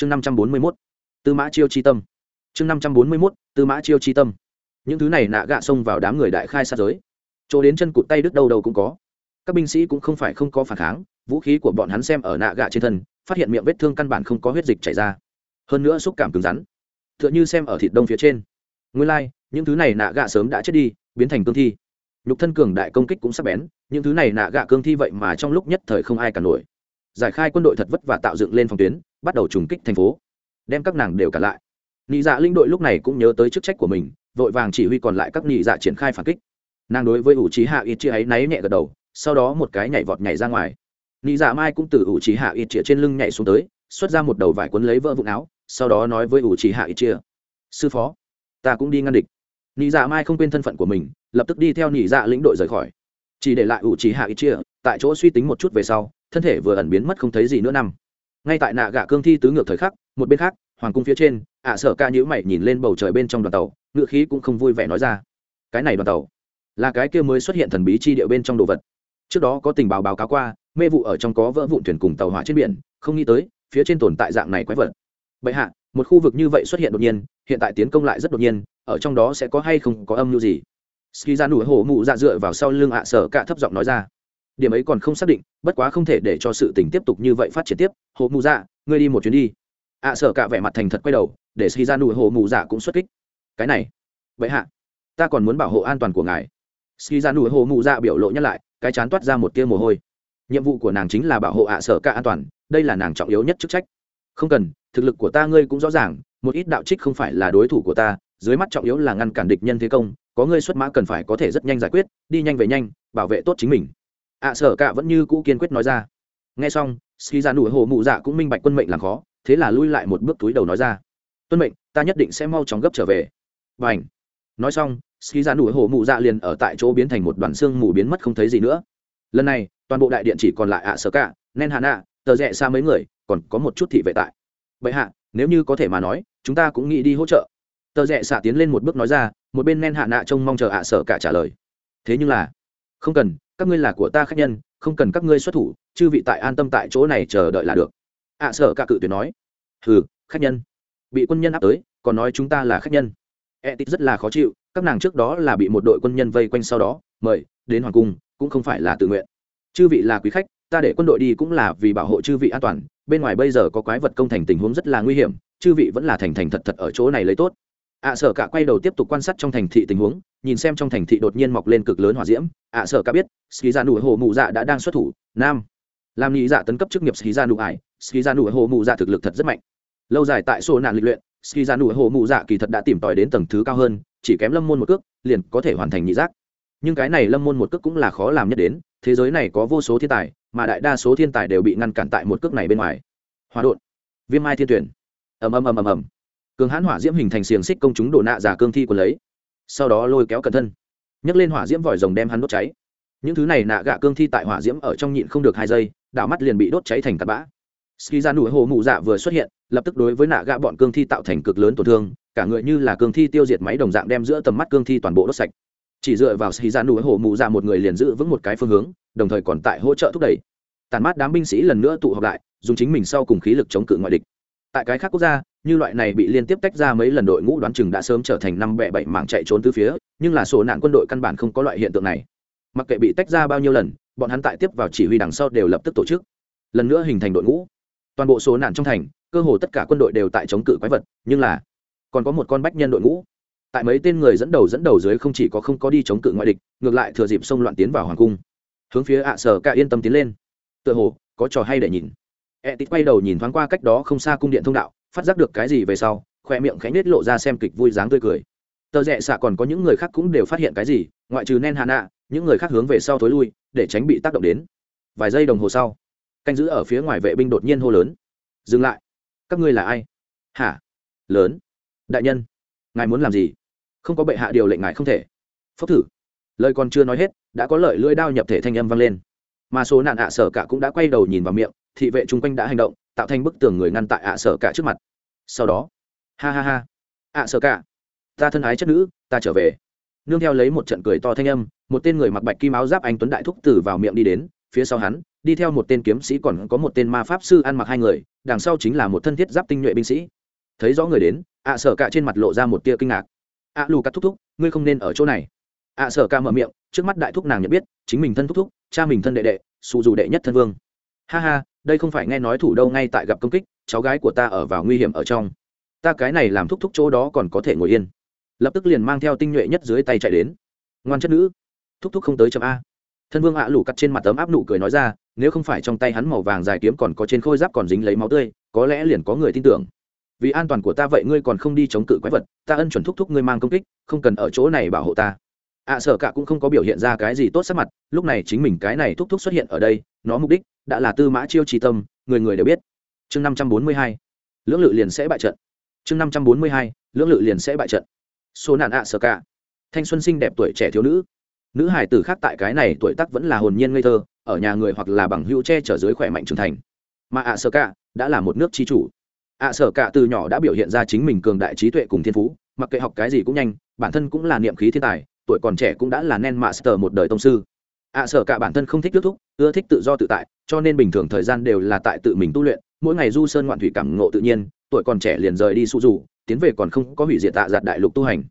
chương năm trăm bốn mươi mốt tư mã chiêu chi tâm. Chương năm trăm bốn mươi mốt tư mã chiêu chi tâm. Những thứ này nạ gạ xông vào đám người đại khai sát giới. Chỗ đến chân cụt tay đứt đầu đầu cũng có. Các binh sĩ cũng không phải không có phản kháng vũ khí của bọn hắn xem ở nạ gạ trên thân phát hiện miệng vết thương căn bản không có huyết dịch chảy ra. Hơn nữa xúc cảm cứng rắn t h ư ợ n h ư xem ở thịt đông phía trên. Nguyên lai、like, những thứ này nạ gạ sớm đã chết đi biến thành cương thi. Nhục thân cường đại công kích cũng sắp bén những thứ này nạ gạ cương thi vậy mà trong lúc nhất thời không ai cả nổi. Giải khai quân đội thật vất và tạo dựng lên phòng tuyến bắt đầu trùng kích thành phố, đem các nàng đều cả lại. Nị dạ linh đội lúc này cũng nhớ tới chức trách của mình, vội vàng chỉ huy còn lại các nị dạ triển khai phản kích. Nàng đối với ủ trí hạ ít chia ấy náy nhẹ gật đầu, sau đó một cái nhảy vọt nhảy ra ngoài. Nị dạ mai cũng từ ủ trí hạ ít chia trên lưng nhảy xuống tới, xuất ra một đầu vải quấn lấy vỡ vụn áo, sau đó nói với ủ trí hạ ít chia sư phó, ta cũng đi ngăn địch. Nị dạ mai không quên thân phận của mình, lập tức đi theo nị dạ lĩnh đội rời khỏi. Chỉ để lại ủ trí hạ ít chia tại chỗ suy tính một chút về sau, thân thể vừa ẩn biến mất không thấy gì nữa năm ngay tại nạ gạ cương thi tứ ngược thời khắc, một bên khác, hoàng cung phía trên, ạ à sở ca nhữ mày nhìn lên bầu trời bên trong đoàn tàu ngựa khí cũng không vui vẻ nói ra. Cái này đoàn tàu, là cái kia mới xuất hiện thần bí chi địa bên trong đồ vật. Trước đó có tình báo báo cáo qua, mê vụ ở trong có vỡ vụn thuyền cùng tàu hỏa trên biển, không nghĩ tới, phía trên tồn tại dạng này quái vật. Bệ hạ, một khu vực như vậy xuất hiện đột nhiên, hiện tại tiến công lại rất đột nhiên, ở trong đó sẽ có hay không có âm mưu gì? Ski ra nụ hổ mụ dạ dựa vào sau lưng ạ sở cả thấp giọng nói ra điểm ấy còn không xác định, bất quá không thể để cho sự tình tiếp tục như vậy phát triển tiếp. Hồ mù dạ ngươi đi một chuyến đi. À, ạ sở cả vẻ mặt thành thật quay đầu, để ski ra nụ hồ mù dạ cũng xuất kích. Cái này. Vậy hạ, ta còn muốn bảo hộ an toàn của ngài. Ski ra nụ hồ mù dạ biểu lộ nhắc lại, cái chán toát ra một tia mồ hôi. Nhiệm vụ của nàng chính là bảo hộ ạ sở cả an toàn, đây là nàng trọng yếu nhất chức trách. Không cần, thực lực của ta ngươi cũng rõ ràng, một ít đạo trích không phải là đối thủ của ta, dưới mắt trọng yếu là ngăn cản địch nhân thế công, có ngươi xuất mã cần phải có thể rất nhanh giải quyết, đi nhanh về nhanh, bảo vệ tốt chính mình ạ sở cả vẫn như cũ kiên quyết nói ra. Nghe xong, ski ra nụ hồ mụ dạ cũng minh bạch quân mệnh làm khó, thế là lui lại một bước túi đầu nói ra. Tuân mệnh, ta nhất định sẽ mau chóng gấp trở về. Và ảnh nói xong, ski ra nụ hồ mụ dạ liền ở tại chỗ biến thành một đoàn xương mù biến mất không thấy gì nữa. Lần này, toàn bộ đại điện chỉ còn lại ạ sở cả nên hạ nạ tờ rẽ xa mấy người, còn có một chút thị vệ tại. Vậy hạ, nếu như có thể mà nói, chúng ta cũng nghĩ đi hỗ trợ. Tờ rẽ xạ tiến lên một bước nói ra, một bên Nen hạ nạ trông mong chờ ạ sở cả trả lời. Thế nhưng là, không cần các ngươi là của ta khách nhân, không cần các ngươi xuất thủ, chư vị tại an tâm tại chỗ này chờ đợi là được. À, Ạ sở cả cự tuyệt nói. Hừ, khách nhân. Bị quân nhân áp tới, còn nói chúng ta là khách nhân. E tít rất là khó chịu, các nàng trước đó là bị một đội quân nhân vây quanh sau đó, mời, đến hoàng cung, cũng không phải là tự nguyện. Chư vị là quý khách, ta để quân đội đi cũng là vì bảo hộ chư vị an toàn, bên ngoài bây giờ có quái vật công thành tình huống rất là nguy hiểm, chư vị vẫn là thành thành thật thật ở chỗ này lấy tốt ạ à, sở cả quay đầu tiếp tục quan sát trong thành thị tình huống nhìn xem trong thành thị đột nhiên mọc lên cực lớn hỏa diễm. ạ à, sở cả biết ski ra nụ hồ mụ dạ đã đang xuất thủ nam. Làm nghĩ dạ tấn cấp chức nghiệp ski ra nụ ải ski ra nụ hồ mụ dạ thực lực thật rất mạnh. Lâu dài tại sổ nạn lịch luyện ski ra nụ hồ mụ dạ kỳ thật đã tìm tòi đến tầng thứ cao hơn chỉ kém lâm môn một cước liền có thể hoàn thành nhị giác. Nhưng cái này lâm môn một cước cũng là khó làm nhất đến thế giới này có vô số thiên tài mà đại đa số thiên tài đều bị ngăn cản tại một cước này bên ngoài. Hòa đột viêm mai thiên tuyển. Ầm ầm ầm ầm ầm cường hãn hỏa diễm hình thành xiềng xích công chúng đổ nạ giả cương thi của lấy, sau đó lôi kéo cẩn thân, nhấc lên hỏa diễm vòi rồng đem hắn đốt cháy. Những thứ này nạ gạ cương thi tại hỏa diễm ở trong nhịn không được hai giây, đảo mắt liền bị đốt cháy thành tạt bã. Ski ra nụ hồ mụ dạ vừa xuất hiện, lập tức đối với nạ gạ bọn cương thi tạo thành cực lớn tổn thương, cả người như là cương thi tiêu diệt máy đồng dạng đem giữa tầm mắt cương thi toàn bộ đốt sạch. Chỉ dựa vào ski ra nụ hồ mụ dạ một người liền giữ vững một cái phương hướng, đồng thời còn tại hỗ trợ thúc đẩy. Tàn mát đám binh sĩ lần nữa tụ họp lại, dùng chính mình sau cùng khí lực chống cự ngoại địch. Tại cái khác quốc gia như loại này bị liên tiếp tách ra mấy lần đội ngũ đoán chừng đã sớm trở thành năm bẹ bảy mảng chạy trốn từ phía, nhưng là số nạn quân đội căn bản không có loại hiện tượng này. Mặc kệ bị tách ra bao nhiêu lần, bọn hắn tại tiếp vào chỉ huy đằng sau đều lập tức tổ chức. Lần nữa hình thành đội ngũ. Toàn bộ số nạn trong thành, cơ hồ tất cả quân đội đều tại chống cự quái vật, nhưng là còn có một con bách nhân đội ngũ. Tại mấy tên người dẫn đầu dẫn đầu dưới không chỉ có không có đi chống cự ngoại địch, ngược lại thừa dịp xông loạn tiến vào hoàng cung. Hướng phía ạ sở cả yên tâm tiến lên. Tựa hồ, có trò hay để nhìn. E tít quay đầu nhìn thoáng qua cách đó không xa cung điện thông đạo phát giác được cái gì về sau, khoe miệng khánh nết lộ ra xem kịch vui dáng tươi cười. Tờ rẽ xạ còn có những người khác cũng đều phát hiện cái gì, ngoại trừ nen hà nạ những người khác hướng về sau thối lui, để tránh bị tác động đến. Vài giây đồng hồ sau, canh giữ ở phía ngoài vệ binh đột nhiên hô lớn. Dừng lại. Các ngươi là ai? Hả? Lớn. Đại nhân, ngài muốn làm gì? Không có bệ hạ điều lệnh ngài không thể. Phốc thử. Lời còn chưa nói hết, đã có lợi lưỡi đao nhập thể thanh âm vang lên. Mà số nạn ạ sở cả cũng đã quay đầu nhìn vào miệng, thị vệ chung quanh đã hành động, tạo thành bức tường người ngăn tại ạ sở cả trước mặt sau đó, ha ha ha, ạ sở cả, ta thân ái chất nữ, ta trở về. Nương theo lấy một trận cười to thanh âm, một tên người mặc bạch kim áo giáp anh tuấn đại thúc tử vào miệng đi đến, phía sau hắn, đi theo một tên kiếm sĩ còn có một tên ma pháp sư ăn mặc hai người, đằng sau chính là một thân thiết giáp tinh nhuệ binh sĩ. Thấy rõ người đến, ạ sở cả trên mặt lộ ra một tia kinh ngạc. Ạ lù cắt thúc thúc, ngươi không nên ở chỗ này. Ạ sở cả mở miệng, trước mắt đại thúc nàng nhận biết, chính mình thân thúc thúc, cha mình thân đệ đệ, xù dù đệ nhất thân vương. Ha ha, đây không phải nghe nói thủ đâu ngay tại gặp công kích cháu gái của ta ở vào nguy hiểm ở trong. Ta cái này làm thúc thúc chỗ đó còn có thể ngồi yên. Lập tức liền mang theo tinh nhuệ nhất dưới tay chạy đến. Ngoan chất nữ thúc thúc không tới chậm a. Thân vương ạ lù cắt trên mặt tấm áp nụ cười nói ra nếu không phải trong tay hắn màu vàng dài kiếm còn có trên khôi giáp còn dính lấy máu tươi có lẽ liền có người tin tưởng. Vì an toàn của ta vậy ngươi còn không đi chống cự quái vật ta ân chuẩn thúc thúc ngươi mang công kích không cần ở chỗ này bảo hộ ta. Ạ à, sở cả cũng không có biểu hiện ra cái gì tốt sắc mặt lúc này chính mình cái này thúc thúc xuất hiện ở đây nó mục đích đã là tư mã chiêu trì tâm người người đều biết chương năm trăm bốn mươi hai, lưỡng lự liền sẽ bại trận. Chương năm trăm bốn mươi hai, lưỡng lự liền sẽ bại trận. Số nạn ạ sở cả. Thanh xuân sinh đẹp tuổi trẻ thiếu nữ. Nữ hải tử khác tại cái này tuổi tác vẫn là hồn nhiên ngây thơ, ở nhà người hoặc là bằng hữu che chở dưới khỏe mạnh trưởng thành. Mà ạ sở cả đã là một nước tri chủ. Ạ sở cả từ nhỏ đã biểu hiện ra chính mình cường đại trí tuệ cùng thiên phú, mặc kệ học cái gì cũng nhanh, bản thân cũng là niệm khí thiên tài, tuổi còn trẻ cũng đã là nen master một đời tông sư ạ sở cả bản thân không thích kết thúc, ưa thích tự do tự tại, cho nên bình thường thời gian đều là tại tự mình tu luyện, mỗi ngày du sơn ngoạn thủy cảm ngộ tự nhiên, tuổi còn trẻ liền rời đi su dù, tiến về còn không có hủy diệt tạ giặt đại lục tu hành.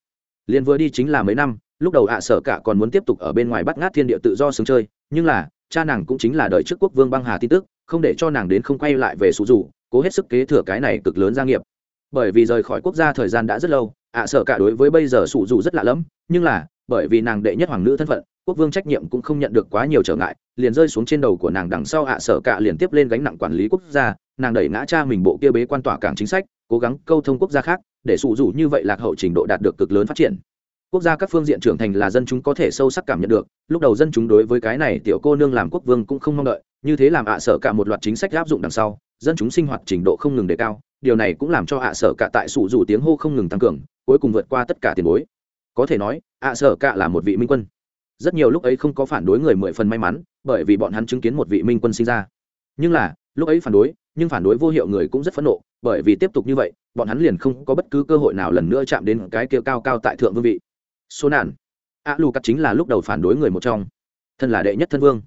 Liền vừa đi chính là mấy năm, lúc đầu ạ sở cả còn muốn tiếp tục ở bên ngoài bắt ngát thiên địa tự do sướng chơi, nhưng là, cha nàng cũng chính là đời trước quốc vương băng hà tin tức, không để cho nàng đến không quay lại về su dù, cố hết sức kế thừa cái này cực lớn gia nghiệp. Bởi vì rời khỏi quốc gia thời gian đã rất lâu, ạ sở cả đối với bây giờ su dù rất lạ lẫm, nhưng là, bởi vì nàng đệ nhất hoàng nữ thân phận quốc vương trách nhiệm cũng không nhận được quá nhiều trở ngại, liền rơi xuống trên đầu của nàng đằng sau ạ sở cạ liền tiếp lên gánh nặng quản lý quốc gia, nàng đẩy ngã cha mình bộ kia bế quan tỏa cảng chính sách, cố gắng câu thông quốc gia khác, để sụ rủ như vậy lạc hậu trình độ đạt được cực lớn phát triển. Quốc gia các phương diện trưởng thành là dân chúng có thể sâu sắc cảm nhận được, lúc đầu dân chúng đối với cái này tiểu cô nương làm quốc vương cũng không mong đợi, như thế làm ạ sở cả một loạt chính sách áp dụng đằng sau, dân chúng sinh hoạt trình độ không ngừng đề cao, điều này cũng làm cho ạ sở cả tại sụ rủ tiếng hô không ngừng tăng cường, cuối cùng vượt qua tất cả tiền bối. Có thể nói, ạ sở cả là một vị minh quân rất nhiều lúc ấy không có phản đối người mười phần may mắn, bởi vì bọn hắn chứng kiến một vị minh quân sinh ra. Nhưng là, lúc ấy phản đối, nhưng phản đối vô hiệu người cũng rất phẫn nộ, bởi vì tiếp tục như vậy, bọn hắn liền không có bất cứ cơ hội nào lần nữa chạm đến cái kia cao cao tại thượng vương vị. Số nạn. A lù cắt chính là lúc đầu phản đối người một trong. Thân là đệ nhất thân vương.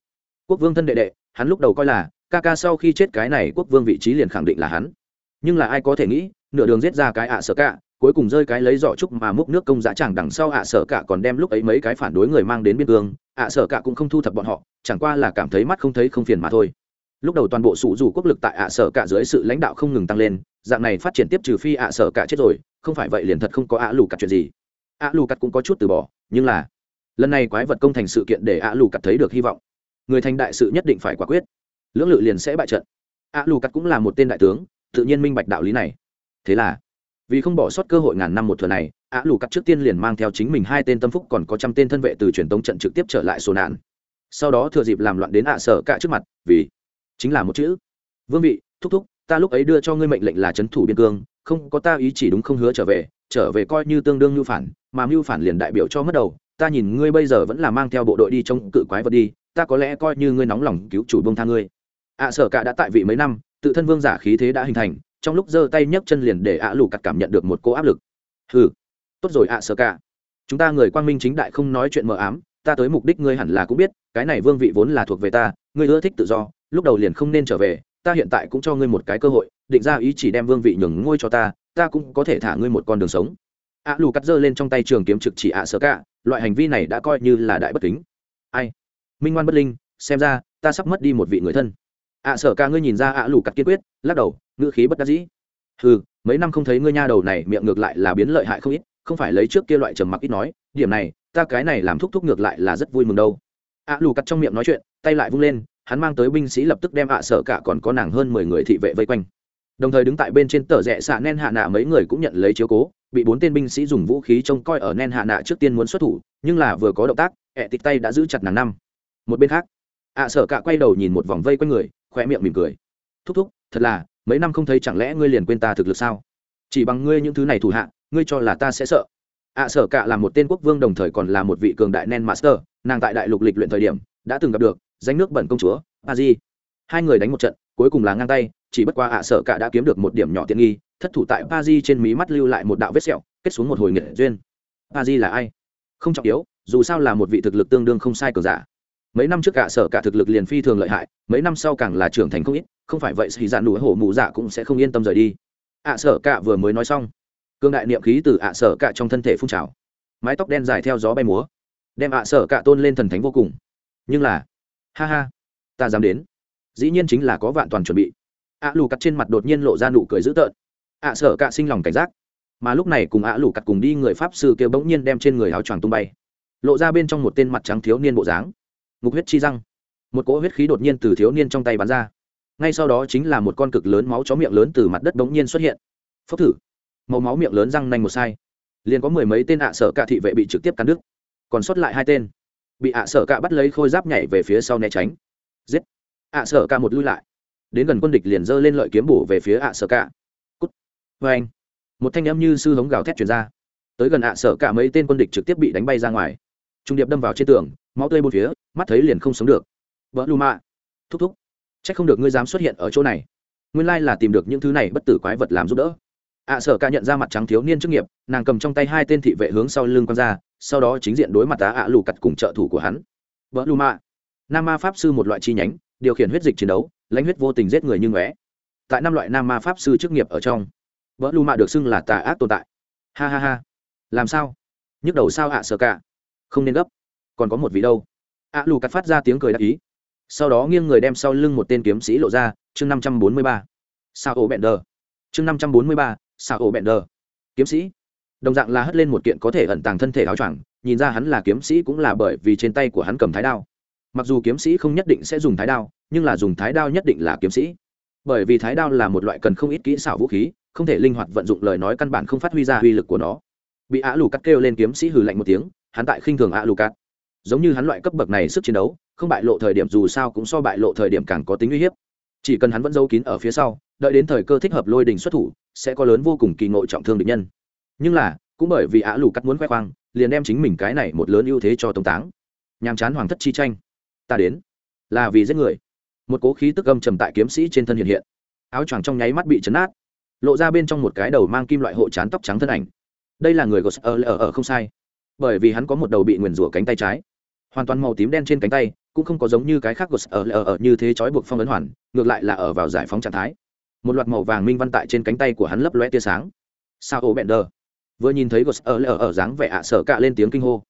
Quốc vương thân đệ đệ, hắn lúc đầu coi là, ca ca sau khi chết cái này quốc vương vị trí liền khẳng định là hắn. Nhưng là ai có thể nghĩ, nửa đường giết ra cái ạ sợ cả cuối cùng rơi cái lấy giỏ trúc mà múc nước công giá chẳng đằng sau ạ sở cả còn đem lúc ấy mấy cái phản đối người mang đến biên cương, ạ sở cả cũng không thu thập bọn họ, chẳng qua là cảm thấy mắt không thấy không phiền mà thôi. Lúc đầu toàn bộ sủ dù quốc lực tại ạ sở cả dưới sự lãnh đạo không ngừng tăng lên, dạng này phát triển tiếp trừ phi ạ sở cả chết rồi, không phải vậy liền thật không có ạ lù cặt chuyện gì. Ạ lù cặt cũng có chút từ bỏ, nhưng là lần này quái vật công thành sự kiện để ạ lù cặt thấy được hy vọng. Người thành đại sự nhất định phải quả quyết. Lưỡng lự liền sẽ bại trận. Ạ lù cặt cũng là một tên đại tướng, tự nhiên minh bạch đạo lý này. Thế là vì không bỏ sót cơ hội ngàn năm một thừa này ạ lù cắt trước tiên liền mang theo chính mình hai tên tâm phúc còn có trăm tên thân vệ từ truyền tống trận trực tiếp trở lại sổ nạn. Sau đó thừa dịp làm loạn đến ạ sở cả trước mặt, vì chính là một chữ. Vương vị, thúc thúc, ta lúc ấy đưa cho ngươi mệnh lệnh là trấn thủ biên cương, không có ta ý chỉ đúng không hứa trở về trở về coi như tương đương mưu phản, mà mưu phản liền đại biểu cho mất đầu, ta nhìn ngươi bây giờ vẫn là mang theo bộ đội đi trong cự quái vật đi, ta có lẽ coi như ngươi nóng lòng cứu chủ bông tha ngươi. Ạ sở cả đã tại vị mấy năm, tự thân vương giả khí thế đã hình thành trong lúc giơ tay nhấc chân liền để ạ lù cặt cảm nhận được một cô áp lực. Hừ, tốt rồi ạ sơ cả. Chúng ta người quang minh chính đại không nói chuyện mờ ám, ta tới mục đích ngươi hẳn là cũng biết, cái này vương vị vốn là thuộc về ta, ngươi ưa thích tự do, lúc đầu liền không nên trở về, ta hiện tại cũng cho ngươi một cái cơ hội, định ra ý chỉ đem vương vị nhường ngôi cho ta ta cũng có thể thả ngươi một con đường sống. Ạ lù cắt giơ lên trong tay trường kiếm trực chỉ ạ sơ cả, loại hành vi này đã coi như là đại bất kính. Ai? Minh ngoan bất linh, xem ra, ta sắp mất đi một vị người thân ạ, sở ca ngươi nhìn ra ạ, lù cắt kiên quyết, lắc đầu, ngữ khí bất đắc dĩ. Ừ mấy năm không thấy ngươi nha đầu này, miệng ngược lại là biến lợi hại không ít, không phải lấy trước kia loại trầm mặc ít nói, điểm này, ta cái này làm thúc thúc ngược lại là rất vui mừng đâu. Ạ, lù cắt trong miệng nói chuyện, tay lại vung lên, hắn mang tới binh sĩ lập tức đem ạ, sở cả còn có nàng hơn mười người thị vệ vây quanh. Đồng thời đứng tại bên trên tờ rẽ xạ nen hạ nạ mấy người cũng nhận lấy chiếu cố, bị bốn tên binh sĩ dùng vũ khí trông coi ở nen hạ nạ trước tiên muốn xuất thủ, nhưng là vừa có động tác, ẹ tịch tay đã giữ chặt nàng năm. Một bên khác, ạ, sở cả quay đầu nhìn một vòng vây quanh người khoe miệng mỉm cười. Thúc thúc, thật là, mấy năm không thấy chẳng lẽ ngươi liền quên ta thực lực sao? Chỉ bằng ngươi những thứ này thủ hạ, ngươi cho là ta sẽ sợ. Ạ sở cả là một tên quốc vương đồng thời còn là một vị cường đại nen master, nàng tại đại lục lịch luyện thời điểm đã từng gặp được danh nước bẩn công chúa a di hai người đánh một trận, cuối cùng là ngang tay, chỉ bất qua ạ sợ cả đã kiếm được một điểm nhỏ tiện nghi, thất thủ tại pa di trên mí mắt lưu lại một đạo vết sẹo, kết xuống một hồi nghiệt duyên. Pa di là ai? Không trọng yếu, dù sao là một vị thực lực tương đương không sai cờ giả mấy năm trước cả sở cả thực lực liền phi thường lợi hại, mấy năm sau càng là trưởng thành không ít, không phải vậy thì dạn đủ hổ mụ dạ cũng sẽ không yên tâm rời đi. Ạ sở cả vừa mới nói xong, cương đại niệm khí từ ạ sở cả trong thân thể phun trào. Mái tóc đen dài theo gió bay múa, đem ạ sở cả tôn lên thần thánh vô cùng. Nhưng là, ha ha, ta dám đến. Dĩ nhiên chính là có vạn toàn chuẩn bị. Ạ lù cắt trên mặt đột nhiên lộ ra nụ cười dữ tợn. Ạ sở cả sinh lòng cảnh giác. Mà lúc này cùng ạ lù cắt cùng đi người pháp sư kêu bỗng nhiên đem trên người áo choàng tung bay. Lộ ra bên trong một tên mặt trắng thiếu niên bộ dáng ngục huyết chi răng. Một cỗ huyết khí đột nhiên từ thiếu niên trong tay bắn ra. Ngay sau đó chính là một con cực lớn máu chó miệng lớn từ mặt đất bỗng nhiên xuất hiện. Phốc thử. Màu máu miệng lớn răng nanh một sai. Liền có mười mấy tên ạ sở cạ thị vệ bị trực tiếp cắn đứt. Còn sót lại hai tên. Bị ạ sở cạ bắt lấy khôi giáp nhảy về phía sau né tránh. Giết. Ạ sở cạ một lui lại. Đến gần quân địch liền giơ lên lợi kiếm bổ về phía ạ sở cạ. Cút. Vê anh. Một thanh âm như sư hống gào thét chuyển ra. Tới gần ạ sở cạ mấy tên quân địch trực tiếp bị đánh bay ra ngoài trung điệp đâm vào trên tường, máu tươi bốn phía, mắt thấy liền không sống được. Vỡ lù mạ thúc thúc c h ắ c không được ngươi dám xuất hiện ở chỗ này. Nguyên lai là tìm được những thứ này bất tử quái vật làm giúp đỡ. Ạ sở ca nhận ra mặt trắng thiếu niên chức nghiệp, nàng cầm trong tay hai tên thị vệ hướng sau lưng quăng ra, sau đó chính diện đối mặt tá ạ lù cặt cùng trợ thủ của hắn. Vỡ lù mạ nam ma pháp sư một loại chi nhánh, điều khiển huyết dịch chiến đấu, lãnh huyết vô tình giết người như ngóe. Tại năm loại nam ma pháp sư chức nghiệp ở trong vỡ lù mạ được xưng là tà ác tồn tại. Ha ha ha. Làm sao? Nhức đầu sao ạ sở ca? Không nên gấp. Còn có một vị đâu? Ạ lù cắt phát ra tiếng cười đắc ý. Sau đó nghiêng người đem sau lưng một tên kiếm sĩ lộ ra, chương năm trăm bốn mươi ba. Sao ổ bẹn đờ. Chương năm trăm bốn mươi ba sao ổ bẹn đờ. Kiếm sĩ. Đồng dạng là hất lên một kiện có thể ẩn tàng thân thể áo choàng, nhìn ra hắn là kiếm sĩ cũng là bởi vì trên tay của hắn cầm thái đao. Mặc dù kiếm sĩ không nhất định sẽ dùng thái đao, nhưng là dùng thái đao nhất định là kiếm sĩ. Bởi vì thái đao là một loại cần không ít kỹ xảo vũ khí, không thể linh hoạt vận dụng lời nói căn bản không phát huy ra uy lực của nó. Bị Á lù cắt kêu lên kiếm sĩ hừ lạnh một tiếng hắn tại khinh thường ạ lù cắt giống như hắn loại cấp bậc này sức chiến đấu, không bại lộ thời điểm dù sao cũng so bại lộ thời điểm càng có tính uy hiếp. Chỉ cần hắn vẫn giấu kín ở phía sau, đợi đến thời cơ thích hợp lôi đình xuất thủ, sẽ có lớn vô cùng kỳ ngộ trọng thương địch nhân. Nhưng là, cũng bởi vì ạ lù cắt muốn khoe khoang, liền đem chính mình cái này một lớn ưu thế cho tống táng. Nhàm chán hoàng thất chi tranh. Ta đến. Là vì giết người. Một cố khí tức âm trầm tại kiếm sĩ trên thân hiện hiện. Áo choàng trong nháy mắt bị chấn át lộ ra bên trong một cái đầu mang kim loại hộ chán tóc trắng thân ảnh. Đây là người gos ở ở không sai bởi vì hắn có một đầu bị nguyền rủa cánh tay trái. Hoàn toàn màu tím đen trên cánh tay, cũng không có giống như cái khác của ở lờ ở như thế trói buộc phong ấn hoàn, ngược lại là ở vào giải phóng trạng thái. Một loạt màu vàng minh văn tại trên cánh tay của hắn lấp loe tia sáng. Sao ô bẹn đờ. Vừa nhìn thấy gos ở lờ ở dáng vẻ ạ, sợ cạ lên tiếng kinh hô.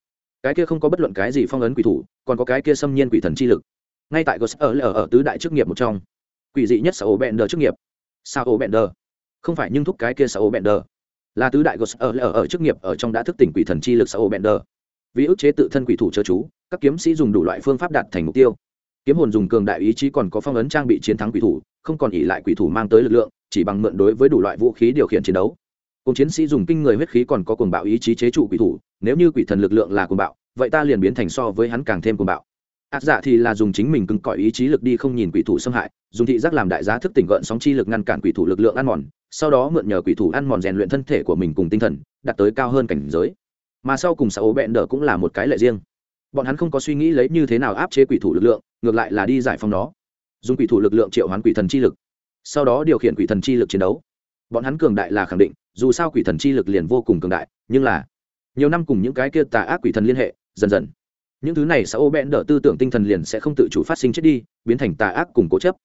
Cái kia không có bất luận cái gì phong ấn quỷ thủ, còn có cái kia xâm nhiên quỷ thần chi lực. Ngay tại gos ở lờ ở tứ đại chức nghiệp một trong. Quỷ dị nhất sao ô bẹn đờ chức nghiệp. Sao ô bẹn đờ. Không phải nhưng thúc cái kia sao ô bẹn đờ là tứ đại gos ở ở ở chức nghiệp ở trong đã thức tỉnh quỷ thần chi lực sao bender. Vì ức chế tự thân quỷ thủ chớ chú, các kiếm sĩ dùng đủ loại phương pháp đạt thành mục tiêu. Kiếm hồn dùng cường đại ý chí còn có phong ấn trang bị chiến thắng quỷ thủ, không còn ỉ lại quỷ thủ mang tới lực lượng, chỉ bằng mượn đối với đủ loại vũ khí điều khiển chiến đấu. Cùng chiến sĩ dùng kinh người huyết khí còn có cuồng bạo ý chí chế trụ quỷ thủ, nếu như quỷ thần lực lượng là cuồng bạo, vậy ta liền biến thành so với hắn càng thêm cuồng bạo ác dạ thì là dùng chính mình cứng cỏi ý chí lực đi không nhìn quỷ thủ xâm hại, dùng thị giác làm đại giá thức tỉnh gợn sóng chi lực ngăn cản quỷ thủ lực lượng ăn mòn, sau đó mượn nhờ quỷ thủ ăn mòn rèn luyện thân thể của mình cùng tinh thần, đạt tới cao hơn cảnh giới. Mà sau cùng xã ố bẹn đỡ cũng là một cái lệ riêng. Bọn hắn không có suy nghĩ lấy như thế nào áp chế quỷ thủ lực lượng, ngược lại là đi giải phóng nó. Dùng quỷ thủ lực lượng triệu hoán quỷ thần chi lực. Sau đó điều khiển quỷ thần chi lực chiến đấu. Bọn hắn cường đại là khẳng định, dù sao quỷ thần chi lực liền vô cùng cường đại, nhưng là nhiều năm cùng những cái kia tà ác quỷ thần liên hệ, dần dần những thứ này sao ô bẽn đỡ tư tưởng tinh thần liền sẽ không tự chủ phát sinh chết đi biến thành tà ác cùng cố chấp.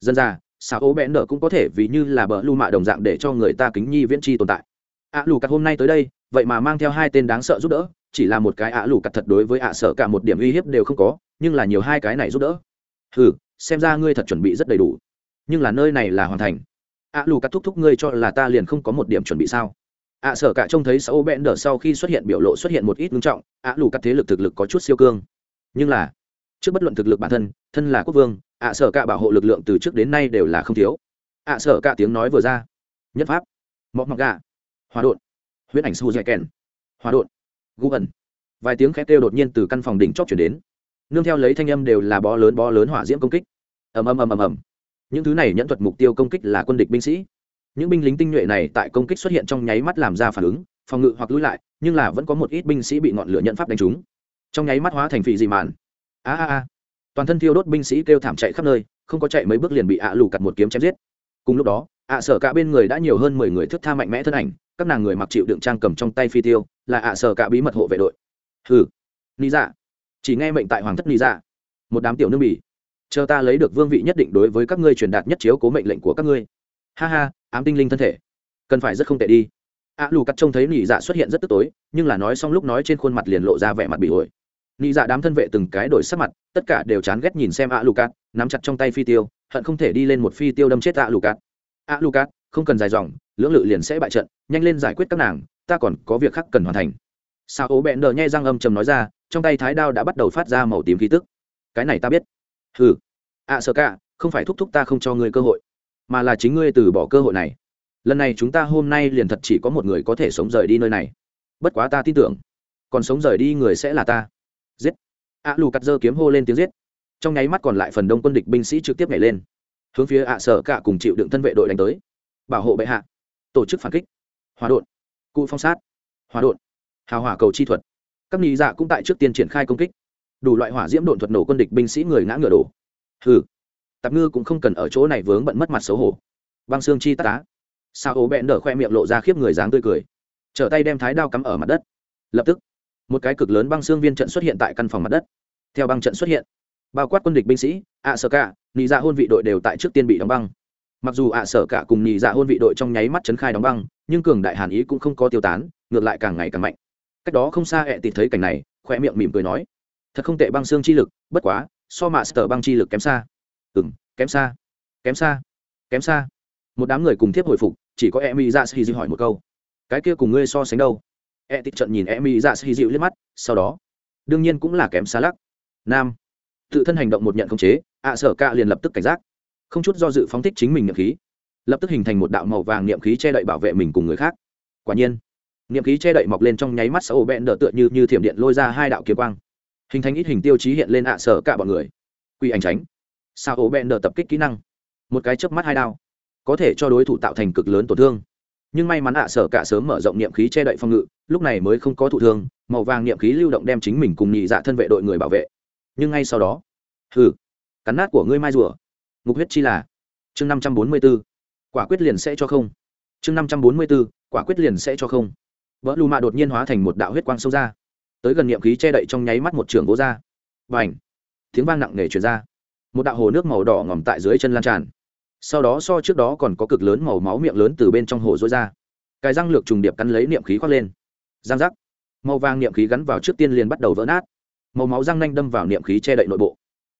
Dân ra sao ô bẽn đỡ cũng có thể vì như là bờ lưu mạ đồng dạng để cho người ta kính nhi viễn tri tồn tại. Ạ à, lù cặt hôm nay tới đây vậy mà mang theo hai tên đáng sợ giúp đỡ chỉ là một cái ạ lù cặt thật đối với ạ sợ cả một điểm uy hiếp đều không có nhưng là nhiều hai cái này giúp đỡ. Ừ xem ra ngươi thật chuẩn bị rất đầy đủ. Nhưng là nơi này là hoàn thành. Ạ lù cặt thúc thúc ngươi cho là ta liền không có một điểm chuẩn bị sao? Ạ sở cả trông thấy sao bẽn đờ sau khi xuất hiện biểu lộ xuất hiện một ít ngưng trọng, ạ lù cắt thế lực thực lực có chút siêu cương. Nhưng là, trước bất luận thực lực bản thân thân là quốc vương, ạ sở cả bảo hộ lực lượng từ trước đến nay đều là không thiếu. Ạ sở cả tiếng nói vừa ra. Nhất pháp. Mọc mọc gà. Hòa đột huyết ảnh su dạy kèn. Hòa đột gu ẩn. Vài tiếng khét kêu đột nhiên từ căn phòng đỉnh chóp chuyển đến. Nương theo lấy thanh âm đều là bó lớn bó lớn hỏa diễm công kích. Ầm ầm ầm ầm ầm. Những thứ này nhẫn thuật mục tiêu công kích là quân địch binh sĩ những binh lính tinh nhuệ này tại công kích xuất hiện trong nháy mắt làm ra phản ứng, phòng ngự hoặc lùi lại, nhưng là vẫn có một ít binh sĩ bị ngọn lửa nhận pháp đánh trúng. Trong nháy mắt hóa thành phì dị màn a a a. Toàn thân thiêu đốt binh sĩ kêu thảm chạy khắp nơi, không có chạy mấy bước liền bị ạ lù cặt một kiếm chém giết. Cùng lúc đó, ạ sở cả bên người đã nhiều hơn mười người thức tha mạnh mẽ thân ảnh, các nàng người mặc chịu đựng trang cầm trong tay phi tiêu, là ạ sở cả bí mật hộ vệ đội. Hừ. Lý dạ. Chỉ nghe mệnh tại hoàng thất lý dạ. Một đám tiểu nương bỉ. Chờ ta lấy được vương vị nhất định đối với các ngươi truyền đạt nhất chiếu cố mệnh lệnh của các ngươi. Ha ha ám tinh linh thân thể. Cần phải rất không tệ đi. A lù cắt trông thấy nị dạ xuất hiện rất tức tối, nhưng là nói xong lúc nói trên khuôn mặt liền lộ ra vẻ mặt bị ổi. Nị dạ đám thân vệ từng cái đổi sắc mặt, tất cả đều chán ghét nhìn xem a lù cắt, nắm chặt trong tay phi tiêu, hận không thể đi lên một phi tiêu đâm chết a lù cắt. A lù cắt, không cần dài dòng, lưỡng lự liền sẽ bại trận, nhanh lên giải quyết các nàng, ta còn có việc khác cần hoàn thành. Sao ố bẹn đờ nhai răng âm trầm nói ra, trong tay thái đao đã bắt đầu phát ra màu tím khí tức. Cái này ta biết. Hừ. Ạ sợ cả không phải thúc thúc ta không cho ngươi cơ hội mà là chính ngươi từ bỏ cơ hội này. Lần này chúng ta hôm nay liền thật chỉ có một người có thể sống rời đi nơi này. Bất quá ta tin tưởng, còn sống rời đi người sẽ là ta. Giết. Ạ lù cắt dơ kiếm hô lên tiếng giết. Trong nháy mắt còn lại phần đông quân địch binh sĩ trực tiếp nhảy lên. Hướng phía ạ sở cả cùng chịu đựng thân vệ đội đánh tới. Bảo hộ bệ hạ. Tổ chức phản kích. Hòa đột cụ phong sát. Hòa đột hào hỏa cầu chi thuật. Các nghị dạ cũng tại trước tiên triển khai công kích. Đủ loại hỏa diễm độn thuật nổ quân địch binh sĩ người ngã ngựa đổ. Hừ tạp ngư cũng không cần ở chỗ này vướng bận mất mặt xấu hổ. Băng xương chi tá sao ố bẹn đỡ khoe miệng lộ ra khiếp người dáng tươi cười. Trở tay đem thái đao cắm ở mặt đất. Lập tức, một cái cực lớn băng xương viên trận xuất hiện tại căn phòng mặt đất. Theo băng trận xuất hiện, bao quát quân địch binh sĩ, ạ sở cả nhị dạ hôn vị đội đều tại trước tiên bị đóng băng. Mặc dù ạ sở cả cùng nhị dạ hôn vị đội trong nháy mắt chấn khai đóng băng, nhưng cường đại hàn ý cũng không có tiêu tán, ngược lại càng ngày càng mạnh. Cách đó không xa ẹ tịt thấy cảnh này, khoe miệng mỉm cười nói, thật không tệ băng xương chi lực, bất quá, so mạ sở băng chi lực kém xa ừ m kém xa. Kém xa. Kém xa. Một đám người cùng thiếp hồi phục, chỉ có em y ra sĩ dịu hỏi một câu. Cái kia cùng ngươi so sánh đâu? E tịt trận nhìn em y ra sĩ dịu liếc mắt, sau đó. Đương nhiên cũng là kém xa lắc. Nam. Tự thân hành động một nhận khống chế ạ sở ca liền lập tức cảnh giác. Không chút do dự phóng thích chính mình niệm khí. Lập tức hình thành một đạo màu vàng niệm khí che đậy bảo vệ mình cùng người khác. Quả nhiên, niệm khí che đậy mọc lên trong nháy mắt xã ổ bẹn đỡ tựa như như thiểm điện lôi ra hai đạo kiếm quang. Hình thành ít hình tiêu chí hiện lên ạ sở cả bọn người. Quy ảnh tránh sao ổ bẹn đờ tập kích kỹ năng. Một cái chớp mắt hai đao. Có thể cho đối thủ tạo thành cực lớn tổn thương. Nhưng may mắn ạ sở cả sớm mở rộng niệm khí che đậy phòng ngự, lúc này mới không có thụ thương, màu vàng niệm khí lưu động đem chính mình cùng nhị dạ thân vệ đội người bảo vệ. Nhưng ngay sau đó, hừ, cắn nát của ngươi mai rùa. Ngục huyết chi là, chương năm trăm bốn mươi b ố quả quyết liền sẽ cho không. Chương năm trăm bốn mươi b ố quả quyết liền sẽ cho không. Vỡ lù mạ đột nhiên hóa thành một đạo huyết quang sâu ra. Tới gần niệm khí che đậy trong nháy mắt một trường gỗ ra. Và ảnh tiếng vang nặng nề truyền ra một đạo hồ nước màu đỏ ngòm tại dưới chân lan tràn. Sau đó so trước đó còn có cực lớn màu máu miệng lớn từ bên trong hồ rối ra. Cái răng lược trùng điệp cắn lấy niệm khí khoác lên. Giang giác. Màu vàng niệm khí gắn vào trước tiên liền bắt đầu vỡ nát. Màu máu răng nanh đâm vào niệm khí che đậy nội bộ.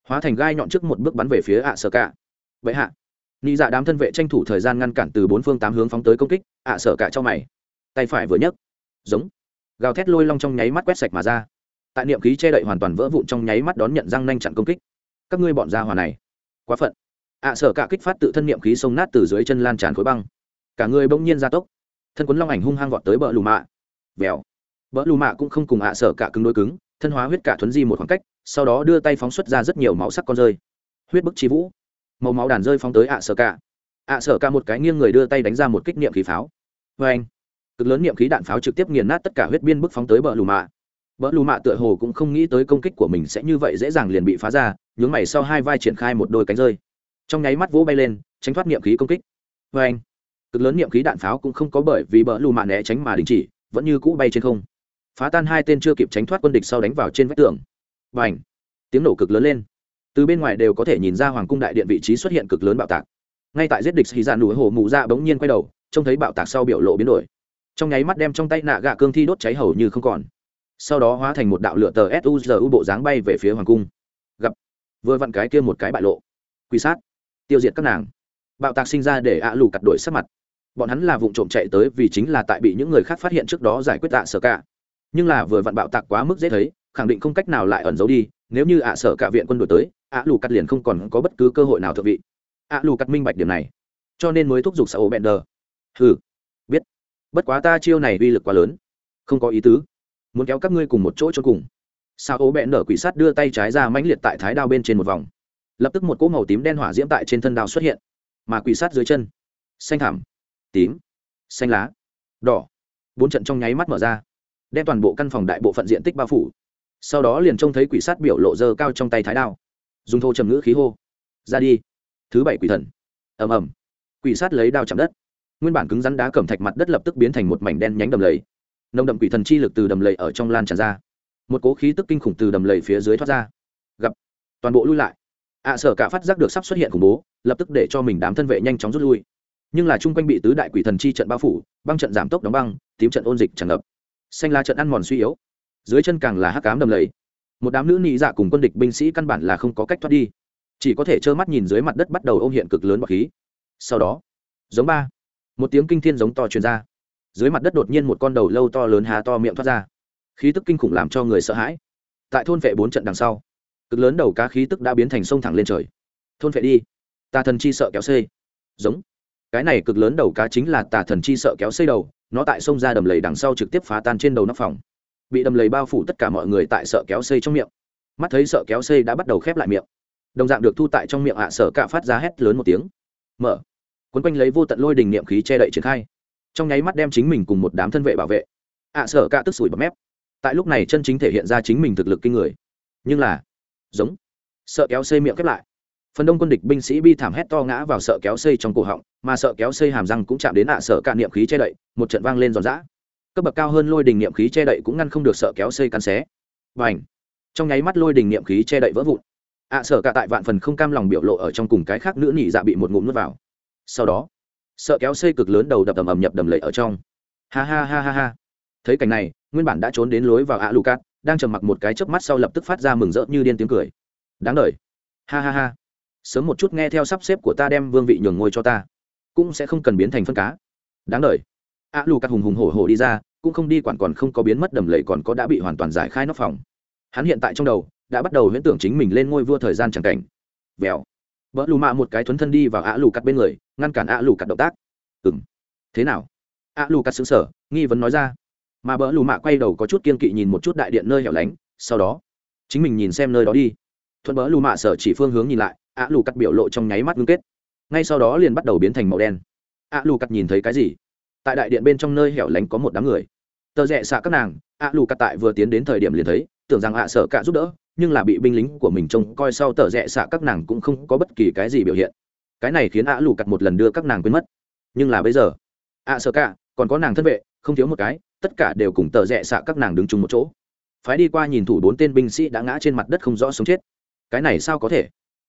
Hóa thành gai nhọn trước một bước bắn về phía ạ sở cả. Vậy hạ. Nị dạ đám thân vệ tranh thủ thời gian ngăn cản từ bốn phương tám hướng phóng tới công kích, ạ sở cả cho mày. Tay phải vừa nhấc. Giống. Gào thét lôi long trong nháy mắt quét sạch mà ra. Tại niệm khí che đậy hoàn toàn vỡ vụn trong nháy mắt đón nhận răng nanh chặn công kích các ngươi bọn gia hòa này. Quá phận. Ạ sở cả kích phát tự thân niệm khí sông nát từ dưới chân lan tràn khối băng. Cả người bỗng nhiên ra tốc. Thân quấn long ảnh hung hăng vọt tới bờ lù mạ. Vèo. Bờ lù mạ cũng không cùng ạ sở cả cứng đối cứng, thân hóa huyết cả thuấn di một khoảng cách, sau đó đưa tay phóng xuất ra rất nhiều máu sắc con rơi. Huyết bức chi vũ. Màu máu đàn rơi phóng tới ạ sở cả. Ạ sở cả một cái nghiêng người đưa tay đánh ra một kích niệm khí pháo. Vê anh. Cực lớn niệm khí đạn pháo trực tiếp nghiền nát tất cả huyết biên bức phóng tới bờ lù mạ. Bờ lù mạ tựa hồ cũng không nghĩ tới công kích của mình sẽ như vậy dễ dàng liền bị phá ra nhướng mày sau hai vai triển khai một đôi cánh rơi. Trong nháy mắt vỗ bay lên, tránh thoát niệm khí công kích. Vê anh, cực lớn niệm khí đạn pháo cũng không có bởi vì bỡ lù mạ né tránh mà đình chỉ, vẫn như cũ bay trên không. Phá tan hai tên chưa kịp tránh thoát quân địch sau đánh vào trên vách tường. Bành tiếng nổ cực lớn lên. Từ bên ngoài đều có thể nhìn ra hoàng cung đại điện vị trí xuất hiện cực lớn bạo tạc. Ngay tại giết địch xì dạ núi hồ mù ra bỗng nhiên quay đầu, trông thấy bạo tạc sau biểu lộ biến đổi. Trong nháy mắt đem trong tay nạ gạ cương thi đốt cháy hầu như không còn. Sau đó hóa thành một đạo lửa tờ suzu bộ dáng bay về phía hoàng cung vừa vặn cái kia một cái bại lộ. Quy sát. Tiêu diệt các nàng. Bạo tạc sinh ra để ạ lù cặt đổi sắc mặt. Bọn hắn là vụ trộm chạy tới vì chính là tại bị những người khác phát hiện trước đó giải quyết tạ sở cả. Nhưng là vừa vặn bạo tạc quá mức dễ thấy, khẳng định không cách nào lại ẩn giấu đi, nếu như ạ sở cả viện quân đổi tới, ạ lù cắt liền không còn có bất cứ cơ hội nào thượng vị. Ạ lù cắt minh bạch điểm này, cho nên mới thúc giục xã ổ bẹn đờ. Ừ biết. Bất quá ta chiêu này uy lực quá lớn. Không có ý tứ. Muốn kéo các ngươi cùng một chỗ cho cùng sao ố bẹn nở quỷ sát đưa tay trái ra mãnh liệt tại thái đao bên trên một vòng. Lập tức một cỗ màu tím đen hỏa diễm tại trên thân đao xuất hiện. Mà quỷ sát dưới chân, xanh thảm tím, xanh lá, đỏ. Bốn trận trong nháy mắt mở ra, đem toàn bộ căn phòng đại bộ phận diện tích bao phủ. Sau đó liền trông thấy quỷ sát biểu lộ dơ cao trong tay thái đao. Dùng thô trầm ngữ khí hô, ra đi, thứ bảy quỷ thần. Ầm ầm. Quỷ sát lấy đao chạm đất. Nguyên bản cứng rắn đá cẩm thạch mặt đất lập tức biến thành một mảnh đen nhánh đầm lầy. Nồng đậm quỷ thần chi lực từ đầm lầy ở trong lan tràn ra một cố khí tức kinh khủng từ đầm lầy phía dưới thoát ra. Gặp, toàn bộ lui lại. Ạ sở cả phát giác được sắp xuất hiện khủng bố, lập tức để cho mình đám thân vệ nhanh chóng rút lui. Nhưng là chung quanh bị tứ đại quỷ thần chi trận bao phủ, băng trận giảm tốc đóng băng, tím trận ôn dịch tràn ngập. Xanh la trận ăn mòn suy yếu. Dưới chân càng là hắc cám đầm lầy. Một đám nữ nị dạ cùng quân địch binh sĩ căn bản là không có cách thoát đi. Chỉ có thể trơ mắt nhìn dưới mặt đất bắt đầu ôm hiện cực lớn bọc khí. Sau đó, giống ba, một tiếng kinh thiên giống to truyền ra. Dưới mặt đất đột nhiên một con đầu lâu to lớn há to miệng thoát ra khí tức kinh khủng làm cho người sợ hãi. Tại thôn vệ bốn trận đằng sau, cực lớn đầu cá khí tức đã biến thành sông thẳng lên trời. Thôn vệ đi, tà thần chi sợ kéo xê. Giống. Cái này cực lớn đầu cá chính là tà thần chi sợ kéo xê đầu, nó tại sông ra đầm lầy đằng sau trực tiếp phá tan trên đầu nóc phòng. Bị đầm lầy bao phủ tất cả mọi người tại sợ kéo xê trong miệng. Mắt thấy sợ kéo xê đã bắt đầu khép lại miệng. Đồng dạng được thu tại trong miệng ạ, sợ cạ phát ra hét lớn một tiếng. Mở. Quấn quanh lấy vô tận lôi đình niệm khí che đậy triển khai. Trong nháy mắt đem chính mình cùng một đám thân vệ bảo vệ. Ạ, sợ cạ tức sủi bọt mép tại lúc này chân chính thể hiện ra chính mình thực lực kinh người. Nhưng là, giống, sợ kéo xây miệng khép lại. Phần đông quân địch binh sĩ bi thảm hét to ngã vào sợ kéo xây trong cổ họng, mà sợ kéo xây hàm răng cũng chạm đến ạ sợ cạn niệm khí che đậy, một trận vang lên giòn giã. Cấp bậc cao hơn lôi đình niệm khí che đậy cũng ngăn không được sợ kéo xây cắn xé. Và ảnh trong nháy mắt lôi đình niệm khí che đậy vỡ vụn. Ạ sợ cả tại vạn phần không cam lòng biểu lộ ở trong cùng cái khác nữ nhị dạ bị một ngụm nuốt vào. Sau đó, sợ kéo xây cực lớn đầu đập ầm ầm nhập đầm lầy ở trong. Ha ha ha ha ha thấy cảnh này, nguyên bản đã trốn đến lối vào ạ lù cát đang trầm mặc một cái chớp mắt sau lập tức phát ra mừng rỡ như điên tiếng cười. Đáng đời. Ha ha ha. Sớm một chút nghe theo sắp xếp của ta đem vương vị nhường ngôi cho ta. Cũng sẽ không cần biến thành phân cá. Đáng đời. Ạ lù cát hùng hùng hổ hổ đi ra, cũng không đi quản còn không có biến mất đầm lầy còn có đã bị hoàn toàn giải khai nóc phòng. Hắn hiện tại trong đầu, đã bắt đầu huyễn tưởng chính mình lên ngôi vua thời gian chẳng cảnh. Vèo. Vỡ lù mạ một cái thuấn thân đi vào ạ lù cắt bên người, ngăn cản ạ lù cắt động tác. Ừng thế nào? Ạ lù cắt xứng sở nghi vấn nói ra mà bỡ lù mạ quay đầu có chút kiên kỵ nhìn một chút đại điện nơi hẻo lánh, sau đó, chính mình nhìn xem nơi đó đi. Thuận bỡ lù mạ sở chỉ phương hướng nhìn lại, ạ lù cắt biểu lộ trong nháy mắt ngưng kết. Ngay sau đó liền bắt đầu biến thành màu đen. Ạ lù cắt nhìn thấy cái gì? Tại đại điện bên trong nơi hẻo lánh có một đám người. Tờ rẽ xạ các nàng, ạ lù cắt tại vừa tiến đến thời điểm liền thấy, tưởng rằng ạ sở cả giúp đỡ, nhưng là bị binh lính của mình trông coi sau tờ rẽ xạ các nàng cũng không có bất kỳ cái gì biểu hiện. Cái này khiến ạ lù cắt một lần đưa các nàng quên mất. Nhưng là bây giờ, ạ sở cả, còn có nàng thân vệ, không thiếu một cái tất cả đều cùng tờ rẽ xạ các nàng đứng chung một chỗ. Phái đi qua nhìn thủ bốn tên binh sĩ đã ngã trên mặt đất không rõ sống chết. Cái này sao có thể?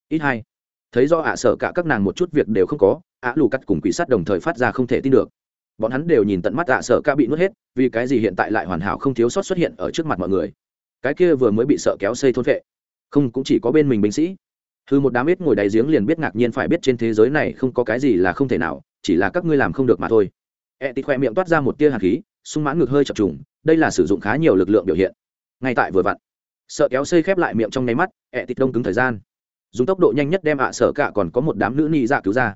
Ít hai. Thấy do ạ sợ cả các nàng một chút việc đều không có, ạ lù cắt cùng quỷ sát đồng thời phát ra không thể tin được. Bọn hắn đều nhìn tận mắt ạ sợ cả bị nuốt hết, vì cái gì hiện tại lại hoàn hảo không thiếu sót xuất hiện ở trước mặt mọi người. Cái kia vừa mới bị sợ kéo xây thôn vệ. Không, cũng chỉ có bên mình binh sĩ. Hư một đám ít ngồi đáy giếng liền biết ngạc nhiên phải biết trên thế giới này không có cái gì là không thể nào, chỉ là các ngươi làm không được mà thôi e tịt khoe miệng toát ra một tia hạt khí, sung mãn ngực hơi chập trùng, đây là sử dụng khá nhiều lực lượng biểu hiện. Ngay tại vừa vặn, sợ kéo xây khép lại miệng trong nháy mắt e tịt đông cứng thời gian. Dùng tốc độ nhanh nhất đem ạ sợ cả còn có một đám nữ ni dạ cứu ra.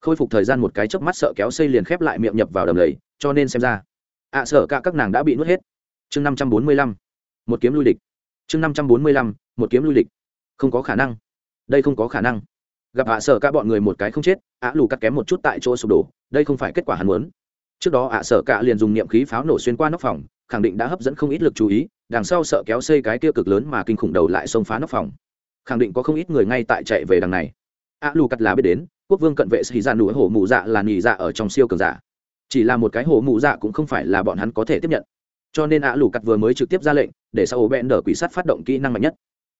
Khôi phục thời gian một cái chớp mắt sợ kéo xây liền khép lại miệng nhập vào đầm lầy, cho nên xem ra, ạ sợ cả các nàng đã bị nuốt hết. Chương năm trăm bốn mươi lăm, một kiếm lui địch. Chương năm trăm bốn mươi lăm, một kiếm lui địch. Không có khả năng. Đây không có khả năng. Gặp ạ sợ cả bọn người một cái không chết, ạ lù cắt kém một chút tại chỗ sụp đổ, đây không phải kết quả hắn muốn trước đó ạ sợ cạ liền dùng niệm khí pháo nổ xuyên qua nóc phòng, khẳng định đã hấp dẫn không ít lực chú ý, đằng sau sợ kéo xây cái kia cực lớn mà kinh khủng đầu lại xông phá nóc phòng. Khẳng định có không ít người ngay tại chạy về đằng này. Ạ, lù cắt là biết đến, quốc vương cận vệ xì ra nụ hổ mụ dạ là nỉ dạ ở trong siêu cường giả. Chỉ là một cái hổ mụ dạ cũng không phải là bọn hắn có thể tiếp nhận. Cho nên ạ, lù cắt vừa mới trực tiếp ra lệnh, để sau ổ bẹn đỡ quỷ sát phát động kỹ năng mạnh nhất.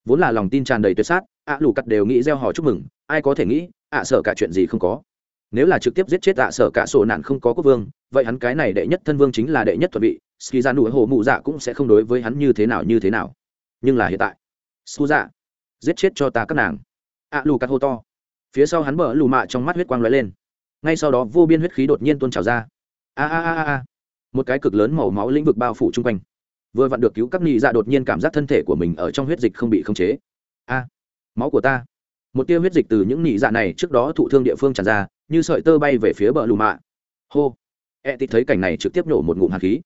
Vốn là lòng tin tràn đầy tuyệt sát, ạ, lù cắt đều nghĩ gieo hò chúc mừng, ai có thể nghĩ, ạ, sợ cả chuyện gì không có nếu là trực tiếp giết chết tạ sở cả sổ nạn không có quốc vương, vậy hắn cái này đệ nhất thân vương chính là đệ nhất thuật vị ski ra nụ hồ mụ dạ cũng sẽ không đối với hắn như thế nào như thế nào. Nhưng là hiện tại su dạ giết chết cho ta các nàng. Ạ lù cắt hô to. Phía sau hắn bờ lù mạ trong mắt huyết quang lóe lên. Ngay sau đó vô biên huyết khí đột nhiên tuôn trào ra. A a a a. Một cái cực lớn màu máu lĩnh vực bao phủ chung quanh. Vừa vặn được cứu các nị dạ đột nhiên cảm giác thân thể của mình ở trong huyết dịch không bị khống chế. A, máu của ta. Một tia huyết dịch từ những nị dạ này trước đó thụ thương địa phương tràn ra như sợi tơ bay về phía bờ lù mạ. Hô. E tít thấy cảnh này trực tiếp nổ một ngụm hạt khí.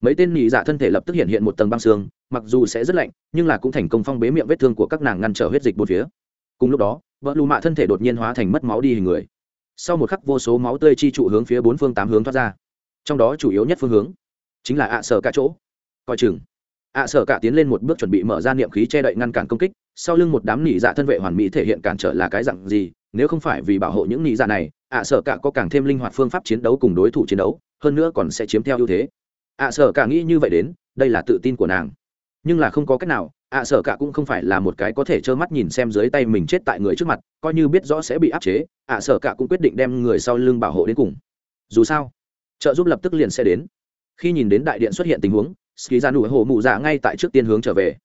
Mấy tên nhị dạ thân thể lập tức hiện hiện một tầng băng xương, mặc dù sẽ rất lạnh, nhưng là cũng thành công phong bế miệng vết thương của các nàng ngăn trở huyết dịch bốn phía. Cùng lúc đó vợ lù mạ thân thể đột nhiên hóa thành mất máu đi hình người. Sau một khắc, vô số máu tươi chi trụ hướng phía bốn phương tám hướng thoát ra. Trong đó chủ yếu nhất phương hướng chính là ạ sở cả chỗ. Coi chừng, ạ sở cả tiến lên một bước chuẩn bị mở ra niệm khí che đậy ngăn cản công kích, sau lưng một đám nỉ dạ thân vệ hoàn mỹ thể hiện cản trở là cái dặn gì, nếu không phải vì bảo hộ những nỉ dạ này ạ sở cả có càng thêm linh hoạt phương pháp chiến đấu cùng đối thủ chiến đấu, hơn nữa còn sẽ chiếm theo ưu thế. ạ sở cả nghĩ như vậy đến, đây là tự tin của nàng. Nhưng là không có cách nào, ạ sở cả cũng không phải là một cái có thể trơ mắt nhìn xem dưới tay mình chết tại người trước mặt, coi như biết rõ sẽ bị áp chế, ạ sở cả cũng quyết định đem người sau lưng bảo hộ đến cùng. Dù sao, trợ giúp lập tức liền sẽ đến. Khi nhìn đến đại điện xuất hiện tình huống, ski ra nụ hồ mụ dạ ngay tại trước tiên hướng trở về.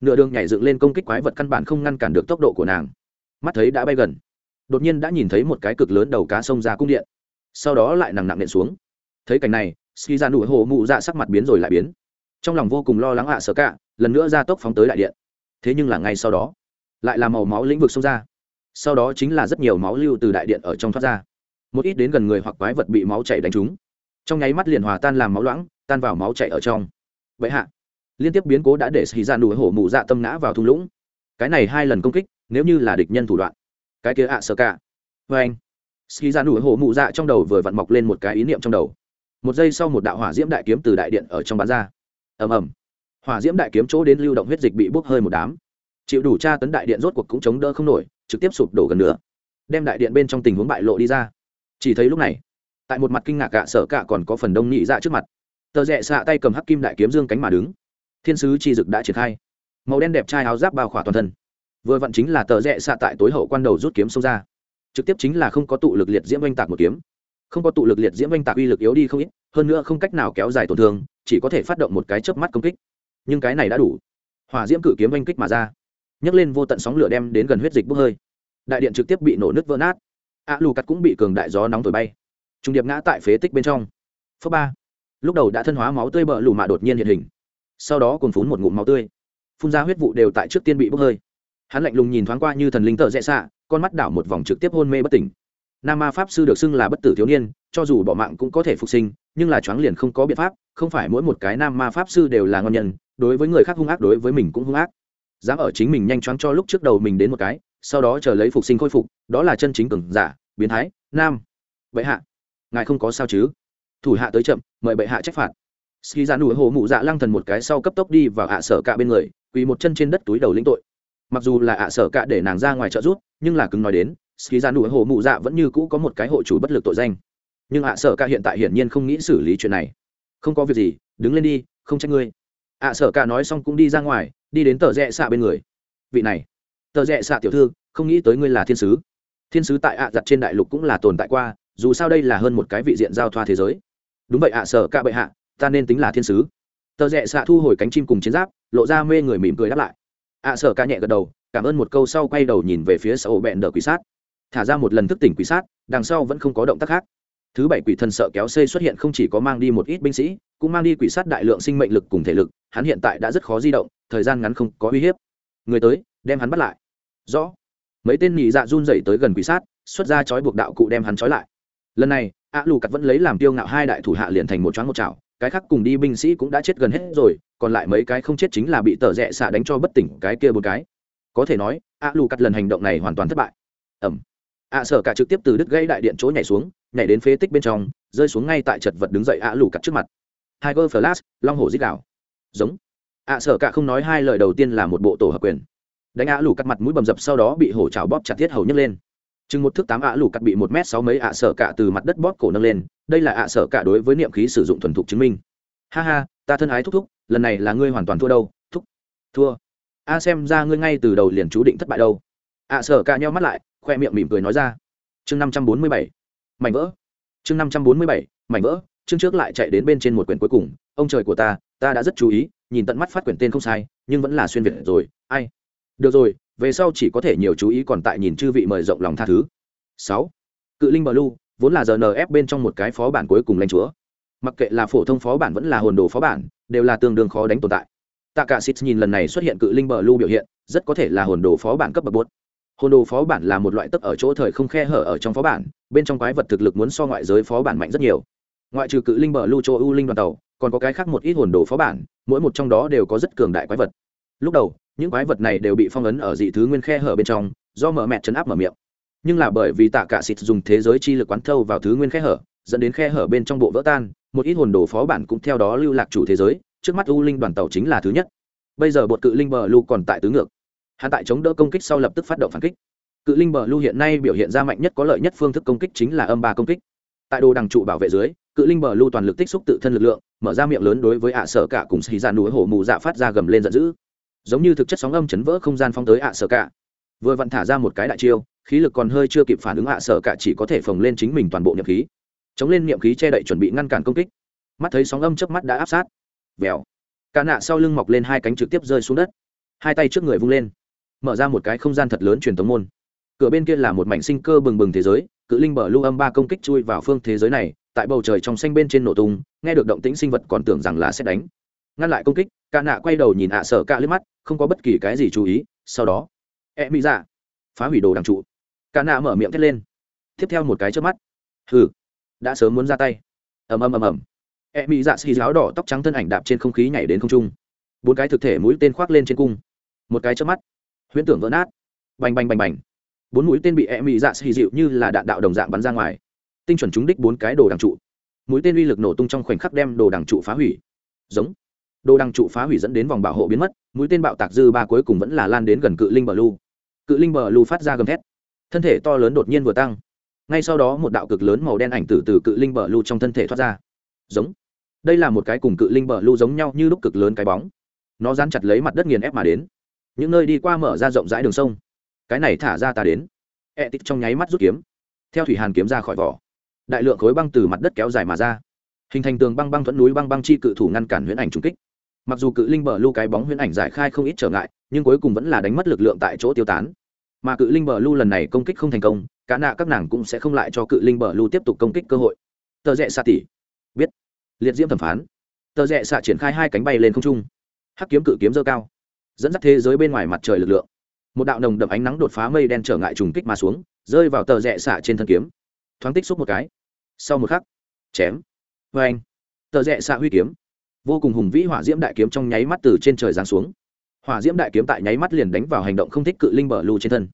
Nửa đường nhảy dựng lên công kích quái vật căn bản không ngăn cản được tốc độ của nàng. Mắt thấy đã bay gần đột nhiên đã nhìn thấy một cái cực lớn đầu cá sông ra cung điện. Sau đó lại nặng nặng nện xuống. Thấy cảnh này, ski ra nụ hồ mụ dạ sắc mặt biến rồi lại biến. Trong lòng vô cùng lo lắng ạ sợ cả, lần nữa ra tốc phóng tới đại điện. Thế nhưng là ngay sau đó, lại là màu máu lĩnh vực xông ra. Sau đó chính là rất nhiều máu lưu từ đại điện ở trong thoát ra. Một ít đến gần người hoặc quái vật bị máu chảy đánh trúng. Trong nháy mắt liền hòa tan làm máu loãng, tan vào máu chảy ở trong. Vậy hạ, liên tiếp biến cố đã để xì ra dạ nụ hổ mụ dạ tâm ngã vào thung lũng. Cái này hai lần công kích, nếu như là địch nhân thủ đoạn cái kia ạ sơ cả. Vê anh. Ski ra nụ hổ mụ dạ trong đầu vừa vặn mọc lên một cái ý niệm trong đầu. Một giây sau một đạo hỏa diễm đại kiếm từ đại điện ở trong bán ra. Ầm ầm. Hỏa diễm đại kiếm chỗ đến lưu động huyết dịch bị bốc hơi một đám. Chịu đủ tra tấn đại điện rốt cuộc cũng chống đỡ không nổi, trực tiếp sụp đổ gần nữa đem đại điện bên trong tình huống bại lộ đi ra. Chỉ thấy lúc này, tại một mặt kinh ngạc cả sở cả còn có phần đông nhị dạ trước mặt. Tờ rẽ xạ tay cầm hắc kim đại kiếm dương cánh mà đứng. Thiên sứ chi dực đã triển khai. Màu đen đẹp trai áo giáp bao khỏa toàn thân vừa vặn chính là tờ rẽ xạ tại tối hậu quan đầu rút kiếm xông ra. Trực tiếp chính là không có tụ lực liệt diễm oanh tạc một kiếm. Không có tụ lực liệt diễm oanh tạc uy lực yếu đi không ít, hơn nữa không cách nào kéo dài tổn thương, chỉ có thể phát động một cái chớp mắt công kích. Nhưng cái này đã đủ. Hỏa diễm cự kiếm oanh kích mà ra. Nhấc lên vô tận sóng lửa đem đến gần huyết dịch bốc hơi. Đại điện trực tiếp bị nổ nứt vỡ nát. A lù cắt cũng bị cường đại gió nóng thổi bay. Trung điệp ngã tại phế tích bên trong. Phớ ba. Lúc đầu đã thân hóa máu tươi bờ lù mạ đột nhiên hiện hình. Sau đó còn phún một ngụm máu tươi. Phun ra huyết vụ đều tại trước tiên bị bốc hơi hắn lạnh lùng nhìn thoáng qua như thần linh tợ rẽ xạ, con mắt đảo một vòng trực tiếp hôn mê bất tỉnh. Nam ma pháp sư được xưng là bất tử thiếu niên, cho dù bỏ mạng cũng có thể phục sinh, nhưng là choáng liền không có biện pháp, không phải mỗi một cái nam ma pháp sư đều là ngon nhân, đối với người khác hung ác đối với mình cũng hung ác. Dám ở chính mình nhanh choáng cho lúc trước đầu mình đến một cái, sau đó chờ lấy phục sinh khôi phục, đó là chân chính cường giả, biến thái, nam. Bệ hạ, ngài không có sao chứ? Thủ hạ tới chậm, mời bệ hạ trách phạt. Ski ra nụ hồ mụ dạ lăng thần một cái sau cấp tốc đi vào hạ sở cả bên người, quỳ một chân trên đất túi đầu lĩnh tội mặc dù là ạ sở cả để nàng ra ngoài trợ rút nhưng là cứng nói đến, ski ra nụ hồ mụ dạ vẫn như cũ có một cái hộ chủ bất lực tội danh. Nhưng ạ sở cả hiện tại hiển nhiên không nghĩ xử lý chuyện này. Không có việc gì, đứng lên đi, không trách ngươi. Ạ sở cả nói xong cũng đi ra ngoài, đi đến tờ rẽ xạ bên người. Vị này, tờ rẽ xạ tiểu thư, không nghĩ tới ngươi là thiên sứ. Thiên sứ tại ạ giặt trên đại lục cũng là tồn tại qua, dù sao đây là hơn một cái vị diện giao thoa thế giới. Đúng vậy ạ sở cả bệ hạ, ta nên tính là thiên sứ. Tờ rẽ xạ thu hồi cánh chim cùng chiến giáp, lộ ra mê người mỉm cười đáp lại ạ sở ca nhẹ gật đầu, cảm ơn một câu sau quay đầu nhìn về phía sau bẹn đỡ quỷ sát. Thả ra một lần thức tỉnh quỷ sát, đằng sau vẫn không có động tác khác. Thứ bảy quỷ thần sợ kéo xây xuất hiện không chỉ có mang đi một ít binh sĩ, cũng mang đi quỷ sát đại lượng sinh mệnh lực cùng thể lực, hắn hiện tại đã rất khó di động, thời gian ngắn không có uy hiếp. Người tới, đem hắn bắt lại. Rõ. Mấy tên nhị dạ run dậy tới gần quỷ sát, xuất ra chói buộc đạo cụ đem hắn trói lại. Lần này, ạ lù cắt vẫn lấy làm tiêu ngạo hai đại thủ hạ liền thành một choáng một chảo, cái khác cùng đi binh sĩ cũng đã chết gần hết rồi còn lại mấy cái không chết chính là bị tờ rẽ xạ đánh cho bất tỉnh cái kia một cái. Có thể nói, a lù cắt lần hành động này hoàn toàn thất bại. Ẩm. Ạ sở cả trực tiếp từ đứt gây đại điện chỗ nhảy xuống, nhảy đến phế tích bên trong, rơi xuống ngay tại chật vật đứng dậy ạ lù cắt trước mặt. Tiger flash, long hổ dích đảo giống. Ạ sở cả không nói hai lời đầu tiên là một bộ tổ hợp quyền. Đánh ạ lù cắt mặt mũi bầm dập sau đó bị hổ trào bóp chặt thiết hầu nhấc lên. Chừng một thước tám ạ lù cắt bị một m sáu mấy ạ sở cả từ mặt đất bóp cổ nâng lên, đây là ạ sở cả đối với niệm khí sử dụng thuần thục chứng minh. Ha ha, ta thân ái thúc thúc lần này là ngươi hoàn toàn thua đâu, thúc, thua. A xem ra ngươi ngay từ đầu liền chú định thất bại đâu. Ạ sở cả nhau mắt lại, khoe miệng mỉm cười nói ra. Chương năm trăm bốn mươi bảy, mảnh vỡ. Chương năm trăm bốn mươi bảy, mảnh vỡ. Chương trước lại chạy đến bên trên một quyển cuối cùng. Ông trời của ta ta đã rất chú ý, nhìn tận mắt phát quyển tên không sai, nhưng vẫn là xuyên việt rồi. Ai? Được rồi, về sau chỉ có thể nhiều chú ý còn tại nhìn chư vị mời rộng lòng tha thứ. Sáu. Cự linh bờ lu vốn là rnf bên trong một cái phó bản cuối cùng lãnh chúa. Mặc kệ là phổ thông phó bản vẫn là hồn đồ phó bản đều là tương đương khó đánh tồn tại. Tạ cả xịt nhìn lần này xuất hiện cự linh bờ lu biểu hiện, rất có thể là hồn đồ phó bản cấp bậc bốt hồn đồ phó bản là một loại tức ở chỗ thời không khe hở ở trong phó bản, bên trong quái vật thực lực muốn so ngoại giới phó bản mạnh rất nhiều. Ngoại trừ cự linh bờ lu châu u linh đoàn tàu, còn có cái khác một ít hồn đồ phó bản, mỗi một trong đó đều có rất cường đại quái vật. Lúc đầu, những quái vật này đều bị phong ấn ở dị thứ nguyên khe hở bên trong, do mở mẹ chấn áp mở miệng. Nhưng là bởi vì tạ cả xịt dùng thế giới chi lực quán thâu vào thứ nguyên khe hở dẫn đến khe hở bên trong bộ vỡ tan, một ít hồn đồ phó bản cũng theo đó lưu lạc chủ thế giới, trước mắt u linh đoàn tàu chính là thứ nhất. Bây giờ bột cự linh bờ lu còn tại tứ ngược. Hạ tại chống đỡ công kích sau lập tức phát động phản kích. Cự linh bờ lu hiện nay biểu hiện ra mạnh nhất có lợi nhất phương thức công kích chính là âm ba công kích. Tại đồ đằng trụ bảo vệ dưới, cự linh bờ lu toàn lực tích xúc tự thân lực lượng, mở ra miệng lớn đối với ạ sở cả cùng xì ra núi hổ mù dạ phát ra gầm lên giận dữ. Giống như thực chất sóng âm chấn vỡ không gian phong tới ạ sở cả. Vừa vặn thả ra một cái đại chiêu, khí lực còn hơi chưa kịp phản ứng ạ sở cả chỉ có thể phồng lên chính mình toàn bộ nhập khí chống lên niệm khí che đậy chuẩn bị ngăn cản công kích. Mắt thấy sóng âm trước mắt đã áp sát. Vèo. Cả nạ sau lưng mọc lên hai cánh trực tiếp rơi xuống đất. Hai tay trước người vung lên. Mở ra một cái không gian thật lớn truyền tống môn. Cửa bên kia là một mảnh sinh cơ bừng bừng thế giới, cự linh bờ lưu âm ba công kích chui vào phương thế giới này, tại bầu trời trong xanh bên trên nổ tung, nghe được động tĩnh sinh vật còn tưởng rằng là sẽ đánh. Ngăn lại công kích, cả nạ quay đầu nhìn ạ sợ cả lên mắt, không có bất kỳ cái gì chú ý, sau đó e mỹ dạ. Phá hủy đồ đằng trụ. Cả nạ mở miệng thét lên. Tiếp theo một cái trước mắt. Hừ đã sớm muốn ra tay. Ầm ầm ầm ầm. E mỹ dạ xì giáo đỏ tóc trắng thân ảnh đạp trên không khí nhảy đến không trung. Bốn cái thực thể mũi tên khoác lên trên cung. Một cái trước mắt, huyễn tưởng vỡ nát. Bành bành bành bành. Bốn mũi tên bị e mỹ dạ xì dịu như là đạn đạo đồng dạng bắn ra ngoài. Tinh chuẩn trúng đích bốn cái đồ đằng trụ. Mũi tên uy lực nổ tung trong khoảnh khắc đem đồ đằng trụ phá hủy. Giống. Đồ đằng trụ phá hủy dẫn đến vòng bảo hộ biến mất, mũi tên bạo tạc dư ba cuối cùng vẫn là lan đến gần cự linh bờ lu. Cự linh bờ lu phát ra gầm thét. Thân thể to lớn đột nhiên vừa tăng ngay sau đó một đạo cực lớn màu đen ảnh từ từ cự linh bờ lu trong thân thể thoát ra. Giống. Đây là một cái cùng cự linh bờ lu giống nhau như lúc cực lớn cái bóng. Nó dán chặt lấy mặt đất nghiền ép mà đến. Những nơi đi qua mở ra rộng rãi đường sông. Cái này thả ra ta đến. E tích trong nháy mắt rút kiếm. Theo thủy hàn kiếm ra khỏi vỏ. Đại lượng khối băng từ mặt đất kéo dài mà ra. Hình thành tường băng băng thuẫn núi băng băng chi cự thủ ngăn cản huyễn ảnh trung kích. Mặc dù cự linh bờ lưu cái bóng huyễn ảnh giải khai không ít trở ngại, nhưng cuối cùng vẫn là đánh mất lực lượng tại chỗ tiêu tán. Mà cự linh bờ lưu lần này công kích không thành công cả nạ các nàng cũng sẽ không lại cho cự linh bờ lưu tiếp tục công kích cơ hội. Tờ rẽ xạ tỉ. Biết. Liệt diễm thẩm phán. Tờ rẽ xạ triển khai hai cánh bay lên không trung. Hắc kiếm cự kiếm dơ cao. Dẫn dắt thế giới bên ngoài mặt trời lực lượng. Một đạo nồng đậm ánh nắng đột phá mây đen trở ngại trùng kích mà xuống, rơi vào tờ rẽ xạ trên thân kiếm. Thoáng tích xúc một cái. Sau một khắc, chém. Vê anh tờ rẽ xạ huy kiếm. Vô cùng hùng vĩ hỏa diễm đại kiếm trong nháy mắt từ trên trời giáng xuống. Hỏa diễm đại kiếm tại nháy mắt liền đánh vào hành động không thích cự linh bờ lưu trên thân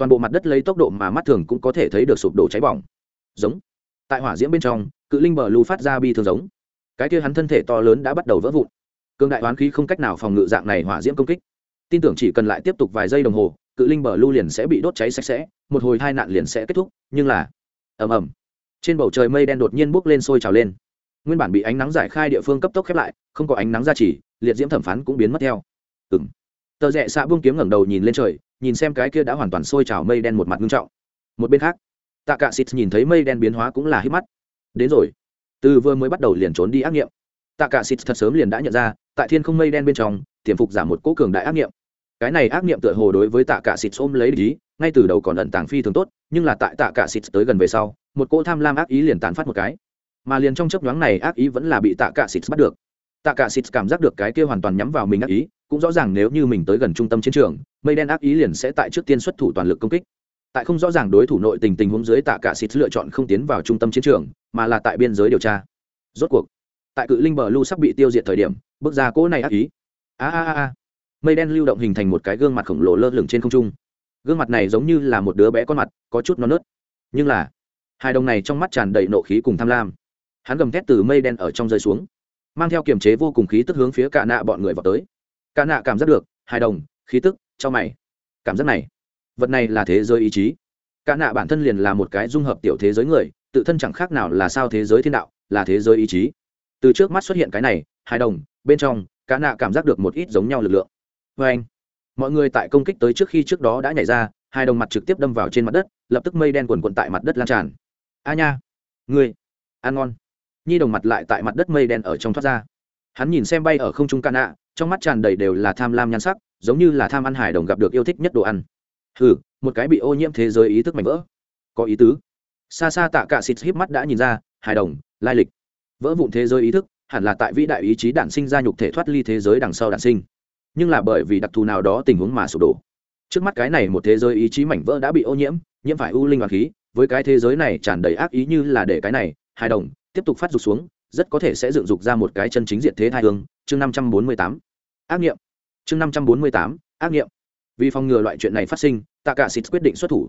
toàn bộ mặt đất lấy tốc độ mà mắt thường cũng có thể thấy được sụp đổ cháy bỏng. Giống. Tại hỏa diễm bên trong, cự linh bờ lưu phát ra bi thường giống. Cái kia hắn thân thể to lớn đã bắt đầu vỡ vụn. Cương đại hoán khí không cách nào phòng ngự dạng này hỏa diễm công kích. Tin tưởng chỉ cần lại tiếp tục vài giây đồng hồ, cự linh bờ lưu liền sẽ bị đốt cháy sạch sẽ, một hồi hai nạn liền sẽ kết thúc, nhưng là, ầm ầm, trên bầu trời mây đen đột nhiên bốc lên sôi trào lên. Nguyên bản bị ánh nắng giải khai địa phương cấp tốc khép lại, không có ánh nắng ra chỉ, liệt diễm thẩm phán cũng biến mất theo. Ừng tờ rẽ xạ buông kiếm ngẩng đầu nhìn lên trời nhìn xem cái kia đã hoàn toàn sôi trào mây đen một mặt nghiêm trọng. Một bên khác tạ cạ xịt nhìn thấy mây đen biến hóa cũng là hít mắt. Đến rồi. Từ vừa mới bắt đầu liền trốn đi ác nghiệm. Tạ cạ xịt thật sớm liền đã nhận ra, tại thiên không mây đen bên trong, tiềm phục giảm một cỗ cường đại ác nghiệm. Cái này ác nghiệm tựa hồ đối với tạ cạ xịt ôm lấy lý ngay từ đầu còn ẩn tàng phi thường tốt, nhưng là tại tạ cạ xịt tới gần về sau, một cỗ tham lam ác ý liền tàn phát một cái. Mà liền trong chấp nhoáng này ác ý vẫn là bị tạ cạ xịt bắt được. Tạ cạ xịt cảm giác được cái kia hoàn toàn nhắm vào mình ác ý cũng rõ ràng nếu như mình tới gần trung tâm chiến trường, mây đen ác ý liền sẽ tại trước tiên xuất thủ toàn lực công kích. Tại không rõ ràng đối thủ nội tình tình huống dưới tạ cả xịt lựa chọn không tiến vào trung tâm chiến trường, mà là tại biên giới điều tra. Rốt cuộc, tại cự linh bờ lưu sắp bị tiêu diệt thời điểm, bước ra cỗ này ác ý. A a a mây đen lưu động hình thành một cái gương mặt khổng lồ lơ lửng trên không trung. Gương mặt này giống như là một đứa bé con mặt, có chút non nớt. Nhưng là, hai đồng này trong mắt tràn đầy nộ khí cùng tham lam. Hắn gầm thét từ mây đen ở trong rơi xuống, mang theo kiềm chế vô cùng khí tức hướng phía cả nạ bọn người vào tới cả nạ cảm giác được hai đồng khí tức cho mày. Cảm giác này vật này là thế giới ý chí. Cả nạ bản thân liền là một cái dung hợp tiểu thế giới người tự thân chẳng khác nào là sao thế giới thiên đạo là thế giới ý chí. Từ trước mắt xuất hiện cái này hai đồng bên trong cả nạ cảm giác được một ít giống nhau lực lượng. Và anh mọi người tại công kích tới trước khi trước đó đã nhảy ra hai đồng mặt trực tiếp đâm vào trên mặt đất lập tức mây đen cuồn cuộn tại mặt đất lan tràn. A nha người ăn ngon. Nhi đồng mặt lại tại mặt đất mây đen ở trong thoát ra. Hắn nhìn xem bay ở không trung Cana, nạ trong mắt tràn đầy đều là tham lam nhan sắc giống như là tham ăn hải đồng gặp được yêu thích nhất đồ ăn. Hừ, một cái bị ô nhiễm thế giới ý thức mạnh vỡ. Có ý tứ. Xa xa tạ cả xịt híp mắt đã nhìn ra hài đồng lai lịch. Vỡ vụn thế giới ý thức hẳn là tại vĩ đại ý chí đản sinh ra nhục thể thoát ly thế giới đằng sau đản sinh. Nhưng là bởi vì đặc thù nào đó tình huống mà sụp đổ. Trước mắt cái này một thế giới ý chí mảnh vỡ đã bị ô nhiễm nhiễm phải u linh hoặc khí với cái thế giới này tràn đầy ác ý như là để cái này hài đồng tiếp tục phát dục xuống rất có thể sẽ dựng dục ra một cái chân chính diện thế thai hương. Chương năm trăm bốn mươi tám ác nghiệm. Chương năm trăm bốn mươi tám, ác nghiệm. Vì phòng ngừa loại chuyện này phát sinh tạ cả xịt quyết định xuất thủ.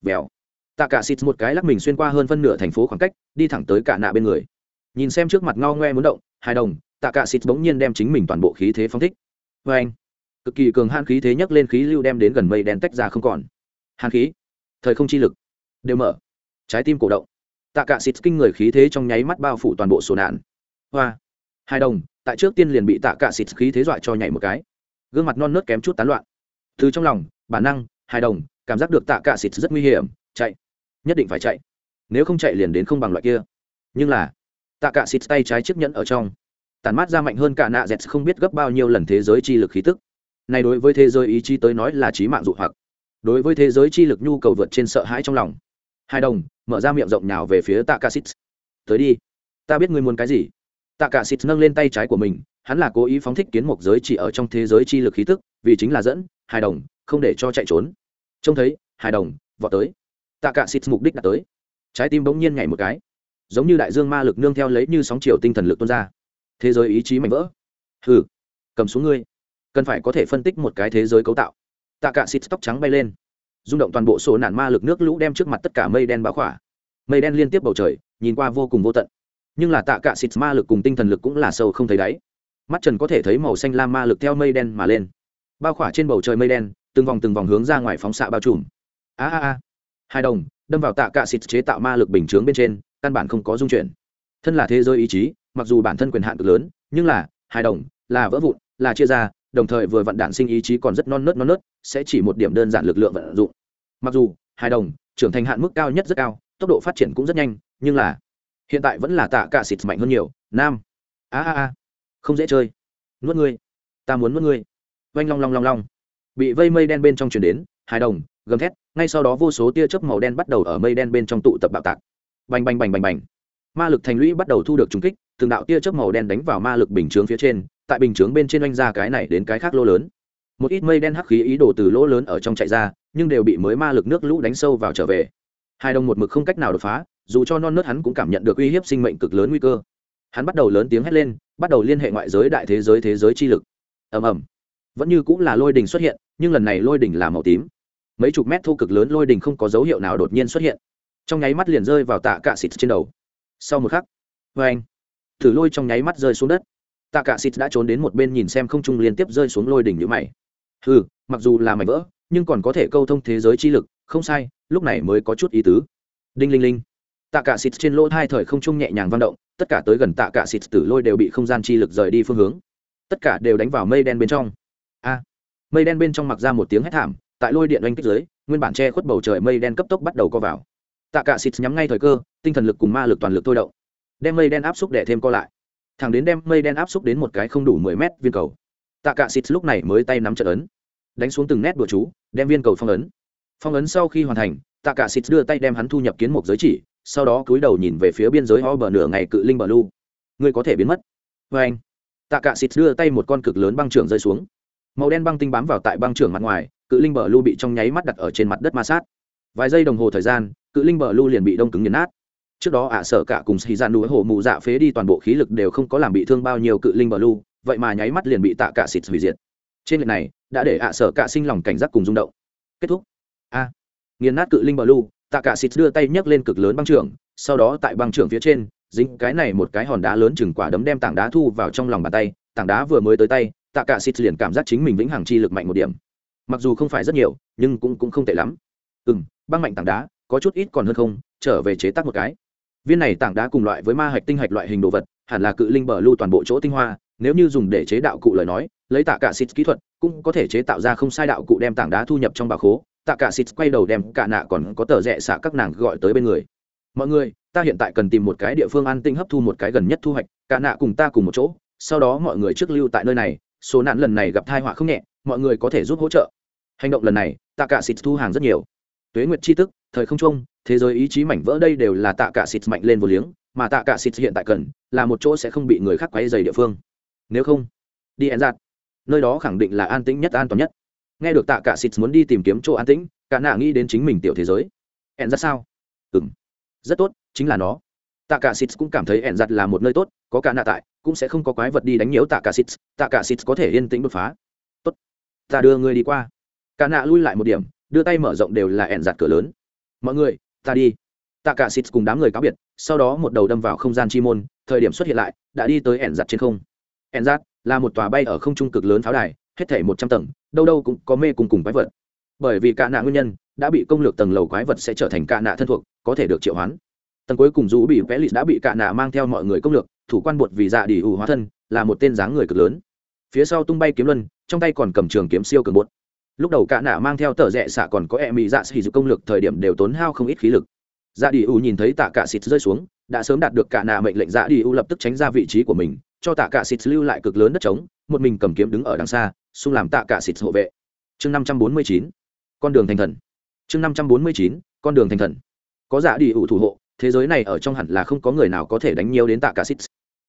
Vèo. Tạ cả xịt một cái lắc mình xuyên qua hơn phân nửa thành phố khoảng cách, đi thẳng tới cả nạ bên người. Nhìn xem trước mặt ngao ngoe muốn động, hài đồng tạ cả xịt bỗng nhiên đem chính mình toàn bộ khí thế phóng thích. Vê anh cực kỳ cường hạn khí thế nhấc lên khí lưu đem đến gần mây đen tách ra không còn. Hàn khí. Thời không chi lực. Đều mở. Trái tim cổ động. Tạ cả xịt kinh người khí thế trong nháy mắt bao phủ toàn bộ sổ nạn. Hoa. Hai đồng tại trước tiên liền bị tạ cả xịt khí thế dọa cho nhảy một cái. Gương mặt non nớt kém chút tán loạn. Từ trong lòng, bản năng, hài đồng, cảm giác được tạ cả xịt rất nguy hiểm, chạy. Nhất định phải chạy. Nếu không chạy liền đến không bằng loại kia. Nhưng là, tạ cả xịt tay trái chiếc nhẫn ở trong. Tàn mát ra mạnh hơn cả nạ dẹt không biết gấp bao nhiêu lần thế giới chi lực khí tức. Này đối với thế giới ý chí tới nói là trí mạng dụ hoặc. Đối với thế giới chi lực nhu cầu vượt trên sợ hãi trong lòng. Hai đồng, mở ra miệng rộng nhào về phía tạ cả xịt. Tới đi. Ta biết ngươi muốn cái gì tạ cả xịt nâng lên tay trái của mình, hắn là cố ý phóng thích kiến mục giới chỉ ở trong thế giới chi lực khí tức, vì chính là dẫn, hài đồng, không để cho chạy trốn. Trông thấy, hài đồng, vọt tới. Tạ cả xịt mục đích đã tới. Trái tim bỗng nhiên nhảy một cái. Giống như đại dương ma lực nương theo lấy như sóng chiều tinh thần lực tuôn ra. Thế giới ý chí mạnh vỡ. Hừ, cầm xuống ngươi. Cần phải có thể phân tích một cái thế giới cấu tạo. Tạ cả xịt tóc trắng bay lên. Rung động toàn bộ số nạn ma lực nước lũ đem trước mặt tất cả mây đen báo khỏa. Mây đen liên tiếp bầu trời, nhìn qua vô cùng vô tận nhưng là tạ cả xịt ma lực cùng tinh thần lực cũng là sâu không thấy đáy. Mắt trần có thể thấy màu xanh lam ma lực theo mây đen mà lên. Bao khỏa trên bầu trời mây đen, từng vòng từng vòng hướng ra ngoài phóng xạ bao trùm. A a a. Hai đồng, đâm vào tạ cả xịt chế tạo ma lực bình chướng bên trên, căn bản không có dung chuyển. Thân là thế giới ý chí, mặc dù bản thân quyền hạn cực lớn, nhưng là, hai đồng, là vỡ vụn, là chia ra, đồng thời vừa vận đạn sinh ý chí còn rất non nớt non nớt, sẽ chỉ một điểm đơn giản lực lượng vận dụng. Mặc dù, hai đồng, trưởng thành hạn mức cao nhất rất cao, tốc độ phát triển cũng rất nhanh, nhưng là hiện tại vẫn là tạ cả xịt mạnh hơn nhiều, nam. A a a, không dễ chơi. Nuốt ngươi. Ta muốn nuốt ngươi. Vanh long long long long. Bị vây mây đen bên trong chuyển đến, hài đồng, gầm thét, ngay sau đó vô số tia chớp màu đen bắt đầu ở mây đen bên trong tụ tập bạo tạc. Bành bành bành bành bành. Ma lực thành lũy bắt đầu thu được trúng kích, từng đạo tia chớp màu đen đánh vào ma lực bình chướng phía trên, tại bình chướng bên trên oanh ra cái này đến cái khác lỗ lớn. Một ít mây đen hắc khí ý đồ từ lỗ lớn ở trong chạy ra, nhưng đều bị mới ma lực nước lũ đánh sâu vào trở về. Hai đồng một mực không cách nào đột phá dù cho non nớt hắn cũng cảm nhận được uy hiếp sinh mệnh cực lớn nguy cơ. Hắn bắt đầu lớn tiếng hét lên, bắt đầu liên hệ ngoại giới đại thế giới thế giới chi lực. Ầm ầm. Vẫn như cũng là lôi đình xuất hiện, nhưng lần này lôi đình là màu tím. Mấy chục mét thu cực lớn lôi đình không có dấu hiệu nào đột nhiên xuất hiện. Trong nháy mắt liền rơi vào tạ cạ xịt trên đầu. Sau một khắc vê anh, thử lôi trong nháy mắt rơi xuống đất. Tạ cạ xịt đã trốn đến một bên nhìn xem không trung liên tiếp rơi xuống lôi đỉnh như mày. Ừ mặc dù là mảnh vỡ, nhưng còn có thể câu thông thế giới chi lực, không sai, lúc này mới có chút ý tứ. Đinh linh linh tạ cả xịt trên lỗ hai thời không trung nhẹ nhàng vang động, tất cả tới gần tạ cả xịt tử lôi đều bị không gian chi lực rời đi phương hướng. Tất cả đều đánh vào mây đen bên trong. A! À, mây đen bên trong mặc ra một tiếng hét thảm, tại lôi điện oanh kích dưới, nguyên bản che khuất bầu trời mây đen cấp tốc bắt đầu co vào. Tạ cả xịt nhắm ngay thời cơ, tinh thần lực cùng ma lực toàn lực thôi động. Đem mây đen áp xúc để thêm co lại. Thẳng đến đem mây đen áp xúc đến một cái không đủ mười mét viên cầu. Tạ cả xịt lúc này mới tay nắm trận ấn. Đánh xuống từng nét bừa chú, đem viên cầu phong ấn. Phong ấn sau khi hoàn thành, tạ cả xịt đưa tay đem hắn thu nhập kiến một giới chỉ sau đó cúi đầu nhìn về phía biên giới ho bờ nửa ngày cự linh bờ lu ngươi có thể biến mất. Vê anh, tạ cạ xịt đưa tay một con cực lớn băng trưởng rơi xuống. Màu đen băng tinh bám vào tại băng trưởng mặt ngoài, cự linh bờ lu bị trong nháy mắt đặt ở trên mặt đất ma sát. Vài giây đồng hồ thời gian, cự linh bờ lu liền bị đông cứng nghiền nát. Trước đó ạ sợ cả cùng xì ra dạ núi hồ mụ dạ phế đi toàn bộ khí lực đều không có làm bị thương bao nhiêu cự linh bờ lu vậy mà nháy mắt liền bị tạ cả xịt hủy diệt. Trên lệch này, đã để ạ sợ cả sinh lòng cảnh giác cùng rung động. Kết thúc. A, nghiền nát cự linh bờ lu tạ cả xịt đưa tay nhấc lên cực lớn băng trưởng, sau đó tại băng trưởng phía trên, dính cái này một cái hòn đá lớn chừng quả đấm đem tảng đá thu vào trong lòng bàn tay, tảng đá vừa mới tới tay, tạ cả xịt liền cảm giác chính mình vĩnh hằng chi lực mạnh một điểm. Mặc dù không phải rất nhiều, nhưng cũng cũng không tệ lắm. Ừ băng mạnh tảng đá, có chút ít còn hơn không, trở về chế tác một cái. Viên này tảng đá cùng loại với ma hạch tinh hạch loại hình đồ vật, hẳn là cự linh bờ lưu toàn bộ chỗ tinh hoa, nếu như dùng để chế đạo cụ lời nói, lấy tạ cả xịt kỹ thuật, cũng có thể chế tạo ra không sai đạo cụ đem tảng đá thu nhập trong bà khố tạ cả xịt quay đầu đem cả nạ còn có tờ rẽ xạ các nàng gọi tới bên người. Mọi người, ta hiện tại cần tìm một cái địa phương an tinh hấp thu một cái gần nhất thu hoạch, cả nạ cùng ta cùng một chỗ, sau đó mọi người trước lưu tại nơi này, số nạn lần này gặp tai họa không nhẹ, mọi người có thể giúp hỗ trợ. Hành động lần này, tạ cả xịt thu hàng rất nhiều. Tuế nguyệt chi tức thời không trung thế giới ý chí mảnh vỡ đây đều là tạ cả xịt mạnh lên vô liếng, mà tạ cả xịt hiện tại cần là một chỗ sẽ không bị người khác quấy dày địa phương. Nếu không, đi én giạt nơi đó khẳng định là an tĩnh nhất, an toàn nhất nghe được tạ cả xịt muốn đi tìm kiếm chỗ an tĩnh, cả nạ nghĩ đến chính mình tiểu thế giới. Ẹn ra sao? Ừm. Rất tốt, chính là nó. Tạ cả xịt cũng cảm thấy ẹn giặt là một nơi tốt, có cả nạ tại, cũng sẽ không có quái vật đi đánh nhiễu tạ cả xịt tạ cả xịt có thể yên tĩnh đột phá. Tốt. Ta đưa ngươi đi qua. Cả nạ lui lại một điểm, đưa tay mở rộng đều là ẹn giặt cửa lớn. Mọi người, ta đi. Tạ cả xịt cùng đám người cáo biệt, sau đó một đầu đâm vào không gian chi môn, thời điểm xuất hiện lại, đã đi tới ẹn giặt trên không. Ẹn giặt là một tòa bay ở không trung cực lớn pháo đài hết thể một trăm tầng, đâu đâu cũng có mê cùng cùng quái vật. Bởi vì cả nạ nguyên nhân, đã bị công lược tầng lầu quái vật sẽ trở thành cả nạ thân thuộc, có thể được triệu hoán. Tầng cuối cùng dù bị vẽ lịch đã bị cả nạ mang theo mọi người công lược, thủ quan bột vì dạ đi ủ hóa thân, là một tên dáng người cực lớn. Phía sau tung bay kiếm luân, trong tay còn cầm trường kiếm siêu cường bột. Lúc đầu cả nạ mang theo tờ rẽ xạ còn có e mỹ dạ xì dụng công lược, thời điểm đều tốn hao không ít khí lực. Dạ đi ủ nhìn thấy tạ cả xịt rơi xuống, đã sớm đạt được cả nạ mệnh lệnh dạ đi ủ lập tức tránh ra vị trí của mình, cho tạ cả xịt lưu lại cực lớn đất trống, một mình cầm kiếm đứng ở đằng xa xung làm tạ cả xịt hộ vệ. Chương năm trăm bốn mươi chín, con đường thành thần. Chương năm trăm bốn mươi chín, con đường thành thần. Có giả đi ủ thủ hộ, thế giới này ở trong hẳn là không có người nào có thể đánh nhiều đến tạ cả xịt.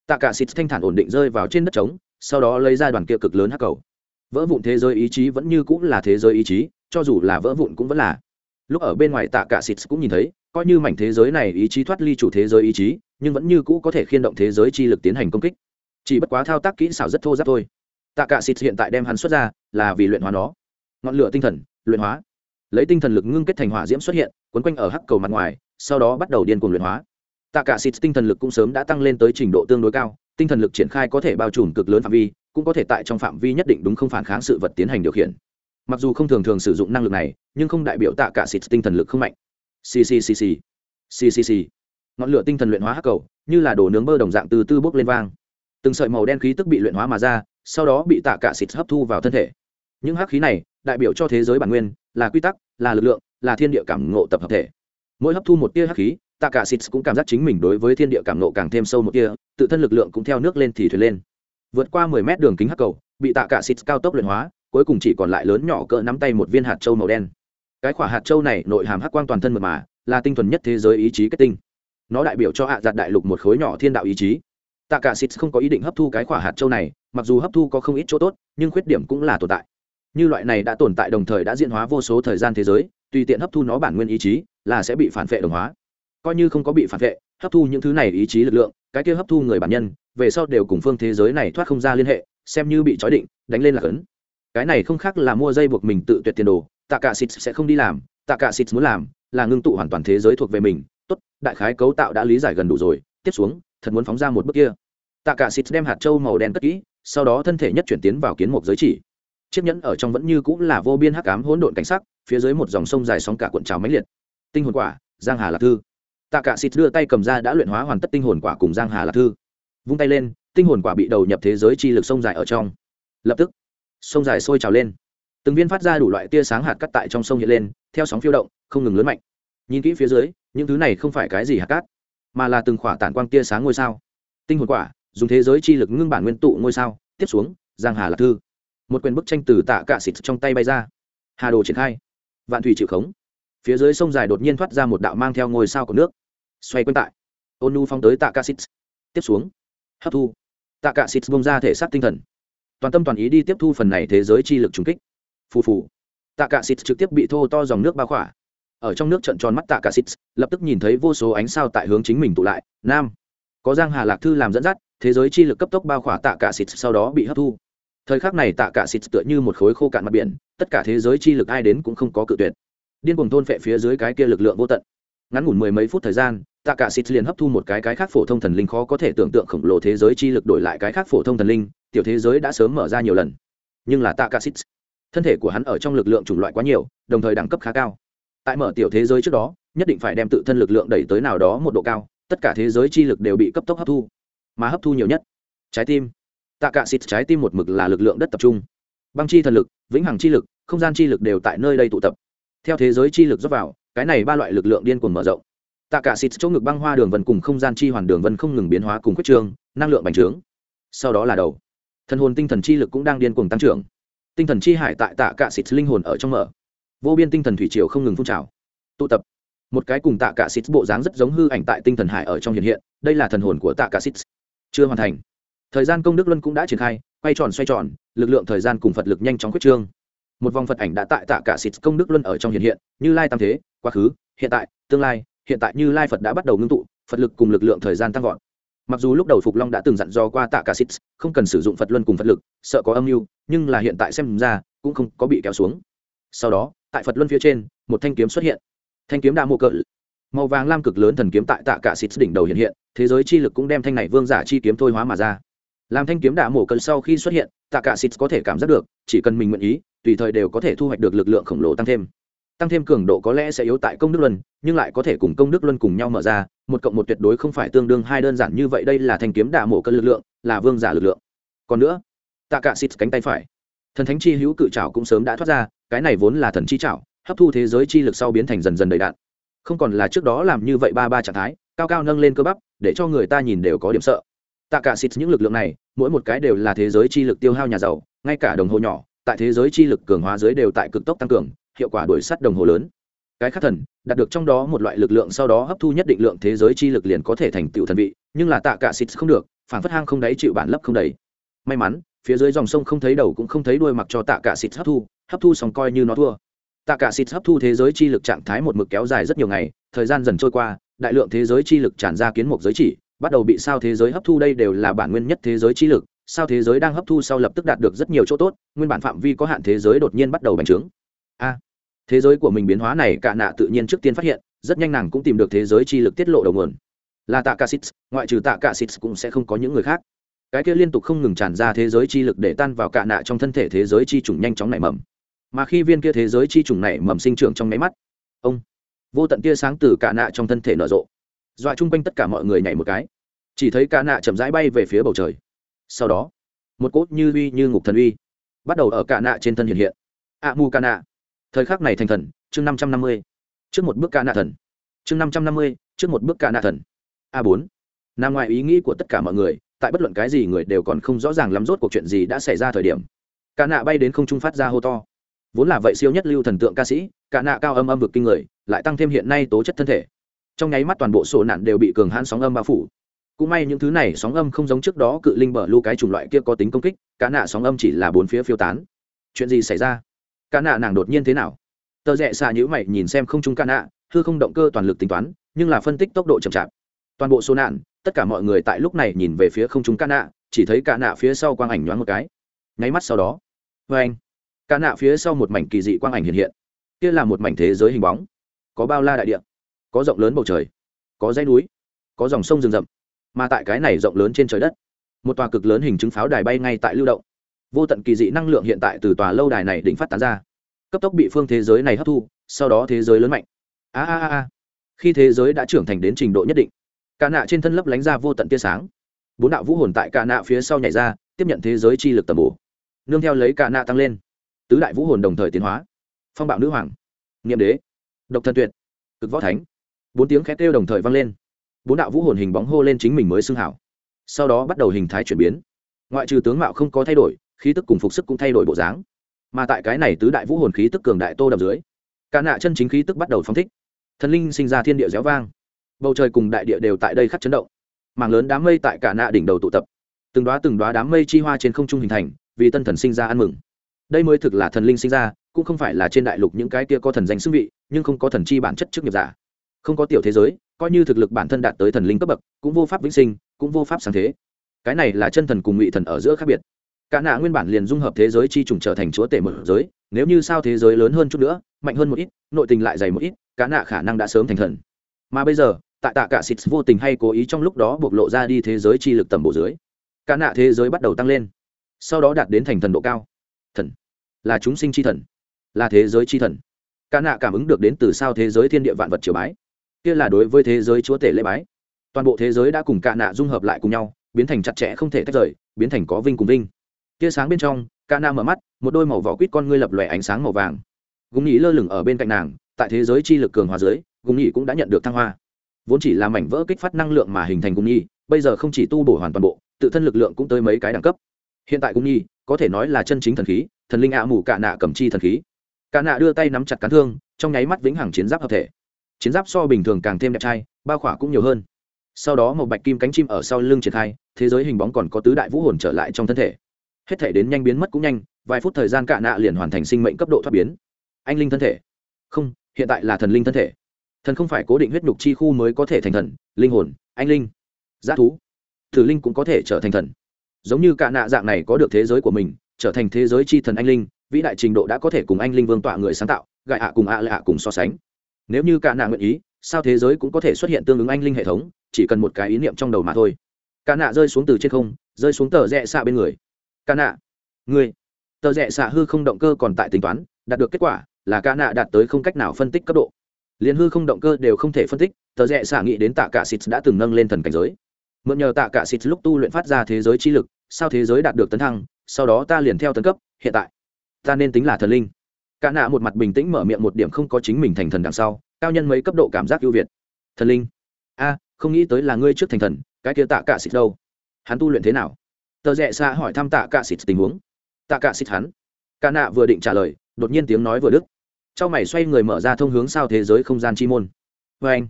Tạ cả xịt thanh thản ổn định rơi vào trên đất trống, sau đó lấy ra đoàn kia cực lớn hắc cầu. Vỡ vụn thế giới ý chí vẫn như cũng là thế giới ý chí, cho dù là vỡ vụn cũng vẫn là. Lúc ở bên ngoài tạ cả xịt cũng nhìn thấy, coi như mảnh thế giới này ý chí thoát ly chủ thế giới ý chí, nhưng vẫn như cũ có thể khiên động thế giới chi lực tiến hành công kích. Chỉ bất quá thao tác kỹ xảo rất thô giáp thôi tạ cả xịt hiện tại đem hắn xuất ra, là vì luyện hóa nó. Ngọn lửa tinh thần, luyện hóa. Lấy tinh thần lực ngưng kết thành hỏa diễm xuất hiện, quấn quanh ở hắc cầu mặt ngoài, sau đó bắt đầu điên cuồng luyện hóa. Tạ cả xịt tinh thần lực cũng sớm đã tăng lên tới trình độ tương đối cao, tinh thần lực triển khai có thể bao trùm cực lớn phạm vi, cũng có thể tại trong phạm vi nhất định đúng không phản kháng sự vật tiến hành điều khiển. Mặc dù không thường thường sử dụng năng lực này, nhưng không đại biểu tạ cả xịt tinh thần lực không mạnh. Ccc ccc ngọn lửa tinh thần luyện hóa hắc cầu, như là đồ nướng bơ đồng dạng từ tư bốc lên vang. Từng sợi màu đen khí tức bị luyện hóa mà ra sau đó bị tạ cả xịt hấp thu vào thân thể. Những hắc khí này đại biểu cho thế giới bản nguyên, là quy tắc, là lực lượng, là thiên địa cảm ngộ tập hợp thể. Mỗi hấp thu một tia hắc khí, tạ cả xịt cũng cảm giác chính mình đối với thiên địa cảm ngộ càng thêm sâu một tia, tự thân lực lượng cũng theo nước lên thì thuyền lên. Vượt qua mười mét đường kính hắc cầu, bị tạ cả xịt cao tốc luyện hóa, cuối cùng chỉ còn lại lớn nhỏ cỡ nắm tay một viên hạt châu màu đen. Cái quả hạt châu này nội hàm hắc quang toàn thân mượt mà, là tinh thuần nhất thế giới ý chí kết tinh. Nó đại biểu cho hạ giặt đại lục một khối nhỏ thiên đạo ý chí. Tạ cả xịt không có ý định hấp thu cái quả hạt châu này mặc dù hấp thu có không ít chỗ tốt, nhưng khuyết điểm cũng là tồn tại. Như loại này đã tồn tại đồng thời đã diễn hóa vô số thời gian thế giới, tùy tiện hấp thu nó bản nguyên ý chí là sẽ bị phản vệ đồng hóa. Coi như không có bị phản vệ, hấp thu những thứ này ý chí lực lượng, cái kia hấp thu người bản nhân, về sau đều cùng phương thế giới này thoát không ra liên hệ, xem như bị trói định, đánh lên là cấn. Cái này không khác là mua dây buộc mình tự tuyệt tiền đồ, tạ cả xịt sẽ không đi làm, tạ cả xịt muốn làm là ngưng tụ hoàn toàn thế giới thuộc về mình, tốt, đại khái cấu tạo đã lý giải gần đủ rồi, tiếp xuống, thật muốn phóng ra một bước kia. Tạ cả xịt đem hạt châu màu đen cất kỹ sau đó thân thể nhất chuyển tiến vào kiến mục giới chỉ. Chiếc nhẫn ở trong vẫn như cũng là vô biên hắc ám hỗn độn cảnh sắc, phía dưới một dòng sông dài sóng cả cuộn trào mãnh liệt. Tinh hồn quả, giang hà lạc thư. Tạ cả xịt đưa tay cầm ra đã luyện hóa hoàn tất tinh hồn quả cùng giang hà lạc thư. Vung tay lên, tinh hồn quả bị đầu nhập thế giới chi lực sông dài ở trong. Lập tức, sông dài sôi trào lên. Từng viên phát ra đủ loại tia sáng hạt cắt tại trong sông hiện lên, theo sóng phiêu động, không ngừng lớn mạnh. Nhìn kỹ phía dưới, những thứ này không phải cái gì hạt cát, mà là từng khỏa tản quang tia sáng ngôi sao. Tinh hồn quả dùng thế giới chi lực ngưng bản nguyên tụ ngôi sao, tiếp xuống, giang hà lạc thư. Một quyền bức tranh từ tạ cạ xịt trong tay bay ra. Hà đồ triển khai. Vạn thủy chịu khống. Phía dưới sông dài đột nhiên thoát ra một đạo mang theo ngôi sao của nước. Xoay quanh tại. Ôn nu phong tới tạ cạ xịt. Tiếp xuống. Hấp thu. Tạ cạ xịt bông ra thể xác tinh thần. Toàn tâm toàn ý đi tiếp thu phần này thế giới chi lực trùng kích. Phù phù. Tạ cạ xịt trực tiếp bị thô to dòng nước bao khỏa. Ở trong nước trận tròn mắt tạ cạ xịt, lập tức nhìn thấy vô số ánh sao tại hướng chính mình tụ lại. Nam. Có giang hà lạc thư làm dẫn dắt thế giới chi lực cấp tốc bao khỏa tạ cả xịt sau đó bị hấp thu. Thời khắc này tạ cả xịt tựa như một khối khô cạn mặt biển, tất cả thế giới chi lực ai đến cũng không có cự tuyệt. Điên cuồng thôn phệ phía dưới cái kia lực lượng vô tận. Ngắn ngủn mười mấy phút thời gian, tạ cả xịt liền hấp thu một cái cái khác phổ thông thần linh khó có thể tưởng tượng khổng lồ thế giới chi lực đổi lại cái khác phổ thông thần linh, tiểu thế giới đã sớm mở ra nhiều lần. Nhưng là tạ cả xịt, thân thể của hắn ở trong lực lượng chủng loại quá nhiều, đồng thời đẳng cấp khá cao. Tại mở tiểu thế giới trước đó, nhất định phải đem tự thân lực lượng đẩy tới nào đó một độ cao, tất cả thế giới chi lực đều bị cấp tốc hấp thu mà hấp thu nhiều nhất. Trái tim. Tạ cả xịt trái tim một mực là lực lượng đất tập trung. Băng chi thần lực, vĩnh hằng chi lực, không gian chi lực đều tại nơi đây tụ tập. Theo thế giới chi lực dốc vào, cái này ba loại lực lượng điên cuồng mở rộng. Tạ cả xịt chỗ ngực băng hoa đường vân cùng không gian chi hoàn đường vân không ngừng biến hóa cùng quyết trường năng lượng bành trướng. Sau đó là đầu. Thần hồn tinh thần chi lực cũng đang điên cuồng tăng trưởng. Tinh thần chi hải tại tạ cả xịt linh hồn ở trong mở. Vô biên tinh thần thủy triều không ngừng phun trào. Tụ tập. Một cái cùng tạ cả xịt bộ dáng rất giống hư ảnh tại tinh thần hải ở trong hiện hiện. Đây là thần hồn của tạ cả xịt chưa hoàn thành. Thời gian công đức luân cũng đã triển khai, quay tròn xoay tròn, lực lượng thời gian cùng phật lực nhanh chóng quyết trương. Một vòng phật ảnh đã tại tạ cả xịt công đức luân ở trong hiện hiện, như lai tam thế, quá khứ, hiện tại, tương lai, hiện tại như lai phật đã bắt đầu ngưng tụ, phật lực cùng lực lượng thời gian tăng vọt. Mặc dù lúc đầu phục long đã từng dặn dò qua tạ cả xịt, không cần sử dụng phật luân cùng phật lực, sợ có âm mưu, nhưng là hiện tại xem ra, cũng không có bị kéo xuống. Sau đó, tại phật luân phía trên, một thanh kiếm xuất hiện. Thanh kiếm đa mô cỡ màu vàng lam cực lớn thần kiếm tại tạ cả xịt đỉnh đầu hiện hiện, thế giới chi lực cũng đem thanh này vương giả chi kiếm thôi hóa mà ra. Làm thanh kiếm đạ mổ cần sau khi xuất hiện, tạ cả xịt có thể cảm giác được, chỉ cần mình nguyện ý, tùy thời đều có thể thu hoạch được lực lượng khổng lồ tăng thêm. Tăng thêm cường độ có lẽ sẽ yếu tại công đức luân, nhưng lại có thể cùng công đức luân cùng nhau mở ra, một cộng một tuyệt đối không phải tương đương hai đơn giản như vậy, đây là thanh kiếm đạ mổ cơn lực lượng, là vương giả lực lượng. Còn nữa, tạ cả xịt cánh tay phải. Thần thánh chi hữu cự trảo cũng sớm đã thoát ra, cái này vốn là thần chi trảo, hấp thu thế giới chi lực sau biến thành dần dần đầy đạn không còn là trước đó làm như vậy ba ba trạng thái, cao cao nâng lên cơ bắp, để cho người ta nhìn đều có điểm sợ. Tạ cả xịt những lực lượng này, mỗi một cái đều là thế giới chi lực tiêu hao nhà giàu, ngay cả đồng hồ nhỏ, tại thế giới chi lực cường hóa dưới đều tại cực tốc tăng cường, hiệu quả đuổi sắt đồng hồ lớn. Cái khắc thần, đạt được trong đó một loại lực lượng sau đó hấp thu nhất định lượng thế giới chi lực liền có thể thành tựu thần vị, nhưng là tạ cả xịt không được, phản phất hang không đáy chịu bản lấp không đầy. May mắn, phía dưới dòng sông không thấy đầu cũng không thấy đuôi mặc cho tạ cả xịt hấp thu hấp thu xong coi như nó thua tạ cả xịt hấp thu thế giới chi lực trạng thái một mực kéo dài rất nhiều ngày thời gian dần trôi qua đại lượng thế giới chi lực tràn ra kiến mục giới chỉ bắt đầu bị sao thế giới hấp thu đây đều là bản nguyên nhất thế giới chi lực sao thế giới đang hấp thu sau lập tức đạt được rất nhiều chỗ tốt nguyên bản phạm vi có hạn thế giới đột nhiên bắt đầu bành trướng a thế giới của mình biến hóa này cả nạ tự nhiên trước tiên phát hiện rất nhanh nàng cũng tìm được thế giới chi lực tiết lộ đầu nguồn là tạ cả xịt ngoại trừ tạ cả xịt cũng sẽ không có những người khác cái kia liên tục không ngừng tràn ra thế giới chi lực để tan vào cả nạ trong thân thể thế giới chi trùng nhanh chóng nảy mầm mà khi viên kia thế giới chi trùng này mầm sinh trưởng trong máy mắt, ông vô tận tia sáng từ cả nạ trong thân thể nở rộ. Dọa chung quanh tất cả mọi người nhảy một cái. Chỉ thấy cả nạ chậm rãi bay về phía bầu trời. Sau đó, một cốt như uy như ngục thần uy bắt đầu ở cả nạ trên thân hiện hiện. A mu ca nạ thời khắc này thành thần, chương năm trăm năm mươi. Trước một bước cả nạ thần. Chương năm trăm năm mươi, trước một bước cả nạ thần. A bốn. Nằm ngoài ý nghĩ của tất cả mọi người, tại bất luận cái gì người đều còn không rõ ràng lắm rốt cuộc chuyện gì đã xảy ra thời điểm. Cả nạ bay đến không trung phát ra hô to vốn là vậy siêu nhất lưu thần tượng ca sĩ, cả nạ cao âm âm vực kinh người, lại tăng thêm hiện nay tố chất thân thể. Trong nháy mắt toàn bộ sổ nạn đều bị cường hãn sóng âm bao phủ. Cũng may những thứ này sóng âm không giống trước đó cự linh bờ lưu cái chủng loại kia có tính công kích, cả nạ sóng âm chỉ là bốn phía phiêu tán. Chuyện gì xảy ra? Cả nạ nàng đột nhiên thế nào? Tờ rẽ xạ nhữ mày nhìn xem không trung cả nạ, hư không động cơ toàn lực tính toán, nhưng là phân tích tốc độ chậm chạp. Toàn bộ số nạn, tất cả mọi người tại lúc này nhìn về phía không trung cả nạ, chỉ thấy cả nạ phía sau quang ảnh nhoáng một cái. Nháy mắt sau đó vê anh Cả nạ phía sau một mảnh kỳ dị quang ảnh hiện hiện. Kia là một mảnh thế giới hình bóng. Có bao la đại địa, có rộng lớn bầu trời, có dãy núi, có dòng sông rừng rậm. Mà tại cái này rộng lớn trên trời đất, một tòa cực lớn hình chứng pháo đài bay ngay tại lưu động. Vô tận kỳ dị năng lượng hiện tại từ tòa lâu đài này đỉnh phát tán ra. Cấp tốc bị phương thế giới này hấp thu, sau đó thế giới lớn mạnh. A a a khi thế giới đã trưởng thành đến trình độ nhất định, cả nạ trên thân lấp lánh ra vô tận tia sáng. Bốn đạo vũ hồn tại cả nạ phía sau nhảy ra, tiếp nhận thế giới chi lực tầm bổ. Nương theo lấy cả nạ tăng lên tứ đại vũ hồn đồng thời tiến hóa. Phong bạo nữ hoàng nghiệm đế, độc thần tuyệt, cực võ thánh. Bốn tiếng khét kêu đồng thời vang lên. Bốn đạo vũ hồn hình bóng hô lên chính mình mới xưng hảo. Sau đó bắt đầu hình thái chuyển biến. Ngoại trừ tướng mạo không có thay đổi, khí tức cùng phục sức cũng thay đổi bộ dáng. Mà tại cái này tứ đại vũ hồn khí tức cường đại tô đập dưới, cả nạ chân chính khí tức bắt đầu phóng thích. Thần linh sinh ra thiên địa réo vang. Bầu trời cùng đại địa đều tại đây khắc chấn động. Mảng lớn đám mây tại cả nạ đỉnh đầu tụ tập. Từng đoá từng đoá đám mây chi hoa trên không trung hình thành, vì tân thần sinh ra ăn mừng đây mới thực là thần linh sinh ra, cũng không phải là trên đại lục những cái kia có thần danh xưng vị, nhưng không có thần chi bản chất trước nghiệp giả. Không có tiểu thế giới, coi như thực lực bản thân đạt tới thần linh cấp bậc, cũng vô pháp vĩnh sinh, cũng vô pháp sáng thế. Cái này là chân thần cùng ngụy thần ở giữa khác biệt. Cả nạ nguyên bản liền dung hợp thế giới chi trùng trở thành chúa tể một giới, nếu như sao thế giới lớn hơn chút nữa, mạnh hơn một ít, nội tình lại dày một ít, cả nạ khả năng đã sớm thành thần. Mà bây giờ, tại tạ cả xịt vô tình hay cố ý trong lúc đó bộc lộ ra đi thế giới chi lực tầm bộ dưới, cả nạ thế giới bắt đầu tăng lên, sau đó đạt đến thành thần độ cao là chúng sinh chi thần, là thế giới chi thần. Cả nạ cảm ứng được đến từ sao thế giới thiên địa vạn vật triều bái. Kia là đối với thế giới chúa tể lễ bái. Toàn bộ thế giới đã cùng ca nạ dung hợp lại cùng nhau, biến thành chặt chẽ không thể tách rời, biến thành có vinh cùng vinh. Tia sáng bên trong ca nạ mở mắt, một đôi màu vỏ quýt con ngươi lập lòe ánh sáng màu vàng. Gùng nhị lơ lửng ở bên cạnh nàng, tại thế giới chi lực cường hòa giới gùng nhị cũng đã nhận được thăng hoa. Vốn chỉ là mảnh vỡ kích phát năng lượng mà hình thành gùng nhị bây giờ không chỉ tu bổ hoàn toàn bộ, tự thân lực lượng cũng tới mấy cái đẳng cấp. Hiện tại gùng nhị có thể nói là chân chính thần khí thần linh ạ à mù cả nạ cầm chi thần khí. Cả nạ đưa tay nắm chặt cán thương, trong nháy mắt vĩnh hằng chiến giáp hợp thể. Chiến giáp so bình thường càng thêm đẹp trai, bao khỏa cũng nhiều hơn. Sau đó một bạch kim cánh chim ở sau lưng triển khai, thế giới hình bóng còn có tứ đại vũ hồn trở lại trong thân thể. Hết thể đến nhanh biến mất cũng nhanh, vài phút thời gian cả nạ liền hoàn thành sinh mệnh cấp độ thoát biến. Anh linh thân thể. Không, hiện tại là thần linh thân thể. Thần không phải cố định huyết nhục chi khu mới có thể thành thần, linh hồn, anh linh. Giá thú. Thử linh cũng có thể trở thành thần. Giống như cả nạ dạng này có được thế giới của mình trở thành thế giới chi thần anh linh, vĩ đại trình độ đã có thể cùng anh linh vương tọa người sáng tạo gại ạ cùng ạ lạ cùng so sánh. Nếu như cả nạ nguyện ý, sao thế giới cũng có thể xuất hiện tương ứng anh linh hệ thống, chỉ cần một cái ý niệm trong đầu mà thôi. Cả nạ rơi xuống từ trên không, rơi xuống tờ rẽ xạ bên người. Cả nạ người tờ rẽ xạ hư không động cơ còn tại tính toán, đạt được kết quả là cả nạ đạt tới không cách nào phân tích cấp độ. Liền hư không động cơ đều không thể phân tích, tờ rẽ xạ nghĩ đến tạ cả xịt đã từng nâng lên thần cảnh giới. Mượn nhờ tạ cả xịt lúc tu luyện phát ra thế giới chi lực, sao thế giới đạt được tấn thăng sau đó ta liền theo tấn cấp, hiện tại, ta nên tính là thần linh. Cả nạ một mặt bình tĩnh mở miệng một điểm không có chính mình thành thần đằng sau, cao nhân mấy cấp độ cảm giác ưu việt. Thần linh? A, không nghĩ tới là ngươi trước thành thần, cái kia tạ cả xịt đâu? Hắn tu luyện thế nào? Tờ rẽ xa hỏi thăm tạ cả xịt tình huống. Tạ cả xịt hắn. Cả nạ vừa định trả lời, đột nhiên tiếng nói vừa đứt. Trong mày xoay người mở ra thông hướng sao thế giới không gian chi môn. Vê anh,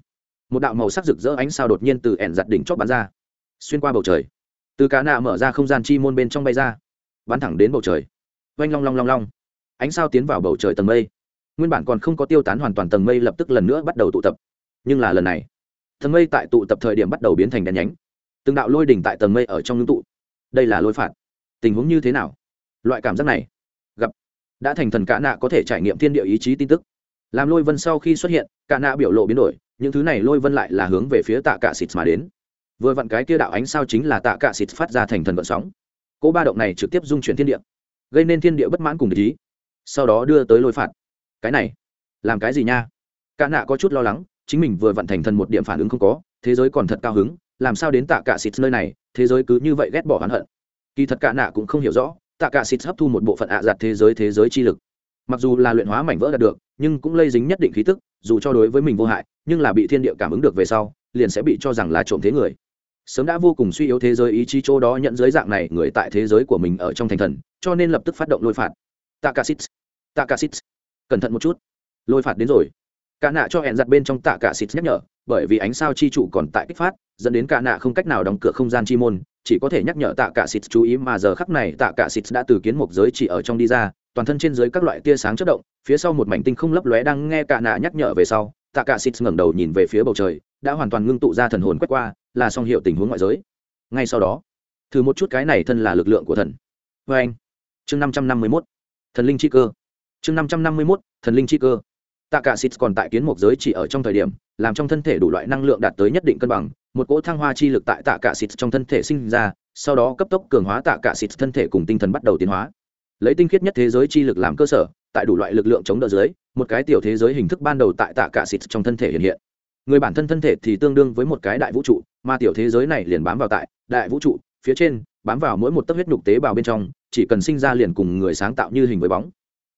một đạo màu sắc rực rỡ ánh sao đột nhiên từ ẻn giặt đỉnh chót bắn ra, xuyên qua bầu trời. Từ cá nạ mở ra không gian chi môn bên trong bay ra bắn thẳng đến bầu trời. Oanh long long long long. Ánh sao tiến vào bầu trời tầng mây. Nguyên bản còn không có tiêu tán hoàn toàn tầng mây lập tức lần nữa bắt đầu tụ tập. Nhưng là lần này, tầng mây tại tụ tập thời điểm bắt đầu biến thành đèn nhánh. Từng đạo lôi đỉnh tại tầng mây ở trong ngưng tụ. Đây là lôi phạt. Tình huống như thế nào? Loại cảm giác này, gặp, đã thành thần cả nạ có thể trải nghiệm thiên địa ý chí tin tức. Làm lôi vân sau khi xuất hiện, cả nạ biểu lộ biến đổi, những thứ này lôi vân lại là hướng về phía tạ cả xịt mà đến. Vừa vặn cái kia đạo ánh sao chính là tạ cả xịt phát ra thành thần vận sóng cỗ ba động này trực tiếp dung chuyển thiên địa, gây nên thiên địa bất mãn cùng địch ý. Sau đó đưa tới lôi phạt. Cái này, làm cái gì nha? Cả nạ có chút lo lắng, chính mình vừa vận thành thần một điểm phản ứng không có, thế giới còn thật cao hứng, làm sao đến tạ cả xịt nơi này, thế giới cứ như vậy ghét bỏ hắn hận. Kỳ thật cả nạ cũng không hiểu rõ, tạ cả xịt hấp thu một bộ phận ạ giặt thế giới thế giới chi lực. Mặc dù là luyện hóa mảnh vỡ đạt được, nhưng cũng lây dính nhất định khí tức, dù cho đối với mình vô hại, nhưng là bị thiên địa cảm ứng được về sau, liền sẽ bị cho rằng là trộm thế người sớm đã vô cùng suy yếu thế giới ý chí chỗ đó nhận giới dạng này người tại thế giới của mình ở trong thành thần, cho nên lập tức phát động lôi phạt. Takasit takasit cẩn thận một chút. Lôi phạt đến rồi. Cả nạ cho hẹn giặt bên trong tạ cả xịt nhắc nhở, bởi vì ánh sao chi trụ còn tại kích phát, dẫn đến cả nạ không cách nào đóng cửa không gian chi môn, chỉ có thể nhắc nhở tạ cả xịt chú ý mà giờ khắc này tạ cả xịt đã từ kiến một giới chỉ ở trong đi ra, toàn thân trên dưới các loại tia sáng chất động, phía sau một mảnh tinh không lấp lóe đang nghe cả nạ nhắc nhở về sau tạ cả xịt ngẩng đầu nhìn về phía bầu trời, đã hoàn toàn ngưng tụ ra thần hồn quét qua là song hiệu tình huống ngoại giới. Ngay sau đó, thử một chút cái này thân là lực lượng của thần. Vê anh, chương năm trăm năm mươi mốt, thần linh chi cơ. Chương năm trăm năm mươi mốt, thần linh chi cơ. Tạ cả xịt còn tại kiến một giới chỉ ở trong thời điểm, làm trong thân thể đủ loại năng lượng đạt tới nhất định cân bằng, một cỗ thăng hoa chi lực tại tạ cả xịt trong thân thể sinh ra, sau đó cấp tốc cường hóa tạ cả xịt thân thể cùng tinh thần bắt đầu tiến hóa. Lấy tinh khiết nhất thế giới chi lực làm cơ sở, tại đủ loại lực lượng chống đỡ dưới, một cái tiểu thế giới hình thức ban đầu tại tạ cả xịt trong thân thể hiện hiện người bản thân thân thể thì tương đương với một cái đại vũ trụ, mà tiểu thế giới này liền bám vào tại đại vũ trụ, phía trên, bám vào mỗi một tấc huyết nhục tế bào bên trong, chỉ cần sinh ra liền cùng người sáng tạo như hình với bóng.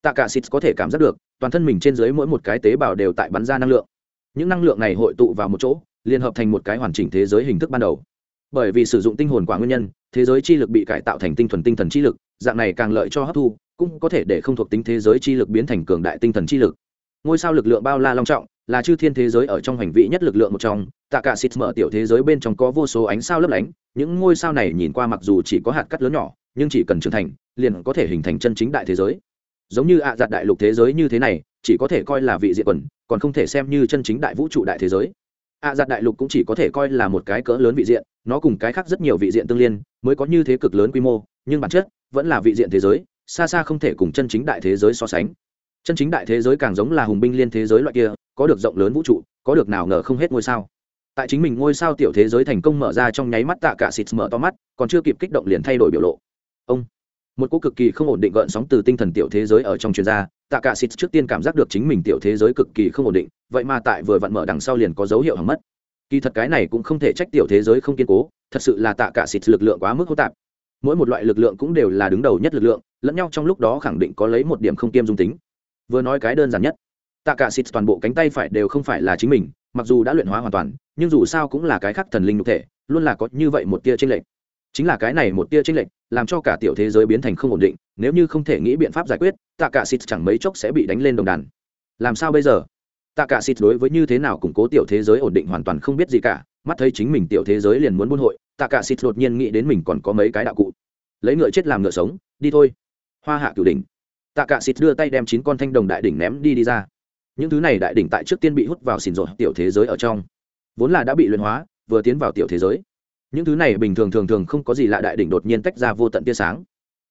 Tạ cả xịt có thể cảm giác được, toàn thân mình trên dưới mỗi một cái tế bào đều tại bắn ra năng lượng. Những năng lượng này hội tụ vào một chỗ, liên hợp thành một cái hoàn chỉnh thế giới hình thức ban đầu. Bởi vì sử dụng tinh hồn quả nguyên nhân, thế giới chi lực bị cải tạo thành tinh thuần tinh thần chi lực, dạng này càng lợi cho hấp thu, cũng có thể để không thuộc tính thế giới chi lực biến thành cường đại tinh thần chi lực ngôi sao lực lượng bao la long trọng, là chư thiên thế giới ở trong hành vị nhất lực lượng một trong. Tạ cả xịt mở tiểu thế giới bên trong có vô số ánh sao lấp lánh, những ngôi sao này nhìn qua mặc dù chỉ có hạt cắt lớn nhỏ, nhưng chỉ cần trưởng thành, liền có thể hình thành chân chính đại thế giới. Giống như ạ à giặt đại lục thế giới như thế này, chỉ có thể coi là vị diện quần, còn không thể xem như chân chính đại vũ trụ đại thế giới. Ạ à giặt đại lục cũng chỉ có thể coi là một cái cỡ lớn vị diện, nó cùng cái khác rất nhiều vị diện tương liên, mới có như thế cực lớn quy mô, nhưng bản chất vẫn là vị diện thế giới, xa xa không thể cùng chân chính đại thế giới so sánh chân chính đại thế giới càng giống là hùng binh liên thế giới loại kia, có được rộng lớn vũ trụ, có được nào ngờ không hết ngôi sao. Tại chính mình ngôi sao tiểu thế giới thành công mở ra trong nháy mắt tạ cả xịt mở to mắt, còn chưa kịp kích động liền thay đổi biểu lộ. Ông, một cô cực kỳ không ổn định gợn sóng từ tinh thần tiểu thế giới ở trong chuyên gia tạ cả xịt trước tiên cảm giác được chính mình tiểu thế giới cực kỳ không ổn định, vậy mà tại vừa vặn mở đằng sau liền có dấu hiệu hỏng mất. Kỳ thật cái này cũng không thể trách tiểu thế giới không kiên cố, thật sự là tạ cả xịt lực lượng quá mức hỗn tạp. Mỗi một loại lực lượng cũng đều là đứng đầu nhất lực lượng, lẫn nhau trong lúc đó khẳng định có lấy một điểm không kiêm dung tính vừa nói cái đơn giản nhất tạ cả xịt toàn bộ cánh tay phải đều không phải là chính mình, mặc dù đã luyện hóa hoàn toàn, nhưng dù sao cũng là cái khác thần linh nhục thể, luôn là có như vậy một tia tranh lệch. Chính là cái này một tia tranh lệch, làm cho cả tiểu thế giới biến thành không ổn định, nếu như không thể nghĩ biện pháp giải quyết tạ cả xịt chẳng mấy chốc sẽ bị đánh lên đồng đàn. Làm sao bây giờ? Tạ cả xịt đối với như thế nào củng cố tiểu thế giới ổn định hoàn toàn không biết gì cả, mắt thấy chính mình tiểu thế giới liền muốn buôn hội tạ cả xịt đột nhiên nghĩ đến mình còn có mấy cái đạo cụ. Lấy ngựa chết làm ngựa sống, đi thôi. Hoa hạ cửu đỉnh tạ cả xịt đưa tay đem chín con thanh đồng đại đỉnh ném đi đi ra. Những thứ này đại đỉnh tại trước tiên bị hút vào xỉn rồi tiểu thế giới ở trong. Vốn là đã bị luyện hóa, vừa tiến vào tiểu thế giới. Những thứ này bình thường thường thường không có gì lạ đại đỉnh đột nhiên tách ra vô tận tia sáng.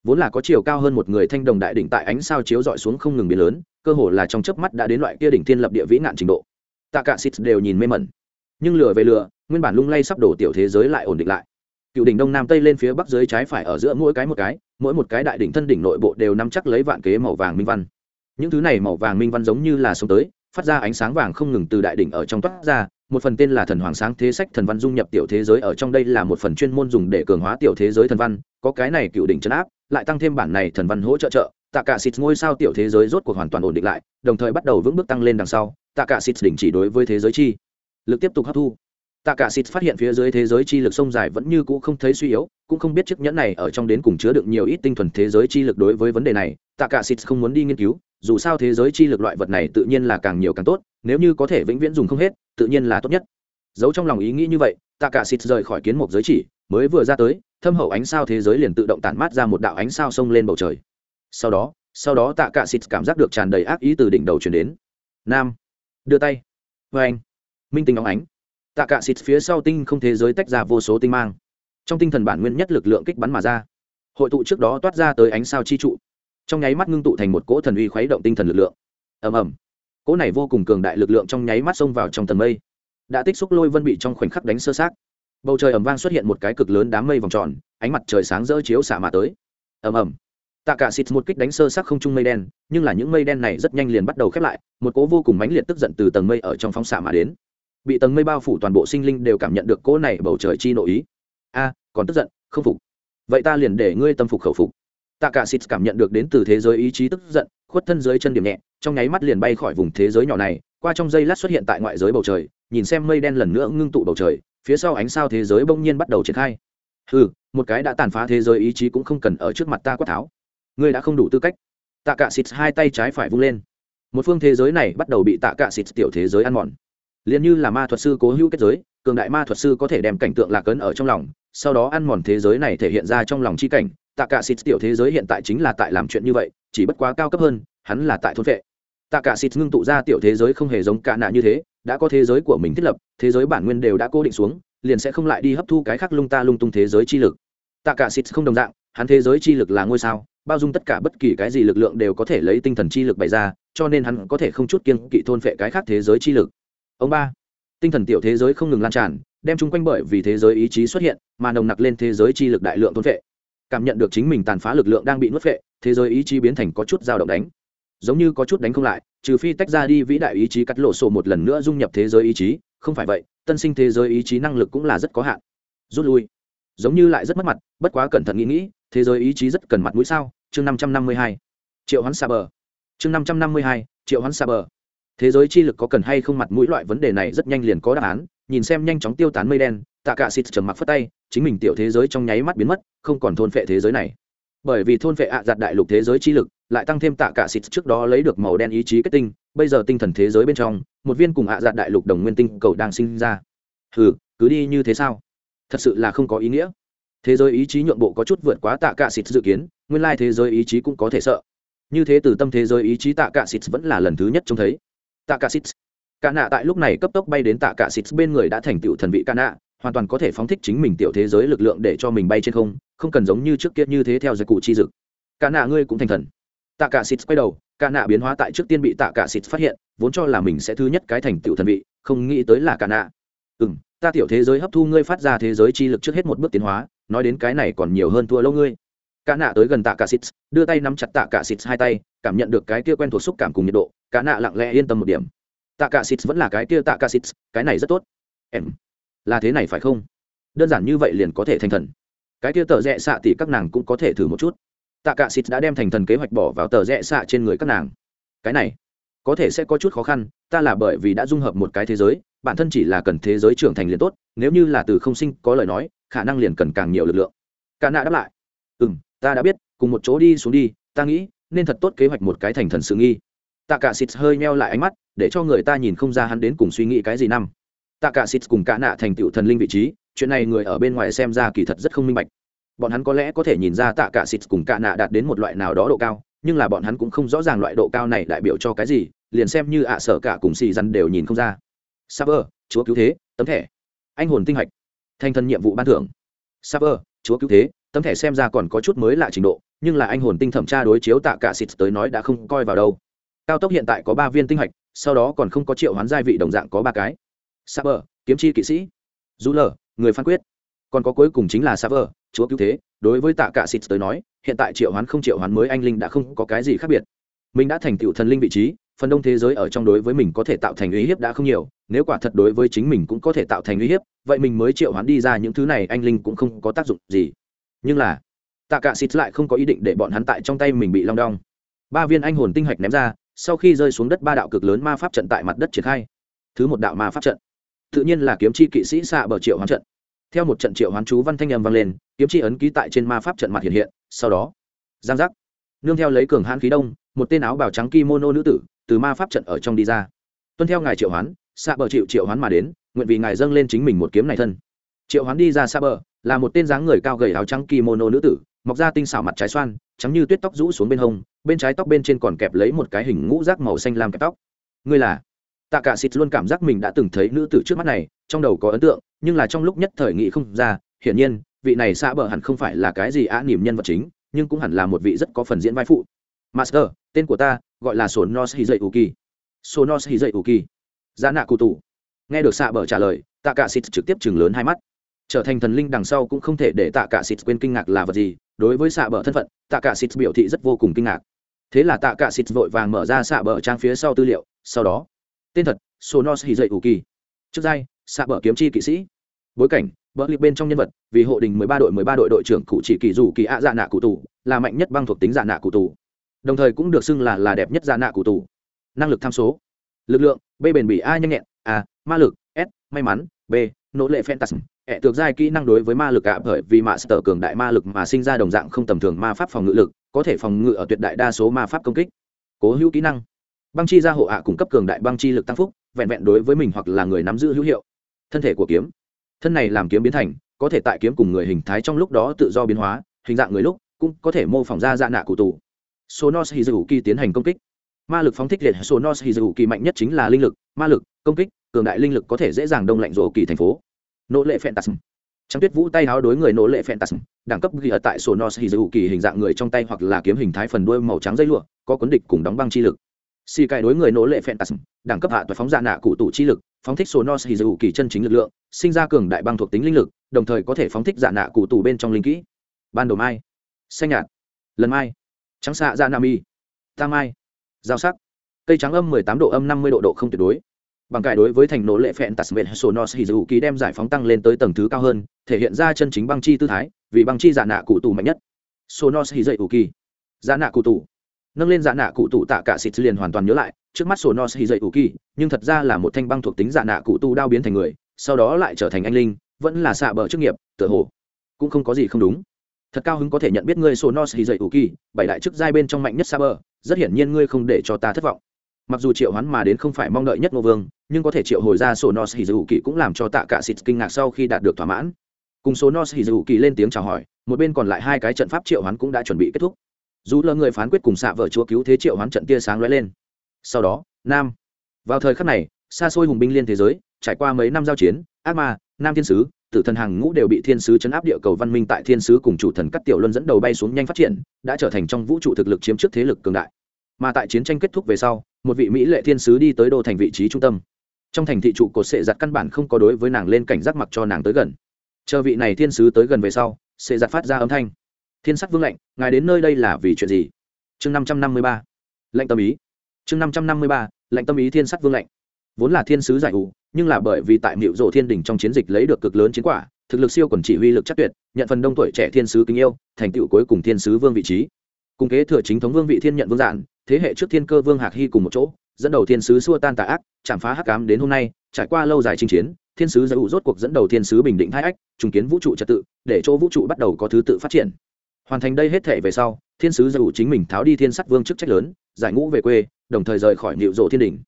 Vốn là có chiều cao hơn một người thanh đồng đại đỉnh tại ánh sao chiếu dọi xuống không ngừng biến lớn, cơ hồ là trong chớp mắt đã đến loại kia đỉnh thiên lập địa vĩ nạn trình độ. Tạ cả xịt đều nhìn mê mẩn. Nhưng lừa về lừa nguyên bản lung lay sắp đổ tiểu thế giới lại ổn định lại cựu đỉnh đông nam tây lên phía bắc dưới trái phải ở giữa mỗi cái một cái, mỗi một cái đại đỉnh thân đỉnh nội bộ đều nắm chắc lấy vạn kế màu vàng minh văn. Những thứ này màu vàng minh văn giống như là sống tới, phát ra ánh sáng vàng không ngừng từ đại đỉnh ở trong toát ra, một phần tên là thần hoàng sáng thế sách thần văn dung nhập tiểu thế giới ở trong đây là một phần chuyên môn dùng để cường hóa tiểu thế giới thần văn, có cái này cựu đỉnh chấn áp, lại tăng thêm bản này thần văn hỗ trợ trợ, tạ cả xịt ngôi sao tiểu thế giới rốt cuộc hoàn toàn ổn định lại, đồng thời bắt đầu vững bước tăng lên đằng sau, tạ cả xịt đỉnh chỉ đối với thế giới chi, lực tiếp tục hấp thu tạ cả xịt phát hiện phía dưới thế giới chi lực sông dài vẫn như cũ không thấy suy yếu, cũng không biết chiếc nhẫn này ở trong đến cùng chứa được nhiều ít tinh thuần thế giới chi lực đối với vấn đề này. Tạ cả xịt không muốn đi nghiên cứu, dù sao thế giới chi lực loại vật này tự nhiên là càng nhiều càng tốt, nếu như có thể vĩnh viễn dùng không hết, tự nhiên là tốt nhất. Giấu trong lòng ý nghĩ như vậy, tạ cả xịt rời khỏi kiến mục giới chỉ, mới vừa ra tới, thâm hậu ánh sao thế giới liền tự động tản mát ra một đạo ánh sao sông lên bầu trời. Sau đó sau đó tạ cả xịt cảm giác được tràn đầy ác ý từ đỉnh đầu truyền đến. Nam, đưa tay. Với anh. Minh tinh óng ánh tạ cả xịt phía sau tinh không thế giới tách ra vô số tinh mang. Trong tinh thần bản nguyên nhất lực lượng kích bắn mà ra. Hội tụ trước đó toát ra tới ánh sao chi trụ. Trong nháy mắt ngưng tụ thành một cỗ thần uy khuấy động tinh thần lực lượng. Ầm ầm. Cỗ này vô cùng cường đại lực lượng trong nháy mắt xông vào trong tầng mây. Đã tích xúc lôi vân bị trong khoảnh khắc đánh sơ sát. Bầu trời ầm vang xuất hiện một cái cực lớn đám mây vòng tròn, ánh mặt trời sáng rỡ chiếu xạ mà tới. Ầm ầm. Tạ cả xịt một kích đánh sơ sát không trung mây đen, nhưng là những mây đen này rất nhanh liền bắt đầu khép lại, một cỗ vô cùng mãnh liệt tức giận từ tầng mây ở trong phóng xạ mà đến bị tầng mây bao phủ toàn bộ sinh linh đều cảm nhận được cỗ này bầu trời chi nội ý. A, còn tức giận, không phục. Vậy ta liền để ngươi tâm phục khẩu phục. Tạ cả xịt cảm nhận được đến từ thế giới ý chí tức giận, khuất thân dưới chân điểm nhẹ, trong nháy mắt liền bay khỏi vùng thế giới nhỏ này, qua trong giây lát xuất hiện tại ngoại giới bầu trời, nhìn xem mây đen lần nữa ngưng tụ bầu trời, phía sau ánh sao thế giới bỗng nhiên bắt đầu triển khai. Ừ một cái đã tàn phá thế giới ý chí cũng không cần ở trước mặt ta quát tháo. Ngươi đã không đủ tư cách. Tạ cả xịt hai tay trái phải vung lên. Một phương thế giới này bắt đầu bị tạ cả xịt tiểu thế giới ăn mòn liền như là ma thuật sư cố hữu kết giới, cường đại ma thuật sư có thể đem cảnh tượng lạc ấn ở trong lòng, sau đó ăn mòn thế giới này thể hiện ra trong lòng chi cảnh. Tạ cả xịt tiểu thế giới hiện tại chính là tại làm chuyện như vậy, chỉ bất quá cao cấp hơn, hắn là tại thôn vệ. Tạ cả xịt ngưng tụ ra tiểu thế giới không hề giống cả nạ như thế, đã có thế giới của mình thiết lập, thế giới bản nguyên đều đã cố định xuống, liền sẽ không lại đi hấp thu cái khác lung ta lung tung thế giới chi lực. Tạ cả xịt không đồng dạng, hắn thế giới chi lực là ngôi sao, bao dung tất cả bất kỳ cái gì lực lượng đều có thể lấy tinh thần chi lực bày ra, cho nên hắn có thể không chút kiên kỵ thôn phệ cái khác thế giới chi lực ông ba, tinh thần tiểu thế giới không ngừng lan tràn, đem chung quanh bởi vì thế giới ý chí xuất hiện, mà nồng nặc lên thế giới chi lực đại lượng thôn phệ cảm nhận được chính mình tàn phá lực lượng đang bị nuốt phệ thế giới ý chí biến thành có chút dao động đánh. Giống như có chút đánh không lại, trừ phi tách ra đi vĩ đại ý chí cắt lộ sổ một lần nữa dung nhập thế giới ý chí, không phải vậy, tân sinh thế giới ý chí năng lực cũng là rất có hạn. Rút lui. Giống như lại rất mất mặt, bất quá cẩn thận nghĩ nghĩ, thế giới ý chí rất cần mặt mũi sao? Chương năm trăm năm mươi hai. Triệu hoán xa bờ. Chương năm trăm năm mươi hai, triệu hoán xa bờ thế giới chi lực có cần hay không mặt mũi loại vấn đề này rất nhanh liền có đáp án, nhìn xem nhanh chóng tiêu tán mây đen, tạ cả xịt trầm mặc phất tay, chính mình tiểu thế giới trong nháy mắt biến mất, không còn thôn phệ thế giới này. Bởi vì thôn phệ ạ giặt đại lục thế giới chi lực, lại tăng thêm tạ cả xịt trước đó lấy được màu đen ý chí kết tinh, bây giờ tinh thần thế giới bên trong, một viên cùng ạ giặt đại lục đồng nguyên tinh cầu đang sinh ra. Hừ, cứ đi như thế sao? Thật sự là không có ý nghĩa. Thế giới ý chí nhượng bộ có chút vượt quá tạ cả xịt dự kiến, nguyên lai thế giới ý chí cũng có thể sợ. Như thế từ tâm thế giới ý chí tạ cả xịt vẫn là lần thứ nhất trông thấy tạ cả xít cả nạ tại lúc này cấp tốc bay đến tạ cả xít bên người đã thành tựu thần vị Cả nạ, hoàn toàn có thể phóng thích chính mình tiểu thế giới lực lượng để cho mình bay trên không không cần giống như trước kia như thế theo giai cụ chi dực. Cả nạ ngươi cũng thành thần. Tạ cả xít quay đầu, cả nạ biến hóa tại trước tiên bị tạ cả xít phát hiện, vốn cho là mình sẽ thứ nhất cái thành tựu thần vị, không nghĩ tới là cả nạ. Ừ m ta tiểu thế giới hấp thu ngươi phát ra thế giới chi lực trước hết một bước tiến hóa, nói đến cái này còn nhiều hơn thua lâu ngươi. Cả nạ tới gần tạ cả xít đưa tay nắm chặt tạ cả xít hai tay, cảm nhận được cái kia quen thuộc xúc cảm cùng nhiệt độ cả nạ lặng lẽ yên tâm một điểm. Tạ cả xịt vẫn là cái kia tạ cả xịt cái này rất tốt. Em, là thế này phải không? Đơn giản như vậy liền có thể thành thần. Cái kia tờ rẽ xạ thì các nàng cũng có thể thử một chút. Tạ cả xịt đã đem thành thần kế hoạch bỏ vào tờ rẽ xạ trên người các nàng. Cái này, có thể sẽ có chút khó khăn, ta là bởi vì đã dung hợp một cái thế giới, bản thân chỉ là cần thế giới trưởng thành liền tốt, nếu như là từ không sinh có lời nói, khả năng liền cần càng nhiều lực lượng. Cả nạ đáp lại. Ừ m ta đã biết, cùng một chỗ đi xuống đi, ta nghĩ, nên thật tốt kế hoạch một cái thành thần sự nghi tạ cả xịt hơi meo lại ánh mắt để cho người ta nhìn không ra hắn đến cùng suy nghĩ cái gì năm tạ cả xịt cùng cả nạ thành tựu thần linh vị trí chuyện này người ở bên ngoài xem ra kỳ thật rất không minh bạch bọn hắn có lẽ có thể nhìn ra tạ cả xịt cùng cả nạ đạt đến một loại nào đó độ cao nhưng là bọn hắn cũng không rõ ràng loại độ cao này đại biểu cho cái gì liền xem như ạ sở cả cùng xì răn đều nhìn không ra Saber, chúa cứu thế, tấm thẻ. Anh hồn tinh hạch. thanh thần nhiệm vụ ban thưởng. Saber, chúa cứu thế, tấm thẻ xem ra còn có chút mới lạ trình độ, nhưng là anh hồn tinh thẩm tra đối chiếu tạ cả xịt tới nói đã không coi vào đâu. Cao tốc hiện tại có ba viên tinh hạch, sau đó còn không có triệu hoán giai vị đồng dạng có ba cái. Saber, kiếm chi kỵ sĩ. dù lờ người phán quyết. Còn có cuối cùng chính là Saber, chúa cứu thế, đối với tạ cả xịt tới nói, hiện tại triệu hoán không triệu hoán mới anh linh đã không có cái gì khác biệt. Mình đã thành tựu thần linh vị trí, phần đông thế giới ở trong đối với mình có thể tạo thành uy hiếp đã không nhiều nếu quả thật đối với chính mình cũng có thể tạo thành uy hiếp vậy mình mới triệu hoán đi ra những thứ này anh linh cũng không có tác dụng gì nhưng là tạ cả xịt lại không có ý định để bọn hắn tại trong tay mình bị long đong ba viên anh hồn tinh hạch ném ra sau khi rơi xuống đất ba đạo cực lớn ma pháp trận tại mặt đất triển khai. Thứ một đạo ma pháp trận, tự nhiên là kiếm chi kỵ sĩ xạ bờ triệu hoán trận. Theo một trận triệu hoán chú văn thanh âm vang lên, kiếm chi ấn ký tại trên ma pháp trận mặt hiện hiện, sau đó, giang giác. Nương theo lấy cường hãn khí đông, một tên áo bào trắng kimono nữ tử từ ma pháp trận ở trong đi ra. Tuân theo ngài triệu hoán, xạ bờ triệu triệu hoán mà đến, nguyện vì ngài dâng lên chính mình một kiếm này thân. Triệu hoán đi ra xa bờ, là một tên dáng người cao gầy áo trắng kimono nữ tử, mọc ra tinh xảo mặt trái xoan, trắng như tuyết tóc rũ xuống bên hông bên trái tóc bên trên còn kẹp lấy một cái hình ngũ rác màu xanh lam kẹp tóc. Ngươi là? Tạ cả xịt luôn cảm giác mình đã từng thấy nữ tử trước mắt này, trong đầu có ấn tượng, nhưng là trong lúc nhất thời nghị không ra, hiển nhiên, vị này xa bờ hẳn không phải là cái gì á niềm nhân vật chính, nhưng cũng hẳn là một vị rất có phần diễn vai phụ. Master, tên của ta gọi là sonos hizai uki sonos hizai uki giá nạ cụ tù. Nghe được xạ bờ trả lời, tạ cả xịt trực tiếp chừng lớn hai mắt. Trở thành thần linh đằng sau cũng không thể để tạ cả xịt quên kinh ngạc là vật gì, đối với xạ bờ thân phận, tạ cả xịt biểu thị rất vô cùng kinh ngạc thế là tạ cả xịt vội vàng mở ra xạ bờ trang phía sau tư liệu, sau đó, tên thật, sonos hì dậy ủ kỳ. Trước giai, xạ bờ kiếm chi kỵ sĩ. Bối cảnh, bờ liệt bên trong nhân vật, vì hộ đình mười ba đội mười ba đội đội trưởng cụ chỉ kỳ dù kỳ ạ dạ nạ cụ tù, là mạnh nhất băng thuộc tính dạ nạ cụ tù. Đồng thời cũng được xưng là là đẹp nhất dạ nạ cụ tù. Năng lực tham số. Lực lượng, b bền bỉ a nhanh nhẹn, a, ma lực, s, may mắn, b, nỗ lệ phantasm ẹ, tược giai kỹ năng đối với ma lực ạ, bởi vì mạ sở cường đại ma lực mà sinh ra đồng dạng không tầm thường ma pháp phòng ngự lực có thể phòng ngự ở tuyệt đại đa số ma pháp công kích. Cố hữu kỹ năng. Băng chi gia hộ ạ cung cấp cường đại băng chi lực tăng phúc, vẹn vẹn đối với mình hoặc là người nắm giữ hữu hiệu. Thân thể của kiếm. Thân này làm kiếm biến thành, có thể tại kiếm cùng người hình thái trong lúc đó tự do biến hóa, hình dạng người lúc cũng có thể mô phỏng ra dạ nạ cụ tù. Sonos hizuki tiến hành công kích. Ma lực phóng thích liệt sonos hizuki mạnh nhất chính là linh lực, ma lực, công kích, cường đại linh lực có thể dễ dàng đông lạnh rổ kỳ thành phố. Nỗ lệ phantasm trắng tuyết vũ tay háo đối người nỗ lệ phantasm đẳng cấp ghi ở tại sonos kỳ hình dạng người trong tay hoặc là kiếm hình thái phần đuôi màu trắng dây lụa, có cuốn địch cùng đóng băng chi lực. Xì cài đối người nỗ lệ phantasm đẳng cấp hạ toại phóng dạ nạ cụ tủ chi lực, phóng thích sonos kỳ chân chính lực lượng, sinh ra cường đại băng thuộc tính linh lực, đồng thời có thể phóng thích dạ nạ cụ tủ bên trong linh kỹ. Ban đầu mai, xanh nhạt, lần mai, trắng xạ dạ nam y tam mai, giao sắc. Cây trắng âm 18 độ âm 50 độ độ không tuyệt đối bằng cải đối với thành nỗ lệ phẹn tạt svet sonos hizuki đem giải phóng tăng lên tới tầng thứ cao hơn, thể hiện ra chân chính băng chi tư thái, vì băng chi giả nạ cụ tù mạnh nhất. Sonos hizuki giả nạ cụ tù. Nâng lên giả nạ cụ tù tạ cả xịt liền hoàn toàn nhớ lại, trước mắt sonos hizuki nhưng thật ra là một thanh băng thuộc tính giả nạ cụ tù đao biến thành người, sau đó lại trở thành anh linh, vẫn là xạ bờ chức nghiệp, tựa hồ cũng không có gì không đúng. Thật cao hứng có thể nhận biết ngươi sonos hizuki bảy đại chức giai bên trong mạnh nhất xa bờ, rất hiển nhiên ngươi không để cho ta thất vọng. Mặc dù triệu hoán mà đến không phải mong đợi nhất ngô vương nhưng có thể triệu hồi ra sổ nos hì kỳ cũng làm cho tạ cả xịt kinh ngạc sau khi đạt được thỏa mãn. Cùng số nos hì dù kỳ lên tiếng chào hỏi, một bên còn lại hai cái trận pháp triệu hoán cũng đã chuẩn bị kết thúc. Dù là người phán quyết cùng xạ vợ chúa cứu thế triệu hoán trận tia sáng lóe lên. Sau đó, nam. Vào thời khắc này, xa xôi hùng binh liên thế giới, trải qua mấy năm giao chiến, ác ma, nam thiên sứ, tử thần hàng ngũ đều bị thiên sứ chấn áp địa cầu văn minh tại thiên sứ cùng chủ thần cắt tiểu luân dẫn đầu bay xuống nhanh phát triển, đã trở thành trong vũ trụ thực lực chiếm trước thế lực cường đại. Mà tại chiến tranh kết thúc về sau, một vị mỹ lệ thiên sứ đi tới đô thành vị trí trung tâm trong thành thị trụ cột sệ giặt căn bản không có đối với nàng lên cảnh giác mặc cho nàng tới gần. Chờ vị này thiên sứ tới gần về sau, sệ giặt phát ra âm thanh. Thiên sắc vương lệnh, ngài đến nơi đây là vì chuyện gì? Chương năm trăm năm mươi ba. Lệnh tâm ý. Chương năm trăm năm mươi ba, lệnh tâm ý thiên sắc vương lệnh. Vốn là thiên sứ giải ủ, nhưng là bởi vì tại miệu rộ thiên đình trong chiến dịch lấy được cực lớn chiến quả, thực lực siêu còn chỉ huy lực chắc tuyệt, nhận phần đông tuổi trẻ thiên sứ kính yêu, thành tựu cuối cùng thiên sứ vương vị trí. Cùng kế thừa chính thống vương vị thiên nhận vương giản thế hệ trước thiên cơ vương hạc hy cùng một chỗ dẫn đầu thiên sứ xua tan tà ác, chạm phá hắc cám đến hôm nay, trải qua lâu dài chinh chiến, thiên sứ giải ủ rốt cuộc dẫn đầu thiên sứ bình định thái ách, trùng kiến vũ trụ trật tự, để chỗ vũ trụ bắt đầu có thứ tự phát triển. Hoàn thành đây hết thể về sau, thiên sứ giải ủ chính mình tháo đi thiên sắt vương chức trách lớn, giải ngũ về quê, đồng thời rời khỏi nịu rộ thiên đình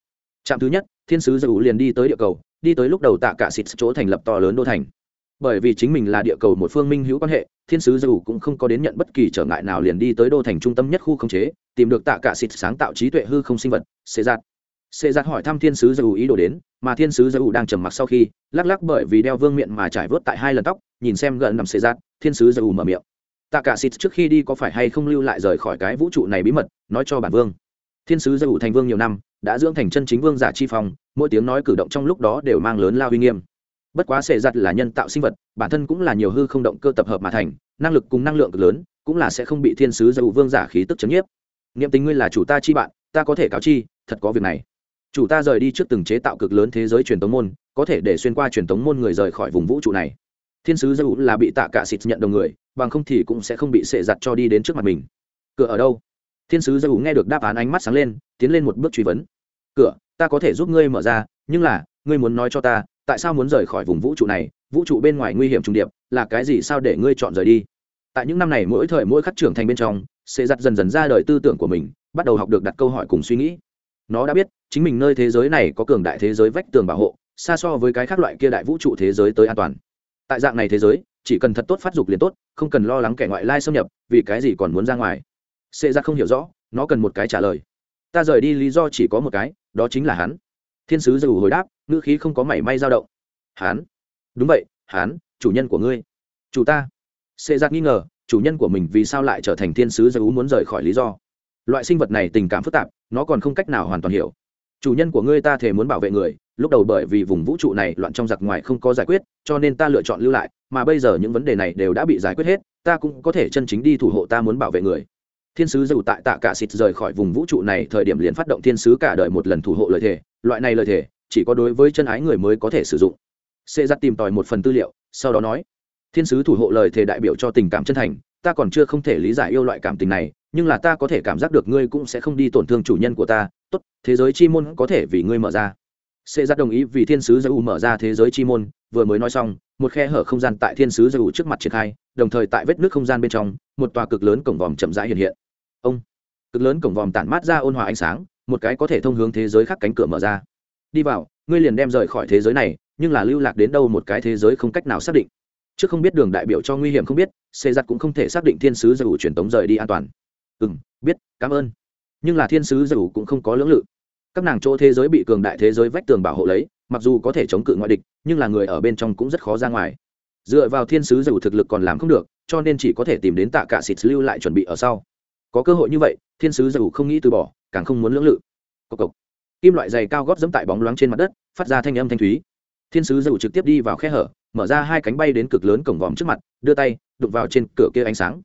trạm thứ nhất, thiên sứ giải ủ liền đi tới địa cầu, đi tới lúc đầu tạ cả xịt chỗ thành lập to lớn đô thành bởi vì chính mình là địa cầu một phương minh hữu quan hệ, thiên sứ dù cũng không có đến nhận bất kỳ trở ngại nào liền đi tới đô thành trung tâm nhất khu khống chế, tìm được tạ cả xịt sáng tạo trí tuệ hư không sinh vật, xê giạt. Xê giạt hỏi thăm thiên sứ dù ý đồ đến, mà thiên sứ dù đang trầm mặc sau khi, lắc lắc bởi vì đeo vương miệng mà trải vớt tại hai lần tóc, nhìn xem gần nằm xê giạt, thiên sứ dù mở miệng. Tạ cả xịt trước khi đi có phải hay không lưu lại rời khỏi cái vũ trụ này bí mật, nói cho bản vương. Thiên sứ dù thành vương nhiều năm, đã dưỡng thành chân chính vương giả chi phong, mỗi tiếng nói cử động trong lúc đó đều mang lớn lao uy nghiêm bất quá xệ giặt là nhân tạo sinh vật, bản thân cũng là nhiều hư không động cơ tập hợp mà thành, năng lực cùng năng lượng cực lớn, cũng là sẽ không bị thiên sứ dầu vương giả khí tức chấn nhiếp. Niệm tình ngươi là chủ ta chi bạn, ta có thể cáo chi, thật có việc này. Chủ ta rời đi trước từng chế tạo cực lớn thế giới truyền tống môn, có thể để xuyên qua truyền tống môn người rời khỏi vùng vũ trụ này. Thiên sứ dầu là bị tạ cả xịt nhận đồng người, bằng không thì cũng sẽ không bị xệ giặt cho đi đến trước mặt mình. Cửa ở đâu? Thiên sứ dầu nghe được đáp án ánh mắt sáng lên, tiến lên một bước truy vấn. Cửa, ta có thể giúp ngươi mở ra, nhưng là, ngươi muốn nói cho ta tại sao muốn rời khỏi vùng vũ trụ này? Vũ trụ bên ngoài nguy hiểm trung điệp, là cái gì? Sao để ngươi chọn rời đi? Tại những năm này, mỗi thời mỗi khắc trưởng thành bên trong sẽ giặt dần dần ra đời tư tưởng của mình, bắt đầu học được đặt câu hỏi cùng suy nghĩ. Nó đã biết, chính mình nơi thế giới này có cường đại thế giới vách tường bảo hộ, xa so với cái khác loại kia đại vũ trụ thế giới tới an toàn. Tại dạng này thế giới, chỉ cần thật tốt phát dục liền tốt, không cần lo lắng kẻ ngoại lai xâm nhập, vì cái gì còn muốn ra ngoài? Xê ra không hiểu rõ, nó cần một cái trả lời. Ta rời đi lý do chỉ có một cái, đó chính là hắn thiên sứ dù hồi đáp ngữ khí không có mảy may dao động. Hán, đúng vậy Hán, chủ nhân của ngươi. Chủ ta. Xê giặc nghi ngờ chủ nhân của mình vì sao lại trở thành thiên sứ dù muốn rời khỏi lý do? Loại sinh vật này tình cảm phức tạp nó còn không cách nào hoàn toàn hiểu. Chủ nhân của ngươi ta thể muốn bảo vệ người lúc đầu bởi vì vùng vũ trụ này loạn trong giặc ngoài không có giải quyết cho nên ta lựa chọn lưu lại mà bây giờ những vấn đề này đều đã bị giải quyết hết ta cũng có thể chân chính đi thủ hộ ta muốn bảo vệ người thiên sứ dù tại tạ cả xịt rời khỏi vùng vũ trụ này, thời điểm liền phát động thiên sứ cả đời một lần thủ hộ lời thề. Loại này lời thề, chỉ có đối với chân ái người mới có thể sử dụng. Xê dắt tìm tòi một phần tư liệu, sau đó nói, thiên sứ thủ hộ lời thề đại biểu cho tình cảm chân thành, ta còn chưa không thể lý giải yêu loại cảm tình này, nhưng là ta có thể cảm giác được ngươi cũng sẽ không đi tổn thương chủ nhân của ta. Tốt, thế giới chi môn có thể vì ngươi mở ra. Sẽ ra đồng ý vì thiên sứ giới u mở ra thế giới chi môn, vừa mới nói xong, một khe hở không gian tại thiên sứ giới u trước mặt triển khai, đồng thời tại vết nước không gian bên trong, một tòa cực lớn cổng vòm chậm rãi hiện hiện ông. Cực lớn cổng vòm tản mát ra ôn hòa ánh sáng, một cái có thể thông hướng thế giới khác cánh cửa mở ra. Đi vào, ngươi liền đem rời khỏi thế giới này, nhưng là lưu lạc đến đâu một cái thế giới không cách nào xác định. Trước không biết đường đại biểu cho nguy hiểm không biết, xê giặt cũng không thể xác định thiên sứ giới u truyền tống rời đi an toàn. Ừ m biết, cảm ơn. Nhưng là thiên sứ giới cũng không có lưỡng lự. Các nàng chỗ thế giới bị cường đại thế giới vách tường bảo hộ lấy, mặc dù có thể chống cự ngoại địch, nhưng là người ở bên trong cũng rất khó ra ngoài. Dựa vào thiên sứ dù thực lực còn làm không được, cho nên chỉ có thể tìm đến tạ cả xịt lưu lại chuẩn bị ở sau có cơ hội như vậy, thiên sứ dù không nghĩ từ bỏ, càng không muốn lưỡng lự. Cộc cộc. kim loại dày cao gót dẫm tại bóng loáng trên mặt đất, phát ra thanh âm thanh thúy. Thiên sứ dù trực tiếp đi vào khe hở, mở ra hai cánh bay đến cực lớn cổng vòm trước mặt, đưa tay, đụng vào trên cửa kia ánh sáng.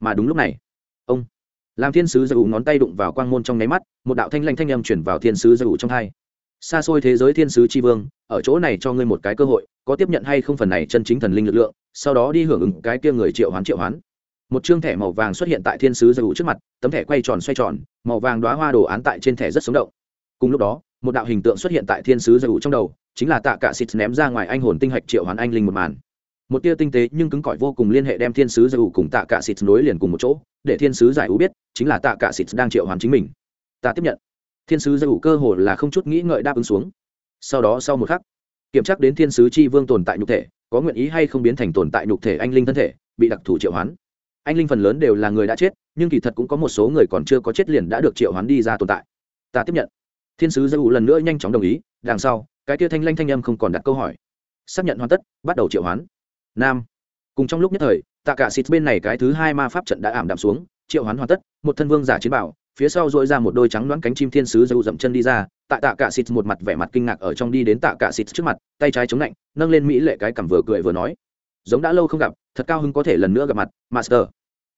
Mà đúng lúc này, ông làm thiên sứ dù ngón tay đụng vào quang môn trong nháy mắt, một đạo thanh lanh thanh âm chuyển vào thiên sứ dù trong hai. Xa xôi thế giới thiên sứ tri vương, ở chỗ này cho ngươi một cái cơ hội, có tiếp nhận hay không phần này chân chính thần linh lực lượng, sau đó đi hưởng ứng cái kia người triệu hoán triệu hoán một chương thẻ màu vàng xuất hiện tại thiên sứ dù trước mặt, tấm thẻ quay tròn xoay tròn, màu vàng đoá hoa đồ án tại trên thẻ rất sống động. Cùng lúc đó, một đạo hình tượng xuất hiện tại thiên sứ dù trong đầu, chính là tạ cả xịt ném ra ngoài anh hồn tinh hạch triệu hoán anh linh một màn. Một tia tinh tế nhưng cứng cỏi vô cùng liên hệ đem thiên sứ giải ủ cùng tạ cả xịt nối liền cùng một chỗ, để thiên sứ giải ủ biết chính là tạ cả xịt đang triệu hoán chính mình. Ta tiếp nhận. Thiên sứ giải ủ cơ hồ là không chút nghĩ ngợi đáp ứng xuống. Sau đó sau một khắc, kiểm tra đến thiên sứ chi vương tồn tại nhục thể, có nguyện ý hay không biến thành tồn tại nhục thể anh linh thân thể, bị đặc thù triệu hoán anh linh phần lớn đều là người đã chết, nhưng kỳ thật cũng có một số người còn chưa có chết liền đã được triệu hoán đi ra tồn tại. Ta tiếp nhận. Thiên sứ giải ủ lần nữa nhanh chóng đồng ý, đằng sau, cái tia thanh lanh thanh âm không còn đặt câu hỏi. Xác nhận hoàn tất, bắt đầu triệu hoán. Nam. Cùng trong lúc nhất thời, tạ cả xịt bên này cái thứ hai ma pháp trận đã ảm đạm xuống, triệu hoán hoàn tất, một thân vương giả chiến bảo, phía sau dội ra một đôi trắng đoán cánh chim thiên sứ dâu dậm chân đi ra, tại tạ cả xịt một mặt vẻ mặt kinh ngạc ở trong đi đến tạ cả xịt trước mặt, tay trái chống lạnh nâng lên mỹ lệ cái cằm vừa cười vừa nói. Giống đã lâu không gặp, thật cao hứng có thể lần nữa gặp mặt, master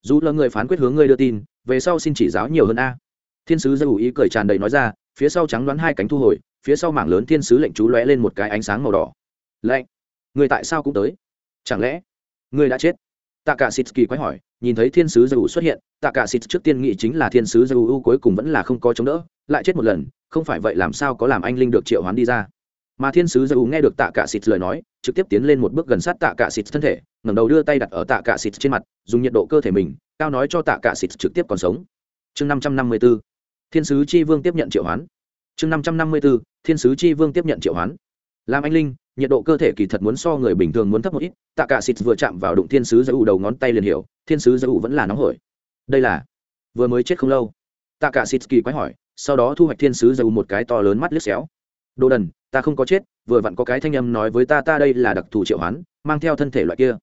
dù là người phán quyết hướng ngươi đưa tin, về sau xin chỉ giáo nhiều hơn a. Thiên sứ dâu ý cười tràn đầy nói ra, phía sau trắng đoán hai cánh thu hồi, phía sau mảng lớn thiên sứ lệnh chú lóe lên một cái ánh sáng màu đỏ. Lệnh, người tại sao cũng tới? Chẳng lẽ người đã chết? Tạ cả xịt kỳ quái hỏi, nhìn thấy thiên sứ dầu xuất hiện tạ cả xịt trước tiên nghĩ chính là thiên sứ dầu cuối cùng vẫn là không có chống đỡ, lại chết một lần, không phải vậy làm sao có làm anh linh được triệu hoán đi ra? Mà thiên sứ dầu nghe được tạ cả xịt lời nói, trực tiếp tiến lên một bước gần sát tạ cả xịt thân thể, ngẩng đầu đưa tay đặt ở tạ cả xịt trên mặt, dùng nhiệt độ cơ thể mình, cao nói cho tạ cả xịt trực tiếp còn sống. Chương năm trăm năm mươi 554 thiên sứ chi vương tiếp nhận triệu hoán. Chương năm trăm năm mươi 554 thiên sứ chi vương tiếp nhận triệu hoán. Làm anh linh, nhiệt độ cơ thể kỳ thật muốn so người bình thường muốn thấp một ít, tạ cả xịt vừa chạm vào đụng thiên sứ giải đầu ngón tay liền hiểu, thiên sứ giải vẫn là nóng hổi. Đây là, vừa mới chết không lâu. Tạ cả xịt kỳ quái hỏi, sau đó thu hoạch thiên sứ giải một cái to lớn mắt liếc xéo đồ đần, ta không có chết, vừa vặn có cái thanh âm nói với ta ta đây là đặc thù triệu hoán, mang theo thân thể loại kia.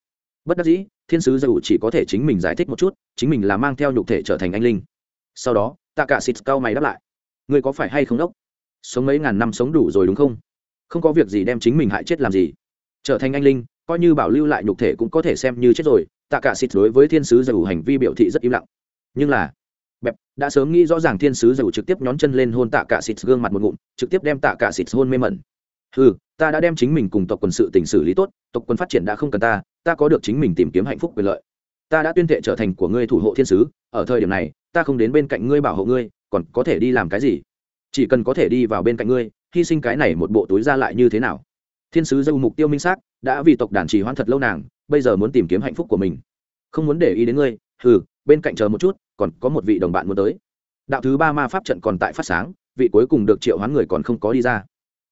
Bất đắc dĩ, thiên sứ dù chỉ có thể chính mình giải thích một chút, chính mình là mang theo nhục thể trở thành anh linh. Sau đó tạ cả xịt cao mày đáp lại. Ngươi có phải hay không đốc? Sống mấy ngàn năm sống đủ rồi đúng không? Không có việc gì đem chính mình hại chết làm gì. Trở thành anh linh, coi như bảo lưu lại nhục thể cũng có thể xem như chết rồi tạ cả xịt đối với thiên sứ dù hành vi biểu thị rất im lặng. Nhưng là bẹp, đã sớm nghĩ rõ ràng thiên sứ giàu trực tiếp nhón chân lên hôn tạ cả xịt gương mặt một ngụm, trực tiếp đem tạ cả xịt hôn mê mẩn. Ừ ta đã đem chính mình cùng tộc quân sự tình xử lý tốt, tộc quân phát triển đã không cần ta ta có được chính mình tìm kiếm hạnh phúc quyền lợi. Ta đã tuyên thệ trở thành của ngươi thủ hộ thiên sứ, ở thời điểm này, ta không đến bên cạnh ngươi bảo hộ ngươi, còn có thể đi làm cái gì? Chỉ cần có thể đi vào bên cạnh ngươi, hy sinh cái này một bộ túi ra lại như thế nào? Thiên sứ dâu mục tiêu minh xác, đã vì tộc đàn trì hoãn thật lâu nàng, bây giờ muốn tìm kiếm hạnh phúc của mình. Không muốn để ý đến ngươi ừ bên cạnh chờ một chút, còn có một vị đồng bạn muốn tới. Đạo thứ ba ma pháp trận còn tại phát sáng, vị cuối cùng được triệu hoán người còn không có đi ra.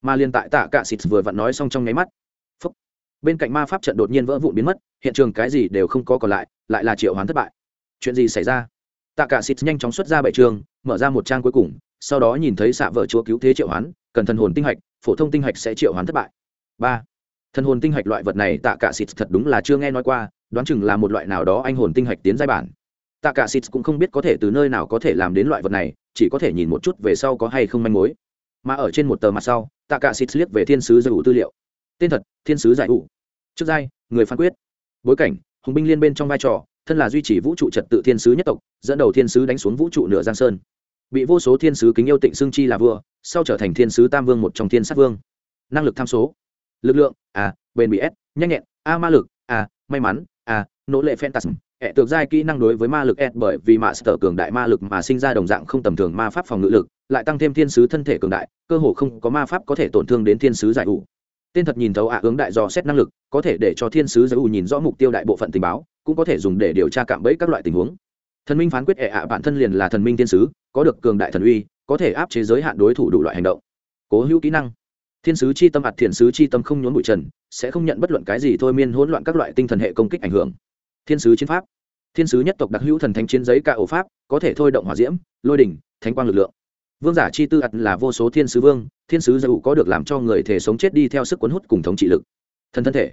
Mà liên tại tạ cả xịt vừa vặn nói xong trong nháy mắt. Phúc. bên cạnh ma pháp trận đột nhiên vỡ vụn biến mất, hiện trường cái gì đều không có còn lại lại là triệu hoán thất bại. Chuyện gì xảy ra? Tạ cả xịt nhanh chóng xuất ra bảy trường, mở ra một trang cuối cùng, sau đó nhìn thấy xạ vợ chúa cứu thế triệu hoán, cần thần hồn tinh hạch, phổ thông tinh hạch sẽ triệu hoán thất bại. Ba. Thần hồn tinh hạch loại vật này tạ cả xịt thật đúng là chưa nghe nói qua, đoán chừng là một loại nào đó anh hồn tinh hạch tiến giai bản tạ cả xịt cũng không biết có thể từ nơi nào có thể làm đến loại vật này, chỉ có thể nhìn một chút về sau có hay không manh mối. Mà ở trên một tờ mặt sau tạ cả xịt liếc về thiên sứ giải ủ tư liệu. Tên thật, thiên sứ giải ủ trước giai, người phán quyết. Bối cảnh, hùng binh liên bên trong vai trò, thân là duy trì vũ trụ trật tự thiên sứ nhất tộc, dẫn đầu thiên sứ đánh xuống vũ trụ nửa giang sơn. Bị vô số thiên sứ kính yêu tịnh xương chi là vua, sau trở thành thiên sứ tam vương một trong thiên sát vương. Năng lực tham số. Lực lượng a bền bị s, nhanh nhẹn, a ma lực a may mắn a nỗ lệ phantasm hệ tược giai kỹ năng đối với ma lực ed bởi vì mạ sở cường đại ma lực mà sinh ra đồng dạng không tầm thường ma pháp phòng ngự lực, lại tăng thêm thiên sứ thân thể cường đại, cơ hồ không có ma pháp có thể tổn thương đến thiên sứ giải ủ. Tên thật nhìn thấu ạ ứng đại do xét năng lực, có thể để cho thiên sứ giải ủ nhìn rõ mục tiêu đại bộ phận tình báo, cũng có thể dùng để điều tra cạm bẫy các loại tình huống. Thần minh phán quyết hệ ạ bản thân liền là thần minh thiên sứ, có được cường đại thần uy, có thể áp chế giới hạn đối thủ đủ loại hành động. Cố hữu kỹ năng. Thiên sứ chi tâm ạt thiên sứ chi tâm không nhốn bụi trần, sẽ không nhận bất luận cái gì thôi miên hỗn loạn các loại tinh thần hệ công kích ảnh hưởng. Thiên sứ chiến pháp thiên sứ nhất tộc đặc hữu thần thánh chiến giấy cả ổ pháp, có thể thôi động hỏa diễm, lôi đỉnh, thánh quang lực lượng. Vương giả chi tư ạt là vô số thiên sứ vương, thiên sứ dầu có được làm cho người thể sống chết đi theo sức cuốn hút cùng thống trị lực. Thần thân thể.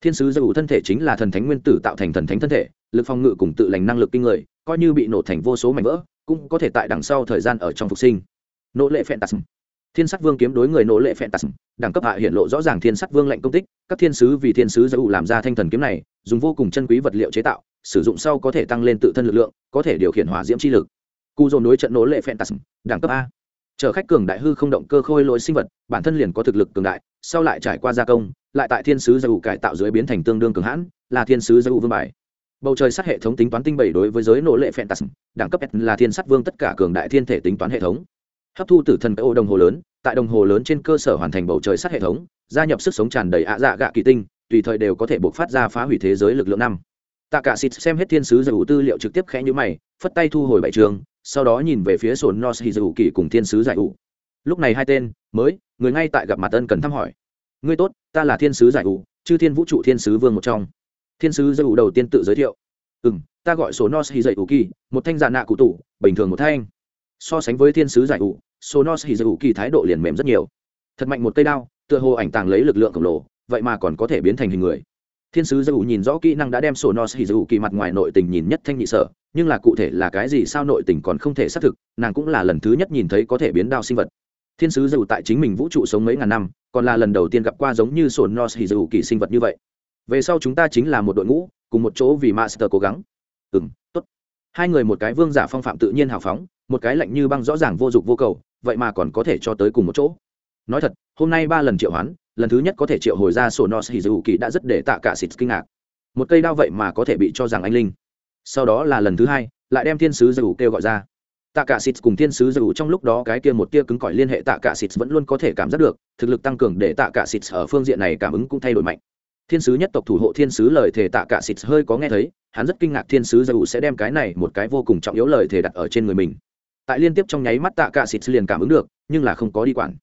Thiên sứ dầu thân thể chính là thần thánh nguyên tử tạo thành thần thánh thân thể, lực phòng ngự cùng tự lành năng lực kinh người, coi như bị nổ thành vô số mảnh vỡ, cũng có thể tại đằng sau thời gian ở trong phục sinh. Nỗ lệ phẹn tasm thiên sắc vương kiếm đối người nỗ lệ phẹn tasm đẳng cấp hạ hiện lộ rõ ràng thiên sắc vương lệnh công tích, các thiên sứ vì thiên sứ dầu làm ra thanh thần kiếm này, dùng vô cùng chân quý vật liệu chế tạo sử dụng sau có thể tăng lên tự thân lực lượng, có thể điều khiển hỏa diễm chi lực. Cu dồn đối trận nỗ lệ phantasm đẳng cấp a. Chở khách cường đại hư không động cơ khôi lỗi sinh vật, bản thân liền có thực lực cường đại, sau lại trải qua gia công, lại tại thiên sứ dầu cải tạo dưới biến thành tương đương cường hãn, là thiên sứ dầu vương bài. Bầu trời sát hệ thống tính toán tinh bảy đối với giới nỗ lệ phantasm đẳng cấp s là thiên sát vương tất cả cường đại thiên thể tính toán hệ thống. Hấp thu tử thần ô đồng hồ lớn, tại đồng hồ lớn trên cơ sở hoàn thành bầu trời sát hệ thống, gia nhập sức sống tràn đầy ạ dạ gạ kỳ tinh, tùy thời đều có thể buộc phát ra phá hủy thế giới lực lượng năm tạ cả xịt xem hết thiên sứ giải tư liệu trực tiếp khẽ nhíu mày, phất tay thu hồi bảy trường, sau đó nhìn về phía sồn nos hì dù kỳ cùng thiên sứ giải ủ lúc này hai tên, mới, người ngay tại gặp mặt ân cần thăm hỏi. Ngươi tốt, ta là thiên sứ giải ủ chư thiên vũ trụ thiên sứ vương một trong. Thiên sứ giải ủ đầu tiên tự giới thiệu. Ừ m ta gọi số nos hì dạy ủ kỳ, một thanh giả nạ cụ tủ bình thường một thanh. So sánh với thiên sứ giải ủ số nos hì dạy ủ kỳ thái độ liền mềm rất nhiều. Thật mạnh một cây đao, tựa hồ ảnh tàng lấy lực lượng khổng lồ, vậy mà còn có thể biến thành hình người thiên sứ dầu nhìn rõ kỹ năng đã đem sổ nos hì dầu kỳ mặt ngoài nội tình nhìn nhất thanh nhị sở, nhưng là cụ thể là cái gì sao nội tình còn không thể xác thực, nàng cũng là lần thứ nhất nhìn thấy có thể biến đao sinh vật. Thiên sứ dầu tại chính mình vũ trụ sống mấy ngàn năm, còn là lần đầu tiên gặp qua giống như sổ nos hì dầu kỳ sinh vật như vậy. Về sau chúng ta chính là một đội ngũ, cùng một chỗ vì master cố gắng. Ừ m tốt. Hai người một cái vương giả phong phạm tự nhiên hào phóng, một cái lạnh như băng rõ ràng vô dụng vô cầu, vậy mà còn có thể cho tới cùng một chỗ. Nói thật, hôm nay ba lần triệu hoán lần thứ nhất có thể triệu hồi ra sổ nos hì kỳ đã rất để tạ cả xịt kinh ngạc. Một cây đao vậy mà có thể bị cho rằng anh linh. Sau đó là lần thứ hai, lại đem thiên sứ dù kêu gọi ra. Tạ cả xịt cùng thiên sứ dù trong lúc đó cái kia một tia cứng cỏi liên hệ tạ cả xịt vẫn luôn có thể cảm giác được, thực lực tăng cường để tạ cả xịt ở phương diện này cảm ứng cũng thay đổi mạnh. Thiên sứ nhất tộc thủ hộ thiên sứ lời thề tạ cả xịt hơi có nghe thấy, hắn rất kinh ngạc thiên sứ dù sẽ đem cái này một cái vô cùng trọng yếu lời thề đặt ở trên người mình. Tại liên tiếp trong nháy mắt tạ cả xịt liền cảm ứng được, nhưng là không có đi quản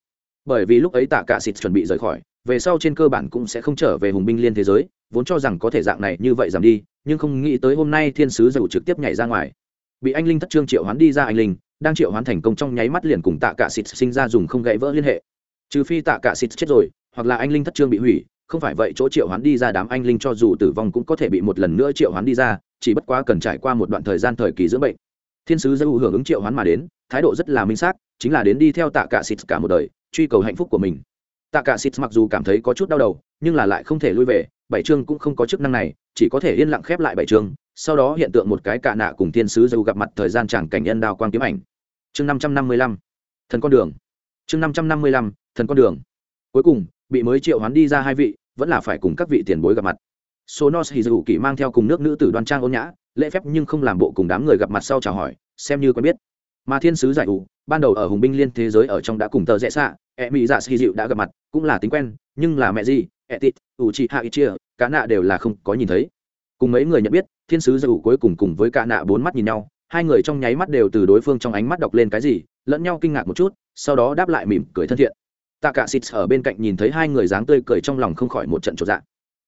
bởi vì lúc ấy tạ cả xịt chuẩn bị rời khỏi, về sau trên cơ bản cũng sẽ không trở về hùng binh liên thế giới, vốn cho rằng có thể dạng này như vậy giảm đi, nhưng không nghĩ tới hôm nay thiên sứ dầu trực tiếp nhảy ra ngoài. Bị anh linh thất trương triệu hoán đi ra anh linh, đang triệu hoán thành công trong nháy mắt liền cùng tạ cả xịt sinh ra dùng không gãy vỡ liên hệ. Trừ phi tạ cả xịt chết rồi, hoặc là anh linh thất trương bị hủy, không phải vậy chỗ triệu hoán đi ra đám anh linh cho dù tử vong cũng có thể bị một lần nữa triệu hoán đi ra, chỉ bất quá cần trải qua một đoạn thời gian thời kỳ dưỡng bệnh. Thiên sứ dầu hưởng ứng triệu hoán mà đến, thái độ rất là minh xác, chính là đến đi theo tạ cả xịt cả một đời truy cầu hạnh phúc của mình. Tạ cả xịt mặc dù cảm thấy có chút đau đầu, nhưng là lại không thể lui về, bảy chương cũng không có chức năng này, chỉ có thể yên lặng khép lại bảy chương, sau đó hiện tượng một cái cạ nạ cùng thiên sứ dù gặp mặt thời gian chẳng cảnh nhân đào quang kiếm ảnh. Chương năm trăm năm mươi lăm, thần con đường. Chương năm trăm năm mươi lăm, thần con đường. Cuối cùng, bị mới triệu hoán đi ra hai vị, vẫn là phải cùng các vị tiền bối gặp mặt. Số nos hì dù kỳ mang theo cùng nước nữ tử đoan trang ôn nhã, lễ phép nhưng không làm bộ cùng đám người gặp mặt sau chào hỏi, xem như quen biết mà thiên sứ giải ủ, ban đầu ở hùng binh liên thế giới ở trong đã cùng tờ rẽ xạ e mỹ dạ xì dịu đã gặp mặt, cũng là tính quen, nhưng là mẹ gì e tít ủ chị hạ ít chia cá nạ đều là không có nhìn thấy. Cùng mấy người nhận biết, thiên sứ giải ủ cuối cùng cùng với cá nạ bốn mắt nhìn nhau, hai người trong nháy mắt đều từ đối phương trong ánh mắt đọc lên cái gì, lẫn nhau kinh ngạc một chút, sau đó đáp lại mỉm cười thân thiện. Tạ cả xịt ở bên cạnh nhìn thấy hai người dáng tươi cười trong lòng không khỏi một trận trột dạ.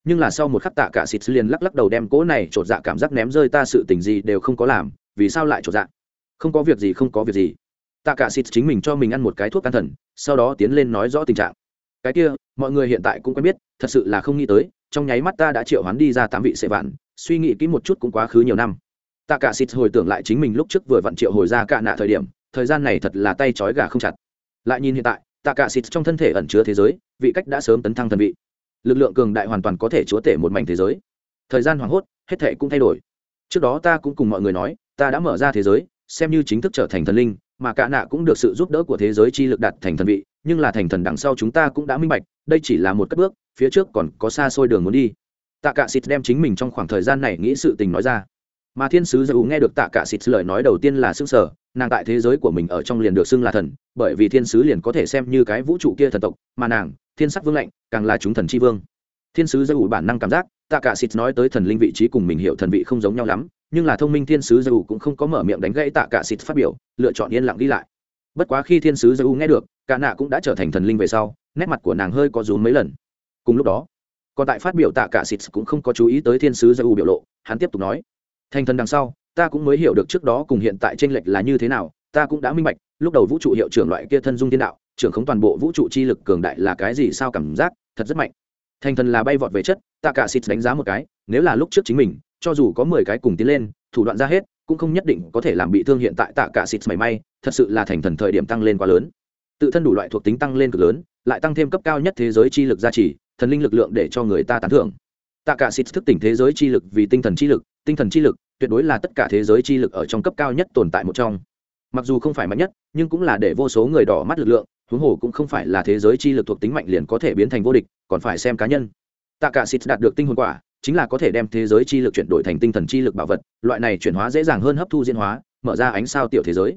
Nhưng là sau một khắc tạ cả xịt liền lắc lắc đầu đem cỗ này trột dạ cảm giác ném rơi ta sự tình gì đều không có làm, vì sao lại trột dạ? Không có việc gì, không có việc gì. Tạ cả xịt chính mình cho mình ăn một cái thuốc an thần, sau đó tiến lên nói rõ tình trạng. Cái kia, mọi người hiện tại cũng quen biết, thật sự là không nghĩ tới, trong nháy mắt ta đã triệu hắn đi ra tám vị sệ vạn, suy nghĩ kỹ một chút cũng quá khứ nhiều năm. Tạ cả xịt hồi tưởng lại chính mình lúc trước vừa vặn triệu hồi ra cả nạ thời điểm, thời gian này thật là tay trói gà không chặt. Lại nhìn hiện tại, tạ cả xịt trong thân thể ẩn chứa thế giới, vị cách đã sớm tấn thăng thần vị. Lực lượng cường đại hoàn toàn có thể chúa tể một mảnh thế giới. Thời gian hoảng hốt, hết thể cũng thay đổi. Trước đó ta cũng cùng mọi người nói, ta đã mở ra thế giới xem như chính thức trở thành thần linh, mà cả nạ cũng được sự giúp đỡ của thế giới chi lực đạt thành thần vị, nhưng là thành thần đằng sau chúng ta cũng đã minh bạch, đây chỉ là một cất bước, phía trước còn có xa xôi đường muốn đi. Tạ cả xịt đem chính mình trong khoảng thời gian này nghĩ sự tình nói ra. Mà thiên sứ dù nghe được tạ cả xịt lời nói đầu tiên là s ư sở nàng tại thế giới của mình ở trong liền được xưng là thần, bởi vì thiên sứ liền có thể xem như cái vũ trụ kia thần tộc, mà nàng, thiên sắc vương lạnh, càng là chúng thần c h i vương. Thiên sứ dư bản năng cảm giác tạ cả xịt nói tới thần linh vị trí cùng mình hiểu thần vị không giống nhau lắm nhưng là thông minh thiên sứ dù cũng không có mở miệng đánh gãy tạ cả xịt phát biểu, lựa chọn yên lặng đi lại. Bất quá khi thiên sứ dù nghe được, cả nạ cũng đã trở thành thần linh về sau, nét mặt của nàng hơi có rúm mấy lần. Cùng lúc đó, còn tại phát biểu tạ cả xịt cũng không có chú ý tới thiên sứ dù biểu lộ, hắn tiếp tục nói, thành thần đằng sau, ta cũng mới hiểu được trước đó cùng hiện tại tranh lệch là như thế nào, ta cũng đã minh bạch, lúc đầu vũ trụ hiệu trưởng loại kia thân dung thiên đạo, trưởng không toàn bộ vũ trụ chi lực cường đại là cái gì sao cảm giác thật rất mạnh. Thành thần là bay vọt về chất, tạ cả xịt đánh giá một cái, nếu là lúc trước chính mình cho dù có mười cái cùng tiến lên, thủ đoạn ra hết, cũng không nhất định có thể làm bị thương hiện tại tạ cả xịt mảy may, thật sự là thành thần thời điểm tăng lên quá lớn. Tự thân đủ loại thuộc tính tăng lên cực lớn, lại tăng thêm cấp cao nhất thế giới chi lực gia trì, thần linh lực lượng để cho người ta tán thưởng. Tạ cả xịt thức tỉnh thế giới chi lực vì tinh thần chi lực, tinh thần chi lực tuyệt đối là tất cả thế giới chi lực ở trong cấp cao nhất tồn tại một trong. Mặc dù không phải mạnh nhất, nhưng cũng là để vô số người đỏ mắt lực lượng, huống hồ cũng không phải là thế giới chi lực thuộc tính mạnh liền có thể biến thành vô địch, còn phải xem cá nhân. Tạ cả xịt đạt được tinh hồn quả chính là có thể đem thế giới chi lực chuyển đổi thành tinh thần chi lực bảo vật, loại này chuyển hóa dễ dàng hơn hấp thu diễn hóa, mở ra ánh sao tiểu thế giới.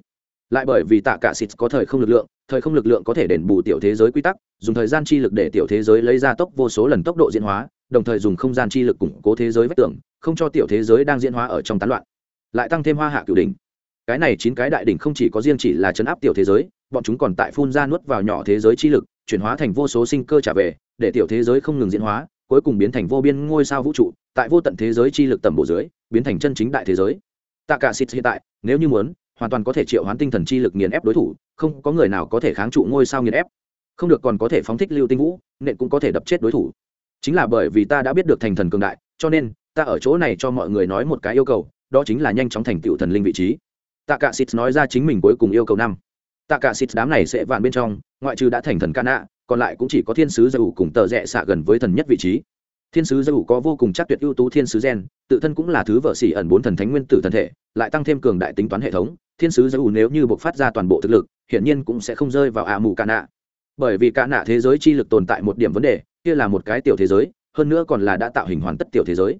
Lại bởi vì tạ cả xịt có thời không lực lượng, thời không lực lượng có thể đền bù tiểu thế giới quy tắc, dùng thời gian chi lực để tiểu thế giới lấy ra tốc vô số lần tốc độ diễn hóa, đồng thời dùng không gian chi lực củng cố thế giới vách tường, không cho tiểu thế giới đang diễn hóa ở trong tán loạn. Lại tăng thêm hoa hạ cửu đỉnh. Cái này chín cái đại đỉnh không chỉ có riêng chỉ là chấn áp tiểu thế giới, bọn chúng còn tại phun ra nuốt vào nhỏ thế giới chi lực, chuyển hóa thành vô số sinh cơ trả về, để tiểu thế giới không ngừng diễn hóa cuối cùng biến thành vô biên ngôi sao vũ trụ, tại vô tận thế giới chi lực tầm bộ dưới, biến thành chân chính đại thế giới. Tạ cả xịt hiện tại, nếu như muốn, hoàn toàn có thể triệu hoán tinh thần chi lực nghiền ép đối thủ, không có người nào có thể kháng trụ ngôi sao nghiền ép. Không được còn có thể phóng thích lưu tinh vũ, nện cũng có thể đập chết đối thủ. Chính là bởi vì ta đã biết được thành thần cường đại, cho nên, ta ở chỗ này cho mọi người nói một cái yêu cầu, đó chính là nhanh chóng thành tựu thần linh vị trí. Tạ cả xịt nói ra chính mình cuối cùng yêu cầu năm. Tạ cả xịt đám này sẽ vạn bên trong, ngoại trừ đã thành thần ca nạ còn lại cũng chỉ có thiên sứ dầu cùng tờ rẽ xạ gần với thần nhất vị trí. Thiên sứ dầu có vô cùng chắc tuyệt ưu tú thiên sứ gen, tự thân cũng là thứ vợ xỉ ẩn bốn thần thánh nguyên tử thần thể, lại tăng thêm cường đại tính toán hệ thống, thiên sứ dầu nếu như buộc phát ra toàn bộ thực lực, hiển nhiên cũng sẽ không rơi vào ạ mù ca nạ. Bởi vì ca nạ thế giới chi lực tồn tại một điểm vấn đề, kia là một cái tiểu thế giới, hơn nữa còn là đã tạo hình hoàn tất tiểu thế giới.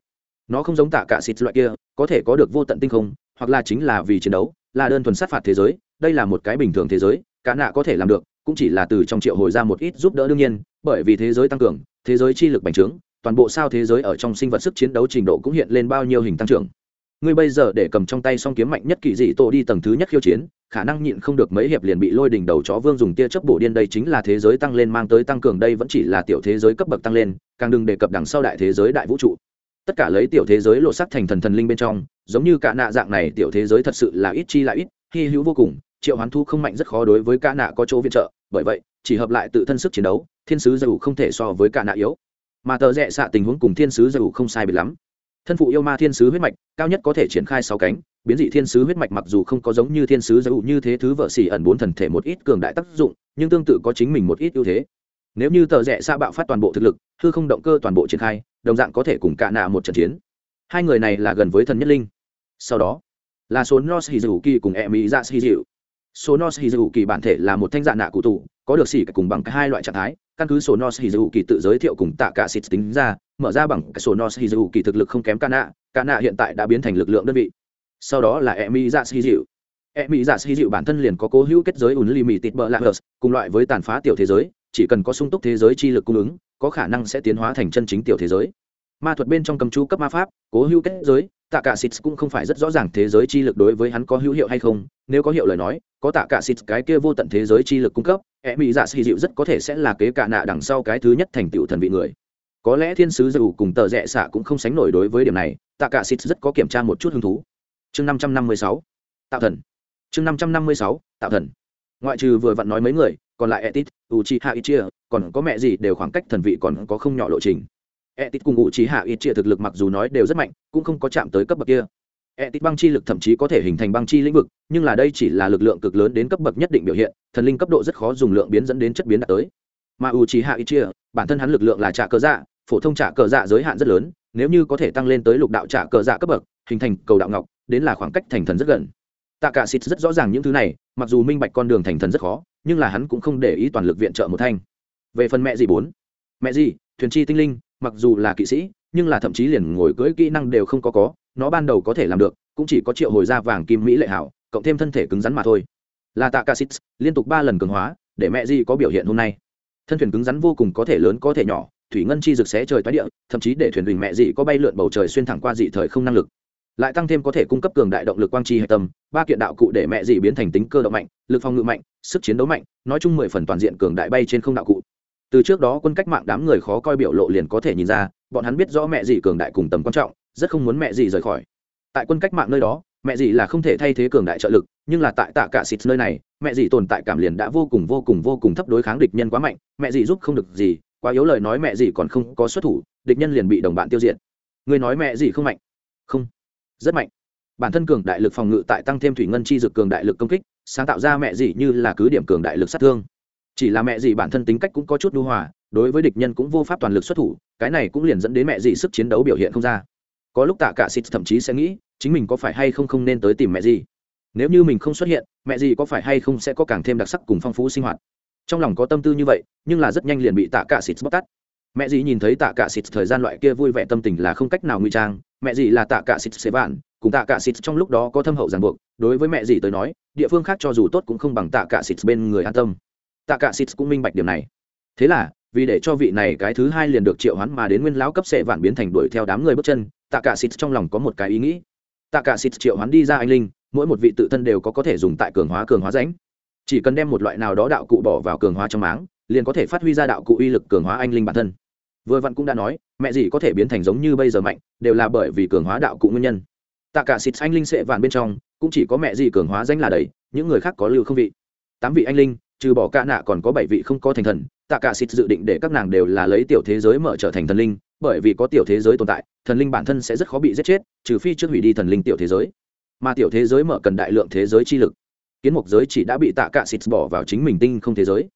Nó không giống tạ cả xịt loại kia, có thể có được vô tận tinh không, hoặc là chính là vì chiến đấu, là đơn thuần sát phạt thế giới, đây là một cái bình thường thế giới cả nạ có thể làm được cũng chỉ là từ trong triệu hồi ra một ít giúp đỡ đương nhiên, bởi vì thế giới tăng cường, thế giới chi lực bành trướng, toàn bộ sao thế giới ở trong sinh vật sức chiến đấu trình độ cũng hiện lên bao nhiêu hình tăng trưởng. Ngươi bây giờ để cầm trong tay song kiếm mạnh nhất kỳ dị tổ đi tầng thứ nhất khiêu chiến, khả năng nhịn không được mấy hiệp liền bị lôi đỉnh đầu chó vương dùng tia chớp bổ điên đây chính là thế giới tăng lên mang tới tăng cường đây vẫn chỉ là tiểu thế giới cấp bậc tăng lên, càng đừng đề cập đằng sau đại thế giới đại vũ trụ. Tất cả lấy tiểu thế giới lộ sắc thành thần thần linh bên trong, giống như cả nạ dạng này tiểu thế giới thật sự là ít chi lại ít, hy hữu vô cùng triệu hoán thu không mạnh rất khó đối với cả nạ có chỗ viện trợ, bởi vậy, chỉ hợp lại tự thân sức chiến đấu, thiên sứ Dầu không thể so với cả nạ yếu. Mà tờ rẽ xạ tình huống cùng thiên sứ Dầu không sai biệt lắm. Thân phụ yêu ma thiên sứ huyết mạch, cao nhất có thể triển khai sáu cánh, biến dị thiên sứ huyết mạch mặc dù không có giống như thiên sứ Dầu như thế thứ vợ xỉ ẩn bốn thần thể một ít cường đại tác dụng, nhưng tương tự có chính mình một ít ưu thế. Nếu như tờ rẽ xa bạo phát toàn bộ thực lực, hư không động cơ toàn bộ triển khai, đồng dạng có thể cùng cả nạ một trận chiến. Hai người này là gần với thần nhất linh. Sau đó, là số nos hì dù kỳ cùng em mỹ ra hì dịu sonos hì kỳ bản thể là một thanh dạng nạ cụ tụ có được xỉ cùng bằng hai loại trạng thái. Căn cứ sonos hì kỳ tự giới thiệu cùng tạ cả xịt tính ra, mở ra bằng cái sonos hì kỳ thực lực không kém ca nạ ca nạ hiện tại đã biến thành lực lượng đơn vị. Sau đó là emi dạ hì dịu emi dạ hì dịu bản thân liền có cố hữu kết giới unlimited bờ lạc cùng loại với tàn phá tiểu thế giới, chỉ cần có sung túc thế giới chi lực cung ứng, có khả năng sẽ tiến hóa thành chân chính tiểu thế giới. Ma thuật bên trong cầm chú cấp ma pháp, cố hữu kết giới tạ cả xịt cũng không phải rất rõ ràng thế giới chi lực đối với hắn có hữu hiệu hay không. Nếu có hiệu lời nói, có tạ cả xịt cái kia vô tận thế giới chi lực cung cấp e mỹ dạ xì dịu rất có thể sẽ là kế cả nạ đằng sau cái thứ nhất thành tựu thần vị người. Có lẽ thiên sứ dù cùng tờ rẽ xạ cũng không sánh nổi đối với điểm này tạ cả xịt rất có kiểm tra một chút hứng thú. Chương năm trăm năm mươi sáu, tạo thần. Chương năm trăm năm mươi sáu, tạo thần. Ngoại trừ vừa vặn nói mấy người, còn lại etit u chi hạ ít còn có mẹ gì đều khoảng cách thần vị còn có không nhỏ lộ trình etit cùng ngụ trí hạ ít chia thực lực mặc dù nói đều rất mạnh, cũng không có chạm tới cấp bậc kia. Etit băng chi lực thậm chí có thể hình thành băng chi lĩnh vực, nhưng là đây chỉ là lực lượng cực lớn đến cấp bậc nhất định biểu hiện, thần linh cấp độ rất khó dùng lượng biến dẫn đến chất biến đạt tới. Mà u trí hạ ít chia bản thân hắn lực lượng là trả cờ dạ phổ thông trả cờ dạ giới hạn rất lớn, nếu như có thể tăng lên tới lục đạo trả cờ dạ cấp bậc, hình thành cầu đạo ngọc, đến là khoảng cách thành thần rất gần. Tạ cả xịt rất rõ ràng những thứ này, mặc dù minh bạch con đường thành thần rất khó, nhưng là hắn cũng không để ý toàn lực viện trợ một thanh. Về phần mẹ gì bốn? Mẹ gì? Thuyền chi tinh linh mặc dù là kỵ sĩ, nhưng là thậm chí liền ngồi cưỡi kỹ năng đều không có có, nó ban đầu có thể làm được, cũng chỉ có triệu hồi ra vàng kim mỹ lệ hảo, cộng thêm thân thể cứng rắn mà thôi. Là tạ ca xịt liên tục ba lần cường hóa, để mẹ gì có biểu hiện hôm nay. Thân thuyền cứng rắn vô cùng có thể lớn có thể nhỏ, thủy ngân chi rực xé trời toái địa, thậm chí để thuyền đình mẹ dị có bay lượn bầu trời xuyên thẳng qua dị thời không năng lực. Lại tăng thêm có thể cung cấp cường đại động lực quang chi hệ tâm, ba kiện đạo cụ để mẹ dị biến thành tính cơ động mạnh, lực phòng ngự mạnh, sức chiến đấu mạnh, nói chung mười phần toàn diện cường đại bay trên không đạo cụ từ trước đó quân cách mạng đám người khó coi biểu lộ liền có thể nhìn ra, bọn hắn biết rõ mẹ dì cường đại cùng tầm quan trọng, rất không muốn mẹ dì rời khỏi. Tại quân cách mạng nơi đó, mẹ dì là không thể thay thế cường đại trợ lực, nhưng là tại tạ cả xịt nơi này, mẹ dì tồn tại cảm liền đã vô cùng vô cùng vô cùng thấp đối kháng địch nhân quá mạnh, mẹ dì giúp không được gì, quá yếu lời nói mẹ dì còn không có xuất thủ, địch nhân liền bị đồng bạn tiêu diệt. Người nói mẹ dì không mạnh. Không. Rất mạnh. Bản thân cường đại lực phòng ngự tại tăng thêm thủy ngân chi dực cường đại lực công kích, sáng tạo ra mẹ dì như là cứ điểm cường đại lực sát thương chỉ là mẹ dì bản thân tính cách cũng có chút đu hòa, đối với địch nhân cũng vô pháp toàn lực xuất thủ, cái này cũng liền dẫn đến mẹ dì sức chiến đấu biểu hiện không ra. Có lúc tạ cả xịt thậm chí sẽ nghĩ, chính mình có phải hay không không nên tới tìm mẹ dì? Nếu như mình không xuất hiện, mẹ dì có phải hay không sẽ có càng thêm đặc sắc cùng phong phú sinh hoạt? Trong lòng có tâm tư như vậy, nhưng là rất nhanh liền bị tạ cả xịt bóc tắt mẹ dì nhìn thấy tạ cả xịt thời gian loại kia vui vẻ tâm tình là không cách nào nguy trang. Mẹ dì là tạ cả xịt xế vạn, cùng tạ cả xịt trong lúc đó có thâm hậu ràng buộc. Đối với mẹ dì tới nói, địa phương khác cho dù tốt cũng không bằng tạ cả xịt bên người an tâm tạ cả xịt cũng minh bạch điểm này. Thế là, vì để cho vị này cái thứ hai liền được triệu hoán mà đến nguyên lão cấp sệ vạn biến thành đuổi theo đám người bước chân, tạ cả xịt trong lòng có một cái ý nghĩ. Tạ cả xịt triệu hoán đi ra anh linh, mỗi một vị tự thân đều có có thể dùng tại cường hóa cường hóa rãnh. Chỉ cần đem một loại nào đó đạo cụ bỏ vào cường hóa trong máng, liền có thể phát huy ra đạo cụ uy lực cường hóa anh linh bản thân. Vừa vặn cũng đã nói, mẹ gì có thể biến thành giống như bây giờ mạnh, đều là bởi vì cường hóa đạo cụ nguyên nhân. Tạ cả xịt anh linh sệ vạn bên trong, cũng chỉ có mẹ gì cường hóa danh là đầy, những người khác có lưu không vị. Tám vị anh linh trừ bỏ ca nạ còn có bảy vị không có thành thần, tạ cả xịt dự định để các nàng đều là lấy tiểu thế giới mở trở thành thần linh, bởi vì có tiểu thế giới tồn tại, thần linh bản thân sẽ rất khó bị giết chết, trừ phi trước hủy đi thần linh tiểu thế giới. Mà tiểu thế giới mở cần đại lượng thế giới chi lực. Kiến mục giới chỉ đã bị tạ cả xịt bỏ vào chính mình tinh không thế giới.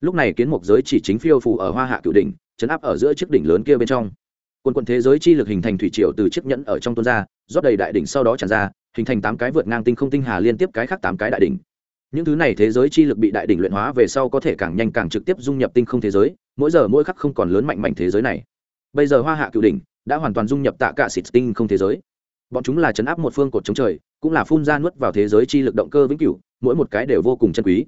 Lúc này kiến mục giới chỉ chính phiêu phù ở hoa hạ cựu đỉnh, chấn áp ở giữa chiếc đỉnh lớn kia bên trong. Quân quân thế giới chi lực hình thành thủy triều từ chiếc nhẫn ở trong tuôn ra, rót đầy đại đỉnh sau đó tràn ra, hình thành tám cái vượt ngang tinh không tinh hà liên tiếp cái khác tám cái đại đỉnh những thứ này thế giới chi lực bị đại đỉnh luyện hóa về sau có thể càng nhanh càng trực tiếp dung nhập tinh không thế giới, mỗi giờ mỗi khắc không còn lớn mạnh mạnh thế giới này. Bây giờ hoa hạ cựu đỉnh đã hoàn toàn dung nhập tạ cả xịt tinh không thế giới. Bọn chúng là chấn áp một phương cột chống trời, cũng là phun ra nuốt vào thế giới chi lực động cơ vĩnh cửu, mỗi một cái đều vô cùng chân quý.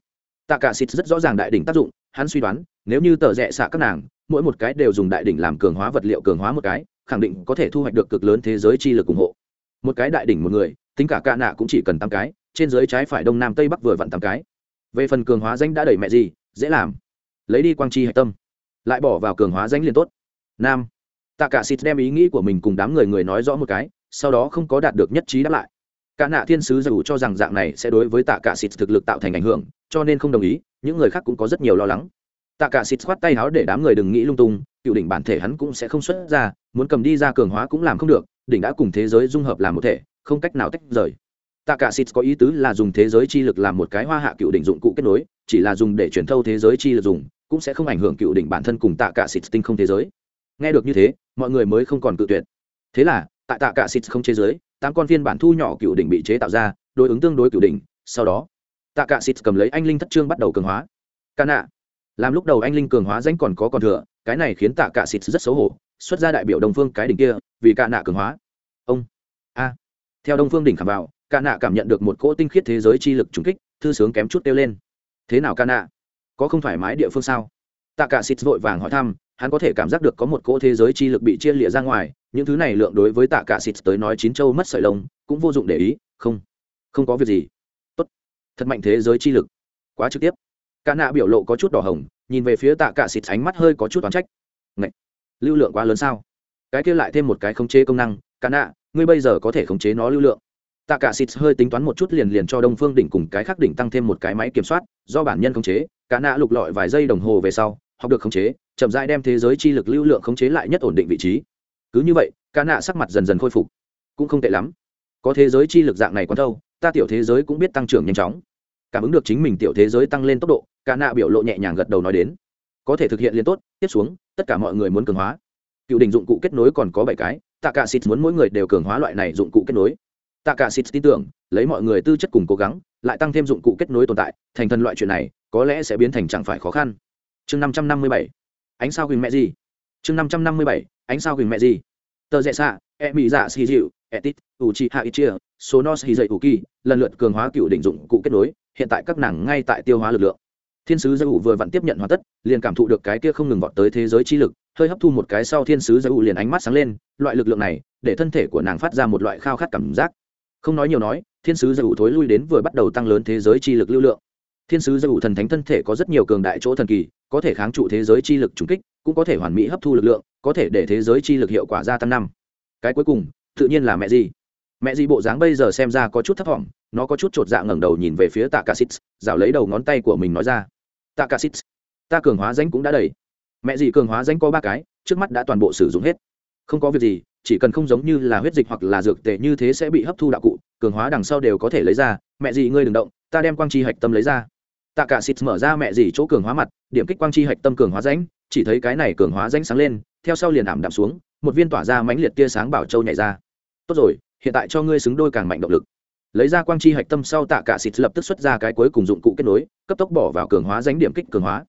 Tạ cả xịt rất rõ ràng đại đỉnh tác dụng, hắn suy đoán, nếu như tờ rẽ xạ các nàng, mỗi một cái đều dùng đại đỉnh làm cường hóa vật liệu cường hóa một cái, khẳng định có thể thu hoạch được cực lớn thế giới chi lực ủng hộ. Một cái đại đỉnh một người, tính cả ca nạ cũng chỉ cần tám cái trên dưới trái phải đông nam tây bắc vừa vặn tám cái. Về phần cường hóa danh đã đẩy mẹ gì, dễ làm. Lấy đi quang chi hạch tâm. Lại bỏ vào cường hóa danh liền tốt. Nam. Tạ cả xịt đem ý nghĩ của mình cùng đám người người nói rõ một cái, sau đó không có đạt được nhất trí đáp lại. Cả nạ thiên sứ dù cho rằng dạng này sẽ đối với tạ cả xịt thực lực tạo thành ảnh hưởng, cho nên không đồng ý, những người khác cũng có rất nhiều lo lắng. Tạ cả xịt khoát tay áo để đám người đừng nghĩ lung tung cựu đỉnh bản thể hắn cũng sẽ không xuất ra, muốn cầm đi ra cường hóa cũng làm không được, đỉnh đã cùng thế giới dung hợp làm một thể, không cách nào tách rời tạ cả xịt có ý tứ là dùng thế giới chi lực làm một cái hoa hạ cựu đỉnh dụng cụ kết nối, chỉ là dùng để truyền thâu thế giới chi lực dùng, cũng sẽ không ảnh hưởng cựu đỉnh bản thân cùng tạ cả xịt tinh không thế giới. Nghe được như thế, mọi người mới không còn cự tuyệt. Thế là, tại tạ cả xịt không chế giới, tám con phiên bản thu nhỏ cựu đỉnh bị chế tạo ra, đối ứng tương đối cựu đỉnh, sau đó tạ cả xịt cầm lấy anh linh thất trương bắt đầu cường hóa. Ca nạ làm lúc đầu anh linh cường hóa danh còn có còn thừa, cái này khiến tạ cả xịt rất xấu hổ, xuất ra đại biểu đồng phương cái đỉnh kia, vì ca nạ cường hóa. Ông, a, theo đông phương đỉnh khảm vào ca nạ cảm nhận được một cỗ tinh khiết thế giới chi lực trùng kích, thư sướng kém chút kêu lên. Thế nào ca nạ? Có không thoải mái địa phương sao? Tạ cả xịt vội vàng hỏi thăm, hắn có thể cảm giác được có một cỗ thế giới chi lực bị chia lịa ra ngoài, những thứ này lượng đối với tạ cả xịt tới nói chín châu mất sợi lông, cũng vô dụng để ý, không không có việc gì. Tốt. Thật mạnh thế giới chi lực. Quá trực tiếp. Cả nạ biểu lộ có chút đỏ hồng, nhìn về phía tạ cả xịt ánh mắt hơi có chút oán trách. Ngậy! lưu lượng quá lớn sao? Cái kia lại thêm một cái khống chế công năng. Cả nạ, ngươi bây giờ có thể khống chế nó lưu lượng tạ cả xịt hơi tính toán một chút liền liền cho đông phương đỉnh cùng cái khác đỉnh tăng thêm một cái máy kiểm soát, do bản nhân khống chế, cả nạ lục lọi vài giây đồng hồ về sau, học được khống chế, chậm rãi đem thế giới chi lực lưu lượng khống chế lại nhất ổn định vị trí. Cứ như vậy, cả nạ sắc mặt dần dần khôi phục. Cũng không tệ lắm. Có thế giới chi lực dạng này còn đâu, ta tiểu thế giới cũng biết tăng trưởng nhanh chóng. Cảm ứng được chính mình tiểu thế giới tăng lên tốc độ, cả nạ biểu lộ nhẹ nhàng gật đầu nói đến. Có thể thực hiện liên tốt, tiếp xuống, tất cả mọi người muốn cường hóa. Cựu đỉnh dụng cụ kết nối còn có bảy cái tạ cả xịt muốn mỗi người đều cường hóa loại này dụng cụ kết nối tạ cả xịt tin tưởng lấy mọi người tư chất cùng cố gắng lại tăng thêm dụng cụ kết nối tồn tại thành thần loại chuyện này có lẽ sẽ biến thành chẳng phải khó khăn. Chương năm trăm năm mươi bảy. Ánh sao huỳnh mẹ gì? Chương năm trăm năm mươi bảy. Ánh sao huỳnh mẹ gì? Tờ rẽ xạ e mỹ dạ xì dịu tít, u chi hạ ít chia số nos hì dậy ủ kỳ lần lượt cường hóa cựu đỉnh dụng cụ kết nối hiện tại các nàng ngay tại tiêu hóa lực lượng. Thiên sứ giới ủ vừa vặn tiếp nhận hoàn tất liền cảm thụ được cái kia không ngừng vọt tới thế giới chi lực hơi hấp thu một cái sau thiên sứ giới ủ liền ánh mắt sáng lên loại lực lượng này để thân thể của nàng phát ra một loại khao khát cảm giác không nói nhiều nói, thiên sứ dây ủ thối lui đến vừa bắt đầu tăng lớn thế giới chi lực lưu lượng. Thiên sứ dây ủ thần thánh thân thể có rất nhiều cường đại chỗ thần kỳ, có thể kháng trụ thế giới chi lực trùng kích, cũng có thể hoàn mỹ hấp thu lực lượng, có thể để thế giới chi lực hiệu quả gia tăng năm. Cái cuối cùng, tự nhiên là mẹ gì? Mẹ gì bộ dáng bây giờ xem ra có chút thấp thỏm, nó có chút chột dạ ngẩng đầu nhìn về phía tạ cả xít rảo lấy đầu ngón tay của mình nói ra. Tạ cả xít ta cường hóa danh cũng đã đầy. Mẹ gì cường hóa danh có ba cái, trước mắt đã toàn bộ sử dụng hết không có việc gì, chỉ cần không giống như là huyết dịch hoặc là dược tệ như thế sẽ bị hấp thu đạo cụ, cường hóa đằng sau đều có thể lấy ra. Mẹ gì ngươi đừng động, ta đem quang chi hạch tâm lấy ra. Tạ cả xịt mở ra mẹ gì chỗ cường hóa mặt, điểm kích quang chi hạch tâm cường hóa rãnh, chỉ thấy cái này cường hóa rãnh sáng lên, theo sau liền ảm đạm xuống, một viên tỏa ra mãnh liệt tia sáng bảo châu nhảy ra. Tốt rồi, hiện tại cho ngươi xứng đôi càng mạnh động lực. Lấy ra quang chi hạch tâm sau tạ cả xịt lập tức xuất ra cái cuối cùng dụng cụ kết nối, cấp tốc bỏ vào cường hóa rãnh điểm kích cường hóa.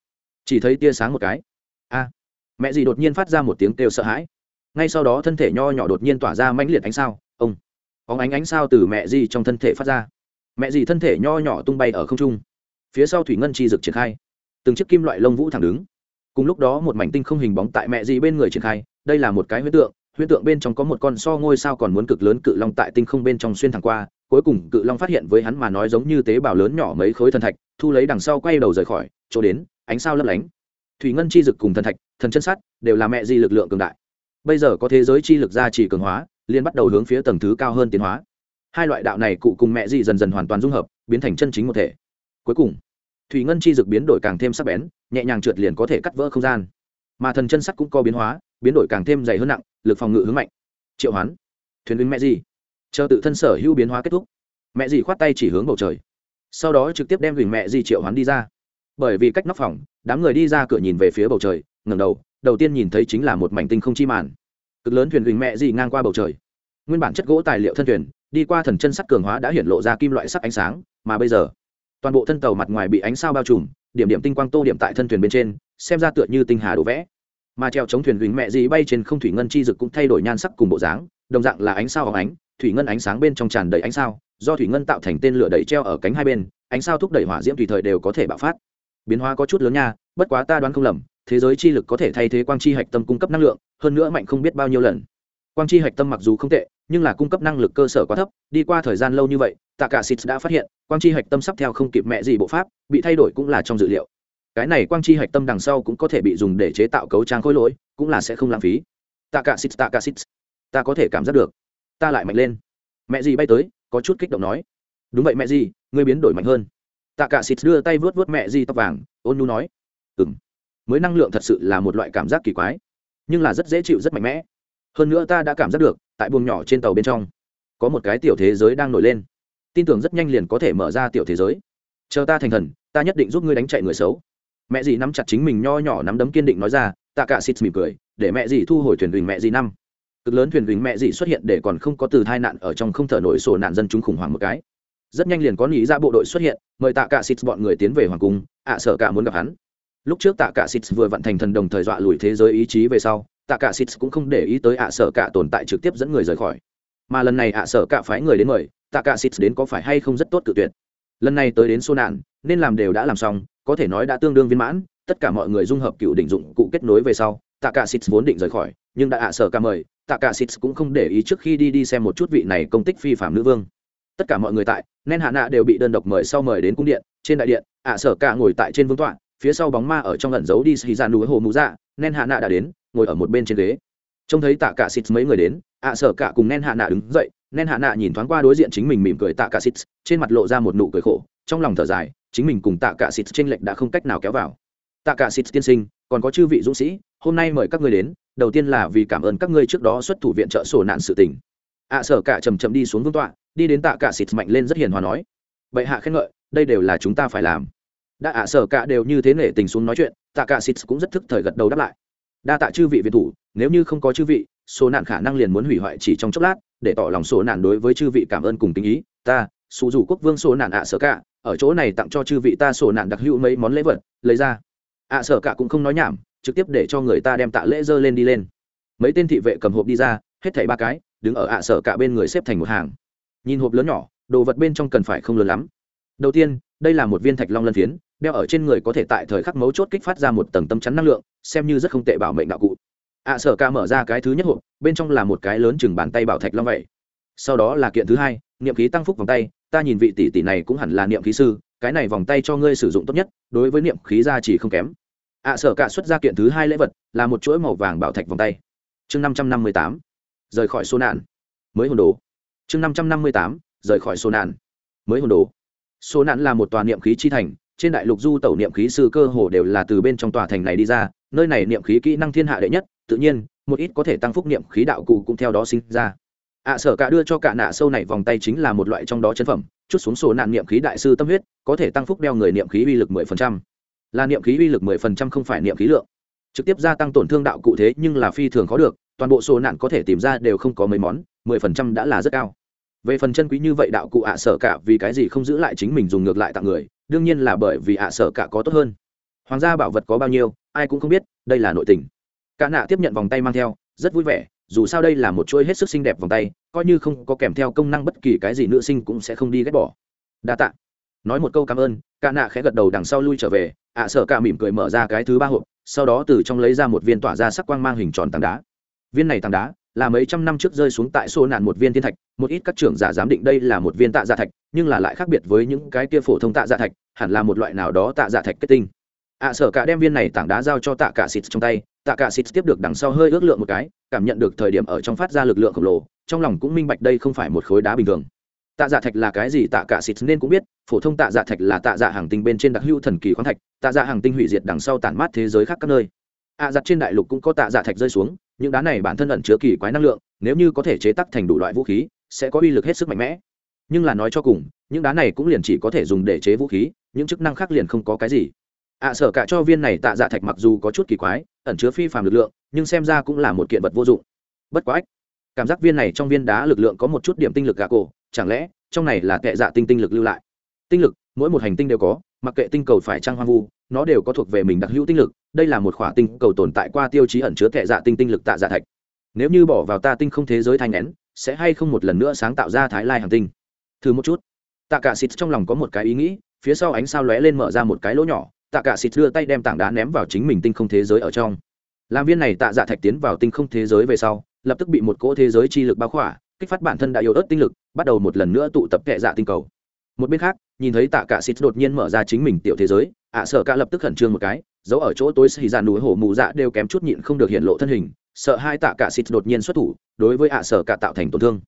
Chỉ thấy tia sáng một cái. A. Mẹ gì đột nhiên phát ra một tiếng kêu sợ hãi ngay sau đó thân thể nho nhỏ đột nhiên tỏa ra mãnh liệt ánh sao. Ông óng ánh ánh sao từ mẹ gì trong thân thể phát ra. Mẹ gì thân thể nho nhỏ tung bay ở không trung. Phía sau thủy ngân chi rực triển khai. Từng chiếc kim loại lông vũ thẳng đứng. Cùng lúc đó một mảnh tinh không hình bóng tại mẹ gì bên người triển khai. Đây là một cái huyết tượng. Huyết tượng bên trong có một con so ngôi sao còn muốn cực lớn cự long tại tinh không bên trong xuyên thẳng qua. Cuối cùng cự long phát hiện với hắn mà nói giống như tế bào lớn nhỏ mấy khối thần thạch, thu lấy đằng sau quay đầu rời khỏi. Chỗ đến, ánh sao lấp lánh. Thủy ngân chi dực cùng thần thạch, thần chân sắt, đều là mẹ di lực lượng cường đại bây giờ có thế giới chi lực gia trì cường hóa liên bắt đầu hướng phía tầng thứ cao hơn tiến hóa. Hai loại đạo này cụ cùng mẹ dị dần dần hoàn toàn dung hợp, biến thành chân chính một thể. Cuối cùng, thủy ngân chi dực biến đổi càng thêm sắc bén, nhẹ nhàng trượt liền có thể cắt vỡ không gian. Mà thần chân sắt cũng có biến hóa, biến đổi càng thêm dày hơn nặng, lực phòng ngự hướng mạnh. Triệu hoán, thuyền binh mẹ gì? Chờ tự thân sở hữu biến hóa kết thúc, mẹ gì khoát tay chỉ hướng bầu trời. Sau đó trực tiếp đem huỳnh mẹ gì triệu hoán đi ra. Bởi vì cách nóc phòng, đám người đi ra cửa nhìn về phía bầu trời, ngẩng đầu đầu tiên nhìn thấy chính là một mảnh tinh không chi màn cực lớn thuyền huỳnh mẹ gì ngang qua bầu trời. Nguyên bản chất gỗ tài liệu thân thuyền, đi qua thần chân sắt cường hóa đã hiện lộ ra kim loại sắc ánh sáng, mà bây giờ, toàn bộ thân tàu mặt ngoài bị ánh sao bao trùm, điểm điểm tinh quang tô điểm tại thân thuyền bên trên, xem ra tựa như tinh hà đổ vẽ. Mà treo chống thuyền huỳnh mẹ gì bay trên không thủy ngân chi dực cũng thay đổi nhan sắc cùng bộ dáng, đồng dạng là ánh sao hóng ánh, thủy ngân ánh sáng bên trong tràn đầy ánh sao, do thủy ngân tạo thành tên lửa đẩy treo ở cánh hai bên, ánh sao thúc đẩy hỏa diễm tùy thời đều có thể bạo phát. Biến hóa có chút lớn nha, bất quá ta đoán không lầm thế giới chi lực có thể thay thế quang chi hạch tâm cung cấp năng lượng, hơn nữa mạnh không biết bao nhiêu lần. Quang chi hạch tâm mặc dù không tệ, nhưng là cung cấp năng lực cơ sở quá thấp, đi qua thời gian lâu như vậy, tạ cả xịt đã phát hiện, quang chi hạch tâm sắp theo không kịp mẹ gì bộ pháp, bị thay đổi cũng là trong dự liệu. Cái này quang chi hạch tâm đằng sau cũng có thể bị dùng để chế tạo cấu trang khối lỗi, cũng là sẽ không lãng phí. Tạ cả xịt tạ cả xịt ta có thể cảm giác được. Ta lại mạnh lên. Mẹ gì bay tới, có chút kích động nói. Đúng vậy mẹ gì, ngươi biến đổi mạnh hơn. Tạ cả xịt đưa tay vớt vớt mẹ gì tóc vàng, ôn nhu nói. Ừm mới năng lượng thật sự là một loại cảm giác kỳ quái, nhưng là rất dễ chịu, rất mạnh mẽ. Hơn nữa ta đã cảm giác được, tại buồng nhỏ trên tàu bên trong, có một cái tiểu thế giới đang nổi lên. Tin tưởng rất nhanh liền có thể mở ra tiểu thế giới. Chờ ta thành thần, ta nhất định giúp ngươi đánh chạy người xấu. Mẹ dì nắm chặt chính mình nho nhỏ nắm đấm kiên định nói ra tạ cả xịt mỉm cười, để mẹ dì thu hồi thuyền đình mẹ dì năm. Cực lớn thuyền đình mẹ dì xuất hiện để còn không có từ tai nạn ở trong không thở nổi sổ nạn dân chúng khủng hoảng một cái. Rất nhanh liền có nghĩ ra bộ đội xuất hiện, mời tạ cả xịt bọn người tiến về hoàng cung, ạ sợ cả muốn gặp hắn lúc trước tạ cả xịt vừa vận thành thần đồng thời dọa lùi thế giới ý chí về sau, tạ cả xịt cũng không để ý tới ạ sở cả tồn tại trực tiếp dẫn người rời khỏi. Mà lần này ạ sở cả phái người đến mời, tạ cả xịt đến có phải hay không rất tốt cự tuyệt. Lần này tới đến xô nạn, nên làm đều đã làm xong, có thể nói đã tương đương viên mãn, tất cả mọi người dung hợp cựu định dụng cụ kết nối về sau, tạ cả xịt vốn định rời khỏi, nhưng đã ạ sở cả mời, tạ cả xịt cũng không để ý trước khi đi đi xem một chút vị này công tích phi phạm nữ vương. Tất cả mọi người tại nên hạ nạ đều bị đơn độc mời sau mời đến cung điện, trên đại điện, ạ sở cả ngồi tại trên vương tọa phía sau bóng ma ở trong ẩn giấu đi xì ra núi hồ mũ dạ nên hạ nạ đã đến, ngồi ở một bên trên ghế. Trông thấy tạ cả xịt mấy người đến, ạ sở cả cùng nên hạ nạ đứng dậy. Nên hạ nạ nhìn thoáng qua đối diện chính mình mỉm cười tạ cả xịt trên mặt lộ ra một nụ cười khổ, trong lòng thở dài, chính mình cùng tạ cả xịt trên lệnh đã không cách nào kéo vào. Tạ cả xịt tiên sinh, còn có chư vị dũng sĩ, hôm nay mời các ngươi đến, đầu tiên là vì cảm ơn các ngươi trước đó xuất thủ viện trợ sổ nạn sự tình. Ạ sở cả chầm chậm đi xuống vương tọa, đi đến tạ cả xịt mạnh lên rất hiền hòa nói. Bệ hạ khen ngợi, đây đều là chúng ta phải làm đã ạ, sở cả đều như thế nể tình xuống nói chuyện, tạ cả xịt cũng rất thức thời gật đầu đáp lại. Đa tạ chư vị viện thủ, nếu như không có chư vị, số nạn khả năng liền muốn hủy hoại chỉ trong chốc lát, để tỏ lòng số nạn đối với chư vị cảm ơn cùng tình ý. Ta sủ dù quốc vương số nạn ạ, sở cả, ở chỗ này tặng cho chư vị ta sổ nạn đặc hữu mấy món lễ vật, lấy ra. Ạ, sở cả cũng không nói nhảm, trực tiếp để cho người ta đem tạ lễ dơ lên đi lên. Mấy tên thị vệ cầm hộp đi ra, hết thảy ba cái, đứng ở ạ, sở cả bên người xếp thành một hàng. Nhìn hộp lớn nhỏ, đồ vật bên trong cần phải không lớn lắm. Đầu tiên, đây là một viên thạch long lân phiến đeo ở trên người có thể tại thời khắc mấu chốt kích phát ra một tầng tâm chắn năng lượng, xem như rất không tệ bảo mệnh đạo cụ. Ạ sở ca mở ra cái thứ nhất hộp, bên trong là một cái lớn chừng bàn tay bảo thạch long vậy. Sau đó là kiện thứ hai, niệm khí tăng phúc vòng tay, ta nhìn vị tỷ tỷ này cũng hẳn là niệm khí sư, cái này vòng tay cho ngươi sử dụng tốt nhất, đối với niệm khí gia chỉ không kém. Ạ sở cả xuất ra kiện thứ hai lễ vật, là một chuỗi màu vàng bảo thạch vòng tay. Chương năm trăm năm mươi tám, rời khỏi số nạn. Mới hồn đồ. Chương năm trăm năm mươi tám, rời khỏi số nạn. Mới hồn đồ. Số nạn là một tòa niệm khí chi thành trên đại lục du tẩu niệm khí sư cơ hồ đều là từ bên trong tòa thành này đi ra, nơi này niệm khí kỹ năng thiên hạ đệ nhất, tự nhiên, một ít có thể tăng phúc niệm khí đạo cụ cũng theo đó sinh ra. Ạ sở cả đưa cho cả nạ sâu này vòng tay chính là một loại trong đó chân phẩm, chút xuống sổ nạn niệm khí đại sư tâm huyết, có thể tăng phúc đeo người niệm khí uy lực mười phần trăm. Là niệm khí uy lực mười phần trăm không phải niệm khí lượng. Trực tiếp gia tăng tổn thương đạo cụ thế nhưng là phi thường khó được, toàn bộ sổ nạn có thể tìm ra đều không có mấy món, mười phần trăm đã là rất cao. Về phần chân quý như vậy đạo cụ ạ sở cả vì cái gì không giữ lại chính mình dùng ngược lại tặng người đương nhiên là bởi vì ạ sở cả có tốt hơn. Hoàng gia bảo vật có bao nhiêu, ai cũng không biết, đây là nội tình. Cả nạ tiếp nhận vòng tay mang theo, rất vui vẻ, dù sao đây là một chuỗi hết sức xinh đẹp vòng tay, coi như không có kèm theo công năng bất kỳ cái gì nữ sinh cũng sẽ không đi ghét bỏ. Đa tạ. Nói một câu cảm ơn, cả nạ khẽ gật đầu đằng sau lui trở về, ạ sở cả mỉm cười mở ra cái thứ ba hộp, sau đó từ trong lấy ra một viên tỏa ra sắc quang mang hình tròn tảng đá. Viên này tảng đá là mấy trăm năm trước rơi xuống tại xô nạn một viên thiên thạch, một ít các trưởng giả giám định đây là một viên tạ dạ thạch, nhưng là lại khác biệt với những cái kia phổ thông tạ dạ thạch, hẳn là một loại nào đó tạ dạ thạch kết tinh. Ạ sở cả đem viên này tảng đá giao cho tạ cả xịt trong tay, tạ cả xịt tiếp được đằng sau hơi ước lượng một cái, cảm nhận được thời điểm ở trong phát ra lực lượng khổng lồ, trong lòng cũng minh bạch đây không phải một khối đá bình thường. Tạ dạ thạch là cái gì tạ cả xịt nên cũng biết, phổ thông tạ dạ thạch là tạ dạ hàng tinh bên trên đặc hữu thần kỳ khoáng thạch, tạ dạ hàng tinh hủy diệt đằng sau tản mát thế giới khác các nơi. Ạ giặt trên đại lục cũng có tạ dạ thạch rơi xuống những đá này bản thân ẩn chứa kỳ quái năng lượng, nếu như có thể chế tắc thành đủ loại vũ khí, sẽ có uy lực hết sức mạnh mẽ. Nhưng là nói cho cùng, những đá này cũng liền chỉ có thể dùng để chế vũ khí, những chức năng khác liền không có cái gì. Ạ sở cả cho viên này tạ dạ thạch mặc dù có chút kỳ quái, ẩn chứa phi phàm lực lượng, nhưng xem ra cũng là một kiện vật vô dụng. Bất quá ách cảm giác viên này trong viên đá lực lượng có một chút điểm tinh lực gà cổ, chẳng lẽ trong này là kệ dạ tinh tinh lực lưu lại? Tinh lực mỗi một hành tinh đều có, mặc kệ tinh cầu phải trăng hoang vu, nó đều có thuộc về mình đặc hữu tinh lực, đây là một khỏa tinh cầu tồn tại qua tiêu chí ẩn chứa kệ dạ tinh tinh lực tạ dạ thạch. Nếu như bỏ vào ta tinh không thế giới thanh nén sẽ hay không một lần nữa sáng tạo ra thái lai hành tinh? Thử một chút. Tạ cả xịt trong lòng có một cái ý nghĩ, phía sau ánh sao lóe lên mở ra một cái lỗ nhỏ, tạ cả xịt đưa tay đem tảng đá ném vào chính mình tinh không thế giới ở trong. Làm viên này tạ dạ thạch tiến vào tinh không thế giới về sau, lập tức bị một cỗ thế giới chi lực bao khỏa, kích phát bản thân đã yếu ớt tinh lực, bắt đầu một lần nữa tụ tập kệ dạ tinh cầu. Một bên khác nhìn thấy tạ cả xịt đột nhiên mở ra chính mình tiểu thế giới, ạ sợ cả lập tức khẩn trương một cái, giấu ở chỗ tối xì dàn núi hổ mù dạ đều kém chút nhịn không được hiện lộ thân hình, sợ hai tạ cả xịt đột nhiên xuất thủ, đối với ạ sợ cả tạo thành tổn thương.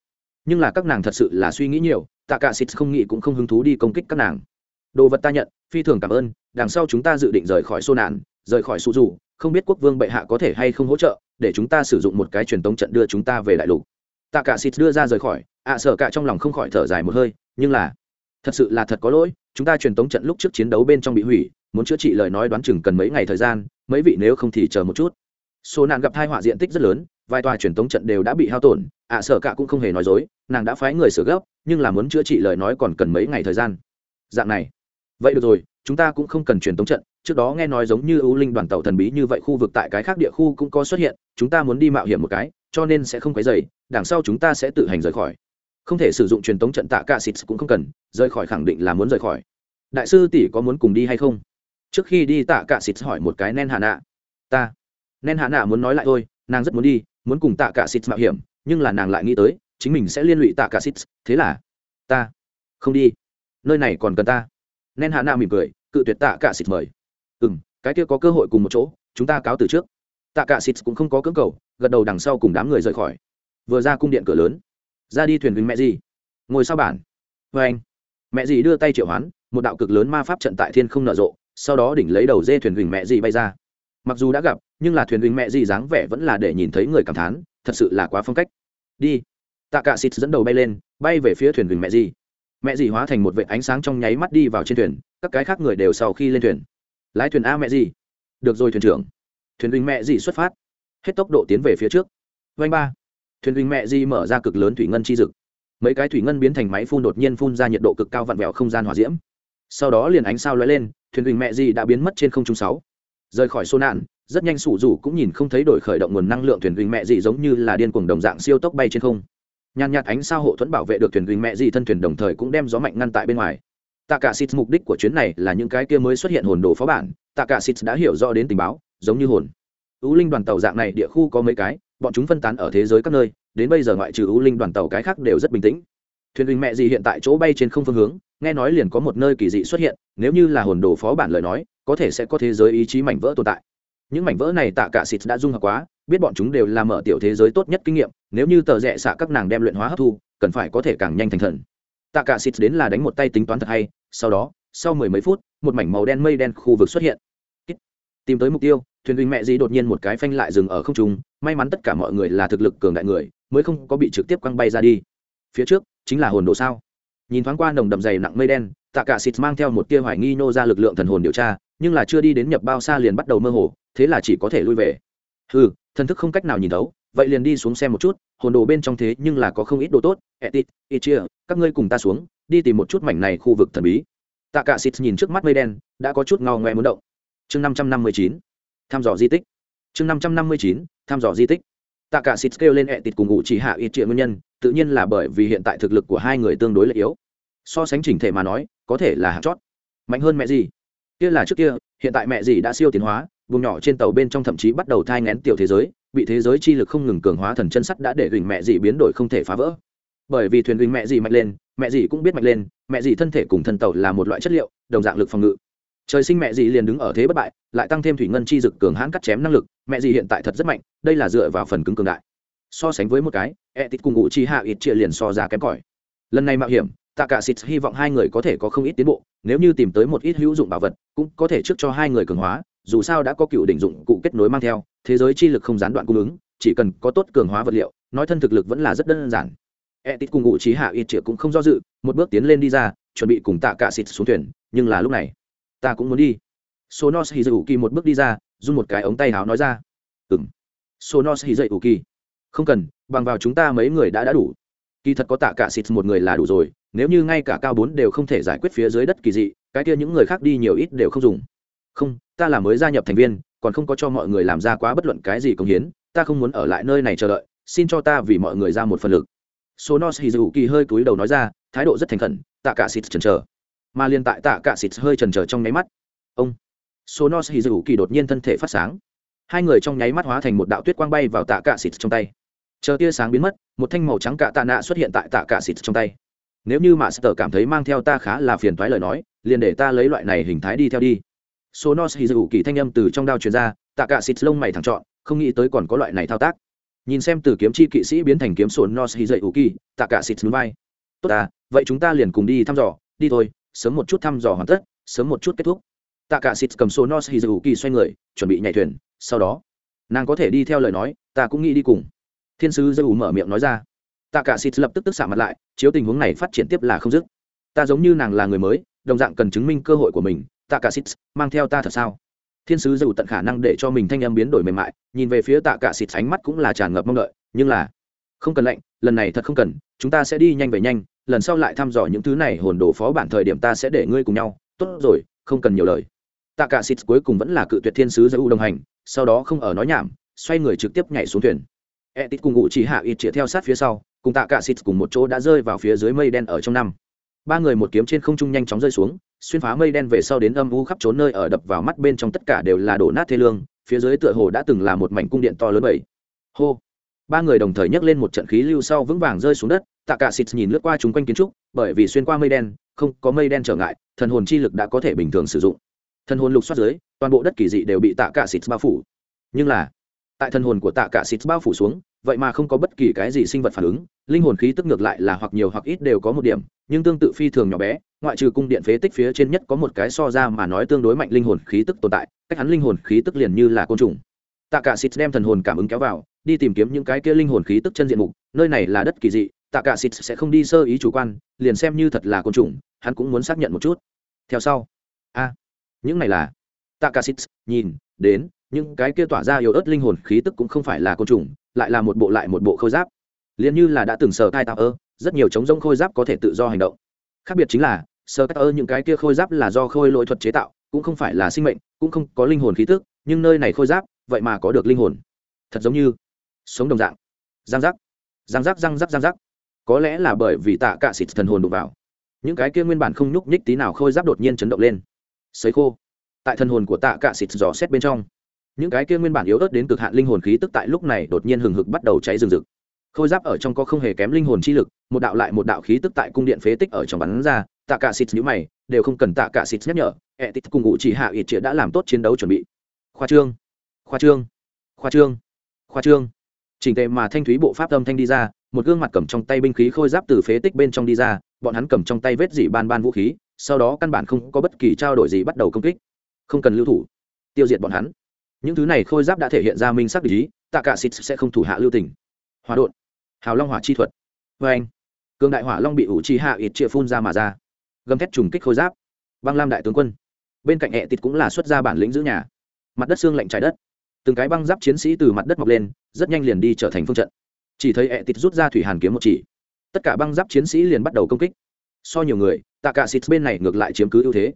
Nhưng là các nàng thật sự là suy nghĩ nhiều, tạ cả xịt không nghĩ cũng không hứng thú đi công kích các nàng. Đồ vật ta nhận, phi thường cảm ơn, đằng sau chúng ta dự định rời khỏi xô nạn, rời khỏi su dù, không biết quốc vương bệ hạ có thể hay không hỗ trợ, để chúng ta sử dụng một cái truyền tống trận đưa chúng ta về đại lục. Tạ cả xịt đưa ra rời khỏi, ạ sợ cả trong lòng không khỏi thở dài một hơi, nhưng là thật sự là thật có lỗi, chúng ta truyền tống trận lúc trước chiến đấu bên trong bị hủy, muốn chữa trị lời nói đoán chừng cần mấy ngày thời gian, mấy vị nếu không thì chờ một chút. Số nạn gặp hai họa diện tích rất lớn, vài tòa truyền tống trận đều đã bị hao tổn, ạ sở cả cũng không hề nói dối, nàng đã phái người sửa gấp, nhưng là muốn chữa trị lời nói còn cần mấy ngày thời gian. Dạng này. Vậy được rồi, chúng ta cũng không cần truyền tống trận, trước đó nghe nói giống như ưu linh đoàn tàu thần bí như vậy khu vực tại cái khác địa khu cũng có xuất hiện, chúng ta muốn đi mạo hiểm một cái, cho nên sẽ không quấy dày đằng sau chúng ta sẽ tự hành rời khỏi không thể sử dụng truyền tống trận tạ cả xịt cũng không cần, rời khỏi khẳng định là muốn rời khỏi. Đại sư tỷ có muốn cùng đi hay không? Trước khi đi tạ cả xịt hỏi một cái nen hạ nạ. Ta. Nen hạ nạ muốn nói lại thôi, nàng rất muốn đi, muốn cùng tạ cả xịt mạo hiểm, nhưng là nàng lại nghĩ tới, chính mình sẽ liên lụy tạ cả xịt, thế là, ta không đi. Nơi này còn cần ta. Nen hạ nạ mỉm cười, cự tuyệt tạ cả xịt mời. Ừ m cái kia có cơ hội cùng một chỗ, chúng ta cáo từ trước. Tạ cả xịt cũng không có cưỡng cầu, gật đầu đằng sau cùng đám người rời khỏi. Vừa ra cung điện cửa lớn ra đi thuyền với mẹ gì? Ngồi sau bản. Vê anh. Mẹ gì đưa tay triệu hoán, một đạo cực lớn ma pháp trận tại thiên không nở rộ, sau đó đỉnh lấy đầu dê thuyền huỳnh mẹ gì bay ra. Mặc dù đã gặp, nhưng là thuyền huỳnh mẹ gì dáng vẻ vẫn là để nhìn thấy người cảm thán, thật sự là quá phong cách. Đi. Tạ cả xịt dẫn đầu bay lên, bay về phía thuyền huỳnh mẹ gì. Mẹ gì hóa thành một vệ ánh sáng trong nháy mắt đi vào trên thuyền, các cái khác người đều sau khi lên thuyền. Lái thuyền a mẹ gì. Được rồi thuyền trưởng. Thuyền huỳnh mẹ gì xuất phát. Hết tốc độ tiến về phía trước. Vanh ba thuyền huynh mẹ di mở ra cực lớn thủy ngân chi dực. Mấy cái thủy ngân biến thành máy phun đột nhiên phun ra nhiệt độ cực cao vặn vẹo không gian hỏa diễm. Sau đó liền ánh sao lóe lên, thuyền huỳnh mẹ di đã biến mất trên không trung sáu. Rời khỏi xô nạn, rất nhanh sủ rủ cũng nhìn không thấy đổi khởi động nguồn năng lượng thuyền huỳnh mẹ di giống như là điên cuồng đồng dạng siêu tốc bay trên không. Nhàn nhạt ánh sao hộ thuẫn bảo vệ được thuyền huỳnh mẹ di thân thuyền đồng thời cũng đem gió mạnh ngăn tại bên ngoài. Tạ cả xịt mục đích của chuyến này là những cái kia mới xuất hiện hồn đồ phó bản. Tạ cả xịt đã hiểu rõ đến tình báo, giống như hồn. Ú linh đoàn tàu dạng này địa khu có mấy cái bọn chúng phân tán ở thế giới các nơi, đến bây giờ ngoại trừ U linh đoàn tàu cái khác đều rất bình tĩnh. Thuyền huỳnh mẹ gì hiện tại chỗ bay trên không phương hướng, nghe nói liền có một nơi kỳ dị xuất hiện, nếu như là hồn đồ phó bản lời nói, có thể sẽ có thế giới ý chí mảnh vỡ tồn tại. Những mảnh vỡ này tạ cả xịt đã dung hợp quá, biết bọn chúng đều là mở tiểu thế giới tốt nhất kinh nghiệm, nếu như tờ rẽ xạ các nàng đem luyện hóa hấp thu, cần phải có thể càng nhanh thành thần. Tạ cả xịt đến là đánh một tay tính toán thật hay, sau đó, sau mười mấy phút, một mảnh màu đen mây đen khu vực xuất hiện tìm tới mục tiêu, thuyền huynh mẹ dì đột nhiên một cái phanh lại dừng ở không trung, may mắn tất cả mọi người là thực lực cường đại người, mới không có bị trực tiếp quăng bay ra đi. Phía trước, chính là hồn đồ sao? Nhìn thoáng qua nồng đậm dày nặng mây đen, tạ cả xịt mang theo một tia hoài nghi nô ra lực lượng thần hồn điều tra, nhưng là chưa đi đến nhập bao xa liền bắt đầu mơ hồ, thế là chỉ có thể lui về. Ừ thần thức không cách nào nhìn thấu, vậy liền đi xuống xem một chút, hồn đồ bên trong thế nhưng là có không ít đồ tốt, etit, ichia, các ngươi cùng ta xuống, đi tìm một chút mảnh này khu vực thần bí. Tạ cả xịt nhìn trước mắt mây đen, đã có chút ngao ngoe muốn động chương năm trăm năm mươi chín, thăm dò di tích. Chương năm trăm năm mươi chín, thăm dò di tích. Tạ cả xịt kêu lên ẹ tịt cùng ngụ chỉ hạ ít triệu nguyên nhân, tự nhiên là bởi vì hiện tại thực lực của hai người tương đối là yếu. So sánh chỉnh thể mà nói, có thể là hạt chót. Mạnh hơn mẹ gì? Kia là trước kia, hiện tại mẹ gì đã siêu tiến hóa, vùng nhỏ trên tàu bên trong thậm chí bắt đầu thai ngén tiểu thế giới, bị thế giới chi lực không ngừng cường hóa thần chân sắt đã để huỳnh mẹ gì biến đổi không thể phá vỡ. Bởi vì thuyền huỳnh mẹ gì mạnh lên, mẹ gì cũng biết mạnh lên, mẹ gì thân thể cùng thân tàu là một loại chất liệu, đồng dạng lực phòng ngự trời sinh mẹ dì liền đứng ở thế bất bại, lại tăng thêm thủy ngân chi dực cường hãn cắt chém năng lực, mẹ dì hiện tại thật rất mạnh, đây là dựa vào phần cứng cường đại. So sánh với một cái e tít cùng ngụ chi hạ ít chia liền so ra kém cỏi. Lần này mạo hiểm, tạ cả xịt hy vọng hai người có thể có không ít tiến bộ, nếu như tìm tới một ít hữu dụng bảo vật, cũng có thể trước cho hai người cường hóa, dù sao đã có cựu đỉnh dụng cụ kết nối mang theo, thế giới chi lực không gián đoạn cung ứng, chỉ cần có tốt cường hóa vật liệu, nói thân thực lực vẫn là rất đơn giản. E tít cùng ngụ Chi hạ ít chia cũng không do dự, một bước tiến lên đi ra, chuẩn bị cùng tạ cả xịt xuống thuyền, nhưng là lúc này ta cũng muốn đi. Sonos hì dậy ủ kỳ một bước đi ra dùng một cái ống tay áo nói ra. Ừng sonos hì dậy ủ kỳ không cần, bằng vào chúng ta mấy người đã đã đủ. Kỳ thật có tạ cả xịt một người là đủ rồi, nếu như ngay cả cao bốn đều không thể giải quyết phía dưới đất kỳ dị, cái kia những người khác đi nhiều ít đều không dùng. Không, ta là mới gia nhập thành viên, còn không có cho mọi người làm ra quá bất luận cái gì công hiến, ta không muốn ở lại nơi này chờ đợi, xin cho ta vì mọi người ra một phần lực. Sonos hì dù kỳ hơi cúi đầu nói ra, thái độ rất thành khẩn, tạ cả xịt chần chờ mà liền tại tạ cạ xịt hơi chần chờ trong nháy mắt. Ông sonos hì dù kỳ đột nhiên thân thể phát sáng. Hai người trong nháy mắt hóa thành một đạo tuyết quang bay vào tạ cạ xịt trong tay. Chờ tia sáng biến mất, một thanh màu trắng cạ tạ nạ xuất hiện tại tạ cạ xịt trong tay. Nếu như mà sơ cảm thấy mang theo ta khá là phiền toái lời nói, liền để ta lấy loại này hình thái đi theo đi. Sonos hì dù kỳ thanh âm từ trong đao truyền ra, tạ cạ xịt lông mày thẳng trọn, không nghĩ tới còn có loại này thao tác. Nhìn xem từ kiếm chi kỵ sĩ biến thành kiếm sồn nos hì dậy ủ kỳ tạ cả xịt núi vai. Tốt à vậy chúng ta liền cùng đi thăm dò, đi thôi sớm một chút thăm dò hoàn tất, sớm một chút kết thúc. Tạ cả xịt cầm số nos hizu kỳ xoay người, chuẩn bị nhảy thuyền, sau đó, nàng có thể đi theo lời nói, ta cũng nghĩ đi cùng. Thiên sứ dư mở miệng nói ra. Tạ cả xịt lập tức tức xả mặt lại, chiếu tình huống này phát triển tiếp là không dứt. Ta giống như nàng là người mới, đồng dạng cần chứng minh cơ hội của mình. Tạ cả xịt mang theo ta thật sao? Thiên sứ dư tận khả năng để cho mình thanh âm biến đổi mềm mại, nhìn về phía tạ cả xịt ánh mắt cũng là tràn ngập mong đợi, nhưng là, không cần lệnh lần này thật không cần, chúng ta sẽ đi nhanh về nhanh lần sau lại thăm dò những thứ này hồn đồ phó bản thời điểm ta sẽ để ngươi cùng nhau. Tốt rồi, không cần nhiều lời. Tạ cả xịt cuối cùng vẫn là cự tuyệt thiên sứ giữ đồng hành, sau đó không ở nói nhảm, xoay người trực tiếp nhảy xuống thuyền. E tít cùng ngụ chỉ hạ ít chĩa theo sát phía sau, cùng tạ cả xịt cùng một chỗ đã rơi vào phía dưới mây đen ở trong năm. Ba người một kiếm trên không trung nhanh chóng rơi xuống, xuyên phá mây đen về sau đến âm u khắp trốn nơi ở đập vào mắt bên trong tất cả đều là đổ nát thê lương, phía dưới tựa hồ đã từng là một mảnh cung điện to lớn bảy. Hô. Ba người đồng thời nhấc lên một trận khí lưu sau vững vàng rơi xuống đất tạ cả xịt nhìn lướt qua chúng quanh kiến trúc, bởi vì xuyên qua mây đen, không có mây đen trở ngại, thần hồn chi lực đã có thể bình thường sử dụng. Thần hồn lục soát dưới, toàn bộ đất kỳ dị đều bị tạ cả xịt bao phủ. Nhưng là, tại thần hồn của tạ cả xịt bao phủ xuống, vậy mà không có bất kỳ cái gì sinh vật phản ứng, linh hồn khí tức ngược lại là hoặc nhiều hoặc ít đều có một điểm, nhưng tương tự phi thường nhỏ bé, ngoại trừ cung điện phế tích phía trên nhất có một cái so ra mà nói tương đối mạnh linh hồn khí tức tồn tại, cách hắn linh hồn khí tức liền như là côn trùng. Tạ cả xịt đem thần hồn cảm ứng kéo vào, đi tìm kiếm những cái kia linh hồn khí tức chân diện mục, nơi này là đất kỳ dị tạ cả xịt sẽ không đi sơ ý chủ quan, liền xem như thật là côn trùng, hắn cũng muốn xác nhận một chút. Theo sau. A, những này là tạ cả xịt, nhìn, đến, những cái kia tỏa ra yếu ớt linh hồn khí tức cũng không phải là côn trùng, lại là một bộ lại một bộ khôi giáp. Liền như là đã từng sờ tai tạo ơ, rất nhiều chống rông khôi giáp có thể tự do hành động. Khác biệt chính là sờ cai ơ, những cái kia khôi giáp là do khôi lỗi thuật chế tạo, cũng không phải là sinh mệnh, cũng không có linh hồn khí tức, nhưng nơi này khôi giáp, vậy mà có được linh hồn. Thật giống như, sống đồng dạng. Giang giác. Giang giác giang giác giang giác có lẽ là bởi vì tạ cạ xịt thần hồn đụng vào. Những cái kia nguyên bản không nhúc nhích tí nào khôi giáp đột nhiên chấn động lên. Sấy khô. Tại thần hồn của tạ cạ xịt dò xét bên trong, những cái kia nguyên bản yếu ớt đến cực hạn linh hồn khí tức tại lúc này đột nhiên hừng hực bắt đầu cháy rừng rực. Khôi giáp ở trong có không hề kém linh hồn chi lực, một đạo lại một đạo khí tức tại cung điện phế tích ở trong bắn ra, tạ cả xịt nhữ mày, đều không cần tạ cả xịt nhắc nhở, ẹ tích cùng ngụ chỉ hạ ít chĩa đã làm tốt chiến đấu chuẩn bị. Khoa trương khoa trương khoa trương khoa trương. Chỉnh tệ mà thanh thúy bộ pháp âm thanh đi ra một gương mặt cầm trong tay binh khí khôi giáp từ phế tích bên trong đi ra, bọn hắn cầm trong tay vết dỉ ban ban vũ khí, sau đó căn bản không có bất kỳ trao đổi gì bắt đầu công kích. Không cần lưu thủ. Tiêu diệt bọn hắn. Những thứ này khôi giáp đã thể hiện ra minh sắc ý tạ cả xịt sẽ không thủ hạ lưu tình. Hòa đột hào long hỏa chi thuật. Vê anh. Cường đại hỏa long bị ủ chi hạ ít chia phun ra mà ra. Gầm thét trùng kích khôi giáp. Băng lam đại tướng quân. Bên cạnh hệ tịt cũng là xuất ra bản lĩnh giữ nhà. Mặt đất xương lạnh trái đất. Từng cái băng giáp chiến sĩ từ mặt đất mọc lên, rất nhanh liền đi trở thành phương trận chỉ thấy ẹ tịt rút ra thủy hàn kiếm một chỉ. Tất cả băng giáp chiến sĩ liền bắt đầu công kích. So nhiều người, tạ cả xịt bên này ngược lại chiếm cứ ưu thế.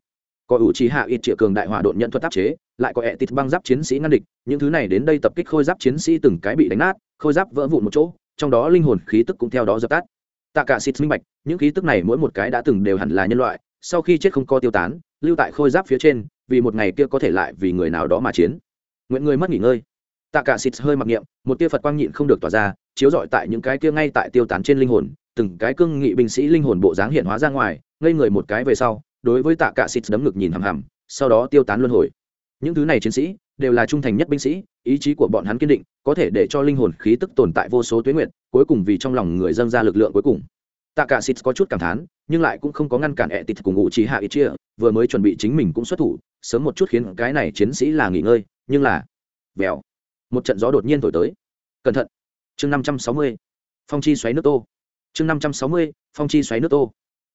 Có ủ trí hạ ít triệu cường đại hỏa độn nhận thuật áp chế, lại có ẹ tịt băng giáp chiến sĩ ngăn địch. Những thứ này đến đây tập kích khôi giáp chiến sĩ từng cái bị đánh nát, khôi giáp vỡ vụn một chỗ, trong đó linh hồn khí tức cũng theo đó dập tắt. Tạ cả xịt minh bạch, những khí tức này mỗi một cái đã từng đều hẳn là nhân loại, sau khi chết không co tiêu tán, lưu tại khôi giáp phía trên, vì một ngày kia có thể lại vì người nào đó mà chiến. Nguyện người mất nghỉ ngơi tạ cả xịt hơi mặc niệm, một tia phật quang nhịn không được tỏa ra, chiếu rọi tại những cái kia ngay tại tiêu tán trên linh hồn, từng cái cương nghị binh sĩ linh hồn bộ dáng hiện hóa ra ngoài, ngây người một cái về sau, đối với tạ cả xịt đấm ngực nhìn hằm hằm, sau đó tiêu tán luân hồi. Những thứ này chiến sĩ, đều là trung thành nhất binh sĩ, ý chí của bọn hắn kiên định, có thể để cho linh hồn khí tức tồn tại vô số tuyến nguyện cuối cùng vì trong lòng người dâng ra lực lượng cuối cùng. Tạ cả xịt có chút cảm thán, nhưng lại cũng không có ngăn cản ẹ tịt cùng ngụ trí hạ ít chia, vừa mới chuẩn bị chính mình cũng xuất thủ, sớm một chút khiến cái này chiến sĩ là nghỉ ngơi, nhưng là, vèo một trận gió đột nhiên thổi tới. Cẩn thận. Chương năm trăm sáu mươi. Phong chi xoáy nước tô. Chương năm trăm sáu mươi, phong chi xoáy nước tô.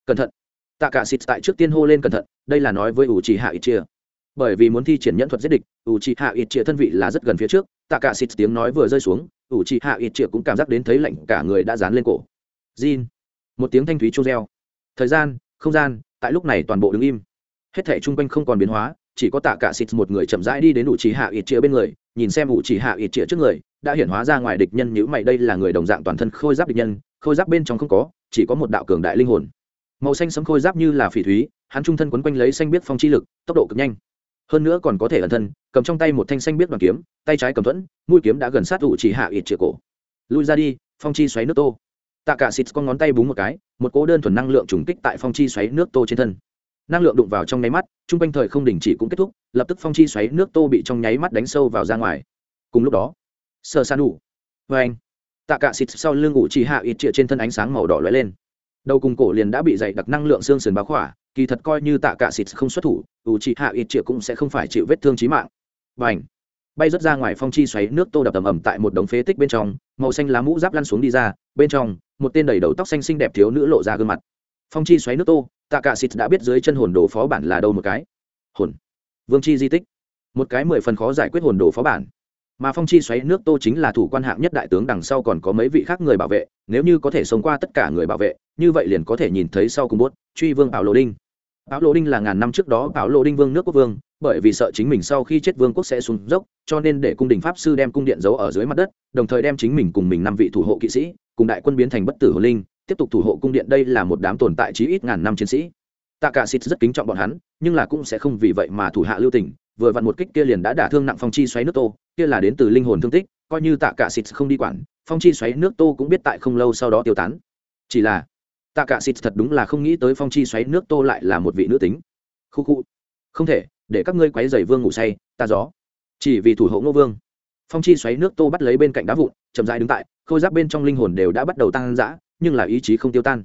Cẩn thận. Tạ cả xịt tại trước tiên hô lên cẩn thận, đây là nói với ủ trì hạ ít chia. Bởi vì muốn thi triển nhẫn thuật giết địch, ủ trì hạ ít chia thân vị là rất gần phía trước, tạ cả xịt tiếng nói vừa rơi xuống, ủ trì hạ ít chia cũng cảm giác đến thấy lạnh cả người đã dán lên cổ. Jin. một tiếng thanh thúy chu reo. Thời gian, không gian, tại lúc này toàn bộ đứng im. Hết thảy chung quanh không còn biến hóa chỉ có tạ cả xịt một người chậm rãi đi đến ủ trì hạ ít chĩa bên người, nhìn xem ủ trì hạ ít chĩa trước người, đã hiển hóa ra ngoài địch nhân nhữ mày, đây là người đồng dạng toàn thân khôi giáp địch nhân, khôi giáp bên trong không có, chỉ có một đạo cường đại linh hồn. Màu xanh sấm khôi giáp như là phỉ thúy, hắn trung thân quấn quanh lấy xanh biết phong chi lực, tốc độ cực nhanh. Hơn nữa còn có thể ẩn thân, cầm trong tay một thanh xanh biết đoàn kiếm, tay trái cầm thuẫn, mũi kiếm đã gần sát ủ chỉ hạ ít chĩa cổ. Lui ra đi, phong chi xoáy nước tô. Tạ cả xịt con ngón tay búng một cái, một cỗ đơn thuần năng lượng trùng kích tại phong chi xoáy nước tô trên thân năng lượng đụng vào trong nháy mắt trung quanh thời không đình chỉ cũng kết thúc, lập tức phong chi xoáy nước tô bị trong nháy mắt đánh sâu vào ra ngoài. Cùng lúc đó sơ san đủ vê anh tạ cạ xịt sau lưng ủ chỉ hạ ít trịa trên thân ánh sáng màu đỏ lóe lên. Đầu cùng cổ liền đã bị dày đặc năng lượng xương sườn báo khỏa, kỳ thật coi như tạ cạ xịt không xuất thủ, ủ chỉ hạ ít triệu cũng sẽ không phải chịu vết thương chí mạng. Và ảnh bay rớt ra ngoài phong chi xoáy nước tô đập ầm ầm tại một đống phế tích bên trong, màu xanh lá mũ giáp lăn xuống đi ra, bên trong, một tên đầy đầu tóc xanh xinh đẹp thiếu nữ lộ ra gương mặt. Phong chi xoáy nước tô tạ cả xịt đã biết dưới chân hồn đồ phó bản là đâu một cái. Hồn. Vương chi di tích. Một cái mười phần khó giải quyết hồn đồ phó bản. Mà phong chi xoáy nước tô chính là thủ quan hạng nhất đại tướng đằng sau còn có mấy vị khác người bảo vệ, nếu như có thể sống qua tất cả người bảo vệ, như vậy liền có thể nhìn thấy sau cùng bốt truy vương bảo lộ đinh. Bảo lộ đinh là ngàn năm trước đó bảo lộ đinh vương nước quốc vương, bởi vì sợ chính mình sau khi chết vương quốc sẽ xuống dốc, cho nên để cung đình pháp sư đem cung điện giấu ở dưới mặt đất, đồng thời đem chính mình cùng mình năm vị thủ hộ kỵ sĩ, cùng đại quân biến thành bất tử hồ linh tiếp tục thủ hộ cung điện đây là một đám tồn tại chí ít ngàn năm chiến sĩ. Tạ cả xịt rất kính trọng bọn hắn, nhưng là cũng sẽ không vì vậy mà thủ hạ lưu tình, vừa vặn một kích kia liền đã đả thương nặng phong chi xoáy nước tô, kia là đến từ linh hồn thương tích, coi như tạ cả xịt không đi quản, phong chi xoáy nước tô cũng biết tại không lâu sau đó tiêu tán. Chỉ là tạ cả xịt thật đúng là không nghĩ tới phong chi xoáy nước tô lại là một vị nữ tính. Khu khu. Không thể, để các ngươi quấy giày vương ngủ say, ta gió. Chỉ vì thủ hộ ngô vương. Phong chi xoáy nước tô bắt lấy bên cạnh đá vụn, chậm rãi đứng tại, khôi giáp bên trong linh hồn đều đã bắt đầu tăng dã nhưng là ý chí không tiêu tan.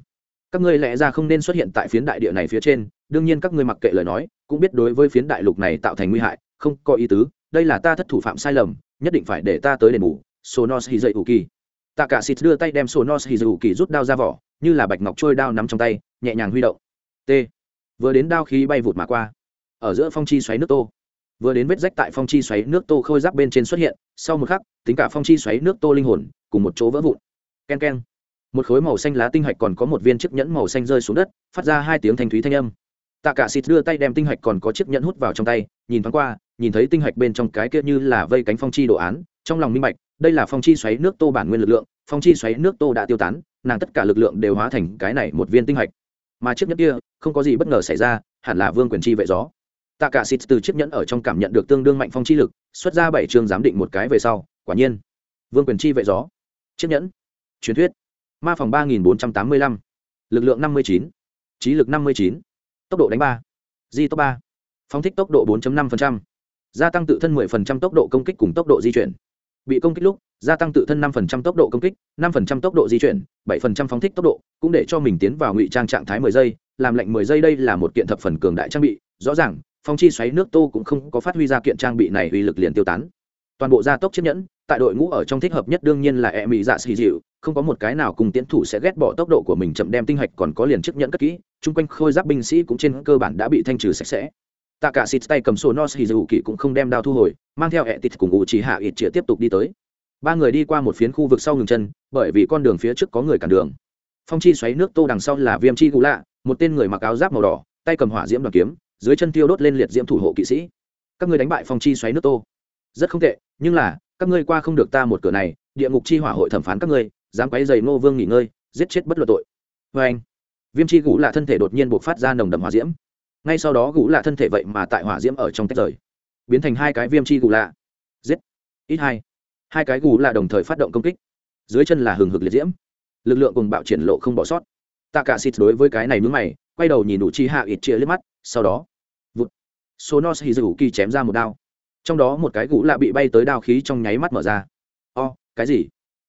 Các ngươi lẽ ra không nên xuất hiện tại phiến đại địa này phía trên, đương nhiên các ngươi mặc kệ lời nói, cũng biết đối với phiến đại lục này tạo thành nguy hại, không có ý tứ, đây là ta thất thủ phạm sai lầm, nhất định phải để ta tới đền bù, sonos hì dậy ủ kỳ tạ cả xịt đưa tay đem sonos hì dậy ủ kỳ rút đao ra vỏ, như là bạch ngọc trôi đao nắm trong tay, nhẹ nhàng huy động. T. Vừa đến đao khí bay vụt mà qua. Ở giữa phong chi xoáy nước tô. Vừa đến vết rách tại phong chi xoáy nước tô khôi giáp bên trên xuất hiện, sau một khắc, tính cả phong chi xoáy nước tô linh hồn, cùng một chỗ vỡ vụn. K e n k e n một khối màu xanh lá tinh hạch còn có một viên chiếc nhẫn màu xanh rơi xuống đất, phát ra hai tiếng thanh thúy thanh âm. Tạ cả xịt đưa tay đem tinh hạch còn có chiếc nhẫn hút vào trong tay, nhìn thoáng qua, nhìn thấy tinh hạch bên trong cái kia như là vây cánh phong chi đồ án, trong lòng minh bạch, đây là phong chi xoáy nước tô bản nguyên lực lượng, phong chi xoáy nước tô đã tiêu tán, nàng tất cả lực lượng đều hóa thành cái này một viên tinh hạch. Mà chiếc nhẫn kia, không có gì bất ngờ xảy ra, hẳn là vương quyền chi vệ gió. Tạ cả xịt từ chiếc nhẫn ở trong cảm nhận được tương đương mạnh phong chi lực, xuất ra bảy chương giám định một cái về sau, quả nhiên, vương quyền chi vệ gió. Chiếc nhẫn, truyền thuyết ma phòng ba nghìn bốn trăm tám mươi lăm. Lực lượng năm mươi chín. Trí lực năm mươi chín. Tốc độ đánh ba. Di tốc ba. Phóng thích tốc độ 4 năm gia tăng tự thân 10% tốc độ công kích cùng tốc độ di chuyển. Bị công kích lúc, gia tăng tự thân 5% tốc độ công kích 5% tốc độ di chuyển 7% phóng thích tốc độ, cũng để cho mình tiến vào ngụy trang trạng thái 10 giây. Làm lệnh 10 giây đây là một kiện thập phần cường đại trang bị. Rõ ràng, phong chi xoáy nước tô cũng không có phát huy ra kiện trang bị này uy lực liền tiêu tán. Toàn bộ gia tốc chiếc nhẫn, tại đội ngũ ở trong thích hợp nhất đương nhiên là e mỹ dạ xì dịu không có một cái nào cùng tiến thủ sẽ ghét bỏ tốc độ của mình chậm đem tinh hạch còn có liền chiếc nhẫn cất kỹ, chung quanh khôi giáp binh sĩ cũng trên cơ bản đã bị thanh trừ sạch sẽ. Tạ cả xịt tay cầm sổ nos hì dù kỳ cũng không đem đao thu hồi, mang theo hệ tịt cùng ngụ chỉ hạ ít chĩa tiếp tục đi tới. Ba người đi qua một phiến khu vực sau ngừng chân, bởi vì con đường phía trước có người cản đường. Phong chi xoáy nước tô đằng sau là viêm chi gù lạ, một tên người mặc áo giáp màu đỏ, tay cầm hỏa diễm đoàn kiếm, dưới chân tiêu đốt lên liệt diễm thủ hộ kỵ sĩ. Các ngươi đánh bại phong chi xoáy nước tô. Rất không tệ, nhưng là, các ngươi qua không được ta một cửa này, địa ngục chi hỏa hội thẩm phán các ngươi dám quấy giày ngô vương nghỉ ngơi, giết chết bất luận tội. Vê anh, viêm chi gũ lạ thân thể đột nhiên buộc phát ra nồng đậm hỏa diễm. Ngay sau đó gũ lạ thân thể vậy mà tại hỏa diễm ở trong tách rời, biến thành hai cái viêm chi gũ lạ. Giết. Ít hai. Hai cái gũ lạ đồng thời phát động công kích. Dưới chân là hừng hực liệt diễm. Lực lượng cùng bạo triển lộ không bỏ sót. Tạ cả xịt đối với cái này mướn mày, quay đầu nhìn đủ chi hạ ít chia liếc mắt, sau đó, vụt. Sonos hì dù kỳ chém ra một đao. Trong đó một cái gũ lạ bị bay tới đao khí trong nháy mắt mở ra. O, cái gì?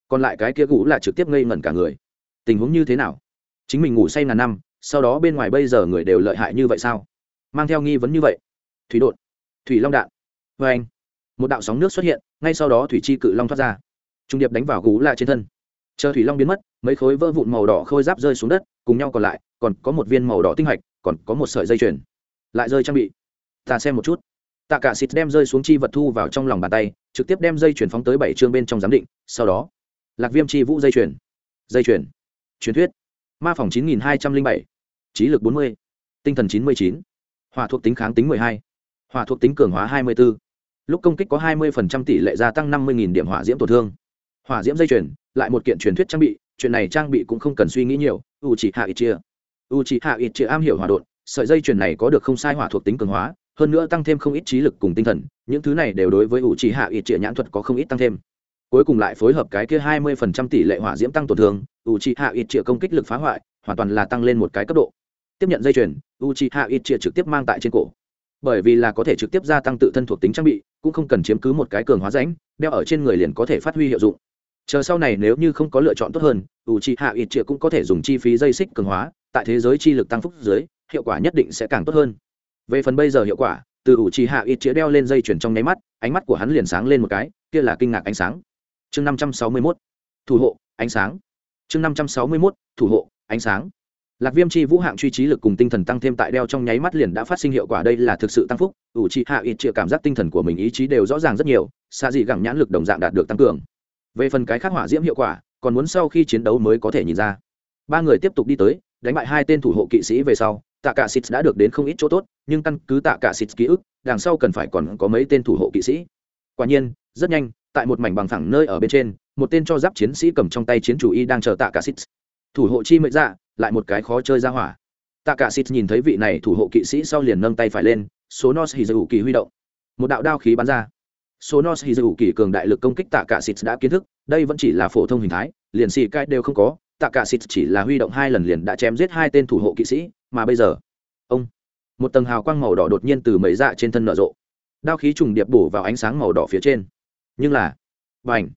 Còn lại cái kia gũ là trực tiếp ngây ngẩn cả người. Tình huống như thế nào? Chính mình ngủ say ngàn năm, sau đó bên ngoài bây giờ người đều lợi hại như vậy sao? Mang theo nghi vấn như vậy. Thủy đột. Thủy long đạn. Vê anh, một đạo sóng nước xuất hiện, ngay sau đó thủy chi cự long thoát ra. Trung điệp đánh vào gú lạ trên thân. Chờ thủy long biến mất, mấy khối vỡ vụn màu đỏ khôi giáp rơi xuống đất, cùng nhau còn lại, còn có một viên màu đỏ tinh hạch, còn có một sợi dây chuyền. Lại rơi trang bị. Ta xem một chút. Tạ cả xịt đem rơi xuống chi vật thu vào trong lòng bàn tay, trực tiếp đem dây chuyển phóng tới bảy chương bên trong giám định, sau đó lạc viêm chi vũ dây chuyển dây chuyển truyền thuyết. Ma phòng chín nghìn hai trăm linh bảy. Trí lực bốn mươi. Tinh thần chín mươi chín. Hỏa thuộc tính kháng tính mười hai. Hỏa thuộc tính cường hóa hai mươi b ố lúc công kích có hai mươi tỷ lệ gia tăng năm mươi điểm hỏa diễm tổn thương. Hỏa diễm dây chuyển lại một kiện truyền thuyết trang bị, chuyện này trang bị cũng không cần suy nghĩ nhiều. U chỉ hạ ít chia u chỉ hạ ít chia am hiểu hỏa đột sợi dây chuyền này có được không sai hỏa thuộc tính cường hóa, hơn nữa tăng thêm không ít trí lực cùng tinh thần, những thứ này đều đối với u chỉ hạ ít chia nhãn thuật có không ít tăng thêm cuối cùng lại phối hợp cái kia hai mươi phần trăm tỷ lệ hỏa diễm tăng tổn thương u chi hạ ít triệu công kích lực phá hoại, hoàn toàn là tăng lên một cái cấp độ. Tiếp nhận dây chuyền u chi hạ ít triệu trực tiếp mang tại trên cổ. Bởi vì là có thể trực tiếp gia tăng tự thân thuộc tính trang bị, cũng không cần chiếm cứ một cái cường hóa rãnh, đeo ở trên người liền có thể phát huy hiệu dụng. Chờ sau này nếu như không có lựa chọn tốt hơn u chi hạ ít triệu cũng có thể dùng chi phí dây xích cường hóa, tại thế giới chi lực tăng phúc dưới, hiệu quả nhất định sẽ càng tốt hơn. Về phần bây giờ hiệu quả, từ u chi hạ ít triệu đeo lên dây chuyền trong nháy mắt, ánh mắt của hắn liền sáng lên một cái, kia là kinh ngạc ánh sáng chương năm trăm sáu mươi mốt, thủ hộ, ánh sáng. Chương năm trăm sáu mươi mốt, thủ hộ, ánh sáng. Lạc viêm chi vũ hạng truy trí lực cùng tinh thần tăng thêm tại đeo trong nháy mắt liền đã phát sinh hiệu quả, đây là thực sự tăng phúc. Ủ trị hạ ít chịa cảm giác tinh thần của mình ý chí đều rõ ràng rất nhiều xa dị gẳng nhãn lực đồng dạng đạt được tăng cường. Về phần cái khắc hỏa diễm hiệu quả, còn muốn sau khi chiến đấu mới có thể nhìn ra. Ba người tiếp tục đi tới, đánh bại hai tên thủ hộ kỵ sĩ về sau, tạ cả xịt đã được đến không ít chỗ tốt, nhưng căn cứ tạ cả xịt ký ức, đằng sau cần phải còn có mấy tên thủ hộ kỵ sĩ. Quả nhiên, rất nhanh tại một mảnh bằng phẳng nơi ở bên trên, một tên cho giáp chiến sĩ cầm trong tay chiến chủ y đang chờ tạ cả xít thủ hộ chi mệnh dạ lại một cái khó chơi ra hỏa. Tạ cả xít nhìn thấy vị này thủ hộ kỵ sĩ sau liền nâng tay phải lên, số nos hì dầu kỳ huy động. Một đạo đao khí bắn ra. Số nos hì dầu kỳ cường đại lực công kích tạ cả xít đã kiến thức, đây vẫn chỉ là phổ thông hình thái, liền xì cai đều không có, tạ cả xít chỉ là huy động hai lần liền đã chém giết hai tên thủ hộ kỵ sĩ, mà bây giờ, ông, một tầng hào quang màu đỏ đột nhiên từ mấy dạ trên thân nở rộ. Đao khí trùng điệp bổ vào ánh sáng màu đỏ phía trên nhưng là b à n h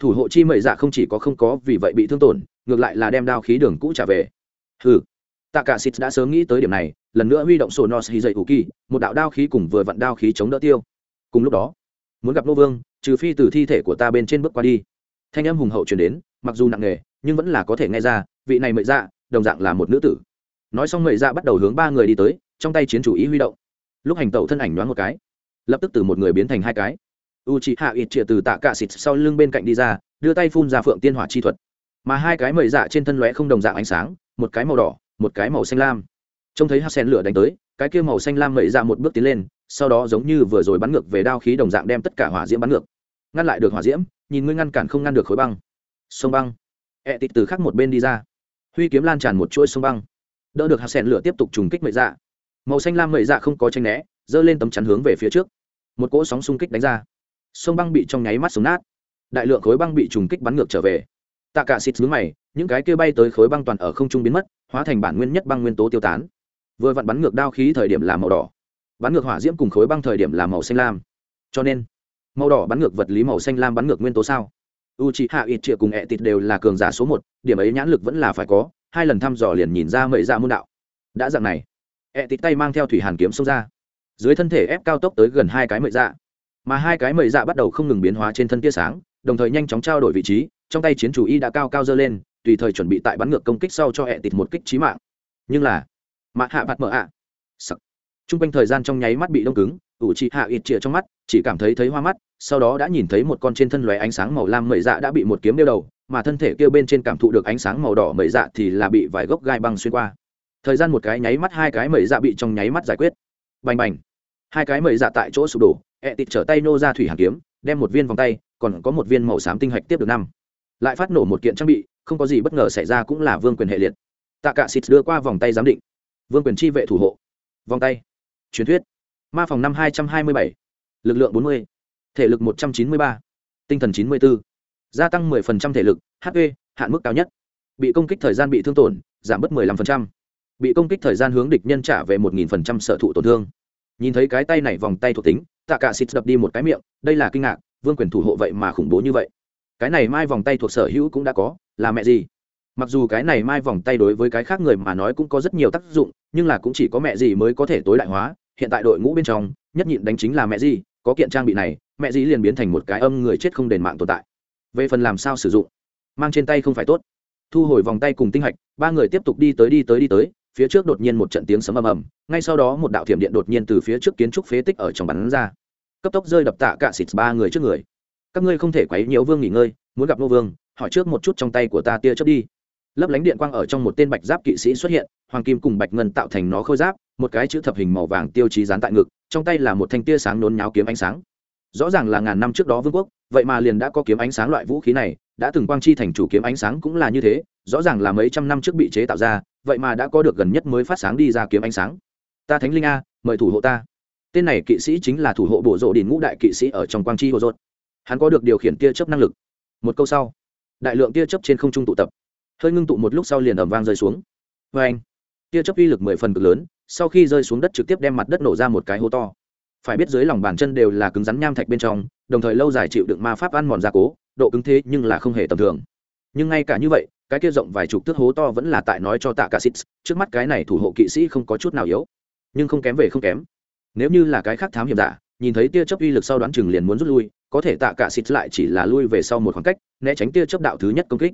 thủ hộ chi mệ dạ không chỉ có không có vì vậy bị thương tổn, ngược lại là đem đao khí đường cũ trả về. Hừ. Tạ cả xịt đã sớm nghĩ tới điểm này, lần nữa huy động sổ nos hy dậy ủ kỳ một đạo đao khí cùng vừa vặn đao khí chống đỡ tiêu. Cùng lúc đó, muốn gặp nô vương, trừ phi từ thi thể của ta bên trên bước qua đi. Thanh âm hùng hậu chuyển đến, mặc dù nặng nề, nhưng vẫn là có thể nghe ra, vị này mệ dạ đồng dạng là một nữ tử. Nói xong mệ dạ bắt đầu hướng ba người đi tới, trong tay chiến chủ ý huy động. Lúc hành tẩu thân ảnh đoán một cái, lập tức từ một người biến thành hai cái u chị hạ ít chĩa từ tạ cạ xịt sau lưng bên cạnh đi ra, đưa tay phun ra phượng tiên hỏa chi thuật. Mà hai cái mệ dạ trên thân lóe không đồng dạng ánh sáng, một cái màu đỏ, một cái màu xanh lam. Trông thấy hát sen lửa đánh tới, cái kia màu xanh lam mệ dạ một bước tiến lên, sau đó giống như vừa rồi bắn ngược về đao khí đồng dạng đem tất cả hỏa diễm bắn ngược. Ngăn lại được hỏa diễm, nhìn ngươi ngăn cản không ngăn được khối băng. Sông băng. Ẹ tịt từ khắc một bên đi ra. Huy kiếm lan tràn một chuỗi sông băng. Đỡ được hạt sen lửa tiếp tục trùng kích mệ dạ. Màu xanh lam mệ dạ không có tranh né, giơ lên tấm chắn hướng về phía trước. Một cỗ sóng xung kích đánh ra sông băng bị trong nháy mắt sống nát. Đại lượng khối băng bị trùng kích bắn ngược trở về. Tạ cả xịt xuống mày, những cái kia bay tới khối băng toàn ở không trung biến mất, hóa thành bản nguyên nhất băng nguyên tố tiêu tán. Vừa vặn bắn ngược đao khí thời điểm là màu đỏ. Bắn ngược hỏa diễm cùng khối băng thời điểm là màu xanh lam. Cho nên, màu đỏ bắn ngược vật lý màu xanh lam bắn ngược nguyên tố sao? U chị hạ ít triệu cùng ẹ tịt đều là cường giả số một, điểm ấy nhãn lực vẫn là phải có, hai lần thăm dò liền nhìn ra mệ ra dạ môn đạo. Đã dạng này ẹ tịt tay mang theo thủy hàn kiếm xông ra. Dưới thân thể ép cao tốc tới gần hai cái mệ ra dạ mà hai cái mầy dạ bắt đầu không ngừng biến hóa trên thân tia sáng, đồng thời nhanh chóng trao đổi vị trí, trong tay chiến chủ y đã cao cao dơ lên, tùy thời chuẩn bị tại bắn ngược công kích sau cho hẹ tịt một kích trí mạng. Nhưng là, mạ hạ bạt mở ạ. Sặc t r u n g quanh thời gian trong nháy mắt bị đông cứng, ủ chị hạ ít chĩa trong mắt, chỉ cảm thấy thấy hoa mắt, sau đó đã nhìn thấy một con trên thân lóe ánh sáng màu lam mẩy dạ đã bị một kiếm đeo đầu, mà thân thể kêu bên trên cảm thụ được ánh sáng màu đỏ mẩy dạ thì là bị vài gốc gai băng xuyên qua. Thời gian một cái nháy mắt hai cái mẩy dạ bị trong nháy mắt giải quyết. Bành bành. Hai cái mẩy dạ tại chỗ sụp đổ ẹ tịt trở tay nô ra thủy hàng kiếm, đem một viên vòng tay, còn có một viên màu xám tinh hạch tiếp được năm. Lại phát nổ một kiện trang bị, không có gì bất ngờ xảy ra cũng là vương quyền hệ liệt. Tạ cả xịt đưa qua vòng tay giám định. Vương quyền chi vệ thủ hộ. Vòng tay. Truyền thuyết. Ma phòng năm hai trăm hai mươi bảy. Lực lượng bốn mươi. Thể lực một trăm chín mươi ba. Tinh thần chín mươi bốn gia tăng mười phần trăm thể lực hp hạn mức cao nhất. Bị công kích thời gian bị thương tổn, giảm bớt mười lăm phần trăm. Bị công kích thời gian hướng địch nhân trả về một nghìn phần trăm sở thụ tổn thương. Nhìn thấy cái tay này vòng tay thuộc tính tạ cả xịt đập đi một cái miệng, đây là kinh ngạc, vương quyền thủ hộ vậy mà khủng bố như vậy. Cái này mai vòng tay thuộc sở hữu cũng đã có, là mẹ gì? Mặc dù cái này mai vòng tay đối với cái khác người mà nói cũng có rất nhiều tác dụng, nhưng là cũng chỉ có mẹ gì mới có thể tối đại hóa, hiện tại đội ngũ bên trong, nhất nhịn đánh chính là mẹ gì, có kiện trang bị này, mẹ gì liền biến thành một cái âm người chết không đền mạng tồn tại. Về phần làm sao sử dụng, mang trên tay không phải tốt. Thu hồi vòng tay cùng tinh hạch, ba người tiếp tục đi tới đi tới đi tới phía trước đột nhiên một trận tiếng sấm ầm ầm, ngay sau đó một đạo thiểm điện đột nhiên từ phía trước kiến trúc phế tích ở trong bắn ra. Cấp tốc rơi đập tạ cả xịt ba người trước người. Các ngươi không thể quấy nhiễu vương nghỉ ngơi, muốn gặp nô vương, hỏi trước một chút trong tay của ta tia chớp đi. Lấp lánh điện quang ở trong một tên bạch giáp kỵ sĩ xuất hiện, hoàng kim cùng bạch ngân tạo thành nó khôi giáp, một cái chữ thập hình màu vàng tiêu chí dán tại ngực, trong tay là một thanh tia sáng nón nháo kiếm ánh sáng. Rõ ràng là ngàn năm trước đó vương quốc, vậy mà liền đã có kiếm ánh sáng loại vũ khí này đã từng quang chi thành chủ kiếm ánh sáng cũng là như thế, rõ ràng là mấy trăm năm trước bị chế tạo ra, vậy mà đã có được gần nhất mới phát sáng đi ra kiếm ánh sáng. Ta thánh linh a, mời thủ hộ ta. Tên này kỵ sĩ chính là thủ hộ bộ rộ đình ngũ đại kỵ sĩ ở trong quang chi hồ dốt hắn có được điều khiển tia chớp năng lực. Một câu sau, đại lượng tia chớp trên không trung tụ tập. Hơi ngưng tụ một lúc sau liền ẩm vang rơi xuống. Vê anh, tia chớp uy lực mười phần cực lớn, sau khi rơi xuống đất trực tiếp đem mặt đất nổ ra một cái hố to. Phải biết dưới lòng bàn chân đều là cứng rắn nham thạch bên trong, đồng thời lâu dài chịu đựng ma pháp ăn mòn gia cố độ cứng thế nhưng là không hề tầm thường. Nhưng ngay cả như vậy, cái kia rộng vài chục thước hố to vẫn là tại nói cho tạ cả xít trước mắt cái này thủ hộ kỵ sĩ không có chút nào yếu. Nhưng không kém về không kém. Nếu như là cái khác thám hiểm giả, nhìn thấy tia chớp uy lực sau đoán chừng liền muốn rút lui, có thể tạ cả Sịt lại chỉ là lui về sau một khoảng cách, né tránh tia chớp đạo thứ nhất công kích.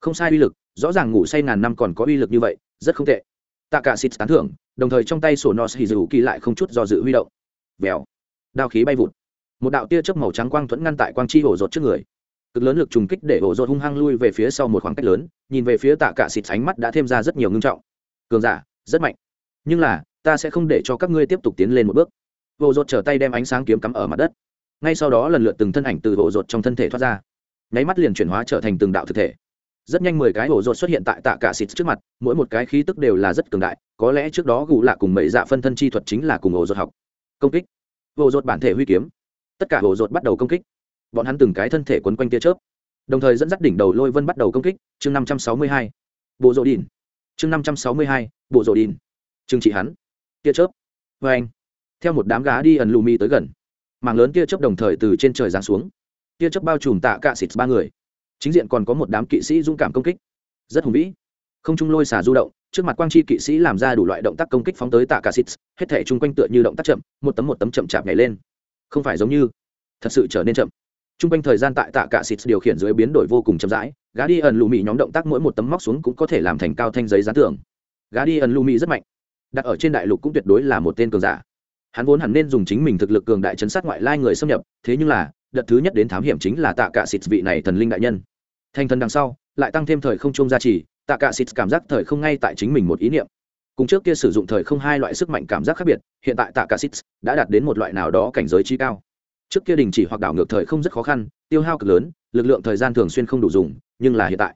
Không sai uy lực, rõ ràng ngủ say ngàn năm còn có uy lực như vậy, rất không tệ. Tạ cả Sịt tán thưởng, đồng thời trong tay sổ nos hì dù kỳ lại không chút do dự huy động. Vèo. Đao khí bay vụt. Một đạo tia chớp màu trắng quang thuẫn ngăn tại quang chi hổ rột trước người cực lớn lực trùng kích để ổ rột hung hăng lui về phía sau một khoảng cách lớn, nhìn về phía tạ cả xịt ánh mắt đã thêm ra rất nhiều ngưng trọng. Cường giả, rất mạnh. Nhưng là, ta sẽ không để cho các ngươi tiếp tục tiến lên một bước. Ổ rột trở tay đem ánh sáng kiếm cắm ở mặt đất. Ngay sau đó lần lượt từng thân ảnh từ ổ rột trong thân thể thoát ra. Nháy mắt liền chuyển hóa trở thành từng đạo thực thể. Rất nhanh mười cái ổ rột xuất hiện tại tạ cả xịt trước mặt, mỗi một cái khí tức đều là rất cường đại, có lẽ trước đó gù lạ cùng mấy dạ phân thân chi thuật chính là cùng ổ rột học. Công kích. Ổ rột bản thể huy kiếm. Tất cả ổ rột bắt đầu công kích bọn hắn từng cái thân thể quấn quanh tia chớp, đồng thời dẫn dắt đỉnh đầu lôi vân bắt đầu công kích, chương năm trăm sáu mươi hai, bộ rộ đìn. Chương năm trăm sáu mươi hai, bộ rộ đìn. Chương trị hắn. Tia chớp. Vê anh, theo một đám gá đi ẩn lù mi tới gần, mảng lớn tia chớp đồng thời từ trên trời giáng xuống. Tia chớp bao trùm tạ cạ xịt ba người. Chính diện còn có một đám kỵ sĩ dũng cảm công kích. Rất hùng vĩ. Không trung lôi xả du động, trước mặt quang chi kỵ sĩ làm ra đủ loại động tác công kích phóng tới tạ cả xịt, hết thể chung quanh tựa như động tác chậm, một tấm một tấm chậm chạp nhảy lên. Không phải giống như, thật sự trở nên chậm. Trung quanh thời gian tại tạ cả xịt điều khiển dưới biến đổi vô cùng chậm rãi gá đi ẩn lù mì nhóm động tác mỗi một tấm móc xuống cũng có thể làm thành cao thanh giấy dán tường. Gá đi ẩn lù mì rất mạnh, đặt ở trên đại lục cũng tuyệt đối là một tên cường giả. Hắn vốn hẳn nên dùng chính mình thực lực cường đại chấn sát ngoại lai người xâm nhập, thế nhưng là, đợt thứ nhất đến thám hiểm chính là tạ cả xịt vị này thần linh đại nhân. Thành thần đằng sau, lại tăng thêm thời không trung gia trì, tạ cả xịt cảm giác thời không ngay tại chính mình một ý niệm. Cùng trước kia sử dụng thời không hai loại sức mạnh cảm giác khác biệt, hiện tại tạ cả xịt đã đạt đến một loại nào đó cảnh giới trí cao trước kia đình chỉ hoặc đảo ngược thời không rất khó khăn, tiêu hao cực lớn, lực lượng thời gian thường xuyên không đủ dùng, nhưng là hiện tại,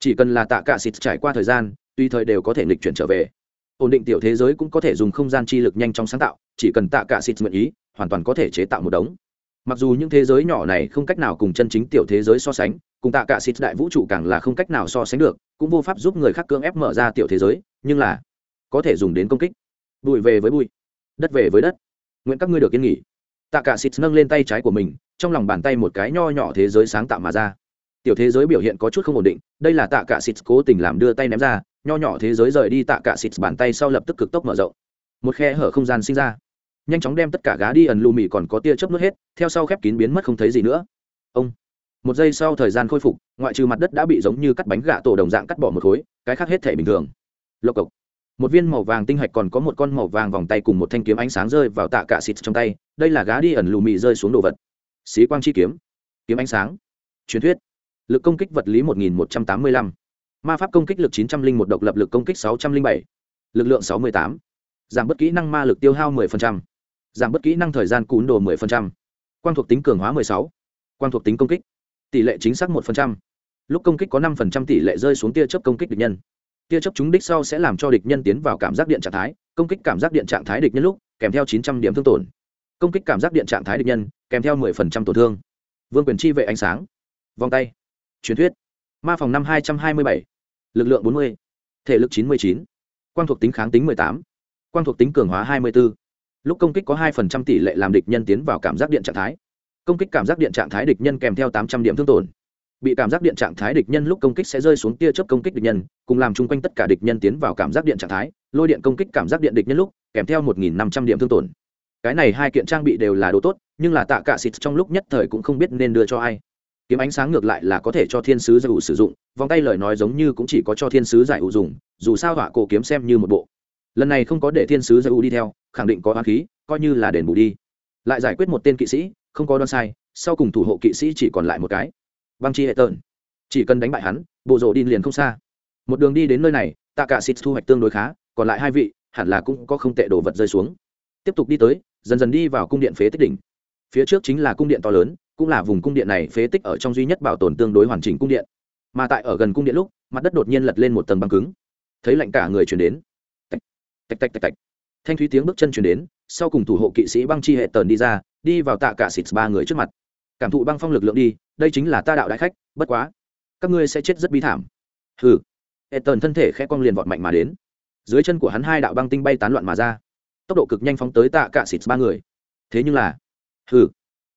chỉ cần là tạ cạ xịt trải qua thời gian tùy thời đều có thể nghịch chuyển trở về. Ổn định tiểu thế giới cũng có thể dùng không gian chi lực nhanh chóng sáng tạo, chỉ cần tạ cạ xịt nguyện ý, hoàn toàn có thể chế tạo một đống. Mặc dù những thế giới nhỏ này không cách nào cùng chân chính tiểu thế giới so sánh, cùng tạ cạ xịt đại vũ trụ càng là không cách nào so sánh được, cũng vô pháp giúp người khác cưỡng ép mở ra tiểu thế giới, nhưng là có thể dùng đến công kích. Bụi về với bụi, đất về với đất. Nguyện các ngươi được yên nghỉ tạ cả xịt nâng lên tay trái của mình, trong lòng bàn tay một cái nho nhỏ thế giới sáng tạo mà ra. Tiểu thế giới biểu hiện có chút không ổn định, đây là tạ cả xịt cố tình làm đưa tay ném ra, nho nhỏ thế giới rời đi tạ cả xịt bàn tay sau lập tức cực tốc mở rộng. Một khe hở không gian sinh ra. Nhanh chóng đem tất cả gá đi ẩn lù mì còn có tia chớp nước hết, theo sau khép kín biến mất không thấy gì nữa. Ông. Một giây sau thời gian khôi phục, ngoại trừ mặt đất đã bị giống như cắt bánh gạ tổ đồng dạng cắt bỏ một khối, cái khác hết thể bình thường. Lộc cộc một viên màu vàng tinh hạch còn có một con màu vàng vòng tay cùng một thanh kiếm ánh sáng rơi vào tạ cả xịt trong tay, đây là gá đi ẩn lù mị rơi xuống đồ vật xí quang chi kiếm kiếm ánh sáng truyền thuyết lực công kích vật lý 1185. ma pháp công kích lực 901 độc lập lực công kích 607. lực lượng 68. giảm bất kỹ năng ma lực tiêu hao 10% giảm bất kỹ năng thời gian cún đồ 10%. quang thuộc tính cường hóa 16. quang thuộc tính công kích tỷ lệ chính xác 1%. lúc công kích có 5% tỷ lệ rơi xuống tia chớp công kích địch nhân tia chớp chúng đích sau sẽ làm cho địch nhân tiến vào cảm giác điện trạng thái, công kích cảm giác điện trạng thái địch nhân lúc, kèm theo 900 điểm thương tổn công kích cảm giác điện trạng thái địch nhân, kèm theo 10% tổn thương vương quyền chi vệ ánh sáng vòng tay truyền thuyết ma phòng năm 227. lực lượng 40. thể lực 99. quang thuộc tính kháng tính 18. quang thuộc tính cường hóa 24 lúc công kích có hai phần trăm tỷ lệ làm địch nhân tiến vào cảm giác điện trạng thái công kích cảm giác điện trạng thái địch nhân kèm theo tám trăm điểm thương tổn bị cảm giác điện trạng thái địch nhân lúc công kích sẽ rơi xuống tia chớp công kích địch nhân, cùng làm chung quanh tất cả địch nhân tiến vào cảm giác điện trạng thái, lôi điện công kích cảm giác điện địch nhân lúc, kèm theo một nghìn năm trăm điểm thương tổn. Cái này hai kiện trang bị đều là đồ tốt, nhưng là tạ cả xịt trong lúc nhất thời cũng không biết nên đưa cho ai. Kiếm ánh sáng ngược lại là có thể cho thiên sứ giải ủ sử dụng, vòng tay lời nói giống như cũng chỉ có cho thiên sứ giải ủ dùng, dù sao họa cổ kiếm xem như một bộ. Lần này không có để thiên sứ giải ủ đi theo, khẳng định có hoa khí, coi như là đền bù đi. Lại giải quyết một tên kỵ sĩ, không có đoan sai, sau cùng thủ hộ kỵ sĩ chỉ còn lại một cái băng chi hệ tợn chỉ cần đánh bại hắn, bộ rộ đi liền không xa. Một đường đi đến nơi này, tạ cả xịt thu hoạch tương đối khá, còn lại hai vị, hẳn là cũng có không tệ đồ vật rơi xuống. Tiếp tục đi tới, dần dần đi vào cung điện phế tích đỉnh. Phía trước chính là cung điện to lớn, cũng là vùng cung điện này phế tích ở trong duy nhất bảo tồn tương đối hoàn chỉnh cung điện. Mà tại ở gần cung điện lúc, mặt đất đột nhiên lật lên một tầng băng cứng. Thấy lạnh cả người chuyển đến. Tạch tạch tạch tạch tạch. Thanh thúy tiếng bước chân chuyển đến, sau cùng thủ hộ kỵ sĩ băng chi hệ tờn đi ra, đi vào tạ cả xịt ba người trước mặt cảm thụ băng phong lực lượng đi, đây chính là ta đạo đại khách, bất quá, các ngươi sẽ chết rất bi thảm. Hừ. Hệ tờn thân thể khẽ cong liền vọt mạnh mà đến. Dưới chân của hắn hai đạo băng tinh bay tán loạn mà ra. Tốc độ cực nhanh phóng tới tạ cả xịt ba người. Thế nhưng là, hừ.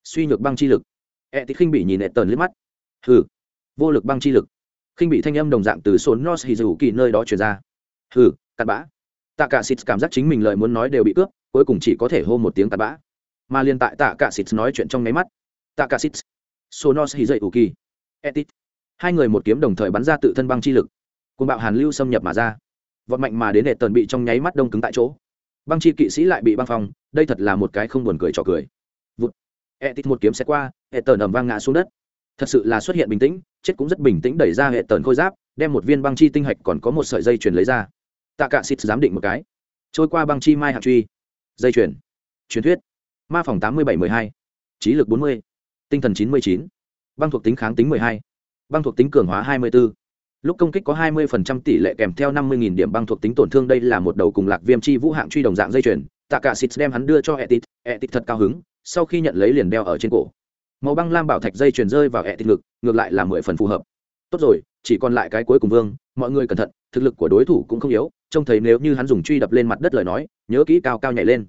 Suy nhược băng chi lực. E thì khinh bị nhìn hệ tờn liếc mắt. Hừ. Vô lực băng chi lực. Khinh bị thanh âm đồng dạng từ sốn nos hì dù kỳ nơi đó truyền ra. Hừ, cặn bã. Tạ cả xịt cảm giác chính mình lời muốn nói đều bị cướp, cuối cùng chỉ có thể hô một tiếng tạt bã. Mà liên tại tạ cả xịt nói chuyện trong nháy mắt Takasits, sonos hì dậy ủ kỳ. Etit hai người một kiếm đồng thời bắn ra tự thân băng chi lực. Cuồng bạo hàn lưu xâm nhập mà ra. Vọt mạnh mà đến hệ tần bị trong nháy mắt đông cứng tại chỗ. Băng chi kỵ sĩ lại bị băng phong. Đây thật là một cái không buồn cười trò cười. Vụt. Etit một kiếm xe qua hệ tần ẩm vang ngã xuống đất. Thật sự là xuất hiện bình tĩnh chết cũng rất bình tĩnh đẩy ra hệ tần khôi giáp đem một viên băng chi tinh hạch còn có một sợi dây chuyền lấy ra. Tạ cạ xịt giám định một cái. Trôi qua băng chi mai hạng truy. Dây chuyền. Truyền thuyết. Ma phòng tám mươi bảy mười hai. Trí lực bốn mươi tinh thần chín mươi chín, băng thuộc tính kháng tính mười hai, băng thuộc tính cường hóa hai mươi 24. lúc công kích có hai 20% tỷ lệ kèm theo năm mươi nghìn điểm băng thuộc tính tổn thương, đây là một đầu cùng lạc viêm chi vũ hạng truy đồng dạng dây chuyền. Tạ cả xịt đem hắn đưa cho etit etit thật cao hứng, sau khi nhận lấy liền đeo ở trên cổ. Màu băng lam bảo thạch dây chuyền rơi vào etit ngực, ngược lại là mười phần phù hợp. Tốt rồi, chỉ còn lại cái cuối cùng vương, mọi người cẩn thận, thực lực của đối thủ cũng không yếu, trông thấy nếu như hắn dùng truy đập lên mặt đất lời nói, nhớ kỹ cao cao nhảy lên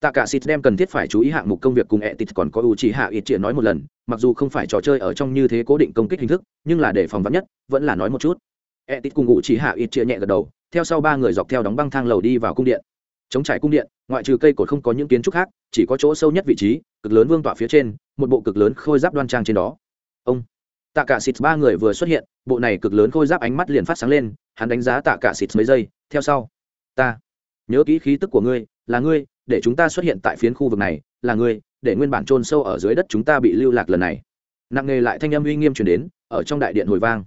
tạ cả xịt đem cần thiết phải chú ý hạng mục công việc cùng etit còn có ưu chỉ hạ ít chuyện nói một lần, mặc dù không phải trò chơi ở trong như thế cố định công kích hình thức, nhưng là để phòng vắn nhất, vẫn là nói một chút. Etit cùng U chỉ hạ ít chuyện nhẹ gật đầu, theo sau ba người dọc theo đóng băng thang lầu đi vào cung điện. Chống trải cung điện, ngoại trừ cây cột không có những kiến trúc khác, chỉ có chỗ sâu nhất vị trí, cực lớn vương tọa phía trên, một bộ cực lớn khôi giáp đoan trang trên đó. Ông. Tạ cả xịt ba người vừa xuất hiện, bộ này cực lớn khôi giáp ánh mắt liền phát sáng lên, hắn đánh giá tạ cả xịt mấy giây, theo sau. Ta, nhớ kỹ khí tức của ngươi là ngươi, để chúng ta xuất hiện tại phiến khu vực này, là ngươi, để nguyên bản trôn sâu ở dưới đất chúng ta bị lưu lạc lần này. Nặng nề lại thanh âm uy nghiêm truyền đến, ở trong đại điện hồi vang.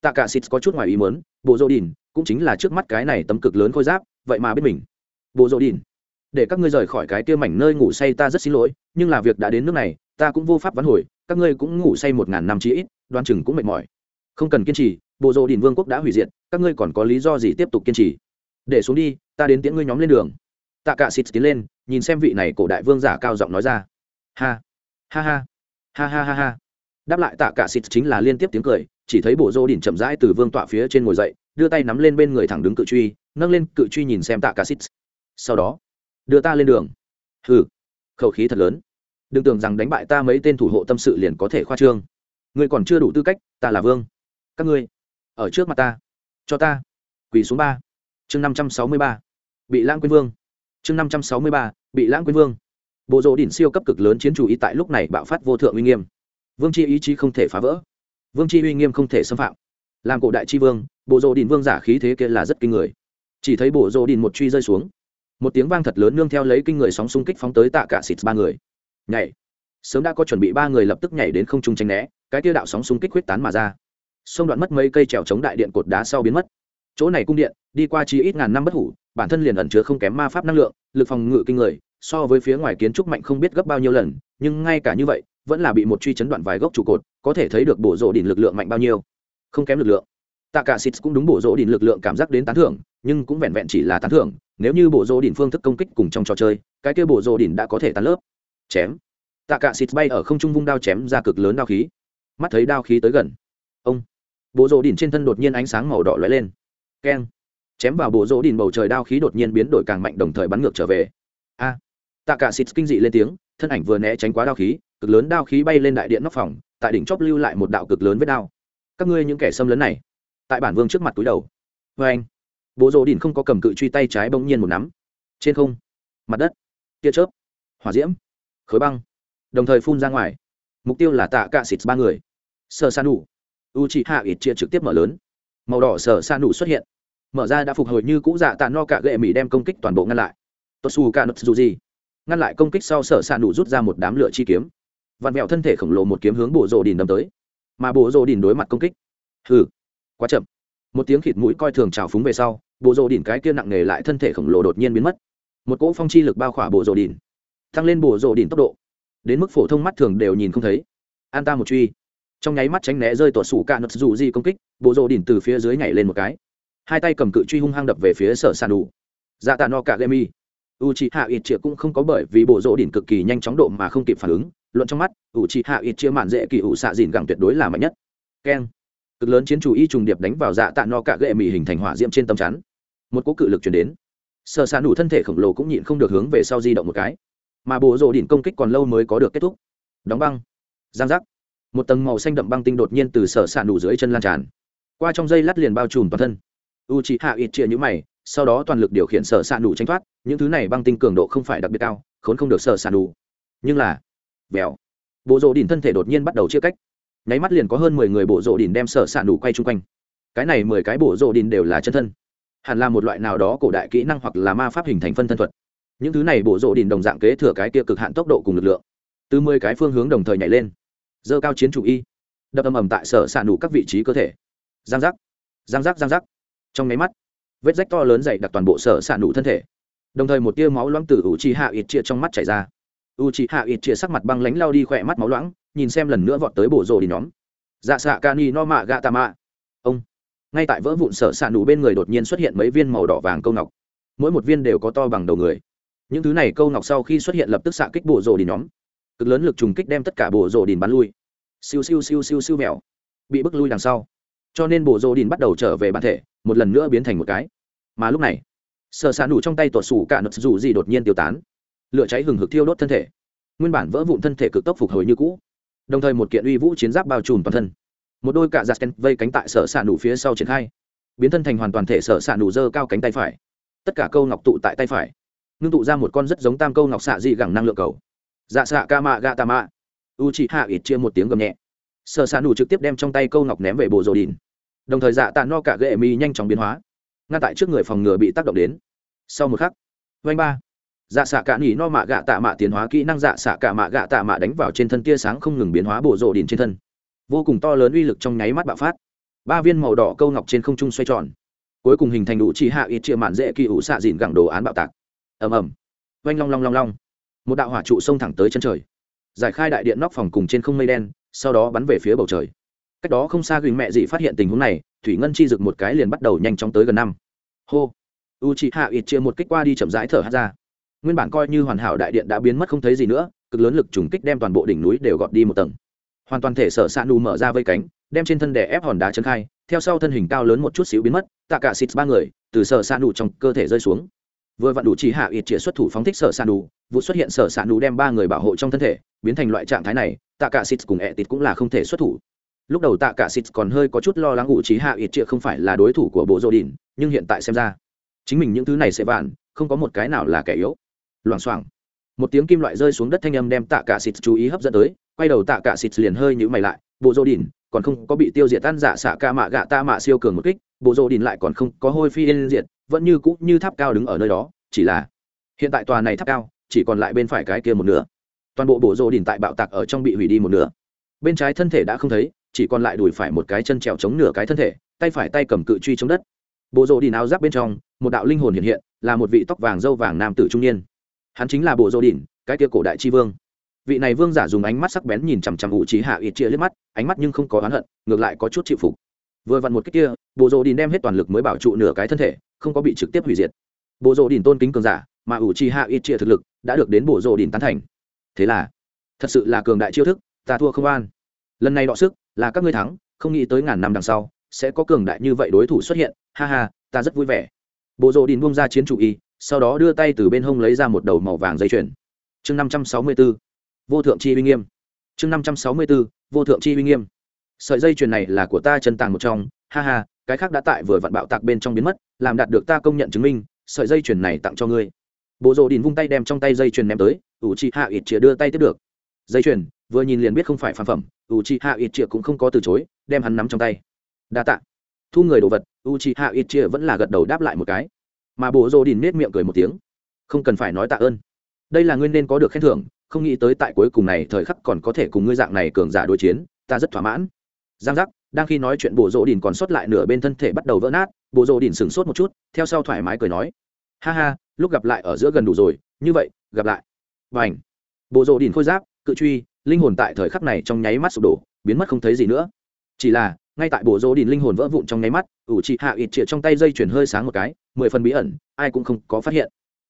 Tạ cả xịt có chút ngoài ý muốn bộ rô đình cũng chính là trước mắt cái này tấm cực lớn khôi giáp, vậy mà biết mình. Bộ rô đình để các ngươi rời khỏi cái kia mảnh nơi ngủ say ta rất xin lỗi, nhưng là việc đã đến nước này, ta cũng vô pháp vãn hồi, các ngươi cũng ngủ say một ngàn năm chí ít đoan chừng cũng mệt mỏi. Không cần kiên trì bộ rô đình vương quốc đã hủy diệt, các ngươi còn có lý do gì tiếp tục kiên trì? Để xuống đi, ta đến tiễn ngươi nhóm lên đường tạ cả xịt tiến lên, nhìn xem vị này cổ đại vương giả cao giọng nói ra. Ha ha ha ha ha ha ha. Đáp lại tạ cả xịt chính là liên tiếp tiếng cười, chỉ thấy bộ rô đỉnh chậm rãi từ vương tọa phía trên ngồi dậy, đưa tay nắm lên bên người thẳng đứng cự truy, nâng lên cự truy nhìn xem tạ cả xịt. Sau đó, đưa ta lên đường. Hừ, khẩu khí thật lớn. Đừng tưởng rằng đánh bại ta mấy tên thủ hộ tâm sự liền có thể khoa trương. Ngươi còn chưa đủ tư cách, ta là vương. Các ngươi, ở trước mặt ta, cho ta. Quỳ xuống ba. Chương năm trăm sáu mươi ba. Bị lãng quên vương chương năm trăm sáu mươi ba, bị lãng quên vương. Bộ rộ đỉnh siêu cấp cực lớn chiến chủ ý tại lúc này bạo phát vô thượng uy nghiêm. Vương chi ý chí không thể phá vỡ. Vương chi uy nghiêm không thể xâm phạm. Làm cổ đại chi vương, bộ rộ đỉnh vương giả khí thế kia là rất kinh người. Chỉ thấy bộ rộ đỉnh một truy rơi xuống. Một tiếng vang thật lớn nương theo lấy kinh người sóng xung kích phóng tới tạ cả xịt ba người. Nhảy. Sớm đã có chuẩn bị ba người lập tức nhảy đến không trung tranh né, cái tiêu đạo sóng xung kích huyết tán mà ra. Xông đoạn mất mấy cây trèo chống đại điện cột đá sau biến mất chỗ này cung điện, đi qua chi ít ngàn năm bất hủ, bản thân liền ẩn chứa không kém ma pháp năng lượng, lực phòng ngự kinh người, so với phía ngoài kiến trúc mạnh không biết gấp bao nhiêu lần, nhưng ngay cả như vậy, vẫn là bị một truy chấn đoạn vài gốc trụ cột, có thể thấy được bộ rộ đỉnh lực lượng mạnh bao nhiêu. Không kém lực lượng. Tạ cả xịt cũng đúng bộ rộ đỉnh lực lượng cảm giác đến tán thưởng, nhưng cũng vẹn vẹn chỉ là tán thưởng, nếu như bộ rộ đỉnh phương thức công kích cùng trong trò chơi, cái kia bộ rộ đỉnh đã có thể tán lớp. Chém. Tạ cả xịt bay ở không trung vung đao chém ra cực lớn đao khí. Mắt thấy đao khí tới gần. Ông. Bộ rộ đỉnh trên thân đột nhiên ánh sáng màu đỏ lóe lên keng. Chém vào bộ rỗ đìn bầu trời đao khí đột nhiên biến đổi càng mạnh, đồng thời bắn ngược trở về. A. Tạ cả xịt kinh dị lên tiếng, thân ảnh vừa né tránh quá đao khí, cực lớn đao khí bay lên đại điện nóc phòng, tại đỉnh chóp lưu lại một đạo cực lớn với đao. Các ngươi những kẻ xâm lấn này, tại bản vương trước mặt túi đầu. Vê anh, bộ rỗ đìn không có cầm cự truy tay trái bỗng nhiên một nắm. Trên không, mặt đất, tia chớp, hỏa diễm, khối băng, đồng thời phun ra ngoài. Mục tiêu là tạ cả xịt ba người. Sơ san đủ u chị hạ ít chia trực tiếp mở lớn màu đỏ sở sa nụ xuất hiện. Mở ra đã phục hồi như cũ dạ tạ no cả gệ mỹ đem công kích toàn bộ ngăn lại. Tốt su cả nứt dù gì. Ngăn lại công kích sau sở sa nụ rút ra một đám lửa chi kiếm. Vặn vẹo thân thể khổng lồ một kiếm hướng bộ rộ đình đâm tới. Mà bộ rộ đình đối mặt công kích. Hừ, quá chậm. Một tiếng khịt mũi coi thường trào phúng về sau, bộ rộ đình cái kia nặng nề lại thân thể khổng lồ đột nhiên biến mất. Một cỗ phong chi lực bao khỏa bộ rộ đình tăng lên bộ rộ đình tốc độ. Đến mức phổ thông mắt thường đều nhìn không thấy. An ta một truy trong nháy mắt tránh né rơi tuột sủ cả nứt dù gì công kích, bộ rộ đỉnh từ phía dưới nhảy lên một cái. Hai tay cầm cự truy hung hăng đập về phía sở sàn đủ. Dạ tạ no cả lê mi u c hạ ít chia cũng không có bởi vì bộ rỗ đỉnh cực kỳ nhanh chóng độ mà không kịp phản ứng, luận trong mắt u c hạ ít chia mạn dễ kỳ ủ xạ dìn gẳng tuyệt đối là mạnh nhất. Keng. Cực lớn chiến chủ y trùng điệp đánh vào dạ tạ no cả gệ mì hình thành hỏa diễm trên tấm chắn. Một cỗ cự lực chuyển đến. Sở sàn đủ thân thể khổng lồ cũng nhịn không được hướng về sau di động một cái. Mà bộ rỗ đỉnh công kích còn lâu mới có được kết thúc. Đóng băng. Giang giác một tầng màu xanh đậm băng tinh đột nhiên từ sở s đủ dưới chân lan tràn. Qua trong dây lát liền bao trùm toàn thân. U c h ị hạ ít chia nhữ mày, sau đó toàn lực điều khiển sở s đủ tranh thoát, những thứ này băng tinh cường độ không phải đặc biệt cao, khốn không được sở s đủ nhưng là vèo bộ rộ đỉnh thân thể đột nhiên bắt đầu chia cách. Nháy mắt liền có hơn mười người bộ rộ đỉnh đem sở s ạ nụ quay chung quanh. Cái này mười cái bộ rộ đỉnh đều là chân thân. Hẳn là một loại nào đó cổ đại kỹ năng hoặc là ma pháp hình thành phân thân thuật. Những thứ này bộ rộ đỉnh đồng dạng kế thừa cái kia cực hạn tốc độ cùng lực lượng. Từ mười cái phương hướng đồng thời nhảy lên dơ cao chiến chủ y. Đập âm ầm tại sở xạ nụ các vị trí cơ thể. Giang giác giang giác giang giác. Trong máy mắt, vết rách to lớn dày đặc toàn bộ sở xạ nụ thân thể. Đồng thời một tia máu loãng từ u chi hạ ít chia trong mắt chảy ra. U chi hạ ít chia sắc mặt băng lánh lao đi khỏe mắt máu loãng, nhìn xem lần nữa vọt tới bộ rồ đi nhóm. Dạ xạ ca ni no mạ gạ tà mạ ông, ngay tại vỡ vụn sở xạ nụ bên người đột nhiên xuất hiện mấy viên màu đỏ vàng câu ngọc. Mỗi một viên đều có to bằng đầu người. Những thứ này câu ngọc sau khi xuất hiện lập tức xạ kích bộ rồ đi nhóm cực lớn lực trùng kích đem tất cả bộ rổ đìn bắn lui. Siêu siêu siêu siêu siêu mèo. Bị bức lui đằng sau. Cho nên bộ rổ đìn bắt đầu trở về bản thể, một lần nữa biến thành một cái. Mà lúc này sợ xạ nủ trong tay tuột sủ cả nật dù gì đột nhiên tiêu tán. Lửa cháy hừng hực thiêu đốt thân thể. Nguyên bản vỡ vụn thân thể cực tốc phục hồi như cũ. Đồng thời một kiện uy vũ chiến giáp bao trùm toàn thân. Một đôi cạ giặt vây cánh tại sở xạ nụ phía sau triển khai. Biến thân thành hoàn toàn thể sở xạ nụ dơ cao cánh tay phải. Tất cả câu ngọc tụ tại tay phải. Ngưng tụ ra một con rất giống tam câu ngọc xạ dị gẳng năng lượng cầu dạ xạ ca mạ gạ tà mạ. U chị hạ ít chia một tiếng gầm nhẹ. Sở xạ nủ trực tiếp đem trong tay câu ngọc ném về bộ rồ đìn đồng thời dạ tạ no cả ghệ mi nhanh chóng biến hóa. Ngăn tại trước người phòng ngừa bị tác động đến. Sau một khắc vanh ba. Dạ xạ cả nỉ no mạ gạ tạ mạ tiến hóa kỹ năng dạ xạ cả mạ gạ tạ mạ đánh vào trên thân tia sáng không ngừng biến hóa bộ rộ đìn trên thân. Vô cùng to lớn uy lực trong nháy mắt bạo phát. Ba viên màu đỏ câu ngọc trên không trung xoay tròn. Cuối cùng hình thành đủ chỉ hạ ít chia mạn dễ kỳ ủ xạ dịn gẳng đồ án bạo tạc. Ầm ầm. Vanh long long long long một đạo hỏa trụ xông thẳng tới chân trời. Giải khai đại điện nóc phòng cùng trên không mây đen, sau đó bắn về phía bầu trời. Cách đó không xa gửi mẹ dị phát hiện tình huống này, thủy ngân chi rực một cái liền bắt đầu nhanh chóng tới gần năm. Hô! U chị hạ ít chia một kích qua đi chậm rãi thở hát ra. Nguyên bản coi như hoàn hảo đại điện đã biến mất không thấy gì nữa, cực lớn lực trùng kích đem toàn bộ đỉnh núi đều gọt đi một tầng. Hoàn toàn thể sở s ạ nù mở ra vây cánh, đem trên thân đè ép hòn đá chân khai, theo sau thân hình cao lớn một chút xíu biến mất tạ cả xịt ba người, từ sở s ạ nù trong cơ thể rơi xuống vừa vặn đủ chỉ hạ ít chĩa xuất thủ phóng thích sở sản đủ vụ xuất hiện sở sản đủ đem ba người bảo hộ trong thân thể, biến thành loại trạng thái này, tạ cả xịt cùng ẹ tịt cũng là không thể xuất thủ. Lúc đầu tạ cả xịt còn hơi có chút lo lắng ủ trí hạ ít chĩa không phải là đối thủ của bộ rô đình nhưng hiện tại xem ra, chính mình những thứ này sẽ vạn, không có một cái nào là kẻ yếu. Loảng xoảng. Một tiếng kim loại rơi xuống đất thanh âm đem tạ cả xịt chú ý hấp dẫn tới, quay đầu tạ cả xịt liền hơi nhũ mày lại, bộ rô đình còn không có bị tiêu diệt tan giả xạ ca mạ gạ ta mạ siêu cường một kích, bộ rô đình lại còn không có hôi phi yên diệt vẫn như cũ như tháp cao đứng ở nơi đó, chỉ là hiện tại tòa này tháp cao chỉ còn lại bên phải cái kia một nửa. Toàn bộ bộ rô đình tại bạo tạc ở trong bị hủy đi một nửa. Bên trái thân thể đã không thấy, chỉ còn lại đùi phải một cái chân trèo chống nửa cái thân thể, tay phải tay cầm cự truy chống đất. Bộ rô đi áo giáp bên trong, một đạo linh hồn hiện hiện, là một vị tóc vàng dâu vàng nam tử trung niên. Hắn chính là bộ rô đỉnh, cái kia cổ đại tri vương. Vị này vương giả dùng ánh mắt sắc bén nhìn chằm chằm ủ trí hạ ít chia liếc mắt, ánh mắt nhưng không có oán hận, ngược lại có chút chịu phục. Vừa vặn một cái kia bộ rộ đỉnh đem hết toàn lực mới bảo trụ nửa cái thân thể, không có bị trực tiếp hủy diệt. Bộ rộ đỉnh tôn kính cường giả, mà ủ trì hạ ít chia thực lực, đã được đến bộ rộ đỉnh tán thành. Thế là, thật sự là cường đại chiêu thức, ta thua không an lần này đọ sức, là các ngươi thắng, không nghĩ tới ngàn năm đằng sau, sẽ có cường đại như vậy đối thủ xuất hiện. Ha ha, ta rất vui vẻ. Bộ rộ đình bung ra chiến chủ y, sau đó đưa tay từ bên hông lấy ra một đầu màu vàng dây chuyền. Chương năm trăm sáu mươi b ố vô thượng chi uy nghiêm. Chương năm trăm sáu mươi b ố vô thượng chi uy nghiêm. Sợi dây chuyền này là của ta chân tàng một trong. Ha ha cái khác đã tại vừa vặn bạo tạc bên trong biến mất, làm đạt được ta công nhận chứng minh, sợi dây chuyền này tặng cho ngươi. Bộ rộ đình vung tay đem trong tay dây chuyền ném tới ủ chị hạ ít chĩa đưa tay tiếp được. Dây chuyền, vừa nhìn liền biết không phải phản phẩm u c hạ ít chia cũng không có từ chối, đem hắn nắm trong tay. Đa tạ. thu người đồ vật u c hạ ít chia vẫn là gật đầu đáp lại một cái. Mà bộ rô đình nết miệng cười một tiếng. Không cần phải nói tạ ơn. Đây là nguyên nên có được khen thưởng, không nghĩ tới tại cuối cùng này thời khắc còn có thể cùng ngươi dạng này cường giả đối chiến, ta rất thỏa mãn. Giang giác đang khi nói chuyện bộ rỗ đình còn sót lại nửa bên thân thể bắt đầu vỡ nát. Bộ rỗ đình sửng sốt một chút, theo sau thoải mái cười nói, ha ha, lúc gặp lại ở giữa gần đủ rồi, như vậy, gặp lại. Và ảnh bộ rỗ đình khôi giáp, cự truy, linh hồn tại thời khắc này trong nháy mắt sụp đổ, biến mất không thấy gì nữa. Chỉ là, ngay tại bộ rỗ đình linh hồn vỡ vụn trong nháy mắt, ủ chị hạ ít chĩa trong tay dây chuyển hơi sáng một cái, mười phần bí ẩn, ai cũng không có phát hiện.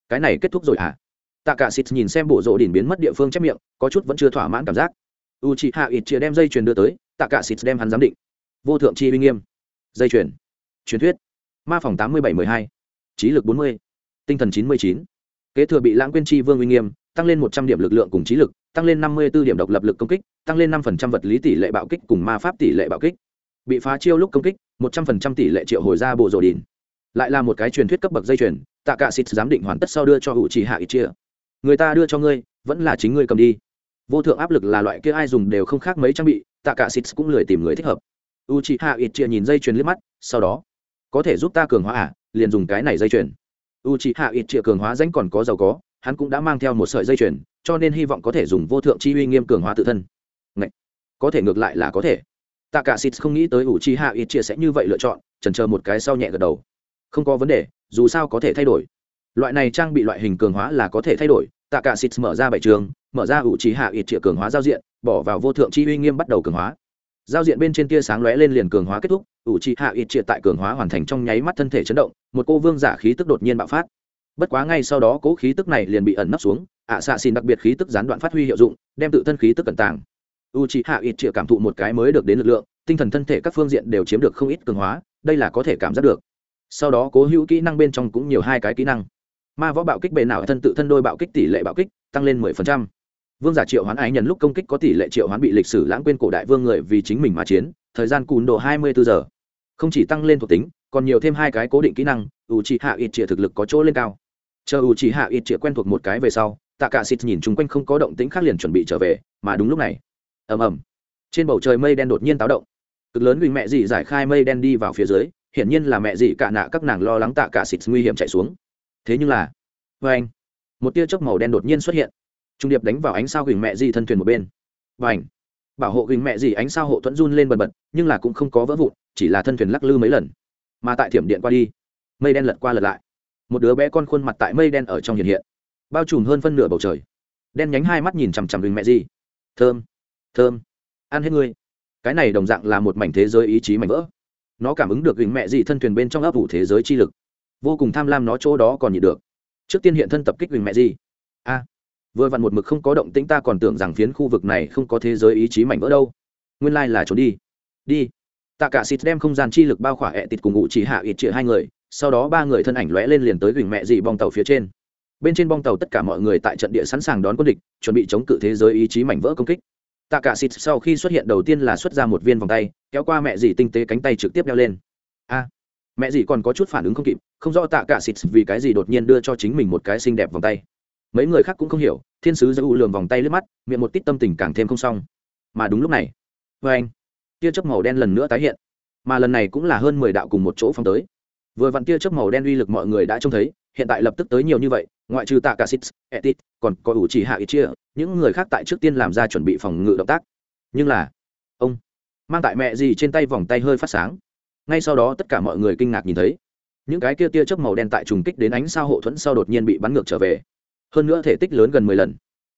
Cái này kết thúc rồi à tạ cả xịt nhìn xem bộ rỗ đỉnh biến mất địa phương chép miệng, có chút vẫn chưa thỏa mãn cảm giác. U chị hạ ít chĩa đem dây chuyền đưa tới, tạ cả xịt đem hắn giám định vô thượng chi uy nghiêm. Dây chuyển, truyền thuyết. Ma phòng tám mươi bảy mười hai. Trí lực bốn mươi. Tinh thần chín mươi chín. Kế thừa bị lãng quên chi vương uy nghiêm tăng lên một trăm điểm lực lượng cùng trí lực tăng lên năm mươi 54 điểm độc lập lực công kích tăng lên năm phần trăm vật lý tỷ lệ bạo kích cùng ma pháp tỷ lệ bạo kích. Bị phá chiêu lúc công kích một trăm phần trăm tỷ lệ triệu hồi ra bộ rồ đìn lại là một cái truyền thuyết cấp bậc dây chuyền tạ cả xịt giám định hoàn tất sau đưa cho hữu chỉ hạ ít chia. Người ta đưa cho ngươi vẫn là chính ngươi cầm đi. Vô thượng áp lực là loại kia ai dùng đều không khác mấy trang bị tạ cả xịt cũng lười tìm người thích hợp u chị hạ ít chia nhìn dây chuyền liếc mắt, sau đó, có thể giúp ta cường hóa à? Liền dùng cái này dây chuyền. U chị hạ ít chia cường hóa danh còn có giàu có, hắn cũng đã mang theo một sợi dây chuyền, cho nên hy vọng có thể dùng vô thượng chi uy nghiêm cường hóa tự thân. Ngậy! có thể ngược lại là có thể. Tạ cả xịt không nghĩ tới u chị hạ ít chia sẽ như vậy lựa chọn trần chờ một cái sau nhẹ gật đầu. Không có vấn đề, dù sao có thể thay đổi. Loại này trang bị loại hình cường hóa là có thể thay đổi. Tạ cả xịt mở ra bảy trường, mở ra ủ trí hạ ít triệu cường hóa giao diện, bỏ vào vô thượng chi uy nghiêm bắt đầu cường hóa giao diện bên trên tia sáng lóe lên liền cường hóa kết thúc, ủ trí hạ ít triệt tại cường hóa hoàn thành trong nháy mắt thân thể chấn động, một cô vương giả khí tức đột nhiên bạo phát. Bất quá ngay sau đó cố khí tức này liền bị ẩn nấp xuống, ạ xạ xin đặc biệt khí tức gián đoạn phát huy hiệu dụng, đem tự thân khí tức cẩn tàng. U trí hạ ít triệt cảm thụ một cái mới được đến lực lượng, tinh thần thân thể các phương diện đều chiếm được không ít cường hóa, đây là có thể cảm giác được. Sau đó cố hữu kỹ năng bên trong cũng nhiều hai cái kỹ năng. Ma võ bạo kích bề nào thân tự thân đôi bạo kích tỷ lệ bạo kích, tăng lên mười phần trăm vương giả triệu hoán ái nhân lúc công kích có tỷ lệ triệu hoán bị lịch sử lãng quên cổ đại vương người vì chính mình mà chiến, thời gian cùn độ hai mươi bốn giờ. Không chỉ tăng lên thuộc tính, còn nhiều thêm hai cái cố định kỹ năng u chỉ hạ ít trịa thực lực có chỗ lên cao. Chờ u chỉ hạ ít trịa quen thuộc một cái về sau tạ cả xịt nhìn chung quanh không có động tĩnh khác liền chuẩn bị trở về, mà đúng lúc này, ầm ầm, trên bầu trời mây đen đột nhiên táo động. Cực lớn vì mẹ dì giải khai mây đen đi vào phía dưới, hiển nhiên là mẹ dì cả nạ các nàng lo lắng tạ cả xịt nguy hiểm chạy xuống. Thế nhưng là vê anh một tia chớp màu đen đột nhiên xuất hiện trung điệp đánh vào ánh sao huỳnh mẹ dì thân thuyền một bên. Và ảnh bảo hộ huỳnh mẹ dì ánh sao hộ thuẫn run lên bần bật, nhưng là cũng không có vỡ vụn, chỉ là thân thuyền lắc lư mấy lần. Mà tại thiểm điện qua đi, mây đen lật qua lật lại. Một đứa bé con khuôn mặt tại mây đen ở trong hiện hiện, bao trùm hơn phân nửa bầu trời. Đen nhánh hai mắt nhìn chằm chằm huỳnh mẹ dì thơm! Thơm! Ăn hết ngươi! Cái này đồng dạng là một mảnh thế giới ý chí mảnh vỡ. Nó cảm ứng được huỳnh mẹ dì thân thuyền bên trong ấp ủ thế giới chi lực. Vô cùng tham lam nó chỗ đó còn nhịn được. Trước tiên hiện thân tập kích huỳnh mẹ dì a! Vừa vặn một mực không có động tĩnh, ta còn tưởng rằng phiến khu vực này không có thế giới ý chí mảnh vỡ đâu. Nguyên lai là trốn đi. Đi. Tạ cả xịt đem không gian chi lực bao khỏa ẹ tịt cùng ngụ chỉ hạ ít chĩa hai người, sau đó ba người thân ảnh lóe lên liền tới gửi mẹ dị bong tàu phía trên. Bên trên bong tàu tất cả mọi người tại trận địa sẵn sàng đón quân địch, chuẩn bị chống cự thế giới ý chí mảnh vỡ công kích. Tạ cả xịt sau khi xuất hiện đầu tiên là xuất ra một viên vòng tay, kéo qua mẹ dì tinh tế cánh tay trực tiếp đeo lên. A! Mẹ dì còn có chút phản ứng không kịp, không rõ tạ cả xịt vì cái gì đột nhiên đưa cho chính mình một cái xinh đẹp vòng tay mấy người khác cũng không hiểu, thiên sứ giữ lường vòng tay lướt mắt, miệng một tít tâm tình càng thêm không xong. Mà đúng lúc này vê anh, tia chớp màu đen lần nữa tái hiện. Mà lần này cũng là hơn mười đạo cùng một chỗ phong tới. Vừa vặn tia chớp màu đen uy lực mọi người đã trông thấy, hiện tại lập tức tới nhiều như vậy, ngoại trừ tạ cả xịt etit còn có ủ chỉ hạ ít chia, những người khác tại trước tiên làm ra chuẩn bị phòng ngự động tác. Nhưng là, ông mang tại mẹ gì trên tay vòng tay hơi phát sáng. Ngay sau đó tất cả mọi người kinh ngạc nhìn thấy, những cái kia tia chớp màu đen tại trùng kích đến ánh sao hộ thuẫn sau đột nhiên bị bắn ngược trở về hơn nữa thể tích lớn gần mười lần.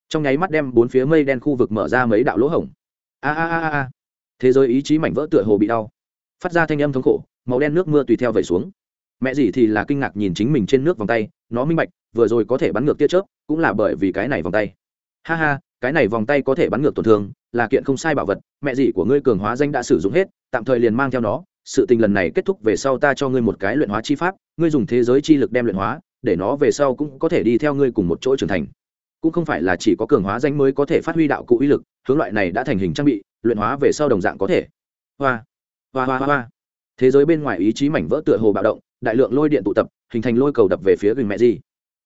Trong nháy mắt đem bốn phía mây đen khu vực mở ra mấy đạo lỗ hổng. A a a a thế giới ý chí mảnh vỡ tựa hồ bị đau. Phát ra thanh âm thống khổ, màu đen nước mưa tùy theo vẩy xuống. Mẹ gì thì là kinh ngạc nhìn chính mình trên nước vòng tay, nó minh bạch, vừa rồi có thể bắn ngược tia chớp, cũng là bởi vì cái này vòng tay. Ha ha, cái này vòng tay có thể bắn ngược tổn thương, là kiện không sai bảo vật, mẹ gì của ngươi cường hóa danh đã sử dụng hết, tạm thời liền mang theo nó, sự tình lần này kết thúc về sau ta cho ngươi một cái luyện hóa chi pháp, ngươi dùng thế giới chi lực đem luyện hóa để nó về sau cũng có thể đi theo ngươi cùng một chỗ trưởng thành. Cũng không phải là chỉ có cường hóa danh mới có thể phát huy đạo cụ uy lực, hướng loại này đã thành hình trang bị, luyện hóa về sau đồng dạng có thể. Hoa hoa hoa hoa thế giới bên ngoài ý chí mảnh vỡ tựa hồ bạo động, đại lượng lôi điện tụ tập, hình thành lôi cầu đập về phía gừng mẹ gì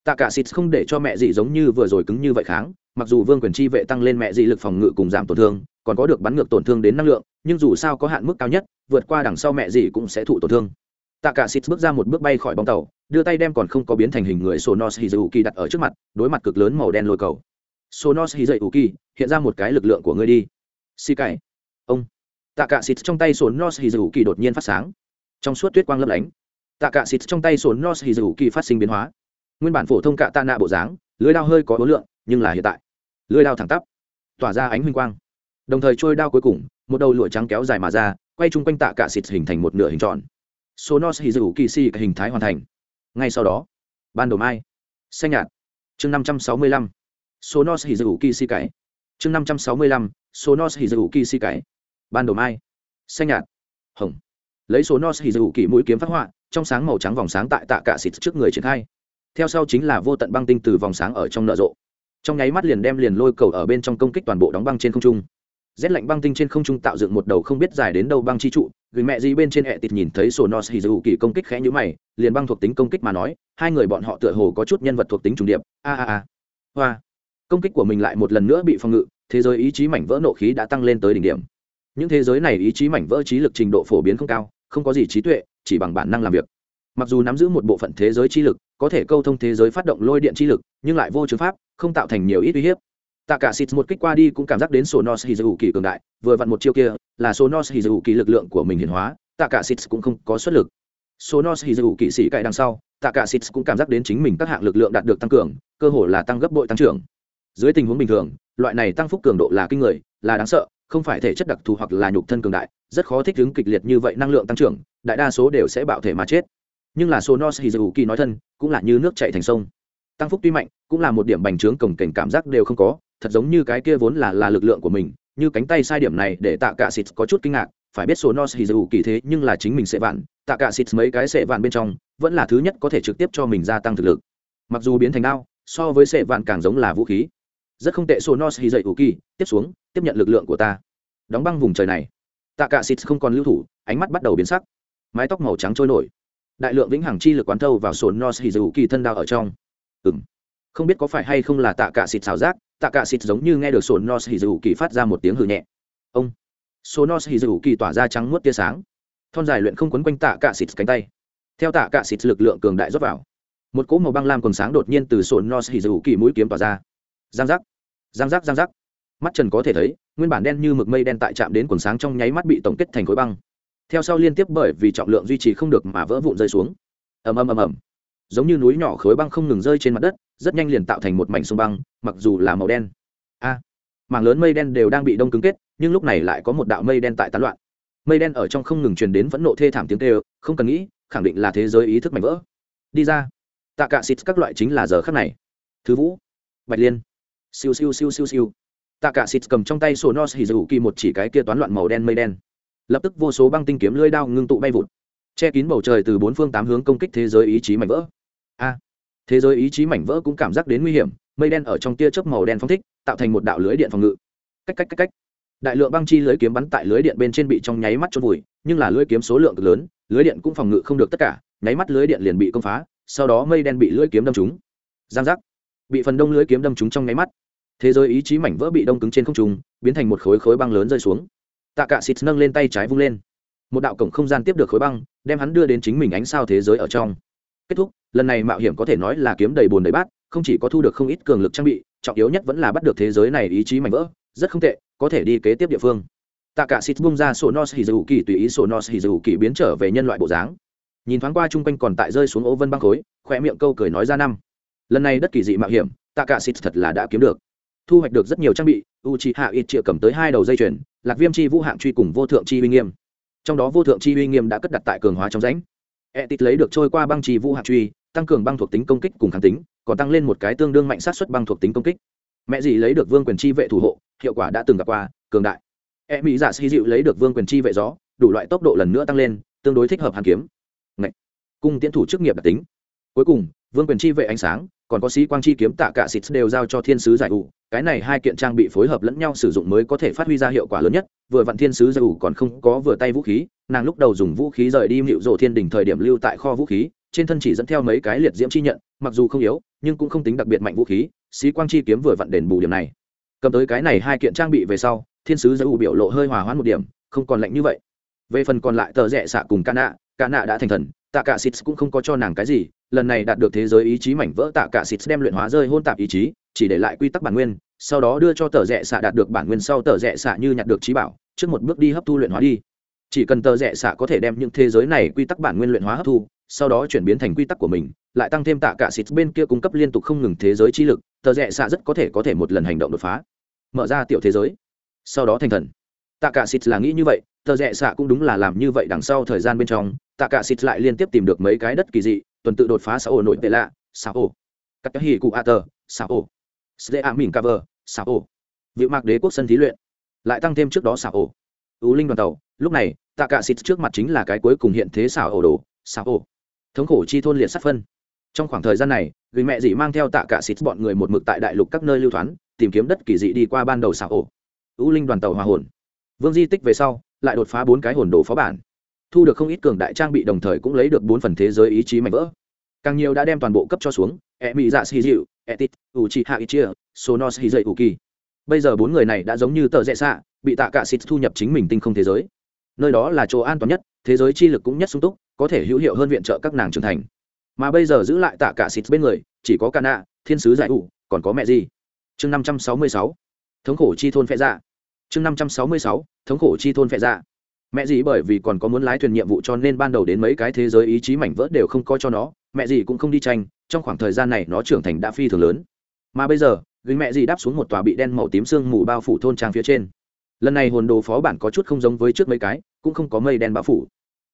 tạ cả xịt không để cho mẹ gì giống như vừa rồi cứng như vậy kháng, mặc dù vương quyền chi vệ tăng lên mẹ gì lực phòng ngự cùng giảm tổn thương, còn có được bắn ngược tổn thương đến năng lượng, nhưng dù sao có hạn mức cao nhất, vượt qua đằng sau mẹ gì cũng sẽ thụ tổn thương tạ cả xịt bước ra một bước bay khỏi bóng tàu, đưa tay đem còn không có biến thành hình người sonos hizuki đặt ở trước mặt, đối mặt cực lớn màu đen lôi cầu. Sonos hizuki, hiện ra một cái lực lượng của ngươi đi. Xì cải ông. Tạ cả xịt trong tay sonos hizuki đột nhiên phát sáng. Trong suốt tuyết quang lấp lánh tạ cả xịt trong tay sonos hizuki phát sinh biến hóa. Nguyên bản phổ thông cạ tạ nạ bộ dáng, lưới đao hơi có ối lượng, nhưng là hiện tại, lưới đao thẳng tắp, tỏa ra ánh huynh quang. Đồng thời trôi đao cuối cùng, một đầu lụa trắng kéo dài mà ra, quay chung quanh tạ cả xịt hình thành một nửa hình tròn sonos hizuki si hình thái hoàn thành. Ngay sau đó, ban đầu mai, xanh nhạt. Chương năm trăm sáu mươi lăm sonos si cái chương năm trăm sáu mươi lăm sonos si cái ban đầu mai, xanh nhạt, hồng. Lấy sonos kỳ mũi kiếm phát họa, trong sáng màu trắng vòng sáng tại tạ cả xịt trước người triển khai. Theo sau chính là vô tận băng tinh từ vòng sáng ở trong nở rộ. Trong nháy mắt liền đem liền lôi cầu ở bên trong công kích toàn bộ đóng băng trên không trung. Rét lạnh băng tinh trên không trung tạo dựng một đầu không biết dài đến đâu băng chi trụ gửi mẹ gì bên trên hệ tịt nhìn thấy sổ nos hì dù kỳ công kích khẽ nhữ mày, liền băng thuộc tính công kích mà nói, hai người bọn họ tựa hồ có chút nhân vật thuộc tính trùng điệp. A a a. Hoa. Công kích của mình lại một lần nữa bị phòng ngự, thế giới ý chí mảnh vỡ nộ khí đã tăng lên tới đỉnh điểm. Những thế giới này ý chí mảnh vỡ trí lực trình độ phổ biến không cao, không có gì trí tuệ, chỉ bằng bản năng làm việc. Mặc dù nắm giữ một bộ phận thế giới trí lực, có thể câu thông thế giới phát động lôi điện trí lực, nhưng lại vô chứng pháp, không tạo thành nhiều ít uy hiếp tạ cả Sịt một kích qua đi cũng cảm giác đến sonos hizu kỳ cường đại, vừa vặn một chiêu kia, là sonos hizu kỳ lực lượng của mình hiển hóa, tạ cả Sịt cũng không có xuất lực. Sonos hizu kỳ sĩ cậy đằng sau, tạ cả Sịt cũng cảm giác đến chính mình các hạng lực lượng đạt được tăng cường, cơ hồ là tăng gấp bội tăng trưởng. Dưới tình huống bình thường, loại này tăng phúc cường độ là kinh người, là đáng sợ, không phải thể chất đặc thù hoặc là nhục thân cường đại, rất khó thích ứng kịch liệt như vậy năng lượng tăng trưởng, đại đa số đều sẽ bạo thể mà chết. Nhưng là sonos hizuki nói thân, cũng là như nước chảy thành sông. Tăng phúc tuy mạnh, cũng là một điểm bành trướng, cổng cảnh cảm giác đều không có thật giống như cái kia vốn là là lực lượng của mình, như cánh tay sai điểm này để tạ cả xịt có chút kinh ngạc, phải biết sonos hizuki thế nhưng là chính mình sẽ vạn, tạ cả xịt mấy cái sẽ vạn bên trong, vẫn là thứ nhất có thể trực tiếp cho mình gia tăng thực lực. Mặc dù biến thành đao, so với sẽ vạn càng giống là vũ khí. Rất không tệ sonos hizuki tiếp xuống, tiếp nhận lực lượng của ta. Đóng băng vùng trời này. Tạ cả xịt không còn lưu thủ, ánh mắt bắt đầu biến sắc. Mái tóc màu trắng trôi nổi. Đại lượng vĩnh hằng chi lực quán thâu vào sồn nos hì dù kỳ thân đao ở trong. Ừng không biết có phải hay không là tạ cả xịt xào giác tạ cả xịt giống như nghe được sồn nos hì dù kỳ phát ra một tiếng hừ nhẹ. Ông, sổ nos hì dù kỳ tỏa ra trắng muốt tia sáng. Thon dài luyện không quấn quanh tạ cả xịt cánh tay. Theo tạ cả xịt lực lượng cường đại rót vào, một cỗ màu băng lam còn sáng đột nhiên từ sồn nos hì dù kỳ mũi kiếm tỏa ra. Giang giác giang giác giang giác. Mắt trần có thể thấy, nguyên bản đen như mực mây đen tại chạm đến quần sáng trong nháy mắt bị tổng kết thành khối băng. Theo sau liên tiếp bởi vì trọng lượng duy trì không được mà vỡ vụn rơi xuống. Ầm ầm ầm ầm. Giống như núi nhỏ khối băng không ngừng rơi trên mặt đất rất nhanh liền tạo thành một mảnh sông băng mặc dù là màu đen. A à, mảng lớn mây đen đều đang bị đông cứng kết nhưng lúc này lại có một đạo mây đen tại tán loạn. Mây đen ở trong không ngừng truyền đến phẫn nộ thê thảm tiếng tê không cần nghĩ khẳng định là thế giới ý thức mảnh vỡ. Đi ra. Tạ cạ xịt các loại chính là giờ khắc này. Thứ vũ bạch liên. Siêu siêu siêu siêu siêu. Tạ cả xịt cầm trong tay sổ nos hì dù kỳ một chỉ cái kia toán loạn màu đen mây đen. Lập tức vô số băng tinh kiếm lưỡi đao ngưng tụ bay vụt. Che kín bầu trời từ bốn phương tám hướng công kích thế giới ý chí mảnh vỡ. A thế giới ý chí mảnh vỡ cũng cảm giác đến nguy hiểm, mây đen ở trong tia chớp màu đen phong thích, tạo thành một đạo lưới điện phòng ngự. Cách cách cách cách. Đại lượng băng chi lưới kiếm bắn tại lưới điện bên trên bị trong nháy mắt chôn vùi, nhưng là lưới kiếm số lượng cực lớn, lưới điện cũng phòng ngự không được tất cả, nháy mắt lưới điện liền bị công phá, sau đó mây đen bị lưới kiếm đâm trúng. Giang giác. Bị phần đông lưới kiếm đâm trúng trong nháy mắt. Thế giới ý chí mảnh vỡ bị đông cứng trên không trung, biến thành một khối khối băng lớn rơi xuống. Tạ cả xịt nâng lên tay trái vung lên. Một đạo cổng không gian tiếp được khối băng, đem hắn đưa đến chính mình ánh sao thế giới ở trong kết thúc, lần này mạo hiểm có thể nói là kiếm đầy bồn đầy bát, không chỉ có thu được không ít cường lực trang bị, trọng yếu nhất vẫn là bắt được thế giới này ý chí mạnh vỡ, rất không tệ, có thể đi kế tiếp địa phương. Tạ cả xịt bung ra sổ nos hì dù kỳ tùy ý sổ nos hì dù kỳ biến trở về nhân loại bộ dáng. Nhìn thoáng qua chung quanh còn tại rơi xuống ố vân băng khối khoe miệng câu cười nói ra năm. Lần này đất kỳ dị mạo hiểm tạ cả xịt thật là đã kiếm được. Thu hoạch được rất nhiều trang bị u chi hạ ít triệu cầm tới hai đầu dây chuyền, lạc viêm chi vũ hạng truy cùng vô thượng chi uy nghiêm. Trong đó vô thượng chi uy nghiêm đã cất đặt tại cường hóa trong rãnh e tít lấy được trôi qua băng trì vũ hạt truy, tăng cường băng thuộc tính công kích cùng kháng tính, còn tăng lên một cái tương đương mạnh sát xuất băng thuộc tính công kích. Mẹ dì lấy được vương quyền chi vệ thủ hộ, hiệu quả đã từng gặp qua, cường đại. E mỹ giả si dịu lấy được vương quyền chi vệ gió, đủ loại tốc độ lần nữa tăng lên, tương đối thích hợp hàn kiếm. Ngậy. cung tiến thủ chức nghiệp đặc tính. Cuối cùng, vương quyền chi vệ ánh sáng, còn có sĩ quang chi kiếm tạ cả xịt đều giao cho thiên sứ giải ủ. Cái này hai kiện trang bị phối hợp lẫn nhau sử dụng mới có thể phát huy ra hiệu quả lớn nhất, vừa vặn thiên sứ giải ủ còn không có vừa tay vũ khí nàng lúc đầu dùng vũ khí rời đi mịu rồ thiên đỉnh thời điểm lưu tại kho vũ khí, trên thân chỉ dẫn theo mấy cái liệt diễm chi nhận, mặc dù không yếu, nhưng cũng không tính đặc biệt mạnh vũ khí sĩ quang chi kiếm vừa vặn đền bù điểm này. Cầm tới cái này hai kiện trang bị về sau, thiên sứ giới ủ biểu lộ hơi hòa hoãn một điểm, không còn lạnh như vậy. Về phần còn lại tờ rẽ xạ cùng ca nạ ca nạ đã thành thần, tạ cả xịt cũng không có cho nàng cái gì, lần này đạt được thế giới ý chí mảnh vỡ, tạ cả xịt đem luyện hóa rơi hôn tạp ý chí, chỉ để lại quy tắc bản nguyên, sau đó đưa cho tờ rẽ xạ đạt được bản nguyên sau tờ rẽ xạ như nhặt được trí bảo, trước một bước đi hấp thu luyện hóa đi chỉ cần tờ rẽ xạ có thể đem những thế giới này quy tắc bản nguyên luyện hóa hấp thu, sau đó chuyển biến thành quy tắc của mình, lại tăng thêm tạ cả xịt bên kia cung cấp liên tục không ngừng thế giới chi lực, tờ rẽ xạ rất có thể có thể một lần hành động đột phá. Mở ra tiểu thế giới. Sau đó thành thần. Tạ cả xịt là nghĩ như vậy, tờ rẽ xạ cũng đúng là làm như vậy đằng sau thời gian bên trong, tạ cả xịt lại liên tiếp tìm được mấy cái đất kỳ dị, tuần tự đột phá xã ổ nội tệ lạ xã ổ. Các cái hỉ cụ a tờ xã ổ. Sde a cover xã ổ. Vị mạc đế quốc sân thí luyện. Lại tăng thêm trước đó xã ổ ú linh đoàn tàu, lúc này tạ cả xịt trước mặt chính là cái cuối cùng hiện thế xảo ổ đồ, xảo ổ. Thống khổ chi thôn liệt sát phân. Trong khoảng thời gian này, người mẹ dì mang theo tạ cả xịt bọn người một mực tại đại lục các nơi lưu thoán, tìm kiếm đất kỳ dị đi qua ban đầu xảo ổ. Ú linh đoàn tàu hòa hồn. Vương di tích về sau, lại đột phá bốn cái hồn đồ phó bản. Thu được không ít cường đại trang bị đồng thời cũng lấy được bốn phần thế giới ý chí mạnh vỡ. Càng nhiều đã đem toàn bộ cấp cho xuống e mỹ dạ xì dịu etit u chi hạ ít chia sonos hi dậy u kỳ bây giờ bốn người này đã giống như tờ rẽ xạ bị tạ cả xịt thu nhập chính mình tinh không thế giới. Nơi đó là chỗ an toàn nhất thế giới chi lực cũng nhất sung túc có thể hữu hiệu hơn viện trợ các nàng trưởng thành. Mà bây giờ giữ lại tạ cả xịt bên người chỉ có Cana, thiên sứ giải ủ còn có mẹ gì? Chương năm trăm sáu mươi sáu thống khổ chi thôn phệ dạ. Chương năm trăm sáu mươi sáu thống khổ chi thôn phệ dạ. Mẹ gì bởi vì còn có muốn lái thuyền nhiệm vụ cho nên ban đầu đến mấy cái thế giới ý chí mảnh vỡ đều không có cho nó mẹ gì cũng không đi tranh trong khoảng thời gian này nó trưởng thành đã phi thường lớn. Mà bây giờ gánh mẹ gì đáp xuống một tòa bị đen màu tím sương mù bao phủ thôn trang phía trên. Lần này hồn đồ phó bản có chút không giống với trước mấy cái, cũng không có mây đen bao phủ.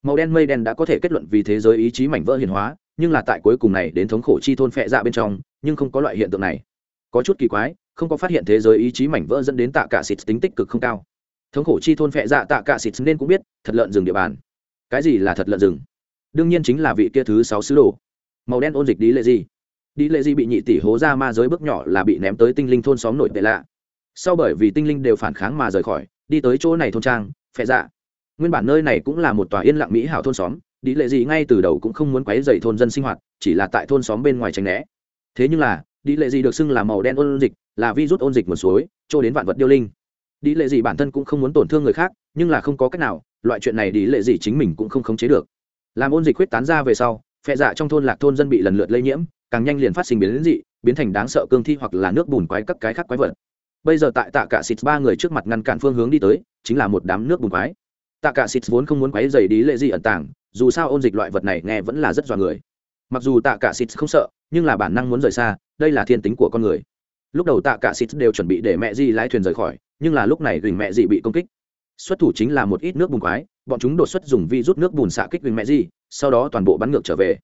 Màu đen mây đen đã có thể kết luận vì thế giới ý chí mảnh vỡ hiền hóa, nhưng là tại cuối cùng này đến thống khổ chi thôn phệ dạ bên trong, nhưng không có loại hiện tượng này. Có chút kỳ quái, không có phát hiện thế giới ý chí mảnh vỡ dẫn đến tạ cả xịt tính tích cực không cao. Thống khổ chi thôn phệ dạ tạ cả xịt nên cũng biết, thật lợn rừng địa bàn. Cái gì là thật lợn rừng? Đương nhiên chính là vị kia thứ sáu sứ đồ. Màu đen ôn dịch đi lệ gì? Đi lệ gì bị nhị tỷ hố ra ma giới bước nhỏ là bị ném tới tinh linh thôn xóm nổi tệ lạ. Sau bởi vì tinh linh đều phản kháng mà rời khỏi, đi tới chỗ này thôn trang phẹ dạ. Nguyên bản nơi này cũng là một tòa yên lặng mỹ hảo thôn xóm, đi lệ gì ngay từ đầu cũng không muốn quấy dày thôn dân sinh hoạt, chỉ là tại thôn xóm bên ngoài tránh né. Thế nhưng là, đi lệ gì được xưng là màu đen ôn dịch, là virus ôn dịch một suối, cho đến vạn vật điêu linh. Đi lệ gì bản thân cũng không muốn tổn thương người khác, nhưng là không có cách nào, loại chuyện này đi lệ gì chính mình cũng không khống chế được. Làm ôn dịch huyết tán ra về sau phe dạ trong thôn lạc thôn dân bị lần lượt lây nhiễm, càng nhanh liền phát sinh biến dị, biến thành đáng sợ cương thi hoặc là nước bùn quái các cái khác quái vật. Bây giờ tại tạ cả xịt ba người trước mặt ngăn cản phương hướng đi tới, chính là một đám nước bùn quái. Tạ cả xịt vốn không muốn quái dày đi lệ gì ẩn tàng, dù sao ôn dịch loại vật này nghe vẫn là rất dọa người. Mặc dù tạ cả xịt không sợ, nhưng là bản năng muốn rời xa, đây là thiên tính của con người. Lúc đầu tạ cả xịt đều chuẩn bị để mẹ di lái thuyền rời khỏi, nhưng là lúc này gửi mẹ di bị công kích xuất thủ chính là một ít nước bùn quái bọn chúng đột xuất dùng vi rút nước bùn xạ kích vinh mẹ gì, sau đó toàn bộ bắn ngược trở về.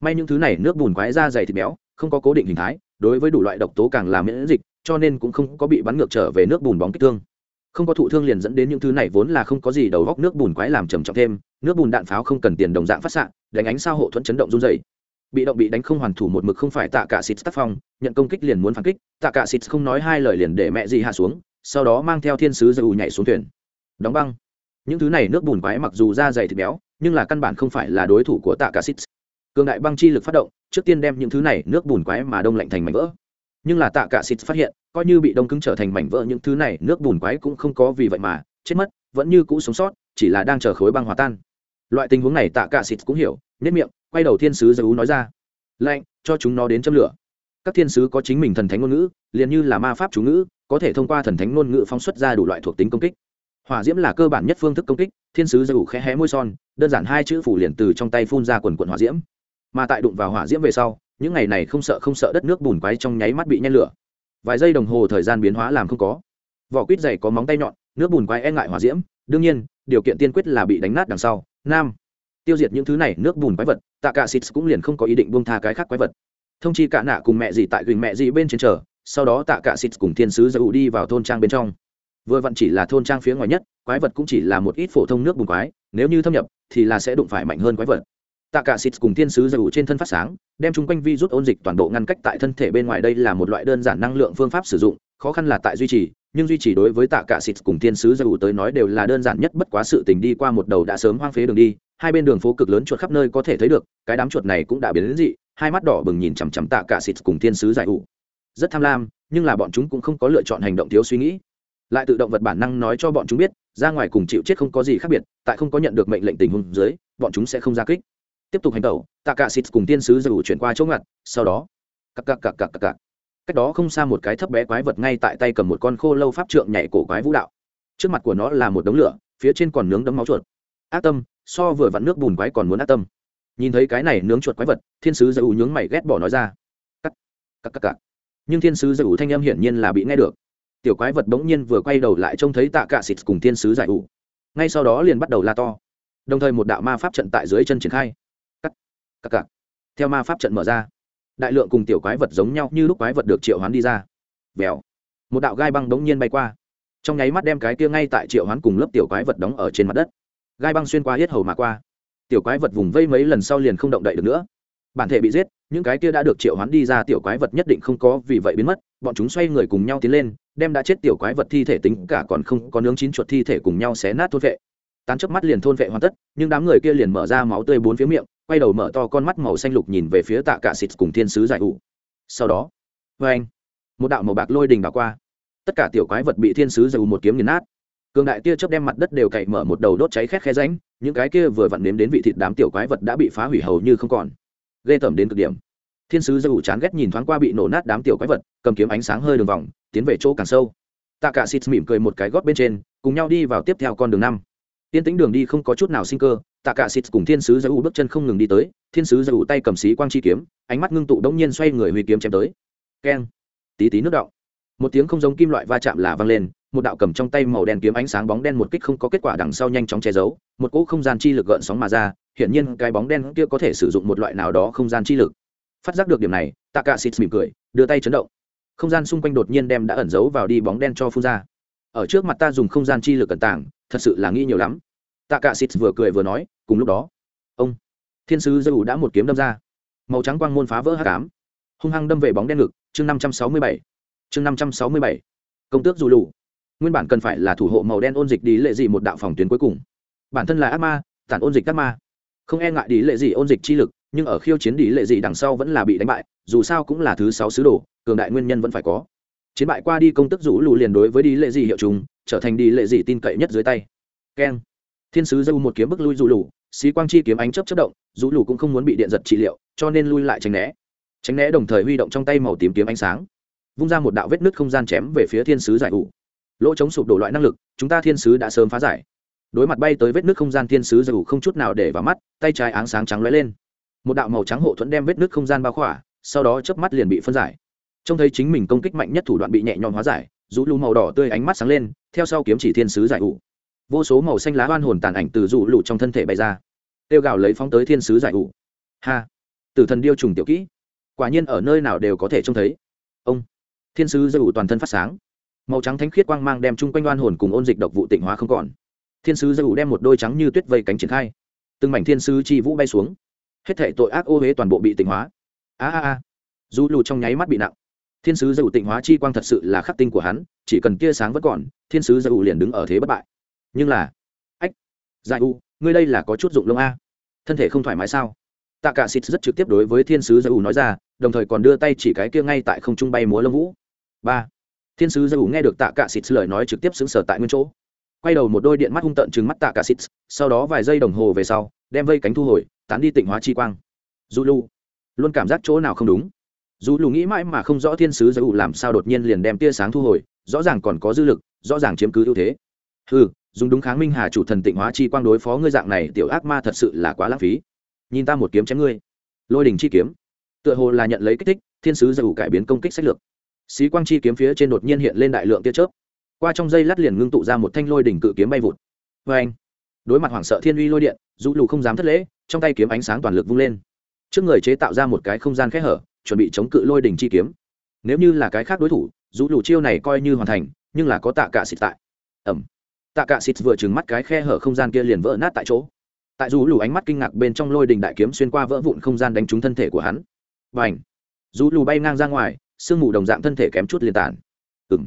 May những thứ này nước bùn quái ra dày thịt béo không có cố định hình thái đối với đủ loại độc tố càng làm miễn dịch cho nên cũng không có bị bắn ngược trở về nước bùn bóng kích thương. Không có thụ thương liền dẫn đến những thứ này vốn là không có gì đầu góc nước bùn quái làm trầm trọng thêm nước bùn đạn pháo không cần tiền đồng dạng phát xạ đánh ánh sao hộ thuẫn chấn động run dày bị động bị đánh không hoàn thủ một mực không phải tạ cả xịt tác phong nhận công kích liền muốn phản kích tạ cả xịt không nói hai lời liền để mẹ gì hạ xuống sau đó mang theo thiên sứ dầu nhảy xuống thuyền đóng băng. Những thứ này nước bùn quái mặc dù da dày thịt béo, nhưng là căn bản không phải là đối thủ của tạ cả xít. Cường đại băng chi lực phát động, trước tiên đem những thứ này nước bùn quái mà đông lạnh thành mảnh vỡ. Nhưng là tạ cả xít phát hiện, coi như bị đông cứng trở thành mảnh vỡ, những thứ này nước bùn quái cũng không có vì vậy mà chết mất, vẫn như cũ sống sót, chỉ là đang chờ khối băng hòa tan. Loại tình huống này tạ cả xít cũng hiểu nếp miệng, quay đầu thiên sứ giấu nói ra. Lạnh, cho chúng nó đến châm lửa. Các thiên sứ có chính mình thần thánh ngôn ngữ, liền như là ma pháp chú ngữ, có thể thông qua thần thánh ngôn ngữ phóng xuất ra đủ loại thuộc tính công kích hỏa diễm là cơ bản nhất phương thức công kích, thiên sứ dù khẽ hé môi son, đơn giản hai chữ phủ liền từ trong tay phun ra quần quần hỏa diễm. Mà tại đụng vào hỏa diễm về sau, những ngày này không sợ không sợ đất nước bùn quái trong nháy mắt bị nhen lửa. Vài giây đồng hồ thời gian biến hóa làm không có. Vỏ quýt dày có móng tay nhọn, nước bùn quái e ngại hỏa diễm, đương nhiên, điều kiện tiên quyết là bị đánh nát đằng sau. Nam. Tiêu diệt những thứ này, nước bùn quái vật tạ cả xịt cũng liền không có ý định buông tha cái khác quái vật. Thông chi cả nạ cùng mẹ gì tại gửi mẹ gì bên trên chờ, sau đó tạ cả xịt cùng thiên sứ dầu đi vào thôn trang bên trong vừa vặn chỉ là thôn trang phía ngoài nhất, quái vật cũng chỉ là một ít phổ thông nước bùn quái, nếu như thâm nhập, thì là sẽ đụng phải mạnh hơn quái vật. Tạ cả xịt cùng thiên sứ dầu trên thân phát sáng, đem chung quanh vi rút ôn dịch toàn bộ ngăn cách tại thân thể bên ngoài đây là một loại đơn giản năng lượng phương pháp sử dụng, khó khăn là tại duy trì, nhưng duy trì đối với tạ cả xịt cùng thiên sứ dầu tới nói đều là đơn giản nhất, bất quá sự tình đi qua một đầu đã sớm hoang phế đường đi, hai bên đường phố cực lớn chuột khắp nơi có thể thấy được, cái đám chuột này cũng đã biến đến dị, hai mắt đỏ bừng nhìn chằm chằm tạ cả xịt cùng thiên sứ giải ủ rất tham lam, nhưng là bọn chúng cũng không có lựa chọn hành động thiếu suy nghĩ lại tự động vật bản năng nói cho bọn chúng biết, ra ngoài cùng chịu chết không có gì khác biệt, tại không có nhận được mệnh lệnh tình huống dưới, bọn chúng sẽ không ra kích. Tiếp tục hành tẩu tạ cả xịt cùng thiên sứ giải chuyển qua chỗ ngặt, sau đó cặp cặp cặp cặp cặp cặp cách đó không xa một cái thấp bé quái vật ngay tại tay cầm một con khô lâu pháp trượng nhảy cổ quái vũ đạo. Trước mặt của nó là một đống lửa, phía trên còn nướng đấm máu chuột. Ác tâm, so vừa vặn nước bùn quái còn muốn ác tâm. Nhìn thấy cái này nướng chuột quái vật, thiên sứ giải nhướng mày ghét bỏ nói ra. Cắt cắt cắt cắt nhưng thiên sứ giải thanh âm hiển nhiên là bị nghe được tiểu quái vật bỗng nhiên vừa quay đầu lại trông thấy tạ cạ xịt cùng thiên sứ giải ủ. Ngay sau đó liền bắt đầu la to. Đồng thời một đạo ma pháp trận tại dưới chân triển khai. Cắt cắt cắt theo ma pháp trận mở ra, đại lượng cùng tiểu quái vật giống nhau như lúc quái vật được triệu hoán đi ra. Vèo. Một đạo gai băng bỗng nhiên bay qua. Trong nháy mắt đem cái kia ngay tại triệu hoán cùng lớp tiểu quái vật đóng ở trên mặt đất. Gai băng xuyên qua hết hầu mà qua. Tiểu quái vật vùng vây mấy lần sau liền không động đậy được nữa. Bản thể bị giết, những cái kia đã được triệu hoán đi ra tiểu quái vật nhất định không có vì vậy biến mất bọn chúng xoay người cùng nhau tiến lên, đem đã chết tiểu quái vật thi thể tính cả còn không có nướng chín chuột thi thể cùng nhau xé nát thôn vệ. Tán chớp mắt liền thôn vệ hoàn tất, nhưng đám người kia liền mở ra máu tươi bốn phía miệng, quay đầu mở to con mắt màu xanh lục nhìn về phía tạ cả xịt cùng thiên sứ giải ủ sau đó vê anh, một đạo màu bạc lôi đình đảo qua. Tất cả tiểu quái vật bị thiên sứ giải ủ một kiếm nghiền nát. Cường đại tia chớp đem mặt đất đều cày mở một đầu đốt cháy khét khe ránh những cái kia vừa vặn nếm đến vị thịt đám tiểu quái vật đã bị phá hủy hầu như không còn. Ghê tởm đến cực điểm thiên sứ dầu chán ghét nhìn thoáng qua bị nổ nát đám tiểu quái vật, cầm kiếm ánh sáng hơi đường vòng, tiến về chỗ càng sâu. Tạ cả xịt mỉm cười một cái gót bên trên, cùng nhau đi vào tiếp theo con đường năm. Tiên tĩnh đường đi không có chút nào sinh cơ tạ cả xịt cùng thiên sứ dầu bước chân không ngừng đi tới, thiên sứ dầu tay cầm xí quang chi kiếm, ánh mắt ngưng tụ đống nhiên xoay người huy kiếm chém tới. Keng. Tí tí nước động. Một tiếng không giống kim loại va chạm là vang lên, một đạo cầm trong tay màu đen kiếm ánh sáng bóng đen một kích không có kết quả đằng sau nhanh chóng che giấu, một cỗ không gian chi lực gợn sóng mà ra, hiển nhiên cái bóng đen kia có thể sử dụng một loại nào đó không gian chi lực phát giác được điểm này tạ cả xịt mỉm cười, đưa tay chấn động. Không gian xung quanh đột nhiên đem đã ẩn giấu vào đi bóng đen cho phun ra. Ở trước mặt ta dùng không gian chi lực cẩn tàng, thật sự là nghi nhiều lắm. Tạ cả xịt vừa cười vừa nói, cùng lúc đó, ông thiên sứ dư đã một kiếm đâm ra. Màu trắng quang môn phá vỡ hát cám hung hăng đâm về bóng đen ngực, chương năm trăm sáu mươi bảy, chương năm trăm sáu mươi bảy. Công tước dù lù. Nguyên bản cần phải là thủ hộ màu đen ôn dịch đi lệ dị một đạo phòng tuyến cuối cùng. Bản thân là ác ma, tản ôn dịch ác ma. Không e ngại đi lệ dị ôn dịch chi lực nhưng ở khiêu chiến đi lệ dị đằng sau vẫn là bị đánh bại, dù sao cũng là thứ sáu sứ đồ, cường đại nguyên nhân vẫn phải có. Chiến bại qua đi công tức rũ lù liền đối với đi lệ dị hiệu trùng, trở thành đi lệ dị tin cậy nhất dưới tay. Keng. Thiên sứ dâu một kiếm bức lui rũ lù, xí quang chi kiếm ánh chấp chất động, rũ lù cũng không muốn bị điện giật trị liệu, cho nên lui lại tránh né. Tránh né đồng thời huy động trong tay màu tím kiếm ánh sáng, vung ra một đạo vết nứt không gian chém về phía thiên sứ giải ủ. Lỗ chống sụp đổ loại năng lực, chúng ta thiên sứ đã sớm phá giải. Đối mặt bay tới vết nứt không gian, thiên sứ giải ủ không chút nào để vào mắt, tay trái áng sáng trắng lóe lên một đạo màu trắng hộ thuẫn đem vết nước không gian bao khỏa, sau đó chớp mắt liền bị phân giải. Trông thấy chính mình công kích mạnh nhất thủ đoạn bị nhẹ nhõm hóa giải, rũ lù màu đỏ tươi ánh mắt sáng lên, theo sau kiếm chỉ thiên sứ giải ủ. Vô số màu xanh lá hoan hồn tàn ảnh từ rũ lù trong thân thể bay ra. Tiêu gào lấy phóng tới thiên sứ giải ủ. Ha! Tử thần điêu trùng tiểu kỹ. Quả nhiên ở nơi nào đều có thể trông thấy. Ông! Thiên sứ giải ủ toàn thân phát sáng. Màu trắng thánh khiết quang mang đem chung quanh oan hồn cùng ôn dịch độc vụ tịnh hóa không còn. Thiên sứ giải ủ đem một đôi trắng như tuyết vây cánh triển khai. Từng mảnh thiên sứ chi vũ bay xuống hết thể tội ác ô huế toàn bộ bị tịnh hóa. A a a. Dù lù trong nháy mắt bị nặng. Thiên sứ dầu tịnh hóa chi quang thật sự là khắc tinh của hắn, chỉ cần tia sáng vẫn còn, thiên sứ dầu liền đứng ở thế bất bại. Nhưng là, ách giải u, ngươi đây là có chút dụng lông a. Thân thể không thoải mái sao? Tạ cả xịt rất trực tiếp đối với thiên sứ dầu nói ra, đồng thời còn đưa tay chỉ cái kia ngay tại không trung bay múa lông vũ. Ba. Thiên sứ dầu nghe được tạ cả xịt lời nói trực tiếp xứng sở tại nguyên chỗ. Quay đầu một đôi điện mắt hung tợn trừng mắt tạ cả xịt sau đó vài giây đồng hồ về sau, đem vây cánh thu hồi tán đi tịnh hóa chi quang. Du lu luôn cảm giác chỗ nào không đúng. Dù lù nghĩ mãi mà không rõ thiên sứ giới ủ làm sao đột nhiên liền đem tia sáng thu hồi, rõ ràng còn có dư lực, rõ ràng chiếm cứ ưu thế. Ừ dùng đúng kháng minh hà chủ thần tịnh hóa chi quang đối phó ngươi dạng này, tiểu ác ma thật sự là quá lãng phí. Nhìn ta một kiếm chém ngươi. Lôi đình chi kiếm. Tựa hồ là nhận lấy kích thích, thiên sứ giới ủ cải biến công kích sách lược. Xí quang chi kiếm phía trên đột nhiên hiện lên đại lượng tia chớp. Qua trong dây lát liền ngưng tụ ra một thanh lôi đỉnh cự kiếm bay vụt. Vê anh đối mặt hoảng sợ thiên uy lôi điện dù lù không dám thất lễ trong tay kiếm ánh sáng toàn lực vung lên. Trước người chế tạo ra một cái không gian khẽ hở, chuẩn bị chống cự lôi đỉnh chi kiếm. Nếu như là cái khác đối thủ, dù lù chiêu này coi như hoàn thành, nhưng là có tạ cả xịt tại. Ẩm. Tạ cả xịt vừa trừng mắt cái khe hở không gian kia liền vỡ nát tại chỗ. Tại dù lù ánh mắt kinh ngạc bên trong lôi đỉnh đại kiếm xuyên qua vỡ vụn không gian đánh trúng thân thể của hắn. Và ảnh dù lù bay ngang ra ngoài, sương mù đồng dạng thân thể kém chút liền tản. Ừng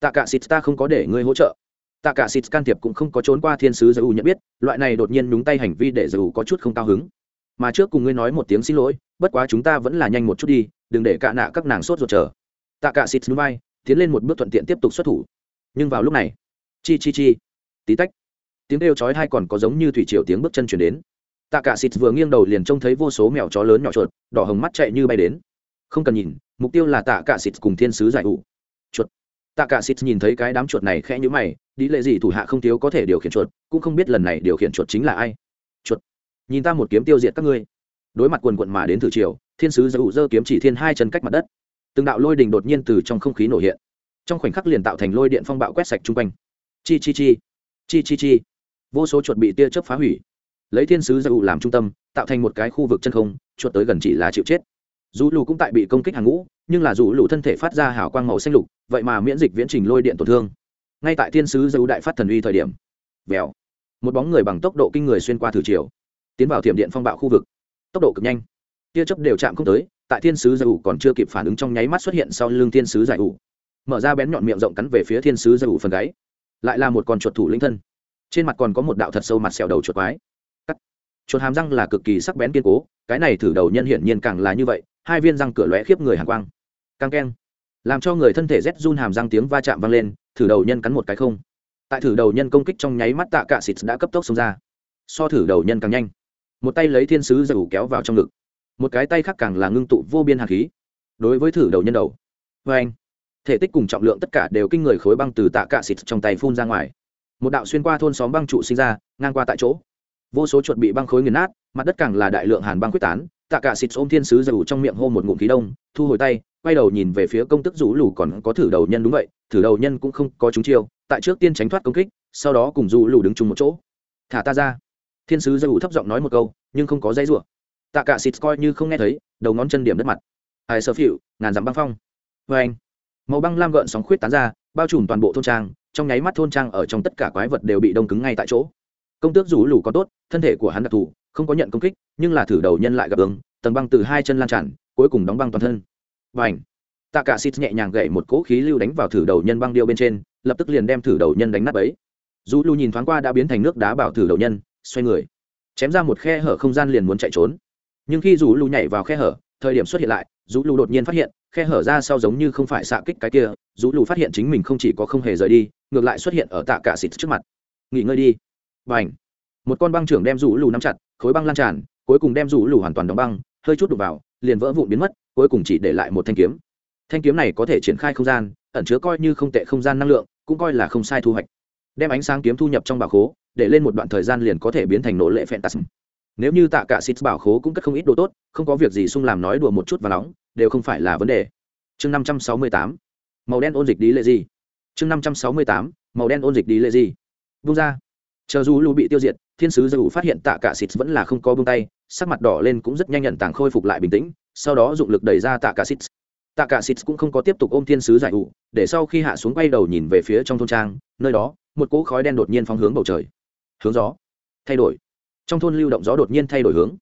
tạ cả xịt ta không có để ngươi hỗ trợ tạ cả xịt can thiệp cũng không có trốn qua thiên sứ giới u nhận biết, loại này đột nhiên nhúng tay hành vi để giới u có chút không cao hứng. Mà trước cùng ngươi nói một tiếng xin lỗi, bất quá chúng ta vẫn là nhanh một chút đi, đừng để cạ nạ các nàng sốt ruột chờ. Tạ cả xịt núi bay tiến lên một bước thuận tiện tiếp tục xuất thủ. Nhưng vào lúc này, chi chi chi, tí tách, tiếng kêu chói tai còn có giống như thủy triều tiếng bước chân chuyển đến. Tạ cả xịt vừa nghiêng đầu liền trông thấy vô số mèo chó lớn nhỏ chuột, đỏ hồng mắt chạy như bay đến. Không cần nhìn, mục tiêu là tạ cả xịt cùng thiên sứ giải ủ tạ cả xịt nhìn thấy cái đám chuột này khẽ nhíu mày, đi lệ gì thủ hạ không thiếu có thể điều khiển chuột, cũng không biết lần này điều khiển chuột chính là ai. Chuột, nhìn ta một kiếm tiêu diệt các ngươi. Đối mặt quần quận mà đến thử triều, thiên sứ giữ dơ kiếm chỉ thiên hai chân cách mặt đất. Từng đạo lôi đình đột nhiên từ trong không khí nổ hiện. Trong khoảnh khắc liền tạo thành lôi điện phong bạo quét sạch chung quanh. Chi chi chi chi chi chi. Vô số chuột bị tia chớp phá hủy. Lấy thiên sứ giữ làm trung tâm, tạo thành một cái khu vực chân không, chuột tới gần chỉ là chịu chết dù lù cũng tại bị công kích hàng ngũ, nhưng là dù lù thân thể phát ra hào quang màu xanh lục, vậy mà miễn dịch viễn trình lôi điện tổn thương. Ngay tại thiên sứ dấu đại phát thần uy thời điểm, vèo, một bóng người bằng tốc độ kinh người xuyên qua thử chiều, tiến vào thiểm điện phong bạo khu vực. Tốc độ cực nhanh, tia chấp đều chạm không tới, tại thiên sứ giải ủ còn chưa kịp phản ứng trong nháy mắt xuất hiện sau lưng thiên sứ giải ủ. Mở ra bén nhọn miệng rộng cắn về phía thiên sứ giải ủ phần gáy, lại là một con chuột thủ linh thân. Trên mặt còn có một đạo thật sâu mặt sẹo đầu chuột quái. Cắt. Chuột hàm răng là cực kỳ sắc bén kiên cố, cái này thử đầu nhân hiển nhiên càng là như vậy hai viên răng cửa lóe khiếp người hàng quang. Căng keng. Làm cho người thân thể rét run hàm răng tiếng va chạm vang lên, thử đầu nhân cắn một cái không. Tại thử đầu nhân công kích trong nháy mắt tạ cạ xịt đã cấp tốc xông ra. So thử đầu nhân càng nhanh. Một tay lấy thiên sứ giật kéo vào trong ngực. Một cái tay khác càng là ngưng tụ vô biên hạt khí. Đối với thử đầu nhân đầu. Vê anh, thể tích cùng trọng lượng tất cả đều kinh người khối băng từ tạ cạ xịt trong tay phun ra ngoài. Một đạo xuyên qua thôn xóm băng trụ sinh ra, ngang qua tại chỗ. Vô số chuột bị băng khối nghiền nát, mặt đất càng là đại lượng hàn băng quyết tán tạ cả xịt ôm thiên sứ dù trong miệng hô một ngụm khí đông, thu hồi tay, quay đầu nhìn về phía công tức rủ lù còn có thử đầu nhân đúng vậy, thử đầu nhân cũng không có chúng chiêu, tại trước tiên tránh thoát công kích, sau đó cùng rủ lù đứng chung một chỗ. Thả ta ra. Thiên sứ dù thấp giọng nói một câu, nhưng không có dây rủa. Tạ cả xịt coi như không nghe thấy, đầu ngón chân điểm đất mặt. Ai sơ phịu, ngàn dặm băng phong. Vê anh. Màu băng lam gợn sóng khuyết tán ra, bao trùm toàn bộ thôn trang, trong nháy mắt thôn trang ở trong tất cả quái vật đều bị đông cứng ngay tại chỗ. Công tước rủ lù có tốt, thân thể của hắn đặc thù không có nhận công kích, nhưng là thử đầu nhân lại gặp ứng, tầng băng từ hai chân lan tràn, cuối cùng đóng băng toàn thân. Và ảnh tạ cả xịt nhẹ nhàng gậy một cỗ khí lưu đánh vào thử đầu nhân băng điêu bên trên, lập tức liền đem thử đầu nhân đánh nát ấy dù lưu nhìn thoáng qua đã biến thành nước đá bảo thử đầu nhân, xoay người, chém ra một khe hở không gian liền muốn chạy trốn. Nhưng khi dù lưu nhảy vào khe hở, thời điểm xuất hiện lại, dù lưu đột nhiên phát hiện, khe hở ra sau giống như không phải xạ kích cái kia, dù lưu phát hiện chính mình không chỉ có không hề rời đi, ngược lại xuất hiện ở tạ cả xịt trước mặt. Nghỉ ngơi đi. Và ảnh một con băng trưởng đem rủ lù nắm chặt khối băng lan tràn, cuối cùng đem rủ lù hoàn toàn đóng băng, hơi chút đục vào, liền vỡ vụn biến mất, cuối cùng chỉ để lại một thanh kiếm. Thanh kiếm này có thể triển khai không gian, ẩn chứa coi như không tệ không gian năng lượng, cũng coi là không sai thu hoạch. Đem ánh sáng kiếm thu nhập trong bảo khố, để lên một đoạn thời gian liền có thể biến thành nổ lệ phẹn tasm nếu như tạ cả xịt bảo khố cũng cất không ít đồ tốt, không có việc gì sung làm nói đùa một chút và nóng, đều không phải là vấn đề. Chương năm trăm sáu mươi tám, màu đen ôn dịch đi lệ gì? Chương năm trăm sáu mươi tám, màu đen ôn dịch đi lệ gì? Vung ra. Chờ dù lù bị tiêu diệt thiên sứ dù phát hiện tạ cả xịt vẫn là không có bông tay, sắc mặt đỏ lên cũng rất nhanh nhận tảng khôi phục lại bình tĩnh, sau đó dụng lực đẩy ra tạ cả xịt tạ cả xịt cũng không có tiếp tục ôm thiên sứ giải ủ, để sau khi hạ xuống quay đầu nhìn về phía trong thôn trang, nơi đó, một cỗ khói đen đột nhiên phóng hướng bầu trời. Hướng gió. Thay đổi. Trong thôn lưu động gió đột nhiên thay đổi hướng.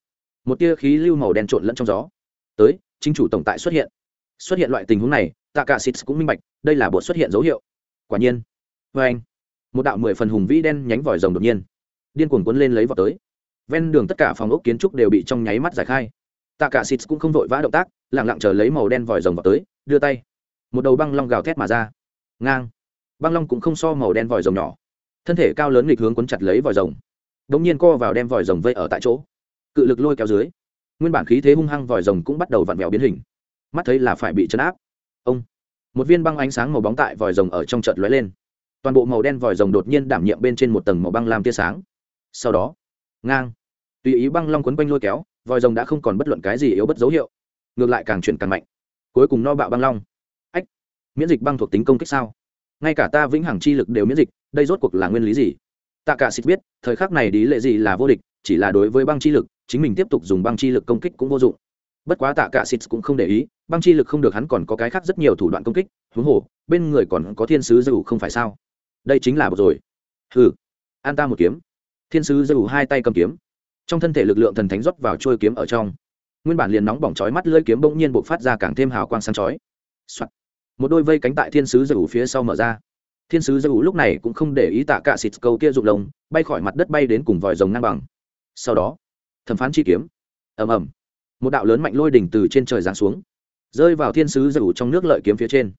Một tia khí lưu màu đen trộn lẫn trong gió. Tới, chính chủ tổng tại xuất hiện. Xuất hiện loại tình huống này, tạ cả xịt cũng minh bạch, đây là bộ xuất hiện dấu hiệu. Quả nhiên. Vê anh một đạo mười phần hùng vĩ đen nhánh vòi rồng đột nhiên điên cuồng cuốn lên lấy vào tới. Ven đường tất cả phòng ốc kiến trúc đều bị trong nháy mắt giải khai. Tạ cả xịt cũng không vội vã động tác lẳng lặng chờ lấy màu đen vòi rồng vào tới, đưa tay. Một đầu băng long gào thét mà ra. Ngang. Băng long cũng không so màu đen vòi rồng nhỏ. Thân thể cao lớn nghịch hướng cuốn chặt lấy vòi rồng. Đống nhiên co vào đem vòi rồng vây ở tại chỗ. Cự lực lôi kéo dưới. Nguyên bản khí thế hung hăng vòi rồng cũng bắt đầu vặn vẹo biến hình. Mắt thấy là phải bị chấn áp. Ông. Một viên băng ánh sáng màu bóng tại vòi rồng ở trong chợt lóe lên. Toàn bộ màu đen vòi rồng đột nhiên đảm nhiệm bên trên một tầng màu băng lam tia sáng sau đó, ngang. Tùy ý băng long quấn quanh lôi kéo, vòi rồng đã không còn bất luận cái gì yếu bất dấu hiệu. Ngược lại càng chuyển càng mạnh. Cuối cùng no bạo băng long. Ách, miễn dịch băng thuộc tính công kích sao? Ngay cả ta vĩnh hằng chi lực đều miễn dịch, đây rốt cuộc là nguyên lý gì? Tạ cả xịt biết, thời khắc này đi lệ gì là vô địch, chỉ là đối với băng chi lực, chính mình tiếp tục dùng băng chi lực công kích cũng vô dụng. Bất quá tạ cả xịt cũng không để ý, băng chi lực không được hắn còn có cái khác rất nhiều thủ đoạn công kích, huống hồ, bên người còn có thiên sứ dù không phải sao? Đây chính là bột rồi. Hừ, an ta một kiếm thiên sứ dù hai tay cầm kiếm. Trong thân thể lực lượng thần thánh rót vào trôi kiếm ở trong. Nguyên bản liền nóng bỏng chói mắt lưỡi kiếm bỗng nhiên bộc phát ra càng thêm hào quang sáng chói、Soạn. một đôi vây cánh tại thiên sứ dù phía sau mở ra. Thiên sứ dù lúc này cũng không để ý tạ cạ xịt câu kia rụng lồng bay khỏi mặt đất bay đến cùng vòi rồng ngang bằng. Sau đó, thẩm phán chi kiếm. Ầm ầm. Một đạo lớn mạnh lôi đỉnh từ trên trời giáng xuống, rơi vào thiên sứ dù trong nước lợi kiếm phía trên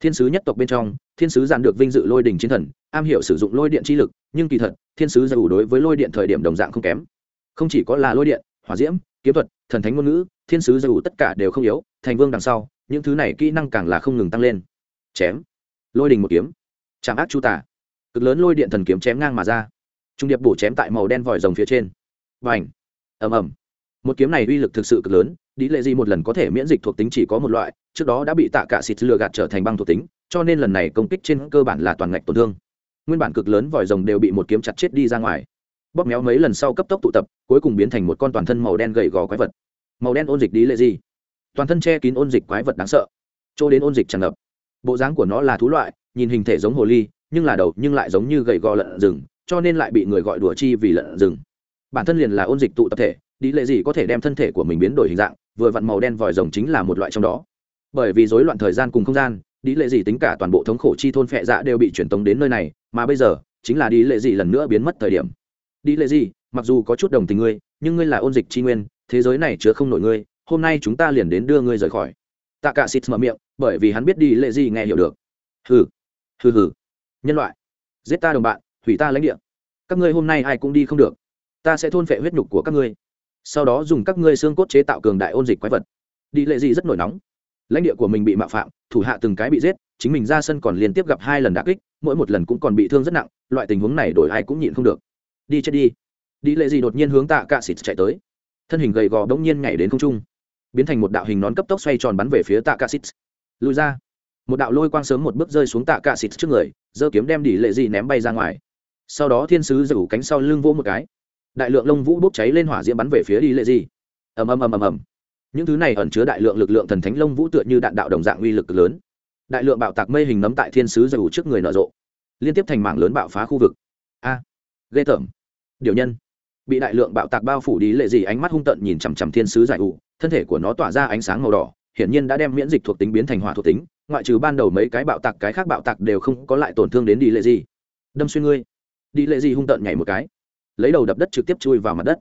thiên sứ nhất tộc bên trong, thiên sứ giàn được vinh dự lôi đình chiến thần, am hiểu sử dụng lôi điện chi lực, nhưng kỳ thật, thiên sứ dù đối với lôi điện thời điểm đồng dạng không kém. Không chỉ có là lôi điện, hỏa diễm, kiếm thuật, thần thánh ngôn ngữ, thiên sứ dù tất cả đều không yếu, thành vương đằng sau, những thứ này kỹ năng càng là không ngừng tăng lên. Chém. Lôi đình một kiếm. Chạm ác chu tả cực lớn lôi điện thần kiếm chém ngang mà ra. Trung điệp bổ chém tại màu đen vòi rồng phía trên. Và ảnh ầm ầm. Một kiếm này uy lực thực sự cực lớn đi lệ gì một lần có thể miễn dịch thuộc tính chỉ có một loại, trước đó đã bị tạ cả xịt lừa gạt trở thành băng thuộc tính, cho nên lần này công kích trên cơ bản là toàn ngạch tổn thương. Nguyên bản cực lớn vòi rồng đều bị một kiếm chặt chết đi ra ngoài. Bóp méo mấy lần sau cấp tốc tụ tập, cuối cùng biến thành một con toàn thân màu đen gầy gò quái vật. Màu đen ôn dịch đi lệ gì? Toàn thân che kín ôn dịch quái vật đáng sợ. Chỗ đến ôn dịch tràn ngập. Bộ dáng của nó là thú loại, nhìn hình thể giống hồ ly, nhưng là đầu nhưng lại giống như gầy gò lợn rừng, cho nên lại bị người gọi đùa chi vì lợn rừng. Bản thân liền là ôn dịch tụ tập thể đi lệ gì có thể đem thân thể của mình biến đổi hình dạng vừa vặn màu đen vòi rồng chính là một loại trong đó. Bởi vì rối loạn thời gian cùng không gian đi lệ gì tính cả toàn bộ thống khổ chi thôn phệ dạ đều bị truyền tống đến nơi này, mà bây giờ, chính là đi lệ gì lần nữa biến mất thời điểm. Đi lệ gì, mặc dù có chút đồng tình ngươi, nhưng ngươi là ôn dịch chi nguyên, thế giới này chứa không nổi ngươi, hôm nay chúng ta liền đến đưa ngươi rời khỏi. Tạ cả xịt mở miệng, bởi vì hắn biết đi lệ gì nghe hiểu được. Hừ hừ hừ. Nhân loại, giết ta đồng bạn, hủy ta lãnh địa. Các ngươi hôm nay ai cũng đi không được. Ta sẽ thôn phệ huyết nhục của các ngươi sau đó dùng các ngươi xương cốt chế tạo cường đại ôn dịch quái vật. Đi lệ gì rất nổi nóng. Lãnh địa của mình bị mạo phạm, thủ hạ từng cái bị giết, chính mình ra sân còn liên tiếp gặp hai lần đà kích, mỗi một lần cũng còn bị thương rất nặng, loại tình huống này đổi ai cũng nhịn không được. Đi chết đi. Đi lệ gì đột nhiên hướng tạ cạ xịt chạy tới. Thân hình gầy gò đ ỗ n g nhiên nhảy đến không trung, biến thành một đạo hình nón cấp tốc xoay tròn bắn về phía tạ cạ xịt. Lùi ra. Một đạo lôi quang sớm một bước rơi xuống tạ cạ xịt trước người, giơ kiếm đem đi lệ gì ném bay ra ngoài. Sau đó thiên sứ giật cánh sau lưng vỗ một cái đại lượng lông vũ bốc cháy lên hỏa diễm bắn về phía đi lệ gì ầm ầm ầm ầm ầm. Những thứ này ẩn chứa đại lượng lực lượng thần thánh lông vũ tựa như đạn đạo đồng dạng uy lực lớn. Đại lượng bạo tạc mây hình nấm tại thiên sứ dầu trước người nở rộ liên tiếp thành mảng lớn bạo phá khu vực. A à, ghê tởm. Điều nhân. Bị đại lượng bạo tạc bao phủ đi lệ gì ánh mắt hung tận nhìn chằm chằm thiên sứ giải ủ thân thể của nó tỏa ra ánh sáng màu đỏ hiển nhiên đã đem miễn dịch thuộc tính biến thành hỏa thuộc tính ngoại trừ ban đầu mấy cái bạo tạc cái khác bạo tạc đều không có lại tổn thương đến đi lệ gì đâm xuyên ngươi. Đi lệ gì hung tận nhảy một cái lấy đầu đập đất trực tiếp chui vào mặt đất.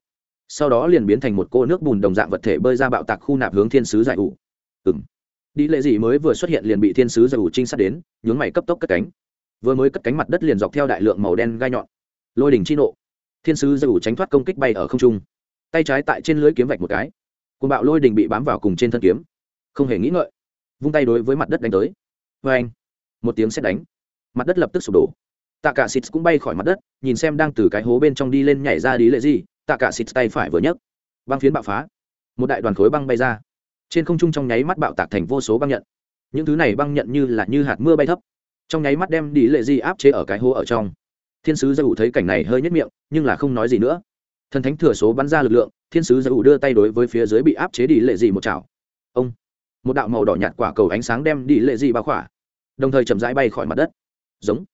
Sau đó liền biến thành một cô nước bùn đồng dạng vật thể bơi ra bạo tạc khu nạp hướng thiên sứ giải ủ. Ừng đi lệ gì mới vừa xuất hiện liền bị thiên sứ giải ủ trinh sát đến nhướng mày cấp tốc cất cánh. Vừa mới cất cánh mặt đất liền dọc theo đại lượng màu đen gai nhọn. Lôi đỉnh chi nộ. Thiên sứ giải ủ tránh thoát công kích bay ở không trung. Tay trái tại trên lưới kiếm vạch một cái. Cùng bạo lôi đỉnh bị bám vào cùng trên thân kiếm. Không hề nghĩ ngợi. Vung tay đối với mặt đất đánh tới. Vê anh một tiếng xét đánh. Mặt đất lập tức sụp đổ tạ cả xịt cũng bay khỏi mặt đất, nhìn xem đang từ cái hố bên trong đi lên nhảy ra đi lệ gì tạ cả xịt tay phải vừa nhấc, băng phiến bạo phá. Một đại đoàn khối băng bay ra. Trên không trung trong nháy mắt bạo tạc thành vô số băng nhận. Những thứ này băng nhận như là như hạt mưa bay thấp. Trong nháy mắt đem đi lệ gì áp chế ở cái hố ở trong. Thiên sứ gia ủ thấy cảnh này hơi nhất miệng, nhưng là không nói gì nữa. Thần thánh thừa số bắn ra lực lượng, thiên sứ gia ủ đưa tay đối với phía dưới bị áp chế đi lệ gì một chảo. Ông! Một đạo màu đỏ nhạt quả cầu ánh sáng đem đi lệ gì bao khỏa, đồng thời chậm rãi bay khỏi mặt đất. Giống!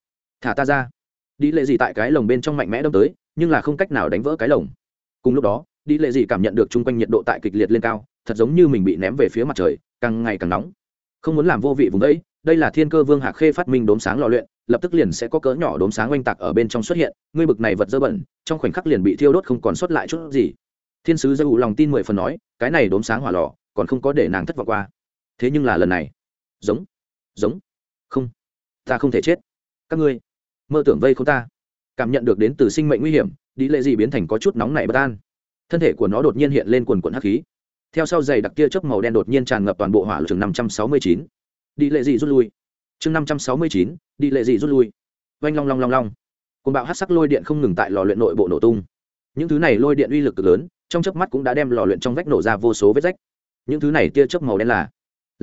Thả ta ra. Đi lệ gì tại cái lồng bên trong mạnh mẽ đâm tới, nhưng là không cách nào đánh vỡ cái lồng. Cùng lúc đó đi lệ gì cảm nhận được chung quanh nhiệt độ tại kịch liệt lên cao, thật giống như mình bị ném về phía mặt trời, càng ngày càng nóng. Không muốn làm vô vị vùng đấy đây là thiên cơ vương hạc khê phát minh đốm sáng lò luyện, lập tức liền sẽ có cỡ nhỏ đốm sáng oanh tạc ở bên trong xuất hiện, ngươi bực này vật dơ bẩn, trong khoảnh khắc liền bị thiêu đốt không còn xuất lại chút gì. Thiên sứ dư lòng tin mười phần nói, cái này đốm sáng hỏa lò, còn không có để nàng thất vọng qua. Thế nhưng là lần này. Giống. Giống. Không. Ta không thể chết. Các ngươi mơ tưởng vây không ta. Cảm nhận được đến từ sinh mệnh nguy hiểm đi lệ gì biến thành có chút nóng nảy bất an. Thân thể của nó đột nhiên hiện lên quần quần hắc khí. Theo sau giày đặc tia chớp màu đen đột nhiên tràn ngập toàn bộ hỏa lực chừng năm trăm sáu mươi chín. Đi lệ dị rút lui. Chương năm trăm sáu mươi chín đi lệ dị rút lui. Oanh long long long long. Côn bạo hát sắc lôi điện không ngừng tại lò luyện nội bộ nổ tung. Những thứ này lôi điện uy lực cực lớn, trong chớp mắt cũng đã đem lò luyện trong vách nổ ra vô số vết rách. Những thứ này tia chớp màu đen là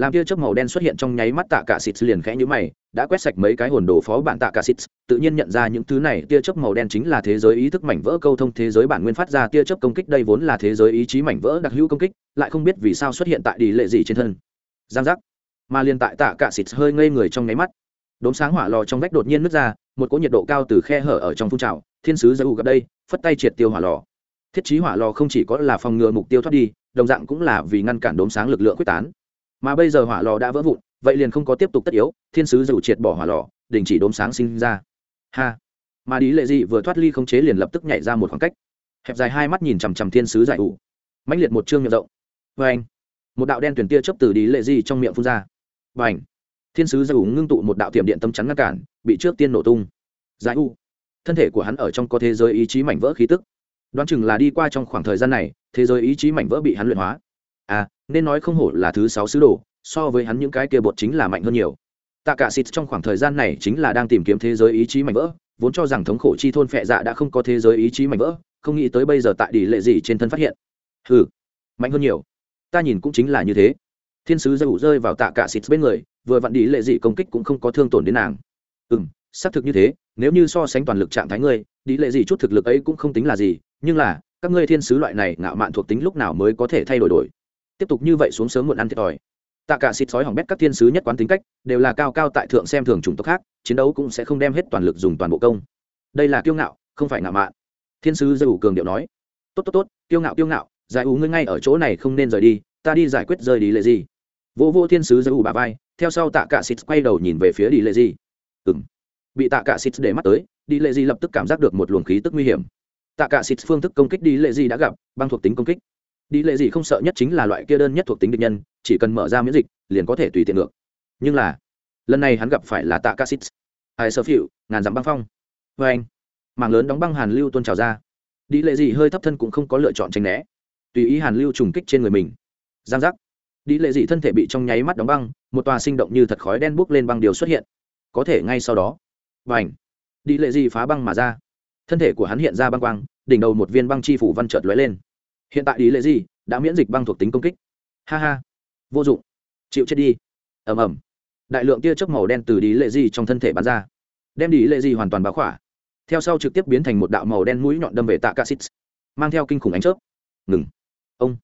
làm tia chớp màu đen xuất hiện trong nháy mắt tạ cả xịt liền khẽ như mày, đã quét sạch mấy cái hồn đồ phó bản tạ cả xịt tự nhiên nhận ra những thứ này, tia chớp màu đen chính là thế giới ý thức mảnh vỡ câu thông thế giới bản nguyên phát ra, tia chớp công kích đây vốn là thế giới ý chí mảnh vỡ đặc hữu công kích, lại không biết vì sao xuất hiện tại đi lệ gì trên thân. Giang giác. Mà liền tại tạ cả xịt hơi ngây người trong nháy mắt, đốm sáng hỏa lò trong vách đột nhiên nứt ra, một cỗ nhiệt độ cao từ khe hở ở trong phun trào, thiên sứ giới u gặp đây, phất tay triệt tiêu hỏa lò. Thiết trí hỏa lò không chỉ có là phòng ngừa mục tiêu thoát đi, đồng dạng cũng là vì ngăn cản đốm sáng lực lượng quyết tán mà bây giờ hỏa lò đã vỡ vụn, vậy liền không có tiếp tục tất yếu, thiên sứ dù triệt bỏ hỏa lò, đình chỉ đốm sáng sinh ra. Ha! Mà đi lệ dị vừa thoát ly không chế liền lập tức nhảy ra một khoảng cách. Hẹp dài hai mắt nhìn chằm chằm thiên sứ giải ủ. Mãnh liệt một chương miệng rộng. Vê anh một đạo đen tuyển tia chớp từ đi lệ dị trong miệng phun ra. Và ảnh thiên sứ giải ủ ngưng tụ một đạo tiệm điện tâm chắn ngăn cản, bị trước tiên nổ tung. Giải ủ. Thân thể của hắn ở trong có thế giới ý chí mảnh vỡ khí tức. Đoán chừng là đi qua trong khoảng thời gian này, thế giới ý chí mảnh vỡ bị hắn luyện hóa à nên nói không hổ là thứ sáu sứ đồ, so với hắn những cái kia bột chính là mạnh hơn nhiều. Tạ cả xịt trong khoảng thời gian này chính là đang tìm kiếm thế giới ý chí mạnh vỡ, vốn cho rằng thống khổ chi thôn phệ dạ đã không có thế giới ý chí mạnh vỡ, không nghĩ tới bây giờ tại tỷ lệ gì trên thân phát hiện. Ừ mạnh hơn nhiều. Ta nhìn cũng chính là như thế. Thiên sứ dây rơi vào tạ cả xịt bên người, vừa vặn tỷ lệ gì công kích cũng không có thương tổn đến nàng. Ừ xác thực như thế, nếu như so sánh toàn lực trạng thái ngươi tỷ lệ gì chút thực lực ấy cũng không tính là gì, nhưng là, các ngươi thiên sứ loại này ngạo mạn thuộc tính lúc nào mới có thể thay đổi đổi? Tiếp tục như vậy xuống sớm muộn ăn thiệt thòi. Tạ cả xịt sói hỏng bét các thiên sứ nhất quán tính cách, đều là cao cao tại thượng xem thường chủng tộc khác, chiến đấu cũng sẽ không đem hết toàn lực dùng toàn bộ công. Đây là kiêu ngạo, không phải ngạo mạn. Thiên sứ dư cường điệu nói. Tốt tốt tốt, kiêu ngạo kiêu ngạo, giải ủ ngươi ngay ở chỗ này không nên rời đi, ta đi giải quyết rời đi lệ gì. Vô vô thiên sứ dư bà vai, theo sau tạ cả xịt quay đầu nhìn về phía đi lệ gì. Ừm. Bị tạ cả xịt để mắt tới, đi lệ gì lập tức cảm giác được một luồng khí tức nguy hiểm. Tạ cả xịt phương thức công kích đi lệ gì đã gặp, băng thuộc tính công kích đi lệ gì không sợ nhất chính là loại kia đơn nhất thuộc tính địch nhân, chỉ cần mở ra miễn dịch, liền có thể tùy tiện ngược. Nhưng là, lần này hắn gặp phải là tạ ca ai sơ phịu ngàn dặm băng phong. Vê anh mạng lớn đóng băng hàn lưu tuôn trào ra. Đi lệ gì hơi thấp thân cũng không có lựa chọn tránh né. Tùy ý hàn lưu trùng kích trên người mình. Giang giác. Đi lệ dị thân thể bị trong nháy mắt đóng băng, một tòa sinh động như thật khói đen bốc lên băng điều xuất hiện. Có thể ngay sau đó, và ảnh đi lệ dị phá băng mà ra. Thân thể của hắn hiện ra băng quang, đỉnh đầu một viên băng chi phủ văn trợt lóe lên hiện tại đi lệ gì, đã miễn dịch băng thuộc tính công kích. Ha ha. Vô dụng. Chịu chết đi. Ầm ầm. Đại lượng tia chớp màu đen từ đi lệ gì trong thân thể bắn ra. Đem đi lệ gì hoàn toàn báo khỏa. Theo sau trực tiếp biến thành một đạo màu đen mũi nhọn đâm về tạ ca xít mang theo kinh khủng ánh chớp. Ngừng. Ông.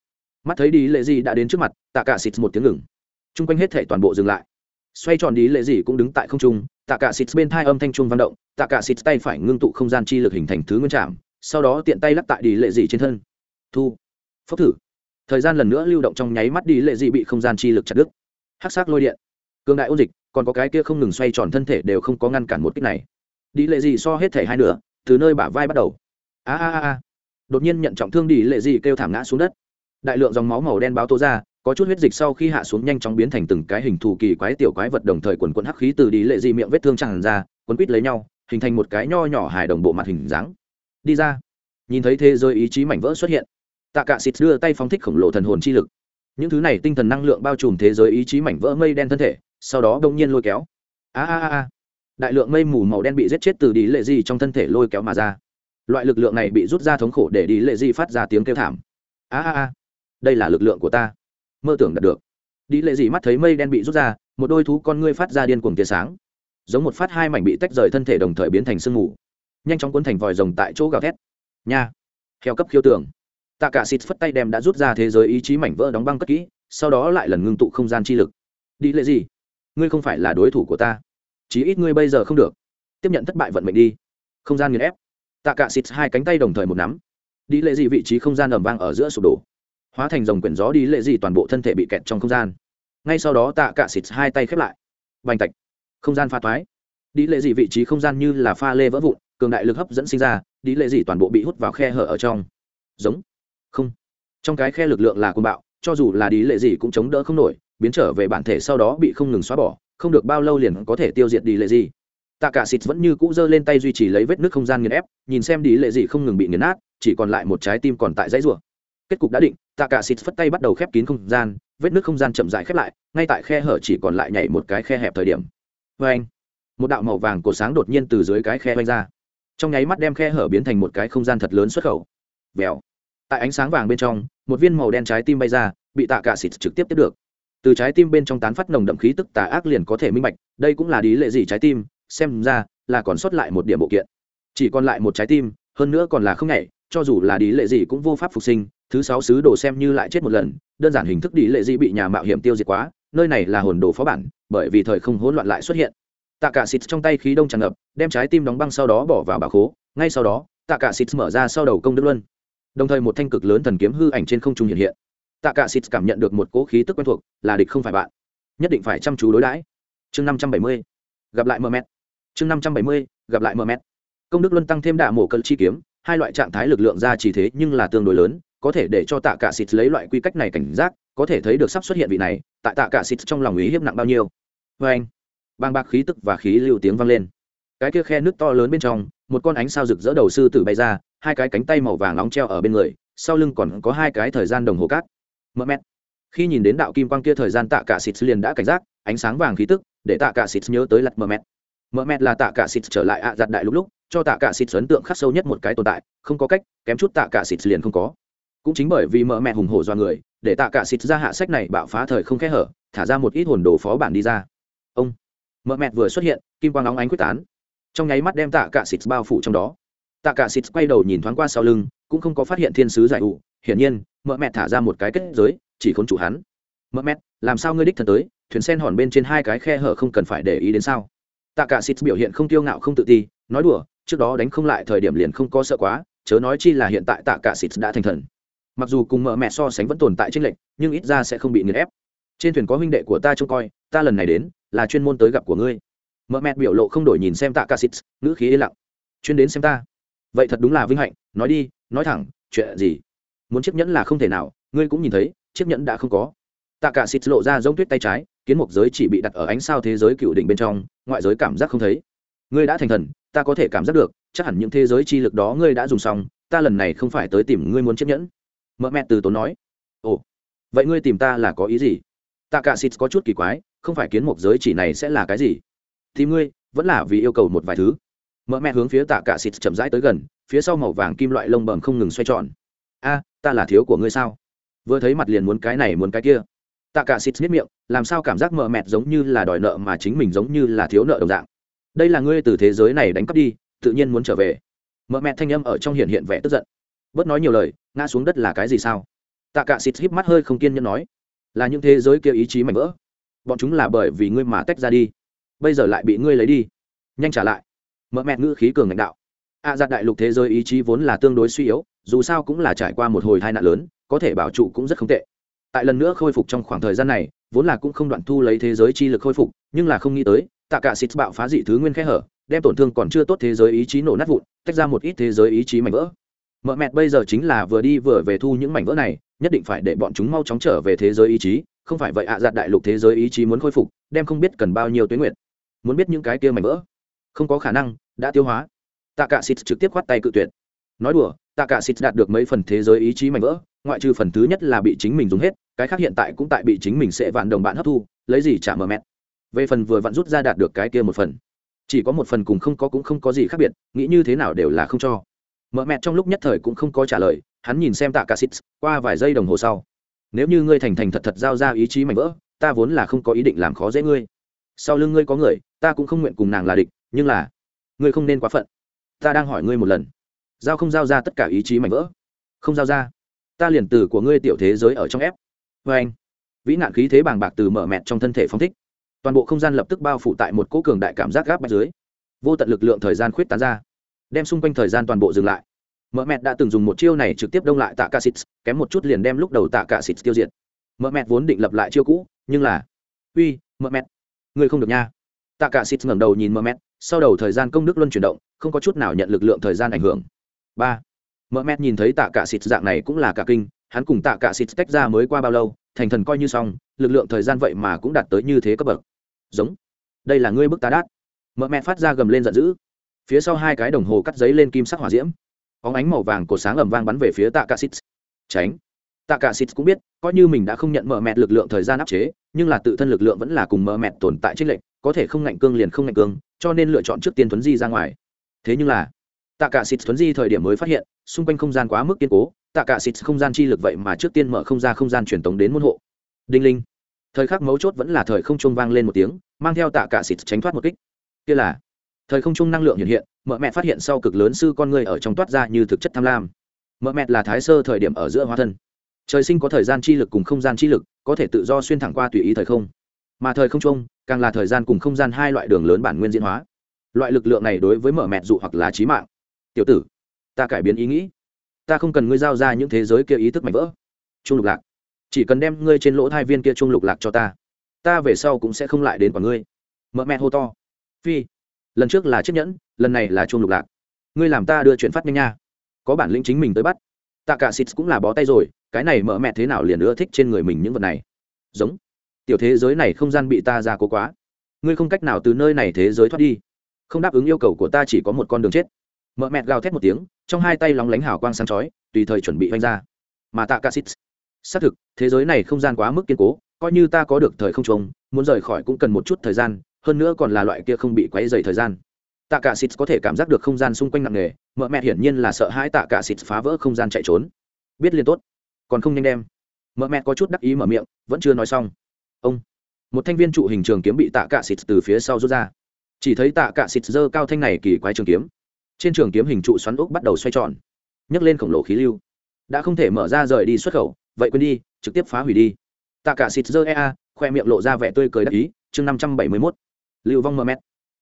Mắt thấy đi lệ gì đã đến trước mặt, tạ cả xịt một tiếng ngừng. Chung quanh hết thể toàn bộ dừng lại. Xoay tròn đi lệ gì cũng đứng tại không trung, tạ cả xịt bên thai âm thanh trung văn động, tạ cả xịt tay phải ngưng tụ không gian chi lực hình thành thứ nguyên trạm sau đó tiện tay lắp tại đi lệ gì trên thân thu. Phốc thử. Thời gian lần nữa lưu động trong nháy mắt đi, lệ dị bị không gian chi lực chặt đứt. Hắc sắc lôi điện. Cường đại ôn dịch, còn có cái kia không ngừng xoay tròn thân thể đều không có ngăn cản một kích này. Đi, lệ dị so hết thể hai nửa, từ nơi bả vai bắt đầu. A a a đột nhiên nhận trọng thương đi, lệ dị kêu thảm ngã xuống đất. Đại lượng dòng máu màu đen báo tố ra, có chút huyết dịch sau khi hạ xuống nhanh chóng biến thành từng cái hình thù kỳ quái tiểu quái vật đồng thời quần quần hắc khí từ đi, lệ dị miệng vết thương tràn ra, quấn quít lấy nhau, hình thành một cái nho nhỏ hài đồng bộ mặt hình dáng. Đi ra. Nhìn thấy thế giới ý chí mảnh vỡ xuất hiện tạ cạ xịt đưa tay phóng thích khổng lồ thần hồn chi lực. Những thứ này tinh thần năng lượng bao trùm thế giới ý chí mảnh vỡ mây đen thân thể, sau đó đông nhiên lôi kéo. A a a đại lượng mây mù màu đen bị giết chết từ đi lệ dị trong thân thể lôi kéo mà ra. Loại lực lượng này bị rút ra thống khổ để đi lệ dị phát ra tiếng kêu thảm. A a a. Đây là lực lượng của ta. Mơ tưởng đạt được. Đi lệ dị mắt thấy mây đen bị rút ra, một đôi thú con ngươi phát ra điên cuồng tia sáng. Giống một phát hai mảnh bị tách rời thân thể đồng thời biến thành sương mù. Nhanh chóng cuốn thành vòi rồng tại chỗ gào thét. Nha. Theo cấp khiêu tưởng tạ cả xịt phất tay đem đã rút ra thế giới ý chí mảnh vỡ đóng băng cất kỹ, sau đó lại lần ngưng tụ không gian chi lực. Đi lệ gì? Ngươi không phải là đối thủ của ta. Chí ít ngươi bây giờ không được. Tiếp nhận thất bại vận mệnh đi. Không gian nghiền ép. Tạ cả xịt hai cánh tay đồng thời một nắm. Đi lệ gì vị trí không gian ầm vang ở giữa sụp đổ. Hóa thành dòng quyển gió đi lệ gì toàn bộ thân thể bị kẹt trong không gian. Ngay sau đó tạ cả xịt hai tay khép lại. Bành tạch. Không gian pha toái. Đi lệ gì vị trí không gian như là pha lê vỡ vụn, cường đại lực hấp dẫn sinh ra, đi lệ gì toàn bộ bị hút vào khe hở ở trong. Giống không. Trong cái khe lực lượng là côn bạo, cho dù là đi lệ gì cũng chống đỡ không nổi, biến trở về bản thể sau đó bị không ngừng xóa bỏ, không được bao lâu liền có thể tiêu diệt đi lệ gì. Tạ cả xịt vẫn như cũ giơ lên tay duy trì lấy vết nước không gian nghiền ép, nhìn xem đi lệ gì không ngừng bị nghiền nát, chỉ còn lại một trái tim còn tại dãy rùa kết cục đã định, tạ cả xịt phất tay bắt đầu khép kín không gian, vết nước không gian chậm rãi khép lại, ngay tại khe hở chỉ còn lại nhảy một cái khe hẹp thời điểm. Vê anh, một đạo màu vàng của sáng đột nhiên từ dưới cái khe vanh ra. Trong nháy mắt đem khe hở biến thành một cái không gian thật lớn xuất khẩu. Vèo tại ánh sáng vàng bên trong, một viên màu đen trái tim bay ra, bị tạ cả xịt trực tiếp tiếp được. Từ trái tim bên trong tán phát nồng đậm khí tức tà ác liền có thể minh bạch, đây cũng là lý lệ gì trái tim, xem ra là còn sót lại một điểm bộ kiện. Chỉ còn lại một trái tim, hơn nữa còn là không nhảy cho dù là lý lệ gì cũng vô pháp phục sinh, thứ sáu sứ đồ xem như lại chết một lần, đơn giản hình thức đi lệ gì bị nhà mạo hiểm tiêu diệt quá, nơi này là hồn đồ phó bản, bởi vì thời không hỗn loạn lại xuất hiện. Tạ cả xịt trong tay khí đông tràn ngập, đem trái tim đóng băng sau đó bỏ vào bà khố, ngay sau đó, tạ cả xịt mở ra sau đầu công đức luân đồng thời một thanh cực lớn thần kiếm hư ảnh trên không trung hiện hiện. Tạ cả xịt cảm nhận được một cỗ khí tức quen thuộc, là địch không phải bạn. Nhất định phải chăm chú đối đãi. Chương năm trăm bảy mươi, gặp lại mờ mét chương năm trăm bảy mươi, gặp lại mờ mét công đức luân tăng thêm đả mổ cân chi kiếm, hai loại trạng thái lực lượng ra chỉ thế nhưng là tương đối lớn, có thể để cho tạ cả xịt lấy loại quy cách này cảnh giác, có thể thấy được sắp xuất hiện vị này, tại tạ cả xịt trong lòng ý hiếp nặng bao nhiêu. Vê anh, bang bạc khí tức và khí lưu tiếng vang lên. Cái kia khe nước to lớn bên trong, một con ánh sao rực rỡ đầu sư tử bay ra hai cái cánh tay màu vàng nóng treo ở bên người, sau lưng còn có hai cái thời gian đồng hồ cát. Mỡ mét khi nhìn đến đạo kim quang kia thời gian tạ cả xịt liền đã cảnh giác, ánh sáng vàng khí tức để tạ cả xịt nhớ tới lật mỡ mét mỡ mét là tạ cả xịt trở lại ạ giặt đại lúc lúc, cho tạ cả xịt ấn tượng khắc sâu nhất một cái tồn tại, không có cách, kém chút tạ cả xịt liền không có. Cũng chính bởi vì mỡ mẹ hùng hổ do người, để tạ cả xịt ra hạ sách này bạo phá thời không khe hở, thả ra một ít hồn đồ phó bản đi ra. Ông. Mỡ mẹ vừa xuất hiện, kim quang óng ánh quyết tán. Trong nháy mắt đem tạ cả xịt bao phủ trong đó tạ cả xịt quay đầu nhìn thoáng qua sau lưng, cũng không có phát hiện thiên sứ giải ụ. Hiển nhiên mỡ mẹ thả ra một cái kết giới, chỉ khốn chủ hắn. Mỡ mẹ làm sao ngươi đích thân tới? Thuyền sen hòn bên trên hai cái khe hở không cần phải để ý đến sao? Tạ cả xịt biểu hiện không tiêu ngạo, không tự ti, nói đùa, trước đó đánh không lại thời điểm liền không có sợ quá, chớ nói chi là hiện tại tạ cả xịt đã thành thần. Mặc dù cùng mợ mẹ so sánh vẫn tồn tại trên lệnh nhưng ít ra sẽ không bị nghiền ép. Trên thuyền có huynh đệ của ta trông coi, ta lần này đến, là chuyên môn tới gặp của ngươi. Mợ mẹ biểu lộ không đổi nhìn xem tạ cả xịt, ngữ khí yên lặng. Chuyên đến xem ta vậy thật đúng là vinh hạnh, nói đi, nói thẳng, chuyện gì? Muốn chiếc nhẫn là không thể nào, ngươi cũng nhìn thấy, chiếc nhẫn đã không có. Tạ cả xịt lộ ra giống tuyết tay trái, kiến mục giới chỉ bị đặt ở ánh sao thế giới cựu đỉnh bên trong, ngoại giới cảm giác không thấy. Ngươi đã thành thần, ta có thể cảm giác được, chắc hẳn những thế giới chi lực đó ngươi đã dùng xong, ta lần này không phải tới tìm ngươi muốn chiếc nhẫn. Mợ mẹ từ tốn nói. Ồ, vậy ngươi tìm ta là có ý gì? Tạ cả xịt có chút kỳ quái, không phải kiến mục giới chỉ này sẽ là cái gì? Thì ngươi, vẫn là vì yêu cầu một vài thứ mợ mẹ hướng phía tạ cả xịt chậm rãi tới gần, phía sau màu vàng kim loại lông bầm không ngừng xoay tròn. A, ta là thiếu của ngươi sao? Vừa thấy mặt liền muốn cái này muốn cái kia. Tạ cả xịt miết miệng, làm sao cảm giác mợ mẹ giống như là đòi nợ mà chính mình giống như là thiếu nợ đồng dạng? Đây là ngươi từ thế giới này đánh cắp đi, tự nhiên muốn trở về. Mợ mẹ thanh âm ở trong hiện hiện vẻ tức giận. Bớt nói nhiều lời, ngã xuống đất là cái gì sao? Tạ cả xịt híp mắt hơi không kiên nhẫn nói. Là những thế giới kia ý chí mạnh vỡ. Bọn chúng là bởi vì ngươi mà tách ra đi. Bây giờ lại bị ngươi lấy đi. Nhanh trả lại mợ mẹ ngữ khí cường lãnh đạo. A à, đại lục thế giới ý chí vốn là tương đối suy yếu dù sao cũng là trải qua một hồi tai nạn lớn có thể bảo trụ cũng rất không tệ. Tại lần nữa khôi phục trong khoảng thời gian này vốn là cũng không đoạn thu lấy thế giới chi lực khôi phục nhưng là không nghĩ tới tạ cả xịt bạo phá dị thứ nguyên khe hở đem tổn thương còn chưa tốt thế giới ý chí nổ nát vụn tách ra một ít thế giới ý chí mảnh vỡ. Mợ mẹ bây giờ chính là vừa đi vừa về thu những mảnh vỡ này nhất định phải để bọn chúng mau chóng trở về thế giới ý chí không phải vậy ạ à đại lục thế giới ý chí muốn khôi phục đem không biết cần bao nhiêu tuyến nguyện muốn biết những cái kia mảnh vỡ. Không có khả năng đã tiêu hóa. Tạ cả xịt trực tiếp khoát tay cự tuyệt. Nói đùa tạ cả xịt đạt được mấy phần thế giới ý chí mạnh vỡ, ngoại trừ phần thứ nhất là bị chính mình dùng hết, cái khác hiện tại cũng tại bị chính mình sẽ vạn đồng bạn hấp thu, lấy gì trả mờ mẹt. Về phần vừa vặn rút ra đạt được cái kia một phần. Chỉ có một phần cùng không có cũng không có gì khác biệt, nghĩ như thế nào đều là không cho. Mợ mẹ trong lúc nhất thời cũng không có trả lời, hắn nhìn xem tạ cả xịt qua vài giây đồng hồ sau. Nếu như ngươi thành thành thật thật giao ra ý chí mạnh vỡ, ta vốn là không có ý định làm khó dễ ngươi. Sau lưng ngươi có người, ta cũng không nguyện cùng nàng là địch, nhưng là ngươi không nên quá phận. Ta đang hỏi ngươi một lần. Giao không giao ra tất cả ý chí mảnh vỡ? Không giao ra. Ta liền từ của ngươi tiểu thế giới ở trong ép. Vê anh, vĩ nạn khí thế bàng bạc từ mở mẹt trong thân thể phong thích. Toàn bộ không gian lập tức bao phủ tại một cỗ cường đại cảm giác gáp bách dưới. Vô tận lực lượng thời gian khuyết tán ra, đem xung quanh thời gian toàn bộ dừng lại. Mợ mẹt đã từng dùng một chiêu này trực tiếp đông lại tạ cả xịt kém một chút liền đem lúc đầu tạ cả xịt tiêu diệt. Mợ mẹt vốn định lập lại chiêu cũ, nhưng là, uy mợ mẹt. Ngươi không được nha. Tạ cả xịt ngẩng đầu nhìn mợ mẹt sau đầu thời gian công đức luân chuyển động, không có chút nào nhận lực lượng thời gian ảnh hưởng. Ba. Mợ mẹt nhìn thấy tạ cả xịt dạng này cũng là cả kinh, hắn cùng tạ cả xịt tách ra mới qua bao lâu, thành thần coi như xong, lực lượng thời gian vậy mà cũng đạt tới như thế cấp bậc. Giống. Đây là ngươi bức tá đát. Mợ mẹ phát ra gầm lên giận dữ. Phía sau hai cái đồng hồ cắt giấy lên kim sắc hỏa diễm. Óng ánh màu vàng của sáng ầm vang bắn về phía tạ cả xịt. Tránh. Tạ cả xịt cũng biết, coi như mình đã không nhận mợ mẹ lực lượng thời gian áp chế, nhưng là tự thân lực lượng vẫn là cùng mợ mẹ tồn tại trích lệnh có thể không ngạnh cương liền không ngạnh cương, cho nên lựa chọn trước tiên thuấn di ra ngoài. Thế nhưng là tạ cả xịt thuấn di thời điểm mới phát hiện, xung quanh không gian quá mức kiên cố tạ cả xịt không gian chi lực vậy mà trước tiên mở không ra không gian truyền tống đến môn hộ. Đinh linh. Thời khắc mấu chốt vẫn là thời không trung vang lên một tiếng, mang theo tạ cả xịt tránh thoát một kích. Kia là, thời không trung năng lượng hiện hiện, mợ mẹ phát hiện sau cực lớn sư con người ở trong toát ra như thực chất tham lam. Mợ mẹ là thái sơ thời điểm ở giữa hóa thân. Trời sinh có thời gian chi lực cùng không gian chi lực, có thể tự do xuyên thẳng qua tùy ý thời không mà thời không trung càng là thời gian cùng không gian hai loại đường lớn bản nguyên diễn hóa. Loại lực lượng này đối với mở mẹt dụ hoặc là trí mạng. Tiểu tử, ta cải biến ý nghĩ. Ta không cần ngươi giao ra những thế giới kia ý thức mạnh vỡ. Trung lục lạc. Chỉ cần đem ngươi trên lỗ thai viên kia trung lục lạc cho ta ta về sau cũng sẽ không lại đến quả ngươi. Mở mẹ hô to. Phi, lần trước là chiếc nhẫn, lần này là trung lục lạc. Ngươi làm ta đưa chuyện phát nhanh nha. Có bản lĩnh chính mình tới bắt. Tạ cả xịt cũng là bó tay rồi, cái này mở mẹ thế nào liền ưa thích trên người mình những vật này. Giống tiểu thế giới này không gian bị ta ra cố quá. Ngươi không cách nào từ nơi này thế giới thoát đi. Không đáp ứng yêu cầu của ta chỉ có một con đường chết. Mợ mẹ gào thét một tiếng, trong hai tay lóng lánh hào quang sáng chói, tùy thời chuẩn bị oanh ra. Mà tạ cả xít. Xác thực, thế giới này không gian quá mức kiên cố, coi như ta có được thời không trông muốn rời khỏi cũng cần một chút thời gian, hơn nữa còn là loại kia không bị quấy dày thời gian. Tạ cả xịt có thể cảm giác được không gian xung quanh nặng nề, mợ mẹ hiển nhiên là sợ hãi tạ cả xịt phá vỡ không gian chạy trốn. Biết liền tốt, còn không nhanh đem. Mợ mẹ có chút đắc ý mở miệng, vẫn chưa nói xong ông. Một thanh viên trụ hình trường kiếm bị tạ cả xịt từ phía sau rút ra. Chỉ thấy tạ cả xịt giơ cao thanh này kỳ quái trường kiếm. Trên trường kiếm hình trụ xoắn ốc bắt đầu xoay tròn, nhấc lên khổng lồ khí lưu. Đã không thể mở ra rời đi xuất khẩu, vậy quên đi, trực tiếp phá hủy đi. Tạ cả xịt giơ ea, khoe miệng lộ ra vẻ tươi cười đắc ý. Chương năm trăm bảy mươi mốt. Lưu vong mờ mét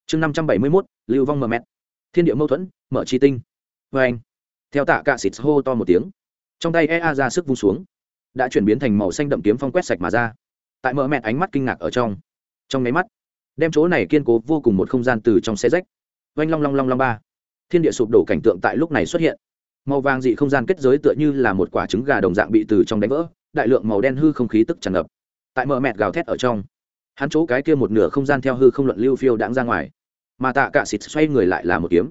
chương năm trăm bảy mươi mốt, lưu vong mờ mét thiên địa mâu thuẫn, mở chi tinh. Vê anh. Theo tạ cạ xịt hô to một tiếng, trong tay ea ra sức vung xuống, đã chuyển biến thành màu xanh đậm kiếm phong quét sạch mà ra tại mờ mẹt ánh mắt kinh ngạc ở trong. Trong máy mắt, đem chỗ này kiên cố vô cùng một không gian từ trong xe rách. Oanh long long long long ba. Thiên địa sụp đổ cảnh tượng tại lúc này xuất hiện. Màu vàng dị không gian kết giới tựa như là một quả trứng gà đồng dạng bị từ trong đánh vỡ, đại lượng màu đen hư không khí tức tràn ngập. Tại mờ mẹt gào thét ở trong, hắn chỗ cái kia một nửa không gian theo hư không luận lưu phiêu đãng ra ngoài. Mà tạ cả xịt xoay người lại là một kiếm.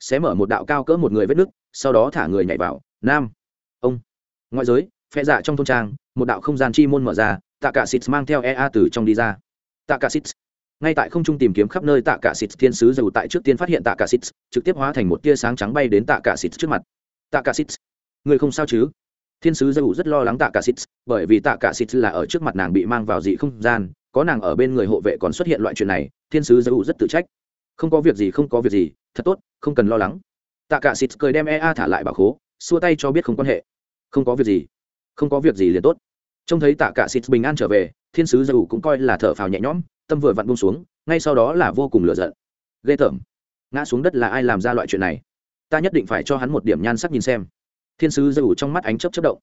Xé mở một đạo cao cỡ một người vết nứt, sau đó thả người nhảy vào. Nam. Ông. Ngoại giới phe dạ trong thôn trang, một đạo không gian chi môn mở ra tạ cả xịt mang theo ea từ trong đi ra. Tạ cả xịt ngay tại không trung tìm kiếm khắp nơi tạ cả xịt thiên sứ dù tại trước tiên phát hiện tạ cả xịt trực tiếp hóa thành một tia sáng trắng bay đến tạ cả xịt trước mặt. Tạ cả xịt người không sao chứ? Thiên sứ dù rất lo lắng tạ cả xịt bởi vì tạ cả xịt là ở trước mặt nàng bị mang vào dị không gian, có nàng ở bên người hộ vệ còn xuất hiện loại chuyện này, thiên sứ dù rất tự trách. Không có việc gì, không có việc gì, thật tốt, không cần lo lắng. Tạ cả xịt cười đem ea thả lại bảo khố, xua tay cho biết không quan hệ. Không có việc gì không có việc gì liền tốt. Trông thấy tạ cả xịt bình an trở về, thiên sứ dù cũng coi là thở phào nhẹ nhõm, tâm vừa vặn buông xuống, ngay sau đó là vô cùng lửa giận. Ghê tởm. Ngã xuống đất là ai làm ra loại chuyện này? Ta nhất định phải cho hắn một điểm nhan sắc nhìn xem. Thiên sứ dù trong mắt ánh chớp chớp động.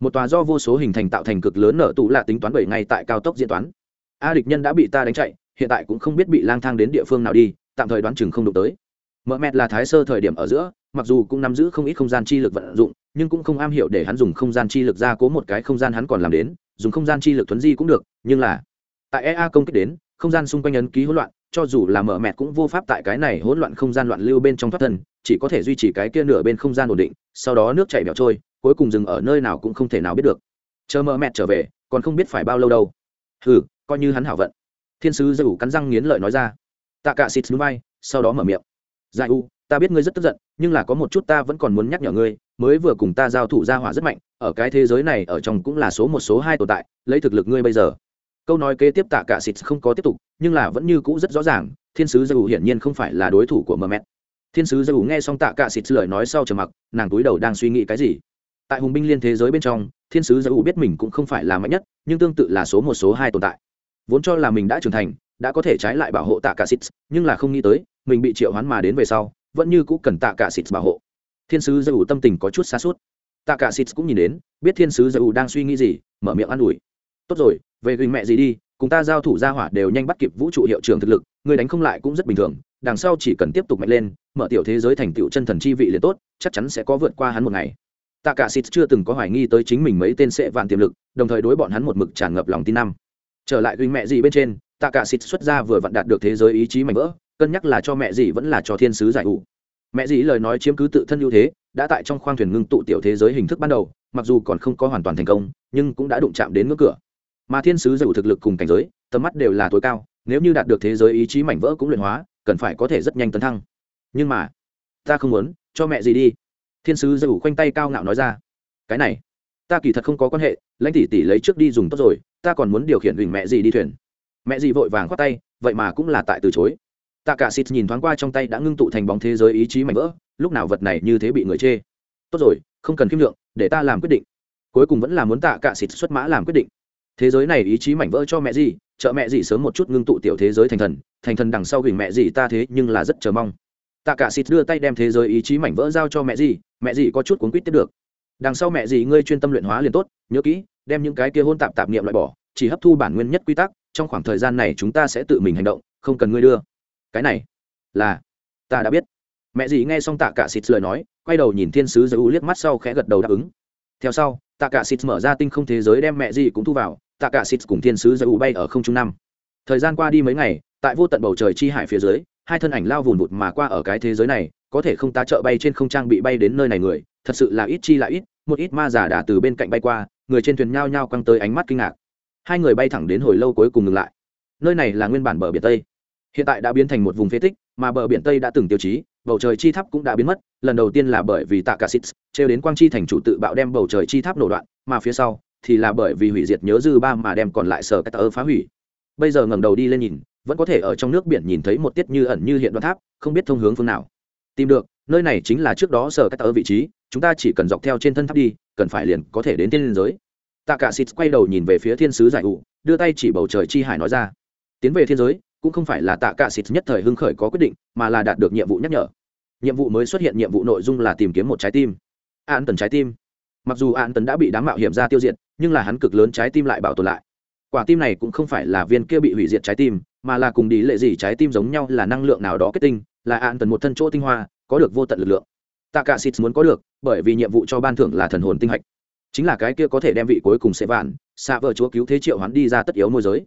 Một tòa do vô số hình thành tạo thành cực lớn nở tụ là tính toán bảy ngay tại cao tốc diễn toán. A địch nhân đã bị ta đánh chạy, hiện tại cũng không biết bị lang thang đến địa phương nào đi, tạm thời đoán chừng không đụng tới. Mợ mẹt là thái sơ thời điểm ở giữa, mặc dù cũng nắm giữ không ít không gian chi lực vận dụng nhưng cũng không am hiểu để hắn dùng không gian chi lực ra cố một cái không gian hắn còn làm đến, dùng không gian chi lực thuấn di cũng được, nhưng là, tại ea công kích đến, không gian xung quanh ấn ký hỗn loạn, cho dù là mở mẹt cũng vô pháp tại cái này hỗn loạn không gian loạn lưu bên trong thoát thân, chỉ có thể duy trì cái kia nửa bên không gian ổn định, sau đó nước chảy bẹo trôi, cuối cùng dừng ở nơi nào cũng không thể nào biết được. Chờ mở mẹt trở về, còn không biết phải bao lâu đâu. Hừ, coi như hắn hảo vận. Thiên sứ dư cắn răng nghiến lợi nói ra. Tạ cả xịt núi bay sau đó mở miệng. Giải u, ta biết ngươi rất tức giận, nhưng là có một chút ta vẫn còn muốn nhắc nhở ngươi mới vừa cùng ta giao thủ ra hỏa rất mạnh, ở cái thế giới này ở trong cũng là số một số hai tồn tại, lấy thực lực ngươi bây giờ. Câu nói kế tiếp tạ cả xịt không có tiếp tục, nhưng là vẫn như cũ rất rõ ràng, thiên sứ dầu hiển nhiên không phải là đối thủ của mờ mẹt thiên sứ dầu nghe xong tạ cả xịt lời nói sau trầm mặc, nàng túi đầu đang suy nghĩ cái gì? Tại hùng binh liên thế giới bên trong, thiên sứ dầu biết mình cũng không phải là mạnh nhất, nhưng tương tự là số một số hai tồn tại. Vốn cho là mình đã trưởng thành, đã có thể trái lại bảo hộ tạ cả xịt, nhưng là không nghĩ tới, mình bị triệu hoán mà đến về sau, vẫn như cũ cần tạ cả xịt bảo hộ thiên sứ dư tâm tình có chút xa suốt. Tạ cả xịt cũng nhìn đến, biết thiên sứ dư đang suy nghĩ gì, mở miệng an ủi. Tốt rồi, về gửi mẹ gì đi, cùng ta giao thủ gia hỏa đều nhanh bắt kịp vũ trụ hiệu trưởng thực lực, người đánh không lại cũng rất bình thường, đằng sau chỉ cần tiếp tục mạnh lên, mở tiểu thế giới thành tựu chân thần chi vị liền tốt, chắc chắn sẽ có vượt qua hắn một ngày. Tạ cả xịt chưa từng có hoài nghi tới chính mình mấy tên sẽ vạn tiềm lực, đồng thời đối bọn hắn một mực tràn ngập lòng tin năm. Trở lại gửi mẹ gì bên trên, tạ cả xịt xuất ra vừa vặn đạt được thế giới ý chí mạnh vỡ, cân nhắc là cho mẹ gì vẫn là cho thiên sứ giải ủ mẹ dĩ lời nói chiếm cứ tự thân ưu thế, đã tại trong khoang thuyền ngưng tụ tiểu thế giới hình thức ban đầu, mặc dù còn không có hoàn toàn thành công, nhưng cũng đã đụng chạm đến ngưỡng cửa. Mà thiên sứ dù thực lực cùng cảnh giới, tầm mắt đều là tối cao, nếu như đạt được thế giới ý chí mảnh vỡ cũng luyện hóa, cần phải có thể rất nhanh tấn thăng. Nhưng mà, ta không muốn, cho mẹ gì đi. Thiên sứ dù khoanh tay cao ngạo nói ra. Cái này, ta kỳ thật không có quan hệ, lãnh tỷ tỷ lấy trước đi dùng tốt rồi, ta còn muốn điều khiển huỳnh mẹ gì đi thuyền. Mẹ gì vội vàng khoát tay, vậy mà cũng là tại từ chối tạ cả xịt nhìn thoáng qua trong tay đã ngưng tụ thành bóng thế giới ý chí mảnh vỡ, lúc nào vật này như thế bị người chê. Tốt rồi, không cần khiêm lượng để ta làm quyết định. Cuối cùng vẫn là muốn tạ cả xịt xuất mã làm quyết định. Thế giới này ý chí mảnh vỡ cho mẹ gì, trợ mẹ gì sớm một chút ngưng tụ tiểu thế giới thành thần thành thần đằng sau gửi mẹ gì ta thế nhưng là rất chờ mong. Tạ cả xịt đưa tay đem thế giới ý chí mảnh vỡ giao cho mẹ gì mẹ gì có chút cuốn quýt tiếp được. Đằng sau mẹ gì ngươi chuyên tâm luyện hóa liền tốt, nhớ kỹ, đem những cái kia hôn tạp tạp niệm loại bỏ, chỉ hấp thu bản nguyên nhất quy tắc, trong khoảng thời gian này chúng ta sẽ tự mình hành động, không cần ngươi đưa cái này là ta đã biết mẹ dì nghe xong tạ cả xịt lời nói quay đầu nhìn thiên sứ giới u liếc mắt sau khẽ gật đầu đáp ứng theo sau tạ cả xịt mở ra tinh không thế giới đem mẹ dì cũng thu vào tạ cả xịt cùng thiên sứ giới u bay ở không trung năm thời gian qua đi mấy ngày tại vô tận bầu trời chi hải phía dưới hai thân ảnh lao vùn vụt mà qua ở cái thế giới này có thể không tá trợ bay trên không trang bị bay đến nơi này người thật sự là ít chi là ít một ít ma giả đà từ bên cạnh bay qua người trên thuyền nhao nhao quăng tới ánh mắt kinh ngạc hai người bay thẳng đến hồi lâu cuối cùng ngừng lại nơi này là nguyên bản bờ biển tây hiện tại đã biến thành một vùng phế tích, mà bờ biển tây đã từng tiêu chí, bầu trời chi tháp cũng đã biến mất, lần đầu tiên là bởi vì tạ cả xít trêu đến quang chi thành chủ tự bạo đem bầu trời chi tháp nổ đoạn, mà phía sau thì là bởi vì hủy diệt nhớ dư ba mà đem còn lại sở cách tờ phá hủy. Bây giờ ngẩng đầu đi lên nhìn, vẫn có thể ở trong nước biển nhìn thấy một tiết như ẩn như hiện đoạn tháp, không biết thông hướng phương nào. Tìm được, nơi này chính là trước đó sở cách tờ vị trí, chúng ta chỉ cần dọc theo trên thân tháp đi, cần phải liền có thể đến tiên liên giới. Tạ cả xít quay đầu nhìn về phía thiên sứ giải ụ đưa tay chỉ bầu trời chi hải nói ra. Tiến về thiên giới cũng không phải là tạ cả xịt nhất thời hưng khởi có quyết định, mà là đạt được nhiệm vụ nhắc nhở. Nhiệm vụ mới xuất hiện nhiệm vụ nội dung là tìm kiếm một trái tim. An tần trái tim. Mặc dù an tần đã bị đám mạo hiểm ra tiêu diệt, nhưng là hắn cực lớn trái tim lại bảo tồn lại. Quả tim này cũng không phải là viên kia bị hủy diệt trái tim, mà là cùng đi lệ gì trái tim giống nhau là năng lượng nào đó kết tinh, là an tần một thân chỗ tinh hoa, có được vô tận lực lượng. Tạ cả xịt muốn có được, bởi vì nhiệm vụ cho ban thưởng là thần hồn tinh hạch. Chính là cái kia có thể đem vị cuối cùng sẽ vạn, xạ vợ chúa cứu thế triệu hắn đi ra tất yếu môi giới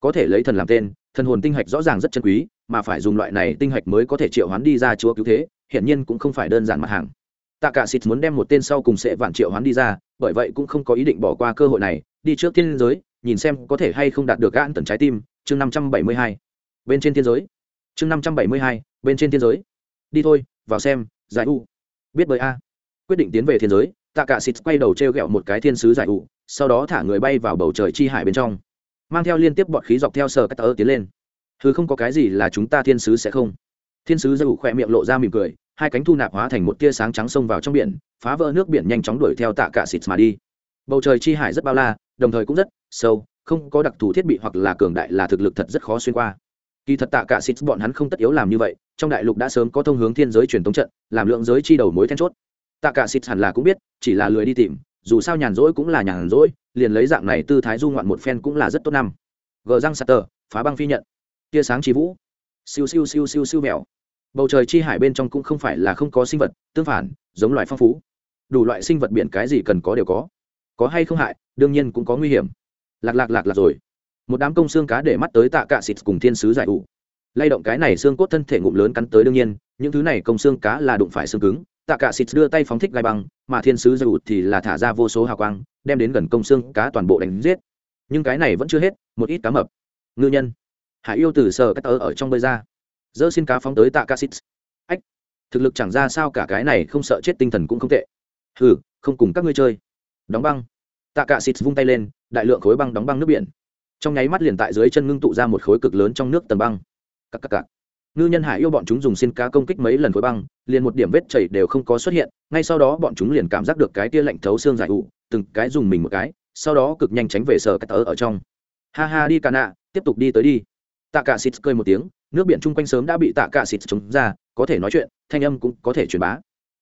có thể lấy thần làm tên, thần hồn tinh hạch rõ ràng rất chân quý, mà phải dùng loại này tinh hạch mới có thể triệu hoán đi ra chúa cứu thế, hiển nhiên cũng không phải đơn giản mặt hàng. Tạ cả xịt muốn đem một tên sau cùng sẽ vạn triệu hoán đi ra, bởi vậy cũng không có ý định bỏ qua cơ hội này, đi trước thiên giới, nhìn xem có thể hay không đạt được gãn tần trái tim, chương năm trăm bảy mươi hai. Bên trên thiên giới. Chương năm trăm bảy mươi hai, bên trên thiên giới. Đi thôi, vào xem, giải u. Biết bơi a. Quyết định tiến về thiên giới tạ cả xịt quay đầu t r e o g ẹ o một cái thiên sứ giải u, sau đó thả người bay vào bầu trời chi hải bên trong mang theo liên tiếp bọn khí dọc theo sờ cắt tơ tiến lên. Thứ không có cái gì là chúng ta thiên sứ sẽ không. Thiên sứ giải khỏe miệng lộ ra mỉm cười, hai cánh thu nạp hóa thành một tia sáng trắng xông vào trong biển, phá vỡ nước biển nhanh chóng đuổi theo tạ cả xịt mà đi. Bầu trời chi hải rất bao la, đồng thời cũng rất sâu, không có đặc thù thiết bị hoặc là cường đại là thực lực thật rất khó xuyên qua. Kỳ thật tạ cả xịt bọn hắn không tất yếu làm như vậy, trong đại lục đã sớm có thông hướng thiên giới truyền thống trận, làm lượng giới chi đầu mối then chốt. Tạ cả xịt hẳn là cũng biết, chỉ là lười đi tìm, dù sao nhàn rỗi cũng là nhàn rỗi liền lấy dạng này tư thái du ngoạn một phen cũng là rất tốt năm. Gờ răng sạt tờ, phá băng phi nhận. Tia sáng chi vũ. Siêu siêu siêu siêu siêu mèo. Bầu trời chi hải bên trong cũng không phải là không có sinh vật, tương phản, giống loài phong phú. Đủ loại sinh vật biển cái gì cần có đều có. Có hay không hại, đương nhiên cũng có nguy hiểm. Lạc lạc lạc lạc rồi. Một đám công xương cá để mắt tới tạ cạ xịt cùng thiên sứ giải ủ. Lay động cái này xương cốt thân thể ngụm lớn cắn tới đương nhiên, những thứ này công xương cá là đụng phải xương cứng tạ Cả xịt đưa tay phóng thích gai băng, mà thiên sứ dầu thì là thả ra vô số hào quang, đem đến gần công xương cá toàn bộ đánh giết. Nhưng cái này vẫn chưa hết, một ít cá mập. Ngư nhân. Hải yêu từ sờ cắt tớ ở trong bơi ra. Dỡ xin cá phóng tới tạ Cả xịt. Ách, thực lực chẳng ra sao cả cái này không sợ chết tinh thần cũng không tệ. Hừ, không cùng các ngươi chơi. Đóng băng. Tạ Cả xịt vung tay lên, đại lượng khối băng đóng băng nước biển. Trong nháy mắt liền tại dưới chân ngưng tụ ra một khối cực lớn trong nước tầng băng. Cặp cặp cặp ngư nhân hải yêu bọn chúng dùng xin cá công kích mấy lần khối băng, liền một điểm vết chảy đều không có xuất hiện, ngay sau đó bọn chúng liền cảm giác được cái tia lạnh thấu xương giải ụ, từng cái dùng mình một cái, sau đó cực nhanh tránh về sở cắt tớ ở trong. Ha ha, đi cả nạ, tiếp tục đi tới đi. Tạ cả xịt cười một tiếng, nước biển chung quanh sớm đã bị tạ cả xịt chống ra, có thể nói chuyện, thanh âm cũng có thể truyền bá.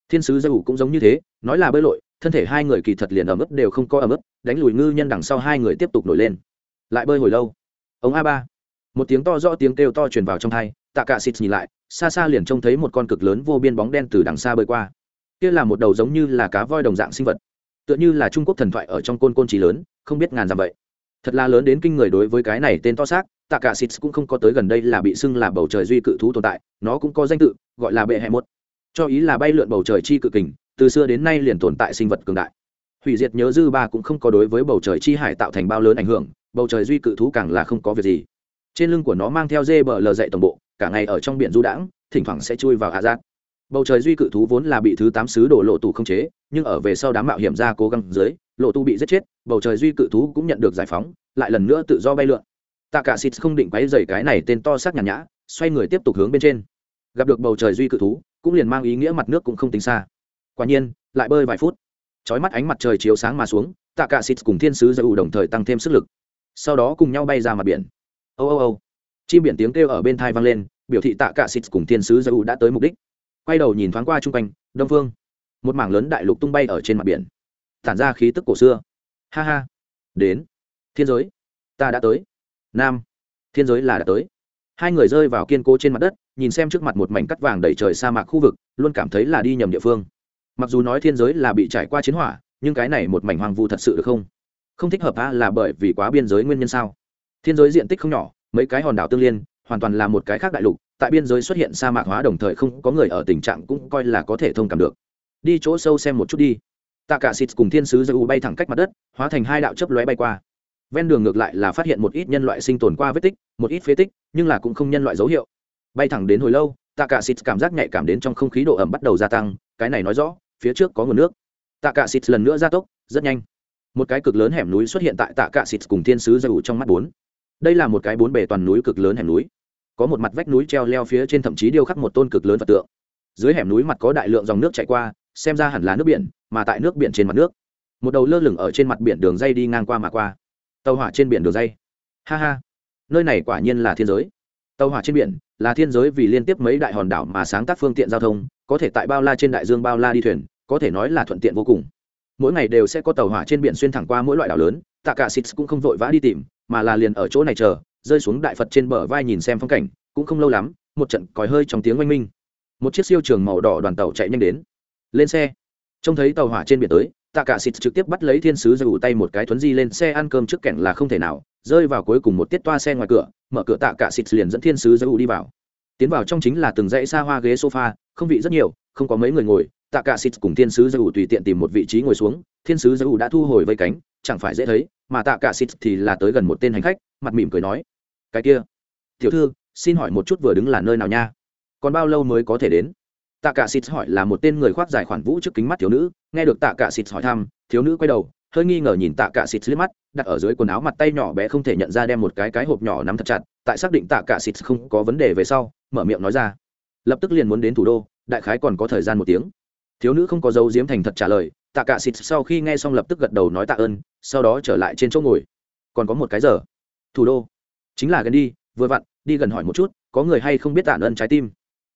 Thiên sứ giải ủ cũng giống như thế, nói là bơi lội, thân thể hai người kỳ thật liền ở mức đều không có ở mức đánh lùi ngư nhân đằng sau hai người tiếp tục nổi lên. Lại bơi hồi lâu. Ống a ba. Một tiếng to rõ tiếng kêu to truyền vào trong thai tạ cả xịt nhìn lại, xa xa liền trông thấy một con cực lớn vô biên bóng đen từ đằng xa bơi qua. Kia là một đầu giống như là cá voi đồng dạng sinh vật, tựa như là trung quốc thần thoại ở trong côn côn trí lớn, không biết ngàn dặm vậy. Thật là lớn đến kinh người đối với cái này tên to xác, tạ cả xịt cũng không có tới gần đây là bị xưng là bầu trời duy cự thú tồn tại, nó cũng có danh tự, gọi là bệ hệ một cho ý là bay lượn bầu trời chi cự kình, từ xưa đến nay liền tồn tại sinh vật cường đại. Hủy diệt nhớ dư ba cũng không có đối với bầu trời chi hải tạo thành bao lớn ảnh hưởng, bầu trời duy cự thú càng là không có việc gì. Trên lưng của nó mang theo dê bờ lờ dậy tổng bộ cả ngày ở trong biển du đãng, thỉnh thoảng sẽ chui vào hạ giác. Bầu trời duy cự thú vốn là bị thứ tám sứ đổ lộ tù không chế, nhưng ở về sau đám mạo hiểm ra cố gắng dưới, lộ tu bị giết chết, bầu trời duy cự thú cũng nhận được giải phóng, lại lần nữa tự do bay lượn. Tạ cả xịt không định quấy dày cái này tên to xác nhàn nhã, xoay người tiếp tục hướng bên trên. Gặp được bầu trời duy cự thú, cũng liền mang ý nghĩa mặt nước cũng không tính xa. Quả nhiên, lại bơi vài phút. Chói mắt ánh mặt trời chiếu sáng mà xuống tạ cả xịt cùng thiên sứ giải đồng thời tăng thêm sức lực. Sau đó cùng nhau bay ra mặt biển. Âu âu âu chim biển tiếng kêu ở bên thai vang lên, biểu thị tạ cả xịt cùng thiên sứ giải đã tới mục đích. Quay đầu nhìn thoáng qua chung quanh, đông phương. Một mảng lớn đại lục tung bay ở trên mặt biển. Tản ra khí tức cổ xưa. Ha ha. Đến. Thiên giới. Ta đã tới. Nam. Thiên giới là đã tới. Hai người rơi vào kiên cố trên mặt đất, nhìn xem trước mặt một mảnh cắt vàng đầy trời sa mạc khu vực, luôn cảm thấy là đi nhầm địa phương. Mặc dù nói thiên giới là bị trải qua chiến hỏa, nhưng cái này một mảnh hoang vu thật sự được không? Không thích hợp a là bởi vì quá biên giới nguyên nhân sao? Thiên giới diện tích không nhỏ mấy cái hòn đảo tương liên, hoàn toàn là một cái khác đại lục, tại biên giới xuất hiện sa mạc hóa đồng thời không có người ở tình trạng cũng coi là có thể thông cảm được. Đi chỗ sâu xem một chút đi. Tạ cả xịt cùng thiên sứ dư bay thẳng cách mặt đất, hóa thành hai đạo chớp lóe bay qua. Ven đường ngược lại là phát hiện một ít nhân loại sinh tồn qua vết tích, một ít phế tích, nhưng là cũng không nhân loại dấu hiệu. Bay thẳng đến hồi lâu tạ cả xịt cảm giác nhạy cảm đến trong không khí độ ẩm bắt đầu gia tăng, cái này nói rõ, phía trước có nguồn nước. Tạ cả xịt lần nữa gia tốc, rất nhanh. Một cái cực lớn hẻm núi xuất hiện tại tạ cả xịt cùng thiên sứ dư trong mắt bốn đây là một cái bốn bề toàn núi cực lớn hẻm núi. Có một mặt vách núi treo leo phía trên thậm chí điêu khắc một tôn cực lớn Phật tượng. Dưới hẻm núi mặt có đại lượng dòng nước chảy qua, xem ra hẳn là nước biển, mà tại nước biển trên mặt nước. Một đầu lơ lửng ở trên mặt biển đường dây đi ngang qua mà qua. Tàu hỏa trên biển đường dây. Ha ha. Nơi này quả nhiên là thiên giới. Tàu hỏa trên biển là thiên giới vì liên tiếp mấy đại hòn đảo mà sáng tác phương tiện giao thông, có thể tại bao la trên đại dương bao la đi thuyền, có thể nói là thuận tiện vô cùng. Mỗi ngày đều sẽ có tàu hỏa trên biển xuyên thẳng qua mỗi loại đảo lớn tạ cả xịt cũng không vội vã đi tìm mà là liền ở chỗ này chờ, rơi xuống đại phật trên bờ vai nhìn xem phong cảnh, cũng không lâu lắm, một trận còi hơi trong tiếng oanh minh. Một chiếc siêu trường màu đỏ đoàn tàu chạy nhanh đến. Lên xe. Trông thấy tàu hỏa trên biển tới, tạ cả xịt trực tiếp bắt lấy thiên sứ giật tay một cái thuấn di lên xe ăn cơm trước kẹn là không thể nào, rơi vào cuối cùng một tiết toa xe ngoài cửa, mở cửa tạ cả xịt liền dẫn thiên sứ giật đi vào. Tiến vào trong chính là từng dãy xa hoa ghế sofa, không vị rất nhiều, không có mấy người ngồi, tạ cả xịt cùng thiên sứ giật tùy tiện tìm một vị trí ngồi xuống, thiên sứ giật đã thu hồi vây cánh, chẳng phải dễ thấy mà tạ cả xịt thì là tới gần một tên hành khách, mặt mỉm cười nói, cái kia, tiểu thư, xin hỏi một chút vừa đứng là nơi nào nha? Còn bao lâu mới có thể đến? Tạ cả xịt hỏi là một tên người khoác dài khoản vũ trước kính mắt thiếu nữ, nghe được tạ cả xịt hỏi thăm, thiếu nữ quay đầu, hơi nghi ngờ nhìn tạ cả xịt liếc mắt, đặt ở dưới quần áo mặt tay nhỏ bé không thể nhận ra đem một cái cái hộp nhỏ nắm thật chặt, tại xác định tạ cả xịt không có vấn đề về sau, mở miệng nói ra, lập tức liền muốn đến thủ đô, đại khái còn có thời gian một tiếng thiếu nữ không có dấu diếm thành thật trả lời, tạ cả xịt sau khi nghe xong lập tức gật đầu nói tạ ơn, sau đó trở lại trên chỗ ngồi. Còn có một cái giờ. Thủ đô. Chính là gần đi, vừa vặn, đi gần hỏi một chút, có người hay không biết tạ ơn trái tim.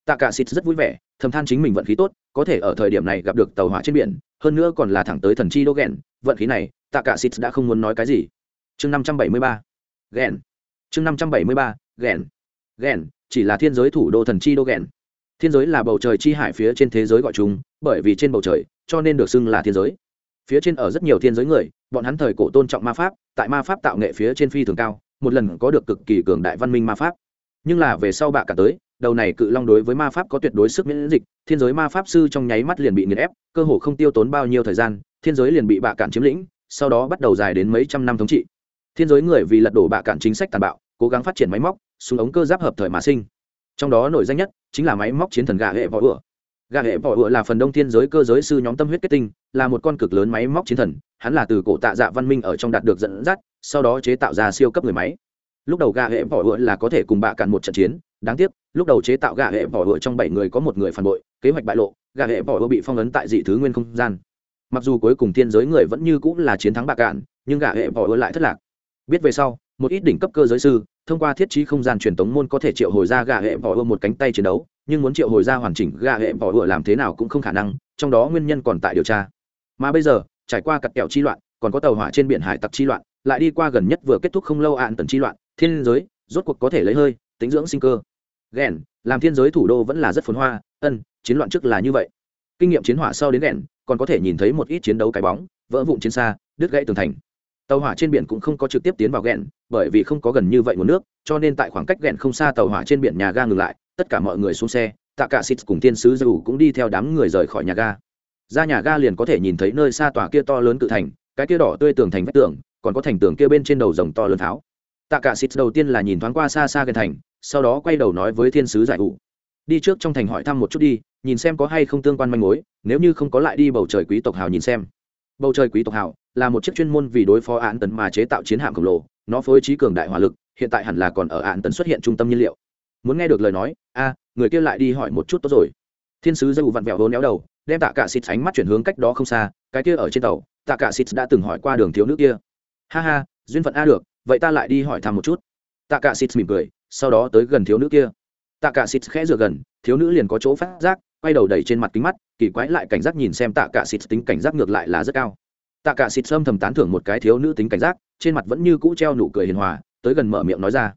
Tạ cả xịt rất vui vẻ, thầm than chính mình vận khí tốt, có thể ở thời điểm này gặp được tàu hỏa trên biển, hơn nữa còn là thẳng tới thần chi đô ghẹn, vận khí này, tạ cả xịt đã không muốn nói cái gì. Chương năm trăm bảy mươi ba. Ghẹn. Chương năm trăm bảy mươi ba. Ghẹn. Ghẹn, chỉ là thiên giới thủ đô thần chi đô ghẹn thiên giới là bầu trời chi hải phía trên thế giới gọi chúng, bởi vì trên bầu trời, cho nên được xưng là thiên giới. Phía trên ở rất nhiều thiên giới người, bọn hắn thời cổ tôn trọng ma pháp, tại ma pháp tạo nghệ phía trên phi thường cao, một lần có được cực kỳ cường đại văn minh ma pháp. Nhưng là về sau bạ cả tới, đầu này cự long đối với ma pháp có tuyệt đối sức miễn dịch, thiên giới ma pháp sư trong nháy mắt liền bị nghiền ép, cơ hồ không tiêu tốn bao nhiêu thời gian, thiên giới liền bị bạ cản chiếm lĩnh, sau đó bắt đầu dài đến mấy trăm năm thống trị. Thiên giới người vì lật đổ bạ cản chính sách tàn bạo, cố gắng phát triển máy móc, súng ống cơ giáp hợp thời mà sinh. Trong đó nổi danh nhất chính là máy móc chiến thần gà hệ vỏ ựa. Gà hệ vỏ ựa là phần đông thiên giới cơ giới sư nhóm tâm huyết kết tinh, là một con cực lớn máy móc chiến thần, hắn là từ cổ tạ dạ văn minh ở trong đạt được dẫn dắt, sau đó chế tạo ra siêu cấp người máy. Lúc đầu gà hệ vỏ ựa là có thể cùng bạ cản một trận chiến, đáng tiếc, lúc đầu chế tạo gà hệ vỏ ựa trong bảy người có một người phản bội, kế hoạch bại lộ, gà hệ vỏ ựa bị phong ấn tại dị thứ nguyên không gian. Mặc dù cuối cùng thiên giới người vẫn như cũng là chiến thắng bạ cản nhưng gà hệ vỏ ựa lại thất lạc. Biết về sau, một ít đỉnh cấp cơ giới sư thông qua thiết trí không gian truyền tống môn có thể triệu hồi ra gà hệ bỏ ưa một cánh tay chiến đấu, nhưng muốn triệu hồi ra hoàn chỉnh gà hệ bỏ ưa làm thế nào cũng không khả năng, trong đó nguyên nhân còn tại điều tra. Mà bây giờ, trải qua cặp kẹo chi loạn, còn có tàu hỏa trên biển hải tặc chi loạn, lại đi qua gần nhất vừa kết thúc không lâu ạn tần chi loạn, thiên giới, rốt cuộc có thể lấy hơi, tính dưỡng sinh cơ. Ghèn làm thiên giới thủ đô vẫn là rất phồn hoa, ân, chiến loạn trước là như vậy. Kinh nghiệm chiến hỏa sau đến ghèn còn có thể nhìn thấy một ít chiến đấu cái bóng, vỡ vụn chiến xa, đứt gãy tường thành tàu hỏa trên biển cũng không có trực tiếp tiến vào ghẹn, bởi vì không có gần như vậy nguồn nước, cho nên tại khoảng cách ghẹn không xa tàu hỏa trên biển nhà ga ngừng lại, tất cả mọi người xuống xe, tạ cả xịt cùng Thiên sứ dù cũng đi theo đám người rời khỏi nhà ga. Ra nhà ga liền có thể nhìn thấy nơi xa tòa kia to lớn cự thành, cái kia đỏ tươi tường thành vách tường, còn có thành tường kia bên trên đầu rồng to lớn tháo. Tạ cả xịt đầu tiên là nhìn thoáng qua xa xa gần thành, sau đó quay đầu nói với thiên sứ giải ủ. Đi trước trong thành hỏi thăm một chút đi, nhìn xem có hay không tương quan manh mối, nếu như không có lại đi bầu trời quý tộc hào nhìn xem bầu trời quý tộc hào, là một chiếc chuyên môn vì đối phó án tấn mà chế tạo chiến hạm khổng lồ, nó phối trí cường đại hỏa lực, hiện tại hẳn là còn ở án tấn xuất hiện trung tâm nhiên liệu. Muốn nghe được lời nói, a, người kia lại đi hỏi một chút tốt rồi. Thiên sứ dâu vặn vẹo hôn éo đầu, đem tạ cả xịt ánh mắt chuyển hướng cách đó không xa, cái kia ở trên tàu, tạ cả xịt đã từng hỏi qua đường thiếu nữ kia. Ha ha, duyên phận a được, vậy ta lại đi hỏi thăm một chút. Tạ cả xịt mỉm cười, sau đó tới gần thiếu nữ kia. Tạ cả xịt khẽ dựa gần, thiếu nữ liền có chỗ phát giác, quay đầu đẩy trên mặt kính mắt kỳ quái lại cảnh giác nhìn xem tạ cả xịt tính cảnh giác ngược lại là rất cao. Tạ cả xịt sâm thầm tán thưởng một cái thiếu nữ tính cảnh giác, trên mặt vẫn như cũ treo nụ cười hiền hòa, tới gần mở miệng nói ra.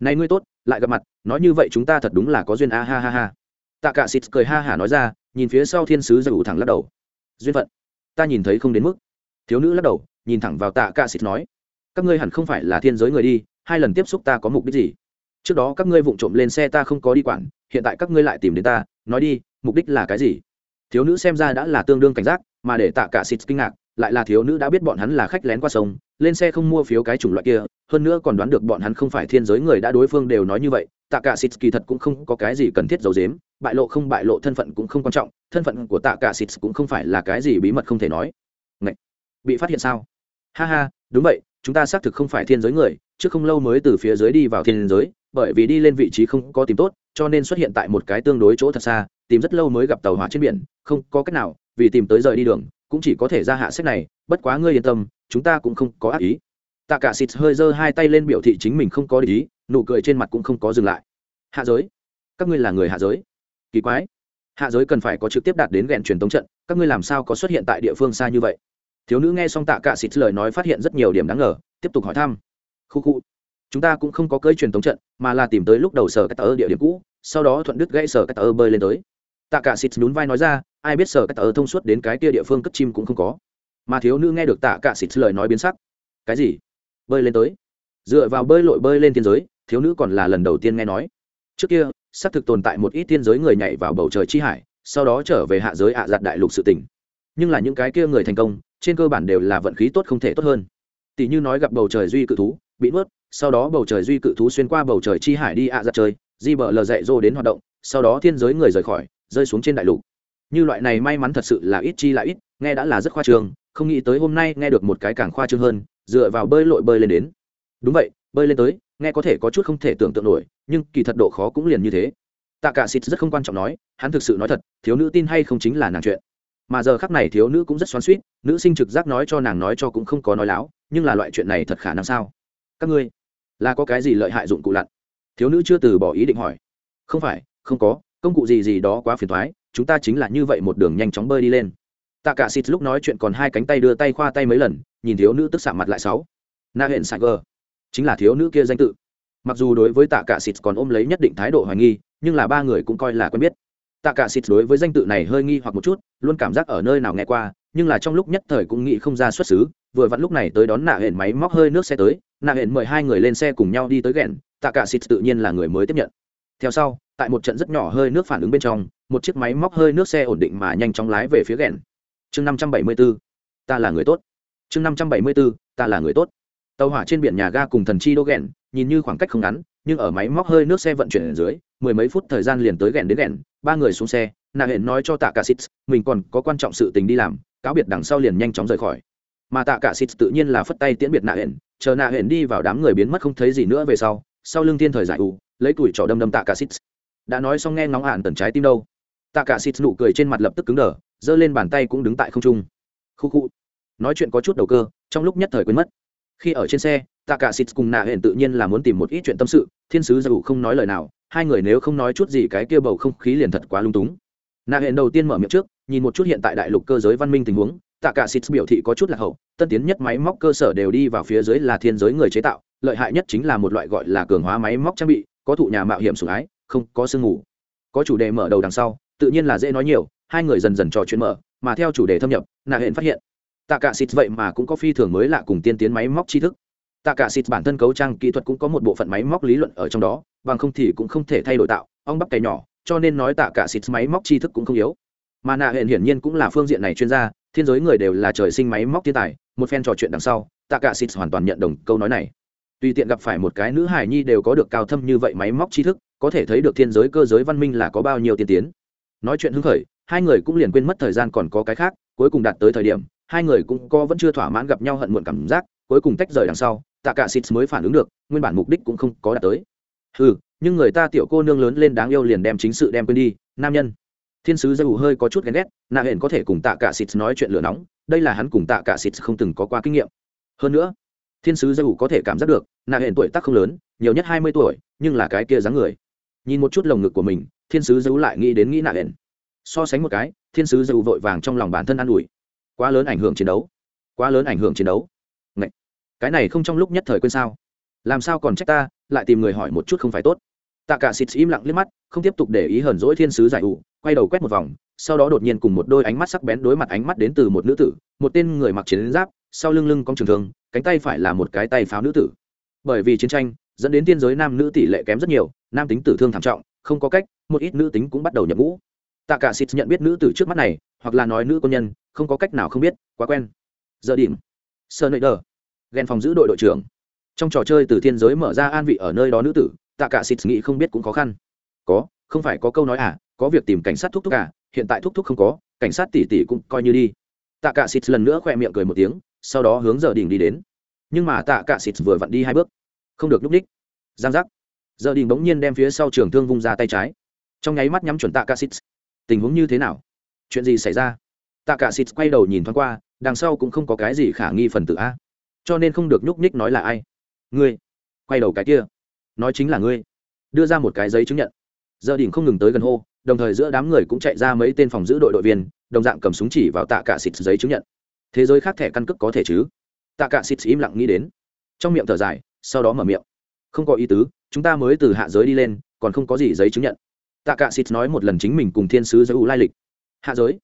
Này ngươi tốt, lại gặp mặt, nói như vậy chúng ta thật đúng là có duyên a, ha ha ha. Tạ cả xịt cười ha hả nói ra, nhìn phía sau thiên sứ giơ ủ thẳng lắc đầu. Duyên phận, ta nhìn thấy không đến mức. Thiếu nữ lắc đầu, nhìn thẳng vào tạ cả xịt nói. Các ngươi hẳn không phải là thiên giới người đi, hai lần tiếp xúc ta có mục đích gì? Trước đó các ngươi vụng trộm lên xe ta không có đi quản, hiện tại các ngươi lại tìm đến ta, nói đi, mục đích là cái gì? Thiếu nữ xem ra đã là tương đương cảnh giác, mà để tạ cả xịt kinh ngạc, lại là thiếu nữ đã biết bọn hắn là khách lén qua sông, lên xe không mua phiếu cái chủng loại kia, hơn nữa còn đoán được bọn hắn không phải thiên giới người đã đối phương đều nói như vậy, tạ cả xịt kỳ thật cũng không có cái gì cần thiết giấu giếm, bại lộ không bại lộ thân phận cũng không quan trọng, thân phận của tạ cả xịt cũng không phải là cái gì bí mật không thể nói Ngậy! bị phát hiện sao ha ha, đúng vậy, chúng ta xác thực không phải thiên giới người, chứ không lâu mới từ phía dưới đi vào thiên giới, bởi vì đi lên vị trí không có tìm tốt, cho nên xuất hiện tại một cái tương đối chỗ thật xa tìm rất lâu mới gặp tàu hỏa trên biển, không có cách nào, vì tìm tới rời đi đường, cũng chỉ có thể ra hạ sách này, bất quá ngươi yên tâm, chúng ta cũng không có ác ý. Tạ cả xịt hơi giơ hai tay lên biểu thị chính mình không có ý, nụ cười trên mặt cũng không có dừng lại. Hạ giới? Các ngươi là người hạ giới? Kỳ quái. Hạ giới cần phải có trực tiếp đạt đến ghẹn truyền tống trận, các ngươi làm sao có xuất hiện tại địa phương xa như vậy? Thiếu nữ nghe xong tạ cả xịt lời nói phát hiện rất nhiều điểm đáng ngờ, tiếp tục hỏi thăm. Khu khu. Chúng ta cũng không có cơi truyền tống trận, mà là tìm tới lúc đầu sở cách tờ địa điểm cũ, sau đó thuận đứt gãy sở cách tờ bơi lên tới tạ cả xịt nhún vai nói ra, ai biết sở cách tờ thông suốt đến cái kia địa phương cất chim cũng không có. Mà thiếu nữ nghe được tạ cả xịt lời nói biến sắc. Cái gì? Bơi lên tới. Dựa vào bơi lội bơi lên thiên giới, thiếu nữ còn là lần đầu tiên nghe nói. Trước kia, xác thực tồn tại một ít thiên giới người nhảy vào bầu trời chi hải, sau đó trở về hạ giới ạ giặt đại lục sự tỉnh nhưng là những cái kia người thành công, trên cơ bản đều là vận khí tốt không thể tốt hơn. Tỷ như nói gặp bầu trời duy cự thú, bị nuốt, sau đó bầu trời duy cự thú xuyên qua bầu trời chi hải đi ạ giặt chơi, di bờ lờ dạy dô đến hoạt động, sau đó thiên giới người rời khỏi rơi xuống trên đại lục. Như loại này may mắn thật sự là ít chi là ít, nghe đã là rất khoa trương, không nghĩ tới hôm nay nghe được một cái càng khoa trương hơn, dựa vào bơi lội bơi lên đến. Đúng vậy, bơi lên tới, nghe có thể có chút không thể tưởng tượng nổi, nhưng kỳ thật độ khó cũng liền như thế. Tạ cả xịt rất không quan trọng nói, hắn thực sự nói thật, thiếu nữ tin hay không chính là nàng chuyện. Mà giờ khắc này thiếu nữ cũng rất xoắn suýt nữ sinh trực giác nói cho nàng nói cho cũng không có nói láo, nhưng là loại chuyện này thật khả năng sao? Các ngươi, là có cái gì lợi hại dụng cụ lặn? Thiếu nữ chưa từ bỏ ý định hỏi. Không phải, không có công cụ gì gì đó quá phiền thoái, chúng ta chính là như vậy một đường nhanh chóng bơi đi lên. Tạ cả xịt lúc nói chuyện còn hai cánh tay đưa tay khoa tay mấy lần, nhìn thiếu nữ tức xạ mặt lại sáu. Na hẹn sài gờ. Chính là thiếu nữ kia danh tự. Mặc dù đối với tạ cả xịt còn ôm lấy nhất định thái độ hoài nghi, nhưng là ba người cũng coi là quen biết. Tạ cả xịt đối với danh tự này hơi nghi hoặc một chút, luôn cảm giác ở nơi nào nghe qua, nhưng là trong lúc nhất thời cũng nghĩ không ra xuất xứ, vừa vặn lúc này tới đón nạ hẹn máy móc hơi nước xe tới nạ hẹn mời hai người lên xe cùng nhau đi tới ghẹn tạ cả xịt tự nhiên là người mới tiếp nhận theo sau, tại một trận rất nhỏ hơi nước phản ứng bên trong, một chiếc máy móc hơi nước xe ổn định mà nhanh chóng lái về phía ghẹn. Chương năm trăm bảy mươi 574 ta là người tốt. Chương năm trăm bảy mươi 574 ta là người tốt. Tàu hỏa trên biển nhà ga cùng thần chi đô ghẹn, nhìn như khoảng cách không ngắn, nhưng ở máy móc hơi nước xe vận chuyển ở dưới, mười mấy phút thời gian liền tới ghẹn đến ghẹn, ba người xuống xe nạ hẹn nói cho tạ cả xít mình còn có quan trọng sự tình đi làm, cáo biệt đằng sau liền nhanh chóng rời khỏi. Mà tạ cả xít tự nhiên là phất tay tiễn biệt nạ hẹn chờ nạ hẹn đi vào đám người biến mất không thấy gì nữa về sau sau lưng thiên thời giải ủ lấy tuổi trỏ đâm đâm tạ cả xít. Đã nói xong nghe ngóng ạn tần trái tim đâu. Tạ cả xít nụ cười trên mặt lập tức cứng đờ, giơ lên bàn tay cũng đứng tại không trung. Khu khu. Nói chuyện có chút đầu cơ, trong lúc nhất thời quên mất. Khi ở trên xe, tạ cả xít cùng nạ hẹn tự nhiên là muốn tìm một ít chuyện tâm sự, thiên sứ dù không nói lời nào, hai người nếu không nói chút gì cái kia bầu không khí liền thật quá lung túng. Nạ hẹn đầu tiên mở miệng trước, nhìn một chút hiện tại đại lục cơ giới văn minh tình huống, tạ cả xít biểu thị có chút là hậu, tân tiến nhất máy móc cơ sở đều đi vào phía dưới là thiên giới người chế tạo, lợi hại nhất chính là một loại gọi là cường hóa máy móc trang bị có thụ nhà mạo hiểm sủng ái, không có sương ngủ có chủ đề mở đầu đằng sau, tự nhiên là dễ nói nhiều, hai người dần dần trò chuyện mở, mà theo chủ đề thâm nhập, nạ hẹn phát hiện tạ cả xịt vậy mà cũng có phi thường mới lạ cùng tiên tiến máy móc tri thức. Tạ cả xịt bản thân cấu trang kỹ thuật cũng có một bộ phận máy móc lý luận ở trong đó, bằng không thì cũng không thể thay đổi tạo, ong bắp cày nhỏ, cho nên nói tạ cả xịt máy móc tri thức cũng không yếu. Mà nạ hẹn hiển nhiên cũng là phương diện này chuyên gia, thiên giới người đều là trời sinh máy móc thiên tài, một phen trò chuyện đằng sau tạ cả xịt hoàn toàn nhận đồng câu nói này tùy tiện gặp phải một cái nữ hải nhi đều có được cao thâm như vậy máy móc tri thức, có thể thấy được thiên giới cơ giới văn minh là có bao nhiêu tiên tiến. Nói chuyện hứng khởi, hai người cũng liền quên mất thời gian còn có cái khác, cuối cùng đạt tới thời điểm, hai người cũng có vẫn chưa thỏa mãn gặp nhau hận muộn cảm giác, cuối cùng tách rời đằng sau, tạ cả xịt mới phản ứng được, nguyên bản mục đích cũng không có đạt tới. Ừ nhưng người ta tiểu cô nương lớn lên đáng yêu liền đem chính sự đem quên đi, nam nhân. Thiên sứ dâu hơi có chút ghen ghét, nạ hển có thể cùng tạ cả xịt nói chuyện lửa nóng, đây là hắn cùng tạ cả xịt không từng có qua kinh nghiệm. Hơn nữa thiên sứ dâu có thể cảm giác được, nạ hẹn tuổi tác không lớn, nhiều nhất hai mươi tuổi, nhưng là cái kia dáng người. Nhìn một chút lồng ngực của mình, thiên sứ dâu lại nghĩ đến nghĩ nạ hẹn. So sánh một cái, thiên sứ dâu vội vàng trong lòng bản thân an ủi. Quá lớn ảnh hưởng chiến đấu. Quá lớn ảnh hưởng chiến đấu. Ngậy! cái này không trong lúc nhất thời quên sao? Làm sao còn trách ta, lại tìm người hỏi một chút không phải tốt. Tạ cả xịt im lặng liếc mắt, không tiếp tục để ý hờn dỗi thiên sứ giải ủ, quay đầu quét một vòng, sau đó đột nhiên cùng một đôi ánh mắt sắc bén đối mặt ánh mắt đến từ một nữ tử, một tên người mặc chiến giáp sau lưng lưng cong trường thương, cánh tay phải là một cái tay pháo nữ tử. Bởi vì chiến tranh, dẫn đến tiên giới nam nữ tỷ lệ kém rất nhiều, nam tính tử thương thảm trọng, không có cách, một ít nữ tính cũng bắt đầu nhập ngũ. Tạ cả xịt nhận biết nữ tử trước mắt này, hoặc là nói nữ quân nhân, không có cách nào không biết, quá quen. Giờ điểm. Sơ nơi đờ ghen phòng giữ đội đội trưởng. Trong trò chơi từ thiên giới mở ra an vị ở nơi đó nữ tử, tạ cả xịt nghĩ không biết cũng khó khăn. Có, không phải có câu nói à có việc tìm cảnh sát thúc thúc à hiện tại thúc thúc không có, cảnh sát tỷ tỷ cũng coi như đi. Tạ cả xịt lần nữa khoe miệng cười một tiếng sau đó hướng giờ đỉnh đi đến. Nhưng mà tạ cả xịt vừa vặn đi hai bước. Không được lúc đích. Giang giác. Giờ đỉnh bỗng nhiên đem phía sau trường thương vung ra tay trái. Trong nháy mắt nhắm chuẩn tạ cả xịt. Tình huống như thế nào? Chuyện gì xảy ra? Tạ cả xịt quay đầu nhìn thoáng qua, đằng sau cũng không có cái gì khả nghi phần tử a. Cho nên không được nhúc nhích nói là ai? Ngươi. Quay đầu cái kia. Nói chính là ngươi. Đưa ra một cái giấy chứng nhận. Giờ đỉnh không ngừng tới gần hô, đồng thời giữa đám người cũng chạy ra mấy tên phòng giữ đội đội viên, đồng dạng cầm súng chỉ vào tạ cả xịt giấy chứng nhận thế giới khác thẻ căn cước có thể chứ? Tạ cả xịt im lặng nghĩ đến. Trong miệng thở dài, sau đó mở miệng. Không có ý tứ, chúng ta mới từ hạ giới đi lên, còn không có gì giấy chứng nhận. Tạ cả xịt nói một lần chính mình cùng thiên sứ giới u lai lịch. Hạ giới?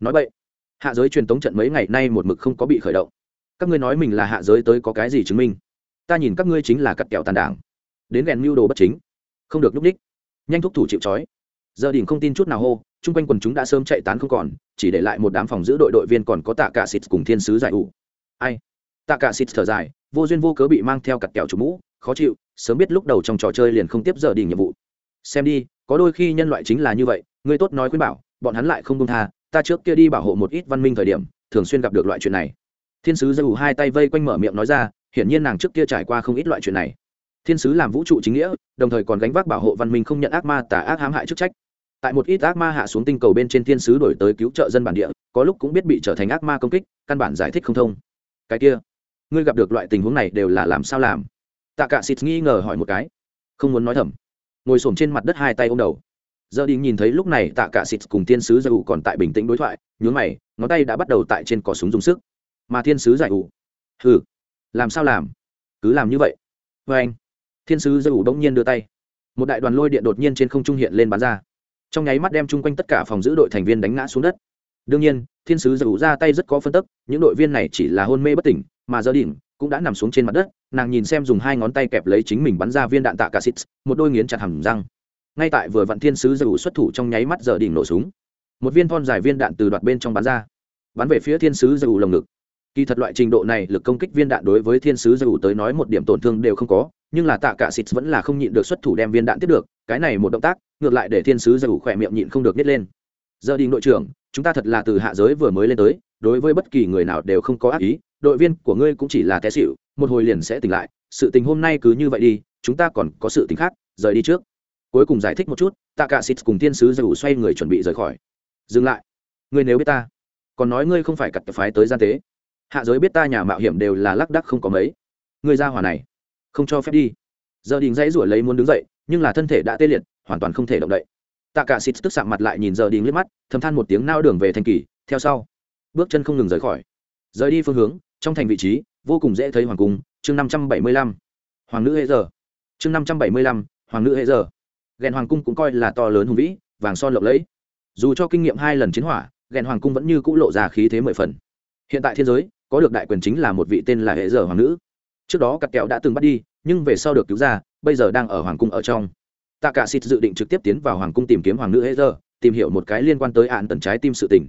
Nói vậy hạ giới truyền tống trận mấy ngày nay một mực không có bị khởi động. Các ngươi nói mình là hạ giới tới có cái gì chứng minh? Ta nhìn các ngươi chính là cặp kẹo tàn đảng. Đến ghen mưu đồ bất chính. Không được núp đích nhanh thúc thủ chịu trói. Giờ đình không tin chút nào hô chung quanh quần chúng đã sớm chạy tán không còn, chỉ để lại một đám phòng giữ đội đội viên còn có tạ cả xịt cùng thiên sứ giải ủ. Ai? Tạ cả xịt thở dài, vô duyên vô cớ bị mang theo cặp kẹo chủ mũ, khó chịu, sớm biết lúc đầu trong trò chơi liền không tiếp giờ đình nhiệm vụ. Xem đi, có đôi khi nhân loại chính là như vậy, người tốt nói khuyên bảo, bọn hắn lại không công tha, ta trước kia đi bảo hộ một ít văn minh thời điểm, thường xuyên gặp được loại chuyện này. Thiên sứ giải ủ hai tay vây quanh mở miệng nói ra, hiển nhiên nàng trước kia trải qua không ít loại chuyện này. Thiên sứ làm vũ trụ chính nghĩa, đồng thời còn gánh vác bảo hộ văn minh không nhận ác ma tà ác hãm hại chức trách tại một ít ác ma hạ xuống tinh cầu bên trên thiên sứ đổi tới cứu trợ dân bản địa, có lúc cũng biết bị trở thành ác ma công kích, căn bản giải thích không thông. Cái kia, ngươi gặp được loại tình huống này đều là làm sao làm? Tạ cả xịt nghi ngờ hỏi một cái. Không muốn nói thầm. Ngồi xổm trên mặt đất hai tay ôm đầu. Giờ đi nhìn thấy lúc này tạ cả xịt cùng thiên sứ giải ủ còn tại bình tĩnh đối thoại nhún mày, ngón tay đã bắt đầu tại trên cỏ súng dùng sức. Mà thiên sứ giải ủ. Hừ, làm sao làm? Cứ làm như vậy. Vê anh thiên sứ giải ủ đống nhiên đưa tay. Một đại đoàn lôi điện đột nhiên trên không trung hiện lên bắn ra trong nháy mắt đem chung quanh tất cả phòng giữ đội thành viên đánh ngã xuống đất. Đương nhiên, thiên sứ giải ra tay rất có phân tức, những đội viên này chỉ là hôn mê bất tỉnh, mà giờ đỉnh cũng đã nằm xuống trên mặt đất, nàng nhìn xem dùng hai ngón tay kẹp lấy chính mình bắn ra viên đạn tạ cà xít một đôi nghiến chặt hầm răng. Ngay tại vừa vặn thiên sứ giải xuất thủ trong nháy mắt giờ đỉnh nổ súng. Một viên thon dài viên đạn từ đoạt bên trong bắn ra, bắn về phía thiên sứ giải lồng ngực. Kỳ thật loại trình độ này lực công kích viên đạn đối với thiên sứ giải tới nói một điểm tổn thương đều không có, nhưng là tạ cả xịt vẫn là không nhịn được xuất thủ đem viên đạn tiếp được, cái này một động tác ngược lại để thiên sứ giải ủ khỏe miệng nhịn không được nhét lên. Giờ đình đội trưởng, chúng ta thật là từ hạ giới vừa mới lên tới, đối với bất kỳ người nào đều không có ác ý, đội viên của ngươi cũng chỉ là té xịu một hồi liền sẽ tỉnh lại, sự tình hôm nay cứ như vậy đi, chúng ta còn có sự tình khác, rời đi trước. Cuối cùng giải thích một chút tạ cả xịt cùng thiên sứ giải ủ xoay người chuẩn bị rời khỏi. Dừng lại. Ngươi nếu biết ta, còn nói ngươi không phải cặt phái tới gian tế. Hạ giới biết ta nhà mạo hiểm đều là lác đắc không có mấy. Ngươi ra hỏa này, không cho phép đi giờ đình dãy ruổi lấy muốn đứng dậy, nhưng là thân thể đã tê liệt, hoàn toàn không thể động đậy. Tạ cả xịt tức sạm mặt lại nhìn giờ đình liếc mắt, thầm than một tiếng nao đường về thành kỳ, theo sau. Bước chân không ngừng rời khỏi. Rời đi phương hướng, trong thành vị trí, vô cùng dễ thấy hoàng cung, chương năm trăm bảy mươi lăm. Hoàng nữ hệ giờ. Chương năm trăm bảy mươi lăm, hoàng nữ hệ giờ. Ghen hoàng cung cũng coi là to lớn hùng vĩ, vàng son lộng lẫy. Dù cho kinh nghiệm hai lần chiến hỏa, ghen hoàng cung vẫn như cũ lộ ra khí thế mười phần. Hiện tại thiên giới, có được đại quyền chính là một vị tên là hệ giờ hoàng nữ. Trước đó cặp kẹo đã từng bắt đi nhưng về sau được cứu ra, bây giờ đang ở hoàng cung ở trong. Tạ cả xịt dự định trực tiếp tiến vào hoàng cung tìm kiếm hoàng nữ hệ giờ tìm hiểu một cái liên quan tới án tần trái tim sự tình.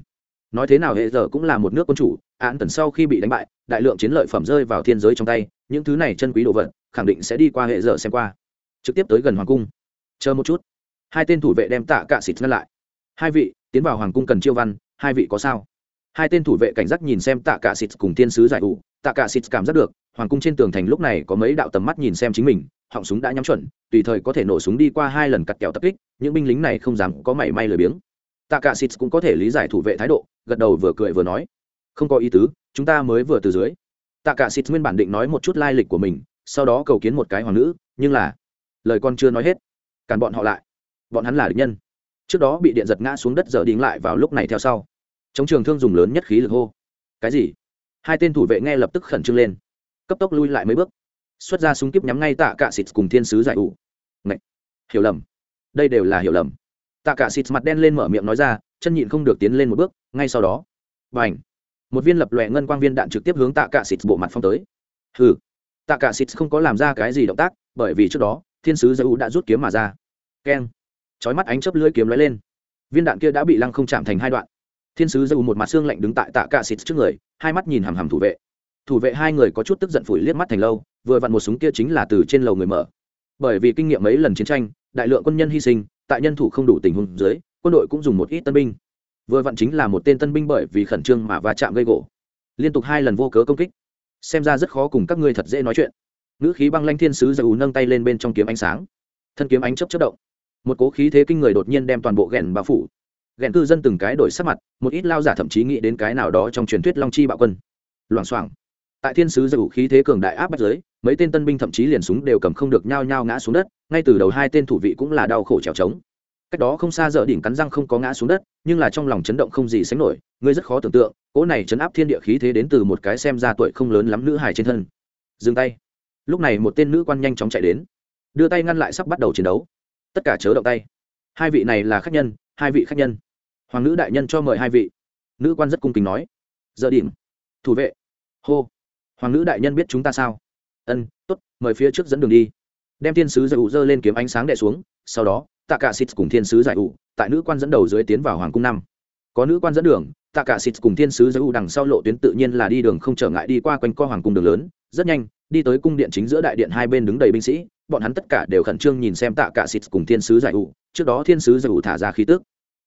Nói thế nào hệ giờ cũng là một nước quân chủ, án tần sau khi bị đánh bại, đại lượng chiến lợi phẩm rơi vào thiên giới trong tay, những thứ này chân quý đồ vật, khẳng định sẽ đi qua hệ giờ xem qua. Trực tiếp tới gần hoàng cung. Chờ một chút. Hai tên thủ vệ đem tạ cả xịt ngăn lại. Hai vị, tiến vào hoàng cung cần chiêu văn, hai vị có sao? Hai tên thủ vệ cảnh giác nhìn xem tạ cả xịt cùng thiên sứ giải ủ, tạ cả xịt cảm giác được hoàng cung trên tường thành lúc này có mấy đạo tầm mắt nhìn xem chính mình, họng súng đã nhắm chuẩn, tùy thời có thể nổ súng đi qua hai lần cặt kẹo tập kích, những binh lính này không dám có mảy may lười biếng. Tạ cả xịt cũng có thể lý giải thủ vệ thái độ, gật đầu vừa cười vừa nói, không có ý tứ, chúng ta mới vừa từ dưới. Tạ cả xịt nguyên bản định nói một chút lai lịch của mình, sau đó cầu kiến một cái hoàng nữ, nhưng là lời con chưa nói hết, cản bọn họ lại. Bọn hắn là địch nhân. Trước đó bị điện giật ngã xuống đất giờ đính lại vào lúc này theo sau. Chống trường thương dùng lớn nhất khí lực hô. Cái gì? Hai tên thủ vệ nghe lập tức khẩn trương lên cấp tốc lui lại mấy bước. Xuất ra súng kíp nhắm ngay tạ cả xịt cùng thiên sứ giải ủ Ngậy! hiểu lầm. Đây đều là hiểu lầm. Tạ cả xịt mặt đen lên mở miệng nói ra, chân nhịn không được tiến lên một bước, ngay sau đó. Và ảnh một viên lập lòe ngân quang viên đạn trực tiếp hướng tạ cả xịt bộ mặt phong tới. Hừ. Tạ cả xịt không có làm ra cái gì động tác, bởi vì trước đó, thiên sứ giải ủ đã rút kiếm mà ra. Keng. Chói mắt ánh chớp lưỡi kiếm lóe lên. Viên đạn kia đã bị lăng không chạm thành hai đoạn. Thiên sứ giải ủ một mặt xương lạnh đứng tại tạ cạ xịt trước người, hai mắt nhìn hằm hằm thủ vệ thủ vệ hai người có chút tức giận phủi liếc mắt thành lâu, vừa vặn một súng kia chính là từ trên lầu người mở. Bởi vì kinh nghiệm mấy lần chiến tranh, đại lượng quân nhân hy sinh, tại nhân thủ không đủ tình huống dưới, quân đội cũng dùng một ít tân binh. Vừa vặn chính là một tên tân binh bởi vì khẩn trương mà va chạm gây gỗ. Liên tục hai lần vô cớ công kích. Xem ra rất khó cùng các ngươi thật dễ nói chuyện. Nữ khí băng lanh thiên sứ dầu nâng tay lên bên trong kiếm ánh sáng. Thân kiếm ánh chấp chất động. Một cố khí thế kinh người đột nhiên đem toàn bộ ghẻn bao phủ. Ghẻn cư dân từng cái đổi sắc mặt, một ít lao giả thậm chí nghĩ đến cái nào đó trong truyền thuyết long chi bạo quân. Loảng xoảng tại thiên sứ dầu khí thế cường đại áp bắt giới mấy tên tân binh thậm chí liền súng đều cầm không được nhao nhao ngã xuống đất ngay từ đầu hai tên thủ vị cũng là đau khổ trèo trống. Cách đó không xa dở đỉnh cắn răng không có ngã xuống đất nhưng là trong lòng chấn động không gì sánh nổi ngươi rất khó tưởng tượng cỗ này chấn áp thiên địa khí thế đến từ một cái xem ra tuổi không lớn lắm nữ hài trên thân. Dừng tay. Lúc này một tên nữ quan nhanh chóng chạy đến đưa tay ngăn lại sắp bắt đầu chiến đấu. Tất cả chớ động tay. Hai vị này là khách nhân hai vị khách nhân. Hoàng nữ đại nhân cho mời hai vị. Nữ quan rất cung kính nói. Giờ đỉnh, thủ vệ. Hô hoàng nữ đại nhân biết chúng ta sao? Ân t ố t mời phía trước dẫn đường đi. Đem thiên sứ giải ủ dơ lên kiếm ánh sáng đè xuống, sau đó tạ cả xịt cùng thiên sứ giải ủ tại nữ quan dẫn đầu dưới tiến vào hoàng cung năm. Có nữ quan dẫn đường tạ cả xịt cùng thiên sứ giải ủ đằng sau lộ tuyến tự nhiên là đi đường không trở ngại đi qua quanh co hoàng cung đường lớn, rất nhanh, đi tới cung điện chính giữa đại điện hai bên đứng đầy binh sĩ, bọn hắn tất cả đều khẩn trương nhìn xem tạ cả xịt cùng thiên sứ giải ủ trước đó thiên sứ giải ủ thả ra khí tước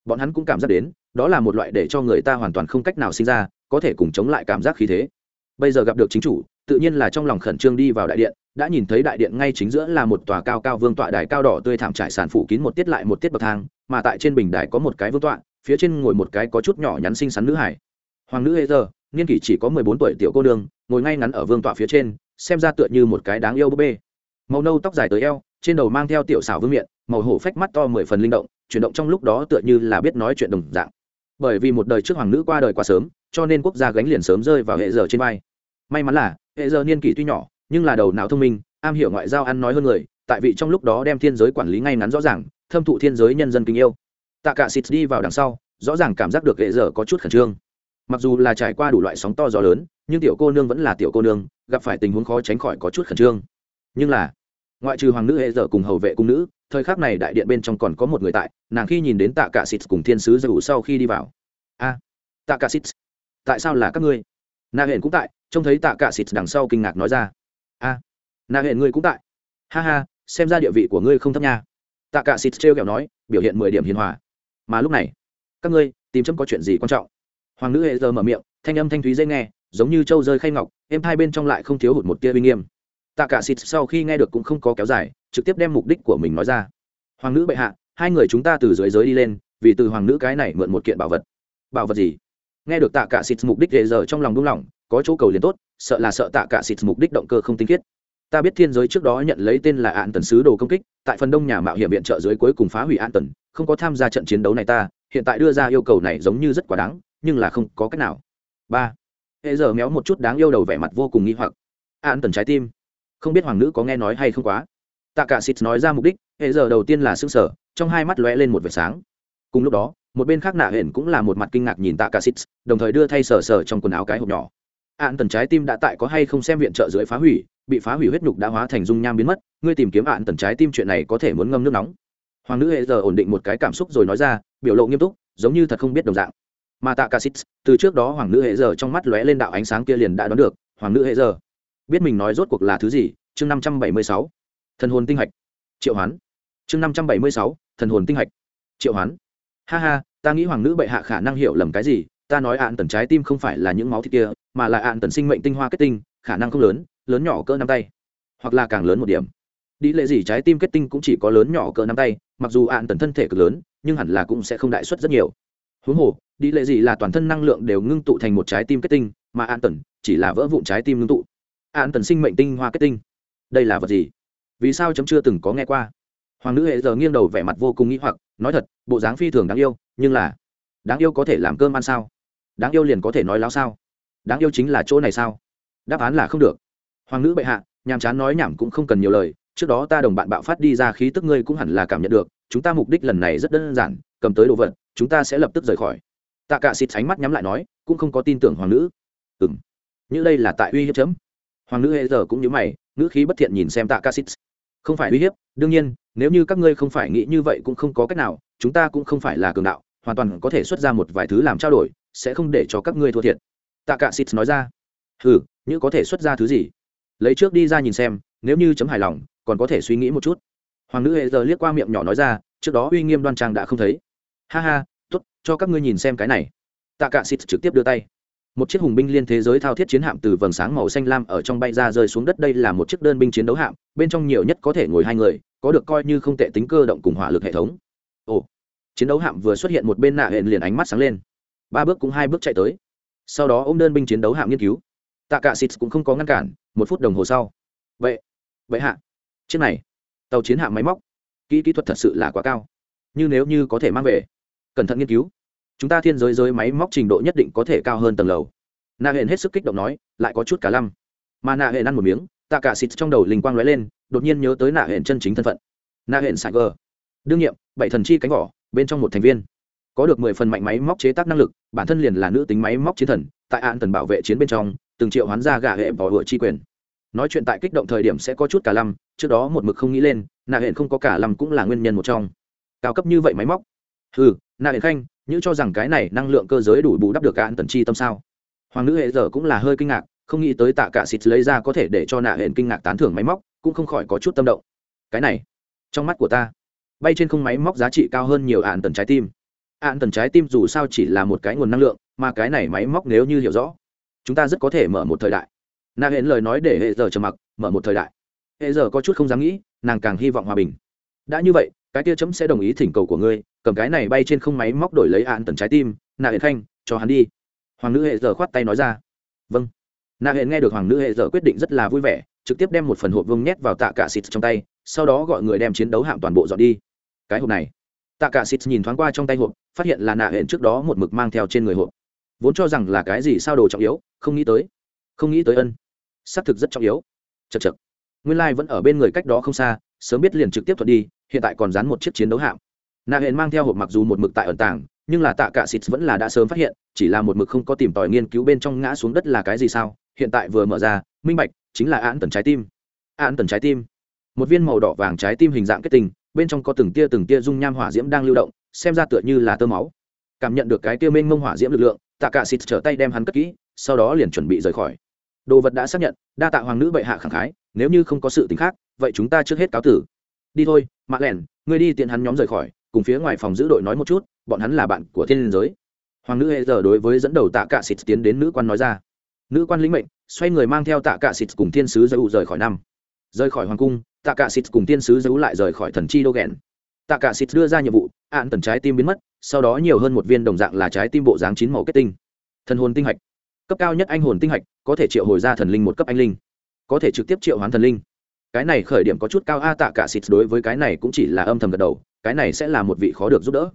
bọn hắn cũng cảm giác đến, đó là một loại để cho người ta hoàn toàn không cách nào sinh ra, có thể cùng chống lại cảm giác khí thế bây giờ gặp được chính chủ, tự nhiên là trong lòng khẩn trương đi vào đại điện, đã nhìn thấy đại điện ngay chính giữa là một tòa cao cao vương tọa đài cao đỏ tươi thảm trải sàn phủ kín một tiết lại một tiết bậc thang, mà tại trên bình đài có một cái vương tọa, phía trên ngồi một cái có chút nhỏ nhắn xinh xắn nữ hải. Hoàng nữ hê giờ niên kỷ chỉ có mười bốn tuổi tiểu cô đương ngồi ngay ngắn ở vương tọa phía trên, xem ra tựa như một cái đáng yêu búp bê. Màu nâu tóc dài tới eo, trên đầu mang theo tiểu xảo vương miện, màu hổ phách mắt to mười phần linh động, chuyển động trong lúc đó tựa như là biết nói chuyện đồng dạng. Bởi vì một đời trước hoàng nữ qua đời quá sớm cho nên quốc gia gánh liền sớm rơi vào hệ giờ trên vai. May mắn là, hệ giờ niên kỷ tuy nhỏ, nhưng là đầu não thông minh, am hiểu ngoại giao ăn nói hơn người, tại vị trong lúc đó đem thiên giới quản lý ngay ngắn rõ ràng, thâm thụ thiên giới nhân dân kính yêu. Tạ cả xịt đi vào đằng sau, rõ ràng cảm giác được hệ giờ có chút khẩn trương. Mặc dù là trải qua đủ loại sóng to gió lớn, nhưng tiểu cô nương vẫn là tiểu cô nương, gặp phải tình huống khó tránh khỏi có chút khẩn trương. Nhưng là, ngoại trừ hoàng nữ hệ giờ cùng hầu vệ cung nữ, thời khắc này đại điện bên trong còn có một người tại, nàng khi nhìn đến tạ cả xịt cùng thiên sứ dù sau khi đi vào. A, tạ cả xịt tại sao là các ngươi? Na hển cũng tại, trông thấy tạ cả xịt đằng sau kinh ngạc nói ra. A, na hển ngươi cũng tại. Ha ha, xem ra địa vị của ngươi không thấp nha. Tạ cả xịt trêu kẹo nói, biểu hiện mười điểm hiền hòa. Mà lúc này, các ngươi, tìm chấm có chuyện gì quan trọng? Hoàng nữ hệ giờ mở miệng, thanh âm thanh thúy dễ nghe, giống như trâu rơi khay ngọc, em hai bên trong lại không thiếu hụt một tia uy nghiêm. Tạ cả xịt sau khi nghe được cũng không có kéo dài, trực tiếp đem mục đích của mình nói ra. Hoàng nữ bệ hạ, hai người chúng ta từ dưới giới đi lên, vì từ hoàng nữ cái này mượn một kiện bảo vật. Bảo vật gì? Nghe được tạ cả xịt mục đích hệ giờ trong lòng đúng lòng, có chỗ cầu liền tốt, sợ là sợ tạ cả xịt mục đích động cơ không tinh khiết. Ta biết thiên giới trước đó nhận lấy tên là an tần sứ đồ công kích, tại phần đông nhà mạo hiểm viện trợ dưới cuối cùng phá hủy an tần, không có tham gia trận chiến đấu này ta, hiện tại đưa ra yêu cầu này giống như rất quá đáng, nhưng là không có cách nào. Ba. Hệ giờ méo một chút đáng yêu đầu vẻ mặt vô cùng nghi hoặc. An tần trái tim. Không biết hoàng nữ có nghe nói hay không quá. Tạ cả xịt nói ra mục đích, hệ giờ đầu tiên là xương sở trong hai mắt lóe lên một vệt sáng. Cùng lúc đó một bên khác nạ hển cũng là một mặt kinh ngạc nhìn tạ cả xít đồng thời đưa thay sờ sờ trong quần áo cái hộp nhỏ. Ạn tần trái tim đã tại có hay không xem viện trợ dưới phá hủy, bị phá hủy huyết nhục đã hóa thành dung nham biến mất, ngươi tìm kiếm ạn tần trái tim chuyện này có thể muốn ngâm nước nóng. Hoàng nữ hệ giờ ổn định một cái cảm xúc rồi nói ra, biểu lộ nghiêm túc, giống như thật không biết đồng dạng. Mà tạ cả xít từ trước đó hoàng nữ hệ giờ trong mắt lóe lên đạo ánh sáng kia liền đã đoán được, hoàng nữ hệ giờ. Biết mình nói rốt cuộc là thứ gì? Chương năm trăm bảy mươi sáu. Thần hồn tinh hạch. Triệu hoán. Chương năm trăm bảy mươi sáu. Thần hồn tinh hạch. Triệu hoán ha ha, ta nghĩ hoàng nữ bệ hạ khả năng hiểu lầm cái gì, ta nói ạn tần trái tim không phải là những máu thịt kia, mà là ạn tần sinh mệnh tinh hoa kết tinh, khả năng không lớn lớn nhỏ cỡ năm tay. Hoặc là càng lớn một điểm. Đi lệ gì trái tim kết tinh cũng chỉ có lớn nhỏ cỡ năm tay, mặc dù ạn tần thân thể cực lớn, nhưng hẳn là cũng sẽ không đại suất rất nhiều. Huống hồ, đi lệ gì là toàn thân năng lượng đều ngưng tụ thành một trái tim kết tinh, mà ạn tần chỉ là vỡ vụn trái tim ngưng tụ. Ạn tần sinh mệnh tinh hoa kết tinh. Đây là vật gì? Vì sao chấm chưa từng có nghe qua? Hoàng nữ hệ giờ nghiêng đầu vẻ mặt vô cùng nghĩ hoặc, nói thật, bộ dáng phi thường đáng yêu, nhưng là, đáng yêu có thể làm cơm ăn sao? Đáng yêu liền có thể nói láo sao? Đáng yêu chính là chỗ này sao? Đáp án là không được. Hoàng nữ bệ hạ, nhàm chán nói nhảm cũng không cần nhiều lời, trước đó ta đồng bạn bạo phát đi ra khí tức ngươi cũng hẳn là cảm nhận được, chúng ta mục đích lần này rất đơn giản, cầm tới đồ vật, chúng ta sẽ lập tức rời khỏi. Tạ cạ xịt sánh mắt nhắm lại nói, cũng không có tin tưởng hoàng nữ. Ừng như đây là tại uy hiếp chấm. Hoàng nữ hệ giờ cũng như mày nữ khí bất thiện nhìn xem tạ cạ xịt không phải uy hiếp, đương nhiên, nếu như các ngươi không phải nghĩ như vậy cũng không có cách nào, chúng ta cũng không phải là cường đạo, hoàn toàn có thể xuất ra một vài thứ làm trao đổi, sẽ không để cho các ngươi thua thiệt. Tạ cả xịt nói ra. Ừ như có thể xuất ra thứ gì? Lấy trước đi ra nhìn xem, nếu như chấm hài lòng, còn có thể suy nghĩ một chút. Hoàng nữ hệ giờ liếc qua miệng nhỏ nói ra, trước đó uy nghiêm đoan trang đã không thấy. Ha ha t ố t cho các ngươi nhìn xem cái này. Tạ cả xịt trực tiếp đưa tay một chiếc hùng binh liên thế giới thao thiết chiến hạm từ vầng sáng màu xanh lam ở trong bay ra rơi xuống đất. Đây là một chiếc đơn binh chiến đấu hạm, bên trong nhiều nhất có thể ngồi hai người, có được coi như không tệ tính cơ động cùng hỏa lực hệ thống. Ồ, chiến đấu hạm vừa xuất hiện một bên nạ hẹn liền ánh mắt sáng lên. Ba bước cũng hai bước chạy tới. Sau đó ô m đơn binh chiến đấu hạm nghiên cứu. Tạ cả xịt cũng không có ngăn cản, một phút đồng hồ sau. Vậy vậy hạ, chiếc này, tàu chiến hạm máy móc, kỹ kỹ thuật thật sự là quá cao. Như nếu như có thể mang về. Cẩn thận nghiên cứu chúng ta thiên giới giới máy móc trình độ nhất định có thể cao hơn tầng lầu. Nạ hẹn hết sức kích động nói, lại có chút cả lăm. Mà nạ hẹn ăn một miếng, tạ cả xịt trong đầu linh quang lóe lên, đột nhiên nhớ tới nạ hẹn chân chính thân phận. Nạ hẹn sài gờ. Đương nhiệm, bảy thần chi cánh vỏ, bên trong một thành viên. Có được mười phần mạnh máy móc chế tác năng lực, bản thân liền là nữ tính máy móc chiến thần, tại an tần bảo vệ chiến bên trong, từng triệu hoán ra gà hệ bỏ hựa chi quyền. Nói chuyện tại kích động thời điểm sẽ có chút cả lăm, trước đó một mực không nghĩ lên nạ hẹn không có cả lăm cũng là nguyên nhân một trong. Cao cấp như vậy máy móc. Ừ nạ hẹn khanh như cho rằng cái này năng lượng cơ giới đủ bù đắp được cả an tần chi tâm sao? Hoàng nữ hệ giờ cũng là hơi kinh ngạc, không nghĩ tới tạ cả xịt lấy ra có thể để cho nạ hẹn kinh ngạc tán thưởng máy móc, cũng không khỏi có chút tâm động. Cái này, trong mắt của ta, bay trên không máy móc giá trị cao hơn nhiều ạn tần trái tim. Ạn tần trái tim dù sao chỉ là một cái nguồn năng lượng, mà cái này máy móc nếu như hiểu rõ, chúng ta rất có thể mở một thời đại. Nạ hẹn lời nói để hệ giờ trầm mặc, mở một thời đại. Hệ giờ có chút không dám nghĩ, nàng càng hy vọng hòa bình. Đã như vậy, cái kia chấm sẽ đồng ý thỉnh cầu của ngươi cầm cái này bay trên không máy móc đổi lấy án tần trái tim, nạ hiện khanh, cho hắn đi. Hoàng nữ hệ giờ khoát tay nói ra. Vâng. Nạ hiện nghe được hoàng nữ hệ giờ quyết định rất là vui vẻ, trực tiếp đem một phần hộp vương nhét vào tạ cả xịt trong tay, sau đó gọi người đem chiến đấu hạm toàn bộ dọn đi. Cái hộp này, tạ cả xịt nhìn thoáng qua trong tay hộp, phát hiện là nạ hiện trước đó một mực mang theo trên người hộp. Vốn cho rằng là cái gì sao đồ trọng yếu, không nghĩ tới, không nghĩ tới ân. Xác thực rất trọng yếu. Chật chật nguyên lai、like、vẫn ở bên người cách đó không xa, sớm biết liền trực tiếp thuận đi, hiện tại còn dán một chiếc chiến đấu hạm nạ hẹn mang theo hộp mặc dù một mực tại ẩn tàng, nhưng là tạ cả xịt vẫn là đã sớm phát hiện, chỉ là một mực không có tìm tòi nghiên cứu bên trong ngã xuống đất là cái gì sao, hiện tại vừa mở ra, minh bạch, chính là án tần trái tim. Án tần trái tim. Một viên màu đỏ vàng trái tim hình dạng kết tinh, bên trong có từng tia từng tia dung nham hỏa diễm đang lưu động, xem ra tựa như là tơ máu. Cảm nhận được cái tia mênh mông hỏa diễm lực lượng, tạ cả xịt trở tay đem hắn cất kỹ, sau đó liền chuẩn bị rời khỏi. Đồ vật đã xác nhận, đa tạ hoàng nữ bệ hạ khẳng khái, nếu như không có sự tình khác, vậy chúng ta trước hết cáo tử. Đi thôi, mạ lẻn, ngươi đi tiện hắn nhóm rời khỏi cùng phía ngoài phòng giữ đội nói một chút, bọn hắn là bạn của thiên liên giới. Hoàng nữ hệ giờ đối với dẫn đầu tạ cạ xịt tiến đến nữ quan nói ra. Nữ quan lĩnh mệnh, xoay người mang theo tạ cạ xịt cùng thiên sứ giấu rời khỏi năm. Rời khỏi hoàng cung, tạ cạ xịt cùng thiên sứ giấu lại rời khỏi thần chi đô ghẹn tạ cạ xịt đưa ra nhiệm vụ ạn tần trái tim biến mất, sau đó nhiều hơn một viên đồng dạng là trái tim bộ dáng chín màu kết tinh. Thần hồn tinh hạch. Cấp cao nhất anh hồn tinh hạch, có thể triệu hồi ra thần linh một cấp anh linh. Có thể trực tiếp triệu hoán thần linh cái này khởi điểm có chút cao a tạ cả xịt đối với cái này cũng chỉ là âm thầm gật đầu, cái này sẽ là một vị khó được giúp đỡ.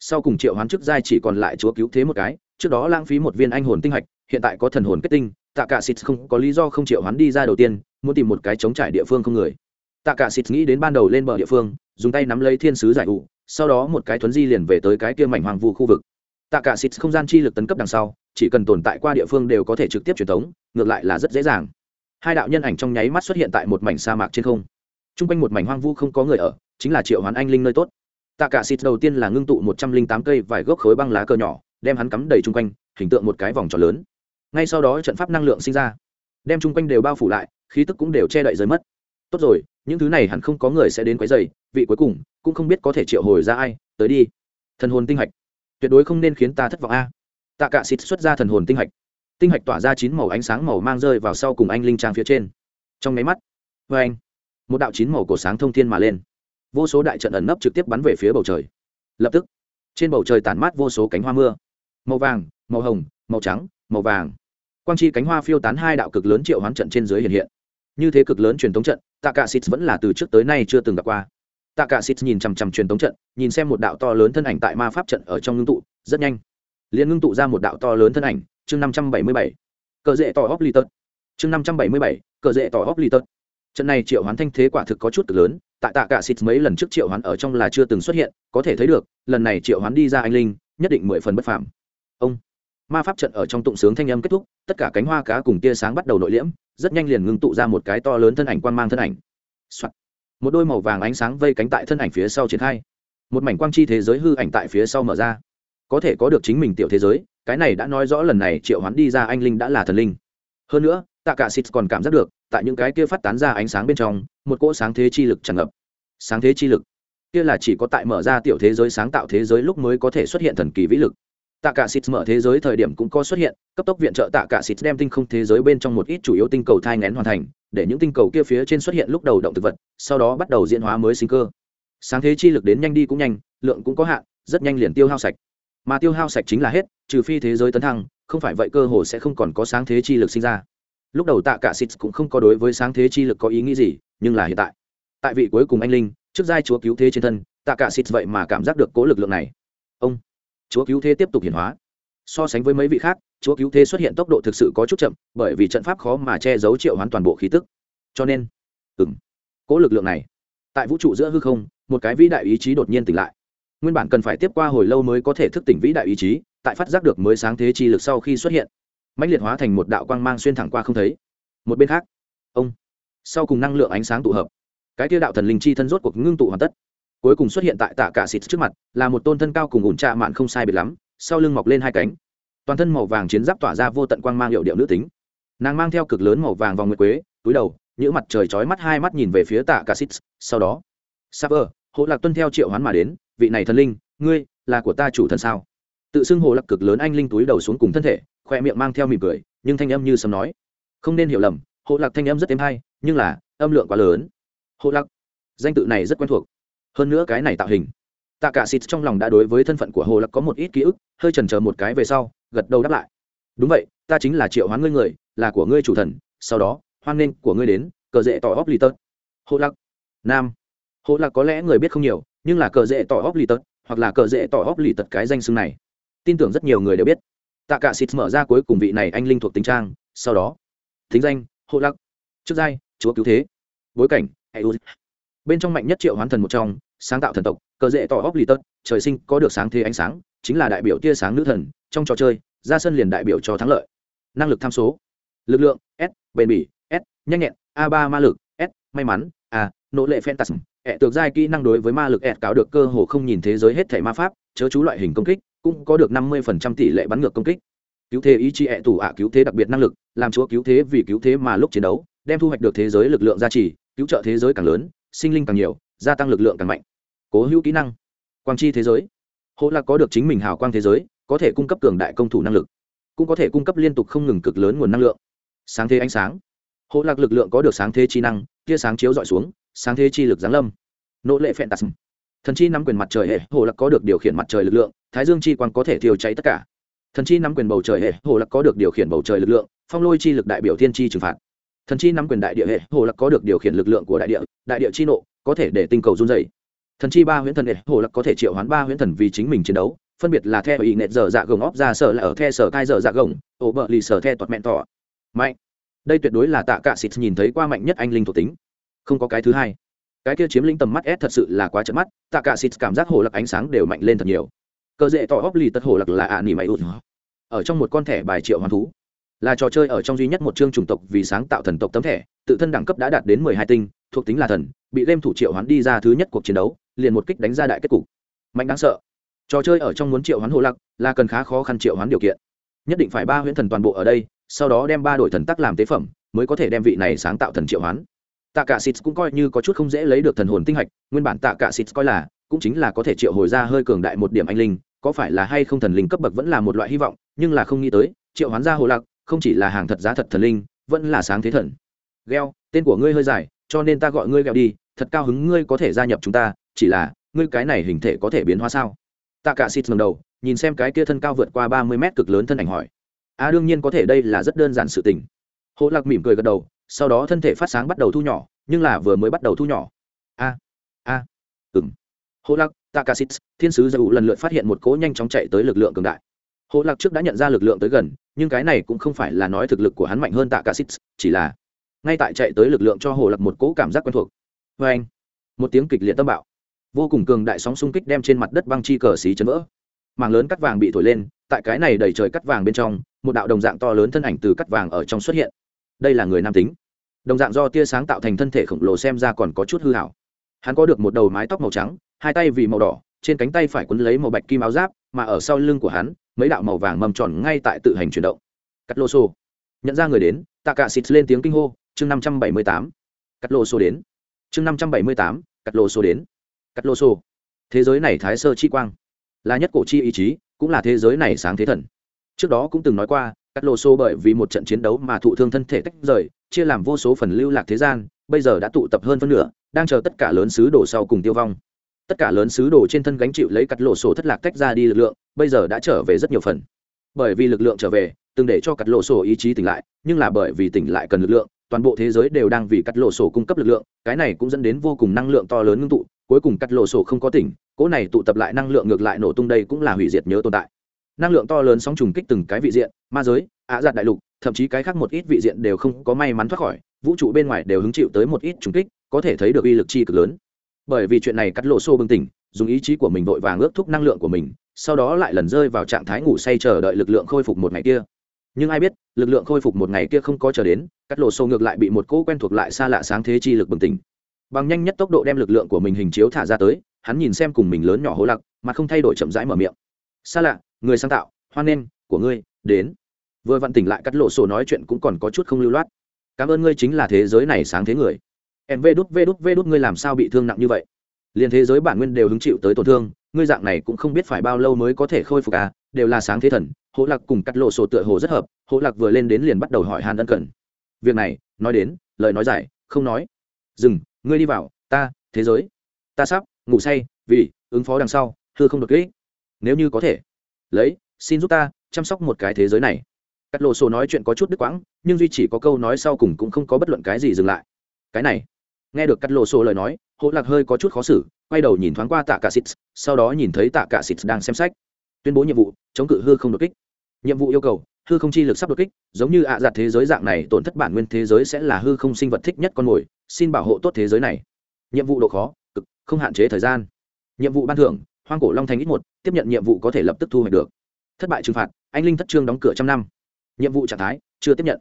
Sau cùng triệu hoán chức giai chỉ còn lại chúa cứu thế một cái, trước đó lãng phí một viên anh hồn tinh hạch, hiện tại có thần hồn kết tinh, tạ cả xịt không có lý do không triệu hoán đi ra đầu tiên, muốn tìm một cái chống trải địa phương không người. Tạ cả xịt nghĩ đến ban đầu lên bờ địa phương, dùng tay nắm lấy thiên sứ giải ụ sau đó một cái thuấn di liền về tới cái kia mảnh hoàng vu khu vực. Tạ cả xịt không gian chi lực tấn cấp đằng sau, chỉ cần tồn tại qua địa phương đều có thể trực tiếp truyền thống ngược lại là rất dễ dàng hai đạo nhân ảnh trong nháy mắt xuất hiện tại một mảnh sa mạc trên không. T r u n g quanh một mảnh hoang vu không có người ở, chính là triệu hoán anh linh nơi tốt. Tạ cả xịt đầu tiên là ngưng tụ một trăm linh tám cây vài gốc khối băng lá cờ nhỏ, đem hắn cắm đầy chung quanh, hình tượng một cái vòng tròn lớn. Ngay sau đó trận pháp năng lượng sinh ra, đem chung quanh đều bao phủ lại, khí tức cũng đều che đậy rơi mất. Tốt rồi, những thứ này hẳn không có người sẽ đến quấy dày vị cuối cùng cũng không biết có thể triệu hồi ra ai, tới đi. Thần hồn tinh hạch. Tuyệt đối không nên khiến ta thất vọng a. Tạ cả xịt xuất ra thần hồn tinh hạch tinh hạch tỏa ra chín màu ánh sáng màu mang rơi vào sau cùng anh linh trang phía trên. Trong máy mắt vê anh, một đạo chín màu cổ sáng thông thiên mà lên. Vô số đại trận ẩn nấp trực tiếp bắn về phía bầu trời. Lập tức, trên bầu trời tản mát vô số cánh hoa mưa. Màu vàng, màu hồng, màu trắng, màu vàng. Quang chi cánh hoa phiêu tán hai đạo cực lớn triệu hoán trận trên dưới hiện hiện. Như thế cực lớn truyền thống trận tạ cả xịt vẫn là từ trước tới nay chưa từng gặp qua. Tạ cả xịt nhìn chằm chằm truyền thống trận, nhìn xem một đạo to lớn thân ảnh tại ma pháp trận ở trong ngưng tụ, rất nhanh. Liền ngưng tụ ra một đạo to lớn thân ảnh chương năm trăm bảy mươi bảy, cờ rễ tỏ óc lì tật. Chương năm trăm bảy mươi bảy, cờ rễ tỏ óc lì tật. Trận này triệu hoán thanh thế quả thực có chút cực lớn, tại tạ cả xịt mấy lần trước triệu hoán ở trong là chưa từng xuất hiện, có thể thấy được, lần này triệu hoán đi ra anh linh, nhất định mười phần bất phàm. Ông, ma pháp trận ở trong tụng sướng thanh âm kết thúc, tất cả cánh hoa cá cùng tia sáng bắt đầu nội liễm, rất nhanh liền ngưng tụ ra một cái to lớn thân ảnh quan mang thân ảnh、Soạn. một đôi màu vàng ánh sáng vây cánh tại thân ảnh phía sau triển khai. Một mảnh quang chi thế giới hư ảnh tại phía sau mở ra. Có thể có được chính mình tiểu thế giới cái này đã nói rõ lần này triệu hoán đi ra anh linh đã là thần linh. Hơn nữa, tạ cả xịt còn cảm giác được, tại những cái kia phát tán ra ánh sáng bên trong, một cỗ sáng thế chi lực tràn ngập. Sáng thế chi lực. Kia là chỉ có tại mở ra tiểu thế giới sáng tạo thế giới lúc mới có thể xuất hiện thần kỳ vĩ lực. Tạ cả xịt mở thế giới thời điểm cũng có xuất hiện, cấp tốc viện trợ tạ cả xịt đem tinh không thế giới bên trong một ít chủ yếu tinh cầu thai ngén hoàn thành, để những tinh cầu kia phía trên xuất hiện lúc đầu động thực vật, sau đó bắt đầu diễn hóa mới sinh cơ. Sáng thế chi lực đến nhanh đi cũng nhanh, lượng cũng có hạn, rất nhanh liền tiêu hao sạch mà tiêu hao sạch chính là hết, trừ phi thế giới tấn thăng, không phải vậy cơ hồ sẽ không còn có sáng thế chi lực sinh ra. Lúc đầu tạ cả xịt cũng không có đối với sáng thế chi lực có ý nghĩ gì, nhưng là hiện tại tại vị cuối cùng anh linh, trước giai chúa cứu thế trên thân, tạ cả xịt vậy mà cảm giác được cố lực lượng này. Ông, chúa cứu thế tiếp tục hiển hóa. So sánh với mấy vị khác, chúa cứu thế xuất hiện tốc độ thực sự có chút chậm, bởi vì trận pháp khó mà che giấu triệu hoán toàn bộ khí tức. Cho nên ừng cố lực lượng này, tại vũ trụ giữa hư không, một cái vĩ đại ý chí đột nhiên tỉnh lại nguyên bản cần phải tiếp qua hồi lâu mới có thể thức tỉnh vĩ đại ý chí tại phát giác được mới sáng thế chi lực sau khi xuất hiện mãnh liệt hóa thành một đạo quang mang xuyên thẳng qua không thấy. Một bên khác ông sau cùng năng lượng ánh sáng tụ hợp cái tiêu đạo thần linh chi thân rốt cuộc ngưng tụ hoàn tất. Cuối cùng xuất hiện tại tạ cả xịt trước mặt là một tôn thân cao cùng ủn trạ mạn không sai biệt lắm sau lưng mọc lên hai cánh. Toàn thân màu vàng chiến giáp tỏa ra vô tận quang mang hiệu điệu nữ tính. Nàng mang theo cực lớn màu vàng vòng nguyệt quế túi đầu những mặt trời chói mắt hai mắt nhìn về phía tạ cả xịt sau đó Saber, hộ lạc tuân theo triệu hoán mà đến vị này thần linh, ngươi là của ta chủ thần sao? Tự xưng hồ lạc cực lớn anh linh túi đầu xuống cùng thân thể, khoe miệng mang theo mỉm cười, nhưng thanh âm như sấm nói. Không nên hiểu lầm, hồ lạc thanh âm rất êm hay, nhưng là, âm lượng quá lớn. Hồ lạc danh tự này rất quen thuộc. Hơn nữa cái này tạo hình. Tạ cả xịt trong lòng đã đối với thân phận của hồ lạc có một ít ký ức, hơi chần chờ một cái về sau, gật đầu đáp lại. Đúng vậy, ta chính là triệu hoán ngươi người, là của ngươi chủ thần, sau đó, hoan nghênh của ngươi đến, cờ dễ tỏ óc lì tớt. Hồ lạc nam hộ là có lẽ người biết không nhiều, nhưng là cờ dễ tỏ óc lì tật, hoặc là cờ dễ tỏ óc lì tật cái danh xưng này. Tin tưởng rất nhiều người đều biết. Tạ cả xịt mở ra cuối cùng vị này anh linh thuộc tính trang, sau đó, thính danh hộ lạc trước giai, chúa cứu thế. Bối cảnh bên trong mạnh nhất triệu hoán thần một trong, sáng tạo thần tộc, cờ dễ tỏ óc lì tật, trời sinh có được sáng thế ánh sáng, chính là đại biểu tia sáng nữ thần, trong trò chơi, ra sân liền đại biểu cho thắng lợi. Năng lực tham số, lực lượng, s, bền bỉ, s, nhanh nhẹn, a ba ma lực, s, may mắn, a, nỗ lệ phantasm ẹ tược giai kỹ năng đối với ma lực ẹ cáo được cơ hồ không nhìn thế giới hết thể ma pháp, chớ chú loại hình công kích, cũng có được năm mươi phần trăm tỷ lệ bắn ngược công kích. Cứu thế ý chí ẹ tù ạ à, cứu thế đặc biệt năng lực, làm chúa cứu thế vì cứu thế mà lúc chiến đấu, đem thu hoạch được thế giới lực lượng gia trì, cứu trợ thế giới càng lớn, sinh linh càng nhiều, gia tăng lực lượng càng mạnh. Cố hữu kỹ năng. Quang chi thế giới. Hộ lạc có được chính mình hào quang thế giới, có thể cung cấp cường đại công thủ năng lực, cũng có thể cung cấp liên tục không ngừng cực lớn nguồn năng lượng. Sáng thế ánh sáng. Hộ lạc lực lượng có được sáng thế chi năng, tia sáng chiếu dọi xuống sáng thế chi lực giáng lâm. Nỗ lệ phẹn tạt thần chi nắm quyền mặt trời hệ, hồ lạc có được điều khiển mặt trời lực lượng, thái dương chi quang có thể thiêu cháy tất cả. Thần chi nắm quyền bầu trời hệ, hồ lạc có được điều khiển bầu trời lực lượng, phong lôi chi lực đại biểu thiên chi trừng phạt. Thần chi nắm quyền đại địa hệ, hồ lạc có được điều khiển lực lượng của đại địa đại địa chi nộ, có thể để tinh cầu run dày thần chi ba huyễn thần hệ, hồ lạc có thể triệu hoán ba huyễn thần vì chính mình chiến đấu, phân biệt là theo ý nệ dở dạ gồng óp ra sở là ở the sở cai dở dạ gồng, ổ bợ lì sở the toạt mẹn tỏ. Mạnh. Đây tuyệt đối là tạ cạ xịt nhìn thấy qua mạnh nhất anh linh thuộc tính không có cái thứ hai. Cái kia chiếm lĩnh tầm mắt s thật sự là quá chớp mắt, tạ cả xịt cảm giác hồ lạc ánh sáng đều mạnh lên thật nhiều. Cơ dễ tỏ óc lì tật hồ lạc là ạ à nỉ mày ụt ở trong một con thẻ bài triệu hoàn thú. Là trò chơi ở trong duy nhất một chương chủng tộc vì sáng tạo thần tộc tấm thẻ, tự thân đẳng cấp đã đạt đến mười hai tinh, thuộc tính là thần, bị game thủ triệu hoán đi ra thứ nhất cuộc chiến đấu, liền một kích đánh ra đại kết cục. Mạnh đáng sợ. Trò chơi ở trong muốn triệu hoán hồ lặc là cần khá khó khăn triệu hoán điều kiện. Nhất định phải ba huyễn thần toàn bộ ở đây, sau đó đem ba đội thần tắc làm tế phẩm, mới có thể đem vị này sáng tạo thần triệu hoán tạ cả xịt cũng coi như có chút không dễ lấy được thần hồn tinh hạch nguyên bản tạ cả xịt coi là cũng chính là có thể triệu hồi ra hơi cường đại một điểm anh linh có phải là hay không thần linh cấp bậc vẫn là một loại hy vọng nhưng là không nghĩ tới triệu hoán ra hồ lạc không chỉ là hàng thật giá thật thần linh vẫn là sáng thế thần. Gheo tên của ngươi hơi dài cho nên ta gọi ngươi gheo đi thật cao hứng ngươi có thể gia nhập chúng ta chỉ là ngươi cái này hình thể có thể biến hóa sao? Tạ cả xịt ngầm đầu nhìn xem cái kia thân cao vượt qua ba mươi mét cực lớn thân ảnh hỏi. A à, đương nhiên có thể đây là rất đơn giản sự tình. Hồ lạc mỉm cười gật đầu sau đó thân thể phát sáng bắt đầu thu nhỏ, nhưng là vừa mới bắt đầu thu nhỏ. A a ừ ừng hô lạc tạ thiên sứ dầu lần lượt phát hiện một cỗ nhanh chóng chạy tới lực lượng cường đại. Hô lạc trước đã nhận ra lực lượng tới gần, nhưng cái này cũng không phải là nói thực lực của hắn mạnh hơn tạ chỉ là ngay tại chạy tới lực lượng cho hồ lạc một cỗ cảm giác quen thuộc. Vê anh, một tiếng kịch liệt tâm bạo. Vô cùng cường đại sóng xung kích đem trên mặt đất băng chi cờ xí chấn vỡ. Mảng lớn cắt vàng bị thổi lên, tại cái này đầy trời cắt vàng bên trong, một đạo đồng dạng to lớn thân ảnh từ cắt vàng ở trong xuất hiện đây là người nam tính. Đồng dạng do tia sáng tạo thành thân thể khổng lồ xem ra còn có chút hư hảo. Hắn có được một đầu mái tóc màu trắng, hai tay vì màu đỏ, trên cánh tay phải quấn lấy màu bạch kim áo giáp, mà ở sau lưng của hắn, mấy đạo màu vàng mầm tròn ngay tại tự hành chuyển động. Cắt lô xô nhận ra người đến tạ cả xịt lên tiếng kinh hô, chương năm trăm bảy mươi tám. Cắt lô xô đến. Chương năm trăm bảy mươi tám cắt lô xô đến. Cắt lô xô thế giới này thái sơ chi quang. Là nhất cổ chi ý chí, cũng là thế giới này sáng thế thần. Trước đó cũng từng nói qua cắt lô xô bởi vì một trận chiến đấu mà thụ thương thân thể tách rời, chia làm vô số phần lưu lạc thế gian, bây giờ đã tụ tập hơn phân nửa, đang chờ tất cả lớn sứ đổ sau cùng tiêu vong. Tất cả lớn sứ đồ trên thân gánh chịu lấy cắt lộ sổ thất lạc tách ra đi lực lượng, bây giờ đã trở về rất nhiều phần. Bởi vì lực lượng trở về, từng để cho cắt lộ sổ ý chí tỉnh lại, nhưng là bởi vì tỉnh lại cần lực lượng, toàn bộ thế giới đều đang vì cắt lộ sổ cung cấp lực lượng, cái này cũng dẫn đến vô cùng năng lượng to lớn ngưng tụ, cuối cùng cắt lộ sổ không có tỉnh, cỗ này tụ tập lại năng lượng ngược lại nổ tung đây cũng là hủy diệt nhớ tồn tại năng lượng to lớn sóng trùng kích từng cái vị diện, ma giới, ạ giặt đại lục, thậm chí cái khác một ít vị diện đều không có may mắn thoát khỏi, vũ trụ bên ngoài đều hứng chịu tới một ít trùng kích, có thể thấy được uy lực chi cực lớn. Bởi vì chuyện này cắt lộ xô bừng tỉnh, dùng ý chí của mình vội vàng ước thúc năng lượng của mình, sau đó lại lần rơi vào trạng thái ngủ say chờ đợi lực lượng khôi phục một ngày kia. Nhưng ai biết, lực lượng khôi phục một ngày kia không có chờ đến, cắt lộ xô ngược lại bị một cỗ quen thuộc lại xa lạ sáng thế chi lực bừng tỉnh. Bằng nhanh nhất tốc độ đem lực lượng của mình hình chiếu thả ra tới, hắn nhìn xem cùng mình lớn nhỏ hố lặc, mà không thay đổi chậm rãi mở miệng. Xa lạ người sáng tạo, hoan nghênh của ngươi, đến. Vừa vặn tỉnh lại cắt lộ sổ nói chuyện cũng còn có chút không lưu loát. Cảm ơn ngươi chính là thế giới này sáng thế người. Em vê đút vê đút vê đút ngươi làm sao bị thương nặng như vậy? Liền thế giới bản nguyên đều hứng chịu tới tổn thương, ngươi dạng này cũng không biết phải bao lâu mới có thể khôi phục à đều là sáng thế thần. Hỗ lạc cùng cắt lộ sổ tựa hồ rất hợp, hỗ lạc vừa lên đến liền bắt đầu hỏi hàn ân cần. Việc này, nói đến, lời nói dài, không nói. Dừng, ngươi đi vào, ta, thế giới. Ta sắp, ngủ say, vì, ứng phó đằng sau thưa không được kỹ nếu như có thể lấy, xin giúp ta chăm sóc một cái thế giới này. Cắt lộ sổ nói chuyện có chút đứt quãng, nhưng duy chỉ có câu nói sau cùng cũng không có bất luận cái gì dừng lại. Cái này. Nghe được cắt lộ sổ lời nói hộ lạc hơi có chút khó xử, quay đầu nhìn thoáng qua tạ cả xịt sau đó nhìn thấy tạ cả xịt đang xem sách. Tuyên bố nhiệm vụ, chống cự hư không đột kích. Nhiệm vụ yêu cầu, hư không chi lực sắp đột kích, giống như ạ à giặt thế giới dạng này, tổn thất bản nguyên thế giới sẽ là hư không sinh vật thích nhất con mồi, xin bảo hộ tốt thế giới này. Nhiệm vụ độ khó, cực, không hạn chế thời gian. Nhiệm vụ ban thưởng hoang cổ long thành ít một, tiếp nhận nhiệm vụ có thể lập tức thu hoạch được. Thất bại trừng phạt, anh linh thất trương đóng cửa trăm năm. Nhiệm vụ trạng thái, chưa tiếp nhận.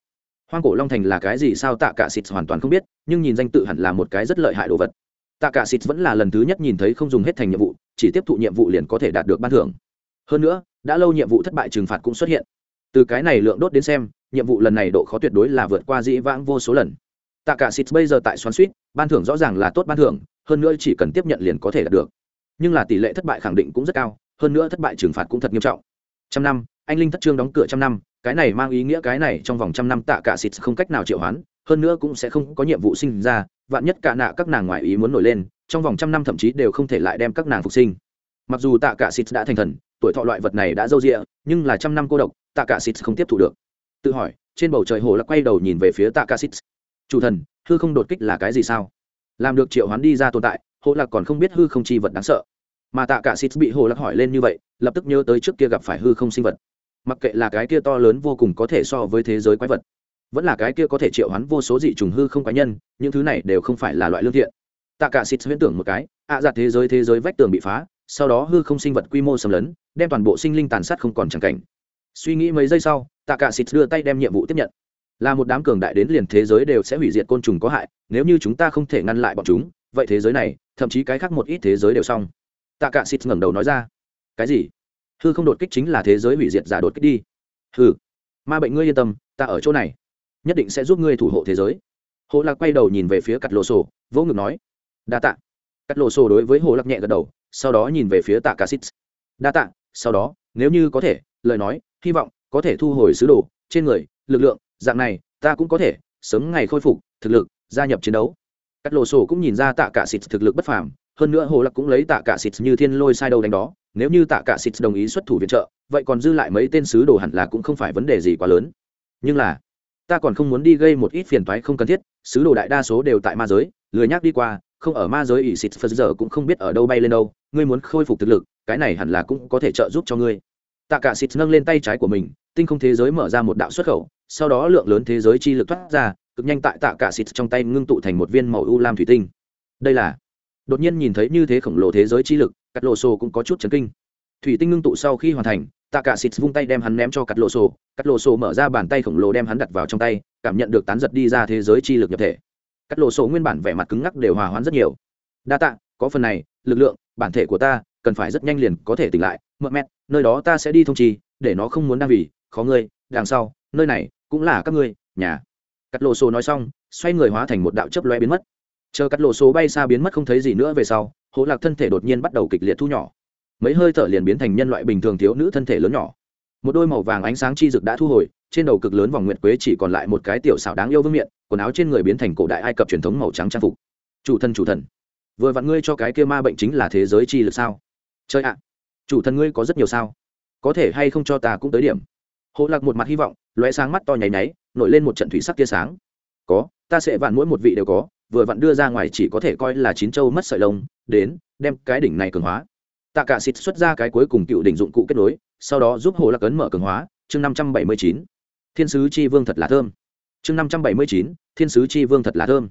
Hoang cổ long thành là cái gì sao tạ cả xịt hoàn toàn không biết, nhưng nhìn danh tự hẳn là một cái rất lợi hại đồ vật. Tạ cả xịt vẫn là lần thứ nhất nhìn thấy không dùng hết thành nhiệm vụ, chỉ tiếp thụ nhiệm vụ liền có thể đạt được ban thưởng. Hơn nữa, đã lâu nhiệm vụ thất bại trừng phạt cũng xuất hiện. Từ cái này lượng đốt đến xem, nhiệm vụ lần này độ khó tuyệt đối là vượt qua dĩ vãng vô số lần. Tạ cả xịt bây giờ tại xoắn suýt, ban thưởng rõ ràng là tốt ban thưởng, hơn nữa chỉ cần tiếp nhận liền có thể đạt được nhưng là tỷ lệ thất bại khẳng định cũng rất cao, hơn nữa thất bại trừng phạt cũng thật nghiêm trọng. Trăm năm, anh linh thất trương đóng cửa trăm năm, cái này mang ý nghĩa cái này trong vòng trăm năm tạ cả xịt không cách nào triệu hoán, hơn nữa cũng sẽ không có nhiệm vụ sinh ra, vạn nhất cả nạ các nàng ngoài ý muốn nổi lên, trong vòng trăm năm thậm chí đều không thể lại đem các nàng phục sinh. Mặc dù tạ cả xịt đã thành thần, tuổi thọ loại vật này đã dâu dịa, nhưng là trăm năm cô độc, tạ cả xịt không tiếp thu được. Tự hỏi, trên bầu trời hồ lắc quay đầu nhìn về phía tạ cả xịt. Chủ thần, hư không đột kích là cái gì sao? Làm được triệu hoán đi ra tồn tại hồ lạc còn không biết hư không chi vật đáng sợ. Mà tạ cả xịt bị hồ lạc hỏi lên như vậy lập tức nhớ tới trước kia gặp phải hư không sinh vật. Mặc kệ là cái kia to lớn vô cùng có thể so với thế giới quái vật vẫn là cái kia có thể triệu hoán vô số dị trùng hư không cá nhân những thứ này đều không phải là loại lương thiện. Tạ cả xịt huyễn tưởng một cái ạ à, giặt thế giới thế giới vách tường bị phá sau đó hư không sinh vật quy mô xâm lấn đem toàn bộ sinh linh tàn sát không còn chẳng cảnh. Suy nghĩ mấy giây sau tạ cả xịt đưa tay đem nhiệm vụ tiếp nhận. Là một đám cường đại đến liền thế giới đều sẽ hủy diệt côn trùng có hại nếu như chúng ta không thể ngăn lại bọn chúng vậy thế giới này, thậm chí cái khác một ít thế giới đều xong. Tạ cạ xịt ngẩng đầu nói ra. Cái gì? Hư không đột kích chính là thế giới hủy diệt giả đột kích đi. Hư ma bệnh ngươi yên tâm, ta ở chỗ này. Nhất định sẽ giúp ngươi thủ hộ thế giới. Hồ lạc quay đầu nhìn về phía cắt lộ sổ, vỗ ngực nói. Đa tạ. Cắt lộ sổ đối với hồ lạc nhẹ gật đầu, sau đó nhìn về phía tạ cả xít đa tạ, sau đó, nếu như có thể, lời nói, hy vọng, có thể thu hồi sứ đồ, trên người, lực lượng, dạng này, ta cũng có thể, sớm ngày khôi phục, thực lực, gia nhập chiến đấu cắt lộ sổ cũng nhìn ra tạ cả xịt thực lực bất phàm, hơn nữa hồ lạc cũng lấy tạ cả xịt như thiên lôi sai đầu đánh đó, nếu như tạ cả xịt đồng ý xuất thủ viện trợ, vậy còn dư lại mấy tên sứ đồ hẳn là cũng không phải vấn đề gì quá lớn. Nhưng là, ta còn không muốn đi gây một ít phiền toái không cần thiết, sứ đồ đại đa số đều tại ma giới, lười nhắc đi qua, không ở ma giới ỷ xịt phật giờ cũng không biết ở đâu bay lên đâu, ngươi muốn khôi phục thực lực, cái này hẳn là cũng có thể trợ giúp cho ngươi. Tạ cả xịt nâng lên tay trái của mình, tinh không thế giới mở ra một đạo xuất khẩu, sau đó lượng lớn thế giới chi lực thoát ra cực nhanh tại tạ cả xịt trong tay ngưng tụ thành một viên màu u lam thủy tinh. Đây là, đột nhiên nhìn thấy như thế khổng lồ thế giới chi lực, cắt lộ sổ cũng có chút chấn kinh. Thủy tinh ngưng tụ sau khi hoàn thành, tạ cả xịt vung tay đem hắn ném cho cắt lộ sổ. Cắt lộ sổ mở ra bàn tay khổng lồ đem hắn đặt vào trong tay, cảm nhận được tán giật đi ra thế giới chi lực nhập thể. Cắt lộ sổ nguyên bản vẻ mặt cứng ngắc đều hòa hoãn rất nhiều. Đa tạ, có phần này, lực lượng, bản thể của ta, cần phải rất nhanh liền có thể tỉnh lại. Mợ mẹt, nơi đó ta sẽ đi thông trì, để nó không muốn đang vì, khó ngươi, đằng sau, nơi này cũng là các ngươi, nhà cắt lộ sổ nói xong, xoay người hóa thành một đạo chấp loe biến mất. Chờ cắt lộ số bay xa biến mất không thấy gì nữa về sau hỗ lạc thân thể đột nhiên bắt đầu kịch liệt thu nhỏ. Mấy hơi thở liền biến thành nhân loại bình thường thiếu nữ thân thể lớn nhỏ. Một đôi màu vàng ánh sáng chi rực đã thu hồi, trên đầu cực lớn vòng nguyệt quế chỉ còn lại một cái tiểu xảo đáng yêu vương miệng quần áo trên người biến thành cổ đại ai cập truyền thống màu trắng trang phục. Chủ thân chủ thần. Vừa vặn ngươi cho cái kia ma bệnh chính là thế giới chi lực sao? Chơi ạ, chủ thần ngươi có rất nhiều sao? Có thể hay không cho ta cũng tới điểm. Hộ lạc một mặt hy vọng loé sáng mắt to nháy nháy nổi lên một trận thủy sắc tia sáng. Có, ta sẽ vạn mỗi một vị đều có, vừa vặn đưa ra ngoài chỉ có thể coi là chín châu mất sợi lông, đến, đem cái đỉnh này cường hóa. Tạ cả xịt xuất ra cái cuối cùng cựu đỉnh dụng cụ kết nối, sau đó giúp hồ lạc ấn mở cường hóa, chương năm trăm bảy mươi chín. Thiên sứ chi vương thật là thơm. Chương năm trăm bảy mươi chín, thiên sứ chi vương thật là thơm.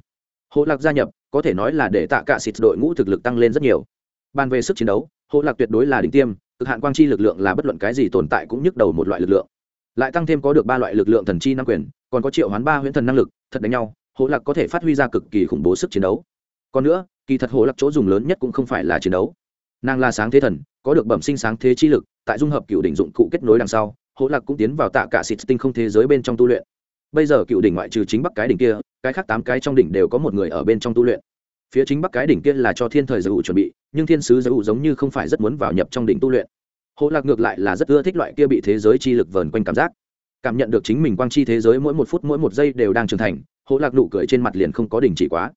Hồ lạc gia nhập, có thể nói là để tạ cả xịt đội ngũ thực lực tăng lên rất nhiều. Bàn về sức chiến đấu, hồ lạc tuyệt đối là đỉnh tiêm, cực hạn quang chi lực lượng là bất luận cái gì tồn tại cũng nhức đầu một loại lực lượng lại tăng thêm có được ba loại lực lượng thần chi năng quyền, còn có triệu hoán ba huyễn thần năng lực, thật đánh nhau hồ lạc có thể phát huy ra cực kỳ khủng bố sức chiến đấu. Còn nữa, kỳ thật hồ lạc chỗ dùng lớn nhất cũng không phải là chiến đấu. Nàng là sáng thế thần, có được bẩm sinh sáng thế chi lực, tại dung hợp cựu đỉnh dụng cụ kết nối đằng sau hồ lạc cũng tiến vào tạ cả xịt tinh không thế giới bên trong tu luyện. Bây giờ cựu đỉnh ngoại trừ chính bắc cái đỉnh kia, cái khác tám cái trong đỉnh đều có một người ở bên trong tu luyện. Phía chính bắc cái đỉnh kia là cho thiên thời giới ủ chuẩn bị, nhưng thiên sứ giới ủ giống như không phải rất muốn vào nhập trong đỉnh tu luyện hộ lạc ngược lại là rất ưa thích loại kia bị thế giới chi lực vờn quanh cảm giác. Cảm nhận được chính mình quang chi thế giới mỗi một phút mỗi một giây đều đang trưởng thành hộ lạc nụ cười trên mặt liền không có đỉnh chỉ quá.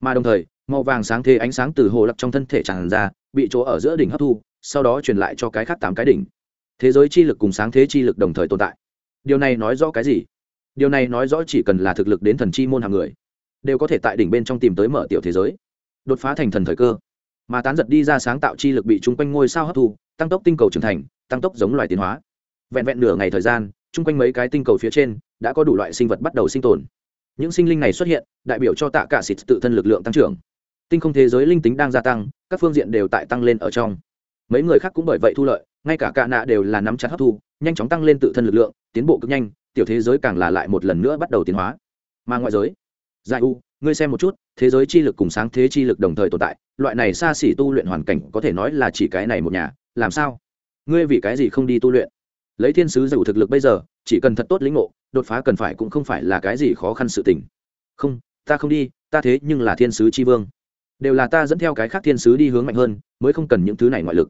Mà đồng thời, màu vàng sáng thế ánh sáng từ hồ lạc trong thân thể tràn ra, bị chỗ ở giữa đỉnh hấp thu, sau đó truyền lại cho cái khác tám cái đỉnh. Thế giới chi lực cùng sáng thế chi lực đồng thời tồn tại. Điều này nói rõ cái gì? Điều này nói rõ chỉ cần là thực lực đến thần chi môn hàng người, đều có thể tại đỉnh bên trong tìm tới mở tiểu thế giới, đột phá thành thần thời cơ mà tán giật đi ra sáng tạo chi lực bị chung quanh ngôi sao hấp thu, tăng tốc tinh cầu trưởng thành, tăng tốc giống loài tiến hóa. Vẹn vẹn nửa ngày thời gian, chung quanh mấy cái tinh cầu phía trên đã có đủ loại sinh vật bắt đầu sinh tồn. Những sinh linh này xuất hiện, đại biểu cho tạ cả xịt tự thân lực lượng tăng trưởng. Tinh không thế giới linh tính đang gia tăng, các phương diện đều tại tăng lên ở trong. Mấy người khác cũng bởi vậy thu lợi, ngay cả cạ nạ đều là nắm chặt hấp thu, nhanh chóng tăng lên tự thân lực lượng, tiến bộ cực nhanh, tiểu thế giới càng là lại một lần nữa bắt đầu tiến hóa. Mà ngoại giới giải u ngươi xem một chút, thế giới chi lực cùng sáng thế chi lực đồng thời tồn tại, loại này xa xỉ tu luyện hoàn cảnh có thể nói là chỉ cái này một nhà, làm sao? Ngươi vì cái gì không đi tu luyện? Lấy thiên sứ dù thực lực bây giờ, chỉ cần thật tốt lĩnh ngộ, đột phá cần phải cũng không phải là cái gì khó khăn sự tình. Không, ta không đi, ta thế nhưng là thiên sứ chi vương. Đều là ta dẫn theo cái khác thiên sứ đi hướng mạnh hơn, mới không cần những thứ này ngoại lực.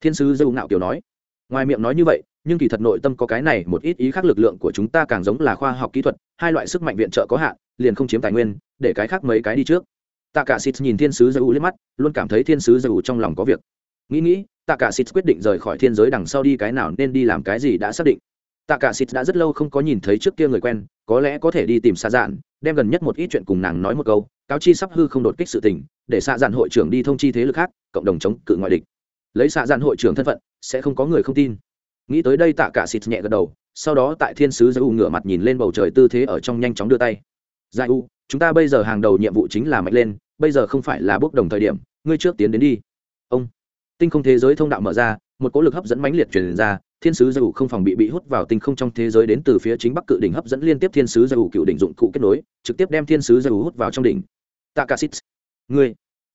Thiên sứ dâu ngạo kiểu nói. Ngoài miệng nói như vậy nhưng kỳ thật nội tâm có cái này một ít ý khác lực lượng của chúng ta càng giống là khoa học kỹ thuật, hai loại sức mạnh viện trợ có hạn, liền không chiếm tài nguyên, để cái khác mấy cái đi trước. Tạ cả xịt nhìn thiên sứ dâu liếc mắt, luôn cảm thấy thiên sứ dâu trong lòng có việc. Nghĩ nghĩ tạ cả xịt quyết định rời khỏi thiên giới đằng sau đi cái nào nên đi làm cái gì đã xác định. Tạ cả xịt đã rất lâu không có nhìn thấy trước kia người quen, có lẽ có thể đi tìm xa dạn đem gần nhất một ít chuyện cùng nàng nói một câu, cáo chi sắp hư không đột kích sự tình, để xạ dạn hội trưởng đi thông chi thế lực khác, cộng đồng chống cự ngoại địch. Lấy xạ dạn hội trưởng thân phận, sẽ không có người không tin nghĩ tới đây tạ cả xịt nhẹ gật đầu, sau đó tại thiên sứ giải u ngửa mặt nhìn lên bầu trời tư thế ở trong nhanh chóng đưa tay. Giải u, chúng ta bây giờ hàng đầu nhiệm vụ chính là mạnh lên, bây giờ không phải là bước đồng thời điểm, ngươi trước tiến đến đi. Ông, tinh không thế giới thông đạo mở ra, một cỗ lực hấp dẫn mãnh liệt truyền ra, thiên sứ giải u không phòng bị bị hút vào tinh không trong thế giới đến từ phía chính bắc cự đỉnh hấp dẫn liên tiếp thiên sứ giải u cựu đỉnh dụng cụ kết nối, trực tiếp đem thiên sứ giải u hút vào trong đỉnh. Tạ cả xịt ngươi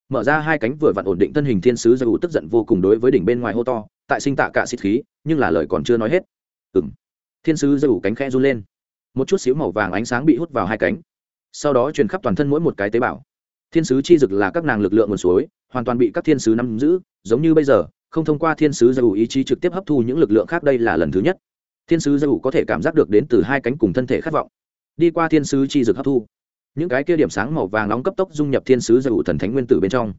mở ra hai cánh vừa vặn ổn định thân hình thiên sứ giải u tức giận vô cùng đối với đỉnh bên ngoài hô to tại sinh tạ cả xịt khí, nhưng là lời còn chưa nói hết. Ừng thiên sứ giơ ủ cánh khẽ run lên. Một chút xíu màu vàng ánh sáng bị hút vào hai cánh. Sau đó truyền khắp toàn thân mỗi một cái tế bào. Thiên sứ chi dực là các nàng lực lượng nguồn suối, hoàn toàn bị các thiên sứ nắm giữ, giống như bây giờ, không thông qua thiên sứ giơ ủ ý chí trực tiếp hấp thu những lực lượng khác đây là lần thứ nhất. Thiên sứ giơ ủ có thể cảm giác được đến từ hai cánh cùng thân thể khát vọng. Đi qua thiên sứ chi dực hấp thu, những cái kia điểm sáng màu vàng nóng cấp tốc dung nhập thiên sứ giơ ủ thần thánh nguyên tử bên trong.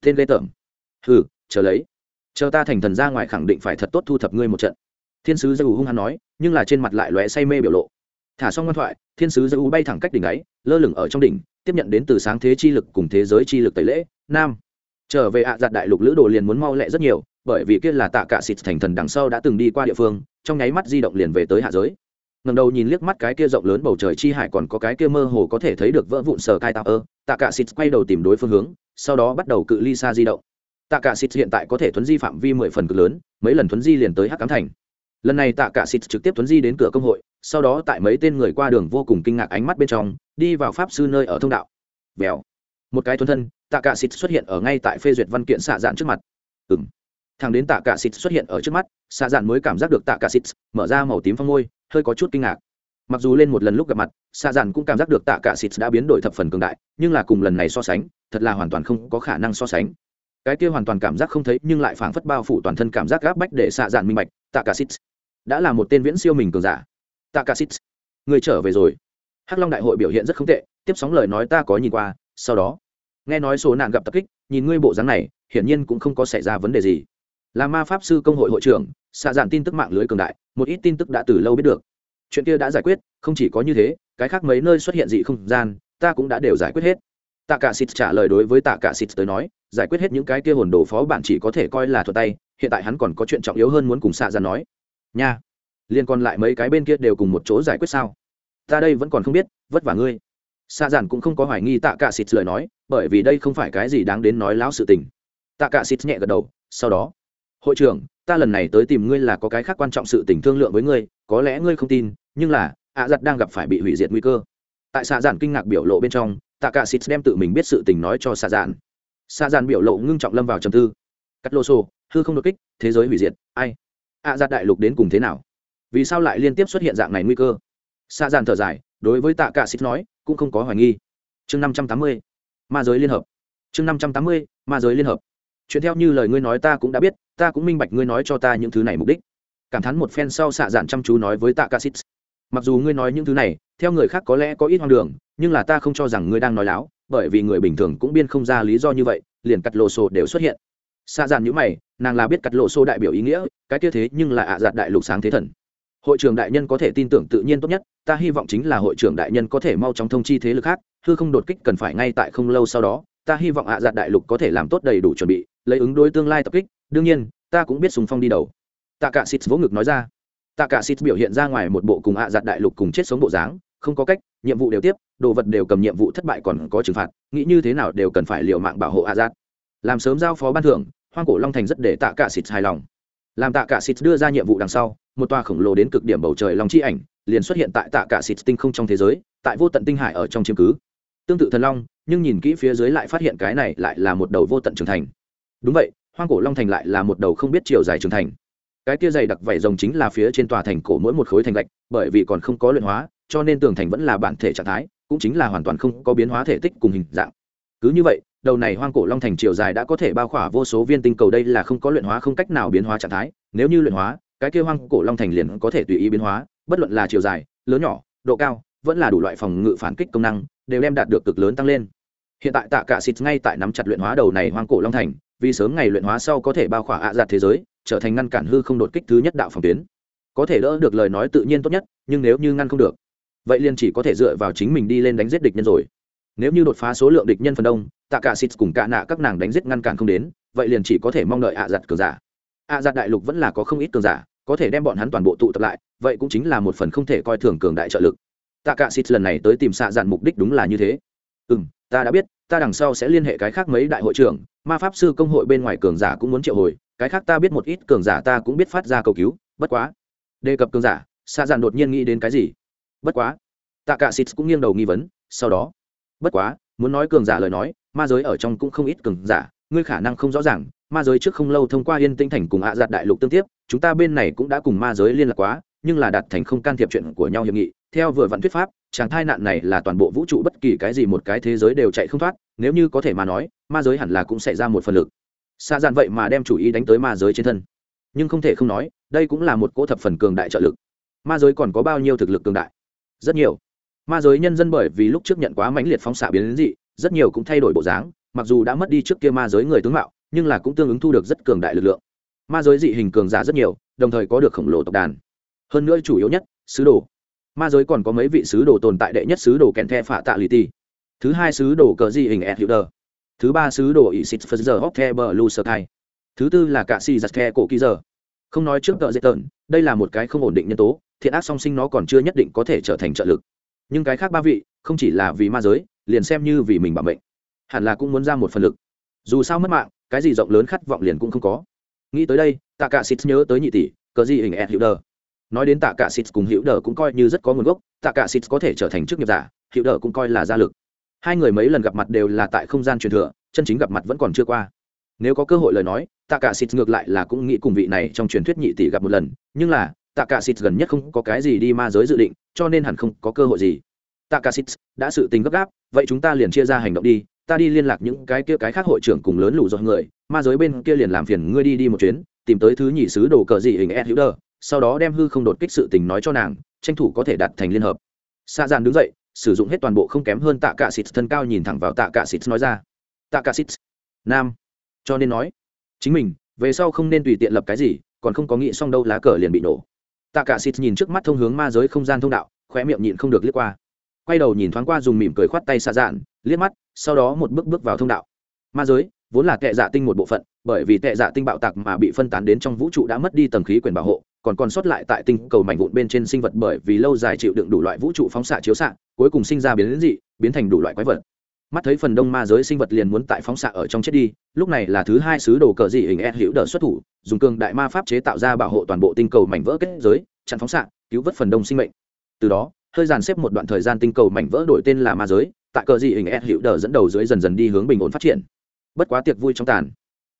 Tên lê tởm. Hừ, chờ lấy chờ ta thành thần ra ngoài khẳng định phải thật tốt thu thập ngươi một trận. Thiên sứ giải hung hắn nói, nhưng là trên mặt lại lóe say mê biểu lộ. Thả xong ngoan thoại, thiên sứ giải bay thẳng cách đỉnh ấy, lơ lửng ở trong đỉnh, tiếp nhận đến từ sáng thế chi lực cùng thế giới chi lực tẩy lễ, nam. Trở về ạ à giặt đại lục lữ đồ liền muốn mau lẹ rất nhiều, bởi vì kia là tạ cả xịt thành thần đằng sau đã từng đi qua địa phương, trong nháy mắt di động liền về tới hạ giới. Ngầm đầu nhìn liếc mắt cái kia rộng lớn bầu trời chi hải còn có cái kia mơ hồ có thể thấy được vỡ vụn sờ cai tạo ơ, tạ cả xịt quay đầu tìm đối phương hướng, sau đó bắt đầu cự ly xa di động tạ cả xịt hiện tại có thể thuấn di phạm vi mười phần cực lớn, mấy lần thuấn di liền tới hắc cám thành. Lần này tạ cả xịt trực tiếp thuấn di đến cửa công hội, sau đó tại mấy tên người qua đường vô cùng kinh ngạc ánh mắt bên trong, đi vào pháp sư nơi ở thông đạo. Vèo. Một cái thuấn thân, tạ cả xịt xuất hiện ở ngay tại phê duyệt văn kiện xạ dạn trước mặt. Ừng thằng đến tạ cả xịt xuất hiện ở trước mắt, xạ dạn mới cảm giác được tạ cả xịt mở ra màu tím phong môi hơi có chút kinh ngạc. Mặc dù lên một lần lúc gặp mặt, xạ dạn cũng cảm giác được tạ cả xịt đã biến đổi thập phần cường đại, nhưng là cùng lần này so sánh, thật là hoàn toàn không có khả năng so sánh cái kia hoàn toàn cảm giác không thấy, nhưng lại phảng phất bao phủ toàn thân cảm giác gáp bách để xạ dạn minh bạch tạ cả xít đã là một tên viễn siêu mình cường giả. Tạ cả xít người trở về rồi. Hắc long đại hội biểu hiện rất không tệ, tiếp sóng lời nói ta có nhìn qua, sau đó, nghe nói số nạn gặp tập kích, nhìn ngươi bộ dáng này, hiển nhiên cũng không có xảy ra vấn đề gì. Là ma pháp sư công hội hội trưởng, xạ dạn tin tức mạng lưới cường đại, một ít tin tức đã từ lâu biết được. Chuyện kia đã giải quyết, không chỉ có như thế, cái khác mấy nơi xuất hiện dị không gian, ta cũng đã đều giải quyết hết. Tạ cả xịt trả lời đối với tạ cả xịt tới nói giải quyết hết những cái kia hồn đồ phó bạn chỉ có thể coi là thuật tay, hiện tại hắn còn có chuyện trọng yếu hơn muốn cùng xạ ra nói. Nha, liên còn lại mấy cái bên kia đều cùng một chỗ giải quyết sao? Ta đây vẫn còn không biết, vất vả ngươi. Xạ giản cũng không có hoài nghi tạ cả xịt lời nói, bởi vì đây không phải cái gì đáng đến nói láo sự tình. Tạ cả xịt nhẹ gật đầu, sau đó, hội trưởng, ta lần này tới tìm ngươi là có cái khác quan trọng sự tình thương lượng với ngươi, có lẽ ngươi không tin, nhưng là, ạ giặt đang gặp phải bị hủy diệt nguy cơ. Tại xạ giản kinh ngạc biểu lộ bên trong, tạ cả xịt đem tự mình biết sự tình nói cho xạ giản xa dàn biểu lộ ngưng trọng lâm vào trầm tư. Cắt lô sô hư không đột kích, thế giới hủy diệt, ai? Ạ giặt đại lục đến cùng thế nào? Vì sao lại liên tiếp xuất hiện dạng này nguy cơ? Xa dàn thở dài, đối với tạ cả xịt nói, cũng không có hoài nghi. Chương năm trăm tám mươi, ma giới liên hợp. Chương năm trăm tám mươi, ma giới liên hợp. Chuyện theo như lời ngươi nói ta cũng đã biết, ta cũng minh bạch ngươi nói cho ta những thứ này mục đích. Cảm thán một phen sau xạ dạn chăm chú nói với tạ ca xít. Mặc dù ngươi nói những thứ này, theo người khác có lẽ có ít hoang đường, nhưng là ta không cho rằng ngươi đang nói láo bởi vì người bình thường cũng biên không ra lý do như vậy, liền cắt lộ sổ đều xuất hiện. Xa dàn nhữ mày, nàng là biết cắt lộ sổ đại biểu ý nghĩa, cái kia thế nhưng là ạ à dạt đại lục sáng thế thần. Hội trưởng đại nhân có thể tin tưởng tự nhiên tốt nhất, ta hy vọng chính là hội trưởng đại nhân có thể mau chóng thông chi thế lực khác, hư không đột kích cần phải ngay tại không lâu sau đó, ta hy vọng ạ à dạt đại lục có thể làm tốt đầy đủ chuẩn bị, lấy ứng đối tương lai tập kích, đương nhiên, ta cũng biết sùng phong đi đầu. Tạ cả xịt vỗ ngực nói ra. Tạ cả xịt biểu hiện ra ngoài một bộ cùng ạ à dạt đại lục cùng chết sống bộ dáng không có cách, nhiệm vụ đều tiếp, đồ vật đều cầm nhiệm vụ thất bại còn có trừng phạt, nghĩ như thế nào đều cần phải liều mạng bảo hộ a dạt làm sớm giao phó ban thưởng, hoang cổ long thành rất để tạ cả xịt hài lòng. Làm tạ cả xịt đưa ra nhiệm vụ đằng sau, một tòa khổng lồ đến cực điểm bầu trời long chi ảnh liền xuất hiện tại tạ cả xịt tinh không trong thế giới, tại vô tận tinh hải ở trong chiếm cứ. Tương tự thần long, nhưng nhìn kỹ phía dưới lại phát hiện cái này lại là một đầu vô tận trưởng thành. Đúng vậy, hoang cổ long thành lại là một đầu không biết chiều dài trưởng thành. Cái kia dày đặc vảy rồng chính là phía trên tòa thành cổ mỗi một khối thành gạch, bởi vì còn không có luyện hóa cho nên tường thành vẫn là bản thể trạng thái, cũng chính là hoàn toàn không có biến hóa thể tích cùng hình dạng. Cứ như vậy, đầu này hoang cổ long thành chiều dài đã có thể bao khỏa vô số viên tinh cầu đây là không có luyện hóa không cách nào biến hóa trạng thái, nếu như luyện hóa, cái kia hoang cổ long thành liền có thể tùy ý biến hóa, bất luận là chiều dài, lớn nhỏ, độ cao, vẫn là đủ loại phòng ngự phản kích công năng, đều đem đạt được cực lớn tăng lên. Hiện tại tạ cả xịt ngay tại nắm chặt luyện hóa đầu này hoang cổ long thành, vì sớm ngày luyện hóa sau có thể bao khỏa ạ giạt thế giới, trở thành ngăn cản hư không đột kích thứ nhất đạo phòng tuyến. Có thể đỡ được lời nói tự nhiên tốt nhất, nhưng nếu như ngăn không được vậy liền chỉ có thể dựa vào chính mình đi lên đánh giết địch nhân rồi. Nếu như đột phá số lượng địch nhân phần đông, tạ cả xịt cùng cả nạ các nàng đánh giết ngăn cản không đến, vậy liền chỉ có thể mong đợi ạ giặt cường giả. Ạ giặt đại lục vẫn là có không ít cường giả, có thể đem bọn hắn toàn bộ tụ tập lại, vậy cũng chính là một phần không thể coi thường cường đại trợ lực. Tạ cả xịt lần này tới tìm xạ dạn mục đích đúng là như thế. Ừ ta đã biết, ta đằng sau sẽ liên hệ cái khác mấy đại hội trưởng, ma pháp sư công hội bên ngoài cường giả cũng muốn triệu hồi, cái khác ta biết một ít cường giả ta cũng biết phát ra cầu cứu, bất quá. Đề cập cường giả xạ dạn đột nhiên nghĩ đến cái gì? Bất quá. Tạ cả xịt cũng nghiêng đầu nghi vấn, sau đó. Bất quá, muốn nói cường giả lời nói, ma giới ở trong cũng không ít cường giả, ngươi khả năng không rõ ràng, ma giới trước không lâu thông qua yên tinh thành cùng hạ giạt đại lục tương tiếp, chúng ta bên này cũng đã cùng ma giới liên lạc quá, nhưng là đạt thành không can thiệp chuyện của nhau hiệp nghị. Theo vừa vạn thuyết pháp chàng thai nạn này là toàn bộ vũ trụ bất kỳ cái gì một cái thế giới đều chạy không thoát, nếu như có thể mà nói, ma giới hẳn là cũng sẽ ra một phần lực. Xa dạn vậy mà đem chủ ý đánh tới ma giới trên thân. Nhưng không thể không nói, đây cũng là một cỗ thập phần cường đại trợ lực. Ma giới còn có bao nhiêu thực lực cường đại? Rất nhiều. Ma giới nhân dân bởi vì lúc trước nhận quá mãnh liệt phóng xạ biến dị, rất nhiều cũng thay đổi bộ dáng, mặc dù đã mất đi trước kia ma giới người tướng mạo, nhưng là cũng tương ứng thu được rất cường đại lực lượng. Ma giới dị hình cường giả rất nhiều, đồng thời có được khổng lồ tộc đàn. Hơn nữa chủ yếu nhất, sứ đồ. Ma giới còn có mấy vị sứ đồ tồn tại đệ nhất sứ đồ kèn the phạ tạ lì ti thứ hai sứ đồ cờ dị hình ed hữu đờ thứ ba sứ đồ ỵ xịt phật giờ hóc the bờ lu sơ thai. Thứ tư là cạ xì giặt the cổ kỳ giờ. Không nói trước tợ dễ tợn, đây là một cái không ổn định nhân tố thiện ác song sinh nó còn chưa nhất định có thể trở thành trợ lực. Nhưng cái khác ba vị, không chỉ là vì ma giới, liền xem như vì mình bảo mệnh. Hẳn là cũng muốn ra một phần lực. Dù sao mất mạng, cái gì rộng lớn khát vọng liền cũng không có. Nghĩ tới đây, tạ cả xịt nhớ tới nhị tỷ, cờ gì hình ed hữu đờ. Nói đến tạ cả xịt cùng hữu đờ cũng coi như rất có nguồn gốc, tạ cả xịt có thể trở thành chức nghiệp giả, hữu đờ cũng coi là gia lực. Hai người mấy lần gặp mặt đều là tại không gian truyền thừa, chân chính gặp mặt vẫn còn chưa qua. Nếu có cơ hội lời nói, tạ cả xịt ngược lại là cũng nghĩ cùng vị này trong truyền thuyết nhị tỷ gặp một lần, nhưng là tạ cả xịt gần nhất không có cái gì đi ma giới dự định, cho nên hẳn không có cơ hội gì. Tạ cả xịt đã sự tình gấp gáp, vậy chúng ta liền chia ra hành động đi. Ta đi liên lạc những cái kia cái khác hội trưởng cùng lớn lũ dọn người. Ma giới bên kia liền làm phiền ngươi đi đi một chuyến, tìm tới thứ nhị sứ đồ cờ dị hình ed hữu đờ sau đó đem hư không đột kích sự tình nói cho nàng, tranh thủ có thể đạt thành liên hợp. Xa dàn đứng dậy, sử dụng hết toàn bộ không kém hơn tạ cả xịt thân cao nhìn thẳng vào tạ cả xịt nói ra. Tạ cả xịt nam. Cho nên nói, chính mình, về sau không nên tùy tiện lập cái gì, còn không có nghĩ xong đâu, lá cờ liền bị nổ tạ cả xịt nhìn trước mắt thông hướng ma giới không gian thông đạo, khóe miệng nhịn không được liếc qua. Quay đầu nhìn thoáng qua dùng mỉm cười khoát tay xa dạn, liếc mắt, sau đó một bước bước vào thông đạo. Ma giới vốn là tệ dạ tinh một bộ phận, bởi vì tệ dạ tinh bạo tạc mà bị phân tán đến trong vũ trụ đã mất đi tầng khí quyền bảo hộ, còn còn sót lại tại tinh cầu mảnh vụn bên trên sinh vật bởi vì lâu dài chịu đựng đủ loại vũ trụ phóng xạ chiếu xạ, cuối cùng sinh ra biến dị, biến thành đủ loại quái vật mắt thấy phần đông ma giới sinh vật liền muốn tại phóng xạ ở trong chết đi, lúc này là thứ hai sứ đồ cờ dị hình e hữu đỡ xuất thủ, dùng cường đại ma pháp chế tạo ra bảo hộ toàn bộ tinh cầu mảnh vỡ kết giới, chặn phóng xạ, cứu vớt phần đông sinh mệnh. Từ đó, hơi dàn xếp một đoạn thời gian tinh cầu mảnh vỡ đổi tên là ma giới, tại cờ dị hình e hữu đỡ dẫn đầu dưới dần dần đi hướng bình ổn phát triển. Bất quá tiệc vui trong tàn.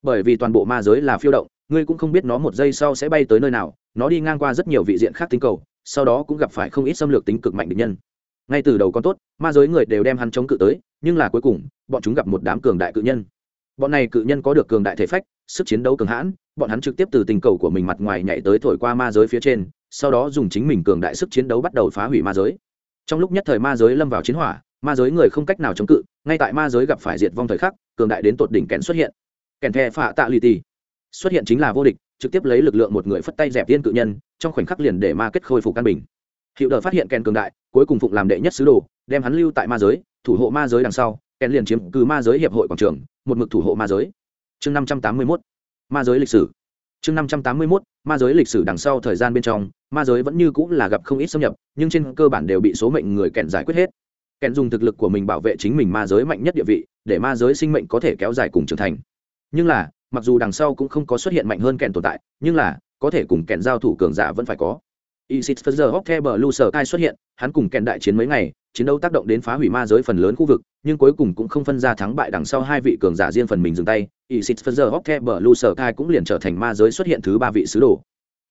Bởi vì toàn bộ ma giới là phiêu động, ngươi cũng không biết nó một giây sau sẽ bay tới nơi nào, nó đi ngang qua rất nhiều vị diện khác tinh cầu, sau đó cũng gặp phải không ít xâm lược tính cực mạnh địch nhân. Ngay từ đầu con tốt, ma giới người đều đem hắn chống cự tới nhưng là cuối cùng, bọn chúng gặp một đám cường đại cự nhân. Bọn này cự nhân có được cường đại thể phách, sức chiến đấu cường hãn, bọn hắn trực tiếp từ tình cầu của mình mặt ngoài nhảy tới thổi qua ma giới phía trên, sau đó dùng chính mình cường đại sức chiến đấu bắt đầu phá hủy ma giới. Trong lúc nhất thời ma giới lâm vào chiến hỏa, ma giới người không cách nào chống cự, ngay tại ma giới gặp phải diệt vong thời khắc, cường đại đến tột đỉnh kèn xuất hiện. Kèn the phạ tạ lì tì. Xuất hiện chính là vô địch, trực tiếp lấy lực lượng một người phất tay dẹp tiên cự nhân, trong khoảnh khắc liền để ma kết khôi phục căn bình. Hiệu đờ phát hiện kèn cường đại, cuối cùng phụng làm đệ nhất sứ đồ, đem hắn lưu tại ma giới thủ hộ ma giới đằng sau kèn liền chiếm cứ ma giới hiệp hội quảng trường, một mực thủ hộ ma giới. Chương năm trăm tám mươi mốt, ma giới lịch sử. Chương năm trăm tám mươi mốt, ma giới lịch sử đằng sau thời gian bên trong, ma giới vẫn như cũng là gặp không ít xâm nhập, nhưng trên cơ bản đều bị số mệnh người kèn giải quyết hết. Kèn dùng thực lực của mình bảo vệ chính mình ma giới mạnh nhất địa vị, để ma giới sinh mệnh có thể kéo dài cùng trưởng thành. Nhưng là, mặc dù đằng sau cũng không có xuất hiện mạnh hơn kèn tồn tại, nhưng là, có thể cùng kèn giao thủ cường giả vẫn phải có. Isis Fuzzer Hockey Blue Sở Kai xuất hiện, hắn cùng kèn đại chiến mấy ngày, chiến đấu tác động đến phá hủy ma giới phần lớn khu vực, nhưng cuối cùng cũng không phân ra thắng bại đằng sau hai vị cường giả riêng phần mình dừng tay, Isis Fuzzer Hockey Blue Sở Kai cũng liền trở thành ma giới xuất hiện thứ ba vị sứ đồ.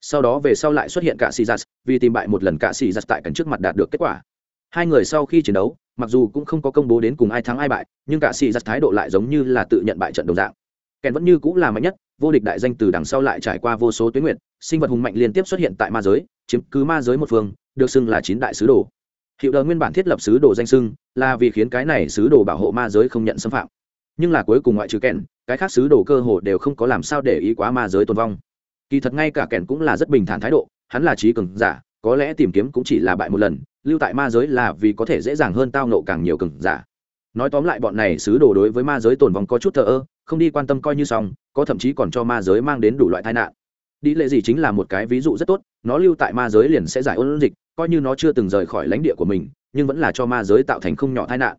Sau đó về sau lại xuất hiện cả Sijas, vì tìm bại một lần cả Sijas tại cảnh trước mặt đạt được kết quả. Hai người sau khi chiến đấu, mặc dù cũng không có công bố đến cùng ai thắng ai bại, nhưng cả Sijas thái độ lại giống như là tự nhận bại trận đồng dạng. Kèn vẫn như cũng là mạnh nhất, vô địch đại danh từ đằng sau lại trải qua vô số tuyến nguyện, sinh vật hùng mạnh liên tiếp xuất hiện tại ma giới, chiếm cứ ma giới một phương được xưng là chín đại sứ đồ. Hiệu đờ nguyên bản thiết lập sứ đồ danh xưng là vì khiến cái này sứ đồ bảo hộ ma giới không nhận xâm phạm. Nhưng là cuối cùng ngoại trừ kèn cái khác sứ đồ cơ hồ đều không có làm sao để ý quá ma giới tồn vong. Kỳ thật ngay cả kèn cũng là rất bình thản thái độ hắn là trí cường giả có lẽ tìm kiếm cũng chỉ là bại một lần lưu tại ma giới là vì có thể dễ dàng hơn tao nộ càng nhiều cường giả nói tóm lại bọn này sứ đồ đối với ma giới tồn vong có chút thờ ơ, không đi quan tâm coi như xong, có thậm chí còn cho ma giới mang đến đủ loại tai nạn. Đi lệ gì chính là một cái ví dụ rất tốt, nó lưu tại ma giới liền sẽ giải ôn dịch, coi như nó chưa từng rời khỏi lãnh địa của mình, nhưng vẫn là cho ma giới tạo thành không nhỏ tai nạn.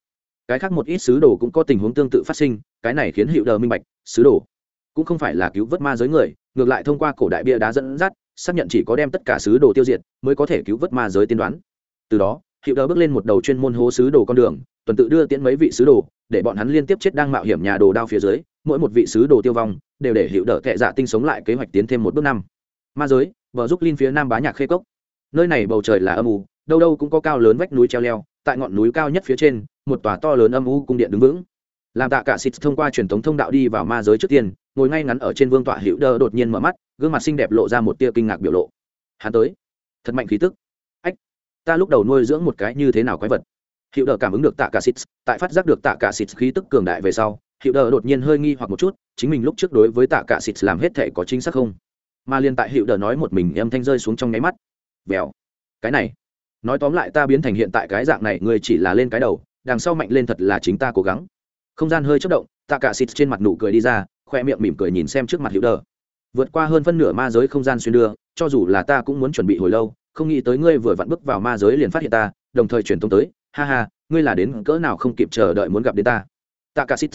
Cái khác một ít sứ đồ cũng có tình huống tương tự phát sinh, cái này khiến hiệu đờ minh bạch, sứ đồ cũng không phải là cứu vớt ma giới người, ngược lại thông qua cổ đại bia đá dẫn dắt, xác nhận chỉ có đem tất cả sứ đồ tiêu diệt, mới có thể cứu vớt ma giới tiên đoán. Từ đó hiệu đờ bước lên một đầu chuyên môn hố sứ đồ con đường tuần tự đưa tiễn mấy vị sứ đồ, để bọn hắn liên tiếp chết đang mạo hiểm nhà đồ đao phía dưới, mỗi một vị sứ đồ tiêu vong, đều để hiệu đỡ kệ dạ tinh sống lại kế hoạch tiến thêm một bước năm. Ma giới vợ giúp linh phía nam bá nhạc khê cốc. Nơi này bầu trời là âm u, đâu đâu cũng có cao lớn vách núi treo leo, tại ngọn núi cao nhất phía trên, một tòa to lớn âm u cung điện đứng vững. Làm tạ cả xịt thông qua truyền thống thông đạo đi vào ma giới trước tiên, ngồi ngay ngắn ở trên vương tọa hữu đơ đột nhiên mở mắt, gương mặt xinh đẹp lộ ra một tia kinh ngạc biểu lộ. Hắn tới. Thật mạnh khí tức. Ách, ta lúc đầu nuôi dưỡng một cái như thế nào quái vật? Hiệu đờ cảm ứng được tạ cả xịt tại phát giác được tạ cả xịt khí tức cường đại về sau hiệu đờ đột nhiên hơi nghi hoặc một chút, chính mình lúc trước đối với tạ cả xịt làm hết thể có chính xác không? Mà liên tại hiệu đờ nói một mình, âm thanh rơi xuống trong nháy mắt. Vèo. Cái này. Nói tóm lại ta biến thành hiện tại cái dạng này, người chỉ là lên cái đầu, đằng sau mạnh lên thật là chính ta cố gắng. Không gian hơi chất động, tạ cả xịt trên mặt nụ cười đi ra, khoe miệng mỉm cười nhìn xem trước mặt hiệu đờ. Vượt qua hơn phân nửa ma giới không gian xuyên đưa, cho dù là ta cũng muốn chuẩn bị hồi lâu, không nghĩ tới ngươi vừa vặn bước vào ma giới liền phát hiện ta, đồng thời truyền thông tới ha ha, ngươi là đến cỡ nào không kịp chờ đợi muốn gặp đến ta? Tạ cả xít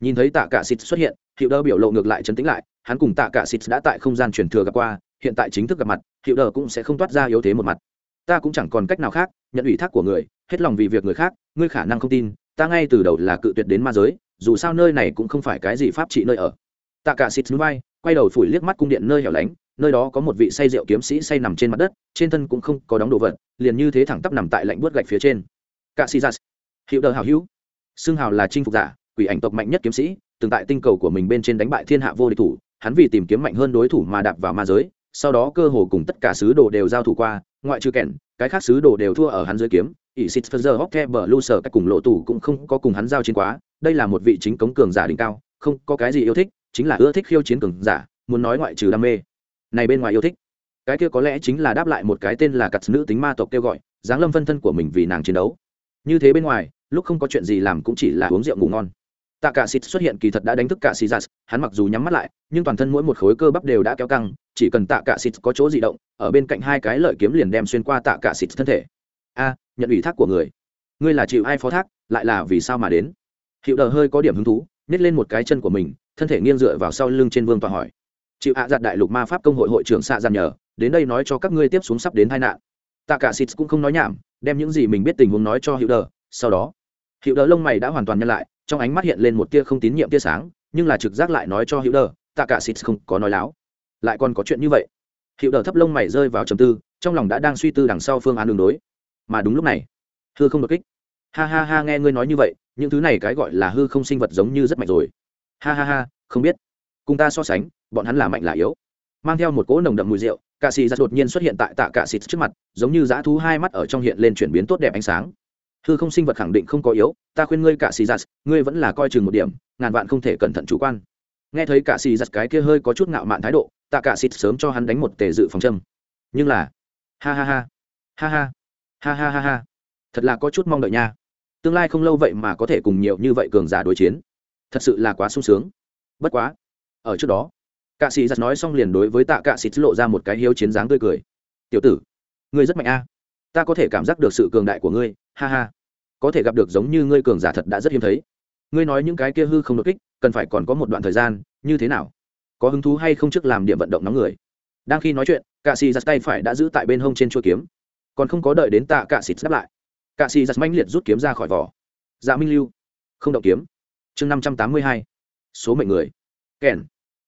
nhìn thấy tạ cả xít xuất hiện, hiệu đơ biểu lộ ngược lại chấn tĩnh lại, hắn cùng tạ cả xít đã tại không gian truyền thừa gặp qua, hiện tại chính thức gặp mặt, hiệu đơ cũng sẽ không toát ra yếu thế một mặt. Ta cũng chẳng còn cách nào khác, nhận ủy thác của người, hết lòng vì việc người khác, ngươi khả năng không tin, ta ngay từ đầu là cự tuyệt đến ma giới, dù sao nơi này cũng không phải cái gì pháp trị nơi ở. Tạ cả xịt núi bay, quay đầu phủi liếc mắt cung điện nơi hẻo lánh, nơi đó có một vị say rượu kiếm sĩ say nằm trên mặt đất, trên thân cũng không có đóng đồ vật, liền như thế thẳng tắp nằm tại lạnh buốt gạch phía trên cả sĩ giặt hiệu đờ hào hữu. Xưng hào là chinh phục giả, quỷ ảnh tộc mạnh nhất kiếm sĩ, từng tại tinh cầu của mình bên trên đánh bại thiên hạ vô địch thủ, hắn vì tìm kiếm mạnh hơn đối thủ mà đạp vào ma giới, sau đó cơ hồ cùng tất cả sứ đồ đều giao thủ qua, ngoại trừ kẻn, cái khác sứ đồ đều thua ở hắn dưới kiếm. Ỷ xịt phơ giờ hóc the bờ lu sở các cùng lộ tủ cũng không có cùng hắn giao chiến quá, đây là một vị chính cống cường giả đỉnh cao, không có cái gì yêu thích, chính là ưa thích khiêu chiến cường giả, muốn nói ngoại trừ đam mê. Này bên ngoài yêu thích. Cái kia có lẽ chính là đáp lại một cái tên là cặt nữ tính ma tộc kêu gọi giáng lâm phân thân của mình vì nàng chiến đấu như thế bên ngoài, lúc không có chuyện gì làm cũng chỉ là uống rượu ngủ ngon. Tạ cả xịt xuất hiện kỳ thật đã đánh thức cả xì giặt hắn mặc dù nhắm mắt lại, nhưng toàn thân mỗi một khối cơ bắp đều đã kéo căng, chỉ cần tạ cả xịt có chỗ di động, ở bên cạnh hai cái lợi kiếm liền đem xuyên qua tạ cả xịt thân thể. A, nhận ủy thác của người. Ngươi là chịu ai phó thác, lại là vì sao mà đến? Hiệu đờ hơi có điểm hứng thú, nhét lên một cái chân của mình, thân thể nghiêng dựa vào sau lưng trên vương tòa hỏi. Chịu hạ giặt đại lục ma pháp công hội hội trưởng xạ giàn nhờ, đến đây nói cho các ngươi tiếp xuống sắp đến tai nạn. Tạ cả xịt cũng không nói nhảm đem những gì mình biết tình huống nói cho hữu đờ, sau đó, hữu đờ lông mày đã hoàn toàn nhân lại, trong ánh mắt hiện lên một tia không tín nhiệm tia sáng, nhưng là trực giác lại nói cho hữu đờ tạ cả xịt không có nói láo. Lại còn có chuyện như vậy? Hữu đờ thấp lông mày rơi vào trầm tư, trong lòng đã đang suy tư đằng sau phương án đường đối. Mà đúng lúc này, hư không đột kích. Ha ha ha, nghe ngươi nói như vậy, những thứ này cái gọi là hư không sinh vật giống như rất mạnh rồi. Ha ha ha, không biết. Cùng ta so sánh, bọn hắn là mạnh là yếu. Mang theo một cỗ nồng đậm mùi rượu cạ sĩ giặt đột nhiên xuất hiện tại tạ cạ sĩ trước mặt, giống như dã thú hai mắt ở trong hiện lên chuyển biến tốt đẹp ánh sáng. Hư không sinh vật khẳng định không có yếu, ta khuyên ngươi cạ sĩ giặt ngươi vẫn là coi chừng một điểm, ngàn vạn không thể cẩn thận chủ quan. Nghe thấy cạ sĩ giặt cái kia hơi có chút ngạo mạn thái độ, tạ cạ sĩ sớm cho hắn đánh một tề dự phòng châm. Nhưng là, ha ha ha ha ha ha ha ha ha, thật là có chút mong đợi nha. Tương lai không lâu vậy mà có thể cùng nhiều như vậy cường giả đối chiến. Thật sự là quá sung sướng. Bất quá, ở trước đó cạ sĩ giặt nói xong liền đối với tạ cạ sĩ lộ ra một cái hiếu chiến dáng tươi cười. Tiểu tử, ngươi rất mạnh a. Ta có thể cảm giác được sự cường đại của ngươi, ha ha. Có thể gặp được giống như ngươi cường giả thật đã rất hiếm thấy. Ngươi nói những cái kia hư không đột kích, cần phải còn có một đoạn thời gian, như thế nào? Có hứng thú hay không trước làm điểm vận động nóng người? Đang khi nói chuyện cạ sĩ giặt tay phải đã giữ tại bên hông trên chuôi kiếm. Còn không có đợi đến tạ cạ sĩ đáp lại cạ sĩ giặt manh liệt rút kiếm ra khỏi vỏ. Dạ minh lưu, không động kiếm. Chương năm trăm tám mươi hai, số mệnh người. Kèn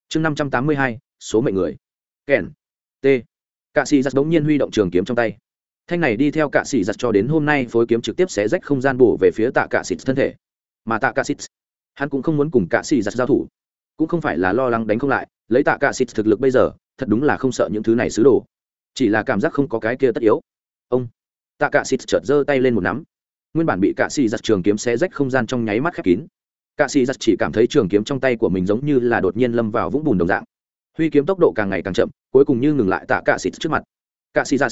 chương năm trăm tám mươi hai, số mệnh người. Kèn. T. Cạ sĩ giặt đống nhiên huy động trường kiếm trong tay. Thanh này đi theo cạ sĩ giặt cho đến hôm nay phối kiếm trực tiếp xé rách không gian bổ về phía tạ cạ sĩ thân thể. Mà tạ cạ sĩ hắn cũng không muốn cùng cạ sĩ giặt giao thủ. Cũng không phải là lo lắng đánh không lại, lấy tạ cạ sĩ thực lực bây giờ, thật đúng là không sợ những thứ này xứ đồ. Chỉ là cảm giác không có cái kia tất yếu. Ông. Tạ cạ sĩ chợt giơ tay lên một nắm. Nguyên bản bị cạ sĩ giặt trường kiếm xé rách không gian trong nháy mắt khép kín cạ sĩ giặt chỉ cảm thấy trường kiếm trong tay của mình giống như là đột nhiên lâm vào vũng bùn đồng dạng. Huy kiếm tốc độ càng ngày càng chậm, cuối cùng như ngừng lại tạ cạ sĩ trước mặt. Cạ sĩ giặt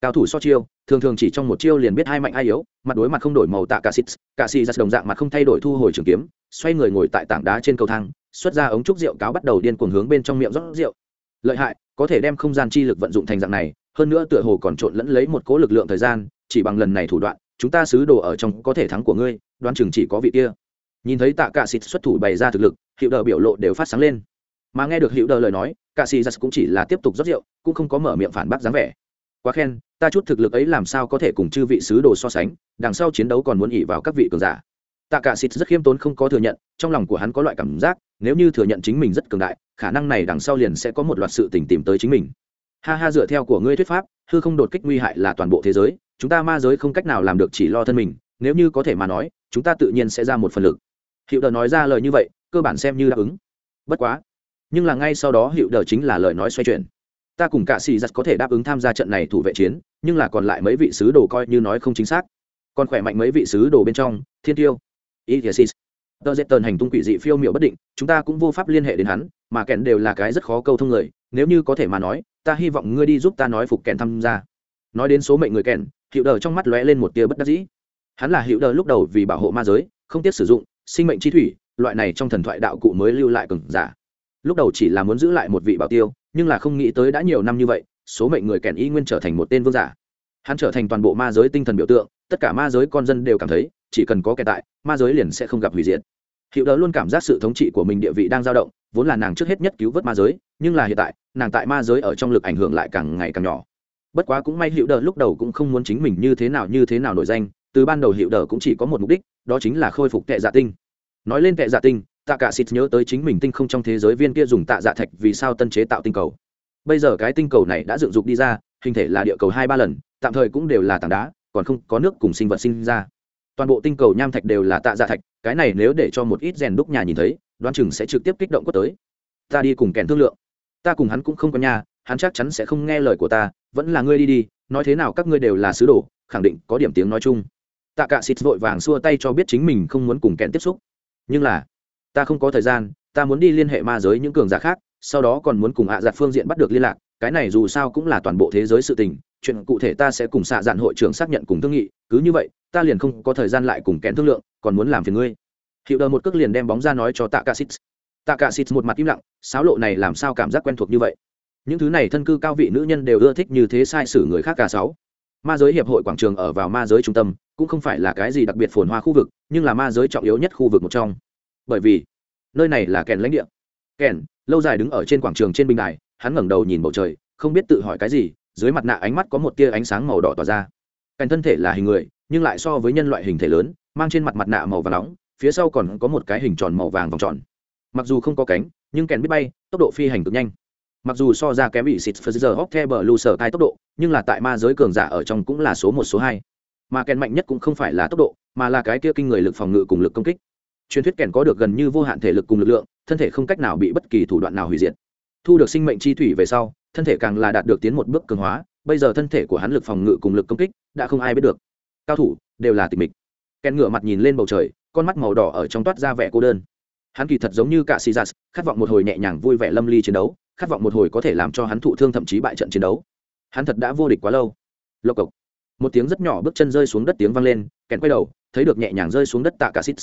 cao thủ so chiêu, thường thường chỉ trong một chiêu liền biết hai mạnh ai yếu, mặt đối mặt không đổi màu tạ cạ sĩ cạ sĩ giặt đồng dạng mặt không thay đổi thu hồi trường kiếm, xoay người ngồi tại tảng đá trên cầu thang, xuất ra ống trúc rượu cáo bắt đầu điên cuồng hướng bên trong miệng rót rượu. Lợi hại, có thể đem không gian chi lực vận dụng thành dạng này, hơn nữa tựa hồ còn trộn lẫn lấy một cố lực lượng thời gian, chỉ bằng lần này thủ đoạn, chúng ta xứ đồ ở trong có thể thắng của ngươi, đoán chừng chỉ có vị kia nhìn thấy tạ cạ xịt xuất thủ bày ra thực lực hiệu đờ biểu lộ đều phát sáng lên. Mà nghe được hiệu đờ lời nói, cạ xì giặt cũng chỉ là tiếp tục rót rượu, cũng không có mở miệng phản bác dáng vẻ. Quá khen, ta chút thực lực ấy làm sao có thể cùng chư vị sứ đồ so sánh, đằng sau chiến đấu còn muốn ỉ vào các vị cường giả. Tạ cả xịt rất khiêm tốn không có thừa nhận, trong lòng của hắn có loại cảm giác, nếu như thừa nhận chính mình rất cường đại, khả năng này đằng sau liền sẽ có một loạt sự tình tìm tới chính mình. Ha ha, dựa theo của ngươi thuyết pháp, hư không đột kích nguy hại là toàn bộ thế giới, chúng ta ma giới không cách nào làm được chỉ lo thân mình, nếu như có thể mà nói, chúng ta tự nhiên sẽ ra một phần lực hiệu đờ nói ra lời như vậy cơ bản xem như đáp ứng bất quá nhưng là ngay sau đó hiệu đờ chính là lời nói xoay chuyển ta cùng cả xì giặt có thể đáp ứng tham gia trận này thủ vệ chiến nhưng là còn lại mấy vị sứ đồ coi như nói không chính xác còn khỏe mạnh mấy vị sứ đồ bên trong thiên tiêu Ithiesis. Tờ Dệt tờn hành tung quỷ dị phiêu miểu bất định, chúng ta cũng vô pháp liên hệ đến hắn, mà kèn đều là cái rất khó câu thông người, nếu như có thể mà nói, ta hy vọng ngươi đi giúp ta nói phục kèn tham gia. Nói đến số mệnh người kèn, Hiệu Đờ trong mắt lóe lên một tia bất đắc dĩ. Hắn là Hiệu Đờ lúc đầu vì bảo hộ ma giới, không tiếc sử dụng sinh mệnh chi thủy, loại này trong thần thoại đạo cụ mới lưu lại cường giả. Lúc đầu chỉ là muốn giữ lại một vị bảo tiêu, nhưng là không nghĩ tới đã nhiều năm như vậy, số mệnh người kèn y nguyên trở thành một tên vương giả. Hắn trở thành toàn bộ ma giới tinh thần biểu tượng, tất cả ma giới con dân đều cảm thấy, chỉ cần có kẻ tại ma giới liền sẽ không gặp hủy diệt hiệu đỡ luôn cảm giác sự thống trị của mình địa vị đang dao động vốn là nàng trước hết nhất cứu vớt ma giới nhưng là hiện tại nàng tại ma giới ở trong lực ảnh hưởng lại càng ngày càng nhỏ bất quá cũng may hiệu đỡ lúc đầu cũng không muốn chính mình như thế nào như thế nào nổi danh từ ban đầu hiệu đỡ cũng chỉ có một mục đích, đó chính là khôi phục tệ dạ tinh. Nói lên tệ dạ tinh, tạ cả xịt nhớ tới chính mình tinh không trong thế giới viên kia dùng tạ dạ thạch vì sao tân chế tạo tinh cầu. Bây giờ cái tinh cầu này đã dựng dục đi ra, hình thể là địa cầu hai ba lần, tạm thời cũng đều là tảng đá, còn không có nước cùng sinh vật sinh ra. Toàn bộ tinh cầu nham thạch đều là tạ dạ thạch, cái này nếu để cho một ít rèn đúc nhà nhìn thấy, đoán chừng sẽ trực tiếp kích động quất tới. Ta đi cùng kèn thương lượng. Ta cùng hắn cũng không có nhà, hắn chắc chắn sẽ không nghe lời của ta, vẫn là ngươi đi đi, nói thế nào các ngươi đều là sứ đồ, khẳng định có điểm tiếng nói chung tạ cả xịt vội vàng xua tay cho biết chính mình không muốn cùng kẹn tiếp xúc. Nhưng là, ta không có thời gian, ta muốn đi liên hệ ma giới những cường giả khác, sau đó còn muốn cùng hạ à giặt phương diện bắt được liên lạc, cái này dù sao cũng là toàn bộ thế giới sự tình, chuyện cụ thể ta sẽ cùng xạ dạn hội trưởng xác nhận cùng thương nghị, cứ như vậy, ta liền không có thời gian lại cùng kẽn thương lượng, còn muốn làm phiền ngươi. Hiệu đờ một cước liền đem bóng ra nói cho tạ cả xít tạ cả xít một mặt im lặng, sáo lộ này làm sao cảm giác quen thuộc như vậy? Những thứ này thân cư cao vị nữ nhân đều ưa thích như thế sai sử người khác cả sáu ma giới hiệp hội quảng trường ở vào ma giới trung tâm, cũng không phải là cái gì đặc biệt phồn hoa khu vực, nhưng là ma giới trọng yếu nhất khu vực một trong. Bởi vì, nơi này là kèn lãnh địa. Kèn, lâu dài đứng ở trên quảng trường trên bình đài, hắn ngẩng đầu nhìn bầu trời, không biết tự hỏi cái gì, dưới mặt nạ ánh mắt có một tia ánh sáng màu đỏ tỏa ra. Kèn thân thể là hình người, nhưng lại so với nhân loại hình thể lớn, mang trên mặt mặt nạ màu vàng nóng, phía sau còn có một cái hình tròn màu vàng vòng tròn. Mặc dù không có cánh, nhưng kèn biết bay, tốc độ phi hành cực nhanh mặc dù so ra kém bị xịt phật giờ hóc the bờ lù sở cai tốc độ nhưng là tại ma giới cường giả ở trong cũng là số một số hai. Mà kèn mạnh nhất cũng không phải là tốc độ mà là cái kia kinh người lực phòng ngự cùng lực công kích. Truyền thuyết kèn có được gần như vô hạn thể lực cùng lực lượng thân thể không cách nào bị bất kỳ thủ đoạn nào hủy diệt. Thu được sinh mệnh chi thủy về sau thân thể càng là đạt được tiến một bước cường hóa bây giờ thân thể của hắn lực phòng ngự cùng lực công kích đã không ai biết được. Cao thủ đều là tịch mịch. Kèn ngửa mặt nhìn lên bầu trời con mắt màu đỏ ở trong toát ra vẻ cô đơn. Hắn kỳ thật giống như cả Caesar, khát vọng một hồi nhẹ nhàng vui vẻ lâm ly chiến đấu, khát vọng một hồi có thể làm cho hắn thụ thương thậm chí bại trận chiến đấu. Hắn thật đã vô địch quá lâu. Lộc cộc. Một tiếng rất nhỏ bước chân rơi xuống đất tiếng vang lên, kèn quay đầu, thấy được nhẹ nhàng rơi xuống đất Tạ Cả xít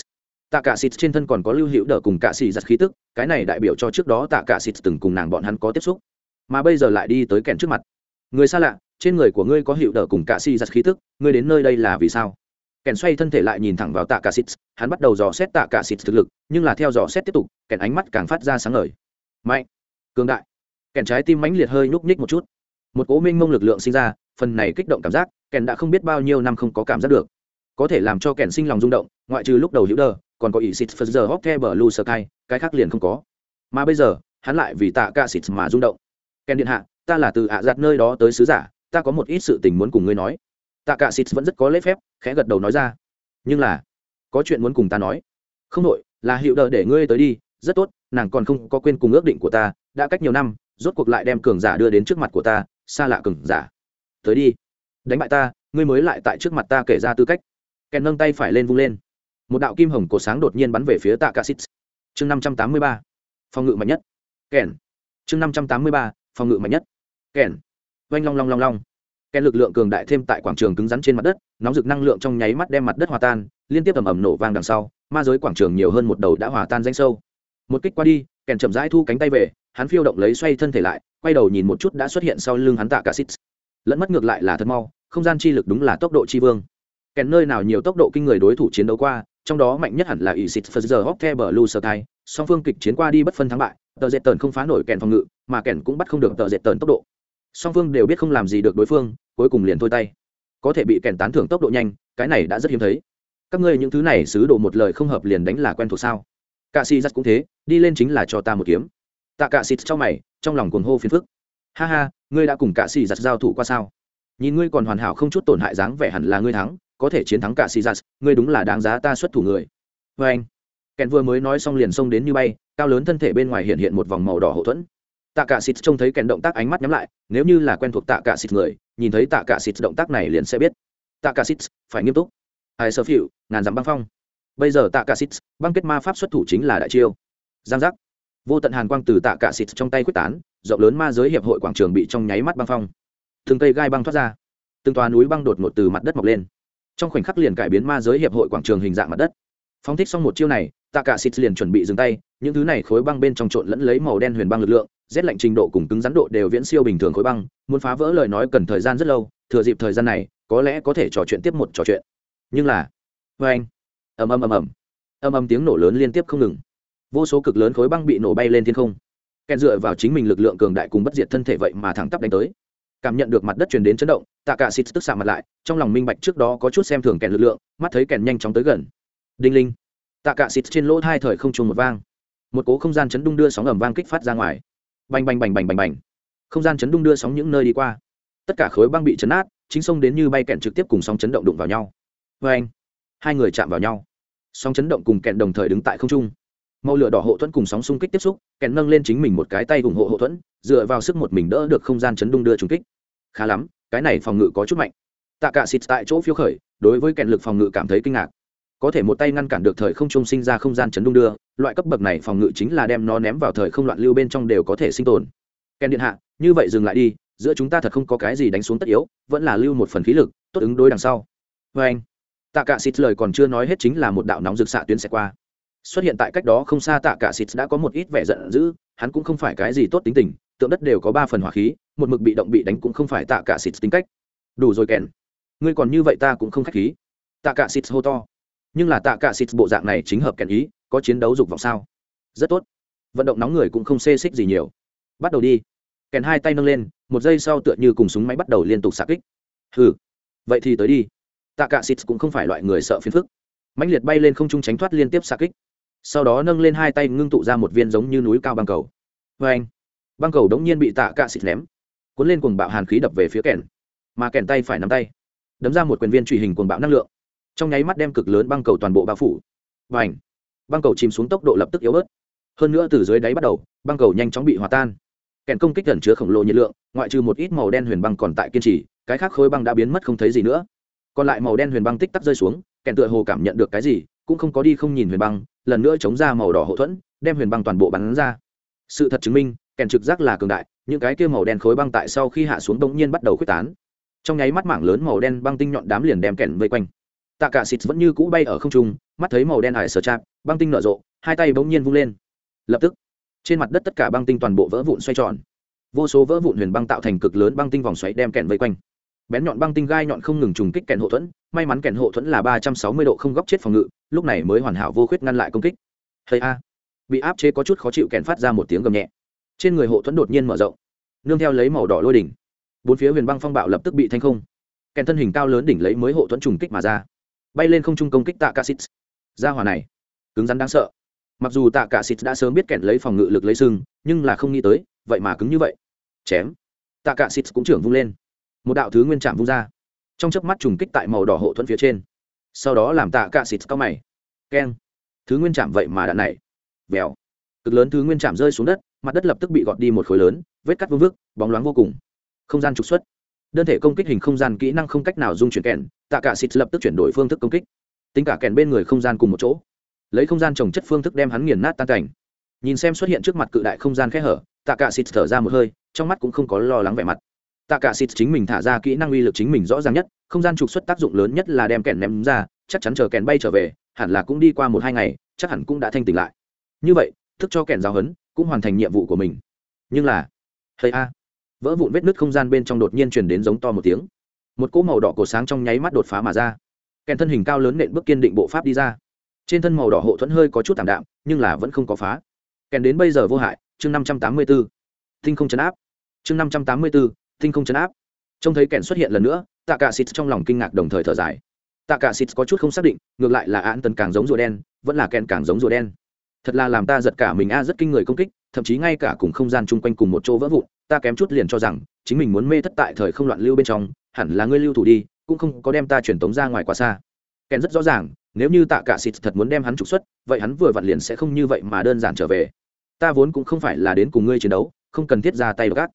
Tạ Cả xít trên thân còn có lưu hữu đờ cùng cả xì giật khí tức, cái này đại biểu cho trước đó Tạ Cả xít từng cùng nàng bọn hắn có tiếp xúc, mà bây giờ lại đi tới kèn trước mặt. Người xa lạ, trên người của ngươi có hữu đờ cùng cả xì giật khí tức, ngươi đến nơi đây là vì sao? kèn xoay thân thể lại nhìn thẳng vào tạ cả xít hắn bắt đầu dò xét tạ cả xít thực lực nhưng là theo dò xét tiếp tục kèn ánh mắt càng phát ra sáng ngời mạnh cường đại. Kèn trái tim mãnh liệt hơi nhúc nhích một chút. Một cố minh mông lực lượng sinh ra, phần này kích động cảm giác, kèn đã không biết bao nhiêu năm không có cảm giác được. Có thể làm cho kèn sinh lòng rung động, ngoại trừ lúc đầu hữu đờ, còn có ý xịt phật giờ hóc the bờ lu sơ cai, cái khác liền không có. Mà bây giờ, hắn lại vì tạ ca xịt mà rung động. Kèn điện hạ, ta là từ ạ giặt nơi đó tới sứ giả, ta có một ít sự tình muốn cùng ngươi nói. Tạ cả xịt vẫn rất có lễ phép, khẽ gật đầu nói ra. Nhưng là, có chuyện muốn cùng ta nói. Không đội là hiệu đờ để ngươi tới đi, rất tốt, nàng còn không có quên cùng ước định của ta đã cách nhiều năm, rốt cuộc lại đem cường giả đưa đến trước mặt của ta, xa lạ cường giả. Tới đi. Đánh bại ta, ngươi mới lại tại trước mặt ta kể ra tư cách. Kèn nâng tay phải lên vung lên. Một đạo kim hồng cổ sáng đột nhiên bắn về phía tạ cả xít chương năm trăm tám mươi ba, phòng ngự mạnh nhất. Kèn. Chương năm trăm tám mươi ba, phòng ngự mạnh nhất. Kèn. Oanh long long long long. Kèn lực lượng cường đại thêm tại quảng trường cứng rắn trên mặt đất, nóng rực năng lượng trong nháy mắt đem mặt đất hòa tan, liên tiếp ầm ầm nổ vang đằng sau, ma giới quảng trường nhiều hơn một đầu đã hòa tan danh sâu. Một kích qua đi, kèn chậm rãi thu cánh tay về hắn phiêu động lấy xoay thân thể lại, quay đầu nhìn một chút đã xuất hiện sau lưng hắn tạ cả xít. Lẫn mất ngược lại là thật mau, không gian chi lực đúng là tốc độ chi vương. Kèn nơi nào nhiều tốc độ kinh người đối thủ chiến đấu qua, trong đó mạnh nhất hẳn là ỷ xịt phật giờ hóc the bờ lu sơ thai song phương kịch chiến qua đi bất phân thắng bại, tờ dệt tần không phá nổi kèn phòng ngự, mà kèn cũng bắt không được tờ dệt tần tốc độ. Song phương đều biết không làm gì được đối phương, cuối cùng liền thôi tay. Có thể bị kèn tán thưởng tốc độ nhanh, cái này đã rất hiếm thấy. Các ngươi những thứ này xứ độ một lời không hợp liền đánh là quen thuộc sao? Cạ si cũng thế, đi lên chính là cho ta một kiếm tạ cạ xịt trong mày, trong lòng cuồng hô phiền phức. Ha ha, ngươi đã cùng cạ xì giặt giao thủ qua sao? Nhìn ngươi còn hoàn hảo không chút tổn hại dáng vẻ hẳn là ngươi thắng, có thể chiến thắng cạ xì giặt ngươi đúng là đáng giá ta xuất thủ người. Vê anh, kèn vừa mới nói xong liền xông đến như bay, cao lớn thân thể bên ngoài hiện hiện một vòng màu đỏ hậu thuẫn. Tạ cả xịt trông thấy kèn động tác ánh mắt nhắm lại, nếu như là quen thuộc tạ cả xịt người, nhìn thấy tạ cả xịt động tác này liền sẽ biết. Tạ cả xịt, phải nghiêm túc. Ai sơ phịu ngàn dặm băng phong. Bây giờ tạ cả xịt, băng kết ma pháp xuất thủ chính là đại chiêu. Giang giác vô tận hàn quang từ tạ cả xịt trong tay quyết tán, rộng lớn ma giới hiệp hội quảng trường bị trong nháy mắt băng phong. Từng cây gai băng thoát ra, từng toà núi băng đột ngột từ mặt đất mọc lên. Trong khoảnh khắc liền cải biến ma giới hiệp hội quảng trường hình dạng mặt đất. Phóng thích xong một chiêu này, tạ cả xịt liền chuẩn bị dừng tay, những thứ này khối băng bên trong trộn lẫn lấy màu đen huyền băng lực lượng, rét lạnh trình độ cùng cứng rắn độ đều viễn siêu bình thường khối băng, muốn phá vỡ lời nói cần thời gian rất lâu, thừa dịp thời gian này, có lẽ có thể trò chuyện tiếp một trò chuyện. Nhưng là vê anh ầm ầm ầm ầm ầm ầm tiếng nổ lớn liên tiếp không ngừng vô số cực lớn khối băng bị nổ bay lên thiên không. Kèn dựa vào chính mình lực lượng cường đại cùng bất diệt thân thể vậy mà thẳng tắp đánh tới. Cảm nhận được mặt đất truyền đến chấn động, tạ cả xịt tức xạ mặt lại, trong lòng minh bạch trước đó có chút xem thường kèn lực lượng, mắt thấy kèn nhanh chóng tới gần. Đinh linh. Tạ cả xịt trên lỗ hai thời không trùng một vang. Một cố không gian chấn đung đưa sóng ầm vang kích phát ra ngoài. Bành bành bành bành bành bành. Không gian chấn đung đưa sóng những nơi đi qua. Tất cả khối băng bị chấn át chính sông đến như bay kẹn trực tiếp cùng sóng chấn động đụng vào nhau. Vê anh hai người chạm vào nhau. Sóng chấn động cùng kẹn đồng thời đứng tại không trung màu lửa đỏ hộ thuẫn cùng sóng xung kích tiếp xúc kẹn nâng lên chính mình một cái tay ủng hộ hộ thuẫn, dựa vào sức một mình đỡ được không gian chấn đung đưa trúng kích. Khá lắm, cái này phòng ngự có chút mạnh. Tạ cả xịt tại chỗ phiêu khởi, đối với kẹn lực phòng ngự cảm thấy kinh ngạc. Có thể một tay ngăn cản được thời không trung sinh ra không gian chấn đung đưa, loại cấp bậc này phòng ngự chính là đem nó ném vào thời không loạn lưu bên trong đều có thể sinh tồn. Kèn điện hạ, như vậy dừng lại đi, giữa chúng ta thật không có cái gì đánh xuống tất yếu, vẫn là lưu một phần khí lực, tốt ứng đối đằng sau. Vê anh tạ cả xịt lời còn chưa nói hết chính là một đạo nóng rực xạ tuyến sẽ qua xuất hiện tại cách đó không xa tạ cả xịt đã có một ít vẻ giận dữ, hắn cũng không phải cái gì tốt tính tình, tượng đất đều có ba phần hỏa khí, một mực bị động bị đánh cũng không phải tạ cả xịt tính cách. Đủ rồi kèn ngươi còn như vậy ta cũng không k h á c h khí. Tạ cả xịt hô to. Nhưng là tạ cả xịt bộ dạng này chính hợp kèn ý, có chiến đấu dục vọng sao? Rất tốt. Vận động nóng người cũng không xê xích gì nhiều. Bắt đầu đi. Kèn hai tay nâng lên, một giây sau tựa như cùng súng máy bắt đầu liên tục xạ kích. Hừ. Vậy thì tới đi. Tạ cả xịt cũng không phải loại người sợ phiền phức. Mãnh liệt bay lên không trung tránh thoát liên tiếp xạ kích sau đó nâng lên hai tay ngưng tụ ra một viên giống như núi cao băng cầu. Vê anh, băng cầu đống nhiên bị tạ cạ xịt ném, cuốn lên cuồng bạo hàn khí đập về phía kèn, mà kèn tay phải nắm tay, đấm ra một quyền viên truy hình cuồng bạo năng lượng, trong nháy mắt đem cực lớn băng cầu toàn bộ bao phủ. Và ảnh băng cầu chìm xuống tốc độ lập tức yếu bớt. Hơn nữa từ dưới đáy bắt đầu, băng cầu nhanh chóng bị hòa tan. Kèn công kích gần chứa khổng lồ nhiệt lượng, ngoại trừ một ít màu đen huyền băng còn tại kiên trì, cái khác khối băng đã biến mất không thấy gì nữa. Còn lại màu đen huyền băng tích tắc rơi xuống, kèn tựa hồ cảm nhận được cái gì cũng không có đi không nhìn huyền băng, lần nữa chống ra màu đỏ hậu thuẫn, đem huyền băng toàn bộ bắn ra. Sự thật chứng minh, kèn trực giác là cường đại, những cái kia màu đen khối băng tại sau khi hạ xuống bỗng nhiên bắt đầu khuếch tán. Trong nháy mắt mảng lớn màu đen băng tinh nhọn đám liền đem kèn vây quanh. Tạ cả xịt vẫn như cũ bay ở không trung, mắt thấy màu đen ải sờ chạp băng tinh nở rộ, hai tay bỗng nhiên vung lên. Lập tức, trên mặt đất tất cả băng tinh toàn bộ vỡ vụn xoay tròn. Vô số vỡ vụn huyền băng tạo thành cực lớn băng tinh vòng xoáy đem kèn vây quanh bén nhọn băng tinh gai nhọn không ngừng trùng kích kèn hộ thuẫn, may mắn kèn hộ thuẫn là ba trăm sáu mươi độ không góc chết phòng ngự, lúc này mới hoàn hảo vô khuyết ngăn lại công kích. Hay a. Bị áp chế có chút khó chịu kèn phát ra một tiếng gầm nhẹ. Trên người hộ thuẫn đột nhiên mở rộng, nương theo lấy màu đỏ lôi đỉnh. Bốn phía huyền băng phong bạo lập tức bị thanh không. Kèn thân hình cao lớn đỉnh lấy mới hộ thuẫn trùng kích mà ra. Bay lên không trung công kích tạ cả xít ra hỏa này, cứng rắn đáng sợ. Mặc dù tạ cả xít đã sớm biết kèn lấy phòng ngự lực lấy sưng nhưng là không nghĩ tới, vậy mà cứng như vậy. Chém. Tạ cả xít cũng trưởng vung lên một đạo thứ nguyên chạm vung ra. Trong chớp mắt trùng kích tại màu đỏ hộ thuẫn phía trên. Sau đó làm tạ cả xịt cao mày. Keng. Thứ nguyên chạm vậy mà đạn này vèo. Cực lớn thứ nguyên chạm rơi xuống đất, mặt đất lập tức bị gọt đi một khối lớn, vết cắt vương vức, bóng loáng vô cùng. Không gian trục xuất. Đơn thể công kích hình không gian kỹ năng không cách nào dung chuyển kèn, tạ cả xịt lập tức chuyển đổi phương thức công kích. Tính cả kèn bên người không gian cùng một chỗ. Lấy không gian trồng chất phương thức đem hắn nghiền nát tan cảnh. Nhìn xem xuất hiện trước mặt cự đại không gian khe hở, tạ cả xịt thở ra một hơi, trong mắt cũng không có lo lắng vẻ mặt tạ cả xịt chính mình thả ra kỹ năng uy lực chính mình rõ ràng nhất, không gian trục xuất tác dụng lớn nhất là đem kèn ném ra, chắc chắn chờ kèn bay trở về, hẳn là cũng đi qua một hai ngày, chắc hẳn cũng đã thanh tỉnh lại. Như vậy, thức cho kèn giáo hấn cũng hoàn thành nhiệm vụ của mình. Nhưng là hay a, vỡ vụn vết nứt không gian bên trong đột nhiên truyền đến giống to một tiếng. Một cỗ màu đỏ cổ sáng trong nháy mắt đột phá mà ra. Kèn thân hình cao lớn nện bước kiên định bộ pháp đi ra. Trên thân màu đỏ hộ thuẫn hơi có chút tảm đạm, nhưng là vẫn không có phá. Kèn đến bây giờ vô hại, chương năm trăm tám mươi b ố tinh không chấn áp. Chương năm trăm tám mươi b ố tinh không chấn áp. Trông thấy kẻn xuất hiện lần nữa tạ cả xịt trong lòng kinh ngạc đồng thời thở dài. Tạ cả xịt có chút không xác định, ngược lại là án tần càng giống rùa đen, vẫn là kèn càng giống rùa đen. Thật là làm ta giật cả mình a, rất kinh người công kích, thậm chí ngay cả cùng không gian chung quanh cùng một chỗ vỡ vụn, ta kém chút liền cho rằng, chính mình muốn mê thất tại thời không loạn lưu bên trong, hẳn là ngươi lưu thủ đi, cũng không có đem ta truyền tống ra ngoài quá xa. Kèn rất rõ ràng, nếu như tạ cả xịt thật muốn đem hắn trục xuất, vậy hắn vừa vặn liền sẽ không như vậy mà đơn giản trở về. Ta vốn cũng không phải là đến cùng ngươi chiến đấu, không cần thiết ra tay gác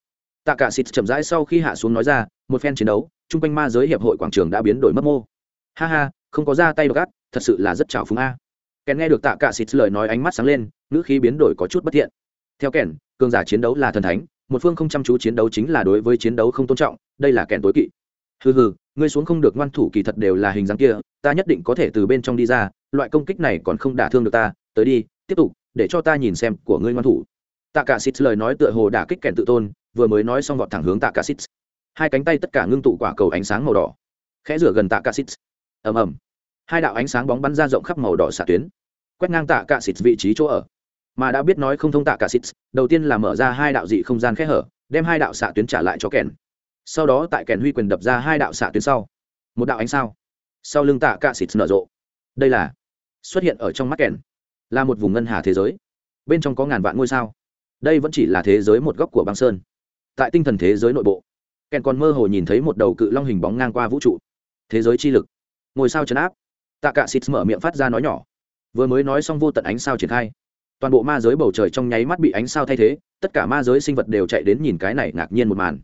tạ cả xịt chậm rãi sau khi hạ xuống nói ra, một phen chiến đấu, chung quanh ma giới hiệp hội quảng trường đã biến đổi mất mô. Ha ha, không có ra tay gắt thật sự là rất trào phúng a. Kèn nghe được tạ cả xịt lời nói ánh mắt sáng lên, ngữ khí biến đổi có chút bất thiện. Theo kèn, cường giả chiến đấu là thần thánh, một phương không chăm chú chiến đấu chính là đối với chiến đấu không tôn trọng, đây là kèn tối kỵ. Hừ hừ, ngươi xuống không được ngoan thủ kỳ thật đều là hình dáng kia, ta nhất định có thể từ bên trong đi ra, loại công kích này còn không đả thương được ta, tới đi, tiếp tục, để cho ta nhìn xem của ngươi ngoan thủ. Tạ cả xịt lời nói tựa hồ đả kích kèn tự tôn vừa mới nói xong vọt thẳng hướng tạ cả xít hai cánh tay tất cả ngưng tụ quả cầu ánh sáng màu đỏ. Khẽ rửa gần tạ cả xít ầm ầm. Hai đạo ánh sáng bóng bắn ra rộng khắp màu đỏ xạ tuyến. Quét ngang tạ cả xít vị trí chỗ ở. Mà đã biết nói không thông tạ cả xít đầu tiên là mở ra hai đạo dị không gian khẽ hở, đem hai đạo xạ tuyến trả lại cho kèn. Sau đó tại kèn huy quyền đập ra hai đạo xạ tuyến sau. Một đạo ánh sao. Sau lưng tạ cả xịt nở rộ. Đây là xuất hiện ở trong mắt kèn. Là một vùng ngân hà thế giới. Bên trong có ngàn vạn ngôi sao. Đây vẫn chỉ là thế giới một góc của băng sơn tại tinh thần thế giới nội bộ. Kèn còn mơ hồ nhìn thấy một đầu cự long hình bóng ngang qua vũ trụ. Thế giới chi lực. Ngôi sao chấn áp. Tạ cạ xịt mở miệng phát ra nói nhỏ. Vừa mới nói xong vô tận ánh sao triển khai. Toàn bộ ma giới bầu trời trong nháy mắt bị ánh sao thay thế, tất cả ma giới sinh vật đều chạy đến nhìn cái này ngạc nhiên một màn.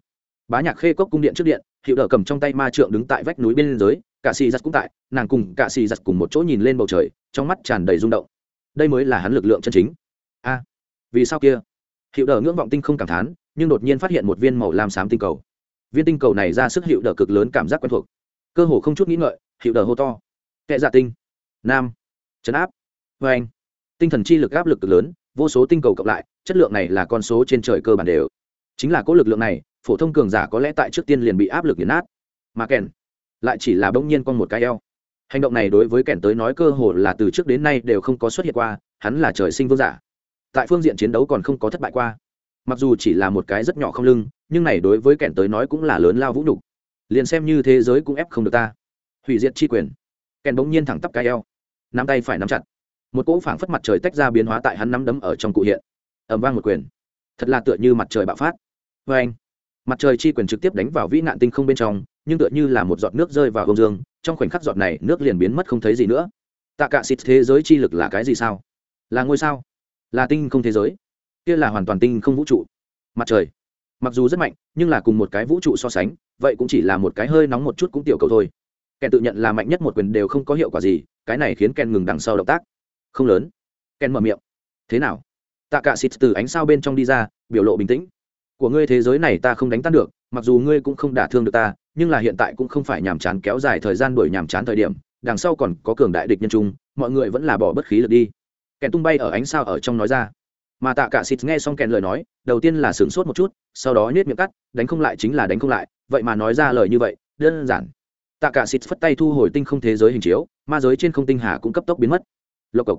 Bá nhạc khê cốc cung điện trước điện, hiệu đỡ cầm trong tay ma trượng đứng tại vách núi bên giới cả xì giặt cũng tại, nàng cùng cả xì giặt cùng một chỗ nhìn lên bầu trời, trong mắt tràn đầy rung động. Đây mới là hắn lực lượng chân chính. A, vì sao kia? Hiệu đỡ ngưỡng vọng tinh không cảm thán nhưng đột nhiên phát hiện một viên màu lam xám tinh cầu. Viên tinh cầu này ra sức hiệu đỡ cực lớn cảm giác quen thuộc. Cơ hồ không chút nghĩ ngợi, hiệu đỡ hô to. Kệ dạ tinh. Nam. Chấn áp. Vê anh. Tinh thần chi lực áp lực cực lớn, vô số tinh cầu cộng lại, chất lượng này là con số trên trời cơ bản đều. Chính là có lực lượng này, phổ thông cường giả có lẽ tại trước tiên liền bị áp lực nghiền nát. Mà kèn lại chỉ là bỗng nhiên con một cái eo. Hành động này đối với kèn tới nói cơ hồ là từ trước đến nay đều không có xuất hiện qua, hắn là trời sinh vương giả. Tại phương diện chiến đấu còn không có thất bại qua mặc dù chỉ là một cái rất nhỏ không lưng, nhưng này đối với kẻn tới nói cũng là lớn lao vũ nhục. Liền xem như thế giới cũng ép không được ta. Hủy diệt chi quyền. Kèn bỗng nhiên thẳng tắp cái eo, nắm tay phải nắm chặt. Một cỗ phảng phất mặt trời tách ra biến hóa tại hắn nắm đấm ở trong cụ hiện. Ẩm vang một quyền. Thật là tựa như mặt trời bạo phát. Vê anh, mặt trời chi quyền trực tiếp đánh vào vĩ nạn tinh không bên trong, nhưng tựa như là một giọt nước rơi vào hông dương, trong khoảnh khắc giọt này nước liền biến mất không thấy gì nữa. Tạ cả xịt thế giới chi lực là cái gì sao? Là ngôi sao? Là tinh không thế giới? Kia là hoàn toàn tinh không vũ trụ. Mặt trời. Mặc dù rất mạnh, nhưng là cùng một cái vũ trụ so sánh, vậy cũng chỉ là một cái hơi nóng một chút cũng tiểu cầu thôi. Kèn tự nhận là mạnh nhất một quyền đều không có hiệu quả gì, cái này khiến kèn ngừng đằng sau động tác. Không lớn. Kèn mở miệng. Thế nào? Tạ cả xịt từ ánh sao bên trong đi ra, biểu lộ bình tĩnh. Của ngươi thế giới này ta không đánh tan được, mặc dù ngươi cũng không đả thương được ta, nhưng là hiện tại cũng không phải nhàm chán kéo dài thời gian đuổi nhàm chán thời điểm, đằng sau còn có cường đại địch nhân trung, mọi người vẫn là bỏ bất khí lực đi. Kèn tung bay ở ánh sao ở trong nói ra mà tạ cả xịt nghe xong kèn lời nói, đầu tiên là sửng sốt một chút, sau đó nhếch miệng cắt, đánh không lại chính là đánh không lại, vậy mà nói ra lời như vậy, đơn giản. Tạ cả xịt phất tay thu hồi tinh không thế giới hình chiếu, ma giới trên không tinh hà cũng cấp tốc biến mất. Lộc cộc.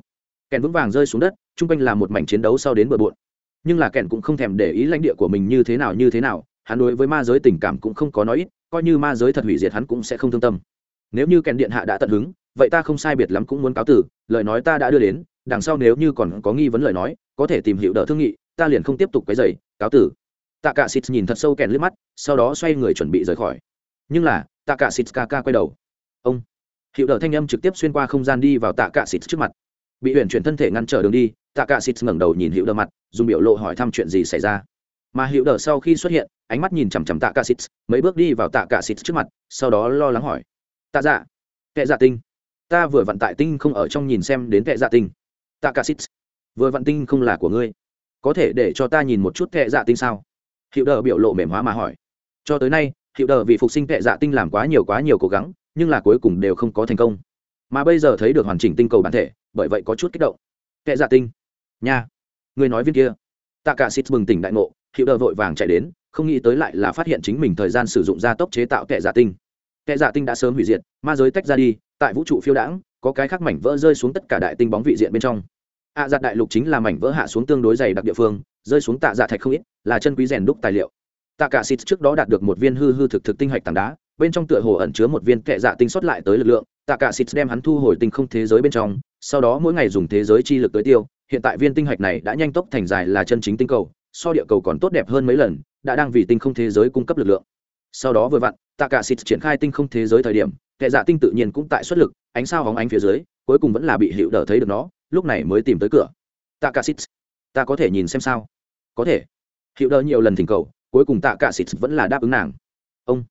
Kèn vững vàng rơi xuống đất, chung quanh là một mảnh chiến đấu sau đến bờ bộn nhưng là kèn cũng không thèm để ý lãnh địa của mình như thế nào như thế nào, hắn đối với ma giới tình cảm cũng không có nói ít, coi như ma giới thật hủy diệt hắn cũng sẽ không thương tâm. Nếu như kèn điện hạ đã tận hứng, vậy ta không sai biệt lắm cũng muốn cáo tử, lời nói ta đã đưa đến đằng sau nếu như còn có nghi vấn lời nói, có thể tìm hiểu đỡ thương nghị, ta liền không tiếp tục cái giày cáo tử. Tạ cả xịt nhìn thật sâu kèn liếc mắt, sau đó xoay người chuẩn bị rời khỏi. Nhưng là tạ cả xịt ca ca quay đầu. Ông. Hiệu đỡ thanh âm trực tiếp xuyên qua không gian đi vào tạ cả xịt trước mặt. Bị huyền chuyển thân thể ngăn trở đường đi tạ cả xịt ngẩng đầu nhìn hiệu đỡ mặt, dùng biểu lộ hỏi thăm chuyện gì xảy ra. Mà hiệu đỡ sau khi xuất hiện, ánh mắt nhìn chằm chằm tạ cả xịt mấy bước đi vào tạ cả xịt trước mặt, sau đó lo lắng hỏi. Tạ dạ. Kệ dạ tinh. Ta vừa vận tại tinh không ở trong nhìn xem đến kệ dạ tinh. Takasits vừa vận tinh không là của ngươi. Có thể để cho ta nhìn một chút kệ dạ tinh sao? Hiệu Đờ biểu lộ mềm hóa mà hỏi. Cho tới nay, hiệu đờ vì phục sinh kệ dạ tinh làm quá nhiều quá nhiều cố gắng, nhưng là cuối cùng đều không có thành công. Mà bây giờ thấy được hoàn chỉnh tinh cầu bản thể, bởi vậy có chút kích động. Kệ dạ tinh. Nha. Người nói viên kia. Tạ cả xịt tỉnh đại ngộ, hiệu đờ vội vàng chạy đến, không nghĩ tới lại là phát hiện chính mình thời gian sử dụng gia tốc chế tạo kệ dạ tinh. Kệ dạ tinh đã sớm hủy diệt, ma giới tách ra đi, tại vũ trụ phiêu đãng, có cái khác mảnh vỡ rơi xuống tất cả đại tinh bóng vị diện bên trong ạ à, dạ đại lục chính là mảnh vỡ hạ xuống tương đối dày đặc địa phương rơi xuống tạ dạ thạch không ít là chân quý rèn đúc tài liệu. Tạ cả xịt trước đó đạt được một viên hư hư thực thực tinh hạch tảng đá bên trong tựa hồ ẩn chứa một viên kệ dạ tinh xuất lại tới lực lượng tạ cả xịt đem hắn thu hồi tinh không thế giới bên trong sau đó mỗi ngày dùng thế giới chi lực tới tiêu hiện tại viên tinh hạch này đã nhanh tốc thành dài là chân chính tinh cầu so địa cầu còn tốt đẹp hơn mấy lần đã đang vì tinh không thế giới cung cấp lực lượng. Sau đó vừa vặn tạ cả xịt triển khai tinh không thế giới thời điểm kệ dạ tinh tự nhiên cũng tại xuất lực ánh sao hóng ánh phía dưới cuối cùng vẫn là bị hiệu đỡ thấy được nó lúc này mới tìm tới cửa. Tạ cả xít ta có thể nhìn xem sao? Có thể. Hiệu đỡ nhiều lần thỉnh cầu, cuối cùng tạ cả xít vẫn là đáp ứng nàng. Ông.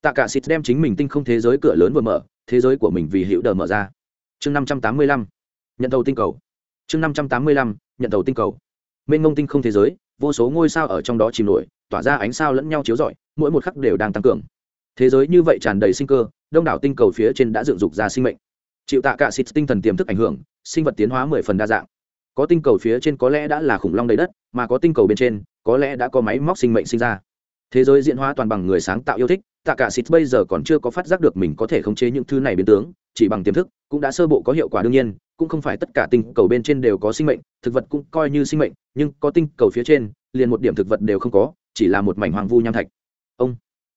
Tạ cả xít đem chính mình tinh không thế giới cửa lớn vừa mở, thế giới của mình vì hữu đờ mở ra. Chương năm trăm tám mươi lăm, nhận đầu tinh cầu. Chương năm trăm tám mươi lăm, nhận đầu tinh cầu. Mênh ngông tinh không thế giới, vô số ngôi sao ở trong đó chìm nổi, tỏa ra ánh sao lẫn nhau chiếu rọi, mỗi một khắc đều đang tăng cường. Thế giới như vậy tràn đầy sinh cơ, đông đảo tinh cầu phía trên đã dựng dục ra sinh mệnh. Chịu tạ cả xịt tinh thần tiềm thức ảnh hưởng sinh vật tiến hóa mười phần đa dạng. Có tinh cầu phía trên có lẽ đã là khủng long đầy đất, mà có tinh cầu bên trên, có lẽ đã có máy móc sinh mệnh sinh ra. Thế giới diễn hóa toàn bằng người sáng tạo yêu thích, tạ cả xịt bây giờ còn chưa có phát giác được mình có thể khống chế những thứ này biến tướng, chỉ bằng tiềm thức, cũng đã sơ bộ có hiệu quả đương nhiên, cũng không phải tất cả tinh cầu bên trên đều có sinh mệnh, thực vật cũng coi như sinh mệnh, nhưng có tinh cầu phía trên, liền một điểm thực vật đều không có, chỉ là một mảnh hoàng vu nham thạch. Ông,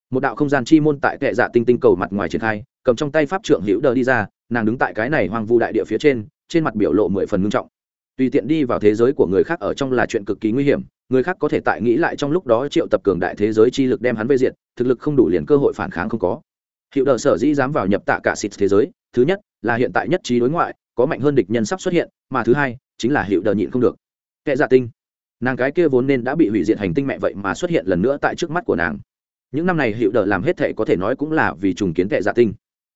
một đạo không gian chi môn tại kệ dạ tinh tinh cầu mặt ngoài triển khai, cầm trong tay pháp trượng hữu đờ đi ra, nàng đứng tại cái này hoàng vu đại địa phía trên trên mặt biểu lộ mười phần ngưng trọng. Tùy tiện đi vào thế giới của người khác ở trong là chuyện cực kỳ nguy hiểm, người khác có thể tại nghĩ lại trong lúc đó triệu tập cường đại thế giới chi lực đem hắn vây diệt, thực lực không đủ liền cơ hội phản kháng không có. Hiệu đờ sở dĩ dám vào nhập tạ cả xịt thế giới, thứ nhất là hiện tại nhất trí đối ngoại, có mạnh hơn địch nhân sắp xuất hiện, mà thứ hai chính là hiệu đờ nhịn không được. Kệ dạ tinh, nàng cái kia vốn nên đã bị hủy diệt hành tinh mẹ vậy mà xuất hiện lần nữa tại trước mắt của nàng. Những năm này hiệu đờ làm hết thệ có thể nói cũng là vì trùng kiến kệ dạ tinh.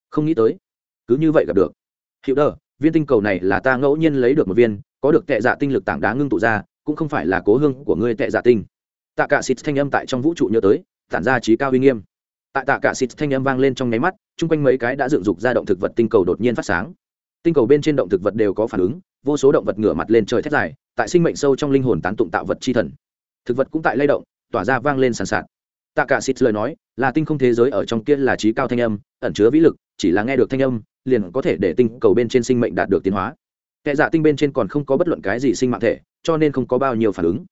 Không nghĩ tới, cứ như vậy gặp được. Hiệu đờ viên tinh cầu này là ta ngẫu nhiên lấy được một viên, có được tệ dạ tinh lực tảng đá ngưng tụ ra, cũng không phải là cố hương của ngươi tệ dạ tinh. Tạ cả xịt thanh âm tại trong vũ trụ nhớ tới, tản ra trí cao uy nghiêm. Tại tạ cả xịt thanh âm vang lên trong nháy mắt, chung quanh mấy cái đã dựng dục ra động thực vật tinh cầu đột nhiên phát sáng. Tinh cầu bên trên động thực vật đều có phản ứng, vô số động vật ngửa mặt lên trời thét dài, tại sinh mệnh sâu trong linh hồn tán tụng tạo vật chi thần. Thực vật cũng tại lay động, tỏa ra vang lên sàn sạt. Tạ cả xịt lời nói, là tinh không thế giới ở trong kia là trí cao thanh âm, ẩn chứa vĩ lực, chỉ là nghe được thanh âm liền có thể để tinh cầu bên trên sinh mệnh đạt được tiến hóa. Kẻ dạ tinh bên trên còn không có bất luận cái gì sinh mạng thể, cho nên không có bao nhiêu phản ứng.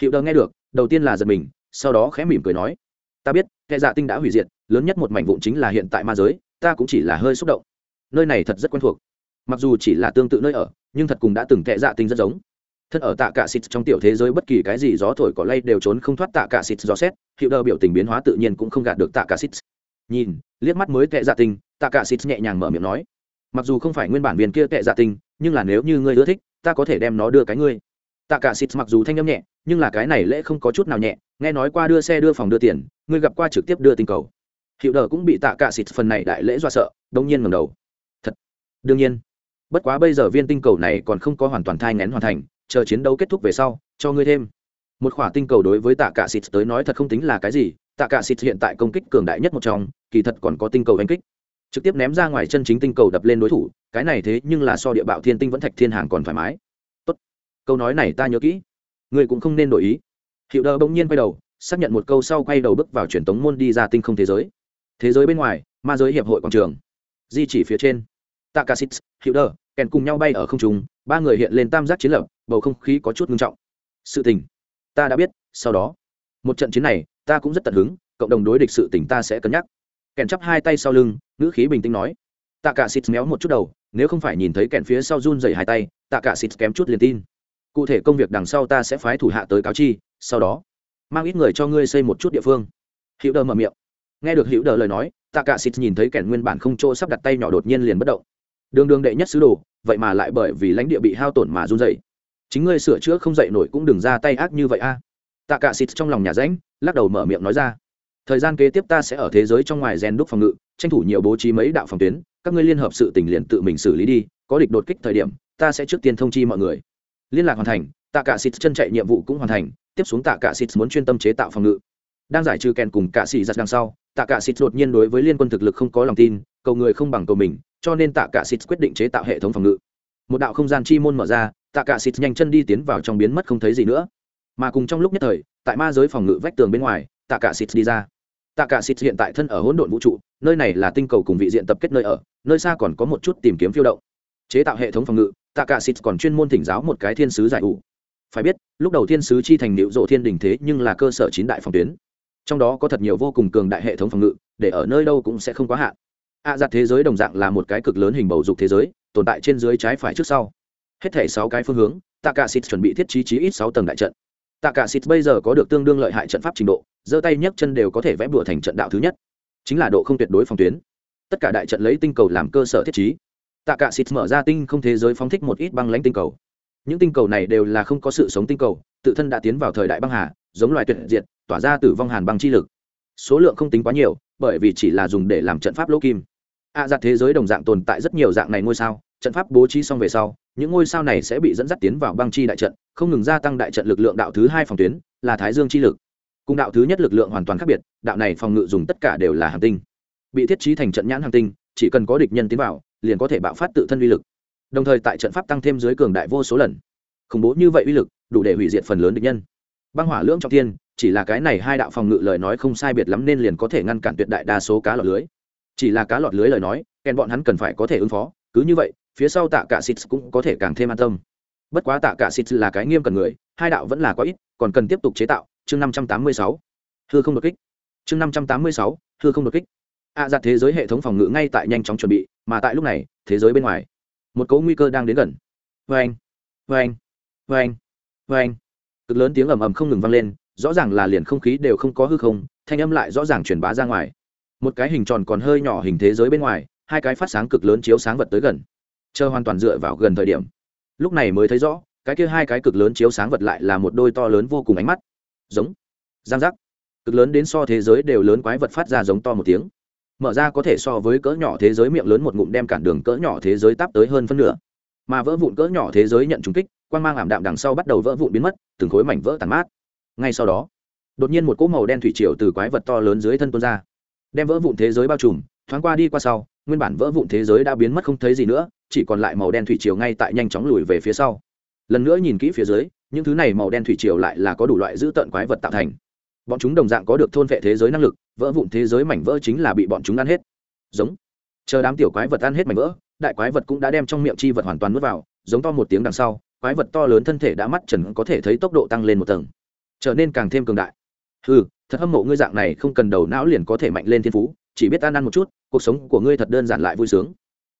Hiệu đờ nghe được, đầu tiên là giật mình, sau đó khẽ mỉm cười nói, ta biết, kẻ dạ tinh đã hủy diệt, lớn nhất một mảnh vụn chính là hiện tại ma giới, ta cũng chỉ là hơi xúc động. Nơi này thật rất quen thuộc. Mặc dù chỉ là tương tự nơi ở, nhưng thật cùng đã từng kẻ dạ tinh rất giống. Thân ở tạ cả xịt trong tiểu thế giới bất kỳ cái gì gió thổi cỏ lay đều trốn không thoát tạ cả xịt gió xét, hiệu đờ biểu tình biến hóa tự nhiên cũng không gạt được tạ cả xịt. Nhìn, liếc mắt mới tệ dạ tinh tạ cả xịt nhẹ nhàng mở miệng nói, mặc dù không phải nguyên bản viên kia tệ dạ tinh nhưng là nếu như ngươi ưa thích, ta có thể đem nó đưa cái ngươi. Tạ cả xịt mặc dù thanh âm nhẹ, nhưng là cái này lễ không có chút nào nhẹ, nghe nói qua đưa xe đưa phòng đưa tiền, ngươi gặp qua trực tiếp đưa tinh cầu. Hiệu đờ cũng bị tạ cả xịt phần này đại lễ do sợ đông nhiên ngầm đầu. Thật, đương nhiên. Bất quá bây giờ viên tinh cầu này còn không có hoàn toàn thai ngén hoàn thành, chờ chiến đấu kết thúc về sau, cho ngươi thêm. Một khỏa tinh cầu đối với tạ cả xịt tới nói thật không tính là cái gì, tạ cả xịt hiện tại công kích cường đại nhất một trong, kỳ thật còn có tinh cầu đánh kích trực tiếp ném ra ngoài chân chính tinh cầu đập lên đối thủ, cái này thế nhưng là so địa bạo thiên tinh vẫn thạch thiên hàng còn thoải mái. Tốt, câu nói này ta nhớ kỹ. Người cũng không nên đổi ý. Hiệu đờ bỗng nhiên quay đầu, xác nhận một câu sau quay đầu bước vào truyền tống môn đi ra tinh không thế giới. Thế giới bên ngoài, ma giới hiệp hội quảng trường. Di chỉ phía trên. Takasit, hiệu đờ, kèn cùng nhau bay ở không trung, ba người hiện lên tam giác chiến lập, bầu không khí có chút ngưng trọng. Sự tình, ta đã biết, sau đó. Một trận chiến này, ta cũng rất tận hứng, cộng đồng đối địch sự tình ta sẽ cân nhắc kèn chắp hai tay sau lưng, ngữ khí bình tĩnh nói. Tạ cả xịt méo một chút đầu, nếu không phải nhìn thấy kèn phía sau run dày hai tay, tạ cả xịt kém chút liền tin. Cụ thể công việc đằng sau ta sẽ phái thủ hạ tới cáo chi, sau đó mang ít người cho ngươi xây một chút địa phương. Hữu đờ mở miệng. Nghe được hữu đờ lời nói, tạ cả xịt nhìn thấy kèn nguyên bản không chỗ sắp đặt tay nhỏ đột nhiên liền bất động. Đường đường đệ nhất sứ đồ, vậy mà lại bởi vì lãnh địa bị hao tổn mà run dày chính ngươi sửa chữa không dậy nổi cũng đừng ra tay ác như vậy a. Tạ cả xịt trong lòng nhà ránh lắc đầu mở miệng nói ra thời gian kế tiếp ta sẽ ở thế giới trong ngoài rèn đúc phòng ngự, tranh thủ nhiều bố trí mấy đạo phòng tuyến, các ngươi liên hợp sự tình liền tự mình xử lý đi, có địch đột kích thời điểm, ta sẽ trước tiên thông chi mọi người. Liên lạc hoàn thành, tạ cả xịt chân chạy nhiệm vụ cũng hoàn thành, tiếp xuống tạ cả xịt muốn chuyên tâm chế tạo phòng ngự. Đang giải trừ kèn cùng cả xì giặt đằng sau, tạ cả xịt đột nhiên đối với liên quân thực lực không có lòng tin, cầu người không bằng cầu mình, cho nên tạ cả xịt quyết định chế tạo hệ thống phòng ngự. Một đạo không gian chi môn mở ra, tạ cả xịt nhanh chân đi tiến vào trong biến mất không thấy gì nữa. Mà cùng trong lúc nhất thời, tại ma giới phòng ngự vách tường bên ngoài, tạ cả xịt đi ra tạ cả xịt hiện tại thân ở hỗn độn vũ trụ nơi này là tinh cầu cùng vị diện tập kết nơi ở nơi xa còn có một chút tìm kiếm phiêu động. Chế tạo hệ thống phòng ngự tạ cả xịt còn chuyên môn thỉnh giáo một cái thiên sứ giải ủ. Phải biết lúc đầu thiên sứ chi thành liệu rộ thiên đình thế nhưng là cơ sở chín đại phòng tuyến. Trong đó có thật nhiều vô cùng cường đại hệ thống phòng ngự để ở nơi đâu cũng sẽ không quá hạn. A à, giặt thế giới đồng dạng là một cái cực lớn hình bầu dục thế giới tồn tại trên dưới trái phải trước sau. Hết thể sáu cái phương hướng tạ cả xịt chuẩn bị thiết trí chí ít sáu tầng đại trận tạ cả xịt bây giờ có được tương đương lợi hại trận pháp trình độ giơ tay nhấc chân đều có thể vẽ bùa thành trận đạo thứ nhất. Chính là độ không tuyệt đối phòng tuyến. Tất cả đại trận lấy tinh cầu làm cơ sở thiết trí. Tạ cả xịt mở ra tinh không thế giới phóng thích một ít băng lãnh tinh cầu. Những tinh cầu này đều là không có sự sống tinh cầu tự thân đã tiến vào thời đại băng hà giống loài tuyệt diệt tỏa ra từ vong hàn băng chi lực. Số lượng không tính quá nhiều bởi vì chỉ là dùng để làm trận pháp lỗ kim. A à, giặt thế giới đồng dạng tồn tại rất nhiều dạng này ngôi sao trận pháp bố trí xong về sau những ngôi sao này sẽ bị dẫn dắt tiến vào băng chi đại trận không ngừng gia tăng đại trận lực lượng đạo thứ hai phòng tuyến, là thái dương chi lực. Cùng đạo thứ nhất lực lượng hoàn toàn khác biệt, đạo này phòng ngự dùng tất cả đều là hàng tinh. Bị thiết trí thành trận nhãn hàng tinh, chỉ cần có địch nhân tiến vào, liền có thể bạo phát tự thân uy lực. Đồng thời tại trận pháp tăng thêm dưới cường đại vô số lần. Khủng bố như vậy uy lực, đủ để hủy diệt phần lớn địch nhân. Băng hỏa lưỡng trọng thiên, chỉ là cái này hai đạo phòng ngự lời nói không sai biệt lắm nên liền có thể ngăn cản tuyệt đại đa số cá lọt lưới. Chỉ là cá lọt lưới lời nói, kèn bọn hắn cần phải có thể ứng phó, cứ như vậy, phía sau tạ cả xịt cũng có thể càng thêm an tâm bất quá tạ cả xịt là cái nghiêm cần người hai đạo vẫn là có ít còn cần tiếp tục chế tạo chương năm trăm tám mươi sáu. Hư không đột kích. Chương năm trăm tám mươi sáu hư không đột kích. A à, giặt thế giới hệ thống phòng ngự ngay tại nhanh chóng chuẩn bị mà tại lúc này thế giới bên ngoài một cấu nguy cơ đang đến gần. Vê anh vê anh vê anh vê anh cực lớn tiếng ầm ầm không ngừng vang lên rõ ràng là liền không khí đều không có hư không thanh âm lại rõ ràng truyền bá ra ngoài. Một cái hình tròn còn hơi nhỏ hình thế giới bên ngoài hai cái phát sáng cực lớn chiếu sáng vật tới gần. Chờ hoàn toàn dựa vào gần thời điểm lúc này mới thấy rõ, cái kia hai cái cực lớn chiếu sáng vật lại là một đôi to lớn vô cùng ánh mắt. Giống. Giang giác. Cực lớn đến so thế giới đều lớn quái vật phát ra giống to một tiếng. Mở ra có thể so với cỡ nhỏ thế giới miệng lớn một ngụm đem cản đường cỡ nhỏ thế giới táp tới hơn phân nửa. Mà vỡ vụn cỡ nhỏ thế giới nhận trúng kích quan g mang ảm đạm đằng sau bắt đầu vỡ vụn biến mất, từng khối mảnh vỡ tàn mát. Ngay sau đó, đột nhiên một cỗ màu đen thủy triều từ quái vật to lớn dưới thân tuôn ra, đem vỡ vụn thế giới bao trùm thoáng qua đi qua sau, nguyên bản vỡ vụn thế giới đã biến mất không thấy gì nữa, chỉ còn lại màu đen thủy triều ngay tại nhanh chóng lùi về phía sau. Lần nữa nhìn kỹ phía dưới, những thứ này màu đen thủy triều lại là có đủ loại dữ tợn quái vật tạo thành. Bọn chúng đồng dạng có được thôn vệ thế giới năng lực, vỡ vụn thế giới mảnh vỡ chính là bị bọn chúng ăn hết. Giống. Chờ đám tiểu quái vật ăn hết mảnh vỡ, đại quái vật cũng đã đem trong miệng chi vật hoàn toàn nuốt vào, giống to một tiếng đằng sau, quái vật to lớn thân thể đã mắt trần có thể thấy tốc độ tăng lên một tầng. Trở nên càng thêm cường đại. Ừ thật hâm mộ ngươi dạng này không cần đầu não liền có thể mạnh lên thiên phú chỉ biết ăn ăn một chút, cuộc sống của ngươi thật đơn giản lại vui sướng.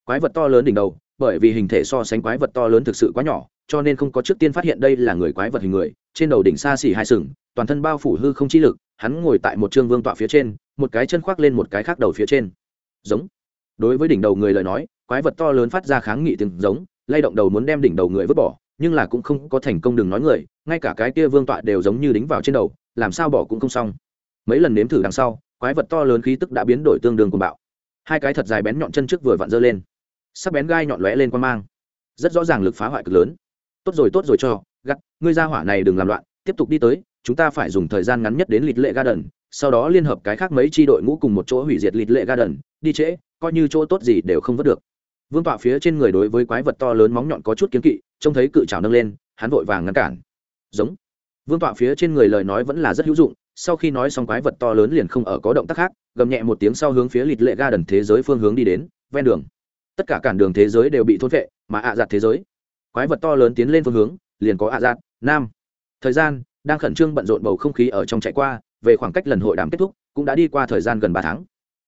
Quái vật to lớn đỉnh đầu, bởi vì hình thể so sánh quái vật to lớn thực sự quá nhỏ, cho nên không có trước tiên phát hiện đây là người quái vật hình người. Trên đầu đỉnh xa xỉ hai sừng, toàn thân bao phủ hư không chi lực, hắn ngồi tại một trương vương tọa phía trên, một cái chân khoác lên một cái khác đầu phía trên. Giống. Đối với đỉnh đầu người lời nói, quái vật to lớn phát ra kháng nghị tiếng giống, lay động đầu muốn đem đỉnh đầu người vứt bỏ, nhưng là cũng không có thành công đừng nói người, ngay cả cái kia vương tọa đều giống như đính vào trên đầu, làm sao bỏ cũng không xong. Mấy lần nếm thử đằng sau quái vật to lớn khí tức đã biến đổi tương đương cùng bạo. Hai cái thật dài bén nhọn chân trước vừa vặn dơ lên. Sắc bén gai nhọn lóe lên quan mang. Rất rõ ràng lực phá hoại cực lớn. Tốt rồi tốt rồi cho, gắt, ngươi ra hỏa này đừng làm loạn, tiếp tục đi tới, chúng ta phải dùng thời gian ngắn nhất đến lịt lệ garden, sau đó liên hợp cái khác mấy tri đội ngũ cùng một chỗ hủy diệt lịt lệ garden, đi trễ, coi như chỗ tốt gì đều không vớt được. Vương tọa phía trên người đối với quái vật to lớn móng nhọn có chút kiến kỵ, trông thấy cự trào nâng lên, hắn vội vàng ngăn cản. Giống. Vương tọa phía trên người lời nói vẫn là rất hữu dụng sau khi nói xong quái vật to lớn liền không ở có động tác khác, gầm nhẹ một tiếng sau hướng phía lịt lệ ga đần thế giới phương hướng đi đến, ven đường. Tất cả cản đường thế giới đều bị thốt vệ, mà ạ à giặt thế giới. Quái vật to lớn tiến lên phương hướng, liền có ạ à giặt, nam. Thời gian, đang khẩn trương bận rộn bầu không khí ở trong chạy qua, về khoảng cách lần hội đàm kết thúc, cũng đã đi qua thời gian gần ba tháng.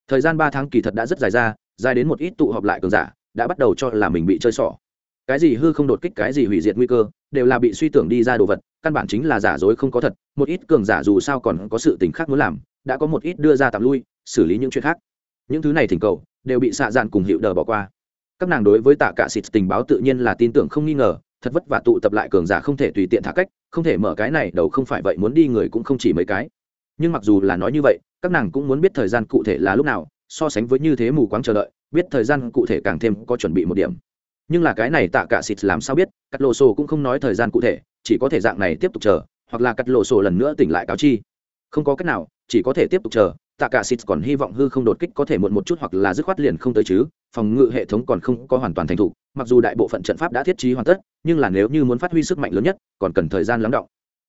Thời gian ba tháng kỳ thật đã rất dài ra, dài đến một ít tụ họp lại cường giả, đã bắt đầu cho là mình bị chơi xỏ cái gì hư không đột kích, cái gì hủy diệt nguy cơ, đều là bị suy tưởng đi ra đồ vật, căn bản chính là giả dối không có thật, một ít cường giả dù sao còn có sự tình khác muốn làm, đã có một ít đưa ra tạm lui, xử lý những chuyện khác. Những thứ này thỉnh cầu, đều bị xạ dạn cùng hiệu đờ bỏ qua. Các nàng đối với tạ cả xịt tình báo tự nhiên là tin tưởng không nghi ngờ, thật vất vả tụ tập lại cường giả không thể tùy tiện thả cách, không thể mở cái này, đầu không phải vậy muốn đi người cũng không chỉ mấy cái. Nhưng mặc dù là nói như vậy, các nàng cũng muốn biết thời gian cụ thể là lúc nào, so sánh với như thế mù quáng chờ đợi, biết thời gian cụ thể càng thêm có chuẩn bị một điểm nhưng là cái này tạ cả xịt làm sao biết, cắt lộ sổ cũng không nói thời gian cụ thể, chỉ có thể dạng này tiếp tục chờ, hoặc là cắt lộ sổ lần nữa tỉnh lại cáo chi. Không có cách nào, chỉ có thể tiếp tục chờ, tạ cả xịt còn hy vọng hư không đột kích có thể muộn một chút hoặc là dứt khoát liền không tới chứ, phòng ngự hệ thống còn không có hoàn toàn thành thục mặc dù đại bộ phận trận pháp đã thiết trí hoàn tất, nhưng là nếu như muốn phát huy sức mạnh lớn nhất, còn cần thời gian lắng động.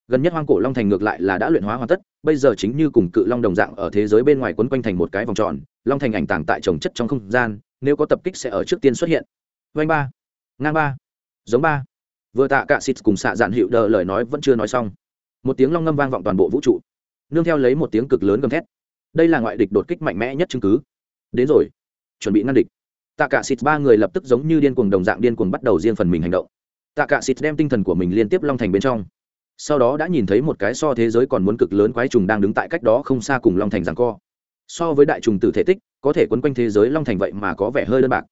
Gần nhất hoang cổ long thành ngược lại là đã luyện hóa hoàn tất, bây giờ chính như cùng cự long đồng dạng ở thế giới bên ngoài quấn quanh thành một cái vòng tròn, long thành ảnh tàng tại trồng chất trong không gian, nếu có tập kích sẽ ở trước tiên xuất hiện vanh ba. Ngang ba. Giống ba. Vừa tạ cạ xịt cùng xạ dạn hiệu đờ lời nói vẫn chưa nói xong. Một tiếng long ngâm vang vọng toàn bộ vũ trụ. Nương theo lấy một tiếng cực lớn gầm thét. Đây là ngoại địch đột kích mạnh mẽ nhất chứng cứ. Đến rồi. Chuẩn bị ngăn địch. Tạ cả xịt ba người lập tức giống như điên cuồng đồng dạng điên cuồng bắt đầu riêng phần mình hành động. Tạ cả xịt đem tinh thần của mình liên tiếp long thành bên trong. Sau đó đã nhìn thấy một cái so thế giới còn muốn cực lớn quái trùng đang đứng tại cách đó không xa cùng long thành rằng co. So với đại trùng tử thể tích, có thể quấn quanh thế giới long thành vậy mà có vẻ hơi đơn bạc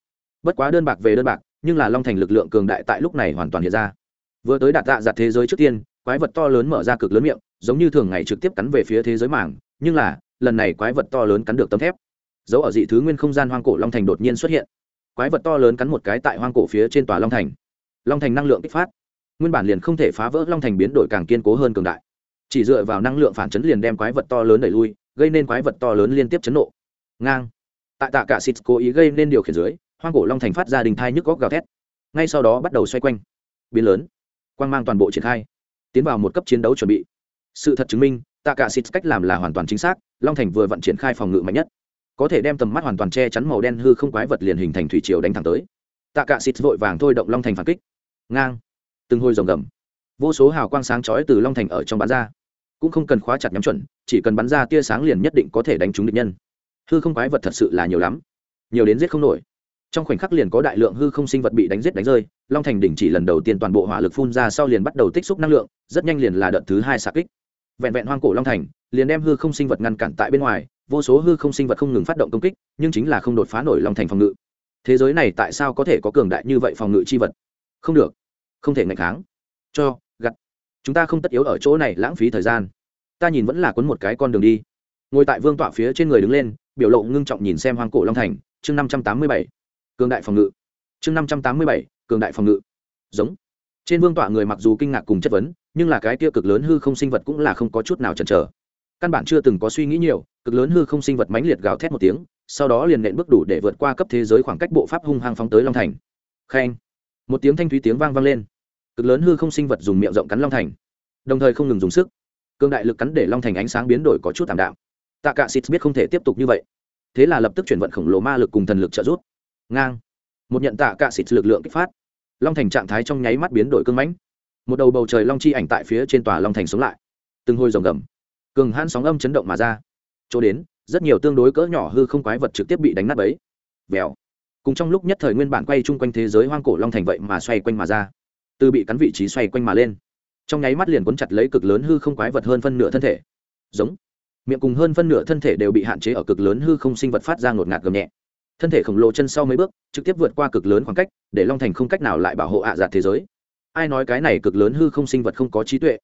bất quá đơn bạc về đơn bạc, nhưng là long thành lực lượng cường đại tại lúc này hoàn toàn hiện ra. Vừa tới đạt tạ giặt thế giới trước tiên, quái vật to lớn mở ra cực lớn miệng, giống như thường ngày trực tiếp cắn về phía thế giới mảng, nhưng là, lần này quái vật to lớn cắn được tấm thép. Dấu ở dị thứ nguyên không gian hoang cổ long thành đột nhiên xuất hiện. Quái vật to lớn cắn một cái tại hoang cổ phía trên tòa long thành. Long thành năng lượng kích phát. Nguyên bản liền không thể phá vỡ long thành biến đổi càng kiên cố hơn cường đại. Chỉ dựa vào năng lượng phản chấn liền đem quái vật to lớn đẩy lui, gây nên quái vật to lớn liên tiếp chấn nộ. Ngang. Tại tạ cả xịt cố ý gây nên điều khiển dưới hoang cổ long thành phát ra đình thai nhức góc gào thét. Ngay sau đó bắt đầu xoay quanh. Biến lớn. Quang mang toàn bộ triển khai. Tiến vào một cấp chiến đấu chuẩn bị. Sự thật chứng minh tạ cả xịt cách làm là hoàn toàn chính xác, long thành vừa vận triển khai phòng ngự mạnh nhất. Có thể đem tầm mắt hoàn toàn che chắn màu đen hư không quái vật liền hình thành thủy triều đánh thẳng tới. Tạ cả xịt vội vàng thôi động long thành phản kích. Ngang. Từng hôi rồng gầm. Vô số hào quang sáng chói từ long thành ở trong bán ra. Cũng không cần khóa chặt nhắm chuẩn, chỉ cần bắn ra tia sáng liền nhất định có thể đánh trúng địch nhân. Hư không quái vật thật sự là nhiều lắm. Nhiều đến giết không nổi trong khoảnh khắc liền có đại lượng hư không sinh vật bị đánh giết đánh rơi, long thành đỉnh chỉ lần đầu tiên toàn bộ hỏa lực phun ra sau liền bắt đầu tích xúc năng lượng, rất nhanh liền là đợt thứ hai xạ kích. Vẹn vẹn hoang cổ long thành, liền đem hư không sinh vật ngăn cản tại bên ngoài, vô số hư không sinh vật không ngừng phát động công kích, nhưng chính là không đột phá nổi long thành phòng ngự. Thế giới này tại sao có thể có cường đại như vậy phòng ngự chi vật? Không được, không thể ngạch kháng. Cho, gặt. Chúng ta không tất yếu ở chỗ này lãng phí thời gian. Ta nhìn vẫn là quấn một cái con đường đi. Ngồi tại vương tọa phía trên người đứng lên, biểu lộ ngưng trọng nhìn xem hoang cổ long thành, chương năm trăm tám mươi bảy cường đại phòng ngự. Chương năm trăm tám mươi bảy, cường đại phòng ngự. Giống. Trên vương tọa người mặc dù kinh ngạc cùng chất vấn, nhưng là cái tiêu cực lớn hư không sinh vật cũng là không có chút nào chần chờ. Căn bản chưa từng có suy nghĩ nhiều, cực lớn hư không sinh vật mãnh liệt gào thét một tiếng, sau đó liền nện bước đủ để vượt qua cấp thế giới khoảng cách bộ pháp hung hăng phóng tới long thành. Khen. Một tiếng thanh thúy tiếng vang vang lên. Cực lớn hư không sinh vật dùng miệng rộng cắn long thành. Đồng thời không ngừng dùng sức. Cương đại lực cắn để long thành ánh sáng biến đổi có chút tạm đạm. Tạ cả xịt biết không thể tiếp tục như vậy. Thế là lập tức chuyển vận khổng lồ ma lực cùng thần lực trợ giúp ngang. Một nhận tạ cạ xịt lực lượng kích phát. Long thành trạng thái trong nháy mắt biến đổi cưng mãnh. Một đầu bầu trời long chi ảnh tại phía trên tòa long thành sống lại. Từng hồi rồng gầm. Cường hãn sóng âm chấn động mà ra. Chỗ đến, rất nhiều tương đối cỡ nhỏ hư không quái vật trực tiếp bị đánh nát bấy. Vèo. Cùng trong lúc nhất thời nguyên bản quay chung quanh thế giới hoang cổ long thành vậy mà xoay quanh mà ra. Từ bị cắn vị trí xoay quanh mà lên. Trong nháy mắt liền cuốn chặt lấy cực lớn hư không quái vật hơn phân nửa thân thể. Giống. Miệng cùng hơn phân nửa thân thể đều bị hạn chế ở cực lớn hư không sinh vật phát ra ngột ngạt gầm nhẹ thân thể khổng lồ chân sau mấy bước, trực tiếp vượt qua cực lớn khoảng cách, để long thành không cách nào lại bảo hộ ạ à giạt thế giới. Ai nói cái này cực lớn hư không sinh vật không có trí tuệ?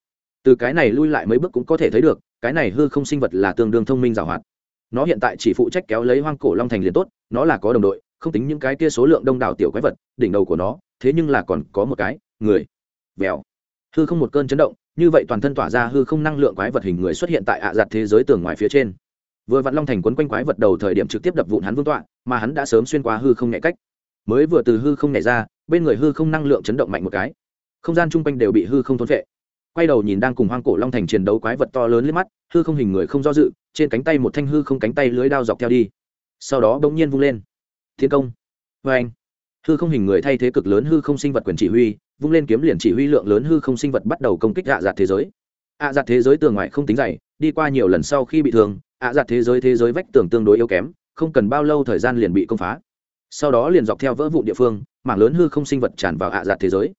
Từ cái này lui lại mấy bước cũng có thể thấy được, cái này hư không sinh vật là tương đương thông minh giàu hoạt. Nó hiện tại chỉ phụ trách kéo lấy hoang cổ long thành liền tốt, nó là có đồng đội, không tính những cái kia số lượng đông đảo tiểu quái vật, đỉnh đầu của nó, thế nhưng là còn có một cái, người. Vèo. Hư không một cơn chấn động, như vậy toàn thân tỏa ra hư không năng lượng quái vật hình người xuất hiện tại ạ à giặt thế giới tường ngoài phía trên vừa vạn long thành quấn quanh quái vật đầu thời điểm trực tiếp đập vụn hắn vương tọa, mà hắn đã sớm xuyên qua hư không nhẹ cách. Mới vừa từ hư không nhảy ra, bên người hư không năng lượng chấn động mạnh một cái. Không gian chung quanh đều bị hư không thốn vệ quay đầu nhìn đang cùng hoang cổ long thành chiến đấu quái vật to lớn lên mắt, hư không hình người không do dự, trên cánh tay một thanh hư không cánh tay lưới đao dọc theo đi. Sau đó bỗng nhiên vung lên. Thiên công. Vê anh. Hư không hình người thay thế cực lớn hư không sinh vật quyền chỉ huy, vung lên kiếm liền chỉ huy lượng lớn hư không sinh vật bắt đầu công kích ạ à thế giới. Ạ à thế giới tường ngoại không tính dày, đi qua nhiều lần sau khi bị thương ạ à thế giới thế giới vách tường tương đối yếu kém, không cần bao lâu thời gian liền bị công phá. Sau đó liền dọc theo vỡ vụ địa phương, mảng lớn hư không sinh vật tràn vào ạ à thế giới.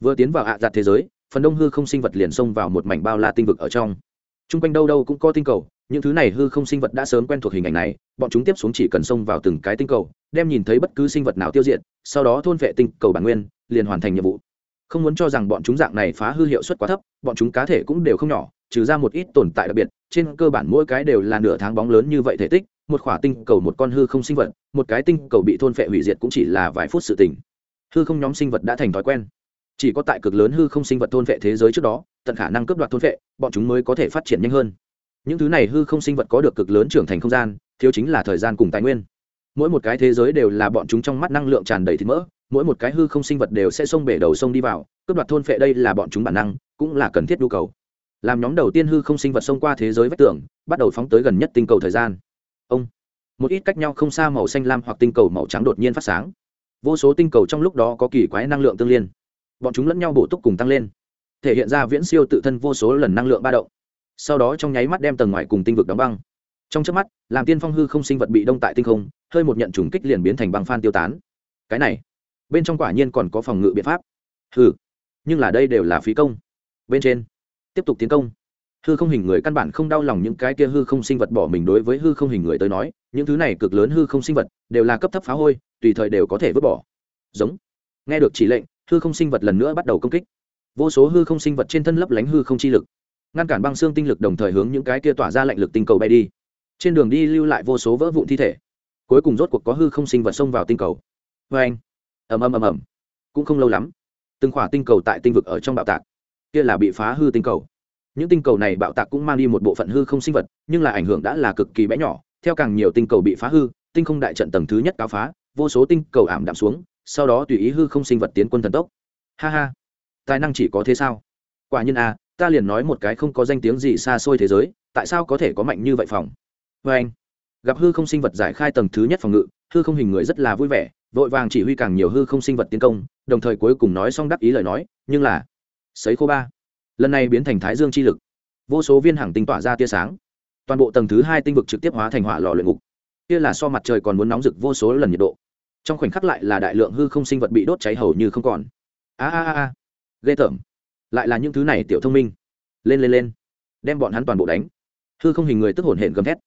Vừa tiến vào ạ à thế giới, phần đông hư không sinh vật liền xông vào một mảnh bao la tinh vực ở trong. T r u n g quanh đâu đâu cũng có tinh cầu, những thứ này hư không sinh vật đã sớm quen thuộc hình ảnh này, bọn chúng tiếp xuống chỉ cần xông vào từng cái tinh cầu, đem nhìn thấy bất cứ sinh vật nào tiêu diệt, sau đó thôn vệ tinh cầu bản nguyên, liền hoàn thành nhiệm vụ không muốn cho rằng bọn chúng dạng này phá hư hiệu suất quá thấp, bọn chúng cá thể cũng đều không nhỏ, trừ ra một ít tồn tại đặc biệt, trên cơ bản mỗi cái đều là nửa tháng bóng lớn như vậy thể tích, một khỏa tinh cầu một con hư không sinh vật, một cái tinh cầu bị thôn phệ hủy diệt cũng chỉ là vài phút sự tình. Hư không nhóm sinh vật đã thành thói quen. Chỉ có tại cực lớn hư không sinh vật thôn vệ thế giới trước đó, tận khả năng cướp đoạt thôn vệ bọn chúng mới có thể phát triển nhanh hơn. Những thứ này hư không sinh vật có được cực lớn trưởng thành không gian, thiếu chính là thời gian cùng tài nguyên. Mỗi một cái thế giới đều là bọn chúng trong mắt năng lượng tràn đầy thịt mỡ mỗi một cái hư không sinh vật đều sẽ xông bể đầu sông đi vào, cướp đoạt thôn phệ đây là bọn chúng bản năng, cũng là cần thiết nhu cầu. Làm nhóm đầu tiên hư không sinh vật xông qua thế giới vách tường, bắt đầu phóng tới gần nhất tinh cầu thời gian. Ông. Một ít cách nhau không xa màu xanh lam hoặc tinh cầu màu trắng đột nhiên phát sáng. Vô số tinh cầu trong lúc đó có kỳ quái năng lượng tương liên. Bọn chúng lẫn nhau bổ túc cùng tăng lên, thể hiện ra viễn siêu tự thân vô số lần năng lượng ba động. Sau đó trong nháy mắt đem tầng ngoài cùng tinh vực đóng băng. Trong trước mắt, làm tiên phong hư không sinh vật bị đông tại tinh không, hơi một nhận trùng kích liền biến thành băng phan tiêu tán. Cái này bên trong quả nhiên còn có phòng ngự biện pháp. Hư nhưng là đây đều là phí công. Bên trên, tiếp tục tiến công. Hư không hình người căn bản không đau lòng những cái kia hư không sinh vật bỏ mình đối với hư không hình người tới nói, những thứ này cực lớn hư không sinh vật đều là cấp thấp phá hôi, tùy thời đều có thể vứt bỏ. Giống, nghe được chỉ lệnh, hư không sinh vật lần nữa bắt đầu công kích. Vô số hư không sinh vật trên thân lấp lánh hư không chi lực, ngăn cản băng xương tinh lực đồng thời hướng những cái kia tỏa ra lạnh lực tinh cầu bay đi. Trên đường đi lưu lại vô số vỡ vụn thi thể. Cuối cùng rốt cuộc có hư không sinh vật xông vào tinh cầu. Vê anh ầm ầm ầm ầm. Cũng không lâu lắm từng khỏa tinh cầu tại tinh vực ở trong bạo tạc. Kia là bị phá hư tinh cầu. Những tinh cầu này bạo tạc cũng mang đi một bộ phận hư không sinh vật nhưng là ảnh hưởng đã là cực kỳ bé nhỏ. Theo càng nhiều tinh cầu bị phá hư tinh không đại trận tầng thứ nhất cáo phá vô số tinh cầu ảm đạm xuống sau đó tùy ý hư không sinh vật tiến quân thần tốc. Ha ha tài năng chỉ có thế sao? Quả nhiên a à, ta liền nói một cái không có danh tiếng gì xa xôi thế giới tại sao có thể có mạnh như vậy phòng? Vê anh gặp hư không sinh vật giải khai tầng thứ nhất phòng ngự, hư không hình người rất là vui vẻ, vội vàng chỉ huy càng nhiều hư không sinh vật tiến công, đồng thời cuối cùng nói xong đắc ý lời nói, nhưng là, sấy khô ba. Lần này biến thành thái dương chi lực. Vô số viên hàng tinh tỏa ra tia sáng. Toàn bộ tầng thứ hai tinh vực trực tiếp hóa thành hỏa lò luyện ngục. Kia là so mặt trời còn muốn nóng rực vô số lần nhiệt độ. Trong khoảnh khắc lại là đại lượng hư không sinh vật bị đốt cháy hầu như không còn. A a a ghê tởm. Lại là những thứ này tiểu thông minh. Lên lên lên. Đem bọn hắn toàn bộ đánh. Hư không hình người tức hổn hển gầm thét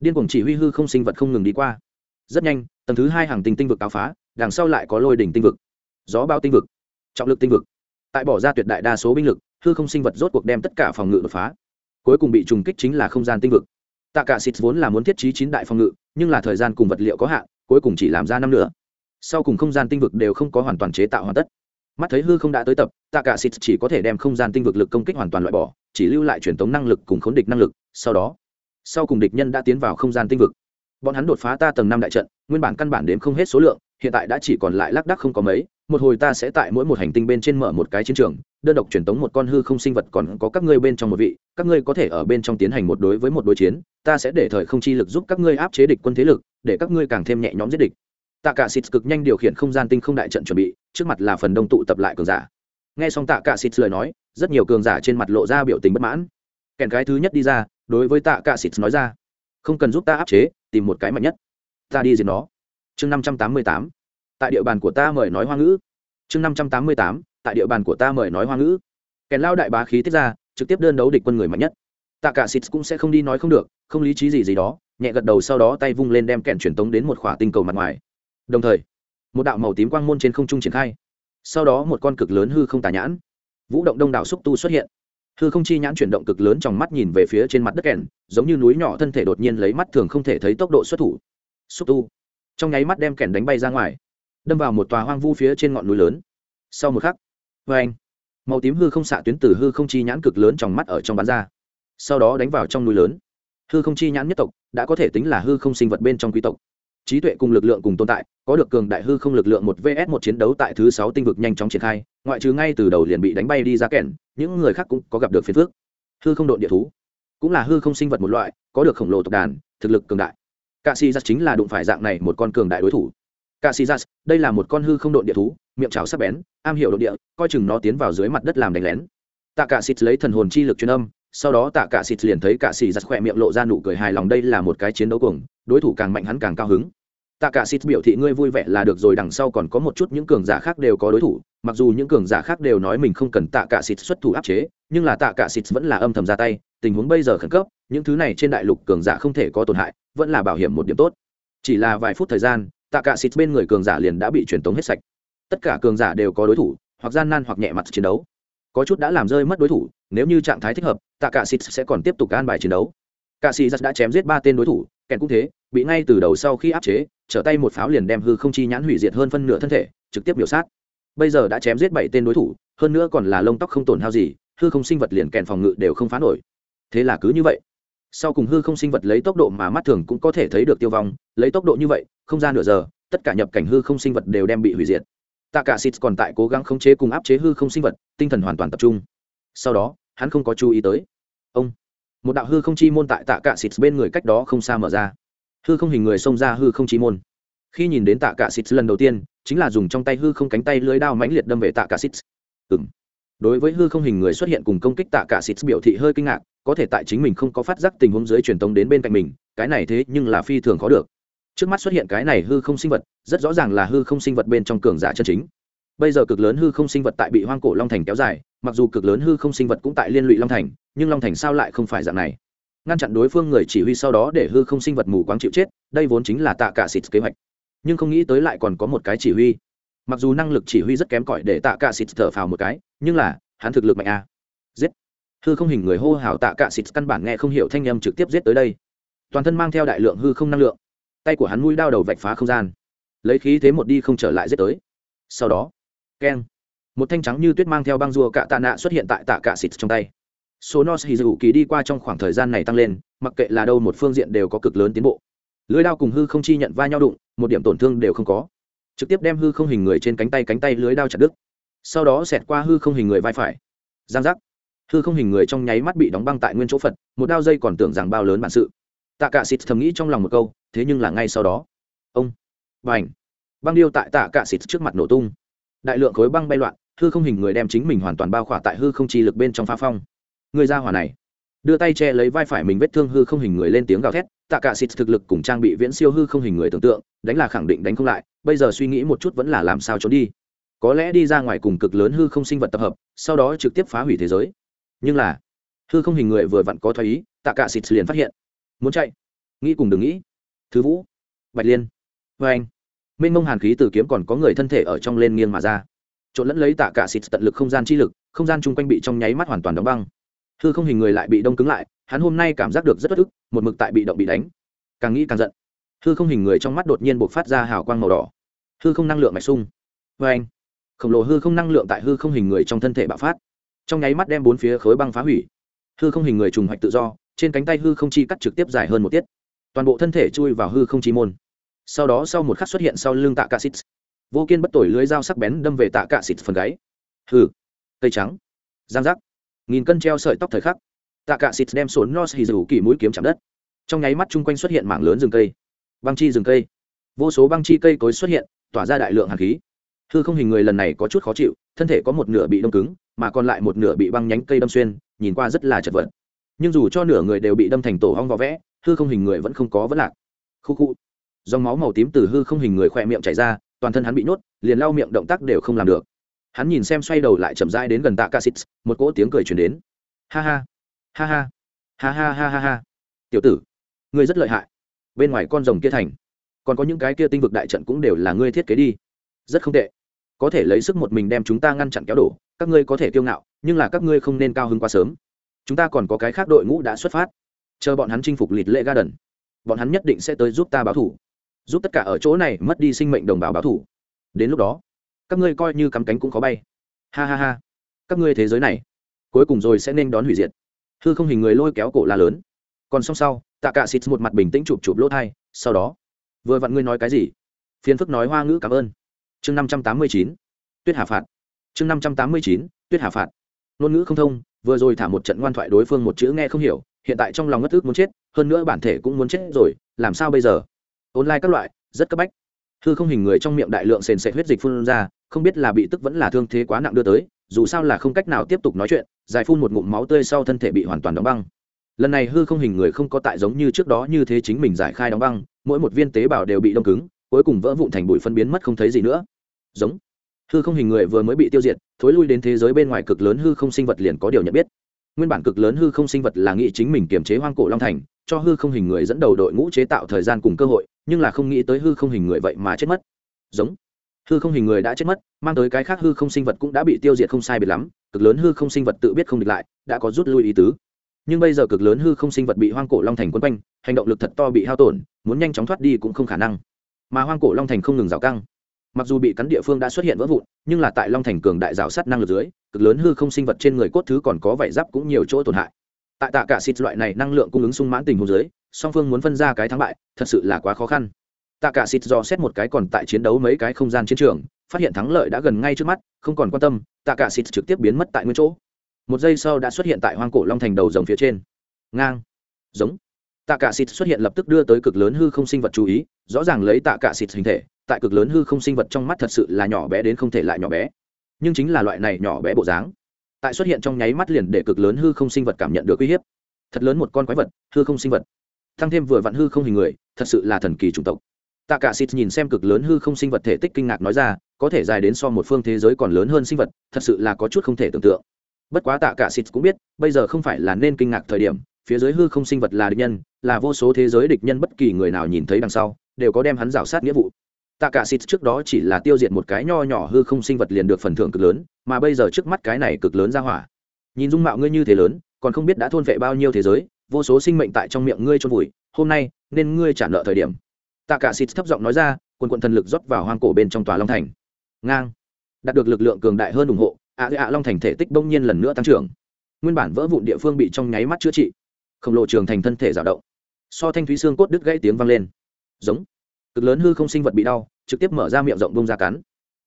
điên cuồng chỉ huy hư không sinh vật không ngừng đi qua. Rất nhanh, tầng thứ hai hàng tinh tinh vực cáo phá, đằng sau lại có lôi đỉnh tinh vực, gió bao tinh vực, trọng lực tinh vực. Tại bỏ ra tuyệt đại đa số binh lực, hư không sinh vật rốt cuộc đem tất cả phòng ngự đột phá. Cuối cùng bị trùng kích chính là không gian tinh vực. Tạ cả xịt vốn là muốn thiết trí chín đại phòng ngự, nhưng là thời gian cùng vật liệu có hạn, cuối cùng chỉ làm ra năm nữa sau cùng không gian tinh vực đều không có hoàn toàn chế tạo hoàn tất. Mắt thấy hư không đã tới tập tạ cả xịt chỉ có thể đem không gian tinh vực lực công kích hoàn toàn loại bỏ, chỉ lưu lại truyền tống năng lực cùng khốn địch năng lực, sau đó sau cùng địch nhân đã tiến vào không gian tinh vực. Bọn hắn đột phá ta tầng năm đại trận, nguyên bản căn bản đếm không hết số lượng, hiện tại đã chỉ còn lại lác đác không có mấy, một hồi ta sẽ tại mỗi một hành tinh bên trên mở một cái chiến trường, đơn độc truyền tống một con hư không sinh vật còn có các ngươi bên trong một vị, các ngươi có thể ở bên trong tiến hành một đối với một đối chiến, ta sẽ để thời không chi lực giúp các ngươi áp chế địch quân thế lực, để các ngươi càng thêm nhẹ nhõm giết địch. Tạ cả xịt cực nhanh điều khiển không gian tinh không đại trận chuẩn bị, trước mặt là phần đông tụ tập lại cường giả. Nghe xong tạ cả xịt lời nói, rất nhiều cường giả trên mặt lộ ra biểu tình bất mãn. Kèn cái thứ nhất đi ra đối với tạ cả xịt nói ra, không cần giúp ta áp chế, tìm một cái mạnh nhất. Ta đi diệt nó. Chương năm trăm tám mươi tám. Tại địa bàn của ta mời nói hoa ngữ. Chương năm trăm tám mươi tám. Tại địa bàn của ta mời nói hoa ngữ. Kèn lao đại bá khí tiết ra, trực tiếp đơn đấu địch quân người mạnh nhất. Tạ cả xịt cũng sẽ không đi nói không được, không lý trí gì gì đó, nhẹ gật đầu sau đó tay vung lên đem kèn truyền tống đến một khỏa tinh cầu mặt ngoài. Đồng thời, một đạo màu tím quang môn trên không trung triển khai. Sau đó một con cực lớn hư không tà nhãn. Vũ động đông đảo xúc tu xuất hiện hư không chi nhãn chuyển động cực lớn trong mắt nhìn về phía trên mặt đất kèn, giống như núi nhỏ thân thể đột nhiên lấy mắt thường không thể thấy tốc độ xuất thủ. Xúc tu. Trong nháy mắt đem kèn đánh bay ra ngoài, đâm vào một tòa hoang vu phía trên ngọn núi lớn. Sau một khắc vê anh, màu tím hư không xạ tuyến từ hư không chi nhãn cực lớn trong mắt ở trong bán ra. Sau đó đánh vào trong núi lớn. Hư không chi nhãn nhất tộc, đã có thể tính là hư không sinh vật bên trong quý tộc trí tuệ cùng lực lượng cùng tồn tại, có được cường đại hư không lực lượng một vs một chiến đấu tại thứ sáu tinh vực nhanh chóng triển khai, ngoại trừ ngay từ đầu liền bị đánh bay đi ra kẻn những người khác cũng có gặp được phiền phước hư không đội địa thú cũng là hư không sinh vật một loại, có được khổng lồ tộc đàn, thực lực cường đại. Cạ sĩ giặt chính là đụng phải dạng này một con cường đại đối thủ. Cạ sĩ giặt đây là một con hư không đội địa thú, miệng chảo sắc bén, am hiểu đội địa, coi chừng nó tiến vào dưới mặt đất làm đánh lén. Tạ cạ xịt lấy thần hồn chi lực truyền âm sau đó tạ Cả xịt liền thấy cả xì giặt khỏe miệng lộ ra nụ cười hài lòng, đây là một cái chiến đấu cuồng, đối thủ càng mạnh hắn càng cao hứng. Tạ cả xịt biểu thị ngươi vui vẻ là được rồi, đằng sau còn có một chút những cường giả khác đều có đối thủ, mặc dù những cường giả khác đều nói mình không cần tạ cả xịt xuất thủ áp chế, nhưng là tạ cả xịt vẫn là âm thầm ra tay, tình huống bây giờ khẩn cấp, những thứ này trên đại lục cường giả không thể có tổn hại, vẫn là bảo hiểm một điểm tốt. Chỉ là vài phút thời gian, tạ cả xịt bên người cường giả liền đã bị truyền tống hết sạch. Tất cả cường giả đều có đối thủ, hoặc gian nan hoặc nhẹ mặt chiến đấu. Có chút đã làm rơi mất đối thủ nếu như trạng thái thích hợp, tạ cả xịt sẽ còn tiếp tục an bài chiến đấu. Cả xịt đã chém giết ba tên đối thủ, kèn cũng thế, bị ngay từ đầu sau khi áp chế, trở tay một pháo liền đem hư không chi nhãn hủy diệt hơn phân nửa thân thể, trực tiếp biểu sát. Bây giờ đã chém giết bảy tên đối thủ, hơn nữa còn là lông tóc không tổn hao gì, hư không sinh vật liền kèn phòng ngự đều không phá nổi. Thế là cứ như vậy. Sau cùng hư không sinh vật lấy tốc độ mà mắt thường cũng có thể thấy được tiêu vong, lấy tốc độ như vậy, không ra nửa giờ, tất cả nhập cảnh hư không sinh vật đều đem bị hủy diệt. Tạ cả xịt còn tại cố gắng khống chế cùng áp chế hư không sinh vật, tinh thần hoàn toàn tập trung sau đó, hắn không có chú ý tới. Ông, một đạo hư không chi môn tại tạ cạ xịt bên người cách đó không xa mở ra. Hư không hình người xông ra hư không chi môn. Khi nhìn đến tạ cạ xịt lần đầu tiên, chính là dùng trong tay hư không cánh tay lưới đao mãnh liệt đâm về tạ cạ xịt. Ừ đối với hư không hình người xuất hiện cùng công kích tạ cạ xịt biểu thị hơi kinh ngạc, có thể tại chính mình không có phát giác tình huống dưới truyền tống đến bên cạnh mình, cái này thế nhưng là phi thường khó được. Trước mắt xuất hiện cái này hư không sinh vật, rất rõ ràng là hư không sinh vật bên trong cường giả chân chính bây giờ cực lớn hư không sinh vật tại bị hoang cổ long thành kéo dài, mặc dù cực lớn hư không sinh vật cũng tại liên lụy long thành, nhưng long thành sao lại không phải dạng này? Ngăn chặn đối phương người chỉ huy sau đó để hư không sinh vật mù quáng chịu chết, đây vốn chính là tạ cả xịt kế hoạch. Nhưng không nghĩ tới lại còn có một cái chỉ huy. Mặc dù năng lực chỉ huy rất kém cỏi để tạ cả xịt thở phào một cái, nhưng là, hắn thực lực mạnh a. À. giết. Hư không hình người hô hào tạ cả xịt căn bản nghe không hiểu thanh âm trực tiếp giết tới đây. Toàn thân mang theo đại lượng hư không năng lượng. Tay của hắn mũi đao đầu vạch phá không gian. Lấy khí thế một đi không trở lại giết tới. Sau đó keng. Một thanh trắng như tuyết mang theo băng rùa cạ tạ nạ xuất hiện tại tạ cạ xịt trong tay. Số nos hì dù kỳ đi qua trong khoảng thời gian này tăng lên, mặc kệ là đâu một phương diện đều có cực lớn tiến bộ. Lưới đao cùng hư không chi nhận va nhau đụng, một điểm tổn thương đều không có. Trực tiếp đem hư không hình người trên cánh tay cánh tay lưới đao chặt đứt. Sau đó xẹt qua hư không hình người vai phải. Giang giác. Hư không hình người trong nháy mắt bị đóng băng tại nguyên chỗ phật, một đao dây còn tưởng rằng bao lớn bản sự. Tạ cả xịt thầm nghĩ trong lòng một câu, thế nhưng là ngay sau đó. Ông. Và ảnh băng điêu tại tạ cả xịt trước mặt nổ tung đại lượng khối băng bay loạn, hư không hình người đem chính mình hoàn toàn bao khỏa tại hư không chi lực bên trong pha phong. Người ra hỏa này, đưa tay che lấy vai phải mình vết thương hư không hình người lên tiếng gào thét, tạ cả xịt thực lực cùng trang bị viễn siêu hư không hình người tưởng tượng, đánh là khẳng định đánh không lại, bây giờ suy nghĩ một chút vẫn là làm sao trốn đi. Có lẽ đi ra ngoài cùng cực lớn hư không sinh vật tập hợp, sau đó trực tiếp phá hủy thế giới. Nhưng là, hư không hình người vừa vặn có thoái ý, tạ cả xịt liền phát hiện. Muốn chạy. Nghĩ cùng đừng nghĩ. Thứ vũ. Bạch liên. Vê anh mênh mông hàn khí từ kiếm còn có người thân thể ở trong lên nghiêng mà ra. Trộn lẫn lấy tạ cả xịt tận lực không gian chi lực, không gian chung quanh bị trong nháy mắt hoàn toàn đóng băng. Hư không hình người lại bị đông cứng lại, hắn hôm nay cảm giác được rất bất ức, một mực tại bị động bị đánh. Càng nghĩ càng giận. Hư không hình người trong mắt đột nhiên buộc phát ra hào quang màu đỏ. Hư không năng lượng mạch sung vê anh, khổng lồ hư không năng lượng tại hư không hình người trong thân thể bạo phát. Trong nháy mắt đem bốn phía khối băng phá hủy. Hư không hình người trùng hoạch tự do, trên cánh tay hư không chi cắt trực tiếp dài hơn một tiết. Toàn bộ thân thể chui vào hư không chi môn sau đó sau một khắc xuất hiện sau lưng tạ cạ xịt vô kiên bất tội lưới dao sắc bén đâm về tạ cạ xịt phần gáy. Hừ, cây trắng. Giang giác. Nghìn cân treo sợi tóc thời khắc. Tạ cạ xịt đem sốn nos hì dù kỳ mũi kiếm chạm đất. Trong nháy mắt chung quanh xuất hiện mảng lớn rừng cây. Băng chi rừng cây. Vô số băng chi cây cối xuất hiện, tỏa ra đại lượng hạt khí. Hư không hình người lần này có chút khó chịu, thân thể có một nửa bị đông cứng, mà còn lại một nửa bị băng nhánh cây đâm xuyên, nhìn qua rất là chật vật. Nhưng dù cho nửa người đều bị đâm thành tổ hong vỏ vẽ, hư không hình người vẫn không có vấn lạc. Khu khu dòng máu màu tím từ hư không hình người khỏe miệng chảy ra, toàn thân hắn bị nhốt, liền lau miệng động tác đều không làm được. Hắn nhìn xem xoay đầu lại chậm rãi đến gần tạ ca xít một cỗ tiếng cười truyền đến. Ha ha ha ha ha ha ha ha ha. Tiểu tử, ngươi rất lợi hại. Bên ngoài con rồng kia thành, còn có những cái kia tinh vực đại trận cũng đều là ngươi thiết kế đi. Rất không tệ. Có thể lấy sức một mình đem chúng ta ngăn chặn kéo đổ, các ngươi có thể kiêu ngạo, nhưng là các ngươi không nên cao hứng quá sớm. Chúng ta còn có cái khác đội ngũ đã xuất phát. Chờ bọn hắn chinh phục lịt lệ ga đần bọn hắn nhất định sẽ tới giúp ta báo thủ giúp tất cả ở chỗ này mất đi sinh mệnh đồng bào báo thủ. Đến lúc đó, các ngươi coi như cắm cánh cũng khó bay. Ha ha ha. Các ngươi thế giới này, cuối cùng rồi sẽ nên đón hủy diệt. Hư không hình người lôi kéo cổ la lớn. Còn song sau, tạ cả xịt một mặt bình tĩnh chụp chụp lỗ thai, sau đó, vừa vặn ngươi nói cái gì? Phiền phức nói hoa ngữ cảm ơn. Chương năm trăm tám mươi chín, tuyết hà phạt. Chương năm trăm tám mươi chín, tuyết hà phạt. Ngôn ngữ không thông, vừa rồi thả một trận ngoan thoại đối phương một chữ nghe không hiểu, hiện tại trong lòng ngất ức muốn chết, hơn nữa bản thể cũng muốn chết rồi, làm sao bây giờ? Online các loại, rất cấp bách. Hư không hình người trong miệng đại lượng sền sệt huyết dịch phun ra, không biết là bị tức vẫn là thương thế quá nặng đưa tới, dù sao là không cách nào tiếp tục nói chuyện giải phun một ngụm máu tươi sau thân thể bị hoàn toàn đóng băng. Lần này hư không hình người không có tại giống như trước đó như thế chính mình giải khai đóng băng, mỗi một viên tế bào đều bị đông cứng, cuối cùng vỡ vụn thành bụi phân biến mất không thấy gì nữa. Giống. Hư không hình người vừa mới bị tiêu diệt, thối lui đến thế giới bên ngoài cực lớn hư không sinh vật liền có điều nhận biết. Nguyên bản cực lớn hư không sinh vật là nghĩ chính mình kiềm chế hoang cổ long thành, cho hư không hình người dẫn đầu đội ngũ chế tạo thời gian cùng cơ hội nhưng là không nghĩ tới hư không hình người vậy mà chết mất. Giống. Hư không hình người đã chết mất, mang tới cái khác hư không sinh vật cũng đã bị tiêu diệt không sai biệt lắm, cực lớn hư không sinh vật tự biết không địch lại, đã có rút lui ý tứ. Nhưng bây giờ cực lớn hư không sinh vật bị hoang cổ long thành quấn quanh, hành động lực thật to bị hao tổn, muốn nhanh chóng thoát đi cũng không khả năng. Mà hoang cổ long thành không ngừng rào căng. Mặc dù bị cắn địa phương đã xuất hiện vỡ vụn, nhưng là tại long thành cường đại rào sắt năng lực dưới, cực lớn hư không sinh vật trên người cốt thứ còn có vảy giáp cũng nhiều chỗ tổn hại. Tại tạ cả xịt loại này năng lượng cung ứng sung mãn tình hồ dưới song phương muốn phân ra cái thắng bại, thật sự là quá khó khăn. Tạ cả xịt do xét một cái còn tại chiến đấu mấy cái không gian chiến trường, phát hiện thắng lợi đã gần ngay trước mắt, không còn quan tâm, tạ cả xịt trực tiếp biến mất tại nguyên chỗ. Một giây sau đã xuất hiện tại hoang cổ long thành đầu rồng phía trên. Ngang. Giống. Tạ cả xịt xuất hiện lập tức đưa tới cực lớn hư không sinh vật chú ý, rõ ràng lấy tạ cả xịt hình thể, tại cực lớn hư không sinh vật trong mắt thật sự là nhỏ bé đến không thể lại nhỏ bé. Nhưng chính là loại này nhỏ bé bộ dáng. Tại xuất hiện trong nháy mắt liền để cực lớn hư không sinh vật cảm nhận được uy hiếp. Thật lớn một con quái vật, hư không sinh vật thăng thêm vừa vặn hư không hình người, thật sự là thần kỳ chủng tộc. Tạ cả xịt nhìn xem cực lớn hư không sinh vật thể tích kinh ngạc nói ra, có thể dài đến so một phương thế giới còn lớn hơn sinh vật, thật sự là có chút không thể tưởng tượng. Bất quá tạ cả xịt cũng biết, bây giờ không phải là nên kinh ngạc thời điểm, phía dưới hư không sinh vật là địch nhân, là vô số thế giới địch nhân bất kỳ người nào nhìn thấy đằng sau, đều có đem hắn rào sát nghĩa vụ. Tạ cả xịt trước đó chỉ là tiêu diệt một cái nho nhỏ hư không sinh vật liền được phần thưởng cực lớn, mà bây giờ trước mắt cái này cực lớn ra hỏa. Nhìn dung mạo ngươi như thế lớn, còn không biết đã thôn vệ bao nhiêu thế giới vô số sinh mệnh tại trong miệng ngươi trôn vùi, hôm nay nên ngươi trả nợ thời điểm. Tạ cả xịt thấp giọng nói ra, quần quận thần lực rót vào hoang cổ bên trong tòa long thành. Ngang. Đạt được lực lượng cường đại hơn ủng hộ, ạ ạ long thành thể tích bỗng nhiên lần nữa tăng trưởng. Nguyên bản vỡ vụn địa phương bị trong nháy mắt chữa trị. Khổng lồ trường thành thân thể dao động. So thanh thúy xương cốt đứt gãy tiếng vang lên. Giống. Cực lớn hư không sinh vật bị đau, trực tiếp mở ra miệng rộng bông ra cắn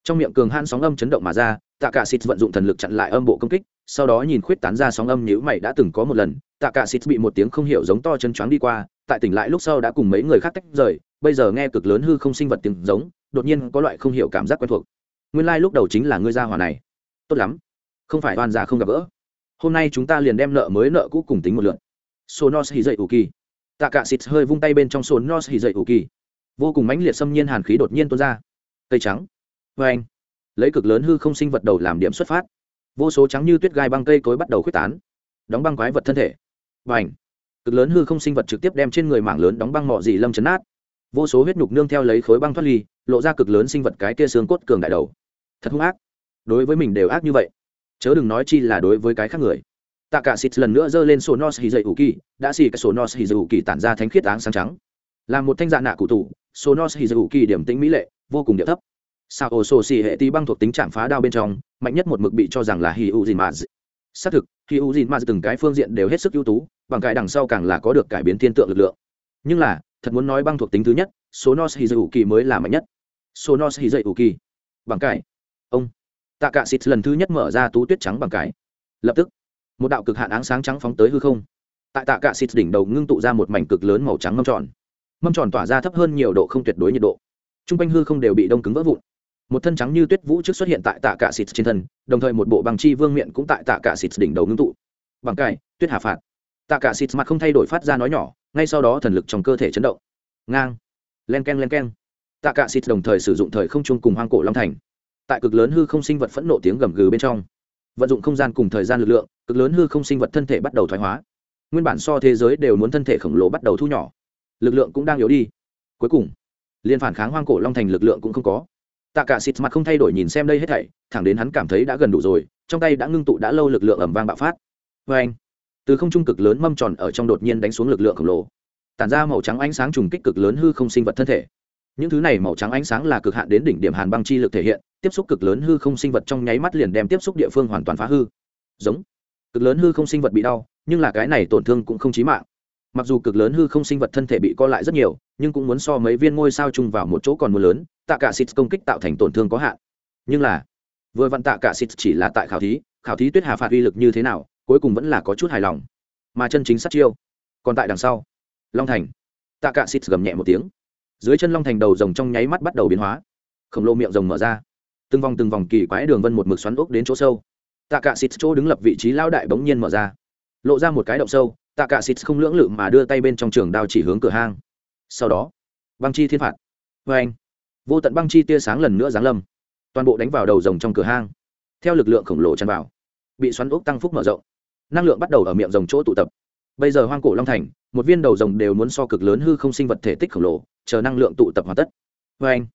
trong miệng cường han sóng âm chấn động mà ra tạ cả xịt vận dụng thần lực chặn lại âm bộ công kích, sau đó nhìn khuyết tán ra sóng âm nhữ mày đã từng có một lần tạ cả xịt bị một tiếng không hiểu giống to chân choáng đi qua, tại tỉnh lại lúc sau đã cùng mấy người khác tách rời, bây giờ nghe cực lớn hư không sinh vật tiếng giống, đột nhiên có loại không hiểu cảm giác quen thuộc. Nguyên lai lúc đầu chính là ngươi ra hỏa này. Tốt lắm. Không phải oan già không gặp gỡ. Hôm nay chúng ta liền đem nợ mới nợ cũ cùng tính một lượt. Sonos hì dậy ủ kỳ tạ cả xịt hơi vung tay bên trong sonos hì dậy ủ kỳ vô cùng mãnh liệt xâm nhiên hàn khí đột nhiên tuôn ra. Cây trắng vê anh. Lấy cực lớn hư không sinh vật đầu làm điểm xuất phát. Vô số trắng như tuyết gai băng cây cối bắt đầu khuếch tán, đóng băng quái vật thân thể. Vâng Và ảnh cực lớn hư không sinh vật trực tiếp đem trên người mảng lớn đóng băng mọ dị lâm chấn át vô số huyết nhục nương theo lấy khối băng thoát ly, lộ ra cực lớn sinh vật cái kia xương cốt cường đại đầu. Thật hung ác. Đối với mình đều ác như vậy. Chớ đừng nói chi là đối với cái khác người. Tạ cả xịt lần nữa giơ lên sổ nos hì dậy ủ kỳ đã xì cái sổ nos hì dậy ủ kỳ tản ra thánh khiết áng sáng trắng. Là một thanh dạ nạ cụ tủ sổ nos hì dậy ủ kỳ điểm tĩnh mỹ lệ, vô cùng địa thấp sao ổ sổ xì hệ tí băng thuộc tính chạm phá đao bên trong mạnh nhất một mực bị cho rằng là hi u dìn mà xác thực hi u dìn mà từng cái phương diện đều hết sức ưu tú bằng cái đằng sau càng là có được cải biến thiên tượng lực lượng. Nhưng là thật muốn nói băng thuộc tính thứ nhất số nos hi dậy kỳ mới là mạnh nhất. Số nos hi dậy kỳ. Bằng cái, ông. Tạ cả xịt lần thứ nhất mở ra tú tuyết trắng bằng cái, lập tức một đạo cực hạn áng sáng trắng phóng tới hư không. Tại tạ cả xịt đỉnh đầu ngưng tụ ra một mảnh cực lớn màu trắng mâm tròn. Mâm tròn tỏa ra thấp hơn nhiều độ không tuyệt đối nhiệt độ. T r u n g quanh hư không đều bị đông cứng vỡ vụn một thân trắng như tuyết vũ trước xuất hiện tại tạ cả xịt trên thân, đồng thời một bộ bằng chi vương miệng cũng tại tạ cả xịt đỉnh đầu ngưng tụ. Bằng cải tuyết hà phạt. Tạ cả xịt mặt không thay đổi phát ra nói nhỏ, ngay sau đó thần lực trong cơ thể chấn động. Ngang. Len k e n len k e n tạ cả xịt đồng thời sử dụng thời không chung cùng hoang cổ long thành. Tại cực lớn hư không sinh vật phẫn nộ tiếng gầm gừ bên trong, vận dụng không gian cùng thời gian lực lượng, cực lớn hư không sinh vật thân thể bắt đầu thoái hóa. Nguyên bản so thế giới đều muốn thân thể khổng lồ bắt đầu thu nhỏ. Lực lượng cũng đang yếu đi. Cuối cùng, liên phản kháng hoang cổ long thành lực lượng cũng không có tạ cả xịt mặt không thay đổi nhìn xem đây hết thảy, thẳng đến hắn cảm thấy đã gần đủ rồi, trong tay đã ngưng tụ đã lâu lực lượng ẩm vang bạo phát. Vê anh, từ không trung cực lớn mâm tròn ở trong đột nhiên đánh xuống lực lượng khổng lồ, tản ra màu trắng ánh sáng trùng kích cực lớn hư không sinh vật thân thể. Những thứ này màu trắng ánh sáng là cực hạn đến đỉnh điểm hàn băng chi lực thể hiện, tiếp xúc cực lớn hư không sinh vật trong nháy mắt liền đem tiếp xúc địa phương hoàn toàn phá hư. Giống, cực lớn hư không sinh vật bị đau, nhưng là cái này tổn thương cũng không chí mạng mặc dù cực lớn hư không sinh vật thân thể bị co lại rất nhiều, nhưng cũng muốn so mấy viên ngôi sao chung vào một chỗ còn mưa lớn, tạ cả xịt công kích tạo thành tổn thương có hạn. Nhưng là, vừa vặn tạ cả xịt chỉ là tại khảo thí khảo thí tuyết hà phạt uy lực như thế nào, cuối cùng vẫn là có chút hài lòng. Mà chân chính sát chiêu, còn tại đằng sau. Long thành. Tạ cả xịt gầm nhẹ một tiếng. Dưới chân long thành đầu rồng trong nháy mắt bắt đầu biến hóa. Khổng lồ miệng rồng mở ra. Từng vòng từng vòng kỳ quái đường vân một mực xoắn ốc đến chỗ sâu. Tạ cả xịt chỗ đứng lập vị trí lao đại bỗng nhiên mở ra. Lộ ra một cái động sâu tạ cả xịt không lưỡng lự mà đưa tay bên trong trường đao chỉ hướng cửa hang. Sau đó, băng chi thiên phạt. Vê anh, vô tận băng chi tia sáng lần nữa giáng lâm. Toàn bộ đánh vào đầu rồng trong cửa hang. Theo lực lượng khổng lồ tràn vào, bị xoắn ốc tăng phúc mở rộng. Năng lượng bắt đầu ở miệng rồng chỗ tụ tập. Bây giờ hoang cổ long thành, một viên đầu rồng đều muốn so cực lớn hư không sinh vật thể tích khổng lồ, chờ năng lượng tụ tập hoàn tất. Vê anh,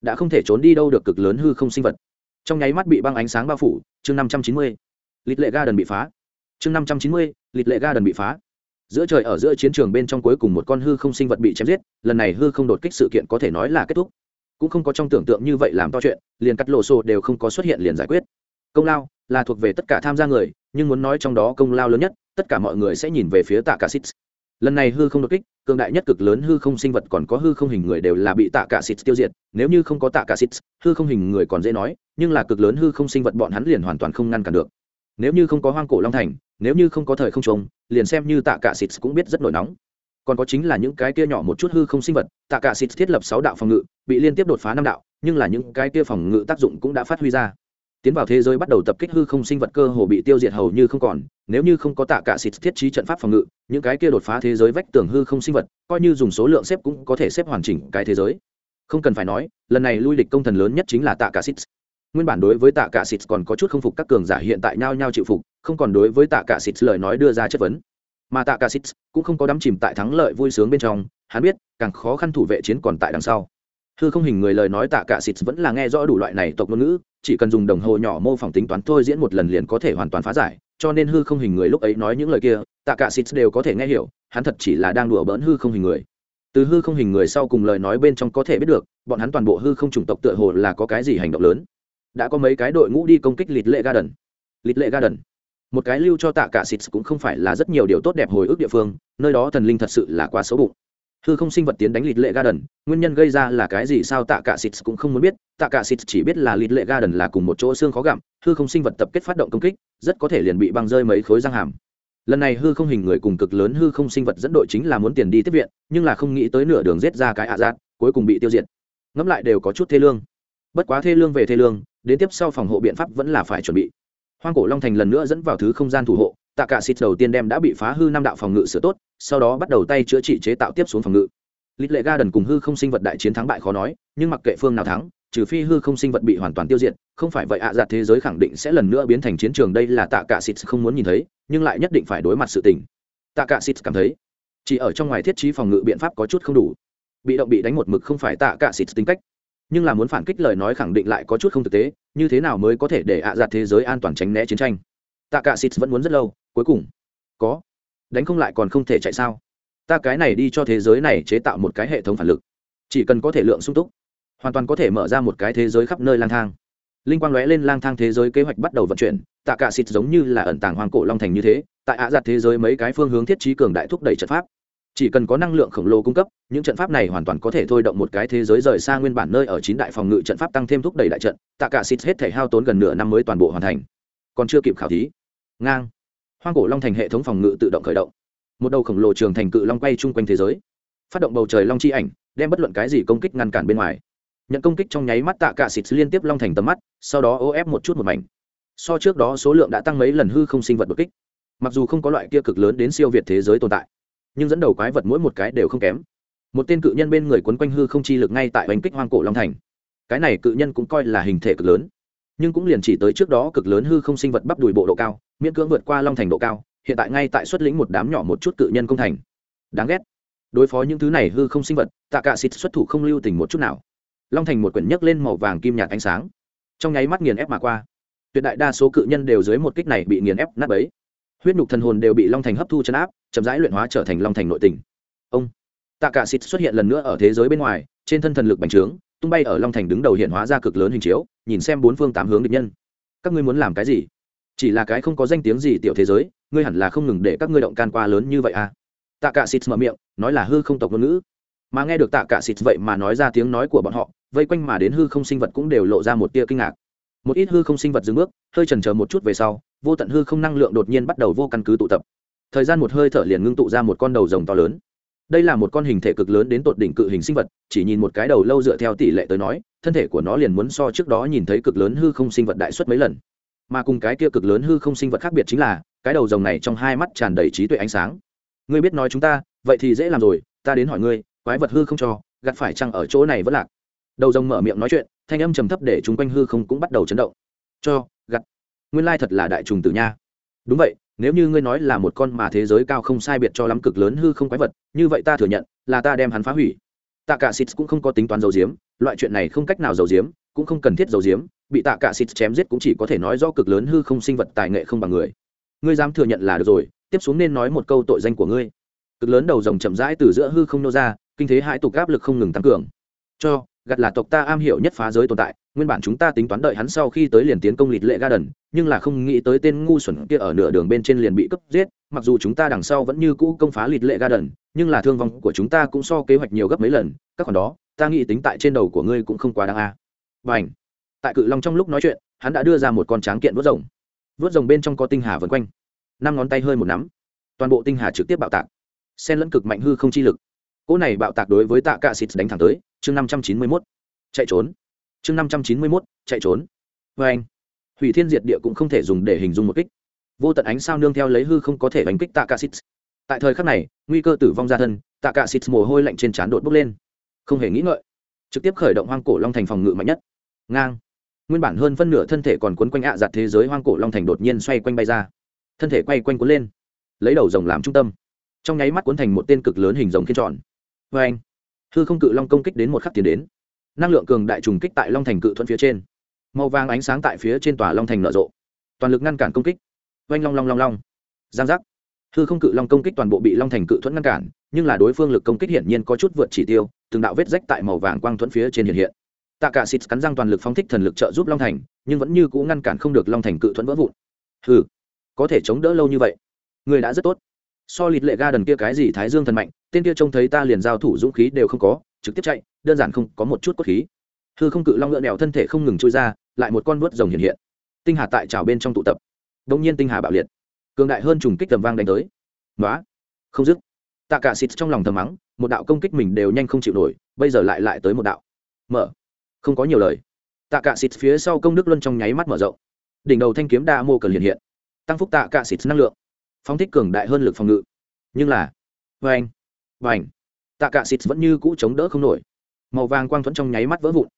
đã không thể trốn đi đâu được cực lớn hư không sinh vật. Trong nháy mắt bị băng ánh sáng bao phủ, chương năm trăm chín mươi, lịch lệ ga đần bị phá. Chương năm trăm chín mươi, lịch lệ ga đần bị phá giữa trời ở giữa chiến trường bên trong cuối cùng một con hư không sinh vật bị chém giết, lần này hư không đột kích sự kiện có thể nói là kết thúc. Cũng không có trong tưởng tượng như vậy làm to chuyện, liền cắt lộ sổ đều không có xuất hiện liền giải quyết. Công lao là thuộc về tất cả tham gia người, nhưng muốn nói trong đó công lao lớn nhất, tất cả mọi người sẽ nhìn về phía tạ cả xít lần này hư không đột kích, cường đại nhất cực lớn hư không sinh vật còn có hư không hình người đều là bị tạ cả xít tiêu diệt, nếu như không có tạ cả xít hư không hình người còn dễ nói, nhưng là cực lớn hư không sinh vật bọn hắn liền hoàn toàn không ngăn cản được nếu như không có hoang cổ long thành, nếu như không có thời không trông liền xem như tạ cả xịt cũng biết rất nổi nóng. Còn có chính là những cái kia nhỏ một chút hư không sinh vật, tạ cả xịt thiết lập sáu đạo phòng ngự, bị liên tiếp đột phá năm đạo, nhưng là những cái kia phòng ngự tác dụng cũng đã phát huy ra. Tiến vào thế giới bắt đầu tập kích hư không sinh vật cơ hồ bị tiêu diệt hầu như không còn, nếu như không có tạ cả xịt thiết trí trận pháp phòng ngự, những cái kia đột phá thế giới vách tường hư không sinh vật, coi như dùng số lượng xếp cũng có thể xếp hoàn chỉnh cái thế giới. Không cần phải nói, lần này lui địch công thần lớn nhất chính là tạ cả xịt nguyên bản đối với tạ cả xịt còn có chút không phục các cường giả hiện tại nhao nhao chịu phục, không còn đối với tạ cả xịt lời nói đưa ra chất vấn. Mà tạ cả xịt cũng không có đắm chìm tại thắng lợi vui sướng bên trong, hắn biết càng khó khăn thủ vệ chiến còn tại đằng sau. Hư không hình người lời nói tạ cả xịt vẫn là nghe rõ đủ loại này tộc ngôn ngữ, chỉ cần dùng đồng hồ nhỏ mô phỏng tính toán thôi diễn một lần liền có thể hoàn toàn phá giải, cho nên hư không hình người lúc ấy nói những lời kia, tạ cả xịt đều có thể nghe hiểu, hắn thật chỉ là đang đùa bỡn hư không hình người. Từ hư không hình người sau cùng lời nói bên trong có thể biết được, bọn hắn toàn bộ hư không chủng tộc tựa hồ là có cái gì hành động lớn đã có mấy cái đội ngũ đi công kích lịt lệ garden. Lịt lệ garden. Một cái lưu cho tạ cả xịt cũng không phải là rất nhiều điều tốt đẹp hồi ức địa phương, nơi đó thần linh thật sự là quá xấu bụng. Hư không sinh vật tiến đánh lịt lệ garden, nguyên nhân gây ra là cái gì sao tạ cả xịt cũng không muốn biết, tạ cả xịt chỉ biết là lịt lệ garden là cùng một chỗ xương khó gặm, hư không sinh vật tập kết phát động công kích, rất có thể liền bị băng rơi mấy khối răng hàm. Lần này hư không hình người cùng cực lớn hư không sinh vật dẫn đội chính là muốn tiền đi tiếp viện, nhưng là không nghĩ tới nửa đường giết ra cái ạ giác cuối cùng bị tiêu diệt. Ngẫm lại đều có chút thê lương bất quá thê lương về thê lương, đến tiếp sau phòng hộ biện pháp vẫn là phải chuẩn bị. Hoang cổ long thành lần nữa dẫn vào thứ không gian thủ hộ, tạ cả xịt đầu tiên đem đã bị phá hư năm đạo phòng ngự sửa tốt, sau đó bắt đầu tay chữa trị chế tạo tiếp xuống phòng ngự. Lịch lệ ga đần cùng hư không sinh vật đại chiến thắng bại khó nói, nhưng mặc kệ phương nào thắng, trừ phi hư không sinh vật bị hoàn toàn tiêu diệt, không phải vậy ạ à thế giới khẳng định sẽ lần nữa biến thành chiến trường đây là tạ cả xịt không muốn nhìn thấy, nhưng lại nhất định phải đối mặt sự tình. Tạ cả xịt cảm thấy, chỉ ở trong ngoài thiết trí phòng ngự biện pháp có chút không đủ. Bị động bị đánh một mực không phải tạ cả xịt tính cách nhưng là muốn phản kích lời nói khẳng định lại có chút không thực tế, như thế nào mới có thể để ạ à giặt thế giới an toàn tránh né chiến tranh? Tạ cả xịt vẫn muốn rất lâu, cuối cùng. Có. Đánh không lại còn không thể chạy sao? Ta cái này đi cho thế giới này chế tạo một cái hệ thống phản lực. Chỉ cần có thể lượng sung túc, hoàn toàn có thể mở ra một cái thế giới khắp nơi lang thang. Linh quang lóe lên lang thang thế giới kế hoạch bắt đầu vận chuyển tạ cả xịt giống như là ẩn tàng hoàng cổ long thành như thế, tại ạ giặt thế giới mấy cái phương hướng thiết trí cường đại thúc đẩy trận pháp chỉ cần có năng lượng khổng lồ cung cấp, những trận pháp này hoàn toàn có thể thôi động một cái thế giới rời xa nguyên bản nơi ở chín đại phòng ngự trận pháp tăng thêm thúc đẩy đại trận, tạ cả xịt hết thể hao tốn gần nửa năm mới toàn bộ hoàn thành. Còn chưa kịp khảo thí. Ngang. Hoang cổ long thành hệ thống phòng ngự tự động khởi động. Một đầu khổng lồ trường thành cự long quay chung quanh thế giới. Phát động bầu trời long chi ảnh, đem bất luận cái gì công kích ngăn cản bên ngoài. Nhận công kích trong nháy mắt tạ cả xịt liên tiếp long thành tầm mắt, sau đó ô ép một chút một mảnh. So trước đó số lượng đã tăng mấy lần hư không sinh vật đột kích. Mặc dù không có loại kia cực lớn đến siêu việt thế giới tồn tại nhưng dẫn đầu quái vật mỗi một cái đều không kém. Một tên cự nhân bên người quấn quanh hư không chi lực ngay tại oanh kích hoang cổ long thành. Cái này cự nhân cũng coi là hình thể cực lớn, nhưng cũng liền chỉ tới trước đó cực lớn hư không sinh vật bắp đùi bộ độ cao, miễn cưỡng vượt qua long thành độ cao, hiện tại ngay tại xuất lĩnh một đám nhỏ một chút cự nhân công thành. Đáng ghét. Đối phó những thứ này hư không sinh vật, tạ cả xịt xuất thủ không lưu tình một chút nào. Long thành một quyển nhấc lên màu vàng kim nhạt ánh sáng. Trong nháy mắt nghiền ép mà qua. Tuyệt đại đa số cự nhân đều dưới một kích này bị nghiền ép nát bấy. Huyết nhục thần hồn đều bị long thành hấp thu chấn áp chậm rãi luyện hóa trở thành long thành nội tình. Ông tạ cả xịt xuất hiện lần nữa ở thế giới bên ngoài, trên thân thần lực bành trướng, tung bay ở long thành đứng đầu hiện hóa ra cực lớn hình chiếu, nhìn xem bốn phương tám hướng địch nhân. Các ngươi muốn làm cái gì? Chỉ là cái không có danh tiếng gì tiểu thế giới, ngươi hẳn là không ngừng để các ngươi động can qua lớn như vậy à? Tạ cả xịt mở miệng, nói là hư không tộc ngôn ngữ. Mà nghe được tạ cả xịt vậy mà nói ra tiếng nói của bọn họ, vây quanh mà đến hư không sinh vật cũng đều lộ ra một tia kinh ngạc. Một ít hư không sinh vật dừng bước, hơi chần chờ một chút về sau, vô tận hư không năng lượng đột nhiên bắt đầu vô căn cứ tụ tập thời gian một hơi thở liền ngưng tụ ra một con đầu rồng to lớn. Đây là một con hình thể cực lớn đến tột đỉnh cự hình sinh vật, chỉ nhìn một cái đầu lâu dựa theo tỷ lệ tới nói, thân thể của nó liền muốn so trước đó nhìn thấy cực lớn hư không sinh vật đại suất mấy lần. Mà cùng cái kia cực lớn hư không sinh vật khác biệt chính là, cái đầu rồng này trong hai mắt tràn đầy trí tuệ ánh sáng. Ngươi biết nói chúng ta, vậy thì dễ làm rồi, ta đến hỏi ngươi, quái vật hư không cho gặt phải chăng ở chỗ này vẫn lạc? Đầu rồng mở miệng nói chuyện, thanh âm trầm thấp để chúng quanh hư không cũng bắt đầu chấn động. Cho gặt nguyên lai thật là đại trùng tử nha. Đúng vậy nếu như ngươi nói là một con mà thế giới cao không sai biệt cho lắm cực lớn hư không quái vật, như vậy ta thừa nhận, là ta đem hắn phá hủy. Tạ cả xịt cũng không có tính toán dầu diếm loại chuyện này không cách nào dầu diếm cũng không cần thiết dầu diếm bị tạ cả xịt chém giết cũng chỉ có thể nói do cực lớn hư không sinh vật tài nghệ không bằng người. Ngươi dám thừa nhận là được rồi, tiếp xuống nên nói một câu tội danh của ngươi. Cực lớn đầu rồng chậm rãi từ giữa hư không nô ra, kinh thế hãi tục áp lực không ngừng tăng cường. Cho gặt là tộc ta am hiểu nhất phá giới tồn tại nguyên bản chúng ta tính toán đợi hắn sau khi tới liền tiến công lịt lệ ga đần, nhưng là không nghĩ tới tên ngu xuẩn kia ở nửa đường bên trên liền bị cấp giết mặc dù chúng ta đằng sau vẫn như cũ công phá lịt lệ ga đần, nhưng là thương vong của chúng ta cũng so kế hoạch nhiều gấp mấy lần các khoản đó ta nghĩ tính tại trên đầu của ngươi cũng không quá đáng a. À. và ảnh tại cự long trong lúc nói chuyện hắn đã đưa ra một con tráng kiện vớt rồng. Vớt rồng bên trong có tinh hà vân quanh. Năm ngón tay hơi một nắm. Toàn bộ tinh hà trực tiếp bạo tạc. Sen lẫn cực mạnh hư không chi lực. Cỗ này bạo tạc đối với tạ cạ xịt đánh thẳng tới chương năm trăm chín mươi mốt. Chạy trốn chương năm trăm chín mươi mốt, chạy trốn. Vê anh, hủy thiên diệt địa cũng không thể dùng để hình dung một kích. Vô tận ánh sao nương theo lấy hư không có thể đánh kích tạ cạ xịt tại thời khắc này, nguy cơ tử vong ra thân tạ cạ xịt mồ hôi lạnh trên trán đột bốc lên. Không hề nghĩ ngợi, trực tiếp khởi động hoang cổ long thành phòng ngự mạnh nhất. Ngang. Nguyên bản hơn phân nửa thân thể còn quấn quanh ạ à giặt thế giới hoang cổ long thành đột nhiên xoay quanh bay ra. Thân thể quay quanh cuốn lên, lấy đầu rồng làm trung tâm. Trong nháy mắt cuốn thành một tên cực lớn hình rồng kiên tròn. Vê anh, hư không cự long công kích đến một khắc tiến đến năng lượng cường đại trùng kích tại long thành cự thuận phía trên. Màu vàng ánh sáng tại phía trên tòa long thành nở rộ. Toàn lực ngăn cản công kích. Oanh long long long long. Giang giác. Hư không cự long công kích toàn bộ bị long thành cự thuẫn ngăn cản, nhưng là đối phương lực công kích hiển nhiên có chút vượt chỉ tiêu, từng đạo vết rách tại màu vàng quang thuẫn phía trên hiện hiện. Tạ cả xịt cắn răng toàn lực phóng thích thần lực trợ giúp long thành, nhưng vẫn như cũ ngăn cản không được long thành cự thuẫn vỡ vụn. Hừ, có thể chống đỡ lâu như vậy. Người đã rất tốt. So lịt lệ ga đần kia cái gì thái dương thần mạnh, tên kia trông thấy ta liền giao thủ dũng khí đều không có trực tiếp chạy, đơn giản không có một chút cốt khí. Hư không cự long ngựa đèo thân thể không ngừng trôi ra, lại một con vớt rồng hiện hiện. Tinh hà tại trào bên trong tụ tập. Đông nhiên tinh hà bạo liệt. Cường đại hơn trùng kích tầm vang đánh tới. Nói không dứt. Tạ cả xịt trong lòng thầm mắng, một đạo công kích mình đều nhanh không chịu nổi, bây giờ lại lại tới một đạo. Mở. Không có nhiều lời. Tạ cả xịt phía sau công đức luân trong nháy mắt mở rộng. Đỉnh đầu thanh kiếm đa mô cần hiện hiện. Tăng phúc tạ cả xịt năng lượng. Phóng thích cường đại hơn lực phòng ngự. Nhưng là. Vành. Vành tạ cả xịt vẫn như cũ chống đỡ không nổi. Màu vàng quang thuẫn trong nháy mắt vỡ vụn.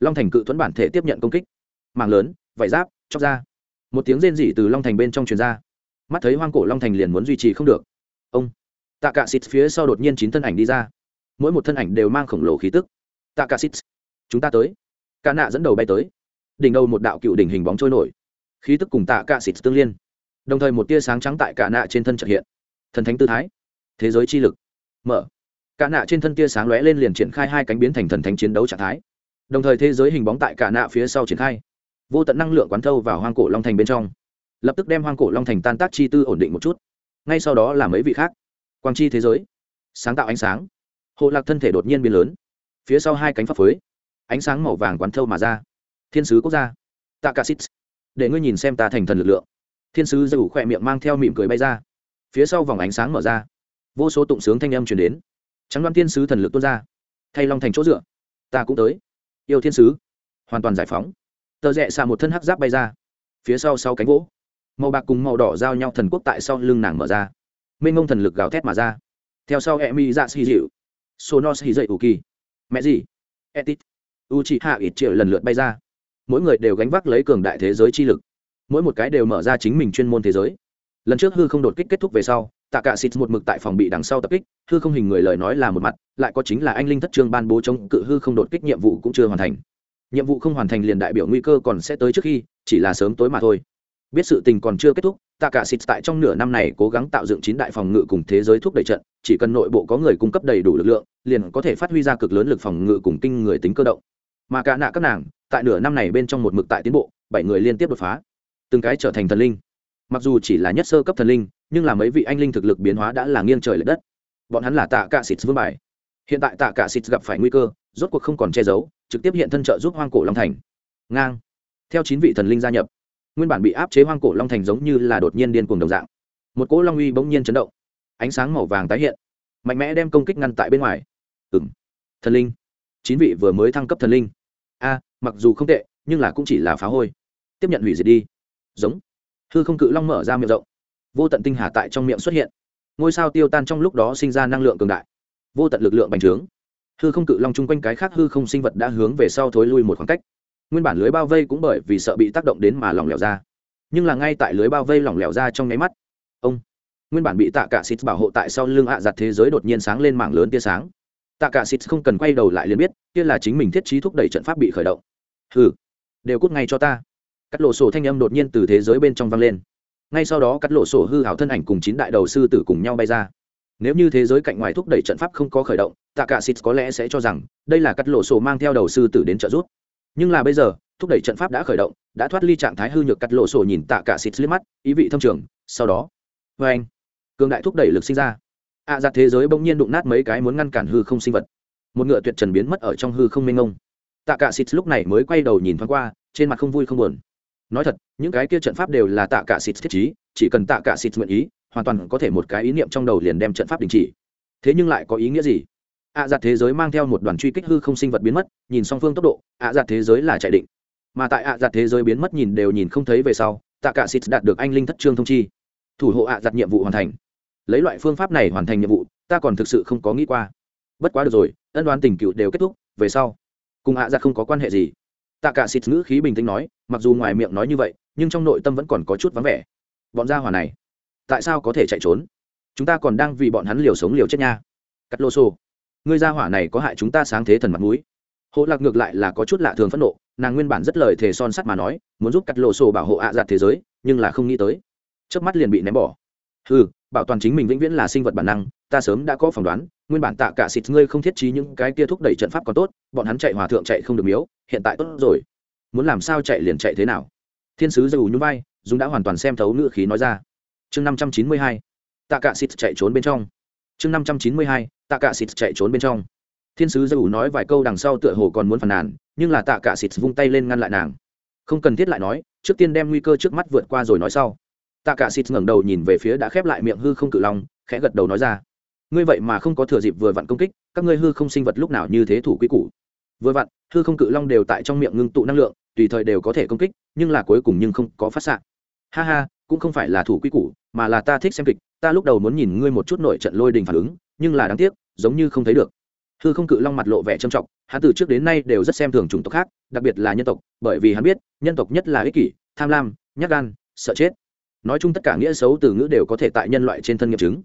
Long thành cự thuẫn bản thể tiếp nhận công kích. Màng lớn vải giáp, chóc ra một tiếng rên rỉ từ long thành bên trong truyền ra. Mắt thấy hoang cổ long thành liền muốn duy trì không được. Ông. Tạ cả xịt phía sau đột nhiên chín thân ảnh đi ra. Mỗi một thân ảnh đều mang khổng lồ khí tức. Tạ cả xịt chúng ta tới. Cả nạ dẫn đầu bay tới. Đỉnh đầu một đạo cựu đỉnh hình bóng trôi nổi. Khí tức cùng tạ cả xịt tương liên. Đồng thời một tia sáng trắng tại cả nạ trên thân trợ hiện. Thần thánh tư thái. Thế giới chi lực. Mở cả nạ trên thân tia sáng lóe lên liền triển khai hai cánh biến thành thần thánh chiến đấu trạng thái. Đồng thời thế giới hình bóng tại cả nạ phía sau triển khai. Vô tận năng lượng quán thâu vào hoang cổ long thành bên trong. Lập tức đem hoang cổ long thành tan tác chi tư ổn định một chút. Ngay sau đó là mấy vị khác. Quang chi thế giới. Sáng tạo ánh sáng. Hộ lạc thân thể đột nhiên biến lớn. Phía sau hai cánh pháp phới ánh sáng màu vàng quán thâu mà ra. Thiên sứ quốc gia. Tạ cả xít để ngươi nhìn xem ta thành thần lực lượng. Thiên sứ giữ khỏe miệng mang theo mỉm cười bay ra. Phía sau vòng ánh sáng mở ra. Vô số tụng sướng thanh âm chuyển đến trắng đoan thiên sứ thần lực tuôn ra. Thay long thành chỗ dựa. Ta cũng tới. Yêu thiên sứ. Hoàn toàn giải phóng. Tờ rẽ xạ một thân hắc giáp bay ra. Phía sau sau cánh gỗ. Màu bạc cùng màu đỏ giao nhau thần quốc tại sau lưng nàng mở ra. Mênh ngông thần lực gào thét mà ra. Theo sau e mi dạ xì dịu. Sonos hì dậy ủ kỳ. Mẹ gì? Etit u chị hạ ít triệu lần lượt bay ra. Mỗi người đều gánh vác lấy cường đại thế giới chi lực. Mỗi một cái đều mở ra chính mình chuyên môn thế giới. Lần trước hư không đột kích kết thúc về sau tạ cả xịt một mực tại phòng bị đằng sau tập kích, hư không hình người lời nói là một mặt, lại có chính là anh linh thất trương ban bố chống cự hư không đột kích nhiệm vụ cũng chưa hoàn thành. Nhiệm vụ không hoàn thành liền đại biểu nguy cơ còn sẽ tới trước khi, chỉ là sớm tối mà thôi. Biết sự tình còn chưa kết thúc, tạ cả xịt tại trong nửa năm này cố gắng tạo dựng chín đại phòng ngự cùng thế giới thúc đẩy trận, chỉ cần nội bộ có người cung cấp đầy đủ lực lượng, liền có thể phát huy ra cực lớn lực phòng ngự cùng kinh người tính cơ động. Mà cả nạ các nàng, tại nửa năm này bên trong một mực tại tiến bộ, bảy người liên tiếp đột phá. Từng cái trở thành thần linh mặc dù chỉ là nhất sơ cấp thần linh, nhưng là mấy vị anh linh thực lực biến hóa đã là nghiêng trời l ệ đất. Bọn hắn là tạ cả xịt vương bài. Hiện tại tạ cả xịt gặp phải nguy cơ, rốt cuộc không còn che giấu, trực tiếp hiện thân trợ giúp hoang cổ long thành. Ngang. Theo chín vị thần linh gia nhập, nguyên bản bị áp chế hoang cổ long thành giống như là đột nhiên điên cuồng đồng dạng. Một cỗ long uy bỗng nhiên chấn động. Ánh sáng màu vàng tái hiện, mạnh mẽ đem công kích ngăn tại bên ngoài. Ừng thần linh. Chín vị vừa mới thăng cấp thần linh. A, mặc dù không tệ, nhưng là cũng chỉ là phá hôi. Tiếp nhận hủy diệt đi. Giống hư không cự long mở ra miệng rộng. Vô tận tinh hà tại trong miệng xuất hiện. Ngôi sao tiêu tan trong lúc đó sinh ra năng lượng cường đại. Vô tận lực lượng bành trướng. Hư không cự long chung quanh cái khác hư không sinh vật đã hướng về sau thối lui một khoảng cách. Nguyên bản lưới bao vây cũng bởi vì sợ bị tác động đến mà lỏng lẻo ra. Nhưng là ngay tại lưới bao vây lỏng lẻo ra trong nháy mắt, ông, nguyên bản bị tạ cả xịt bảo hộ tại sau lưng ạ giặt thế giới đột nhiên sáng lên mảng lớn tia sáng. Tạ cả xịt không cần quay đầu lại liền biết, kia là chính mình thiết trí thúc đẩy trận pháp bị khởi động. Hừ, đều cút ngay cho ta cắt lộ sổ thanh âm đột nhiên từ thế giới bên trong vang lên. Ngay sau đó cắt lộ sổ hư hảo thân ảnh cùng chín đại đầu sư tử cùng nhau bay ra. Nếu như thế giới cạnh ngoài thúc đẩy trận pháp không có khởi động tạ cả xịt có lẽ sẽ cho rằng đây là cắt lộ sổ mang theo đầu sư tử đến trợ giúp. Nhưng là bây giờ thúc đẩy trận pháp đã khởi động đã thoát ly trạng thái hư nhược cắt lộ sổ nhìn tạ cả xịt liếc mắt ý vị thâm trường sau đó vê anh cường đại thúc đẩy lực sinh ra. Ạ à, giặt thế giới bỗng nhiên đụng nát mấy cái muốn ngăn cản hư không sinh vật. Một ngựa tuyệt trần biến mất ở trong hư không mênh ngông tạ cả xịt lúc này mới quay đầu nhìn thoáng qua trên mặt không vui không buồn nói thật những cái kia trận pháp đều là tạ cả xịt thiết trí chỉ cần tạ cả xịt nguyện ý hoàn toàn có thể một cái ý niệm trong đầu liền đem trận pháp đình chỉ. Thế nhưng lại có ý nghĩa gì? Ạ à, giặt thế giới mang theo một đoàn truy kích hư không sinh vật biến mất nhìn song phương tốc độ ạ à, giặt thế giới là chạy định. Mà tại ạ à, giặt thế giới biến mất nhìn đều nhìn không thấy về sau tạ cả xịt đạt được anh linh thất trương thông chi. Thủ hộ ạ giặt nhiệm vụ hoàn thành. Lấy loại phương pháp này hoàn thành nhiệm vụ ta còn thực sự không có nghĩ qua. Bất quá được rồi ân đoán tình cựu đều kết thúc về sau cùng ạ giặt không có quan hệ gì tạ cả xịt ngữ khí bình tĩnh nói, mặc dù ngoài miệng nói như vậy, nhưng trong nội tâm vẫn còn có chút vắng vẻ. Bọn gia hỏa này, tại sao có thể chạy trốn? Chúng ta còn đang vì bọn hắn liều sống liều chết nha. Cắt lô xô. Ngươi gia hỏa này có hại chúng ta sáng thế thần mặt mũi. Hộ lạc ngược lại là có chút lạ thường phẫn nộ, nàng nguyên bản rất lời thề son sắt mà nói, muốn giúp cắt Lô Xô bảo hộ ạ giặt thế giới, nhưng là không nghĩ tới. Trước mắt liền bị ném bỏ. Ừ bảo toàn chính mình vĩnh viễn là sinh vật bản năng, ta sớm đã có phỏng đoán, nguyên bản tạ cả xịt ngươi không thiết trí những cái kia thúc đẩy trận pháp còn tốt, bọn hắn chạy hòa thượng chạy không được miếu hiện tại tốt rồi. Muốn làm sao chạy liền chạy thế nào? Thiên sứ dù nhún vai dùng đã hoàn toàn xem thấu ngựa khí nói ra. Chương năm trăm chín mươi hai, tạ cả xịt chạy trốn bên trong. Chương năm trăm chín mươi hai, tạ cả xịt chạy trốn bên trong. Thiên sứ dù nói vài câu đằng sau tựa hồ còn muốn phản nàn, nhưng là tạ cả xịt vung tay lên ngăn lại nàng. Không cần thiết lại nói, trước tiên đem nguy cơ trước mắt vượt qua rồi nói sau. Tạ cả xịt ngẩng đầu nhìn về phía đã khép lại miệng hư không cự long, khẽ gật đầu nói ra. Ngươi vậy mà không có thừa dịp vừa vặn công kích, các ngươi hư không sinh vật lúc nào như thế thủ quy củ? Vừa vặn hư không cự long đều tại trong miệng ngưng tụ năng lượng, tùy thời đều có thể công kích, nhưng là cuối cùng nhưng không có phát xạ. Ha ha, cũng không phải là thủ quy củ, mà là ta thích xem kịch, ta lúc đầu muốn nhìn ngươi một chút nội trận lôi đình phản ứng, nhưng là đáng tiếc, giống như không thấy được. Hư không cự long mặt lộ vẻ trầm trọng, hắn từ trước đến nay đều rất xem thường chủng tộc khác, đặc biệt là nhân tộc, bởi vì hắn biết, nhân tộc nhất là ích kỷ, tham lam, nhát gan, sợ chết. Nói chung tất cả nghĩa xấu từ ngữ đều có thể tại nhân loại trên thân nghiệm chứng.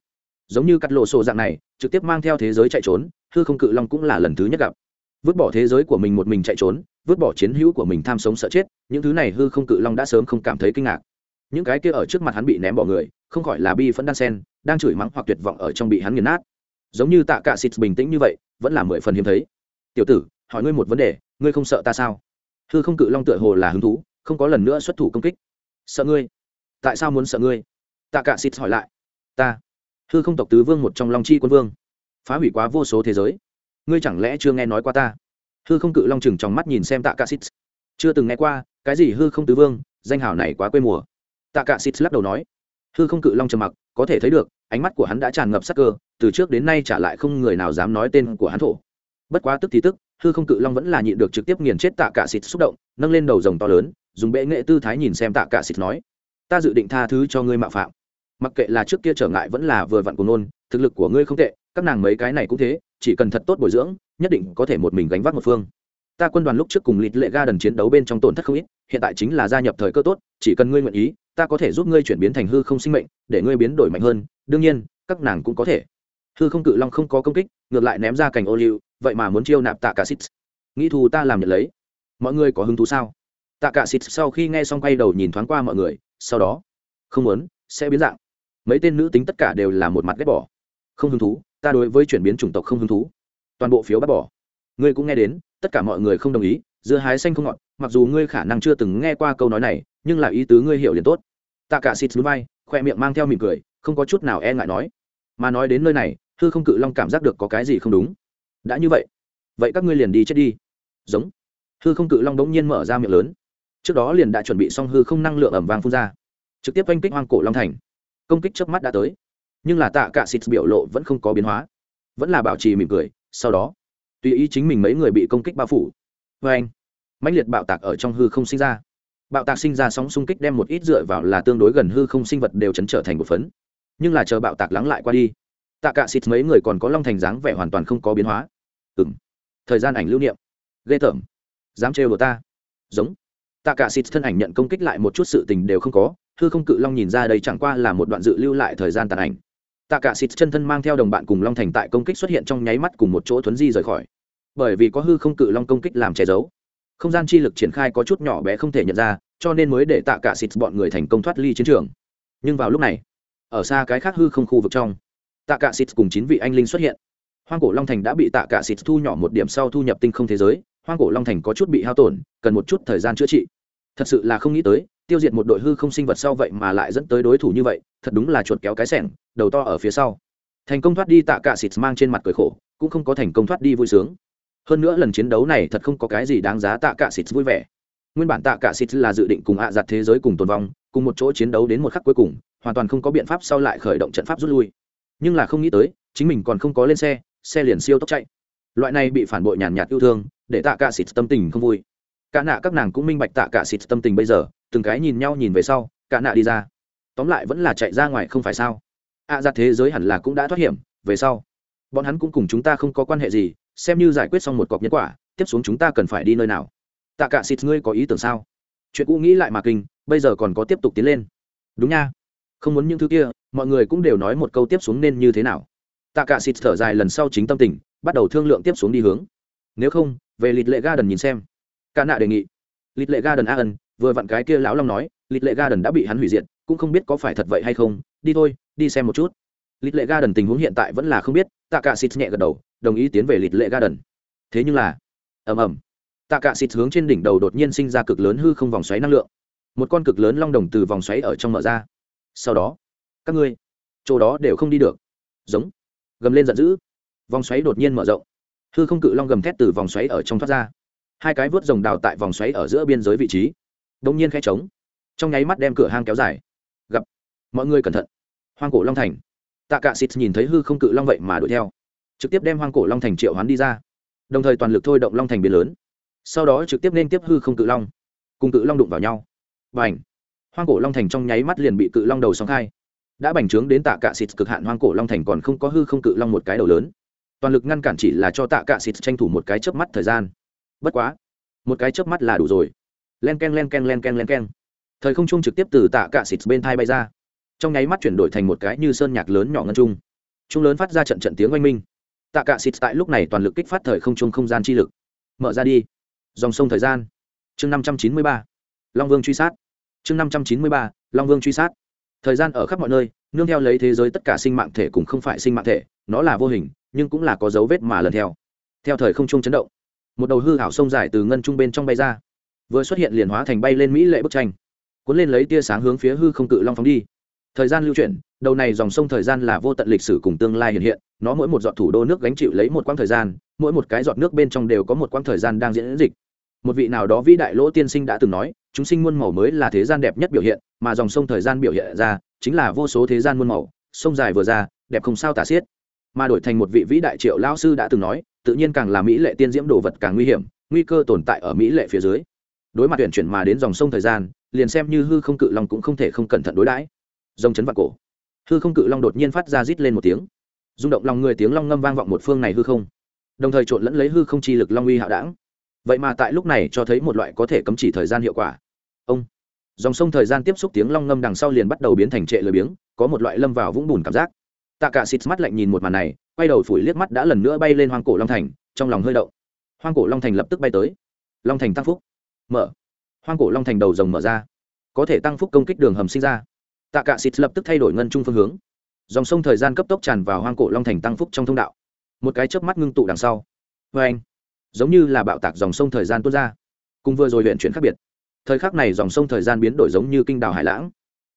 Giống như cắt lộ sổ dạng này, trực tiếp mang theo thế giới chạy trốn, hư không cự long cũng là lần thứ nhất gặp vứt bỏ thế giới của mình một mình chạy trốn, vứt bỏ chiến hữu của mình tham sống sợ chết, những thứ này hư không cự long đã sớm không cảm thấy kinh ngạc. Những cái kia ở trước mặt hắn bị ném bỏ người, không khỏi là bi phẫn đan sen, đang chửi mắng hoặc tuyệt vọng ở trong bị hắn nghiền nát. Giống như tạ cạ xịt bình tĩnh như vậy, vẫn là mười phần hiếm thấy. Tiểu tử, hỏi ngươi một vấn đề, ngươi không sợ ta sao? Hư không cự long tựa hồ là hứng thú, không có lần nữa xuất thủ công kích. Sợ ngươi? Tại sao muốn sợ ngươi? Tạ cạ xịt hỏi lại. Ta, hư không tộc tứ vương một trong long chi quân vương, phá hủy quá vô số thế giới ngươi chẳng lẽ chưa nghe nói qua ta? Hư không cự long chừng trong mắt nhìn xem tạ cả xít chưa từng nghe qua, cái gì hư không tứ vương, danh hào này quá quê mùa. Tạ cả xít lắc đầu nói. Hư không cự long trầm mặc, có thể thấy được, ánh mắt của hắn đã tràn ngập sắc cơ, từ trước đến nay trả lại không người nào dám nói tên của hắn thổ. Bất quá tức thì tức, hư không cự long vẫn là nhịn được trực tiếp nghiền chết tạ cả xịt xúc động, nâng lên đầu rồng to lớn, dùng bệ nghệ tư thái nhìn xem tạ cả xịt nói. Ta dự định tha thứ cho ngươi mạo phạm. Mặc kệ là trước kia trở ngại vẫn là vừa vặn của nôn thực lực của ngươi không tệ, các nàng mấy cái này cũng thế chỉ cần thật tốt bồi dưỡng, nhất định có thể một mình gánh vác một phương. Ta quân đoàn lúc trước cùng lịt lệ ga đần chiến đấu bên trong tổn thất không ít, hiện tại chính là gia nhập thời cơ tốt, chỉ cần ngươi nguyện ý, ta có thể giúp ngươi chuyển biến thành hư không sinh mệnh, để ngươi biến đổi mạnh hơn, đương nhiên, các nàng cũng có thể. Hư không cự long không có công kích, ngược lại ném ra cành ô liu, vậy mà muốn chiêu nạp tạ cả xít nghĩ thù ta làm nhận lấy. Mọi người có hứng thú sao? Tạ cả xít sau khi nghe xong quay đầu nhìn thoáng qua mọi người, sau đó, không muốn, sẽ biến dạng. Mấy tên nữ tính tất cả đều là một mặt ghét bỏ. Không hứng thú ta đối với chuyển biến chủng tộc không hứng thú. Toàn bộ phiếu bác bỏ. Ngươi cũng nghe đến, tất cả mọi người không đồng ý, dưa hái xanh không ngọt, mặc dù ngươi khả năng chưa từng nghe qua câu nói này, nhưng là ý tứ ngươi hiểu liền tốt. Tạ cả xịt núi bay khoe miệng mang theo mỉm cười, không có chút nào e ngại nói. Mà nói đến nơi này, hư không cự long cảm giác được có cái gì không đúng. Đã như vậy vậy các ngươi liền đi chết đi. Giống. Hư không cự long đống nhiên mở ra miệng lớn. Trước đó liền đã chuẩn bị xong hư không năng lượng ẩm vàng phun ra. Trực tiếp oanh kích hoang cổ long thành. Công kích trước mắt đã tới nhưng là tạ cả xịt biểu lộ vẫn không có biến hóa, vẫn là bảo trì mỉm cười, sau đó, tùy ý chính mình mấy người bị công kích bao phủ. Vê anh, mãnh liệt bạo tạc ở trong hư không sinh ra. Bạo tạc sinh ra sóng xung kích đem một ít dựa vào là tương đối gần hư không sinh vật đều chấn trở thành một phấn. Nhưng là chờ bạo tạc lắng lại qua đi, tạ cả xịt mấy người còn có long thành dáng vẻ hoàn toàn không có biến hóa. Ừng thời gian ảnh lưu niệm. Ghê tởm. Dám trêu của ta. Giống. Tạ cả xịt thân ảnh nhận công kích lại một chút sự tình đều không có, hư không cự long nhìn ra đây chẳng qua là một đoạn dự lưu lại thời gian tàn ảnh tạ cả xịt chân thân mang theo đồng bạn cùng long thành tại công kích xuất hiện trong nháy mắt cùng một chỗ thuấn di rời khỏi. Bởi vì có hư không cự long công kích làm che giấu. Không gian chi lực triển khai có chút nhỏ bé không thể nhận ra, cho nên mới để tạ cả xịt bọn người thành công thoát ly chiến trường. Nhưng vào lúc này, ở xa cái khác hư không khu vực trong, tạ cả xịt cùng chín vị anh linh xuất hiện. Hoang cổ long thành đã bị tạ cả xịt thu nhỏ một điểm sau thu nhập tinh không thế giới, hoang cổ long thành có chút bị hao tổn, cần một chút thời gian chữa trị. Thật sự là không nghĩ tới tiêu diệt một đội hư không sinh vật sau vậy mà lại dẫn tới đối thủ như vậy, thật đúng là chuột kéo cái sẻng, đầu to ở phía sau. Thành công thoát đi tạ cả xịt mang trên mặt cười khổ, cũng không có thành công thoát đi vui sướng. Hơn nữa lần chiến đấu này thật không có cái gì đáng giá tạ cả xịt vui vẻ. Nguyên bản tạ cả xịt là dự định cùng ạ giặt thế giới cùng tồn vong, cùng một chỗ chiến đấu đến một khắc cuối cùng, hoàn toàn không có biện pháp sau lại khởi động trận pháp rút lui. Nhưng là không nghĩ tới, chính mình còn không có lên xe xe liền siêu tốc chạy. Loại này bị phản bội nhàn nhạt yêu thương, để tạ cả xịt tâm tình không vui. Cả nạ các nàng cũng minh bạch tạ cả xịt tâm tình bây giờ từng cái nhìn nhau nhìn về sau cả nạ đi ra. Tóm lại vẫn là chạy ra ngoài không phải sao? Ạ à, ra thế giới hẳn là cũng đã thoát hiểm về sau bọn hắn cũng cùng chúng ta không có quan hệ gì xem như giải quyết xong một cọc nhân quả tiếp xuống chúng ta cần phải đi nơi nào. Tạ cả xịt ngươi có ý tưởng sao? Chuyện cũ nghĩ lại mà kinh bây giờ còn có tiếp tục tiến lên. Đúng nha. Không muốn những thứ kia mọi người cũng đều nói một câu tiếp xuống nên như thế nào. Tạ cả xịt thở dài lần sau chính tâm tình bắt đầu thương lượng tiếp xuống đi hướng. Nếu không về lịt lệ ga đần nhìn xem. Cả nạ đề nghị. Lịt lệ ga đần a ân vừa vặn cái kia lão long nói, lịch lệ ga đần đã bị hắn hủy diệt, cũng không biết có phải thật vậy hay không, đi thôi, đi xem một chút. Lịch lệ ga đần tình huống hiện tại vẫn là không biết tạ cả xịt nhẹ gật đầu, đồng ý tiến về lịch lệ ga đần thế nhưng là, ầm ầm tạ cả xịt hướng trên đỉnh đầu đột nhiên sinh ra cực lớn hư không vòng xoáy năng lượng. Một con cực lớn long đồng từ vòng xoáy ở trong mở ra. Sau đó, các ngươi, chỗ đó đều không đi được. Giống, gầm lên giận dữ. Vòng xoáy đột nhiên mở rộng. Hư không cự long gầm thét từ vòng xoáy ở trong thoát ra. Hai cái vớt rồng đào tại vòng xoáy ở giữa biên giới vị trí đông nhiên khe trống. Trong nháy mắt đem cửa hang kéo dài. Gặp. Mọi người cẩn thận. Hoang cổ long thành. Tạ cạ xịt nhìn thấy hư không cự long vậy mà đuổi theo. Trực tiếp đem hoang cổ long thành triệu hoán đi ra. Đồng thời toàn lực thôi động long thành biến lớn. Sau đó trực tiếp nên tiếp hư không cự long. Cùng cự long đụng vào nhau. Và ảnh hoang cổ long thành trong nháy mắt liền bị cự long đầu sóng khai. Đã bành trướng đến tạ cạ xịt cực hạn hoang cổ long thành còn không có hư không cự long một cái đầu lớn. Toàn lực ngăn cản chỉ là cho tạ cạ xịt tranh thủ một cái chớp mắt thời gian. Bất quá. Một cái chớp mắt là đủ rồi len k e n len k e n len k e n len k e n thời không trung trực tiếp từ tạ cạ xịt bên thai bay ra. Trong nháy mắt chuyển đổi thành một cái như sơn nhạc lớn nhỏ ngân trung. Trung lớn phát ra trận trận tiếng oanh minh. Tạ cạ xịt tại lúc này toàn lực kích phát thời không trung không gian chi lực. Mở ra đi. Dòng sông thời gian. Chương năm trăm chín mươi ba. Long vương truy sát. Chương năm trăm chín mươi ba. Long vương truy sát. Thời gian ở khắp mọi nơi, nương theo lấy thế giới tất cả sinh mạng thể cũng không phải sinh mạng thể, nó là vô hình, nhưng cũng là có dấu vết mà lần theo. Theo thời không trung chấn động, một đầu hư hảo sông dài từ ngân trung bên trong bay ra vừa xuất hiện liền hóa thành bay lên mỹ lệ bức tranh cuốn lên lấy tia sáng hướng phía hư không cự long phóng đi thời gian lưu chuyển đầu này dòng sông thời gian là vô tận lịch sử cùng tương lai hiện hiện nó mỗi một giọt thủ đô nước gánh chịu lấy một quãng thời gian mỗi một cái giọt nước bên trong đều có một quãng thời gian đang diễn dịch một vị nào đó vĩ đại lỗ tiên sinh đã từng nói chúng sinh muôn màu mới là thế gian đẹp nhất biểu hiện mà dòng sông thời gian biểu hiện ra chính là vô số thế gian muôn màu sông dài vừa ra đẹp không sao tả xiết mà đổi thành một vị vĩ đại triệu lao sư đã từng nói tự nhiên càng là mỹ lệ tiên diễm đồ vật càng nguy hiểm nguy cơ tồn tại ở mỹ lệ phía dưới đối mặt tuyển chuyển mà đến dòng sông thời gian, liền xem như hư không cự long cũng không thể không cẩn thận đối đãi. Dòng chấn vạn cổ. Hư không cự long đột nhiên phát ra rít lên một tiếng. Rung động lòng người tiếng long ngâm vang vọng một phương này hư không. Đồng thời trộn lẫn lấy hư không chi lực long uy hạo đảng vậy mà tại lúc này cho thấy một loại có thể cấm chỉ thời gian hiệu quả. Ông. Dòng sông thời gian tiếp xúc tiếng long ngâm đằng sau liền bắt đầu biến thành trệ lười biếng, có một loại lâm vào vũng bùn cảm giác. Tạ cả xịt mắt lạnh nhìn một màn này, quay đầu phủi liếc mắt đã lần nữa bay lên hoang cổ long thành, trong lòng hơi động. Hoang cổ long thành lập tức bay tới. Long thành tăng phúc mở. Hoang cổ long thành đầu rồng mở ra. Có thể tăng phúc công kích đường hầm sinh ra. Tạ cạ xịt lập tức thay đổi ngân trung phương hướng. Dòng sông thời gian cấp tốc tràn vào hoang cổ long thành tăng phúc trong thông đạo. Một cái chớp mắt ngưng tụ đằng sau. Vê anh, giống như là bạo tạc dòng sông thời gian tuôn ra. Cùng vừa rồi luyện chuyển khác biệt. Thời khắc này dòng sông thời gian biến đổi giống như kinh đảo hải lãng.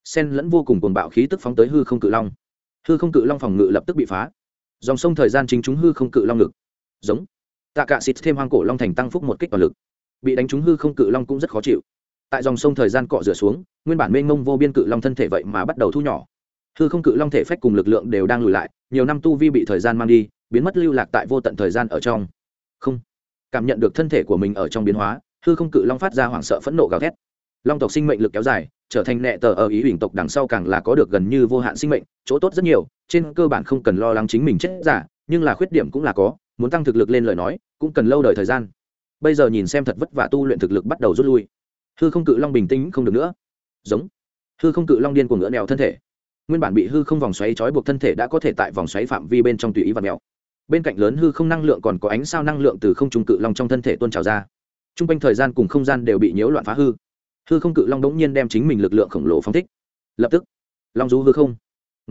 Sen lẫn vô cùng cuồng bạo khí tức phóng tới hư không cự long. Hư không cự long phòng ngự lập tức bị phá. Dòng sông thời gian chính chúng hư không cự long ngực. Giống. Tạ cạ xịt thêm hoang cổ long thành tăng phúc một kích toàn lực bị đánh trúng hư không cự long cũng rất khó chịu. Tại dòng sông thời gian cọ rửa xuống, nguyên bản mênh mông vô biên cự long thân thể vậy mà bắt đầu thu nhỏ. Hư không cự long thể phách cùng lực lượng đều đang lùi lại, nhiều năm tu vi bị thời gian mang đi, biến mất lưu lạc tại vô tận thời gian ở trong. Không. Cảm nhận được thân thể của mình ở trong biến hóa, hư không cự long phát ra hoảng sợ phẫn nộ gào thét. Long tộc sinh mệnh lực kéo dài, trở thành nẹ tờ ở ý huỳnh tộc đằng sau càng là có được gần như vô hạn sinh mệnh, chỗ tốt rất nhiều, trên cơ bản không cần lo lắng chính mình chết giả, nhưng là khuyết điểm cũng là có, muốn tăng thực lực lên lời nói, cũng cần lâu đời thời gian bây giờ nhìn xem thật vất vả tu luyện thực lực bắt đầu rút lui. Hư không cự long bình tĩnh không được nữa. Giống. Hư không cự long điên của ngựa nèo thân thể. Nguyên bản bị hư không vòng xoáy trói buộc thân thể đã có thể tại vòng xoáy phạm vi bên trong tùy ý và mèo. Bên cạnh lớn hư không năng lượng còn có ánh sao năng lượng từ không trung cự long trong thân thể tuôn trào ra. T r u n g quanh thời gian cùng không gian đều bị nhiễu loạn phá hư. Hư không cự long đ ố n g nhiên đem chính mình lực lượng khổng lồ phóng thích. Lập tức, long rú hư không.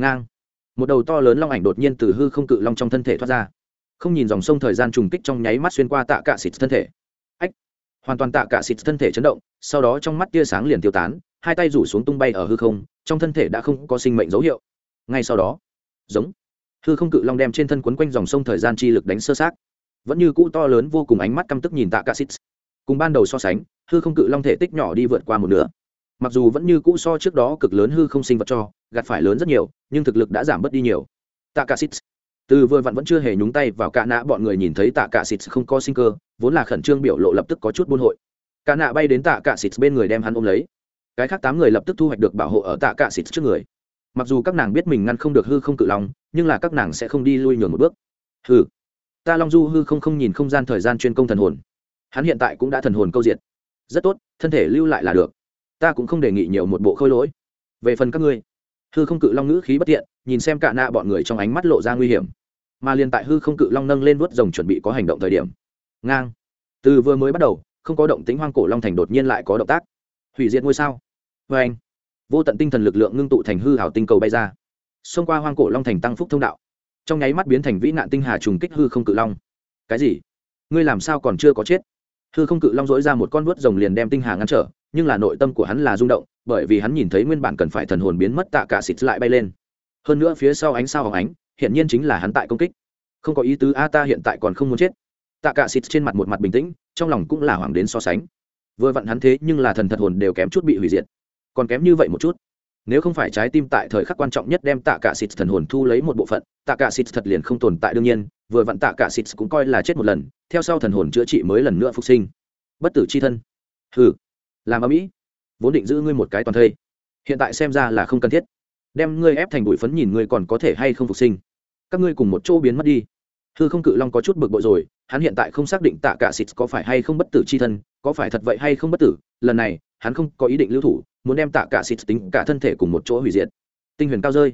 Ngang. Một đầu to lớn long ảnh đột nhiên từ hư không cự long trong thân thể thoát ra. Không nhìn dòng sông thời gian trùng kích trong nháy mắt xuyên qua tạ cạ xịt thân thể hoàn toàn tạ cả xịt thân thể chấn động, sau đó trong mắt tia sáng liền tiêu tán, hai tay rủ xuống tung bay ở hư không, trong thân thể đã không có sinh mệnh dấu hiệu ngay sau đó, giống, hư không cự long đem trên thân quấn quanh dòng sông thời gian chi lực đánh sơ sát vẫn như cũ to lớn vô cùng ánh mắt căm tức nhìn tạ cả xịt. cùng ban đầu so sánh, hư không cự long thể tích nhỏ đi vượt qua một nửa mặc dù vẫn như cũ so trước đó cực lớn hư không sinh vật cho, gạt phải lớn rất nhiều, nhưng thực lực đã giảm bớt đi nhiều tạ cả xịt từ vừa vặn vẫn chưa hề nhúng tay vào cả nạ, bọn người nhìn thấy tạ cả xịt không có sinh cơ, vốn là khẩn trương biểu lộ lập tức có chút buôn hội. Cả nạ bay đến tạ cả xịt bên người đem hắn ôm lấy. Cái khác tám người lập tức thu hoạch được bảo hộ ở tạ cả xịt trước người. Mặc dù các nàng biết mình ngăn không được hư không cự long, nhưng là các nàng sẽ không đi lui nhường một bước. Hư ta long du hư không không nhìn không gian thời gian chuyên công thần hồn. Hắn hiện tại cũng đã thần hồn câu diệt. Rất tốt, thân thể lưu lại là được. Ta cũng không đề nghị nhiều một bộ khôi lỗi. Về phần các ngươi hư không cự long ngữ khí bất tiện, nhìn xem cả nạ bọn người trong ánh mắt lộ ra nguy hiểm. Mà liền tại hư không cự long nâng lên vuốt rồng chuẩn bị có hành động thời điểm. Ngang. Từ vừa mới bắt đầu, không có động tính hoang cổ long thành đột nhiên lại có động tác. Hủy diệt ngôi sao. Vê anh vô tận tinh thần lực lượng ngưng tụ thành hư hảo tinh cầu bay ra. Xông qua hoang cổ long thành tăng phúc thông đạo. Trong nháy mắt biến thành vĩ nạn tinh hà trùng kích hư không cự long. Cái gì? Ngươi làm sao còn chưa có chết? Hư không cự long dỗi ra một con vuốt rồng liền đem tinh hà ngăn trở, nhưng là nội tâm của hắn là rung động bởi vì hắn nhìn thấy nguyên bản cần phải thần hồn biến mất tạ cả xịt lại bay lên. Hơn nữa phía sau ánh sao hóng ánh hiện nhiên chính là hắn tại công kích. Không có ý tứ, a ta hiện tại còn không muốn chết. Tạ cả xịt trên mặt một mặt bình tĩnh, trong lòng cũng là hoảng đến so sánh. Vừa vặn hắn thế nhưng là thần thật hồn đều kém chút bị hủy diệt. Còn kém như vậy một chút. Nếu không phải trái tim tại thời khắc quan trọng nhất đem tạ cả xịt thần hồn thu lấy một bộ phận, tạ cả xịt thật liền không tồn tại đương nhiên, vừa vặn tạ cả xịt cũng coi là chết một lần, theo sau thần hồn chữa trị mới lần nữa phục sinh. Bất tử chi thân. Hừ. Làm ở mỹ vốn định giữ ngươi một cái toàn thây. Hiện tại xem ra là không cần thiết. Đem ngươi ép thành bụi phấn nhìn ngươi còn có thể hay không phục sinh. Các ngươi cùng một chỗ biến mất đi. Hư không cự long có chút bực bội rồi, hắn hiện tại không xác định tạ cả xịt có phải hay không bất tử c h i thân, có phải thật vậy hay không bất tử, lần này, hắn không có ý định lưu thủ, muốn đem tạ cả xịt tính cả thân thể cùng một chỗ hủy diệt. Tinh huyền cao rơi.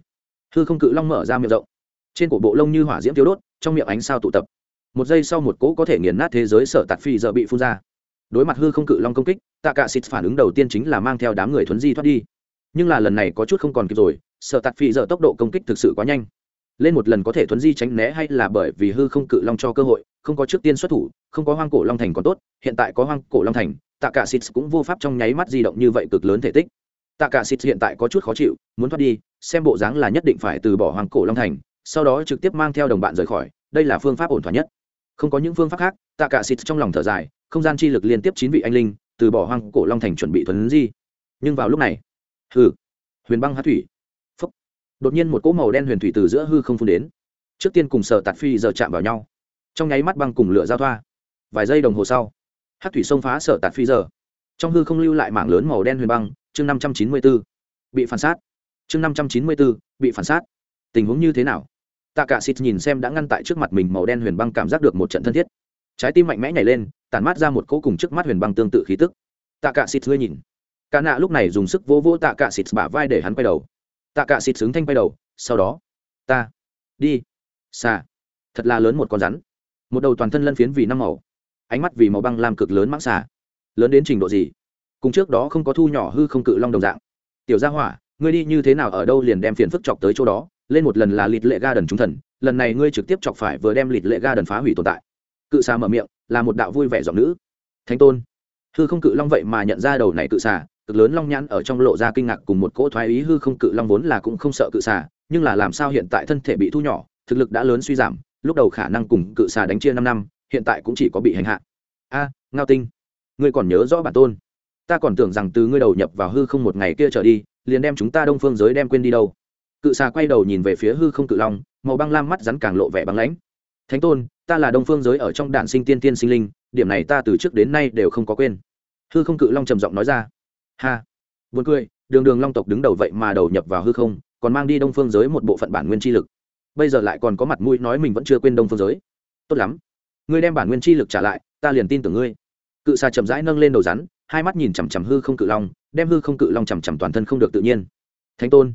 Hư không cự long mở ra miệng rộng. Trên cổ bộ lông như hỏa diễm tiêu đốt, trong miệng ánh sao tụ tập. Một giây sau một cỗ có thể nghiền nát thế giới sở tạt phi giờ bị phun ra đối mặt hư không cự long công kích, tạ cả xịt phản ứng đầu tiên chính là mang theo đám người thuấn di thoát đi. Nhưng là lần này có chút không còn kịp rồi, sợ tạt phi giờ tốc độ công kích thực sự quá nhanh. Lên một lần có thể thuấn di tránh né hay là bởi vì hư không cự long cho cơ hội, không có trước tiên xuất thủ, không có hoang cổ long thành còn tốt, hiện tại có hoang cổ long thành, tạ cả xịt cũng vô pháp trong nháy mắt di động như vậy cực lớn thể tích. Tạ cả xịt hiện tại có chút khó chịu, muốn thoát đi, xem bộ dáng là nhất định phải từ bỏ hoang cổ long thành, sau đó trực tiếp mang theo đồng bạn rời khỏi, đây là phương pháp ổn thỏa nhất. Không có những phương pháp khác, tạ cả xịt trong lòng thở dài không gian chi lực liên tiếp chín vị anh linh, từ bỏ hoang cổ long thành chuẩn bị thuấn di. Nhưng vào lúc này, hừ, huyền băng hát thủy. Phúc. Đột nhiên một cỗ màu đen huyền thủy từ giữa hư không phun đến. Trước tiên cùng sở tạt phi giờ chạm vào nhau. Trong nháy mắt băng cùng lửa giao thoa. Vài giây đồng hồ sau hát thủy xông phá sở tạt phi giờ. Trong hư không lưu lại mảng lớn màu đen huyền băng, chương năm trăm chín mươi b ố bị phản sát. Chương năm trăm chín mươi b ố bị phản sát. Tình huống như thế nào? Tạ cả xịt nhìn xem đã ngăn tại trước mặt mình màu đen huyền băng cảm giác được một trận thân thiết trái tim mạnh mẽ nhảy lên, tản mát ra một cỗ cùng trước mắt huyền băng tương tự khí tức. Tạ cả xịt ngươi nhìn. Cả nạ lúc này dùng sức vỗ vỗ tạ cả xịt bả vai để hắn quay đầu. Tạ cả xịt xứng thanh quay đầu, sau đó, ta, đi. Xa thật là lớn một con rắn. Một đầu toàn thân lân phiến vì năm màu, ánh mắt vì màu băng làm cực lớn mãng xà. Lớn đến trình độ gì? Cùng trước đó không có thu nhỏ hư không cự long đồng dạng. Tiểu gia hỏa, ngươi đi như thế nào ở đâu liền đem phiền phức chọc tới chỗ đó? Lên một lần là lịt lệ ga đần trung thần, lần này ngươi trực tiếp chọc phải vừa đem lịt lệ ga đần phá hủy tồn tại cự xà mở miệng, là một đạo vui vẻ giọng nữ. Thánh tôn. Hư không cự long vậy mà nhận ra đầu này cự xà, cực lớn long nhãn ở trong lộ ra kinh ngạc cùng một cỗ thoái ý hư không cự long vốn là cũng không sợ cự xà, nhưng là làm sao hiện tại thân thể bị thu nhỏ, thực lực đã lớn suy giảm, lúc đầu khả năng cùng cự xà đánh chia năm năm, hiện tại cũng chỉ có bị hành hạ. A, ngao tinh, ngươi còn nhớ rõ bản tôn? Ta còn tưởng rằng từ ngươi đầu nhập vào hư không một ngày kia trở đi, liền đem chúng ta đông phương giới đem quên đi đâu. Cự xà quay đầu nhìn về phía hư không cự long, màu băng lam mắt rắn càng lộ vẻ băng lãnh. Thánh tôn ta là đông phương giới ở trong đạn sinh tiên tiên sinh linh, điểm này ta từ trước đến nay đều không có quên. Hư không cự long trầm giọng nói ra. Ha. Buồn cười, đường đường long tộc đứng đầu vậy mà đầu nhập vào hư không, còn mang đi đông phương giới một bộ phận bản nguyên chi lực. Bây giờ lại còn có mặt mũi nói mình vẫn chưa quên đông phương giới. Tốt lắm. Ngươi đem bản nguyên chi lực trả lại, ta liền tin tưởng ngươi. Cự xà chậm rãi nâng lên đầu rắn, hai mắt nhìn chằm chằm hư không cự long, đem hư không cự long chằm chằm toàn thân không được tự nhiên. Thánh tôn.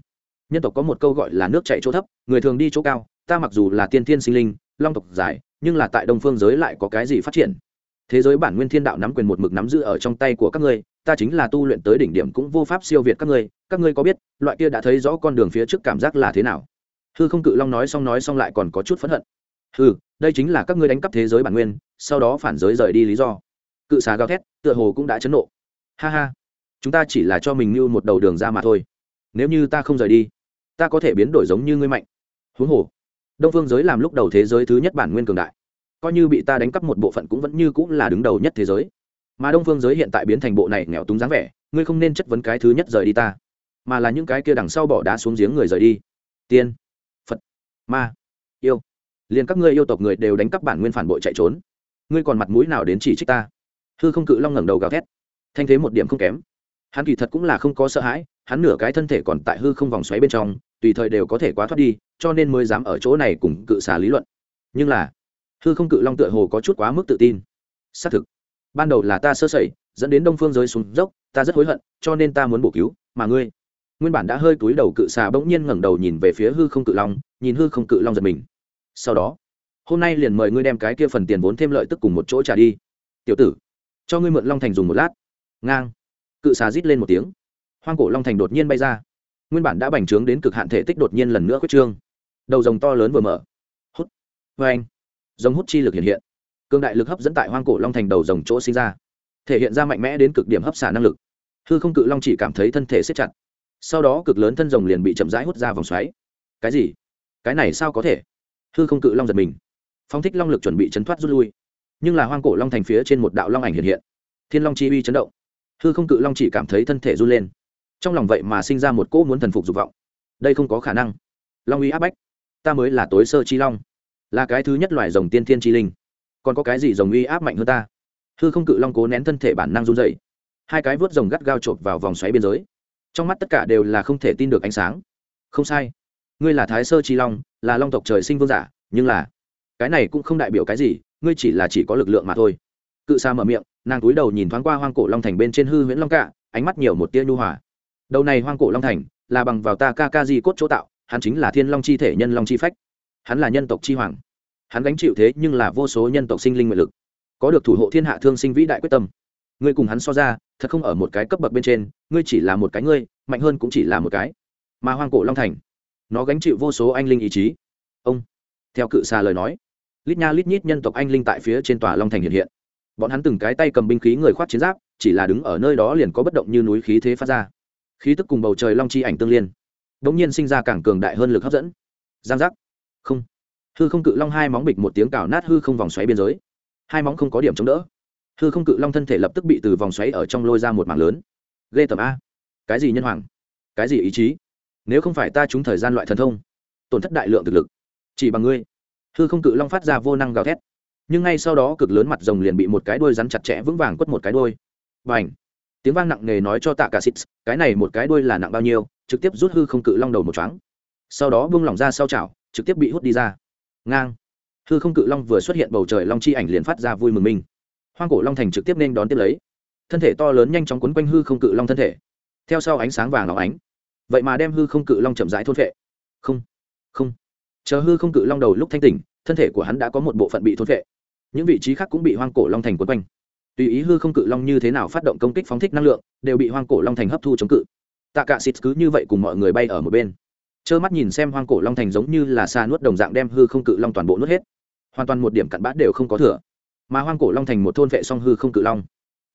Nhân tộc có một câu gọi là nước chạy chỗ thấp, người thường đi chỗ cao, ta mặc dù là tiên thiên sinh linh, long tộc giải nhưng là tại đông phương giới lại có cái gì phát triển? Thế giới bản nguyên thiên đạo nắm quyền một mực nắm giữ ở trong tay của các ngươi, ta chính là tu luyện tới đỉnh điểm cũng vô pháp siêu việt các ngươi. Các ngươi có biết, loại kia đã thấy rõ con đường phía trước cảm giác là thế nào? Hư không cự long nói xong nói xong lại còn có chút phẫn hận. Hư đây chính là các ngươi đánh cắp thế giới bản nguyên, sau đó phản giới rời đi lý do. Cự xà gào thét, tựa hồ cũng đã chấn nộ. Ha ha, chúng ta chỉ là cho mình như một đầu đường ra mà thôi. Nếu như ta không rời đi, ta có thể biến đổi giống như ngươi mạnh. Huống hồ đông phương giới làm lúc đầu thế giới thứ nhất bản nguyên cường đại. Coi như bị ta đánh cắp một bộ phận cũng vẫn như cũng là đứng đầu nhất thế giới. Mà đông phương giới hiện tại biến thành bộ này nghèo túng dáng vẻ, ngươi không nên chất vấn cái thứ nhất rời đi ta, mà là những cái kia đằng sau bỏ đá xuống giếng người rời đi. Tiên, phật, ma, yêu. Liền các ngươi yêu tộc người đều đánh cắp bản nguyên phản bội chạy trốn. Ngươi còn mặt mũi nào đến chỉ trích ta? Hư không cự long ngẩng đầu gào thét. Thanh thế một điểm không kém. Hắn kỳ thật cũng là không có sợ hãi, hắn nửa cái thân thể còn tại hư không vòng xoáy bên trong tùy thời đều có thể quá thoát đi, cho nên mới dám ở chỗ này cùng cự xà lý luận. Nhưng là, hư không cự long tựa hồ có chút quá mức tự tin. Xác thực, ban đầu là ta sơ sẩy, dẫn đến đông phương giới xuống dốc, ta rất hối hận, cho nên ta muốn bổ cứu, mà ngươi, nguyên bản đã hơi túi đầu cự xà bỗng nhiên ngẩng đầu nhìn về phía hư không cự long, nhìn hư không cự long giật mình. Sau đó, hôm nay liền mời ngươi đem cái kia phần tiền vốn thêm lợi tức cùng một chỗ trả đi. Tiểu tử, cho ngươi mượn long thành dùng một lát. Ngang. Cự xà rít lên một tiếng. Hoang cổ long thành đột nhiên bay ra nguyên bản đã bành trướng đến cực hạn thể tích đột nhiên lần nữa quyết trương. Đầu rồng to lớn vừa mở. Hút. Vê anh. Rồng hút chi lực hiện hiện. Cương đại lực hấp dẫn tại hoang cổ long thành đầu rồng chỗ sinh ra. Thể hiện ra mạnh mẽ đến cực điểm hấp xả năng lực. Hư không cự long chỉ cảm thấy thân thể siết chặt. Sau đó cực lớn thân rồng liền bị chậm rãi hút ra vòng xoáy. Cái gì? Cái này sao có thể? Hư không cự long giật mình. Phong thích long lực chuẩn bị chấn thoát rút lui. Nhưng là hoang cổ long thành phía trên một đạo long ảnh hiện hiện. Thiên long chi uy chấn động. Hư không cự long chỉ cảm thấy thân thể run lên trong lòng vậy mà sinh ra một cỗ muốn thần phục dục vọng. Đây không có khả năng. Long uy áp bách, ta mới là tối sơ chi long, là cái thứ nhất loài rồng tiên thiên chi linh. Còn có cái gì rồng uy áp mạnh hơn ta? Hư không cự long cố nén thân thể bản năng run dậy hai cái vớt rồng gắt gao chộp vào vòng xoáy biên giới. Trong mắt tất cả đều là không thể tin được ánh sáng. Không sai. Ngươi là thái sơ chi long, là long tộc trời sinh vương giả, nhưng là cái này cũng không đại biểu cái gì, ngươi chỉ là chỉ có lực lượng mà thôi. Cự xa mở miệng, nàng túi đầu nhìn thoáng qua hoang cổ long thành bên trên hư huyễn long cạ, ánh mắt nhiều một tia nhu hòa đầu này hoang cổ long thành, là bằng vào ta ca ca di cốt chỗ tạo, hắn chính là thiên long chi thể nhân long chi phách. Hắn là nhân tộc chi hoàng. Hắn gánh chịu thế nhưng là vô số nhân tộc sinh linh nguyện lực. Có được thủ hộ thiên hạ thương sinh vĩ đại quyết tâm. Ngươi cùng hắn so ra, thật không ở một cái cấp bậc bên trên, ngươi chỉ là một cái ngươi, mạnh hơn cũng chỉ là một cái. Mà hoang cổ long thành, nó gánh chịu vô số anh linh ý chí. Ông, theo cự xa lời nói, lít nha lít nhít nhân tộc anh linh tại phía trên tòa long thành hiện hiện. Bọn hắn từng cái tay cầm binh khí người khoác chiến giáp, chỉ là đứng ở nơi đó liền có bất động như núi khí thế phát ra khí tức cùng bầu trời long chi ảnh tương liên. Đ ỗ n g nhiên sinh ra càng cường đại hơn lực hấp dẫn. Giang giác. Không. Hư không cự long hai móng bịch một tiếng cào nát hư không vòng xoáy biên giới. Hai móng không có điểm chống đỡ. Hư không cự long thân thể lập tức bị từ vòng xoáy ở trong lôi ra một mảng lớn. Ghê tầm a. Cái gì nhân hoàng? Cái gì ý chí? Nếu không phải ta trúng thời gian loại thần thông, tổn thất đại lượng thực lực, chỉ bằng ngươi. Hư không cự long phát ra vô năng gào thét. Nhưng ngay sau đó cực lớn mặt rồng liền bị một cái đuôi rắn chặt chẽ vững vàng quất một cái đuôi. Và ảnh tiếng vang nặng nề nói cho tạ cả xịt cái này một cái đuôi là nặng bao nhiêu, trực tiếp rút hư không cự long đầu một chóng sau đó buông lỏng ra sau chảo, trực tiếp bị hút đi ra. Ngang. Hư không cự long vừa xuất hiện bầu trời long chi ảnh liền phát ra vui mừng mình. Hoang cổ long thành trực tiếp nên đón tiếp lấy. Thân thể to lớn nhanh chóng quấn quanh hư không cự long thân thể. Theo sau ánh sáng vàng óng ánh. Vậy mà đem hư không cự long chậm rãi thôn phệ. Không. Không. Chờ hư không cự long đầu lúc thanh tỉnh, thân thể của hắn đã có một bộ phận bị thôn phệ. Những vị trí khác cũng bị hoang cổ long thành quấn quanh tùy ý hư không cự long như thế nào phát động công kích phóng thích năng lượng, đều bị hoang cổ long thành hấp thu chống cự. Tạ cả xịt cứ như vậy cùng mọi người bay ở một bên. Trơ mắt nhìn xem hoang cổ long thành giống như là xa nuốt đồng dạng đem hư không cự long toàn bộ nuốt hết. Hoàn toàn một điểm cặn bã đều không có thừa. Mà hoang cổ long thành một thôn vệ song hư không cự long.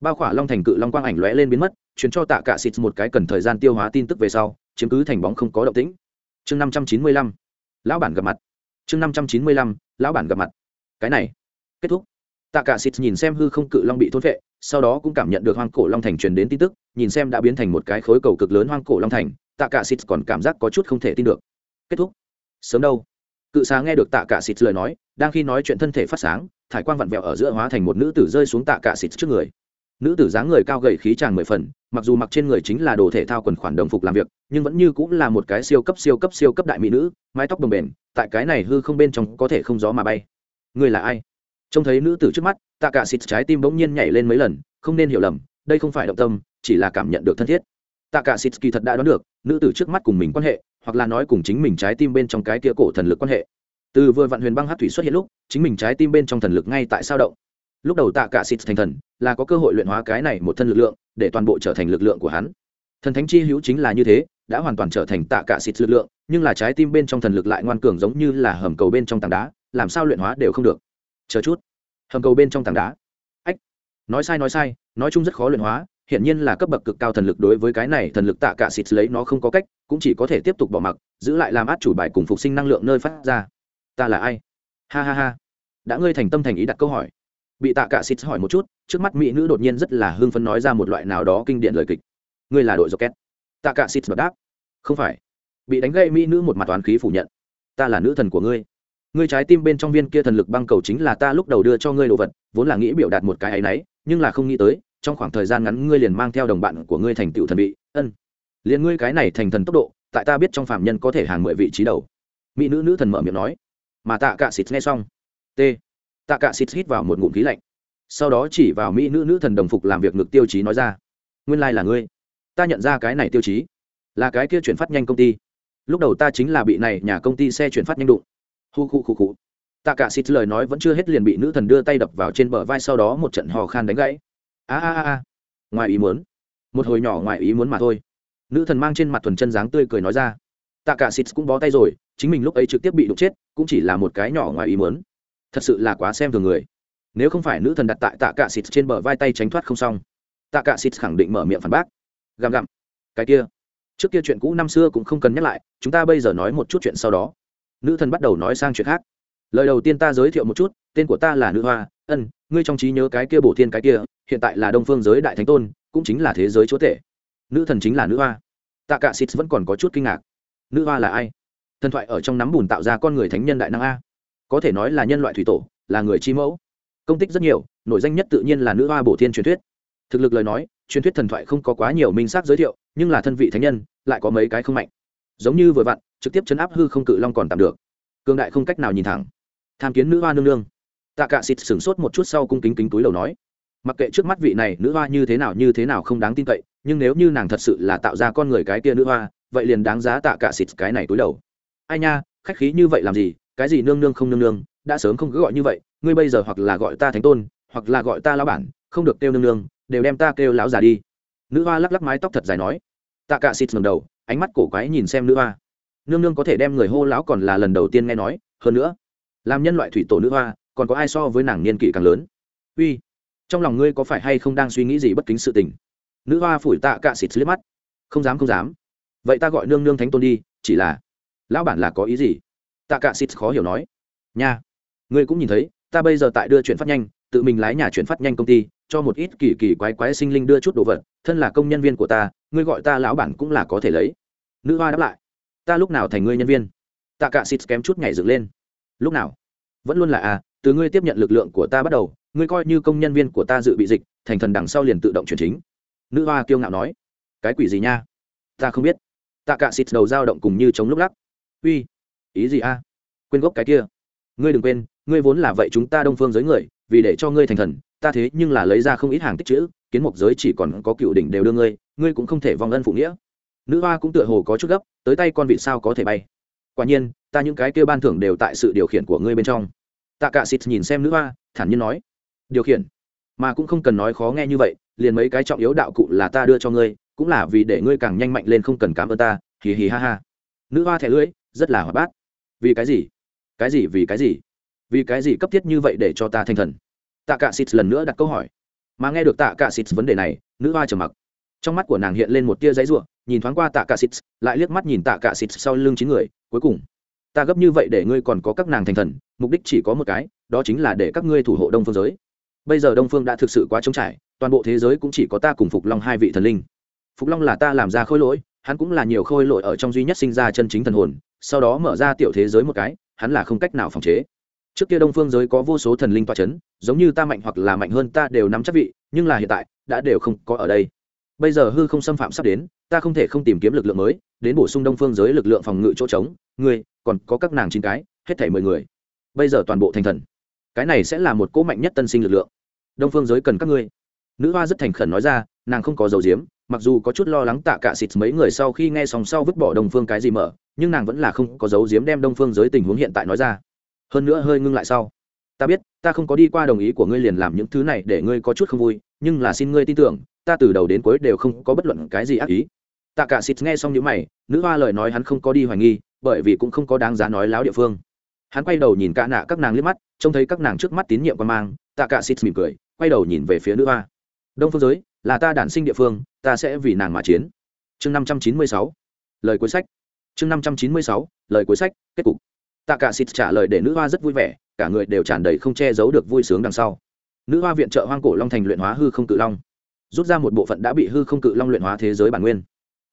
Bao khỏa long thành cự long quang ảnh lóe lên biến mất chuyển cho tạ cả xịt một cái cần thời gian tiêu hóa tin tức về sau, chiếm cứ thành bóng không có động tĩnh. Chương năm trăm chín mươi lăm. Lão bản gặp mặt. Chương năm trăm chín mươi lăm. Lão bản gặp mặt. Cái này. Kết thúc tạ cả xịt nhìn xem hư không cự long bị thôn vệ sau đó cũng cảm nhận được hoang cổ long thành truyền đến tin tức, nhìn xem đã biến thành một cái khối cầu cực lớn hoang cổ long thành, tạ cả xịt còn cảm giác có chút không thể tin được. Kết thúc. Sớm đâu? Cự xá nghe được tạ cả xịt lời nói, đang khi nói chuyện thân thể phát sáng, thải quang vặn vẹo ở giữa hóa thành một nữ tử rơi xuống tạ cả xịt trước người. Nữ tử dáng người cao gầy khí tràng mười phần, mặc dù mặc trên người chính là đồ thể thao quần khoản đồng phục làm việc, nhưng vẫn như cũng là một cái siêu cấp siêu cấp siêu cấp đại mỹ nữ, mái tóc bồng bềnh. tại cái này hư không bên trong có thể không gió mà bay. Người là ai? Trông thấy nữ tử trước mắt tạ cả xịt trái tim bỗng nhiên nhảy lên mấy lần, không nên hiểu lầm, đây không phải động tâm, chỉ là cảm nhận được thân thiết. Tạ cả xịt kỳ thật đã đoán được, nữ tử trước mắt cùng mình quan hệ, hoặc là nói cùng chính mình trái tim bên trong cái kia cổ thần lực quan hệ. Từ vừa vạn huyền băng hát thủy xuất hiện lúc, chính mình trái tim bên trong thần lực ngay tại sao động. Lúc đầu tạ cả xịt thành thần, là có cơ hội luyện hóa cái này một thân lực lượng, để toàn bộ trở thành lực lượng của hắn. Thần thánh chi hữu chính là như thế, đã hoàn toàn trở thành tạ cả xịt lực lượng, nhưng là trái tim bên trong thần lực lại ngoan cường giống như là hầm cầu bên trong tảng đá, làm sao luyện hóa đều không được chờ chút. Hầm cầu bên trong tảng đá. Ách. Nói sai nói sai, nói chung rất khó luyện hóa hiện nhiên là cấp bậc cực cao thần lực đối với cái này thần lực tạ cả xịt lấy nó không có cách, cũng chỉ có thể tiếp tục bỏ mặc, giữ lại làm át chủ bài cùng phục sinh năng lượng nơi phát ra. Ta là ai? Ha ha ha. Đã ngươi thành tâm thành ý đặt câu hỏi. Bị tạ cả xịt hỏi một chút, trước mắt mỹ nữ đột nhiên rất là hưng phấn nói ra một loại nào đó kinh điển lời kịch. Ngươi là đội rocket. Tạ cả xịt bật đáp. Không phải. Bị đánh gây mỹ nữ một mặt toán khí phủ nhận. Ta là nữ thần của ngươi ngươi trái tim bên trong viên kia thần lực băng cầu chính là ta lúc đầu đưa cho ngươi đồ vật, vốn là nghĩ biểu đạt một cái ấy nấy, nhưng là không nghĩ tới, trong khoảng thời gian ngắn ngươi liền mang theo đồng bạn của ngươi thành tựu thần bị ân. Liền ngươi cái này thành thần tốc độ, tại ta biết trong phạm nhân có thể hàng mười vị trí đầu. Mỹ nữ nữ thần mở miệng nói. Mà tạ cả xịt nghe xong. T. Tạ cả xịt hít vào một ngụm khí lạnh. Sau đó chỉ vào mỹ nữ nữ thần đồng phục làm việc ngực tiêu chí nói ra. Nguyên lai là ngươi. Ta nhận ra cái này tiêu chí. Là cái kia chuyển phát nhanh công ty. Lúc đầu ta chính là bị này nhà công ty xe chuyển phát nhanh đụng hu khu khu khu. Tạ cả xịt lời nói vẫn chưa hết liền bị nữ thần đưa tay đập vào trên bờ vai sau đó một trận hò khan đánh gãy. A a a ngoài ý muốn. Một hồi nhỏ ngoài ý muốn mà thôi. Nữ thần mang trên mặt thuần chân dáng tươi cười nói ra. Tạ cả xịt cũng bó tay rồi, chính mình lúc ấy trực tiếp bị đụng chết, cũng chỉ là một cái nhỏ ngoài ý muốn. Thật sự là quá xem thường người. Nếu không phải nữ thần đặt tại tạ cả xịt trên bờ vai tay tránh thoát không xong, tạ cả xịt khẳng định mở miệng phản bác. Gặm gặm. Cái kia. Trước kia chuyện cũ năm xưa cũng không cần nhắc lại, chúng ta bây giờ nói một chút chuyện sau đó nữ thần bắt đầu nói sang chuyện khác. Lời đầu tiên ta giới thiệu một chút, tên của ta là nữ hoa, ân, ngươi trong trí nhớ cái kia bổ thiên cái kia, hiện tại là đông phương giới đại thánh tôn, cũng chính là thế giới chúa tể. Nữ thần chính là nữ hoa. Tạ cả xịt vẫn còn có chút kinh ngạc. Nữ hoa là ai? Thần thoại ở trong nắm bùn tạo ra con người thánh nhân đại năng a. Có thể nói là nhân loại thủy tổ, là người chi mẫu. Công tích rất nhiều, nổi danh nhất tự nhiên là nữ hoa bổ thiên truyền thuyết. Thực lực lời nói, truyền thuyết thần thoại không có quá nhiều minh xác giới thiệu, nhưng là thân vị thánh nhân, lại có mấy cái không mạnh. Giống như vừa vặn trực tiếp chấn áp hư không cự long còn tạm được. Cương đại không cách nào nhìn thẳng. Tham kiến nữ hoa nương nương. Tạ cạ xịt sửng sốt một chút sau cung kính kính túi lầu nói. Mặc kệ trước mắt vị này nữ hoa như thế nào như thế nào không đáng tin cậy, nhưng nếu như nàng thật sự là tạo ra con người cái kia nữ hoa, vậy liền đáng giá tạ cạ xịt cái này túi đầu ai nha, khách khí như vậy làm gì, cái gì nương nương không nương nương, đã sớm không cứ gọi như vậy, ngươi bây giờ hoặc là gọi ta thánh tôn, hoặc là gọi ta lão bản, không được kêu nương nương, đều đem ta kêu lão già đi. Nữ hoa lắc lắc mái tóc thật dài nói. Tạ cạ xịt ngầm đầu, ánh mắt cổ quái nhìn xem nữ hoa nương nương có thể đem người hô lão còn là lần đầu tiên nghe nói, hơn nữa, làm nhân loại thủy tổ nữ hoa, còn có ai so với nàng niên kỷ càng lớn? Uy, trong lòng ngươi có phải hay không đang suy nghĩ gì bất kính sự tình? Nữ hoa phủi tạ cạ xịt liếc mắt. Không dám không dám. Vậy ta gọi nương nương thánh tôn đi, chỉ là, lão bản là có ý gì? Tạ cạ xịt khó hiểu nói. Nha, ngươi cũng nhìn thấy, ta bây giờ tại đưa chuyển phát nhanh, tự mình lái nhà chuyển phát nhanh công ty, cho một ít kỳ kỳ quái quái sinh linh đưa chút đồ vật, thân là công nhân viên của ta, ngươi gọi ta lão bản cũng là có thể lấy. Nữ hoa đáp lại ta lúc nào thành ngươi nhân viên? Tạ cả xịt kém chút nhảy dựng lên. Lúc nào? Vẫn luôn là à từ ngươi tiếp nhận lực lượng của ta bắt đầu, ngươi coi như công nhân viên của ta dự bị dịch, thành thần đằng sau liền tự động chuyển chính. Nữ hoa kiêu ngạo nói. Cái quỷ gì nha? Ta không biết. Tạ cả xịt đầu dao động cùng như chống lúc lắc. Uy, ý gì a? Quên gốc cái kia. Ngươi đừng quên, ngươi vốn là vậy chúng ta đông phương giới người, vì để cho ngươi thành thần, ta thế nhưng là lấy ra không ít hàng tích chữ, kiến mục giới chỉ còn có cựu đỉnh đều đưa ngươi ngươi cũng không thể vong ân phụ nghĩa. Nữ hoa cũng tựa hồ có chút gấp tới tay con vịt sao có thể bay? Quả nhiên, ta những cái kia ban thưởng đều tại sự điều khiển của ngươi bên trong. Tạ cả xịt nhìn xem nữ hoa, thản nhiên nói, điều khiển? Mà cũng không cần nói khó nghe như vậy, liền mấy cái trọng yếu đạo cụ là ta đưa cho ngươi, cũng là vì để ngươi càng nhanh mạnh lên không cần cảm ơn ta. Hì hì ha ha. Nữ hoa thẻ lưỡi, rất là hoạt bát. Vì cái gì? Cái gì vì cái gì? Vì cái gì cấp thiết như vậy để cho ta thành thần? Tạ cả xịt lần nữa đặt câu hỏi. Mà nghe được tạ cả xịt vấn đề này, nữ hoa trầm mặc trong mắt của nàng hiện lên một tia giấy ruộng nhìn thoáng qua tạ cả xịt lại liếc mắt nhìn tạ cả xịt sau lưng chín người, cuối cùng, ta gấp như vậy để ngươi còn có các nàng thành thần, mục đích chỉ có một cái, đó chính là để các ngươi thủ hộ đông phương giới. Bây giờ đông phương đã thực sự quá trống trải, toàn bộ thế giới cũng chỉ có ta cùng phục long hai vị thần linh. Phục long là ta làm ra khôi lỗi, hắn cũng là nhiều khôi lỗi ở trong duy nhất sinh ra chân chính thần hồn, sau đó mở ra tiểu thế giới một cái, hắn là không cách nào phòng chế. Trước kia đông phương giới có vô số thần linh toa c h ấ n giống như ta mạnh hoặc là mạnh hơn ta đều nắm chắc vị, nhưng là hiện tại, đã đều không có ở đây bây giờ hư không xâm phạm sắp đến, ta không thể không tìm kiếm lực lượng mới, đến bổ sung đông phương giới lực lượng phòng ngự chỗ trống. Ngươi, còn có các nàng chín cái, hết thảy mười người. Bây giờ toàn bộ thành thần. Cái này sẽ là một cỗ mạnh nhất tân sinh lực lượng. Đông phương giới cần các ngươi. Nữ hoa rất thành khẩn nói ra, nàng không có dầu diếm, mặc dù có chút lo lắng tạ cả xịt mấy người sau khi nghe xong sau vứt bỏ đông phương cái gì mở, nhưng nàng vẫn là không có dấu diếm đem đông phương giới tình huống hiện tại nói ra. Hơn nữa hơi ngưng lại sau. Ta biết, ta không có đi qua đồng ý của ngươi liền làm những thứ này để ngươi có chút không vui, nhưng là xin ngươi tin tưởng ta từ đầu đến cuối đều không có bất luận cái gì ác ý. Tạ cả xịt nghe xong những mày, nữ hoa lời nói hắn không có đi hoài nghi, bởi vì cũng không có đáng giá nói láo địa phương. Hắn quay đầu nhìn cả nạ các nàng liếc mắt, trông thấy các nàng trước mắt tín nhiệm quan mang, tạ cả xịt mỉm cười, quay đầu nhìn về phía nữ hoa. Đông phương giới, là ta đản sinh địa phương, ta sẽ vì nàng mà chiến. Chương năm trăm chín mươi sáu, lời cuối sách. Chương năm trăm chín mươi sáu, lời cuối sách, kết cục. Tạ cả xịt trả lời để nữ hoa rất vui vẻ, cả người đều tràn đầy không che giấu được vui sướng đằng sau. Nữ hoa viện trợ hoang cổ long thành luyện hóa hư không cự long rút ra một bộ phận đã bị hư không cự long luyện hóa thế giới bản nguyên.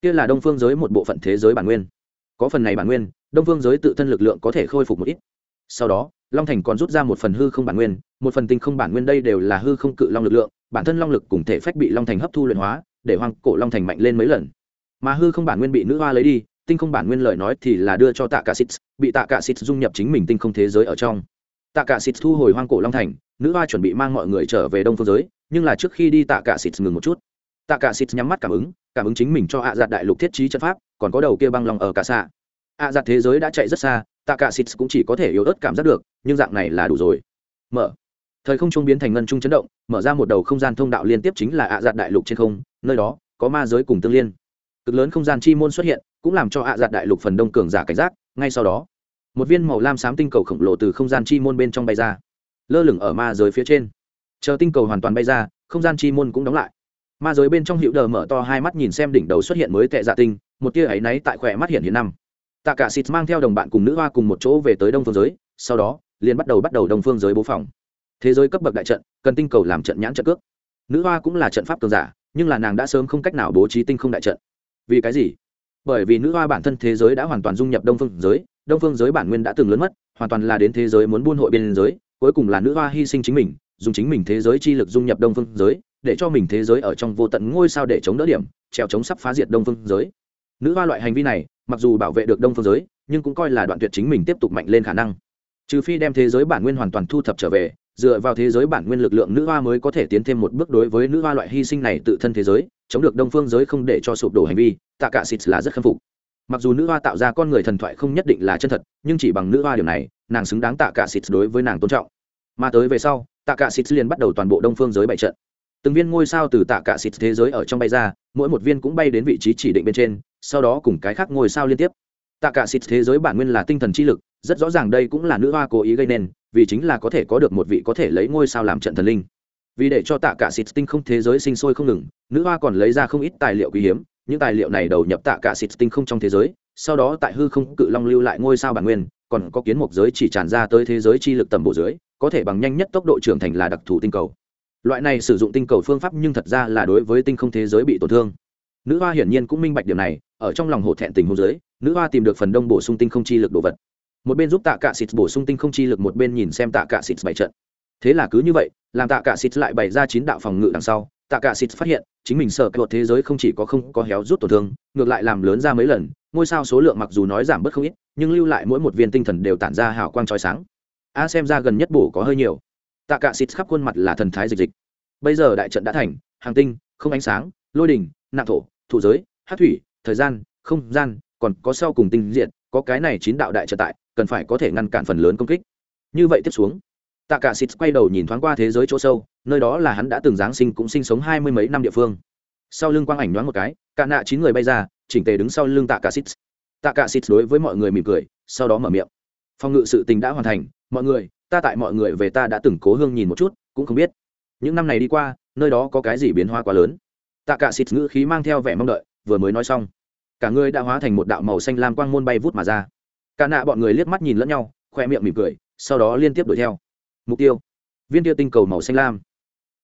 Kia là đông phương giới một bộ phận thế giới bản nguyên. Có phần này bản nguyên, đông phương giới tự thân lực lượng có thể khôi phục một ít. Sau đó, long thành còn rút ra một phần hư không bản nguyên, một phần tinh không bản nguyên đây đều là hư không cự long lực lượng, bản thân long lực cùng thể phách bị long thành hấp thu luyện hóa, để hoang cổ long thành mạnh lên mấy lần. Mà hư không bản nguyên bị nữ hoa lấy đi, tinh không bản nguyên lời nói thì là đưa cho tạ cả xít bị tạ cả xít dung nhập chính mình tinh không thế giới ở trong tạ cả xịt thu hồi hoang cổ long thành, nữ hoa chuẩn bị mang mọi người trở về đông phương giới, nhưng là trước khi đi tạ cả xịt ngừng một chút. Tạ cả xịt nhắm mắt cảm ứng cảm ứng chính mình cho ạ giặt đại lục thiết trí trận pháp, còn có đầu kia băng lòng ở cả xạ. Ạ giặt thế giới đã chạy rất xa, tạ cả xịt cũng chỉ có thể yếu ớt cảm giác được, nhưng dạng này là đủ rồi. Mở. Thời không trung biến thành ngân trung chấn động, mở ra một đầu không gian thông đạo liên tiếp chính là ạ giặt đại lục trên không, nơi đó có ma giới cùng tương liên. Cực lớn không gian chi môn xuất hiện, cũng làm cho ạ giặt đại lục phần đông cường giả cảnh giác, ngay sau đó một viên màu lam xám tinh cầu khổng lồ từ không gian chi môn bên trong bay ra, lơ lửng ở ma giới phía trên. Chờ tinh cầu hoàn toàn bay ra, không gian chi môn cũng đóng lại. Ma giới bên trong hiệu đờ mở to hai mắt nhìn xem đỉnh đầu xuất hiện mới tệ dạ tinh, một tia áy náy tại khỏe mắt hiện hiện năm. Tạ cả xịt mang theo đồng bạn cùng nữ hoa cùng một chỗ về tới đông phương giới, sau đó, liền bắt đầu bắt đầu đông phương giới bố phòng. Thế giới cấp bậc đại trận, cần tinh cầu làm trận nhãn trận cước. Nữ hoa cũng là trận pháp cường giả, nhưng là nàng đã sớm không cách nào bố trí tinh không đại trận. Vì cái gì? Bởi vì nữ hoa bản thân thế giới đã hoàn toàn dung nhập đông phương giới đông phương giới bản nguyên đã từng lớn mất, hoàn toàn là đến thế giới muốn buôn hội biên giới, cuối cùng là nữ hoa hy sinh chính mình, dùng chính mình thế giới chi lực dung nhập đông phương giới, để cho mình thế giới ở trong vô tận ngôi sao để chống đỡ điểm, trèo chống sắp phá diệt đông phương giới. Nữ hoa loại hành vi này, mặc dù bảo vệ được đông phương giới, nhưng cũng coi là đoạn tuyệt chính mình tiếp tục mạnh lên khả năng. Trừ phi đem thế giới bản nguyên hoàn toàn thu thập trở về, dựa vào thế giới bản nguyên lực lượng nữ hoa mới có thể tiến thêm một bước đối với nữ hoa loại hy sinh này tự thân thế giới, chống được đông phương giới không để cho sụp đổ hành vi, tạ cả xịt là rất khâm phục mặc dù nữ hoa tạo ra con người thần thoại không nhất định là chân thật, nhưng chỉ bằng nữ hoa điều này, nàng xứng đáng tạ cả xịt đối với nàng tôn trọng. Mà tới về sau, tạ cả xịt liền bắt đầu toàn bộ đông phương giới bại trận. Từng viên ngôi sao từ tạ cả xịt thế giới ở trong bay ra, mỗi một viên cũng bay đến vị trí chỉ định bên trên, sau đó cùng cái khác ngôi sao liên tiếp. Tạ cả xịt thế giới bản nguyên là tinh thần chi lực, rất rõ ràng đây cũng là nữ hoa cố ý gây nên, vì chính là có thể có được một vị có thể lấy ngôi sao làm trận thần linh. Vì để cho tạ cả xịt tinh không thế giới sinh sôi không ngừng, nữ hoa còn lấy ra không ít tài liệu quý hiếm những tài liệu này đầu nhập tạ cả xịt tinh không trong thế giới, sau đó tại hư không cự long lưu lại ngôi sao bản nguyên, còn có kiến mục giới chỉ tràn ra tới thế giới chi lực tầm bộ dưới, có thể bằng nhanh nhất tốc độ trưởng thành là đặc thù tinh cầu. Loại này sử dụng tinh cầu phương pháp nhưng thật ra là đối với tinh không thế giới bị tổn thương. Nữ hoa hiển nhiên cũng minh bạch điểm này, ở trong lòng hổ thẹn tình hôn giới nữ hoa tìm được phần đông bổ sung tinh không chi lực đồ vật. Một bên giúp tạ cả xịt bổ sung tinh không chi lực, một bên nhìn xem tạ cả xịt bày trận. Thế là cứ như vậy, làm tạ cả xịt lại bày ra chín đạo phòng ngự đằng sau tạ cả xịt phát hiện, chính mình sợ cột thế giới không chỉ có không có héo rút tổn thương, ngược lại làm lớn ra mấy lần, ngôi sao số lượng mặc dù nói giảm bớt không ít, nhưng lưu lại mỗi một viên tinh thần đều tản ra hào quang chói sáng. A, xem ra gần nhất bổ có hơi nhiều. Tạ cả xịt khắp khuôn mặt là thần thái dịch dịch. Bây giờ đại trận đã thành, hàng tinh, không ánh sáng, lôi đỉnh nặng thổ thủ giới, hát thủy, thời gian, không gian, còn có sau cùng tinh diện có cái này chín đạo đại trận tại, cần phải có thể ngăn cản phần lớn công kích. Như vậy tiếp xuống, tạ cả xịt quay đầu nhìn thoáng qua thế giới chỗ sâu nơi đó là hắn đã từng giáng sinh cũng sinh sống hai mươi mấy năm địa phương. Sau lưng quang ảnh nhoáng một cái, cả nạ chín người bay ra, chỉnh tề đứng sau lưng tạ cả xít tạ cả xít đối với mọi người mỉm cười, sau đó mở miệng. Phòng ngự sự tình đã hoàn thành, mọi người, ta tại mọi người về ta đã từng cố hương nhìn một chút, cũng không biết. Những năm này đi qua, nơi đó có cái gì biến hóa quá lớn? Tạ cả xịt ngữ khí mang theo vẻ mong đợi, vừa mới nói xong, cả người đã hóa thành một đạo màu xanh lam quang môn bay vút mà ra. Cả nạ bọn người liếc mắt nhìn lẫn nhau, khoe miệng mỉm cười, sau đó liên tiếp đuổi theo. Mục tiêu, viên tia tinh cầu màu xanh lam.